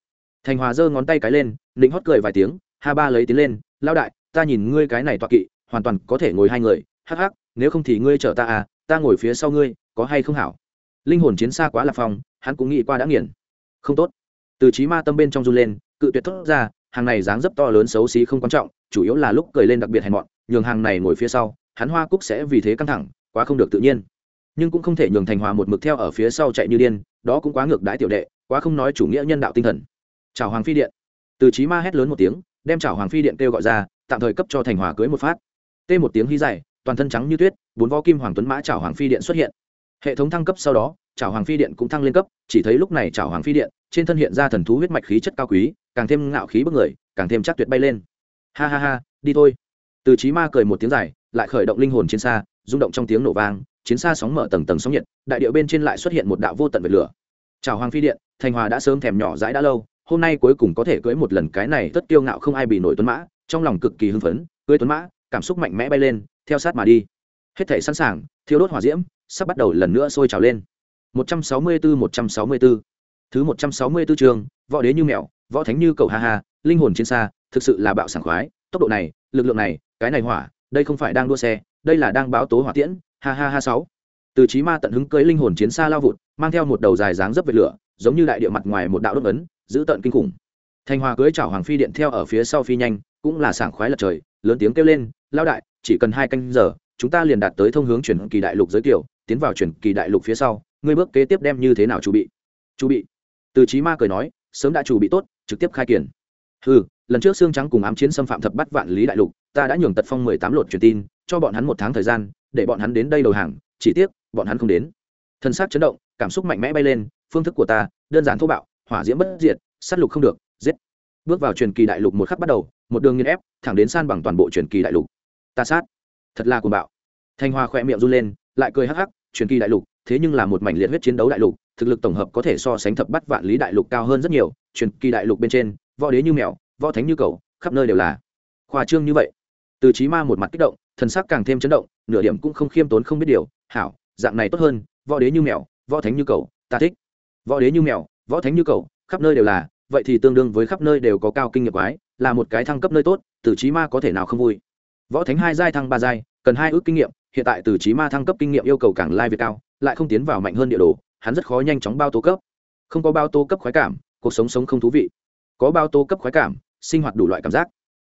Thanh hòa giơ ngón tay cái lên lĩnh hót cười vài tiếng, ha ba lấy tiến lên lao đại, ta nhìn ngươi cái này toạc kỵ, hoàn toàn có thể ngồi hai người, hắc hắc, nếu không thì ngươi chở ta à ta ngồi phía sau ngươi, có hay không hảo? Linh hồn chiến xa quá lạc phong, hắn cũng nghĩ qua đã nghiền. Không tốt. Từ trí ma tâm bên trong run lên, cự tuyệt thốt ra, hàng này dáng dấp to lớn xấu xí không quan trọng chủ yếu là lúc cười lên đặc biệt hèn mọn, nhường hàng này ngồi phía sau, hắn hoa cúc sẽ vì thế căng thẳng, quá không được tự nhiên. Nhưng cũng không thể nhường thành hòa một mực theo ở phía sau chạy như điên, đó cũng quá ngược đãi tiểu đệ, quá không nói chủ nghĩa nhân đạo tinh thần. Chào hoàng phi điện. Từ trí ma hét lớn một tiếng, đem chào hoàng phi điện kêu gọi ra, tạm thời cấp cho thành hòa cưới một phát. Tê một tiếng hí dài, toàn thân trắng như tuyết, bốn vó kim hoàng tuấn mã chào hoàng phi điện xuất hiện. Hệ thống thăng cấp sau đó, chào hoàng phi điện cũng thăng lên cấp, chỉ thấy lúc này chào hoàng phi điện, trên thân hiện ra thần thú huyết mạch khí chất cao quý, càng thêm ngạo khí bức người, càng thêm chắc tuyệt bay lên ha ha ha đi thôi. Từ trí ma cười một tiếng dài lại khởi động linh hồn chiến xa rung động trong tiếng nổ vang chiến xa sóng mở tầng tầng sóng nhiệt đại điệu bên trên lại xuất hiện một đạo vô tận vệt lửa. Chào hoàng phi điện thành hòa đã sớm thèm nhỏ dãi đã lâu hôm nay cuối cùng có thể cưới một lần cái này tất tiêu ngạo không ai bị nổi tuấn mã trong lòng cực kỳ hưng phấn cưới tuấn mã cảm xúc mạnh mẽ bay lên theo sát mà đi. Hết thể sẵn sàng thiêu đốt hỏa diễm sắp bắt đầu lần nữa sôi trào lên. 164 164 thứ 164 trường, võ đế như mèo võ thánh như cầu ha ha linh hồn chiến xa thực sự là bạo sảng khoái, tốc độ này, lực lượng này, cái này hỏa, đây không phải đang đua xe, đây là đang báo tố hỏa tiễn, ha ha ha sáu. Từ trí ma tận hứng cưới linh hồn chiến xa lao vụt, mang theo một đầu dài dáng dấp về lửa, giống như đại địa mặt ngoài một đạo đốt ấn, giữ tận kinh khủng. Thanh hòa cưới chảo hoàng phi điện theo ở phía sau phi nhanh, cũng là sảng khoái lật trời, lớn tiếng kêu lên lao đại, chỉ cần hai canh giờ, chúng ta liền đạt tới thông hướng chuyển kỳ đại lục giới tiểu tiến vào chuyển kỳ đại lục phía sau, ngươi bước kế tiếp đem như thế nào chuẩn bị? Chuẩn bị. Từ trí ma cười nói, sớm đã chuẩn bị tốt, trực tiếp khai kiển ừ lần trước xương trắng cùng ám chiến xâm phạm thập bắt vạn lý đại lục, ta đã nhường tật phong mười tám lột truyền tin, cho bọn hắn một tháng thời gian, để bọn hắn đến đây đầu hàng, chỉ tiếc, bọn hắn không đến. Thân xác chấn động, cảm xúc mạnh mẽ bay lên, phương thức của ta, đơn giản thô bạo, hỏa diễm bất diệt, sát lục không được, giết. Bước vào truyền kỳ đại lục một khắc bắt đầu, một đường nghiên ép, thẳng đến san bằng toàn bộ truyền kỳ đại lục. Ta sát. Thật là cuồng bạo. Thanh hoa khỏe miệng run lên, lại cười hắc hắc, truyền kỳ đại lục, thế nhưng là một mảnh liệt huyết chiến đấu đại lục, thực lực tổng hợp có thể so sánh thập bắt vạn lý đại lục cao hơn rất nhiều, truyền kỳ đại lục bên trên võ đế như mèo, võ thánh như cầu, khắp nơi đều là. Khoa trương như vậy. Từ trí ma một mặt kích động, thần sắc càng thêm chấn động, nửa điểm cũng không khiêm tốn không biết điều, hảo, dạng này tốt hơn, võ đế như mèo, võ thánh như cầu, ta thích. Võ đế như mèo, võ thánh như cầu, khắp nơi đều là, vậy thì tương đương với khắp nơi đều có cao kinh nghiệm quái, là một cái thăng cấp nơi tốt, từ trí ma có thể nào không vui? Võ thánh hai giai thăng ba giai, cần hai ước kinh nghiệm, hiện tại từ trí ma thăng cấp kinh nghiệm yêu cầu càng lai việt cao, lại không tiến vào mạnh hơn địa đồ, hắn rất khó nhanh chóng bao tố cấp. Không có bao tố cấp khoái cảm, cuộc sống sống không thú vị có bao tô cấp khoái cảm, sinh hoạt đủ loại cảm giác.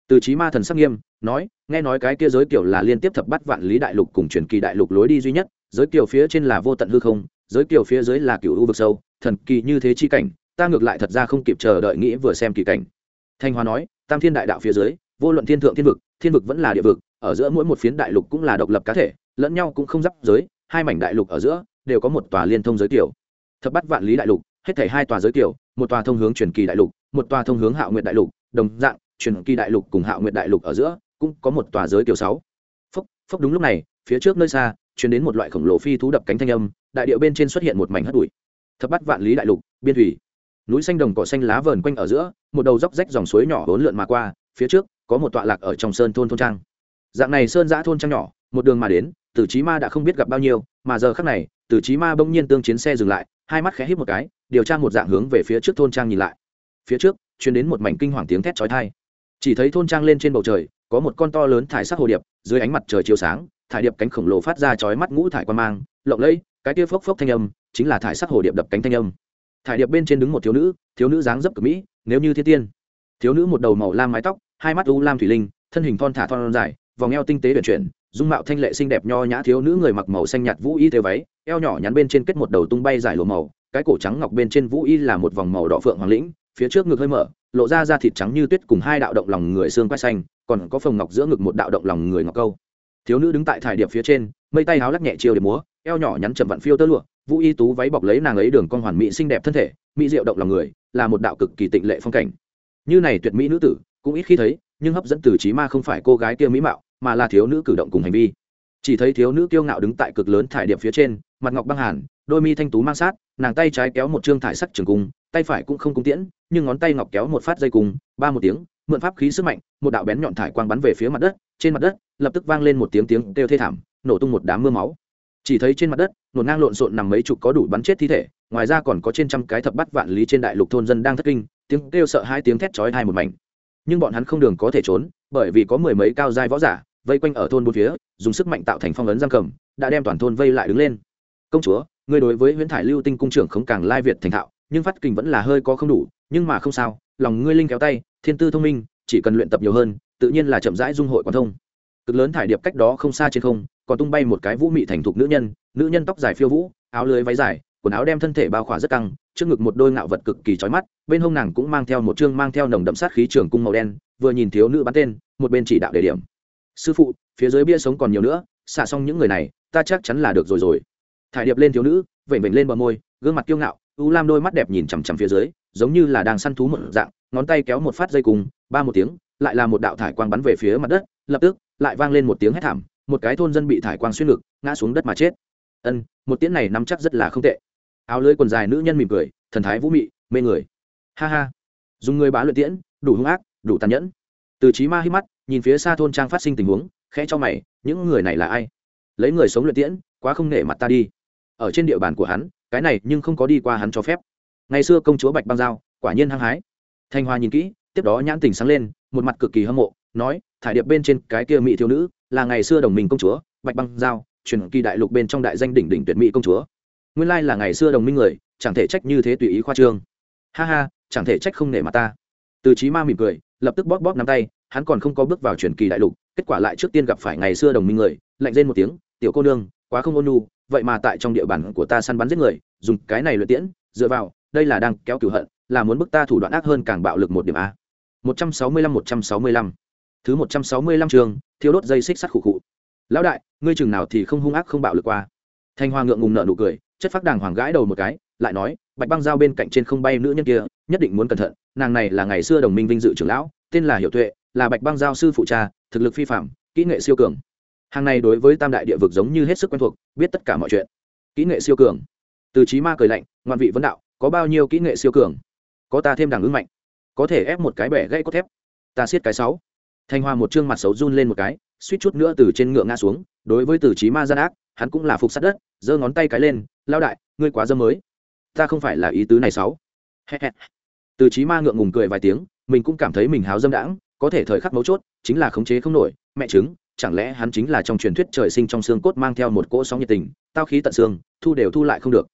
Từ trí ma thần sắc nghiêm, nói, nghe nói cái kia giới kiểu là liên tiếp thập bắt vạn lý đại lục cùng truyền kỳ đại lục lối đi duy nhất, giới kiểu phía trên là vô tận hư không, giới kiểu phía dưới là cựu u vực sâu, thần kỳ như thế chi cảnh, ta ngược lại thật ra không kịp chờ đợi nghĩ vừa xem kỳ cảnh. Thanh hoa nói, tam thiên đại đạo phía dưới, vô luận thiên thượng thiên vực thiên vực vẫn là địa vực, ở giữa mỗi một phiến đại lục cũng là độc lập cá thể, lẫn nhau cũng không giáp giới, hai mảnh đại lục ở giữa đều có một tòa liên thông giới kiểu. Thập bắt vạn lý đại lục, hết thảy hai tòa giới kiểu, một tòa thông hướng truyền kỳ đại lục một tòa thông hướng hạo Nguyệt đại lục, đồng dạng, truyền kỳ đại lục cùng hạo Nguyệt đại lục ở giữa, cũng có một tòa giới tiểu sáu. Phốc phốc đúng lúc này, phía trước nơi xa, truyền đến một loại khổng lồ phi thú đập cánh thanh âm, đại điệu bên trên xuất hiện một mảnh hất bụi. Thập bát vạn lý đại lục, biên thủy. Núi xanh đồng cỏ xanh lá vờn quanh ở giữa, một đầu dốc rách dòng suối nhỏ hỗn lượn mà qua, phía trước, có một tọa lạc ở trong sơn thôn thôn trang. Dạng này sơn dã thôn trang nhỏ, một đường mà đến, tử Chí ma đã không biết gặp bao nhiêu, mà giờ khắc này, tử Chí ma bỗng nhiên tương chiến xe dừng lại, hai mắt khẽ híp một cái, điều tra một dạng hướng về phía trước thôn trang nhìn lại phía trước chuyển đến một mảnh kinh hoàng tiếng thét chói tai. Chỉ thấy thôn trang lên trên bầu trời, có một con to lớn thải sắc hồ điệp, dưới ánh mặt trời chiếu sáng, thải điệp cánh khổng lồ phát ra chói mắt ngũ thải quan mang, lộng lẫy, cái kia phốc phốc thanh âm, chính là thải sắc hồ điệp đập cánh thanh âm. Thải điệp bên trên đứng một thiếu nữ thiếu nữ dáng dấp cực mỹ, nếu như thiên tiên. Thiếu nữ một đầu màu lam mái tóc, hai mắt u lam thủy linh, thân hình thon thả thon dài, vòng eo tinh tế vận chuyển, dung mạo thanh lệ xinh đẹp nho nhã thiếu nữ người mặc màu xanh nhạt vũ y theo váy, eo nhỏ nhắn bên trên kết một đầu tung bay dài lùa màu, cái cổ trắng ngọc bên trên vũ y là một vòng màu đỏ phượng hoàng lĩnh phía trước ngực hơi mở, lộ ra da thịt trắng như tuyết cùng hai đạo động lòng người xương quay xanh, còn có phồng ngọc giữa ngực một đạo động lòng người ngọc câu. Thiếu nữ đứng tại thải điệp phía trên, mây tay háo lắc nhẹ chiều để múa, eo nhỏ nhắn chậm vặn phiêu tơ lụa, vũ y tú váy bọc lấy nàng ấy đường con hoàn mỹ xinh đẹp thân thể, mỹ diệu động lòng người, là một đạo cực kỳ tịnh lệ phong cảnh. Như này tuyệt mỹ nữ tử, cũng ít khi thấy, nhưng hấp dẫn từ trí ma không phải cô gái kia mỹ mạo, mà là thiếu nữ cử động cùng hành vi. Chỉ thấy thiếu nữ kiêu ngạo đứng tại cực lớn thải điệp phía trên, mặt ngọc băng hàn, đôi mi thanh tú mang sát, nàng tay trái kéo một trương thải sắc trường cung tay phải cũng không cung tiễn, nhưng ngón tay ngọc kéo một phát dây cung ba một tiếng, mượn pháp khí sức mạnh, một đạo bén nhọn thải quang bắn về phía mặt đất, trên mặt đất, lập tức vang lên một tiếng tiếng kêu thê thảm, nổ tung một đám mưa máu. Chỉ thấy trên mặt đất, nổ ngang lộn xộn nằm mấy chục có đủ bắn chết thi thể, ngoài ra còn có trên trăm cái thập bắt vạn lý trên đại lục thôn dân đang thất kinh, tiếng kêu sợ hai tiếng thét chói hai một mảnh. Nhưng bọn hắn không đường có thể trốn, bởi vì có mười mấy cao giai võ giả vây quanh ở thôn bốn phía, dùng sức mạnh tạo thành phong ấn giam cầm, đã đem toàn thôn vây lại đứng lên. Công chúa người đối với huyễn thải lưu tinh cung trưởng không càng lai việt thành thạo nhưng phát kình vẫn là hơi có không đủ, nhưng mà không sao, lòng ngươi linh kéo tay, thiên tư thông minh, chỉ cần luyện tập nhiều hơn, tự nhiên là chậm rãi dung hội quan thông. Cực lớn thải điệp cách đó không xa trên không, còn tung bay một cái vũ mị thành thục nữ nhân nữ nhân tóc dài phiêu vũ, áo lưới váy dài, quần áo đem thân thể bao khỏa rất căng, trước ngực một đôi ngạo vật cực kỳ trói mắt, bên hông nàng cũng mang theo một chương mang theo nồng đậm sát khí trường cung màu đen, vừa nhìn thiếu nữ bắn tên, một bên chỉ đạo đề điểm. Sư phụ, phía dưới bia sống còn nhiều nữa, xả xong những người này, ta chắc chắn là được rồi rồi. Thải điệp lên thiếu nữ, vểnh vểnh lên bờ môi, gương mặt kiêu ngạo u lam đôi mắt đẹp nhìn chằm chằm phía dưới, giống như là đang săn thú một dạng, ngón tay kéo một phát dây cùng, ba một tiếng, lại là một đạo thải quang bắn về phía mặt đất, lập tức, lại vang lên một tiếng hét thảm, một cái thôn dân bị thải quang xuyên ngực, ngã xuống đất mà chết. Ân, một tiếng này nắm chắc rất là không tệ. Áo lưới quần dài nữ nhân mỉm cười, thần thái vũ mị, mê người. Ha ha. Dùng người bá luyện tiễn, đủ hung ác, đủ tàn nhẫn. Từ trí ma hít mắt, nhìn phía xa thôn trang phát sinh tình huống, khẽ cho mày, những người này là ai? Lấy người sống luyện tiễn, quá không nể mặt ta đi. Ở trên địa bàn của hắn cái này nhưng không có đi qua hắn cho phép. Ngày xưa công chúa bạch băng giao, quả nhiên hăng hái. Thanh hoa nhìn kỹ, tiếp đó nhãn tình sáng lên, một mặt cực kỳ hâm mộ, nói, thải điệp bên trên cái kia mỹ thiếu nữ, là ngày xưa đồng minh công chúa, bạch băng giao, truyền kỳ đại lục bên trong đại danh đỉnh đỉnh tuyệt mỹ công chúa. Nguyên lai là ngày xưa đồng minh người, chẳng thể trách như thế tùy ý khoa trương. Ha ha, chẳng thể trách không nể mặt ta. Từ trí ma mỉm cười, lập tức bóp bóp nắm tay, hắn còn không có bước vào truyền kỳ đại lục, kết quả lại trước tiên gặp phải ngày xưa đồng minh người, lạnh rên một tiếng, tiểu cô nương quá không ôn nhu, vậy mà tại trong địa bàn của ta săn bắn giết người, dùng cái này luyện tiễn, dựa vào, đây là đang kéo cửu hận, là muốn bức ta thủ đoạn ác hơn càng bạo lực một điểm a. một trăm sáu mươi lăm, một trăm sáu mươi lăm. Thứ một trăm sáu mươi lăm trường thiếu đốt dây xích sắt khụ khụ. Lão đại, ngươi chừng nào thì không hung ác không bạo lực qua. Thanh hoa ngượng ngùng nợ nụ cười, chất phác đàng hoàng gãi đầu một cái, lại nói, bạch băng giao bên cạnh trên không bay nữ nhân kia, nhất định muốn cẩn thận, nàng này là ngày xưa đồng minh vinh dự trưởng lão, tên là hiệu tuệ, là bạch băng giao sư phụ cha, thực lực phi phạm kỹ nghệ siêu cường hàng này đối với tam đại địa vực giống như hết sức quen thuộc, biết tất cả mọi chuyện. Kỹ nghệ siêu cường. Từ trí ma cười lạnh ngoan vị vấn đạo, có bao nhiêu kỹ nghệ siêu cường? Có ta thêm đẳng ứng mạnh. Có thể ép một cái bẻ gãy cốt thép. Ta siết cái sáu. Thanh hoa một chương mặt xấu run lên một cái, suýt chút nữa từ trên ngựa ngã xuống, đối với từ trí ma gian ác, hắn cũng là phục sát đất, giơ ngón tay cái lên lao đại, ngươi quá dâm mới. Ta không phải là ý tứ này sáu. Từ trí ma ngượng ngùng cười vài tiếng, mình cũng cảm thấy mình háo dâm đãng, có thể thời khắc mấu chốt, chính là khống chế không nổi, mẹ chứng chẳng lẽ hắn chính là trong truyền thuyết trời sinh trong xương cốt mang theo một cỗ sóng nhiệt tình, tao khí tận xương, thu đều thu lại không được.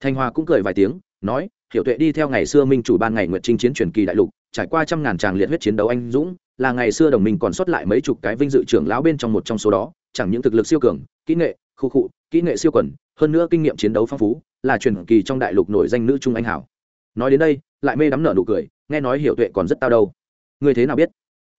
Thanh hoa cũng cười vài tiếng, nói, hiểu tuệ đi theo ngày xưa minh chủ ban ngày nguyện trinh chiến truyền kỳ đại lục, trải qua trăm ngàn tràng liệt huyết chiến đấu anh dũng, là ngày xưa đồng minh còn sót lại mấy chục cái vinh dự trưởng lão bên trong một trong số đó, chẳng những thực lực siêu cường, kỹ nghệ, khu cụ kỹ nghệ siêu quẩn hơn nữa kinh nghiệm chiến đấu phong phú, là truyền kỳ trong đại lục nổi danh nữ trung anh hảo. Nói đến đây, lại mê đắm nở nụ cười, nghe nói hiểu tuệ còn rất tao đâu. Người thế nào biết?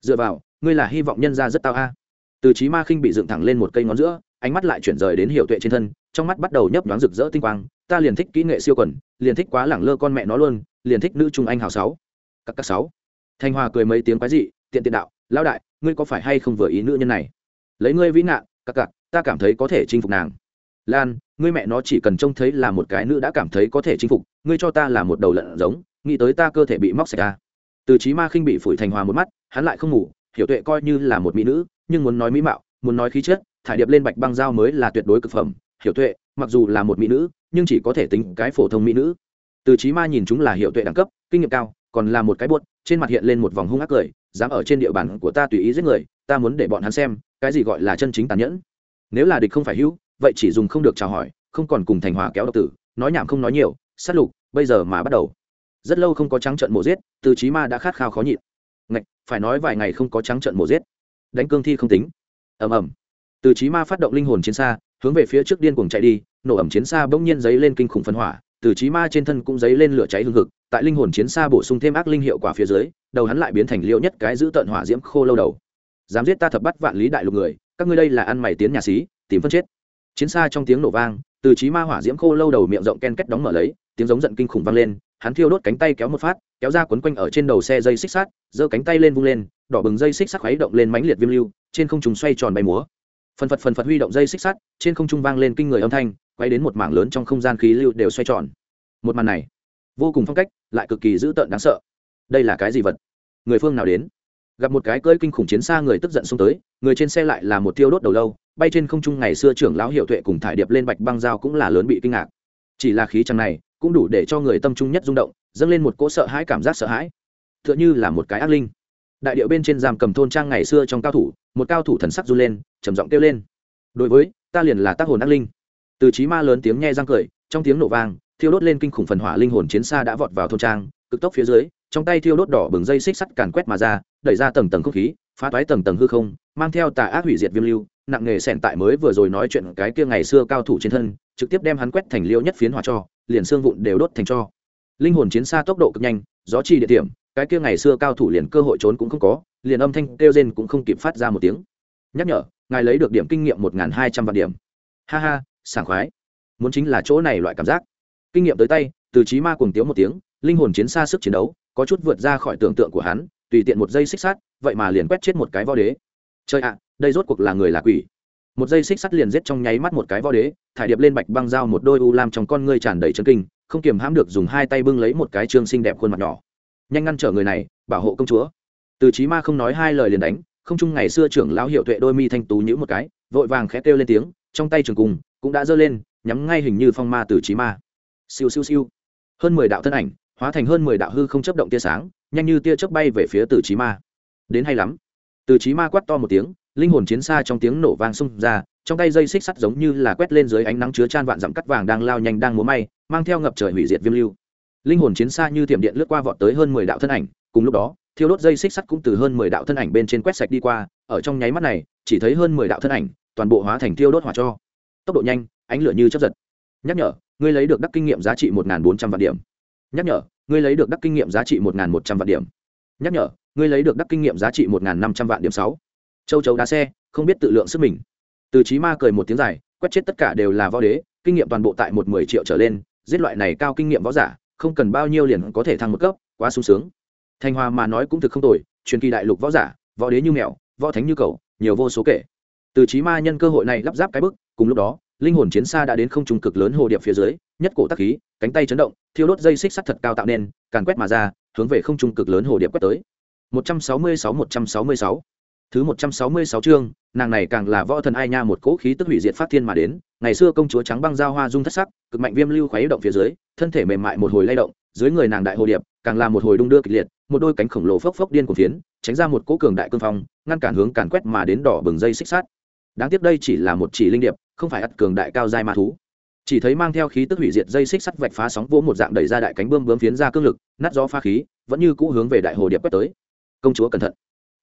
Dựa vào ngươi là hy vọng nhân ra rất tao a. Từ trí ma khinh bị dựng thẳng lên một cây ngón giữa, ánh mắt lại chuyển rời đến hiểu tuệ trên thân, trong mắt bắt đầu nhấp nhoáng rực rỡ tinh quang, ta liền thích kỹ nghệ siêu quần, liền thích quá lẳng lơ con mẹ nó luôn, liền thích nữ trung anh hào sáu. Các các sáu. Thanh hòa cười mấy tiếng quái dị, tiện tiện đạo, lão đại, ngươi có phải hay không vừa ý nữ nhân này? Lấy ngươi vĩ nạn các cặc ta cảm thấy có thể chinh phục nàng. Lan, ngươi mẹ nó chỉ cần trông thấy là một cái nữ đã cảm thấy có thể chinh phục, ngươi cho ta là một đầu lợn giống, nghĩ tới ta cơ thể bị móc sạch ra từ trí ma khinh bị phủi thành hòa một mắt, hắn lại không ngủ hiểu tuệ coi như là một mỹ nữ, nhưng muốn nói mỹ mạo, muốn nói khí chất, thải điệp lên bạch băng dao mới là tuyệt đối cực phẩm. Hiểu tuệ, mặc dù là một mỹ nữ, nhưng chỉ có thể tính cái phổ thông mỹ nữ. Từ trí ma nhìn chúng là Hiểu tuệ đẳng cấp, kinh nghiệm cao, còn là một cái buốt, trên mặt hiện lên một vòng hung ác cười, dám ở trên địa bàn của ta tùy ý giết người, ta muốn để bọn hắn xem, cái gì gọi là chân chính tàn nhẫn. Nếu là địch không phải hữu, vậy chỉ dùng không được chào hỏi, không còn cùng thành hòa kéo độc tử, nói nhảm không nói nhiều, sát lục, bây giờ mà bắt đầu. Rất lâu không có trắng trận mổ giết, từ trí ma đã khát khao khó nhịn phải nói vài ngày không có trắng trận mổ giết. Đánh cương thi không tính. Ầm ầm. Từ trí ma phát động linh hồn chiến xa, hướng về phía trước điên cuồng chạy đi, nổ ẩm chiến xa bỗng nhiên giấy lên kinh khủng phân hỏa, từ trí ma trên thân cũng dấy lên lửa cháy hương hực, tại linh hồn chiến xa bổ sung thêm ác linh hiệu quả phía dưới, đầu hắn lại biến thành liêu nhất cái giữ tận hỏa diễm khô lâu đầu. Dám giết ta thập bắt vạn lý đại lục người, các ngươi đây là ăn mày tiến nhà xí, tìm phân chết. Chiến xa trong tiếng nổ vang, từ trí ma hỏa diễm khô lâu đầu miệng rộng ken kết đóng mở lấy, tiếng giống giận kinh khủng vang lên hắn thiêu đốt cánh tay kéo một phát, kéo ra quấn quanh ở trên đầu xe dây xích sắt, giơ cánh tay lên vung lên, đỏ bừng dây xích sắt khuấy động lên mãnh liệt viêm lưu, trên không trung xoay tròn bay múa. Phần phật phần phật huy động dây xích sắt, trên không trung vang lên kinh người âm thanh, quay đến một mảng lớn trong không gian khí lưu đều xoay tròn. Một màn này, vô cùng phong cách, lại cực kỳ dữ tợn đáng sợ. Đây là cái gì vật? Người phương nào đến? Gặp một cái cơi kinh khủng chiến xa người tức giận xông tới, người trên xe lại là một tiêu đốt đầu lâu, bay trên không trung ngày xưa trưởng lão hiệu tuệ cùng thải điệp lên bạch băng dao cũng là lớn bị kinh ngạc. Chỉ là khí trăng này cũng đủ để cho người tâm trung nhất rung động, dâng lên một cỗ sợ hãi cảm giác sợ hãi. T h ư ợ n h ư là một cái ác linh. Đại điệu bên trên giam cầm thôn trang ngày xưa trong cao thủ, một cao thủ thần sắc run lên, trầm giọng kêu lên. Đối với, ta liền là tác hồn ác linh. Từ trí ma lớn tiếng nghe răng cười, trong tiếng nổ vang, thiêu đốt lên kinh khủng phần hỏa linh hồn chiến xa đã vọt vào thôn trang, cực tốc phía dưới, trong tay thiêu đốt đỏ bừng dây xích sắt càn quét mà ra, đẩy ra tầng tầng không khí, phá toái tầng tầng hư không, mang theo tà ác hủy diệt viêm lưu, nặng nghề sẹn tại mới vừa rồi nói chuyện cái kia ngày xưa cao thủ trên thân, trực tiếp đem hắn quét thành liêu nhất phiến hỏa cho liền xương vụn đều đốt thành cho. Linh hồn chiến xa tốc độ cực nhanh, gió chi địa điểm, cái kia ngày xưa cao thủ liền cơ hội trốn cũng không có, liền âm thanh kêu rên cũng không kịp phát ra một tiếng. Nhắc nhở, ngài lấy được điểm kinh nghiệm một hai trăm vạn điểm. Ha ha, sảng khoái. Muốn chính là chỗ này loại cảm giác. Kinh nghiệm tới tay, từ trí ma cùng tiếu một tiếng, linh hồn chiến xa sức chiến đấu, có chút vượt ra khỏi tưởng tượng của hắn, tùy tiện một giây xích sát, vậy mà liền quét chết một cái võ đế. Chơi ạ, đây rốt cuộc là người là quỷ một dây xích sắt liền giết trong nháy mắt một cái võ đế, thải điệp lên bạch băng dao một đôi u lam trong con ngươi tràn đầy chân kinh, không kiềm hãm được dùng hai tay bưng lấy một cái trương xinh đẹp khuôn mặt nhỏ. Nhanh ngăn trở người này, bảo hộ công chúa. Từ trí ma không nói hai lời liền đánh, không chung ngày xưa trưởng lão hiệu tuệ đôi mi thanh tú nhữ một cái, vội vàng khẽ kêu lên tiếng, trong tay trường cùng cũng đã giơ lên, nhắm ngay hình như phong ma từ trí ma. Siêu siêu siêu. Hơn mười đạo thân ảnh, hóa thành hơn mười đạo hư không chấp động tia sáng, nhanh như tia chớp bay về phía từ trí ma. Đến hay lắm. Từ trí ma quát to một tiếng linh hồn chiến xa trong tiếng nổ vang xung ra, trong tay dây xích sắt giống như là quét lên dưới ánh nắng chứa chan vạn dặm cắt vàng đang lao nhanh đang múa may, mang theo ngập trời hủy diệt viêm lưu. Linh hồn chiến xa như tiệm điện lướt qua vọt tới hơn mười đạo thân ảnh, cùng lúc đó, thiêu đốt dây xích sắt cũng từ hơn mười đạo thân ảnh bên trên quét sạch đi qua, ở trong nháy mắt này, chỉ thấy hơn mười đạo thân ảnh, toàn bộ hóa thành thiêu đốt hỏa cho. Tốc độ nhanh, ánh lửa như chấp giật. Nhắc nhở, ngươi lấy được đắc kinh nghiệm giá trị một bốn trăm vạn điểm. Nhắc nhở, ngươi lấy được đắc kinh nghiệm giá trị một một trăm vạn điểm. Nhắc nhở, ngươi lấy được đắc kinh nghiệm giá trị một năm trăm vạn điểm sáu châu chấu đá xe, không biết tự lượng sức mình. Từ trí ma cười một tiếng dài, quét chết tất cả đều là võ đế, kinh nghiệm toàn bộ tại một mười triệu trở lên, giết loại này cao kinh nghiệm võ giả, không cần bao nhiêu liền có thể thăng một cấp, quá sung sướng. Thanh hoa mà nói cũng thực không tồi, truyền kỳ đại lục võ giả, võ đế như mèo, võ thánh như cầu nhiều vô số kể. Từ trí ma nhân cơ hội này lắp ráp cái bức, cùng lúc đó, linh hồn chiến xa đã đến không trung cực lớn hồ điệp phía dưới, nhất cổ tắc khí, cánh tay chấn động, thiêu đốt dây xích sắt thật cao tạo nên, càn quét mà ra, hướng về không trung cực lớn hồ điệp quét tới. 166 166 Thứ một trăm sáu mươi sáu chương, nàng này càng là võ thần ai nha một cỗ khí tức hủy diệt phát thiên mà đến, ngày xưa công chúa trắng băng giao hoa dung thất sắc, cực mạnh viêm lưu khuấy động phía dưới, thân thể mềm mại một hồi lay động, dưới người nàng đại hồ điệp, càng là một hồi đung đưa kịch liệt, một đôi cánh khổng lồ phốc phốc điên cuồng phiến, tránh ra một cỗ cường đại cương phong, ngăn cản hướng càn quét mà đến đỏ bừng dây xích sắt. Đáng tiếc đây chỉ là một chỉ linh điệp, không phải ắt cường đại cao giai ma thú. Chỉ thấy mang theo khí tức hủy diệt dây xích sắt vạch phá sóng vỗ một dạng đẩy ra đại cánh bươm bướm phiến ra cương lực, nát gió pha khí, vẫn như cũ hướng về đại hồ điệp quét tới. Công chúa cẩn thận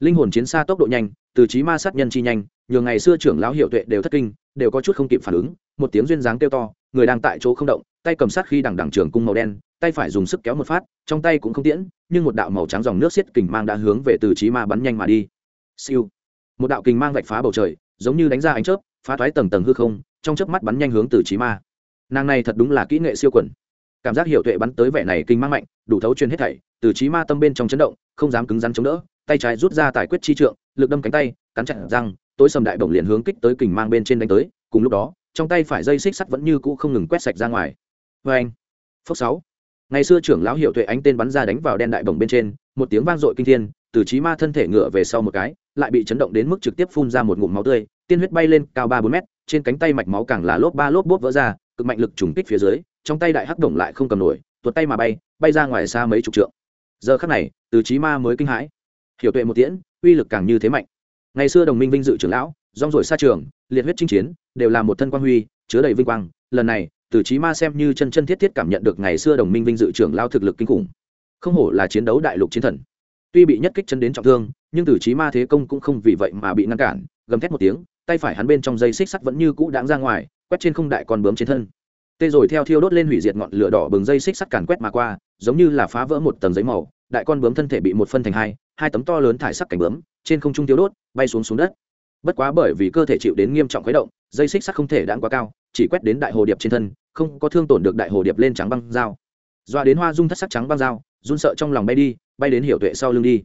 linh hồn chiến xa tốc độ nhanh từ trí ma sát nhân chi nhanh nhường ngày xưa trưởng lão hiệu tuệ đều thất kinh đều có chút không kịp phản ứng một tiếng duyên dáng kêu to người đang tại chỗ không động tay cầm sát khi đằng đằng trường cung màu đen tay phải dùng sức kéo một phát trong tay cũng không tiễn nhưng một đạo màu trắng dòng nước xiết kình mang đã hướng về từ trí ma bắn nhanh mà đi. Siêu. Một đạo kình mang vạch phá bầu trời giống như đánh ra ánh chớp phá thoái tầng tầng hư không trong chớp mắt bắn nhanh hướng từ trí ma. Nàng này thật đúng là kỹ nghệ siêu quần, cảm giác hiệu tuệ bắn tới vẻ này kinh mang mạnh đủ thấu truyền hết thảy từ trí ma tâm bên trong chấn động không dám cứng rắn chống đỡ tay trái rút ra tài quyết chi trượng, lực đâm cánh tay, cắn chặt răng, tối sầm đại bổng liền hướng kích tới kình mang bên trên đánh tới, cùng lúc đó, trong tay phải dây xích sắt vẫn như cũ không ngừng quét sạch ra ngoài. Vê anh phước sáu! Ngày xưa trưởng lão hiệu tuệ ánh tên bắn ra đánh vào đen đại bổng bên trên, một tiếng vang dội kinh thiên, từ trí ma thân thể ngựa về sau một cái, lại bị chấn động đến mức trực tiếp phun ra một ngụm máu tươi, tiên huyết bay lên cao ba bốn mét, trên cánh tay mạch máu càng là lốp ba lốp bốp vỡ ra, cực mạnh lực trùng kích phía dưới, trong tay đại hắc đồng lại không cầm nổi, tuột tay mà bay bay ra ngoài xa mấy chục trượng. Giờ khắc này, từ trí ma mới kinh hãi hiểu tuệ một tiễn, uy lực càng như thế mạnh. Ngày xưa đồng minh vinh dự trưởng lão, rong rồi xa trường, liệt huyết chinh chiến, đều là một thân quang huy, chứa đầy vinh quang. Lần này, từ trí ma xem như chân chân thiết thiết cảm nhận được ngày xưa đồng minh vinh dự trưởng lao thực lực kinh khủng. Không hổ là chiến đấu đại lục chiến thần. Tuy bị nhất kích chân đến trọng thương, nhưng từ trí ma thế công cũng không vì vậy mà bị ngăn cản, gầm thét một tiếng, tay phải hắn bên trong dây xích sắt vẫn như cũ đáng ra ngoài, quét trên không đại còn bướm trên thân. Tê rồi theo thiêu đốt lên hủy diệt ngọn lửa đỏ bừng dây xích sắt càn quét mà qua, giống như là phá vỡ một tầng giấy màu đại con bướm thân thể bị một phân thành hai hai tấm to lớn thải sắc cảnh bướm, trên không trung tiêu đốt, bay xuống xuống đất. Bất quá bởi vì cơ thể chịu đến nghiêm trọng khuấy động, dây xích sắt không thể đạn quá cao, chỉ quét đến đại hồ điệp trên thân, không có thương tổn được đại hồ điệp lên trắng băng dao. Doa đến hoa dung thất sắc trắng băng dao, run sợ trong lòng bay đi, bay đến hiểu tuệ sau lưng đi.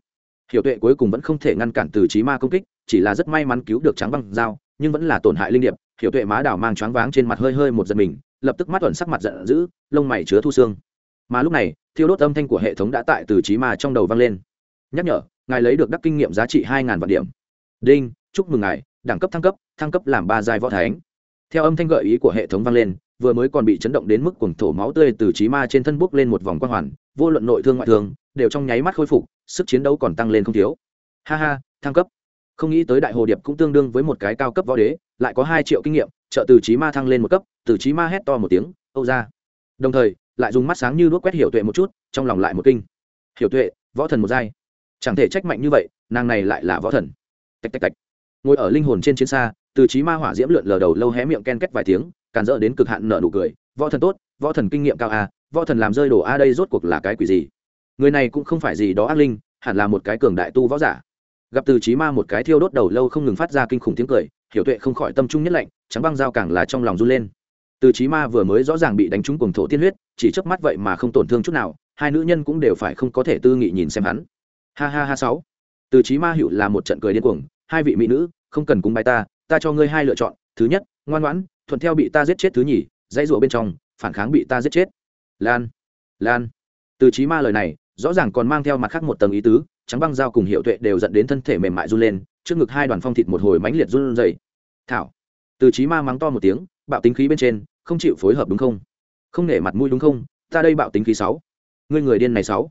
Hiểu tuệ cuối cùng vẫn không thể ngăn cản từ trí ma công kích, chỉ là rất may mắn cứu được trắng băng dao, nhưng vẫn là tổn hại linh điệp. Hiểu tuệ má đảo mang choáng váng trên mặt hơi hơi một giật mình, lập tức mắt tuẩn sắc mặt giận dữ, lông mày chứa thu xương mà lúc này, thiêu đốt âm thanh của hệ thống đã tại từ trí ma trong đầu vang lên. Nhắc nhở, ngài lấy được đắc kinh nghiệm giá trị hai vạn điểm. Đinh, chúc mừng ngài, đẳng cấp thăng cấp thăng cấp làm ba giai võ thánh. Theo âm thanh gợi ý của hệ thống vang lên, vừa mới còn bị chấn động đến mức cuồng thổ máu tươi từ trí ma trên thân bốc lên một vòng quan hoàn, vô luận nội thương ngoại thương, đều trong nháy mắt khôi phục, sức chiến đấu còn tăng lên không thiếu. Ha ha, thăng cấp. Không nghĩ tới đại hồ điệp cũng tương đương với một cái cao cấp võ đế, lại có hai triệu kinh nghiệm, trợ từ trí ma thăng lên một cấp, từ trí ma hét to một tiếng, âu ra đồng thời lại dùng mắt sáng như đuốc quét hiểu tuệ một chút, trong lòng lại một kinh. Hiểu tuệ, võ thần một giai. Chẳng thể trách mạnh như vậy, nàng này lại là võ thần. Tạch tạch tạch. Ngồi ở linh hồn trên chiến xa, từ trí ma hỏa diễm lượn lờ đầu lâu hé miệng ken két vài tiếng, càn dỡ đến cực hạn nở nụ cười. Võ thần tốt, võ thần kinh nghiệm cao a võ thần làm rơi đồ a đây rốt cuộc là cái quỷ gì? Người này cũng không phải gì đó ác linh, hẳn là một cái cường đại tu võ giả. Gặp từ trí ma một cái thiêu đốt đầu lâu không ngừng phát ra kinh khủng tiếng cười, hiểu tuệ không khỏi tâm trung nhất lạnh, trắng băng dao càng là trong lòng run lên. Từ trí ma vừa mới rõ ràng bị đánh trúng cùng thổ tiên huyết chỉ chớp mắt vậy mà không tổn thương chút nào, hai nữ nhân cũng đều phải không có thể tư nghị nhìn xem hắn. Ha ha ha sáu. Từ trí ma hiệu là một trận cười điên cuồng, hai vị mỹ nữ, không cần cúng bài ta ta cho ngươi hai lựa chọn, thứ nhất, ngoan ngoãn, thuận theo bị ta giết chết thứ nhì, dãy rủa bên trong, phản kháng bị ta giết chết. Lan lan. Từ trí ma lời này, rõ ràng còn mang theo mặt khác một tầng ý tứ, trắng băng dao cùng hiệu tuệ đều dẫn đến thân thể mềm mại run lên, trước ngực hai đoàn phong thịt một hồi mãnh liệt run dậy thảo. Từ trí ma mắng to một tiếng, bạo tính khí bên trên, không chịu phối hợp đúng không? Không nể mặt mũi đúng không? Ta đây bạo tính khí sáu. Ngươi người điên này sáu.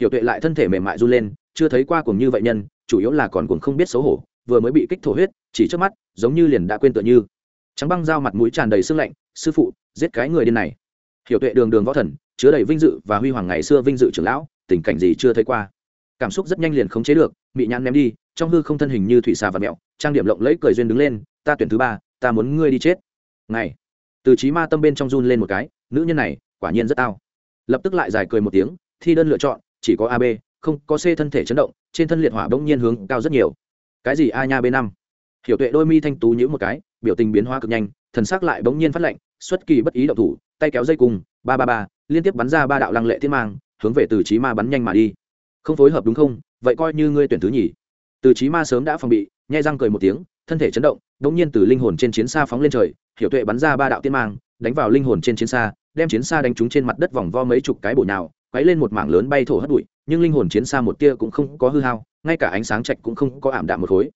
Hiểu tuệ lại thân thể mềm mại run lên, chưa thấy qua cùng như vậy nhân, chủ yếu là còn cùng không biết xấu hổ, vừa mới bị kích thổ huyết, chỉ trước mắt, giống như liền đã quên tựa như. Trắng băng dao mặt mũi tràn đầy sương lạnh, sư phụ, giết cái người điên này. Hiểu tuệ đường đường võ thần, chứa đầy vinh dự và huy hoàng ngày xưa vinh dự trưởng lão, tình cảnh gì chưa thấy qua. Cảm xúc rất nhanh liền khống chế được bị nhãn ném đi, trong hư không thân hình như thủy xà và mẹo, trang điểm lộng lẫy cười duyên đứng lên, ta tuyển thứ ba, ta muốn ngươi đi chết. Ngày từ trí ma tâm bên trong run lên một cái, nữ nhân này, quả nhiên rất tao lập tức lại dài cười một tiếng, thi đơn lựa chọn, chỉ có ab không có c thân thể chấn động, trên thân liệt hỏa bỗng nhiên hướng cao rất nhiều. Cái gì a nha b năm? Hiểu tuệ đôi mi thanh tú nhữ một cái, biểu tình biến hóa cực nhanh, thần sắc lại bỗng nhiên phát lệnh xuất kỳ bất ý động thủ, tay kéo dây cùng, ba ba ba, liên tiếp bắn ra ba đạo lăng lệ thiên mang, hướng về từ trí ma bắn nhanh mà đi. Không phối hợp đúng không? Vậy coi như ngươi tuyển thứ nhì. Từ trí ma sớm đã phòng bị, nhai răng cười một tiếng, thân thể chấn động đột nhiên từ linh hồn trên chiến xa phóng lên trời hiểu tuệ bắn ra ba đạo tiên mang đánh vào linh hồn trên chiến xa đem chiến xa đánh trúng trên mặt đất vòng vo mấy chục cái bổ nhào, quấy lên một mảng lớn bay thổ hất bụi nhưng linh hồn chiến xa một tia cũng không có hư hao ngay cả ánh sáng trạch cũng không có ảm đạm một khối.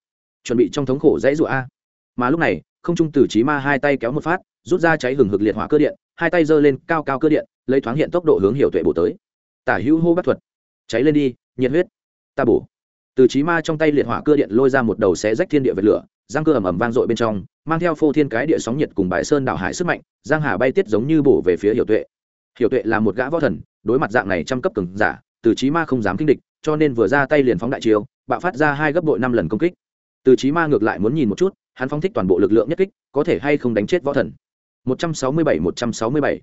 Chuẩn bị trong thống khổ dãy rủa a. Mà lúc này không trung từ chí ma hai tay kéo một phát rút ra cháy hừng hực liệt hỏa cơ điện hai tay giơ lên cao cao cơ điện lấy thoáng hiện tốc độ hướng hiểu tuệ bổ tới. Tả hữu hô bắt thuật. Cháy lên đi nhiệt huyết. Ta bổ. Từ chí ma trong tay liệt hỏa cơ điện lôi ra một đầu xé rách thiên địa vật lửa giang cơ ầm ầm vang dội bên trong, mang theo phô thiên cái địa sóng nhiệt cùng bài sơn đảo hải sức mạnh, giang hà bay tiết giống như bổ về phía hiểu tuệ. Hiểu tuệ là một gã võ thần, đối mặt dạng này trăm cấp cường giả, từ chí ma không dám kinh địch, cho nên vừa ra tay liền phóng đại chiêu, bạo phát ra hai gấp bội năm lần công kích. Từ chí ma ngược lại muốn nhìn một chút, hắn phóng thích toàn bộ lực lượng nhất kích, có thể hay không đánh chết võ thần. 167 167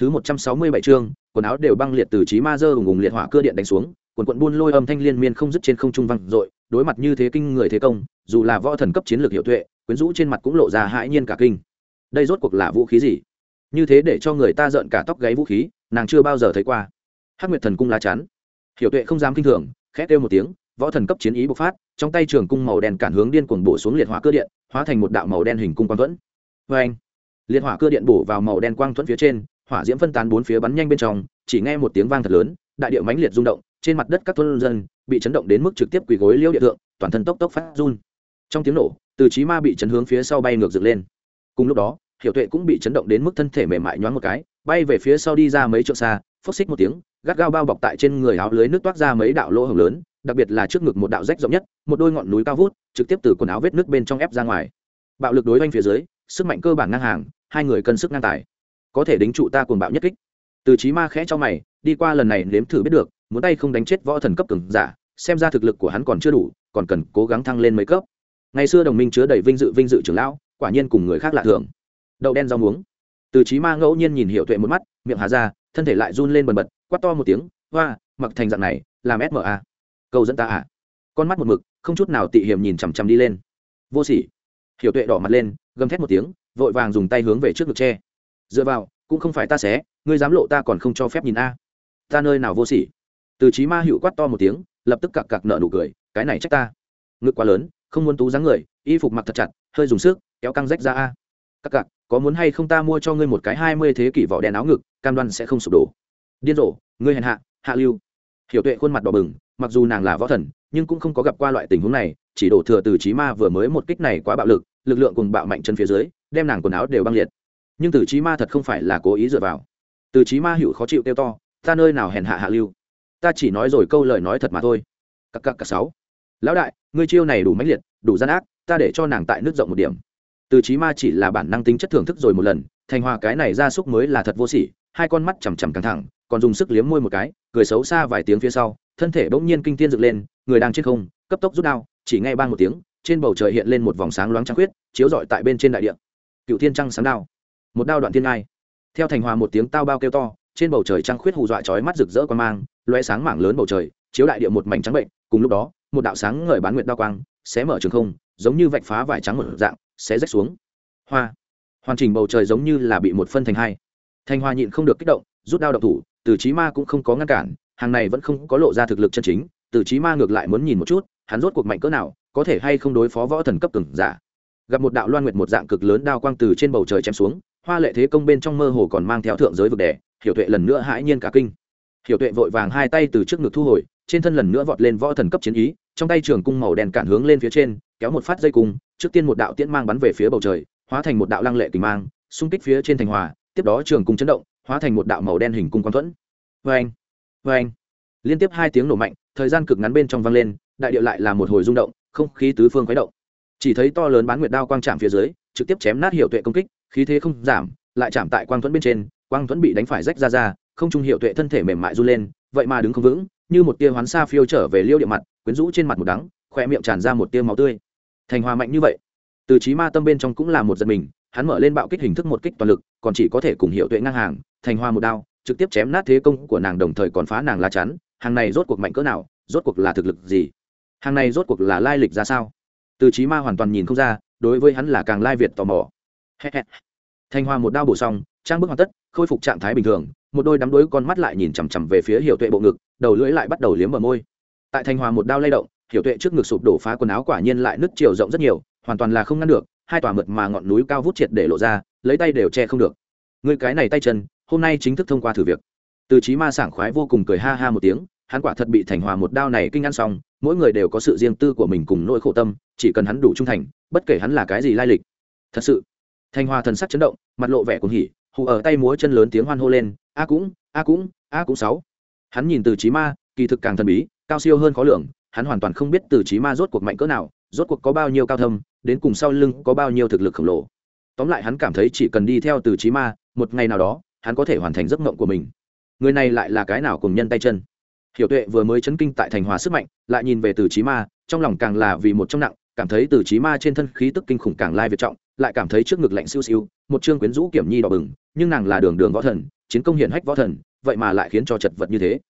thứ 167 chương, quần áo đều băng liệt từ chí ma dơ ùng ùng liệt hỏa cưa điện đánh xuống, quần quận buôn lôi âm thanh liên miên không dứt trên không trung vang dội đối mặt như thế kinh người thế công, dù là võ thần cấp chiến lược hiệu tuệ, quyến rũ trên mặt cũng lộ ra hãi nhiên cả kinh. Đây rốt cuộc là vũ khí gì? Như thế để cho người ta rợn cả tóc gáy vũ khí, nàng chưa bao giờ thấy qua. Hắc nguyệt thần cung lá chắn. Hiểu tuệ không dám kinh thường, khẽ kêu một tiếng, võ thần cấp chiến ý bộc phát, trong tay trường cung màu đen cản hướng điên cuồng bổ xuống liệt hỏa cơ điện, hóa thành một đạo màu đen hình cung quang thuẫn. Vê anh liệt hỏa cơ điện bổ vào màu đen quang thuẫn phía trên, hỏa diễm phân tán bốn phía bắn nhanh bên trong, chỉ nghe một tiếng vang thật lớn, đại địa mãnh liệt rung động trên mặt đất các thôn dân bị chấn động đến mức trực tiếp quỳ gối liêu địa thượng, toàn thân tốc tốc phát run. Trong tiếng nổ, từ trí ma bị chấn hướng phía sau bay ngược dựng lên. Cùng lúc đó, hiểu tuệ cũng bị chấn động đến mức thân thể mềm mại nhoáng một cái, bay về phía sau đi ra mấy trượng xa, phốc xích một tiếng, gắt gao bao bọc tại trên người áo lưới nước toát ra mấy đạo lỗ hồng lớn, đặc biệt là trước ngực một đạo rách rộng nhất, một đôi ngọn núi cao vút, trực tiếp từ quần áo vết nước bên trong ép ra ngoài. Bạo lực đối oanh phía dưới, sức mạnh cơ bản ngang hàng, hai người cân sức ngang tài. Có thể đính trụ ta cuồng bạo nhất kích. Từ trí ma khẽ cho mày, đi qua lần này nếm thử biết được muốn tay không đánh chết võ thần cấp cường giả, xem ra thực lực của hắn còn chưa đủ, còn cần cố gắng thăng lên mấy cấp. Ngày xưa đồng minh chứa đầy vinh dự vinh dự trưởng lão, quả nhiên cùng người khác lạ thường. Đậu đen rau muống. Từ trí ma ngẫu nhiên nhìn hiệu tuệ một mắt, miệng hà ra, thân thể lại run lên bần bật, quát to một tiếng, hoa, mặc thành dạng này, làm sma câu dẫn ta à? Con mắt một mực, không chút nào tị hiểm nhìn chằm chằm đi lên. Vô sỉ. Hiểu tuệ đỏ mặt lên, gầm thét một tiếng, vội vàng dùng tay hướng về trước ngực tre dựa vào, cũng không phải ta xé, ngươi dám lộ ta còn không cho phép nhìn a. Ta nơi nào vô sỉ? Từ trí ma hữu quát to một tiếng, lập tức cặc cặc nợ nụ cười, cái này trách ta. Ngực quá lớn, không muốn tú dáng người, y phục mặc thật chặt, hơi dùng sức, kéo căng rách ra a. Cặc cặc, có muốn hay không ta mua cho ngươi một cái hai mươi thế kỷ vỏ đèn áo ngực, cam đoan sẽ không sụp đổ. Điên rồ, ngươi hèn hạ hạ lưu. Hiểu tuệ khuôn mặt đỏ bừng, mặc dù nàng là võ thần, nhưng cũng không có gặp qua loại tình huống này, chỉ đổ thừa từ trí ma vừa mới một kích này quá bạo lực lực lượng cùng bạo mạnh chân phía dưới, đem nàng quần áo đều băng liệt. Nhưng từ trí ma thật không phải là cố ý dựa vào. Từ trí ma hữu khó chịu kêu to, ta nơi nào hèn hạ hạ lưu? Ta chỉ nói rồi câu lời nói thật mà thôi. Cặp cặp cặp sáu. Lão đại, ngươi chiêu này đủ mãnh liệt, đủ gian ác, ta để cho nàng tại nước rộng một điểm. Từ trí ma chỉ là bản năng tính chất thưởng thức rồi một lần, thành hòa cái này ra súc mới là thật vô sỉ, hai con mắt chằm chằm căng thẳng, còn dùng sức liếm môi một cái, cười xấu xa vài tiếng phía sau, thân thể bỗng nhiên kinh tiên dựng lên, người đang trên không, cấp tốc rút đao, chỉ nghe ban một tiếng, trên bầu trời hiện lên một vòng sáng loáng trăng khuyết, chiếu rọi tại bên trên đại địa. Cựu thiên trăng sáng đao. Một đao đoạn thiên ngai. Theo thành hòa một tiếng tao bao kêu to trên bầu trời trăng khuyết hù dọa chói mắt rực rỡ quan mang loe sáng mảng lớn bầu trời, chiếu đại địa một mảnh trắng bệnh, cùng lúc đó, một đạo sáng ngời bán nguyện đa quang xé mở trường không, giống như vạch phá vải trắng một dạng xé rách xuống. Hoa. Hoàn chỉnh bầu trời giống như là bị một phân thành hai. Thanh hoa nhịn không được kích động, rút đao độc thủ, từ chí ma cũng không có ngăn cản, hàng này vẫn không có lộ ra thực lực chân chính, từ chí ma ngược lại muốn nhìn một chút, hắn rốt cuộc mạnh cỡ nào, có thể hay không đối phó võ thần cấp từng giả. Gặp một đạo loan nguyệt một dạng cực lớn đao quang từ trên bầu trời chém xuống, hoa lệ thế công bên trong mơ hồ còn mang theo thượng giới vực đẻ hiểu tuệ lần nữa hãi nhiên cả kinh. Hiểu tuệ vội vàng hai tay từ trước ngực thu hồi, trên thân lần nữa vọt lên võ thần cấp chiến ý, trong tay trường cung màu đen cản hướng lên phía trên, kéo một phát dây cung, trước tiên một đạo tiễn mang bắn về phía bầu trời, hóa thành một đạo lăng lệ kình mang, xung kích phía trên thành hòa, tiếp đó trường cung chấn động, hóa thành một đạo màu đen hình cung quang thuẫn. Vê anh vê anh liên tiếp hai tiếng nổ mạnh, thời gian cực ngắn bên trong vang lên, đại điệu lại là một hồi rung động, không khí tứ phương khuấy động. Chỉ thấy to lớn bán nguyệt đao quang chạm phía dưới, trực tiếp chém nát hiệu tuệ công kích, khí thế không giảm, lại chạm tại quang thuẫn bên trên quang thuẫn bị đánh phải rách ra ra, không trung hiệu tuệ thân thể mềm mại run lên, vậy mà đứng không vững, như một tia hoán xa phiêu trở về liêu địa mặt, quyến rũ trên mặt một đắng khoe miệng tràn ra một tia máu tươi. Thành hòa mạnh như vậy, từ trí ma tâm bên trong cũng là một giật mình, hắn mở lên bạo kích hình thức một kích toàn lực, còn chỉ có thể cùng hiệu tuệ ngang hàng, thành hoa một đao, trực tiếp chém nát thế công của nàng đồng thời còn phá nàng lá chắn, hàng này rốt cuộc mạnh cỡ nào, rốt cuộc là thực lực gì? Hàng này rốt cuộc là lai lịch ra sao? Từ trí ma hoàn toàn nhìn không ra, đối với hắn là càng lai việt tò mò. Thành hoa một đao bổ xong, trang bước hoàn tất khôi phục trạng thái bình thường, một đôi đắm đuối con mắt lại nhìn chằm chằm về phía hiểu tuệ bộ ngực, đầu lưỡi lại bắt đầu liếm bờ môi. Tại thanh hòa một đao lay động, hiểu tuệ trước ngực sụp đổ phá quần áo quả nhiên lại nứt chiều rộng rất nhiều, hoàn toàn là không ngăn được, hai tòa mượt mà ngọn núi cao vút triệt để lộ ra, lấy tay đều che không được. Người cái này tay chân, hôm nay chính thức thông qua thử việc. Từ trí ma sảng khoái vô cùng cười ha ha một tiếng, hắn quả thật bị thành hòa một đao này kinh ăn xong, mỗi người đều có sự riêng tư của mình cùng nỗi khổ tâm, chỉ cần hắn đủ trung thành, bất kể hắn là cái gì lai lịch. Thật sự thành hòa thần sắc chấn động, mặt lộ vẻ cuồng hỉ hù ở tay múa chân lớn tiếng hoan hô lên, a cũng a cũng a cũng sáu. Hắn nhìn từ trí ma, kỳ thực càng thần bí, cao siêu hơn khó lường, hắn hoàn toàn không biết từ trí ma rốt cuộc mạnh cỡ nào, rốt cuộc có bao nhiêu cao thâm, đến cùng sau lưng có bao nhiêu thực lực khổng lồ. Tóm lại hắn cảm thấy chỉ cần đi theo từ trí ma, một ngày nào đó, hắn có thể hoàn thành giấc mộng của mình. Người này lại là cái nào cùng nhân tay chân? Hiểu tuệ vừa mới chấn kinh tại thành hòa sức mạnh, lại nhìn về từ trí ma, trong lòng càng là vì một trong nặng, cảm thấy từ trí ma trên thân khí tức kinh khủng càng lai việt trọng lại cảm thấy trước ngực lạnh siêu siêu, một chương quyến rũ kiểm nhi đỏ bừng, nhưng nàng là đường đường võ thần, chiến công hiển hách võ thần, vậy mà lại khiến cho chật vật như thế.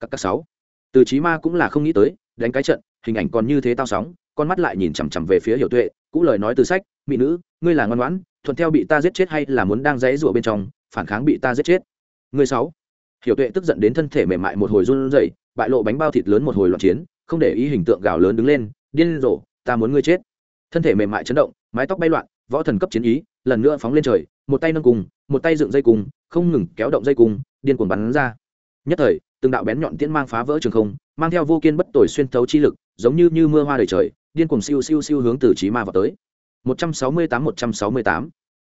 Các các sáu, từ trí ma cũng là không nghĩ tới, đánh cái trận, hình ảnh còn như thế tao sóng, con mắt lại nhìn chằm chằm về phía hiểu tuệ, cũ lời nói từ sách, mỹ nữ, ngươi là ngoan ngoãn, thuận theo bị ta giết chết hay là muốn đang dãy rủa bên trong, phản kháng bị ta giết chết? Người sáu, hiểu tuệ tức giận đến thân thể mềm mại một hồi run rẩy, bại lộ bánh bao thịt lớn một hồi loạn chiến, không để ý hình tượng gào lớn đứng lên, điên rồ, ta muốn ngươi chết. Thân thể mềm mại chấn động, mái tóc bay loạn võ thần cấp chiến ý, lần nữa phóng lên trời, một tay nâng cùng một tay dựng dây cùng không ngừng kéo động dây cùng điên cuồng bắn ra. Nhất thời, từng đạo bén nhọn tiễn mang phá vỡ trường không, mang theo vô kiên bất tồi xuyên thấu chi lực, giống như như mưa hoa đầy trời, điên cuồng siêu siêu siêu hướng từ trí ma vào tới. 168 168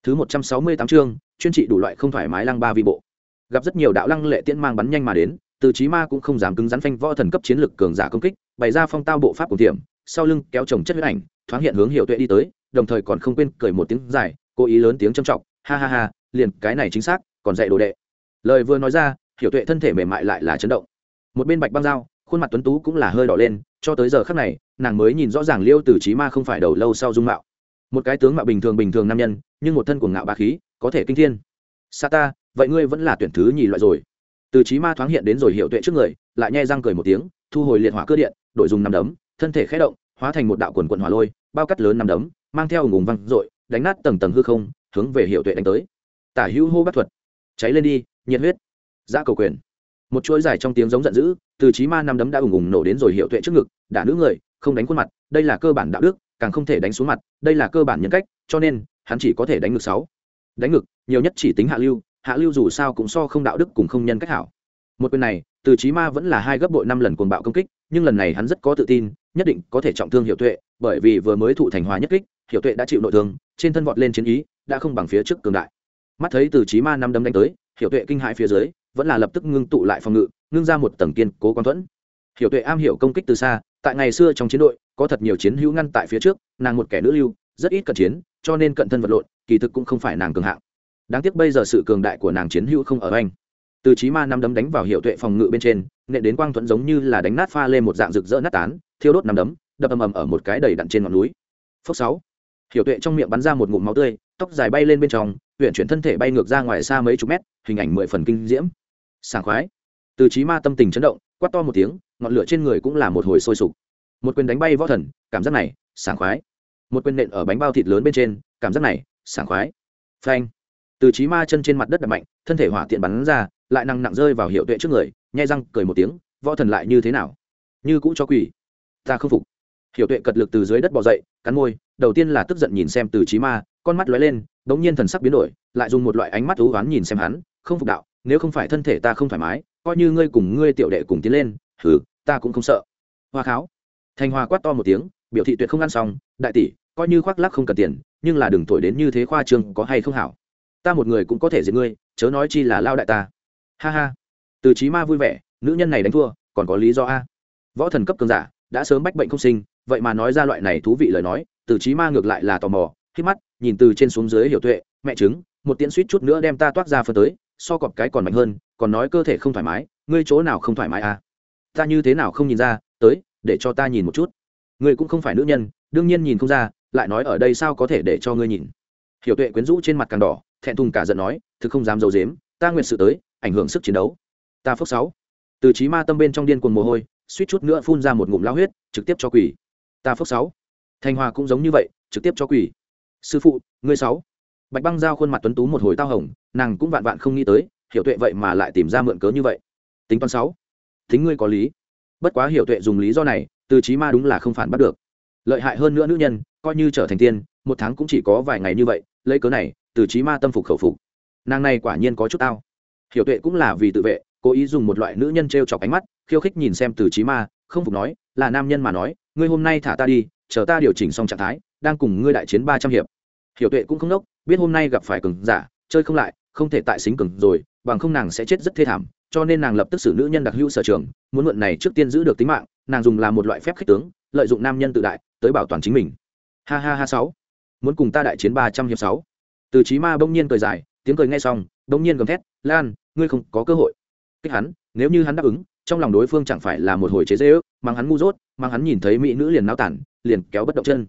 thứ 168 chương, chuyên trị đủ loại không thoải mái lăng ba vi bộ. Gặp rất nhiều đạo lăng lệ tiễn mang bắn nhanh mà đến, từ trí ma cũng không dám cứng rắn phanh võ thần cấp chiến lực cường giả công kích, bày ra phong tao bộ pháp cùng tiệm, sau lưng kéo chồng chất huyết ảnh, thoáng hiện hướng hiệu tuệ đi tới đồng thời còn không quên cười một tiếng dài, cố ý lớn tiếng châm trọng ha ha ha, liền cái này chính xác, còn dạy đồ đệ. Lời vừa nói ra, hiểu tuệ thân thể mềm mại lại là chấn động. Một bên bạch băng dao khuôn mặt tuấn tú cũng là hơi đỏ lên, cho tới giờ khắc này, nàng mới nhìn rõ ràng liêu từ trí ma không phải đầu lâu sau dung mạo. Một cái tướng mạo bình thường bình thường nam nhân, nhưng một thân của ngạo bá khí, có thể kinh thiên. Sa ta, vậy ngươi vẫn là tuyển thứ nhì loại rồi. Từ trí ma thoáng hiện đến rồi hiệu tuệ trước người, lại nhai răng cười một tiếng, thu hồi liệt hỏa cơ điện đội dùng nằm đấm, thân thể khé động, hóa thành một đạo quần quần hỏa lôi, bao cắt lớn nằm đấm mang theo ủng ùng văng r đánh nát tầng tầng hư không, hướng về hiệu tuệ đánh tới. Tả hữu hô bắt thuật, cháy lên đi, nhiệt huyết giã cầu quyền. Một chuỗi dài trong tiếng giống giận dữ, từ trí ma năm đấm đã ủng ủng nổ đến rồi hiệu tuệ trước ngực, đả nữ người, không đánh khuôn mặt, đây là cơ bản đạo đức, càng không thể đánh xuống mặt, đây là cơ bản nhân cách, cho nên, hắn chỉ có thể đánh ngực sáu. Đánh ngực, nhiều nhất chỉ tính hạ lưu hạ lưu dù sao cũng so không đạo đức cùng không nhân cách hảo. Một quyền này, từ trí ma vẫn là hai gấp bội năm lần cuồng bạo công kích, nhưng lần này hắn rất có tự tin, nhất định có thể trọng thương hiệu tuệ, bởi vì vừa mới thụ thành hòa nhất kích Hiểu tuệ đã chịu nội thương, trên thân vọt lên chiến ý, đã không bằng phía trước cường đại. Mắt thấy từ trí ma năm đấm đánh tới, Hiểu tuệ kinh hãi phía dưới, vẫn là lập tức ngưng tụ lại phòng ngự, ngưng ra một tầng kiên cố quang thuẫn. Hiểu tuệ am hiểu công kích từ xa, tại ngày xưa trong chiến đội, có thật nhiều chiến hữu ngăn tại phía trước, nàng một kẻ nữ lưu, rất ít cận chiến, cho nên cận thân vật lộn, kỳ thực cũng không phải nàng cường hạng. Đáng tiếc bây giờ sự cường đại của nàng chiến hữu không ở anh. Từ trí ma năm đấm đánh vào hiệu tuệ phòng ngự bên trên nệ đến quang thuẫn giống như là đánh nát pha lên một dạng rực rỡ nát tán, thiêu đốt năm đấm, đập ầm ầm ở một cái đầy đặn trên ngọn núi. Phốc sáu hiểu tuệ trong miệng bắn ra một ngụm máu tươi, tóc dài bay lên bên trong huyện chuyển thân thể bay ngược ra ngoài xa mấy chục mét, hình ảnh mười phần kinh diễm. Sảng khoái. Từ trí ma tâm tình chấn động, quát to một tiếng, ngọn lửa trên người cũng là một hồi sôi sục. Một quyền đánh bay võ thần, cảm giác này, sảng khoái. Một quyền nện ở bánh bao thịt lớn bên trên, cảm giác này, sảng khoái. Phanh. Từ trí ma chân trên mặt đất đập mạnh, thân thể hỏa tiện bắn ra, lại nặng nặng rơi vào hiệu tuệ trước người, nhai răng, cười một tiếng, võ thần lại như thế nào? Như cũ cho quỷ. Ta không phục. Hiệu tuệ cật lực từ dưới đất bỏ dậy, cắn môi đầu tiên là tức giận nhìn xem từ trí ma con mắt lóe lên đ ố n g nhiên thần sắc biến đổi lại dùng một loại ánh mắt thú oán nhìn xem hắn không phục đạo nếu không phải thân thể ta không thoải mái coi như ngươi cùng ngươi tiểu đệ cùng tiến lên hừ, ta cũng không sợ. Hoa kháo. Thành hoa quát to một tiếng biểu thị tuyệt không ăn xong đại tỷ coi như khoác lắc không cần tiền nhưng là đừng thổi đến như thế khoa trương có hay không hảo? Ta một người cũng có thể giết ngươi chớ nói chi là lao đại ta. Ha ha. Từ trí ma vui vẻ nữ nhân này đánh thua còn có lý do a? Võ thần cấp cường giả đã sớm bách bệnh không sinh vậy mà nói ra loại này thú vị lời nói, từ trí ma ngược lại là tò mò, khi mắt, nhìn từ trên xuống dưới hiểu tuệ, mẹ chứng một tiễn suýt chút nữa đem ta toát ra phân tới, so cọp cái còn mạnh hơn, còn nói cơ thể không thoải mái, ngươi chỗ nào không thoải mái à? Ta như thế nào không nhìn ra, tới, để cho ta nhìn một chút. Ngươi cũng không phải nữ nhân, đương nhiên nhìn không ra, lại nói ở đây sao có thể để cho ngươi nhìn? Hiểu tuệ quyến rũ trên mặt càng đỏ, thẹn thùng cả giận nói, thực không dám d dếm ta nguyện sự tới, ảnh hưởng sức chiến đấu. Ta phước sáu. Từ trí ma tâm bên trong điên cuồng mồ hôi, suýt chút nữa phun ra một ngụm lao huyết, trực tiếp cho quỷ ta phước sáu. Thanh hoa cũng giống như vậy, trực tiếp cho quỷ sư phụ, ngươi sáu. Bạch băng giao khuôn mặt tuấn tú một hồi tao hồng, nàng cũng vạn vạn không nghĩ tới, hiểu tuệ vậy mà lại tìm ra mượn cớ như vậy. Tính toán sáu. Tính ngươi có lý. Bất quá hiểu tuệ dùng lý do này, từ trí ma đúng là không phản bắt được. Lợi hại hơn nữa nữ nhân, coi như trở thành tiên, một tháng cũng chỉ có vài ngày như vậy, lấy cớ này, từ trí ma tâm phục khẩu phục. Nàng này quả nhiên có chút tao. Hiểu tuệ cũng là vì tự vệ, cố ý dùng một loại nữ nhân t r e o chọc ánh mắt, khiêu khích nhìn xem từ trí ma, không phục nói, là nam nhân mà nói ngươi hôm nay thả ta đi, chờ ta điều chỉnh xong trạng thái, đang cùng ngươi đại chiến ba trăm hiệp. Hiểu tuệ cũng không đốc, biết hôm nay gặp phải cường giả, chơi không lại, không thể tại xính cường rồi, bằng không nàng sẽ chết rất thê thảm, cho nên nàng lập tức xử nữ nhân đặc hữu sở trường, muốn mượn này trước tiên giữ được tính mạng, nàng dùng là một loại phép khích tướng, lợi dụng nam nhân tự đại, tới bảo toàn chính mình. Ha ha ha sáu. Muốn cùng ta đại chiến ba trăm hiệp sáu. Từ trí ma bỗng nhiên cười dài, tiếng cười nghe xong, bỗng nhiên gầm thét, lan, ngươi không có cơ hội. Kích hắn, nếu như hắn đáp ứng, trong lòng đối phương chẳng phải là một hồi chế dễ ước mang hắn ngu dốt mang hắn nhìn thấy mỹ nữ liền náo tản liền kéo bất động chân.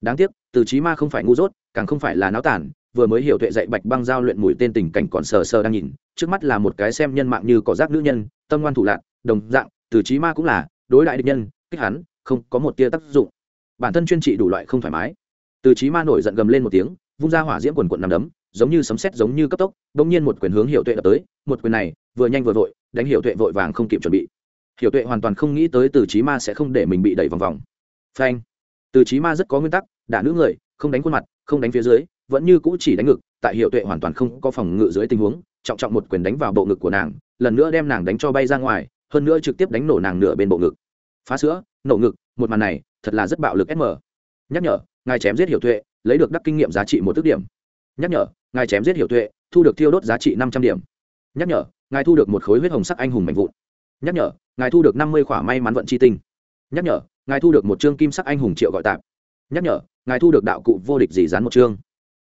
Đáng tiếc từ chí ma không phải ngu dốt càng không phải là náo tản vừa mới hiểu tuệ dạy bạch băng giao luyện mùi tên tình cảnh còn sờ sờ đang nhìn trước mắt là một cái xem nhân mạng như cỏ rác nữ nhân tâm ngoan thủ lạn, đồng dạng từ chí ma cũng là đối đại địch nhân kích hắn không có một tia tác dụng. Bản thân chuyên trị đủ loại không thoải mái. Từ chí ma nổi giận gầm lên một tiếng vung ra hỏa diễm quần quần nằm đấm giống như sấm sét giống như cấp tốc bỗng nhiên một quyền hướng hiểu tuệ đập tới một quyền này vừa nhanh vừa vội đánh hiểu tuệ vội vàng không kịp chuẩn bị hiểu tuệ hoàn toàn không nghĩ tới từ trí ma sẽ không để mình bị đẩy vòng vòng. Phanh. Từ trí ma rất có nguyên tắc, đả nữ người, không đánh khuôn mặt, không đánh phía dưới, vẫn như cũ chỉ đánh ngực, tại hiệu tuệ hoàn toàn không có phòng ngự dưới tình huống, trọng trọng một quyền đánh vào bộ ngực của nàng, lần nữa đem nàng đánh cho bay ra ngoài, hơn nữa trực tiếp đánh nổ nàng nửa bên bộ ngực. Phá sữa, nổ ngực, một màn này, thật là rất bạo lực sm nhắc nhở, ngài chém giết hiểu tuệ, lấy được đắc kinh nghiệm giá trị một tức điểm. Nhắc nhở, ngài chém giết hiểu tuệ, thu được thiêu đốt giá trị năm trăm điểm. Nhắc nhở, ngài thu được một khối huyết hồng sắc anh hùng mạnh vụn. Nhắc nhở ngài thu được năm mươi khỏa may mắn vận chi tinh. Nhắc nhở, ngài thu được một chương kim sắc anh hùng triệu gọi tạp. Nhắc nhở, ngài thu được đạo cụ vô địch dì dán một chương.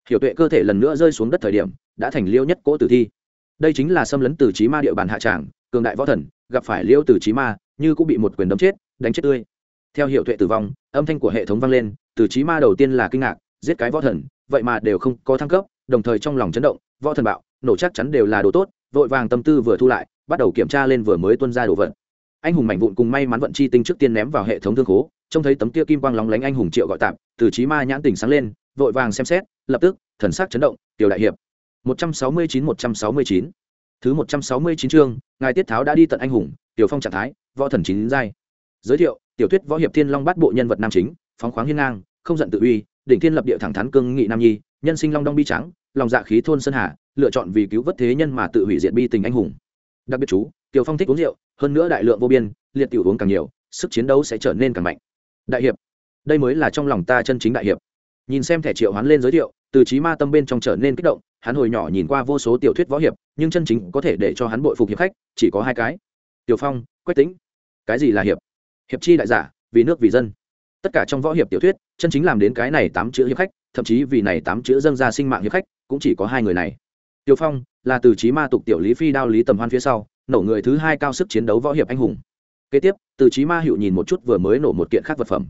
Hiểu tuệ cơ thể lần nữa rơi xuống đất thời điểm, đã thành liêu nhất cỗ tử thi. Đây chính là xâm lấn từ trí ma địa bàn hạ tràng, cường đại võ thần, gặp phải liêu từ trí ma, như cũng bị một quyền đấm chết, đánh chết tươi. Theo hiệu tuệ tử vong, âm thanh của hệ thống vang lên từ trí ma đầu tiên là kinh ngạc, giết cái võ thần, vậy mà đều không có thăng cấp, đồng thời trong lòng chấn động, võ thần bạo, nổ chắc chắn đều là đồ tốt, vội vàng tâm tư vừa thu lại, bắt đầu kiểm tra lên vừa mới tuân ra đồ vật anh hùng mảnh vụn cùng may mắn vận chi tinh trước tiên ném vào hệ thống thương khố, trông thấy tấm kia kim quang lóng lánh anh hùng triệu gọi tạm, từ trí ma nhãn tỉnh sáng lên, vội vàng xem xét, lập tức, thần sắc chấn động, tiểu đại hiệp. một trăm sáu mươi chín, một trăm sáu mươi chín. Thứ một trăm sáu mươi chín chương, ngài tiết tháo đã đi tận anh hùng, tiểu phong trạng thái, võ thần chín giai. Giới thiệu, tiểu thuyết võ hiệp thiên long bát bộ nhân vật nam chính, phóng khoáng hiên ngang, không giận tự uy, đỉnh thiên lập địa thẳng thắn cương nghị nam nhi, nhân sinh long đong bi trắng, lòng dạ khí thôn sơn hà, lựa chọn vì cứu vớt thế nhân mà tự hủy diệt bi tình anh hùng. Đặc biệt chú, tiểu phong thích uống rượu hơn nữa đại lượng vô biên, liệt tiểu uống càng nhiều, sức chiến đấu sẽ trở nên càng mạnh. Đại hiệp, đây mới là trong lòng ta chân chính đại hiệp. Nhìn xem thẻ triệu hoán lên giới thiệu, từ trí ma tâm bên trong trở nên kích động, hắn hồi nhỏ nhìn qua vô số tiểu thuyết võ hiệp, nhưng chân chính có thể để cho hắn bội phục hiệp khách, chỉ có hai cái. Tiểu phong, quách tính cái gì là hiệp? Hiệp chi đại giả, vì nước vì dân. Tất cả trong võ hiệp tiểu thuyết, chân chính làm đến cái này tám chữ hiệp khách, thậm chí vì này tám chữ dâng ra sinh mạng hiệp khách, cũng chỉ có hai người này. Tiểu phong, là từ trí ma tục tiểu lý phi đao lý tầm hoan phía sau nổ người thứ hai cao sức chiến đấu võ hiệp anh hùng. Kế tiếp, từ trí ma hiệu nhìn một chút vừa mới nổ một kiện khác vật phẩm.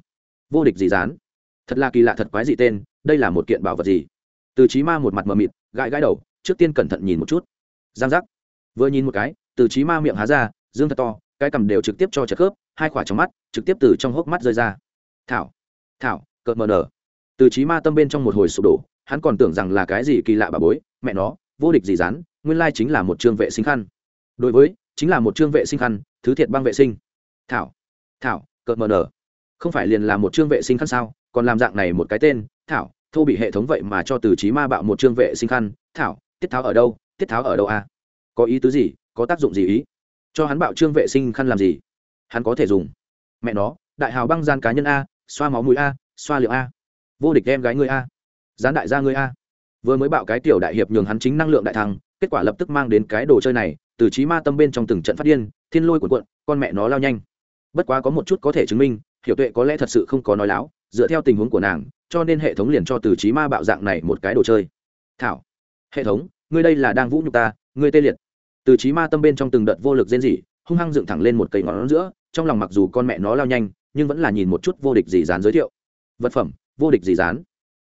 Vô địch gì dán? Thật là kỳ lạ thật quái gì tên, đây là một kiện bảo vật gì? Từ trí ma một mặt mờ mịt, gãi gãi đầu, trước tiên cẩn thận nhìn một chút. Giang giác. Vừa nhìn một cái, từ trí ma miệng há ra, dương thật to, cái cầm đều trực tiếp cho chật khớp, hai khỏa trong mắt, trực tiếp từ trong hốc mắt rơi ra. Thảo. Thảo, cợt mờ nở. Từ trí ma tâm bên trong một hồi sụp đổ, hắn còn tưởng rằng là cái gì kỳ lạ bà bối, mẹ nó, vô địch gì rán nguyên lai chính là một trường vệ sinh khăn đối với, chính là một chương vệ sinh khăn, thứ thiệt băng vệ sinh. Thảo thảo, cợt mờ nở. Không phải liền là một chương vệ sinh khăn sao? Còn làm dạng này một cái tên, thảo, thô bị hệ thống vậy mà cho từ trí ma bạo một chương vệ sinh khăn. Thảo, tiết tháo ở đâu? Tiết tháo ở đâu a? À? có ý tứ gì? Có tác dụng gì ý? Cho hắn bạo trương vệ sinh khăn làm gì? Hắn có thể dùng. Mẹ nó, đại hào băng gian cá nhân a, xoa máu mũi a, xoa liệu a. Vô địch em gái người a. Gián đại gia người a. Vừa mới bạo cái tiểu đại hiệp nhường hắn chính năng lượng đại thăng kết quả lập tức mang đến cái đồ chơi này, từ trí ma tâm bên trong từng trận phát điên, thiên lôi cuộn cuộn, con mẹ nó lao nhanh. Bất quá có một chút có thể chứng minh, hiểu tuệ có lẽ thật sự không có nói láo, dựa theo tình huống của nàng, cho nên hệ thống liền cho từ trí ma bạo dạng này một cái đồ chơi. Thảo, hệ thống, ngươi đây là đang vũ nhục ta, ngươi tê liệt. Từ trí ma tâm bên trong từng đợt vô lực rên rỉ, hung hăng dựng thẳng lên một cây ngón giữa, trong lòng mặc dù con mẹ nó lao nhanh, nhưng vẫn là nhìn một chút vô địch dì dán giới thiệu. Vật phẩm, vô địch dì dán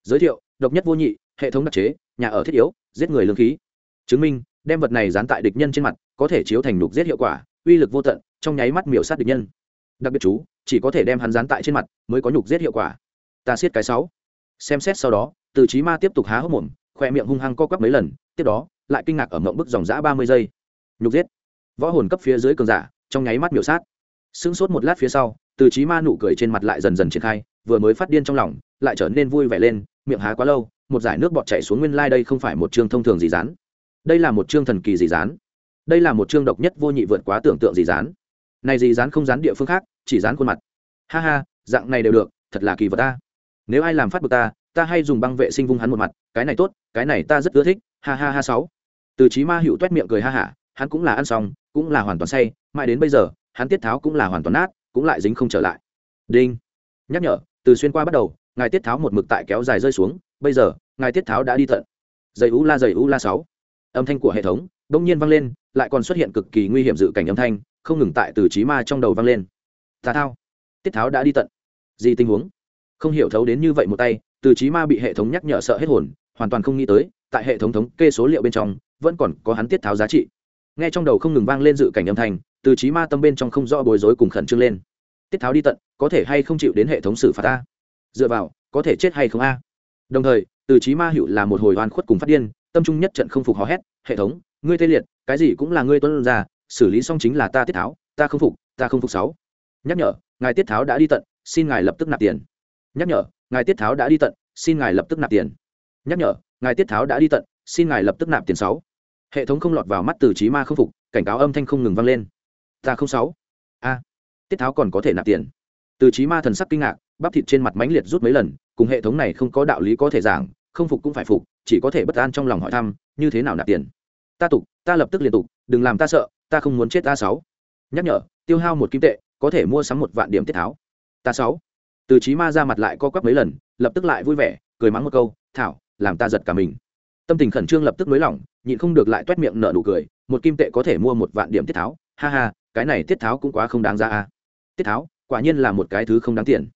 giới thiệu, độc nhất vô nhị, hệ thống đặc chế, nhà ở thiết yếu, giết người lương khí chứng minh, đem vật này dán tại địch nhân trên mặt, có thể chiếu thành đục giết hiệu quả, uy lực vô tận, trong nháy mắt miểu sát địch nhân. Đặc biệt chú, chỉ có thể đem hắn dán tại trên mặt, mới có nhục giết hiệu quả. Ta siết cái sáu. Xem xét sau đó, từ trí ma tiếp tục há hốc mồm, khoe miệng hung hăng co quắp mấy lần, tiếp đó, lại kinh ngạc ở mộng bức dòng dã ba mươi giây. Nhục giết. Võ hồn cấp phía dưới cường giả, trong nháy mắt miểu sát. Sững sốt một lát phía sau, từ trí ma nụ cười trên mặt lại dần dần triển khai, vừa mới phát điên trong lòng, lại trở nên vui vẻ lên, miệng há quá lâu, một giải nước bọt chảy xuống nguyên lai đây không phải một chương thông thường gì dán đây là một chương thần kỳ gì dán, đây là một chương độc nhất vô nhị vượt quá tưởng tượng gì dán, này gì dán không dán địa phương khác chỉ dán khuôn mặt. Ha ha dạng này đều được thật là kỳ vật ta. Nếu ai làm phát bực ta ta hay dùng băng vệ sinh vung hắn một mặt cái này tốt cái này ta rất ưa thích ha ha ha sáu. Từ trí ma hữu tuét miệng cười ha hả hắn cũng là ăn xong cũng là hoàn toàn say mãi đến bây giờ hắn tiết tháo cũng là hoàn toàn nát cũng lại dính không trở lại. Đinh. Nhắc nhở từ xuyên qua bắt đầu ngài tiết tháo một mực tại kéo dài rơi xuống bây giờ ngài tiết tháo đã đi tận. Dày u la dày u la sáu âm thanh của hệ thống đông nhiên vang lên, lại còn xuất hiện cực kỳ nguy hiểm dự cảnh âm thanh, không ngừng tại từ trí ma trong đầu vang lên. Tà thao. Tiết tháo đã đi tận. Gì tình huống? Không hiểu thấu đến như vậy một tay, từ trí ma bị hệ thống nhắc nhở sợ hết hồn, hoàn toàn không nghĩ tới, tại hệ thống thống kê số liệu bên trong, vẫn còn có hắn tiết tháo giá trị. Nghe trong đầu không ngừng vang lên dự cảnh âm thanh, từ trí ma tâm bên trong không rõ bối rối cùng khẩn trương lên. Tiết tháo đi tận, có thể hay không chịu đến hệ thống xử phạt ta? Dựa vào, có thể chết hay không a? Đồng thời, từ trí ma hữu là một hồi oan khuất cùng phát điên tâm trung nhất trận không phục hò hét, hệ thống, ngươi tê liệt, cái gì cũng là ngươi tuân ra, xử lý xong chính là ta tiết tháo, ta không phục, ta không phục sáu. Nhắc nhở, ngài tiết tháo đã đi tận, xin ngài lập tức nạp tiền. Nhắc nhở, ngài tiết tháo đã đi tận, xin ngài lập tức nạp tiền. Nhắc nhở, ngài tiết tháo đã đi tận, xin ngài lập tức nạp tiền sáu. Hệ thống không lọt vào mắt từ trí ma không phục, cảnh cáo âm thanh không ngừng vang lên. Ta không sáu. A, tiết tháo còn có thể nạp tiền. Từ trí ma thần sắc kinh ngạc, bắp thịt trên mặt mãnh liệt rút mấy lần, cùng hệ thống này không có đạo lý có thể giảng, không phục cũng phải phục chỉ có thể bất an trong lòng hỏi thăm, như thế nào nạp tiền? Ta tục, ta lập tức liên tục, đừng làm ta sợ, ta không muốn chết ta sáu. Nhắc nhở, tiêu hao một kim tệ, có thể mua sắm một vạn điểm tiết tháo. Ta sáu. Từ trí ma ra mặt lại co quắp mấy lần, lập tức lại vui vẻ, cười mắng một câu, thảo, làm ta giật cả mình. Tâm tình khẩn trương lập tức nới lỏng, nhịn không được lại t u é t miệng nở nụ cười, một kim tệ có thể mua một vạn điểm tiết tháo, ha ha, cái này tiết tháo cũng quá không đáng ra a. Tiết tháo, quả nhiên là một cái thứ không đáng tiền.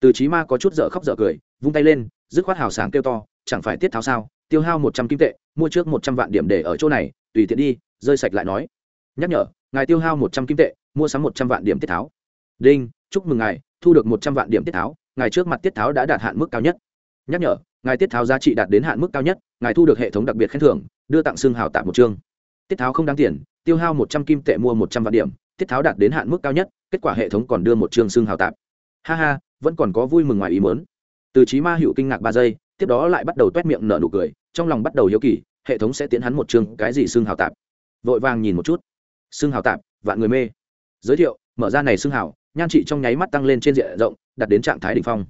Từ trí ma có chút dở khóc dở cười, vung tay lên, dứt khoát hào sảng kêu to, chẳng phải tiết tháo sao tiêu hao một trăm kim tệ, mua trước một trăm vạn điểm để ở chỗ này, tùy tiện đi, rơi sạch lại nói. Nhắc nhở, ngài tiêu hao một trăm kim tệ, mua sắm một trăm vạn điểm tiết tháo. Đinh, chúc mừng ngài, thu được một trăm vạn điểm tiết tháo, ngài trước mặt tiết tháo đã đạt hạn mức cao nhất. Nhắc nhở, ngài tiết tháo giá trị đạt đến hạn mức cao nhất, ngài thu được hệ thống đặc biệt khen thưởng, đưa tặng xương hào tạm một chương. Tiết tháo không đáng tiền, tiêu hao một trăm kim tệ mua một trăm vạn điểm, tiết tháo đạt đến hạn mức cao nhất, kết quả hệ thống còn đưa một chương xương hào tạm. Ha ha, vẫn còn có vui mừng ngoài ý mớn từ trí ma hữu kinh ngạc ba giây, tiếp đó lại bắt đầu t u é t miệng nở nụ cười trong lòng bắt đầu hiếu kỳ, hệ thống sẽ tiến hắn một chương cái gì xương hào tạp. Vội vàng nhìn một chút. Xương hào tạp, vạn người mê. Giới thiệu, mở ra này xương hào, nhan trị trong nháy mắt tăng lên trên diện rộng đặt đến trạng thái đ ỉ n h phong.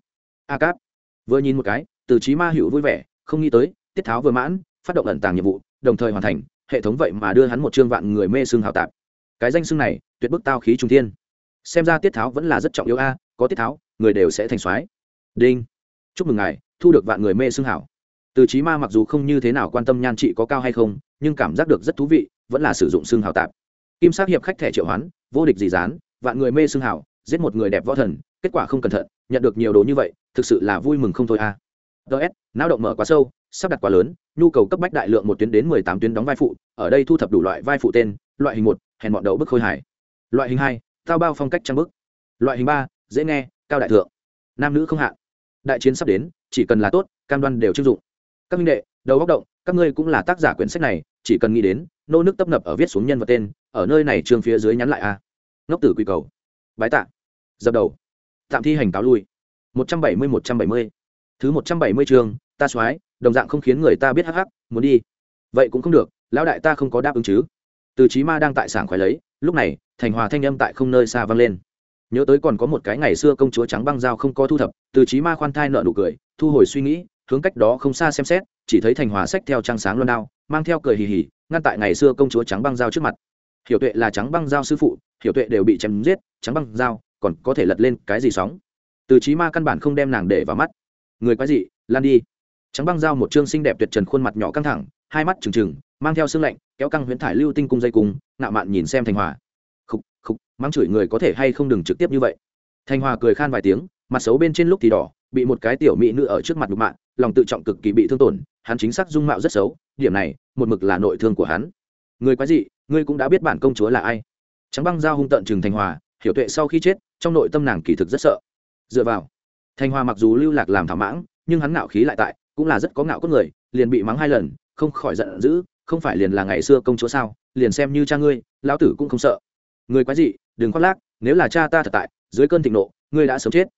A cáp. Vừa nhìn một cái, từ trí ma hữu vui vẻ, không nghĩ tới, tiết tháo vừa mãn, phát động ẩn tàng nhiệm vụ, đồng thời hoàn thành, hệ thống vậy mà đưa hắn một chương vạn người mê xương hào tạp. Cái danh xương này, tuyệt bức tao khí trung thiên. Xem ra tiết tháo vẫn là rất trọng yếu a, có tiết tháo, người đều sẽ thành soái. Đinh. Chúc mừng ngài, thu được vạn người mê xương hảo từ trí ma mặc dù không như thế nào quan tâm nhan trị có cao hay không nhưng cảm giác được rất thú vị vẫn là sử dụng xương hào tạp. Kim sát hiệp khách thẻ triệu hoán vô địch gì dán vạn người mê xương hào, giết một người đẹp võ thần kết quả không cẩn thận nhận được nhiều đồ như vậy thực sự là vui mừng không thôi a. À. ts não động mở quá sâu sắp đặt quá lớn nhu cầu cấp bách đại lượng một tuyến đến mười tám tuyến đóng vai phụ ở đây thu thập đủ loại vai phụ tên loại hình một hèn bọn đầu bức khôi hải loại hình hai tao bao phong cách trang bức. Loại hình ba dễ nghe cao đại thượng. Nam nữ không hạn đại chiến sắp đến chỉ cần là tốt cam đoan đều chưng dụng các minh đệ, đầu góc động, các ngươi cũng là tác giả quyển sách này, chỉ cần nghĩ đến, nô nước tấp nập ở viết xuống nhân vật tên, ở nơi này trường phía dưới nhắn lại a. Ngốc tử quy cầu. Bái tạ. Dập đầu. Tạm thi hành cáo lui. Một trăm bảy mươi, một trăm bảy mươi. Thứ một trăm bảy mươi chương, ta soái, đồng dạng không khiến người ta biết hắc hắc, muốn đi. Vậy cũng không được, lão đại ta không có đáp ứng chứ. Từ chí ma đang tại sảng khoái lấy, lúc này, thành hòa thanh âm tại không nơi xa vang lên. Nhớ tới còn có một cái ngày xưa công chúa trắng băng dao không có thu thập, từ chí ma khoan thai nợ nụ cười, thu hồi suy nghĩ hướng cách đó không xa xem xét, chỉ thấy thành hòa sách theo trăng sáng luôn đao, mang theo cười hì hì, ngăn tại ngày xưa công chúa trắng băng dao trước mặt. Hiểu tuệ là trắng băng dao sư phụ, hiểu tuệ đều bị chém giết, trắng băng dao, còn có thể lật lên cái gì sóng? Từ trí ma căn bản không đem nàng để vào mắt. Người quái dị, lan đi. Trắng băng dao một chương xinh đẹp tuyệt trần khuôn mặt nhỏ căng thẳng, hai mắt trừng trừng, mang theo xương lạnh, kéo căng huyễn thải lưu tinh cung dây cung nạo mạn nhìn xem thành hòa. Khục khục mang chửi người có thể hay không đừng trực tiếp như vậy. Thành hòa cười khan vài tiếng, mặt xấu bên trên lúc thì đỏ bị một cái tiểu mỹ nữ ở trước mặt đục mạng lòng tự trọng cực kỳ bị thương tổn, hắn chính xác dung mạo rất xấu, điểm này, một mực là nội thương của hắn. Người quái dị, ngươi cũng đã biết bản công chúa là ai. Trắng băng giao hung tận trừng thanh hòa, hiểu tuệ sau khi chết, trong nội tâm nàng kỳ thực rất sợ. Dựa vào thanh hòa mặc dù lưu lạc làm thảo mãng, nhưng hắn ngạo khí lại tại, cũng là rất có ngạo cốt người, liền bị mắng hai lần, không khỏi giận dữ, không phải liền là ngày xưa công chúa sao, liền xem như cha ngươi, lão tử cũng không sợ. Người quái dị, đừng khoác lác, nếu là cha ta thật tại, dưới cơn thịnh nộ, ngươi đã sớm chết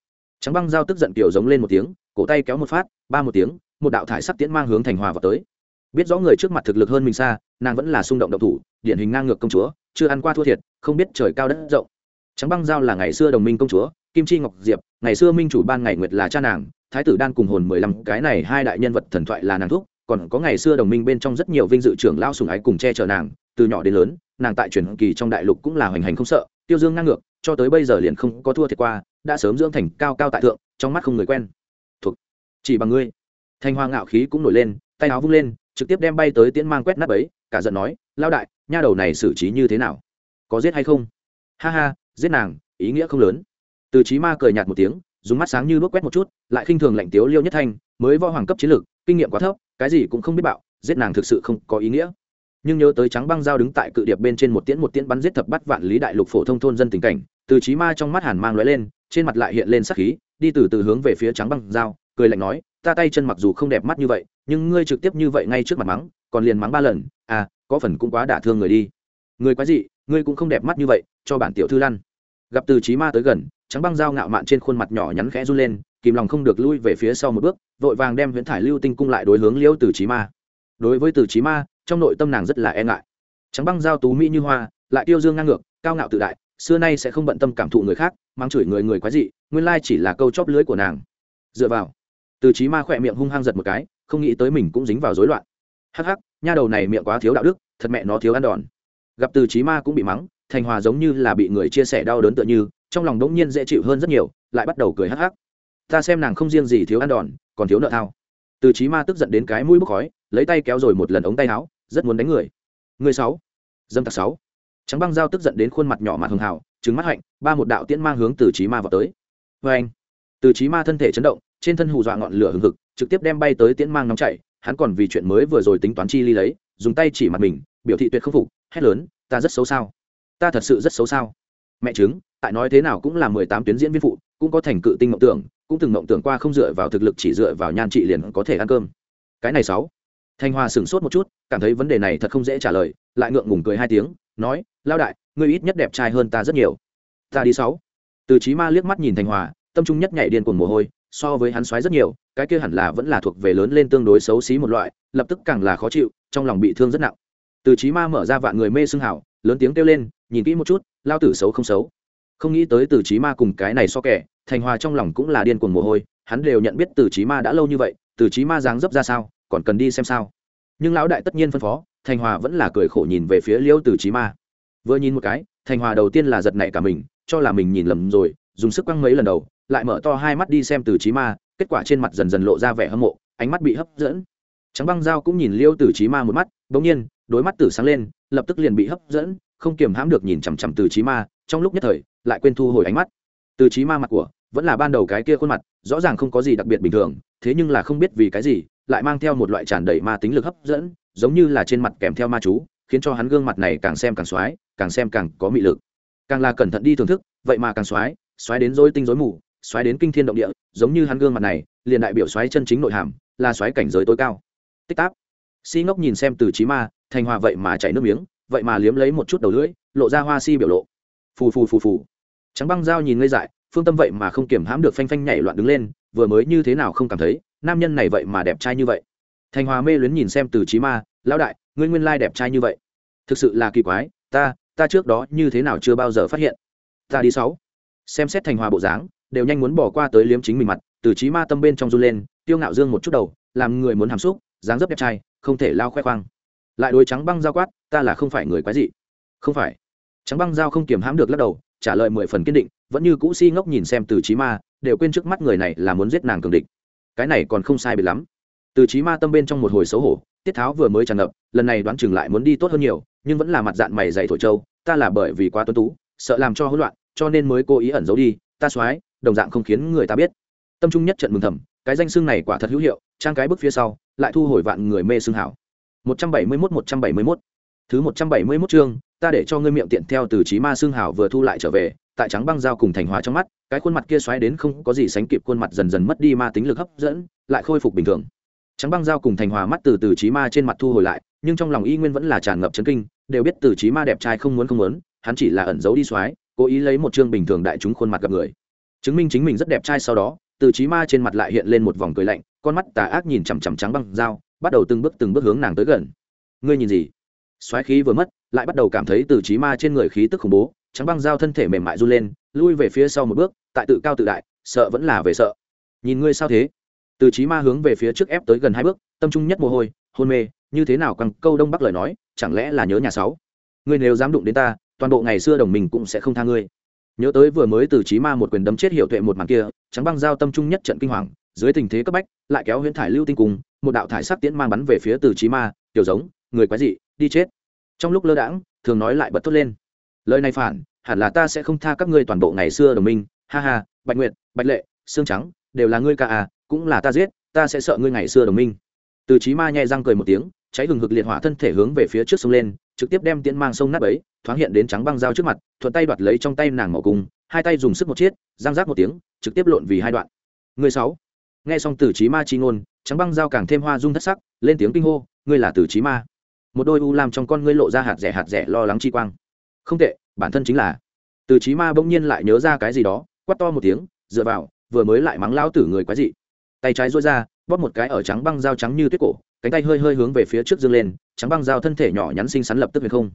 trắng băng giao tức giận kiểu giống lên một tiếng cổ tay kéo một phát ba một tiếng một đạo thải sắc tiễn mang hướng thành hòa vào tới. Biết rõ người trước mặt thực lực hơn mình xa nàng vẫn là xung động động thủ điển hình ngang ngược công chúa chưa ăn qua thua thiệt không biết trời cao đất rộng. Trắng băng giao là ngày xưa đồng minh công chúa kim chi ngọc diệp ngày xưa minh chủ ban ngày nguyệt là cha nàng thái tử đan cùng hồn mười lăm cái này hai đại nhân vật thần thoại là nàng thuốc, còn có ngày xưa đồng minh bên trong rất nhiều vinh dự trưởng lao sùng ái cùng che chở nàng từ nhỏ đến lớn nàng tại truyền kỳ trong đại lục cũng là hoành hành không sợ tiêu dương ngang ngược cho tới bây giờ liền không có thua thiệt qua đã sớm dưỡng thành cao cao tại thượng, trong mắt không người quen. Thuộc, chỉ bằng ngươi. Thanh hoa ngạo khí cũng nổi lên, tay áo vung lên, trực tiếp đem bay tới tiễn mang quét nắp ấy cả giận nói lao đại, nha đầu này xử trí như thế nào? Có giết hay không? Ha ha, giết nàng, ý nghĩa không lớn. Từ trí ma cười nhạt một tiếng, dùng mắt sáng như bước quét một chút, lại khinh thường lạnh tiếu liêu nhất thanh, mới võ hoàng cấp chiến lược kinh nghiệm quá thấp, cái gì cũng không biết bạo, giết nàng thực sự không có ý nghĩa. Nhưng nhớ tới trắng băng dao đứng tại cự điệp bên trên một tiễn một tiễn bắn giết thập bắt vạn lý đại lục phổ thông thôn dân tình cảnh, từ trí ma trong mắt hàn mang lóe lên trên mặt lại hiện lên sắc khí, đi từ từ hướng về phía trắng băng dao, cười lạnh nói, ta tay chân mặc dù không đẹp mắt như vậy, nhưng ngươi trực tiếp như vậy ngay trước mặt mắng, còn liền mắng ba lần à có phần cũng quá đả thương người đi. Người quái dị, ngươi cũng không đẹp mắt như vậy, cho bản tiểu thư lăn. Gặp từ trí ma tới gần, trắng băng dao ngạo mạn trên khuôn mặt nhỏ nhắn khẽ run lên, kìm lòng không được lui về phía sau một bước, vội vàng đem huyễn thải lưu tinh cung lại đối hướng liêu từ trí ma. Đối với từ trí ma, trong nội tâm nàng rất là e ngại. Trắng băng dao tú mỹ như hoa, lại tiêu dương ngang ngược, cao ngạo tự đại xưa nay sẽ không bận tâm cảm thụ người khác mang chửi người người quái dị, nguyên lai chỉ là câu chóp lưới của nàng. Dựa vào, từ trí ma khỏe miệng hung hăng giật một cái, không nghĩ tới mình cũng dính vào rối loạn. Hắc hắc, nha đầu này miệng quá thiếu đạo đức, thật mẹ nó thiếu ăn đòn. Gặp từ trí ma cũng bị mắng, thành hòa giống như là bị người chia sẻ đau đớn tựa như, trong lòng đống nhiên dễ chịu hơn rất nhiều, lại bắt đầu cười hắc hắc. Ta xem nàng không riêng gì thiếu ăn đòn, còn thiếu nợ thao. Từ trí ma tức giận đến cái mũi bốc khói, lấy tay kéo rồi một lần ống tay áo, rất muốn đánh người. Người sáu, dâm tặc sáu trắng băng dao tức giận đến khuôn mặt nhỏ mặt hường hào trứng mắt hạnh, ba một đạo tiễn mang hướng từ trí ma vào tới. Vê anh, từ trí ma thân thể chấn động, trên thân hù dọa ngọn lửa hừng hực, trực tiếp đem bay tới tiễn mang nóng chảy, hắn còn vì chuyện mới vừa rồi tính toán chi ly lấy, dùng tay chỉ mặt mình, biểu thị tuyệt không phục, hét lớn, ta rất xấu sao? Ta thật sự rất xấu sao? Mẹ chứng tại nói thế nào cũng là mười tám tuyến diễn viên phụ, cũng có thành cự tinh mộng tưởng, cũng từng mộng tưởng qua không dựa vào thực lực chỉ dựa vào nhan trị liền có thể ăn cơm. Cái này sáu thanh hoa sửng sốt một chút, cảm thấy vấn đề này thật không dễ trả lời, lại ngượng ngùng cười hai tiếng, nói lao đại, ngươi ít nhất đẹp trai hơn ta rất nhiều. Ta đi sáu. Từ trí ma liếc mắt nhìn thanh hòa tâm trung nhất nhảy điên cuồng mồ hôi, so với hắn xoáy rất nhiều, cái kia hẳn là vẫn là thuộc về lớn lên tương đối xấu xí một loại, lập tức càng là khó chịu, trong lòng bị thương rất nặng. Từ trí ma mở ra vạn người mê xưng hảo lớn tiếng kêu lên, nhìn kỹ một chút, lao tử xấu không xấu. Không nghĩ tới từ trí ma cùng cái này so kẻ thành hòa trong lòng cũng là điên cuồng mồ hôi, hắn đều nhận biết từ trí ma đã lâu như vậy, từ trí ma dáng dấp ra sao còn cần đi xem sao. Nhưng lão đại tất nhiên phân phó, thành hòa vẫn là cười khổ nhìn về phía liêu từ trí ma. Vừa nhìn một cái, thành hòa đầu tiên là giật nảy cả mình, cho là mình nhìn lầm rồi, dùng sức quăng mấy lần đầu, lại mở to hai mắt đi xem từ trí ma, kết quả trên mặt dần dần lộ ra vẻ hâm mộ, ánh mắt bị hấp dẫn. Trắng băng dao cũng nhìn liêu từ trí ma một mắt, bỗng nhiên, đôi mắt tử sáng lên, lập tức liền bị hấp dẫn, không kiềm hãm được nhìn chằm chằm từ trí ma, trong lúc nhất thời, lại quên thu hồi ánh mắt. Từ trí ma mặt của, vẫn là ban đầu cái kia khuôn mặt, rõ ràng không có gì đặc biệt bình thường, thế nhưng là không biết vì cái gì lại mang theo một loại tràn đầy ma tính lực hấp dẫn, giống như là trên mặt kèm theo ma chú, khiến cho hắn gương mặt này càng xem càng x càng xem càng có mị lực. Càng là cẩn thận đi thưởng thức, vậy mà càng x o đến dối tinh dối mù, xoái đến kinh thiên động địa, giống như hắn gương mặt này, liền đại biểu xoái chân chính nội hàm, là xoái cảnh giới tối cao. Tích táp si ngốc nhìn xem từ trí ma, thành hòa vậy mà chảy nước miếng, vậy mà liếm lấy một chút đầu lưỡi, lộ ra hoa si biểu lộ. Phù phù phù phù. Trắng băng dao nhìn ngây dại, phương tâm vậy mà không kiểm hãm được phanh phanh nhảy loạn đứng lên, vừa mới như thế nào không cảm thấy nam nhân này vậy mà đẹp trai như vậy. Thành hòa mê luyến nhìn xem từ trí ma, lão đại, ngươi nguyên lai đẹp trai như vậy. Thực sự là kỳ quái, ta ta trước đó như thế nào chưa bao giờ phát hiện. Ta đi sáu. Xem xét thành hòa bộ dáng, đều nhanh muốn bỏ qua tới liếm chính mình mặt, từ trí ma tâm bên trong run lên tiêu ngạo dương một chút đầu, làm người muốn hàm xúc, dáng dấp đẹp trai, không thể lao khoe khoang. Lại đôi trắng băng giao quát, ta là không phải người quái dị. Không phải. Trắng băng giao không kiềm hãm được lắc đầu, trả lời mười phần kiên định, vẫn như cũ si ngốc nhìn xem từ trí ma, đều quên trước mắt người này là muốn giết nàng cường địch cái này còn không sai biệt lắm. Từ trí ma tâm bên trong một hồi xấu hổ, tiết tháo vừa mới tràn ngập, lần này đoán chừng lại muốn đi tốt hơn nhiều, nhưng vẫn là mặt dạng mày dày thổi trâu, ta là bởi vì quá tuân tú, sợ làm cho hỗn loạn, cho nên mới cố ý ẩn giấu đi, ta soái, đồng dạng không khiến người ta biết. Tâm trung nhất trận mừng thầm, cái danh xưng này quả thật hữu hiệu, trang cái bước phía sau, lại thu hồi vạn người mê xưng hảo. Một trăm bảy mươi mốt, một trăm bảy mươi mốt. Thứ một trăm bảy mươi mốt chương, ta để cho ngươi miệng tiện theo từ trí ma xương hảo vừa thu lại trở về tại trắng băng dao cùng thành hóa trong mắt, cái khuôn mặt kia xoáy đến không có gì sánh kịp khuôn mặt dần dần mất đi ma tính lực hấp dẫn, lại khôi phục bình thường. Trắng băng dao cùng thành hòa mắt từ từ trí ma trên mặt thu hồi lại, nhưng trong lòng y nguyên vẫn là tràn ngập chấn kinh, đều biết từ trí ma đẹp trai không muốn không muốn, hắn chỉ là ẩn giấu đi xoáy, cố ý lấy một chương bình thường đại chúng khuôn mặt gặp người. Chứng minh chính mình rất đẹp trai sau đó, từ trí ma trên mặt lại hiện lên một vòng cười lạnh, con mắt tà ác nhìn chằm chằm trắng băng dao, bắt đầu từng bước từng bước hướng nàng tới gần. Ngươi nhìn gì? Xoáy khí vừa mất, lại bắt đầu cảm thấy từ trí ma trên người khí tức khủng bố trắng băng dao thân thể mềm mại run lên, lui về phía sau một bước, tại tự cao tự đại, sợ vẫn là về sợ. Nhìn ngươi sao thế? Từ trí ma hướng về phía trước ép tới gần hai bước, tâm trung nhất mồ hôi, hôn mê, như thế nào càng câu đông bắc lời nói, chẳng lẽ là nhớ nhà sáu? Ngươi nếu dám đụng đến ta, toàn bộ ngày xưa đồng mình cũng sẽ không tha ngươi. Nhớ tới vừa mới từ trí ma một quyền đấm chết hiệu tuệ một màn kia, trắng băng giao tâm trung nhất trận kinh hoàng, dưới tình thế cấp bách, lại kéo huyễn thải lưu tinh cùng, một đạo thải sắc tiễn mang bắn về phía từ trí ma, tiểu giống, người quái dị, đi chết. Trong lúc lơ đãng, thường nói lại bật thốt lên lời này phản, hẳn là ta sẽ không tha các ngươi toàn bộ ngày xưa đồng minh. Ha ha, bạch nguyệt, bạch lệ xương trắng, đều là ngươi ca à cũng là ta giết, ta sẽ sợ ngươi ngày xưa đồng minh. Từ trí ma nhẹ răng cười một tiếng, cháy hừng hực liệt hỏa thân thể hướng về phía trước sông lên, trực tiếp đem tiễn mang sông nát ấy thoáng hiện đến trắng băng dao trước mặt, thuận tay đoạt lấy trong tay nàng mỏ cung hai tay dùng sức một chiết, răng rác một tiếng, trực tiếp lộn vì hai đoạn. Người sáu. Nghe xong từ trí ma chi ngôn, trắng băng dao càng thêm hoa dung thất sắc, lên tiếng kinh hô, ngươi là từ trí ma. Một đôi u làm trong con ngươi lộ ra hạt rẻ hạt rẻ lo lắng chi quang không tệ, bản thân chính là. Từ trí ma bỗng nhiên lại nhớ ra cái gì đó, quát to một tiếng, dựa vào, vừa mới lại mắng lão tử người quái dị. Tay trái duỗi ra, bóp một cái ở trắng băng dao trắng như tuyết cổ, cánh tay hơi hơi hướng về phía trước dương lên, trắng băng dao thân thể nhỏ nhắn xinh xắn lập tức về không.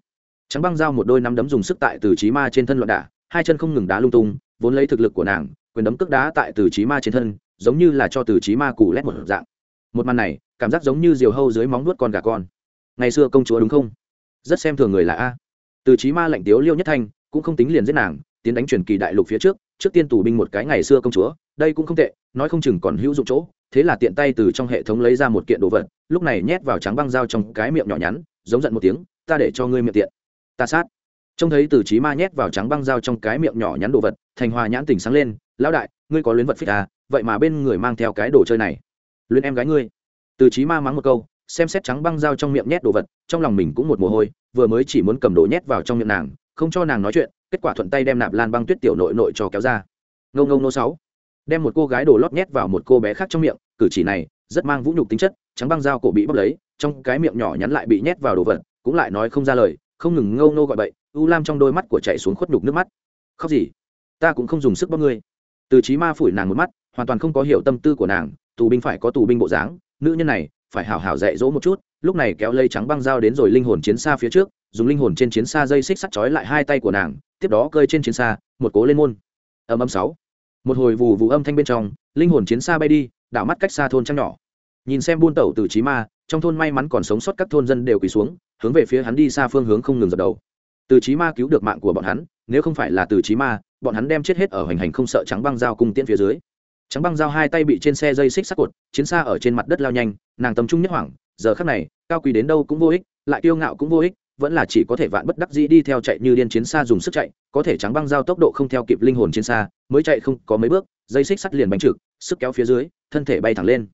Trắng băng dao một đôi nắm đấm dùng sức tại từ trí ma trên thân loạn đả, hai chân không ngừng đá lung tung, vốn lấy thực lực của nàng, quyền đấm cước đá tại từ trí ma trên thân, giống như là cho từ trí ma cù lét một dạng. Một màn này, cảm giác giống như diều hâu dưới móng nuốt con gà con. Ngày xưa công chúa đúng không? Rất xem thường người là a từ trí ma lạnh tiếu liêu nhất thanh, cũng không tính liền giết nàng, tiến đánh truyền kỳ đại lục phía trước trước tiên tù binh một cái ngày xưa công chúa, đây cũng không tệ, nói không chừng còn hữu dụng chỗ, thế là tiện tay từ trong hệ thống lấy ra một kiện đồ vật, lúc này nhét vào trắng băng dao trong cái miệng nhỏ nhắn, giống giận một tiếng, ta để cho ngươi miệng tiện. Ta sát. Trông thấy từ trí ma nhét vào trắng băng dao trong cái miệng nhỏ nhắn đồ vật, thành hòa nhãn tỉnh sáng lên, lão đại, ngươi có luyến vật phích à vậy mà bên người mang theo cái đồ chơi này. Luyến em gái ngươi. Từ trí ma mắng một câu xem xét trắng băng dao trong miệng nhét đồ vật, trong lòng mình cũng một mồ hôi, vừa mới chỉ muốn cầm đồ nhét vào trong miệng nàng, không cho nàng nói chuyện, kết quả thuận tay đem nạp lan băng tuyết tiểu nội nội cho kéo ra. Ngâu ngâu nô sáu. Đem một cô gái đồ lót nhét vào một cô bé khác trong miệng, cử chỉ này, rất mang vũ nhục tính chất, trắng băng dao cổ bị bóc lấy, trong cái miệng nhỏ nhắn lại bị nhét vào đồ vật, cũng lại nói không ra lời, không ngừng ngâu nô gọi bậy, u lam trong đôi mắt của chạy xuống khuất nhục nước mắt. Khóc gì? Ta cũng không dùng sức bóc ngươi. Từ trí ma phủi nàng một mắt, hoàn toàn không có hiểu tâm tư của nàng, tù binh phải có tù binh bộ dáng, nữ nhân này phải hảo hảo dạy dỗ một chút, lúc này kéo lây trắng băng dao đến rồi linh hồn chiến xa phía trước, dùng linh hồn trên chiến xa dây xích sắt trói lại hai tay của nàng, tiếp đó cơi trên chiến xa, một cố lên môn. Âm âm sáu. Một hồi vù vù âm thanh bên trong, linh hồn chiến xa bay đi, đảo mắt cách xa thôn trăng nhỏ. Nhìn xem buôn tẩu từ trí ma, trong thôn may mắn còn sống sót các thôn dân đều quỳ xuống, hướng về phía hắn đi xa phương hướng không ngừng dập đầu. Từ trí ma cứu được mạng của bọn hắn, nếu không phải là từ trí ma, bọn hắn đem chết hết ở hoành hành không sợ trắng băng dao cung tiễn phía dưới trắng băng dao hai tay bị trên xe dây xích sắt cột, chiến xa ở trên mặt đất lao nhanh, nàng tầm trung nhất hoảng, giờ khắc này, cao quý đến đâu cũng vô ích, lại kiêu ngạo cũng vô ích, vẫn là chỉ có thể vạn bất đắc dĩ đi theo chạy như điên chiến xa dùng sức chạy, có thể trắng băng dao tốc độ không theo kịp linh hồn chiến xa, mới chạy không có mấy bước, dây xích sắt liền bánh trực sức kéo phía dưới, thân thể bay thẳng lên.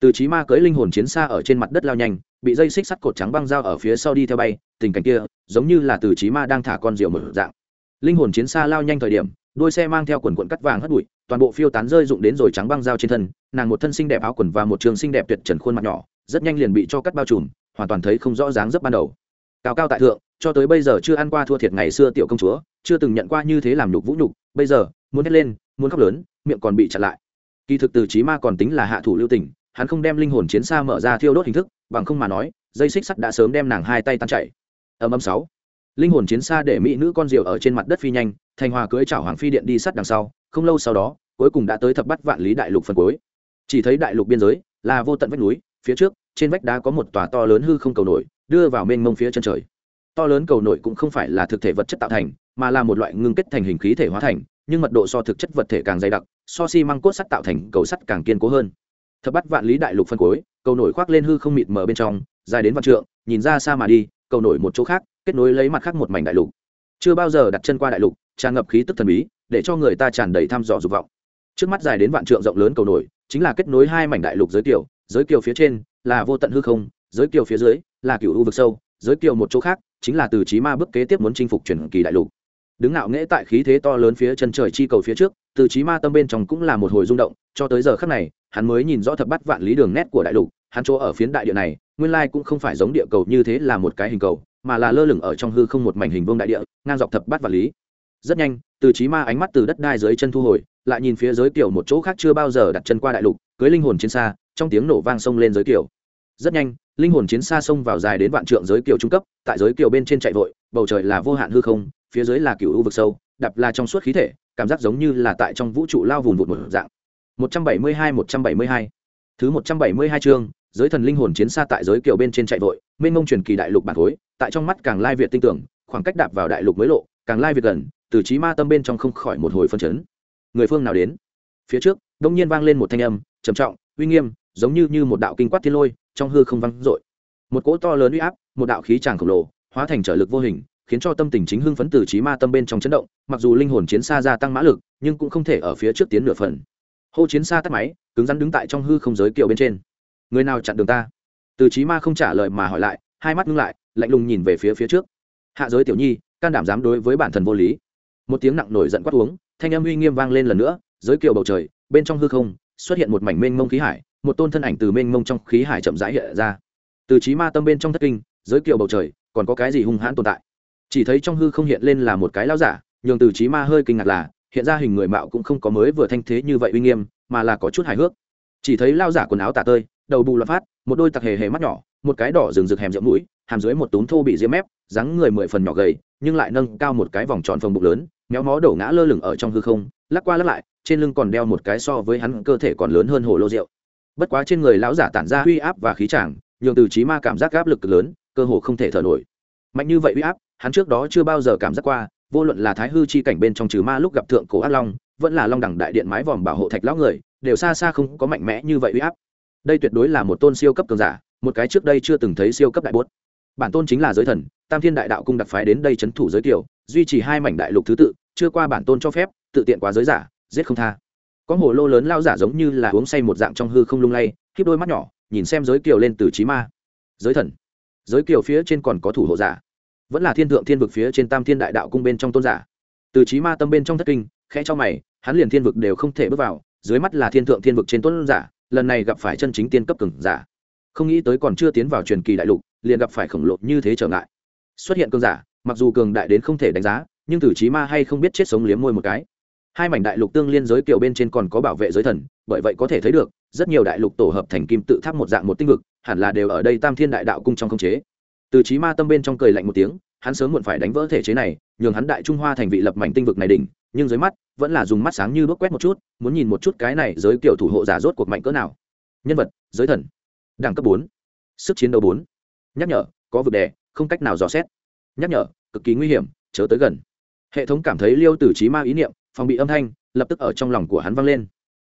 Từ trí ma cưới linh hồn chiến xa ở trên mặt đất lao nhanh, bị dây xích sắt cột trắng băng dao ở phía sau đi theo bay, tình cảnh kia, giống như là từ trí ma đang thả con rượu một dạng. Linh hồn chiến xa lao nhanh thời điểm đôi xe mang theo quần quần cắt vàng hất bụi, toàn bộ phiêu tán rơi rụng đến rồi trắng băng dao trên thân, nàng một thân xinh đẹp áo quần và một trường xinh đẹp tuyệt trần khuôn mặt nhỏ, rất nhanh liền bị cho cắt bao trùm, hoàn toàn thấy không rõ dáng dấp ban đầu. Cao cao tại thượng, cho tới bây giờ chưa ăn qua thua thiệt ngày xưa tiểu công chúa, chưa từng nhận qua như thế làm nhục vũ nhục, bây giờ, muốn hét lên, muốn khóc lớn, miệng còn bị chặn lại. Kỳ thực từ trí ma còn tính là hạ thủ lưu tình, hắn không đem linh hồn chiến xa mở ra thiêu đốt hình thức, bằng không mà nói, dây xích sắt đã sớm đem nàng hai tay tan chảy. Ầm ầm sáu linh hồn chiến xa để mỹ nữ con diều ở trên mặt đất phi nhanh, thành hòa cưới chảo hoàng phi điện đi sắt đằng sau, không lâu sau đó, cuối cùng đã tới thập bắt vạn lý đại lục phần cuối. Chỉ thấy đại lục biên giới là vô tận vách núi, phía trước, trên vách đá có một tòa to lớn hư không cầu nổi, đưa vào mênh mông phía chân trời. To lớn cầu nổi cũng không phải là thực thể vật chất tạo thành, mà là một loại ngưng kết thành hình khí thể hóa thành, nhưng mật độ so thực chất vật thể càng dày đặc, so xi măng cốt sắt tạo thành cầu sắt càng kiên cố hơn. Thập bắt vạn lý đại lục phân cuối, cầu nổi khoác lên hư không mịt mờ bên trong, dài đến vạn trượng, nhìn ra xa mà đi cầu nổi một chỗ khác, kết nối lấy mặt khác một mảnh đại lục. Chưa bao giờ đặt chân qua đại lục, tràn ngập khí tức thần bí, để cho người ta tràn đầy thăm dò dục vọng. Trước mắt dài đến vạn trượng rộng lớn cầu nổi, chính là kết nối hai mảnh đại lục giới kiều giới kiều phía trên là vô tận hư không, giới kiều phía dưới là cựu u vực sâu, giới kiều một chỗ khác chính là từ trí ma bước kế tiếp muốn chinh phục truyền kỳ đại lục. Đứng ngạo nghễ tại khí thế to lớn phía chân trời chi cầu phía trước, từ trí ma tâm bên trong cũng là một hồi rung động, cho tới giờ khắc này, hắn mới nhìn rõ thập bắt vạn lý đường nét của đại lục, hắn chỗ ở phiến đại địa này nguyên lai cũng không phải giống địa cầu như thế là một cái hình cầu, mà là lơ lửng ở trong hư không một mảnh hình vương đại địa, ngang dọc thập bát vật lý. Rất nhanh, từ trí ma ánh mắt từ đất đai dưới chân thu hồi, lại nhìn phía giới kiểu một chỗ khác chưa bao giờ đặt chân qua đại lục, cưới linh hồn chiến xa, trong tiếng nổ vang sông lên giới kiểu. Rất nhanh, linh hồn chiến xa sông vào dài đến vạn trượng giới kiểu trung cấp, tại giới kiểu bên trên chạy vội, bầu trời là vô hạn hư không, phía dưới là kiểu u vực sâu, đập là trong suốt khí thể, cảm giác giống như là tại trong vũ trụ lao vùng vụt một dạng. 172 172 thứ 172 chương giới thần linh hồn chiến xa tại giới kiều bên trên chạy vội, mênh mông truyền kỳ đại lục bản khối, tại trong mắt càng lai việt tinh tưởng, khoảng cách đạp vào đại lục mới lộ, càng lai việt gần, từ trí ma tâm bên trong không khỏi một hồi phân chấn. Người phương nào đến? Phía trước, đông nhiên vang lên một thanh âm, trầm trọng, uy nghiêm, giống như như một đạo kinh quát thiên lôi, trong hư không vang dội. Một cỗ to lớn uy áp, một đạo khí tràng khổng lồ, hóa thành trở lực vô hình, khiến cho tâm tình chính hưng phấn từ trí ma tâm bên trong chấn động, mặc dù linh hồn chiến xa gia tăng mã lực, nhưng cũng không thể ở phía trước tiến nửa phần. Hô chiến xa tắt máy, cứng rắn đứng tại trong hư không giới kiều bên trên người nào chặn đường ta? Từ trí ma không trả lời mà hỏi lại, hai mắt ngưng lại, lạnh lùng nhìn về phía phía trước. Hạ giới tiểu nhi, can đảm dám đối với bản thân vô lý. Một tiếng nặng nổi giận quát uống, thanh âm uy nghiêm vang lên lần nữa, giới kiều bầu trời, bên trong hư không, xuất hiện một mảnh mênh mông khí hải, một tôn thân ảnh từ mênh mông trong khí hải chậm rãi hiện ra. Từ trí ma tâm bên trong thất kinh, giới kiều bầu trời, còn có cái gì hung hãn tồn tại? Chỉ thấy trong hư không hiện lên là một cái lao giả, nhường từ trí ma hơi kinh ngạc là, hiện ra hình người mạo cũng không có mới vừa thanh thế như vậy uy nghiêm, mà là có chút hài hước. Chỉ thấy lao giả quần áo tả tơi đầu bù loạn phát, một đôi tặc hề hề mắt nhỏ, một cái đỏ rừng rực hèm rượu mũi, hàm dưới một túm thô bị diễm mép, dáng người mười phần nhỏ gầy, nhưng lại nâng cao một cái vòng tròn phồng bụng lớn, méo mó đổ ngã lơ lửng ở trong hư không, lắc qua lắc lại, trên lưng còn đeo một cái so với hắn cơ thể còn lớn hơn hồ lô rượu. Bất quá trên người lão giả tản ra uy áp và khí chàng, nhường từ trí ma cảm giác áp lực cực lớn, cơ hồ không thể thở nổi. Mạnh như vậy uy áp, hắn trước đó chưa bao giờ cảm giác qua, vô luận là thái hư chi cảnh bên trong trừ ma lúc gặp thượng cổ ác long, vẫn là long đẳng đại điện mái vòm bảo hộ thạch lão người, đều xa xa không có mạnh mẽ như vậy uy áp đây tuyệt đối là một tôn siêu cấp cường giả, một cái trước đây chưa từng thấy siêu cấp đại bốt. Bản tôn chính là giới thần, tam thiên đại đạo cung đặc phái đến đây c h ấ n thủ giới kiểu duy trì hai mảnh đại lục thứ tự, chưa qua bản tôn cho phép, tự tiện quá giới giả, giết không tha. Có hồ lô lớn lao giả giống như là uống say một dạng trong hư không lung lay khiếp đôi mắt nhỏ, nhìn xem giới kiều lên từ trí ma. Giới thần. Giới kiều phía trên còn có thủ hộ giả. Vẫn là thiên thượng thiên vực phía trên tam thiên đại đạo cung bên trong tôn giả. Từ trí ma tâm bên trong thất kinh, khẽ cho mày, hắn liền thiên vực đều không thể bước vào, dưới mắt là thiên thượng thiên vực trên tôn giả lần này gặp phải chân chính tiên cấp cường giả. Không nghĩ tới còn chưa tiến vào truyền kỳ đại lục, liền gặp phải khổng lồ như thế trở ngại. Xuất hiện cường giả, mặc dù cường đại đến không thể đánh giá, nhưng tử trí ma hay không biết chết sống liếm môi một cái. Hai mảnh đại lục tương liên giới kiều bên trên còn có bảo vệ giới thần, bởi vậy có thể thấy được, rất nhiều đại lục tổ hợp thành kim tự tháp một dạng một tinh vực, hẳn là đều ở đây tam thiên đại đạo cung trong không chế. Từ trí ma tâm bên trong cười lạnh một tiếng, hắn sớm muộn phải đánh vỡ thể chế này, nhường hắn đại trung hoa thành vị lập mảnh tinh vực này đỉnh nhưng dưới mắt, vẫn là dùng mắt sáng như bước quét một chút, muốn nhìn một chút cái này giới kiểu thủ hộ giả rốt cuộc mạnh cỡ nào. Nhân vật, giới thần. Đẳng cấp bốn. Sức chiến đấu bốn. Nhắc nhở, có vực đè, không cách nào dò xét. Nhắc nhở, cực kỳ nguy hiểm, chớ tới gần. Hệ thống cảm thấy liêu từ trí ma ý niệm, phòng bị âm thanh, lập tức ở trong lòng của hắn vang lên.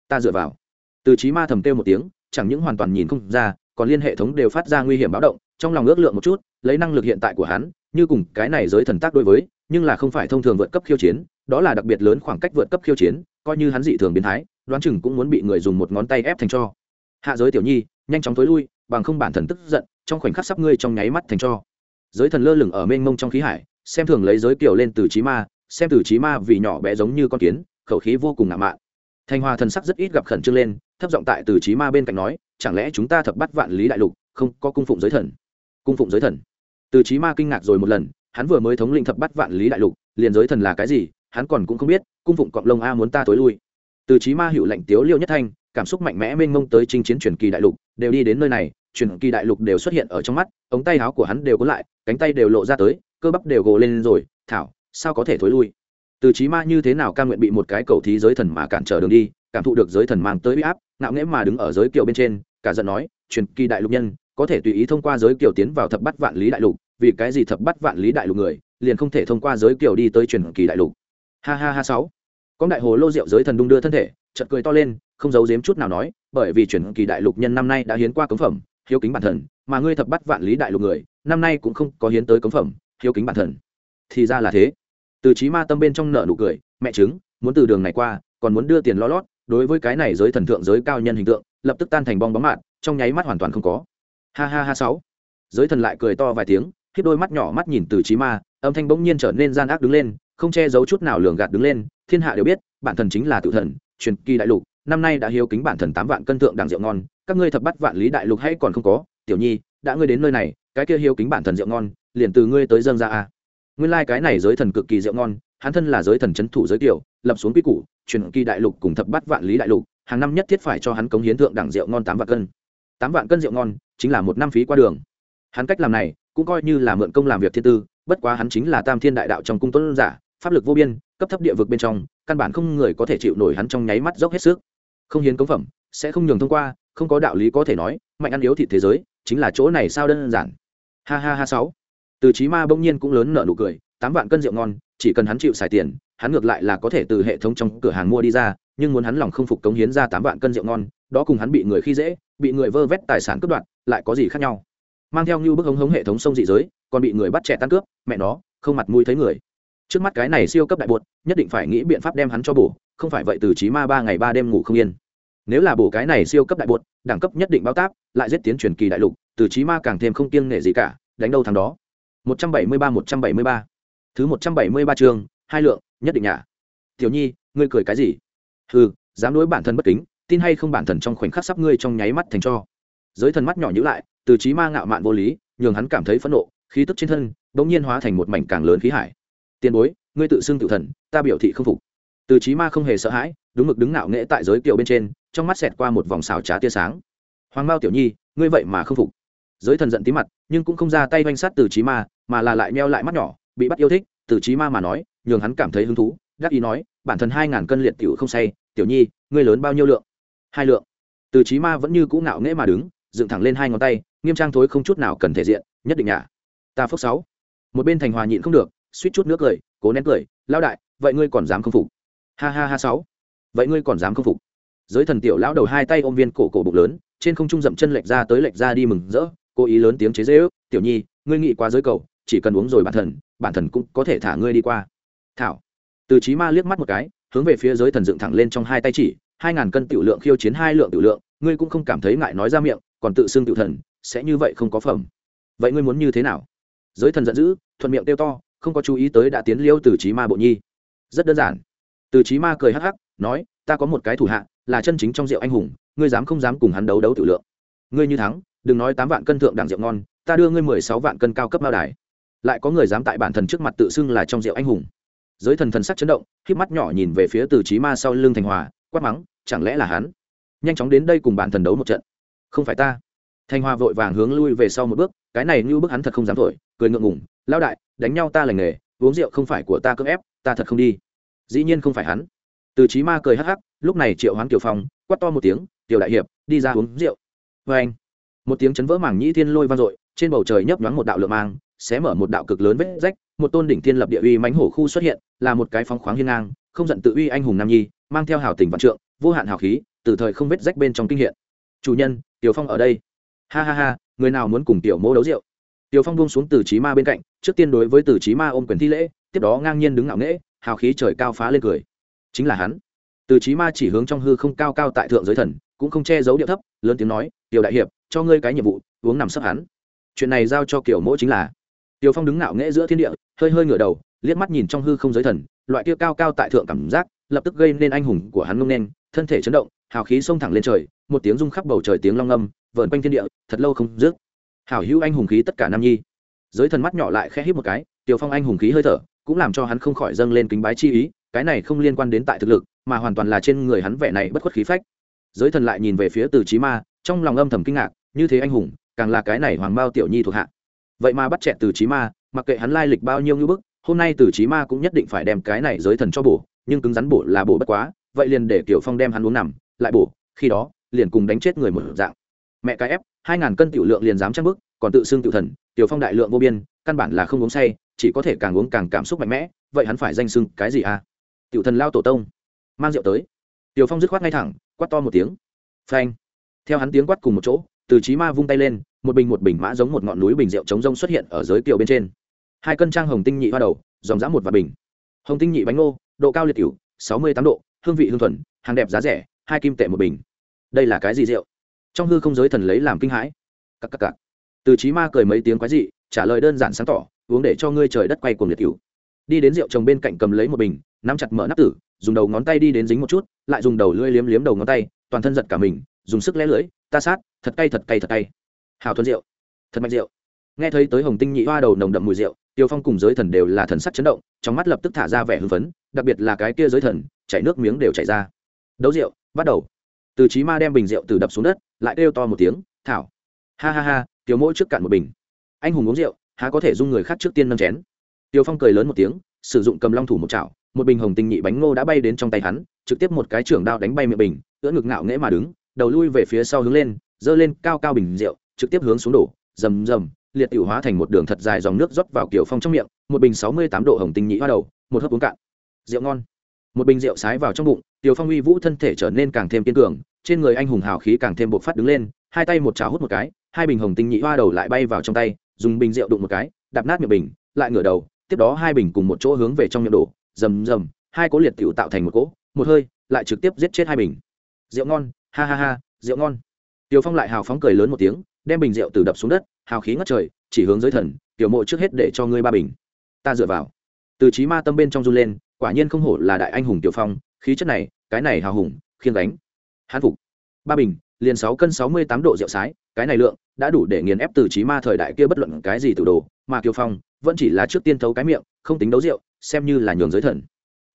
Ta dựa vào. Từ trí ma thầm kêu một tiếng, chẳng những hoàn toàn nhìn không ra, còn liên hệ thống đều phát ra nguy hiểm báo động, trong lòng ước lượng một chút, lấy năng lực hiện tại của hắn, như cùng cái này giới thần tác đối với, nhưng là không phải thông thường vượt cấp khiêu chiến đó là đặc biệt lớn khoảng cách vượt cấp khiêu chiến, coi như hắn dị thường biến thái, đoán chừng cũng muốn bị người dùng một ngón tay ép thành cho. Hạ giới tiểu nhi, nhanh chóng tối lui, bằng không bản thần tức giận, trong khoảnh khắc sắp ngươi trong nháy mắt thành cho. Giới thần lơ lửng ở mênh mông trong khí hải, xem thường lấy giới kiểu lên từ trí ma, xem từ trí ma vì nhỏ bé giống như con kiến, khẩu khí vô cùng ngạo mạn. Thanh hoa thần sắc rất ít gặp khẩn trương lên, thấp giọng tại từ trí ma bên cạnh nói, chẳng lẽ chúng ta thập bắt vạn lý đại lục, không có cung phụng giới thần? Cung phụng giới thần. Từ trí ma kinh ngạc rồi một lần, hắn vừa mới thống lĩnh thập bắt vạn lý đại lục, liền giới thần là cái gì hắn còn cũng không biết, cung phụng cọng lông a muốn ta tối lui. Từ trí ma hiệu lệnh tiếu liêu nhất thanh, cảm xúc mạnh mẽ mênh mông tới chinh chiến truyền kỳ đại lục, đều đi đến nơi này, truyền kỳ đại lục đều xuất hiện ở trong mắt, ống tay áo của hắn đều có lại, cánh tay đều lộ ra tới, cơ bắp đều gồ lên rồi, thảo, sao có thể thối lui? Từ trí ma như thế nào ca nguyện bị một cái cầu thí giới thần mà cản trở đường đi, cảm thụ được giới thần mang tới uy áp, ngạo nghễ mà đứng ở giới kiều bên trên, cả giận nói, truyền kỳ đại lục nhân, có thể tùy ý thông qua giới kiều tiến vào thập bắt vạn lý đại lục, vì cái gì thập bắt vạn lý đại lục người, liền không thể thông qua giới kiều đi tới truyền kỳ đại lục? Ha ha ha sáu. Con đại hồ lô rượu giới thần đung đưa thân thể chợt cười to lên không giấu giếm chút nào nói bởi vì truyền kỳ đại lục nhân năm nay đã hiến qua cống phẩm hiếu kính bản thần mà ngươi thập bắt vạn lý đại lục người năm nay cũng không có hiến tới cống phẩm hiếu kính bản thần. Thì ra là thế. Từ trí ma tâm bên trong nợ nụ cười mẹ chứng muốn từ đường này qua còn muốn đưa tiền lo lót đối với cái này giới thần thượng giới cao nhân hình tượng lập tức tan thành bong bóng mạt, trong nháy mắt hoàn toàn không có. Ha ha ha sáu. Giới thần lại cười to vài tiếng khiếp đôi mắt nhỏ mắt nhìn từ trí ma âm thanh bỗng nhiên trở nên gian ác đứng lên không che giấu chút nào lường gạt đứng lên, thiên hạ đều biết, bản thần chính là tự thần, truyền kỳ đại lục, năm nay đã hiếu kính bản thần tám vạn cân thượng đẳng rượu ngon, các ngươi thập bắt vạn lý đại lục hay còn không có, tiểu nhi, đã ngươi đến nơi này, cái kia hiếu kính bản thần rượu ngon, liền từ ngươi tới dâng ra a nguyên lai cái này giới thần cực kỳ rượu ngon, hắn thân là giới thần c h ấ n thủ giới tiểu, lập xuống quy củ, truyền kỳ đại lục cùng thập bắt vạn lý đại lục, hàng năm nhất thiết phải cho hắn cống hiến thượng đẳng rượu ngon tám vạn cân. Tám vạn cân rượu ngon, chính là một năm phí qua đường. Hắn cách làm này, cũng coi như là mượn công làm việc thiên tư, bất quá hắn chính là tam thiên đại đạo trong cung tuấn giả pháp lực vô biên, cấp thấp địa vực bên trong, căn bản không người có thể chịu nổi hắn trong nháy mắt dốc hết sức. Không hiến cống phẩm, sẽ không nhường thông qua, không có đạo lý có thể nói, mạnh ăn yếu thị thế giới, chính là chỗ này sao đơn giản. Ha ha ha sáu. Từ trí ma bỗng nhiên cũng lớn nợ nụ cười, tám vạn cân rượu ngon, chỉ cần hắn chịu xài tiền, hắn ngược lại là có thể từ hệ thống trong cửa hàng mua đi ra, nhưng muốn hắn lòng không phục cống hiến ra tám vạn cân rượu ngon, đó cùng hắn bị người khi dễ, bị người vơ vét tài sản cướp đoạt, lại có gì khác nhau? Mang theo như bức hống hống hệ thống sông dị giới, còn bị người bắt trẻ tan cướp, mẹ nó, không mặt mũi thấy người trước mắt cái này siêu cấp đại bột, nhất định phải nghĩ biện pháp đem hắn cho bổ, không phải vậy từ trí ma ba ngày ba đêm ngủ không yên. Nếu là bổ cái này siêu cấp đại bột, đẳng cấp nhất định bao táp, lại giết tiến truyền kỳ đại lục, từ trí ma càng thêm không kiêng nể gì cả, đánh đâu thằng đó. 173 173 thứ 173 chương, hai lượng, nhất định nhả. Tiểu nhi, ngươi cười cái gì? Hừ, dám đối bản thân bất kính, tin hay không bản thần trong khoảnh khắc sắp ngươi trong nháy mắt thành cho. Giới thần mắt nhỏ nhữ lại, từ trí ma ngạo mạn vô lý, nhường hắn cảm thấy phẫn nộ, khí tức trên thân, bỗng nhiên hóa thành một mảnh càng lớn khí hải tiền bối, ngươi tự xưng tự thần, ta biểu thị không phục. Từ trí ma không hề sợ hãi, đúng mực đứng ngạo nghễ tại giới kiệu bên trên, trong mắt xẹt qua một vòng xào trá tia sáng. Hoàng mao tiểu nhi, ngươi vậy mà không phục. Giới thần giận tí mặt, nhưng cũng không ra tay oanh sát từ trí ma, mà là lại meo lại mắt nhỏ, bị bắt yêu thích, từ trí ma mà nói, nhường hắn cảm thấy hứng thú, đắc ý nói, bản thân hai ngàn cân liệt tiểu không say, tiểu nhi, ngươi lớn bao nhiêu lượng? Hai lượng. Từ trí ma vẫn như cũ ngạo nghễ mà đứng, dựng thẳng lên hai ngón tay, nghiêm trang thối không chút nào cần thể diện, nhất định nhả. Ta phước sáu. Một bên thành hòa nhịn không được suýt chút nước cười, cố nén cười lao đại, vậy ngươi còn dám không phục? Ha ha ha sáu. Vậy ngươi còn dám không phục? Giới thần tiểu lão đầu hai tay ôm viên cổ cổ bụng lớn, trên không trung dậm chân lệch ra tới lệch ra đi mừng rỡ, cố ý lớn tiếng chế dễ ước tiểu nhi, ngươi nghĩ qua giới cầu, chỉ cần uống rồi bản thần bản thần cũng có thể thả ngươi đi qua. Thảo. Từ trí ma liếc mắt một cái, hướng về phía giới thần dựng thẳng lên trong hai tay chỉ, hai ngàn cân tiểu lượng khiêu chiến hai lượng tiểu lượng, ngươi cũng không cảm thấy ngại nói ra miệng, còn tự xưng tiểu thần, sẽ như vậy không có phẩm. Vậy ngươi muốn như thế nào? Giới thần giận dữ, thuận miệng tiêu to không có chú ý tới đã tiến liêu từ trí ma bộ nhi. Rất đơn giản. Từ trí ma cười hắc hắc, nói, ta có một cái thủ hạ, là chân chính trong rượu anh hùng, ngươi dám không dám cùng hắn đấu đấu tự lượng. Ngươi như thắng, đừng nói tám vạn cân thượng đẳng rượu ngon, ta đưa ngươi mười sáu vạn cân cao cấp bao đài. Lại có người dám tại bản thần trước mặt tự xưng là trong rượu anh hùng. Giới thần thần sắc chấn động k mắt nhỏ nhìn về phía từ trí ma sau lưng thành hòa, quát mắng, chẳng lẽ là hắn? Nhanh chóng đến đây cùng bản thần đấu một trận. Không phải ta. Thanh hoa vội vàng hướng lui về sau một bước cái này như bức hắn thật không dám thổi, cười ngượng ngủng lao đại, đánh nhau ta lành nghề, uống rượu không phải của ta cưỡng ép, ta thật không đi. Dĩ nhiên không phải hắn. Từ trí ma cười hắc hắc, lúc này triệu hoán kiều phong, quát to một tiếng, tiểu đại hiệp, đi ra uống rượu. Vê anh, một tiếng chấn vỡ mảng nhĩ thiên lôi vang dội, trên bầu trời nhấp nhoáng một đạo lượng mang, xé mở một đạo cực lớn vết rách, một tôn đỉnh thiên lập địa uy mãnh hổ khu xuất hiện, là một cái phóng khoáng hiên ngang, không giận tự uy anh hùng nam nhi, mang theo hào tình vạn trượng, vô hạn hào khí, từ thời không vết rách bên trong kinh hiện. Chủ nhân tiểu phong ở đây. Ha ha ha người nào muốn cùng tiểu mô đấu rượu? Tiểu phong buông xuống từ trí ma bên cạnh, trước tiên đối với từ trí ma ôm quyền thi lễ, tiếp đó ngang nhiên đứng ngạo nghễ, hào khí trời cao phá lên cười. Chính là hắn. Từ trí ma chỉ hướng trong hư không cao cao tại thượng giới thần, cũng không che giấu điệu thấp, lớn tiếng nói, tiểu đại hiệp, cho ngươi cái nhiệm vụ, uống nằm sấp hắn. Chuyện này giao cho kiểu mỗ chính là. Tiểu phong đứng ngạo nghễ giữa thiên địa, hơi hơi ngửa đầu, liếc mắt nhìn trong hư không giới thần, loại kia cao cao tại thượng cảm giác, lập tức gây nên anh hùng của hắn ngông nên thân thể chấn động, hào khí xông thẳng lên trời một tiếng rung khắp bầu trời tiếng long âm, vờn quanh thiên địa, thật lâu không dứt. Hảo hữu anh hùng khí tất cả nam nhi. Giới thần mắt nhỏ lại khẽ hít một cái, tiểu phong anh hùng khí hơi thở, cũng làm cho hắn không khỏi dâng lên kính bái chi ý, cái này không liên quan đến tại thực lực, mà hoàn toàn là trên người hắn vẻ này bất khuất khí phách. Giới thần lại nhìn về phía từ trí ma, trong lòng âm thầm kinh ngạc, như thế anh hùng, càng là cái này hoàng bao tiểu nhi thuộc hạ. Vậy mà bắt chẹt từ trí ma, mặc kệ hắn lai lịch bao nhiêu như bức, hôm nay từ trí ma cũng nhất định phải đem cái này giới thần cho bổ, nhưng cứng rắn bổ là bổ bất quá, vậy liền để kiểu phong đem hắn uống nằm, lại bổ, khi đó liền cùng đánh chết người một dạng. Mẹ cái ép, hai ngàn cân tiểu lượng liền dám trang bức còn tự xưng tiểu thần, tiểu phong đại lượng vô biên, căn bản là không uống say, chỉ có thể càng uống càng cảm xúc mạnh mẽ, vậy hắn phải danh xưng cái gì à? Tiểu thần lao tổ tông. Mang rượu tới. Tiểu phong dứt khoát ngay thẳng, quát to một tiếng. Phanh. Theo hắn tiếng quát cùng một chỗ, từ trí ma vung tay lên, một bình một bình mã giống một ngọn núi bình rượu chống rông xuất hiện ở dưới kiều bên trên. Hai cân trang hồng tinh nhị hoa đầu, dòng dã một và bình. Hồng tinh nhị bánh ngô, độ cao liệt cửu, sáu mươi tám độ, hương vị hương thuần, hàng đẹp giá rẻ, hai kim tệ một bình đây là cái gì rượu? Trong hư không giới thần lấy làm kinh hãi. Cắc cắc cắc từ trí ma cười mấy tiếng quái dị, trả lời đơn giản sáng tỏ, uống để cho ngươi trời đất quay cuồng liệt cửu. Đi đến rượu chồng bên cạnh cầm lấy một bình, nắm chặt mở nắp tử, dùng đầu ngón tay đi đến dính một chút, lại dùng đầu lưỡi liếm liếm đầu ngón tay, toàn thân giật cả mình, dùng sức lẽ lưỡi, ta sát, thật cay thật cay thật cay. Hào thuần rượu. Thật mạnh rượu. Nghe thấy tới hồng tinh nhị hoa đầu nồng đậm mùi rượu, tiêu phong cùng giới thần đều là thần sắc chấn động, trong mắt lập tức thả ra vẻ hưng phấn, đặc biệt là cái kia giới thần, chảy nước miếng đều chảy ra. Đấu rượu, bắt đầu từ trí ma đem bình rượu từ đập xuống đất, lại kêu to một tiếng, thảo. Ha ha ha, tiểu mỗi trước cạn một bình. Anh hùng uống rượu, há có thể dung người khác trước tiên nâng chén? Tiêu phong cười lớn một tiếng, sử dụng cầm long thủ một chảo, một bình hồng tinh nhị bánh ngô đã bay đến trong tay hắn, trực tiếp một cái trưởng đao đánh bay miệng bình, ưỡn ngực ngạo nghễ mà đứng, đầu lui về phía sau hướng lên, giơ lên cao cao bình rượu, trực tiếp hướng xuống đổ, rầm rầm, liệt tiểu hóa thành một đường thật dài dòng nước rót vào kiểu phong trong miệng, một bình sáu mươi tám độ hồng tinh nhị hoa đầu, một hớp uống cạn. Rượu ngon. Một bình rượu sái vào trong bụng, tiểu phong uy vũ thân thể trở nên càng thêm kiên cường trên người anh hùng hào khí càng thêm bộc phát đứng lên, hai tay một chảo hút một cái, hai bình hồng tinh nhị hoa đầu lại bay vào trong tay, dùng bình rượu đụng một cái, đạp nát miệng bình, lại ngửa đầu, tiếp đó hai bình cùng một chỗ hướng về trong miệng đổ, rầm rầm, hai cố liệt tiểu tạo thành một cỗ, một hơi, lại trực tiếp giết chết hai bình. Rượu ngon, ha ha ha, rượu ngon. Tiểu phong lại hào phóng cười lớn một tiếng, đem bình rượu từ đập xuống đất, hào khí ngất trời, chỉ hướng giới thần, tiểu mộ trước hết để cho ngươi ba bình, ta dựa vào. Từ trí ma tâm bên trong run lên, quả nhiên không hổ là đại anh hùng tiểu phong, khí chất này, cái này hào hùng, khiêng đánh hán phục. Ba bình, liền sáu cân sáu mươi tám độ rượu sái, cái này lượng đã đủ để nghiền ép từ trí ma thời đại kia bất luận cái gì từ đồ, mà kiều phong vẫn chỉ là trước tiên thấu cái miệng, không tính đấu rượu, xem như là nhường giới thần.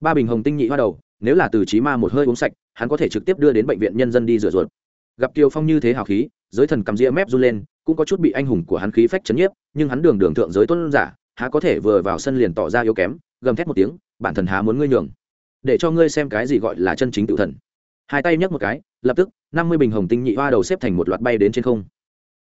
Ba bình hồng tinh nhị hoa đầu, nếu là từ trí ma một hơi uống sạch, hắn có thể trực tiếp đưa đến bệnh viện nhân dân đi rửa ruột. Gặp kiều phong như thế hào khí, giới thần cầm ria mép run lên, cũng có chút bị anh hùng của hắn khí phách chấn nhiếp, nhưng hắn đường đường thượng giới tuân giả, há có thể vừa vào sân liền tỏ ra yếu kém, gầm thét một tiếng, bản thần há muốn ngươi nhường? Để cho ngươi xem cái gì gọi là chân chính tự thần hai tay nhấc một cái, lập tức, năm mươi bình hồng tinh nhị hoa đầu xếp thành một loạt bay đến trên không.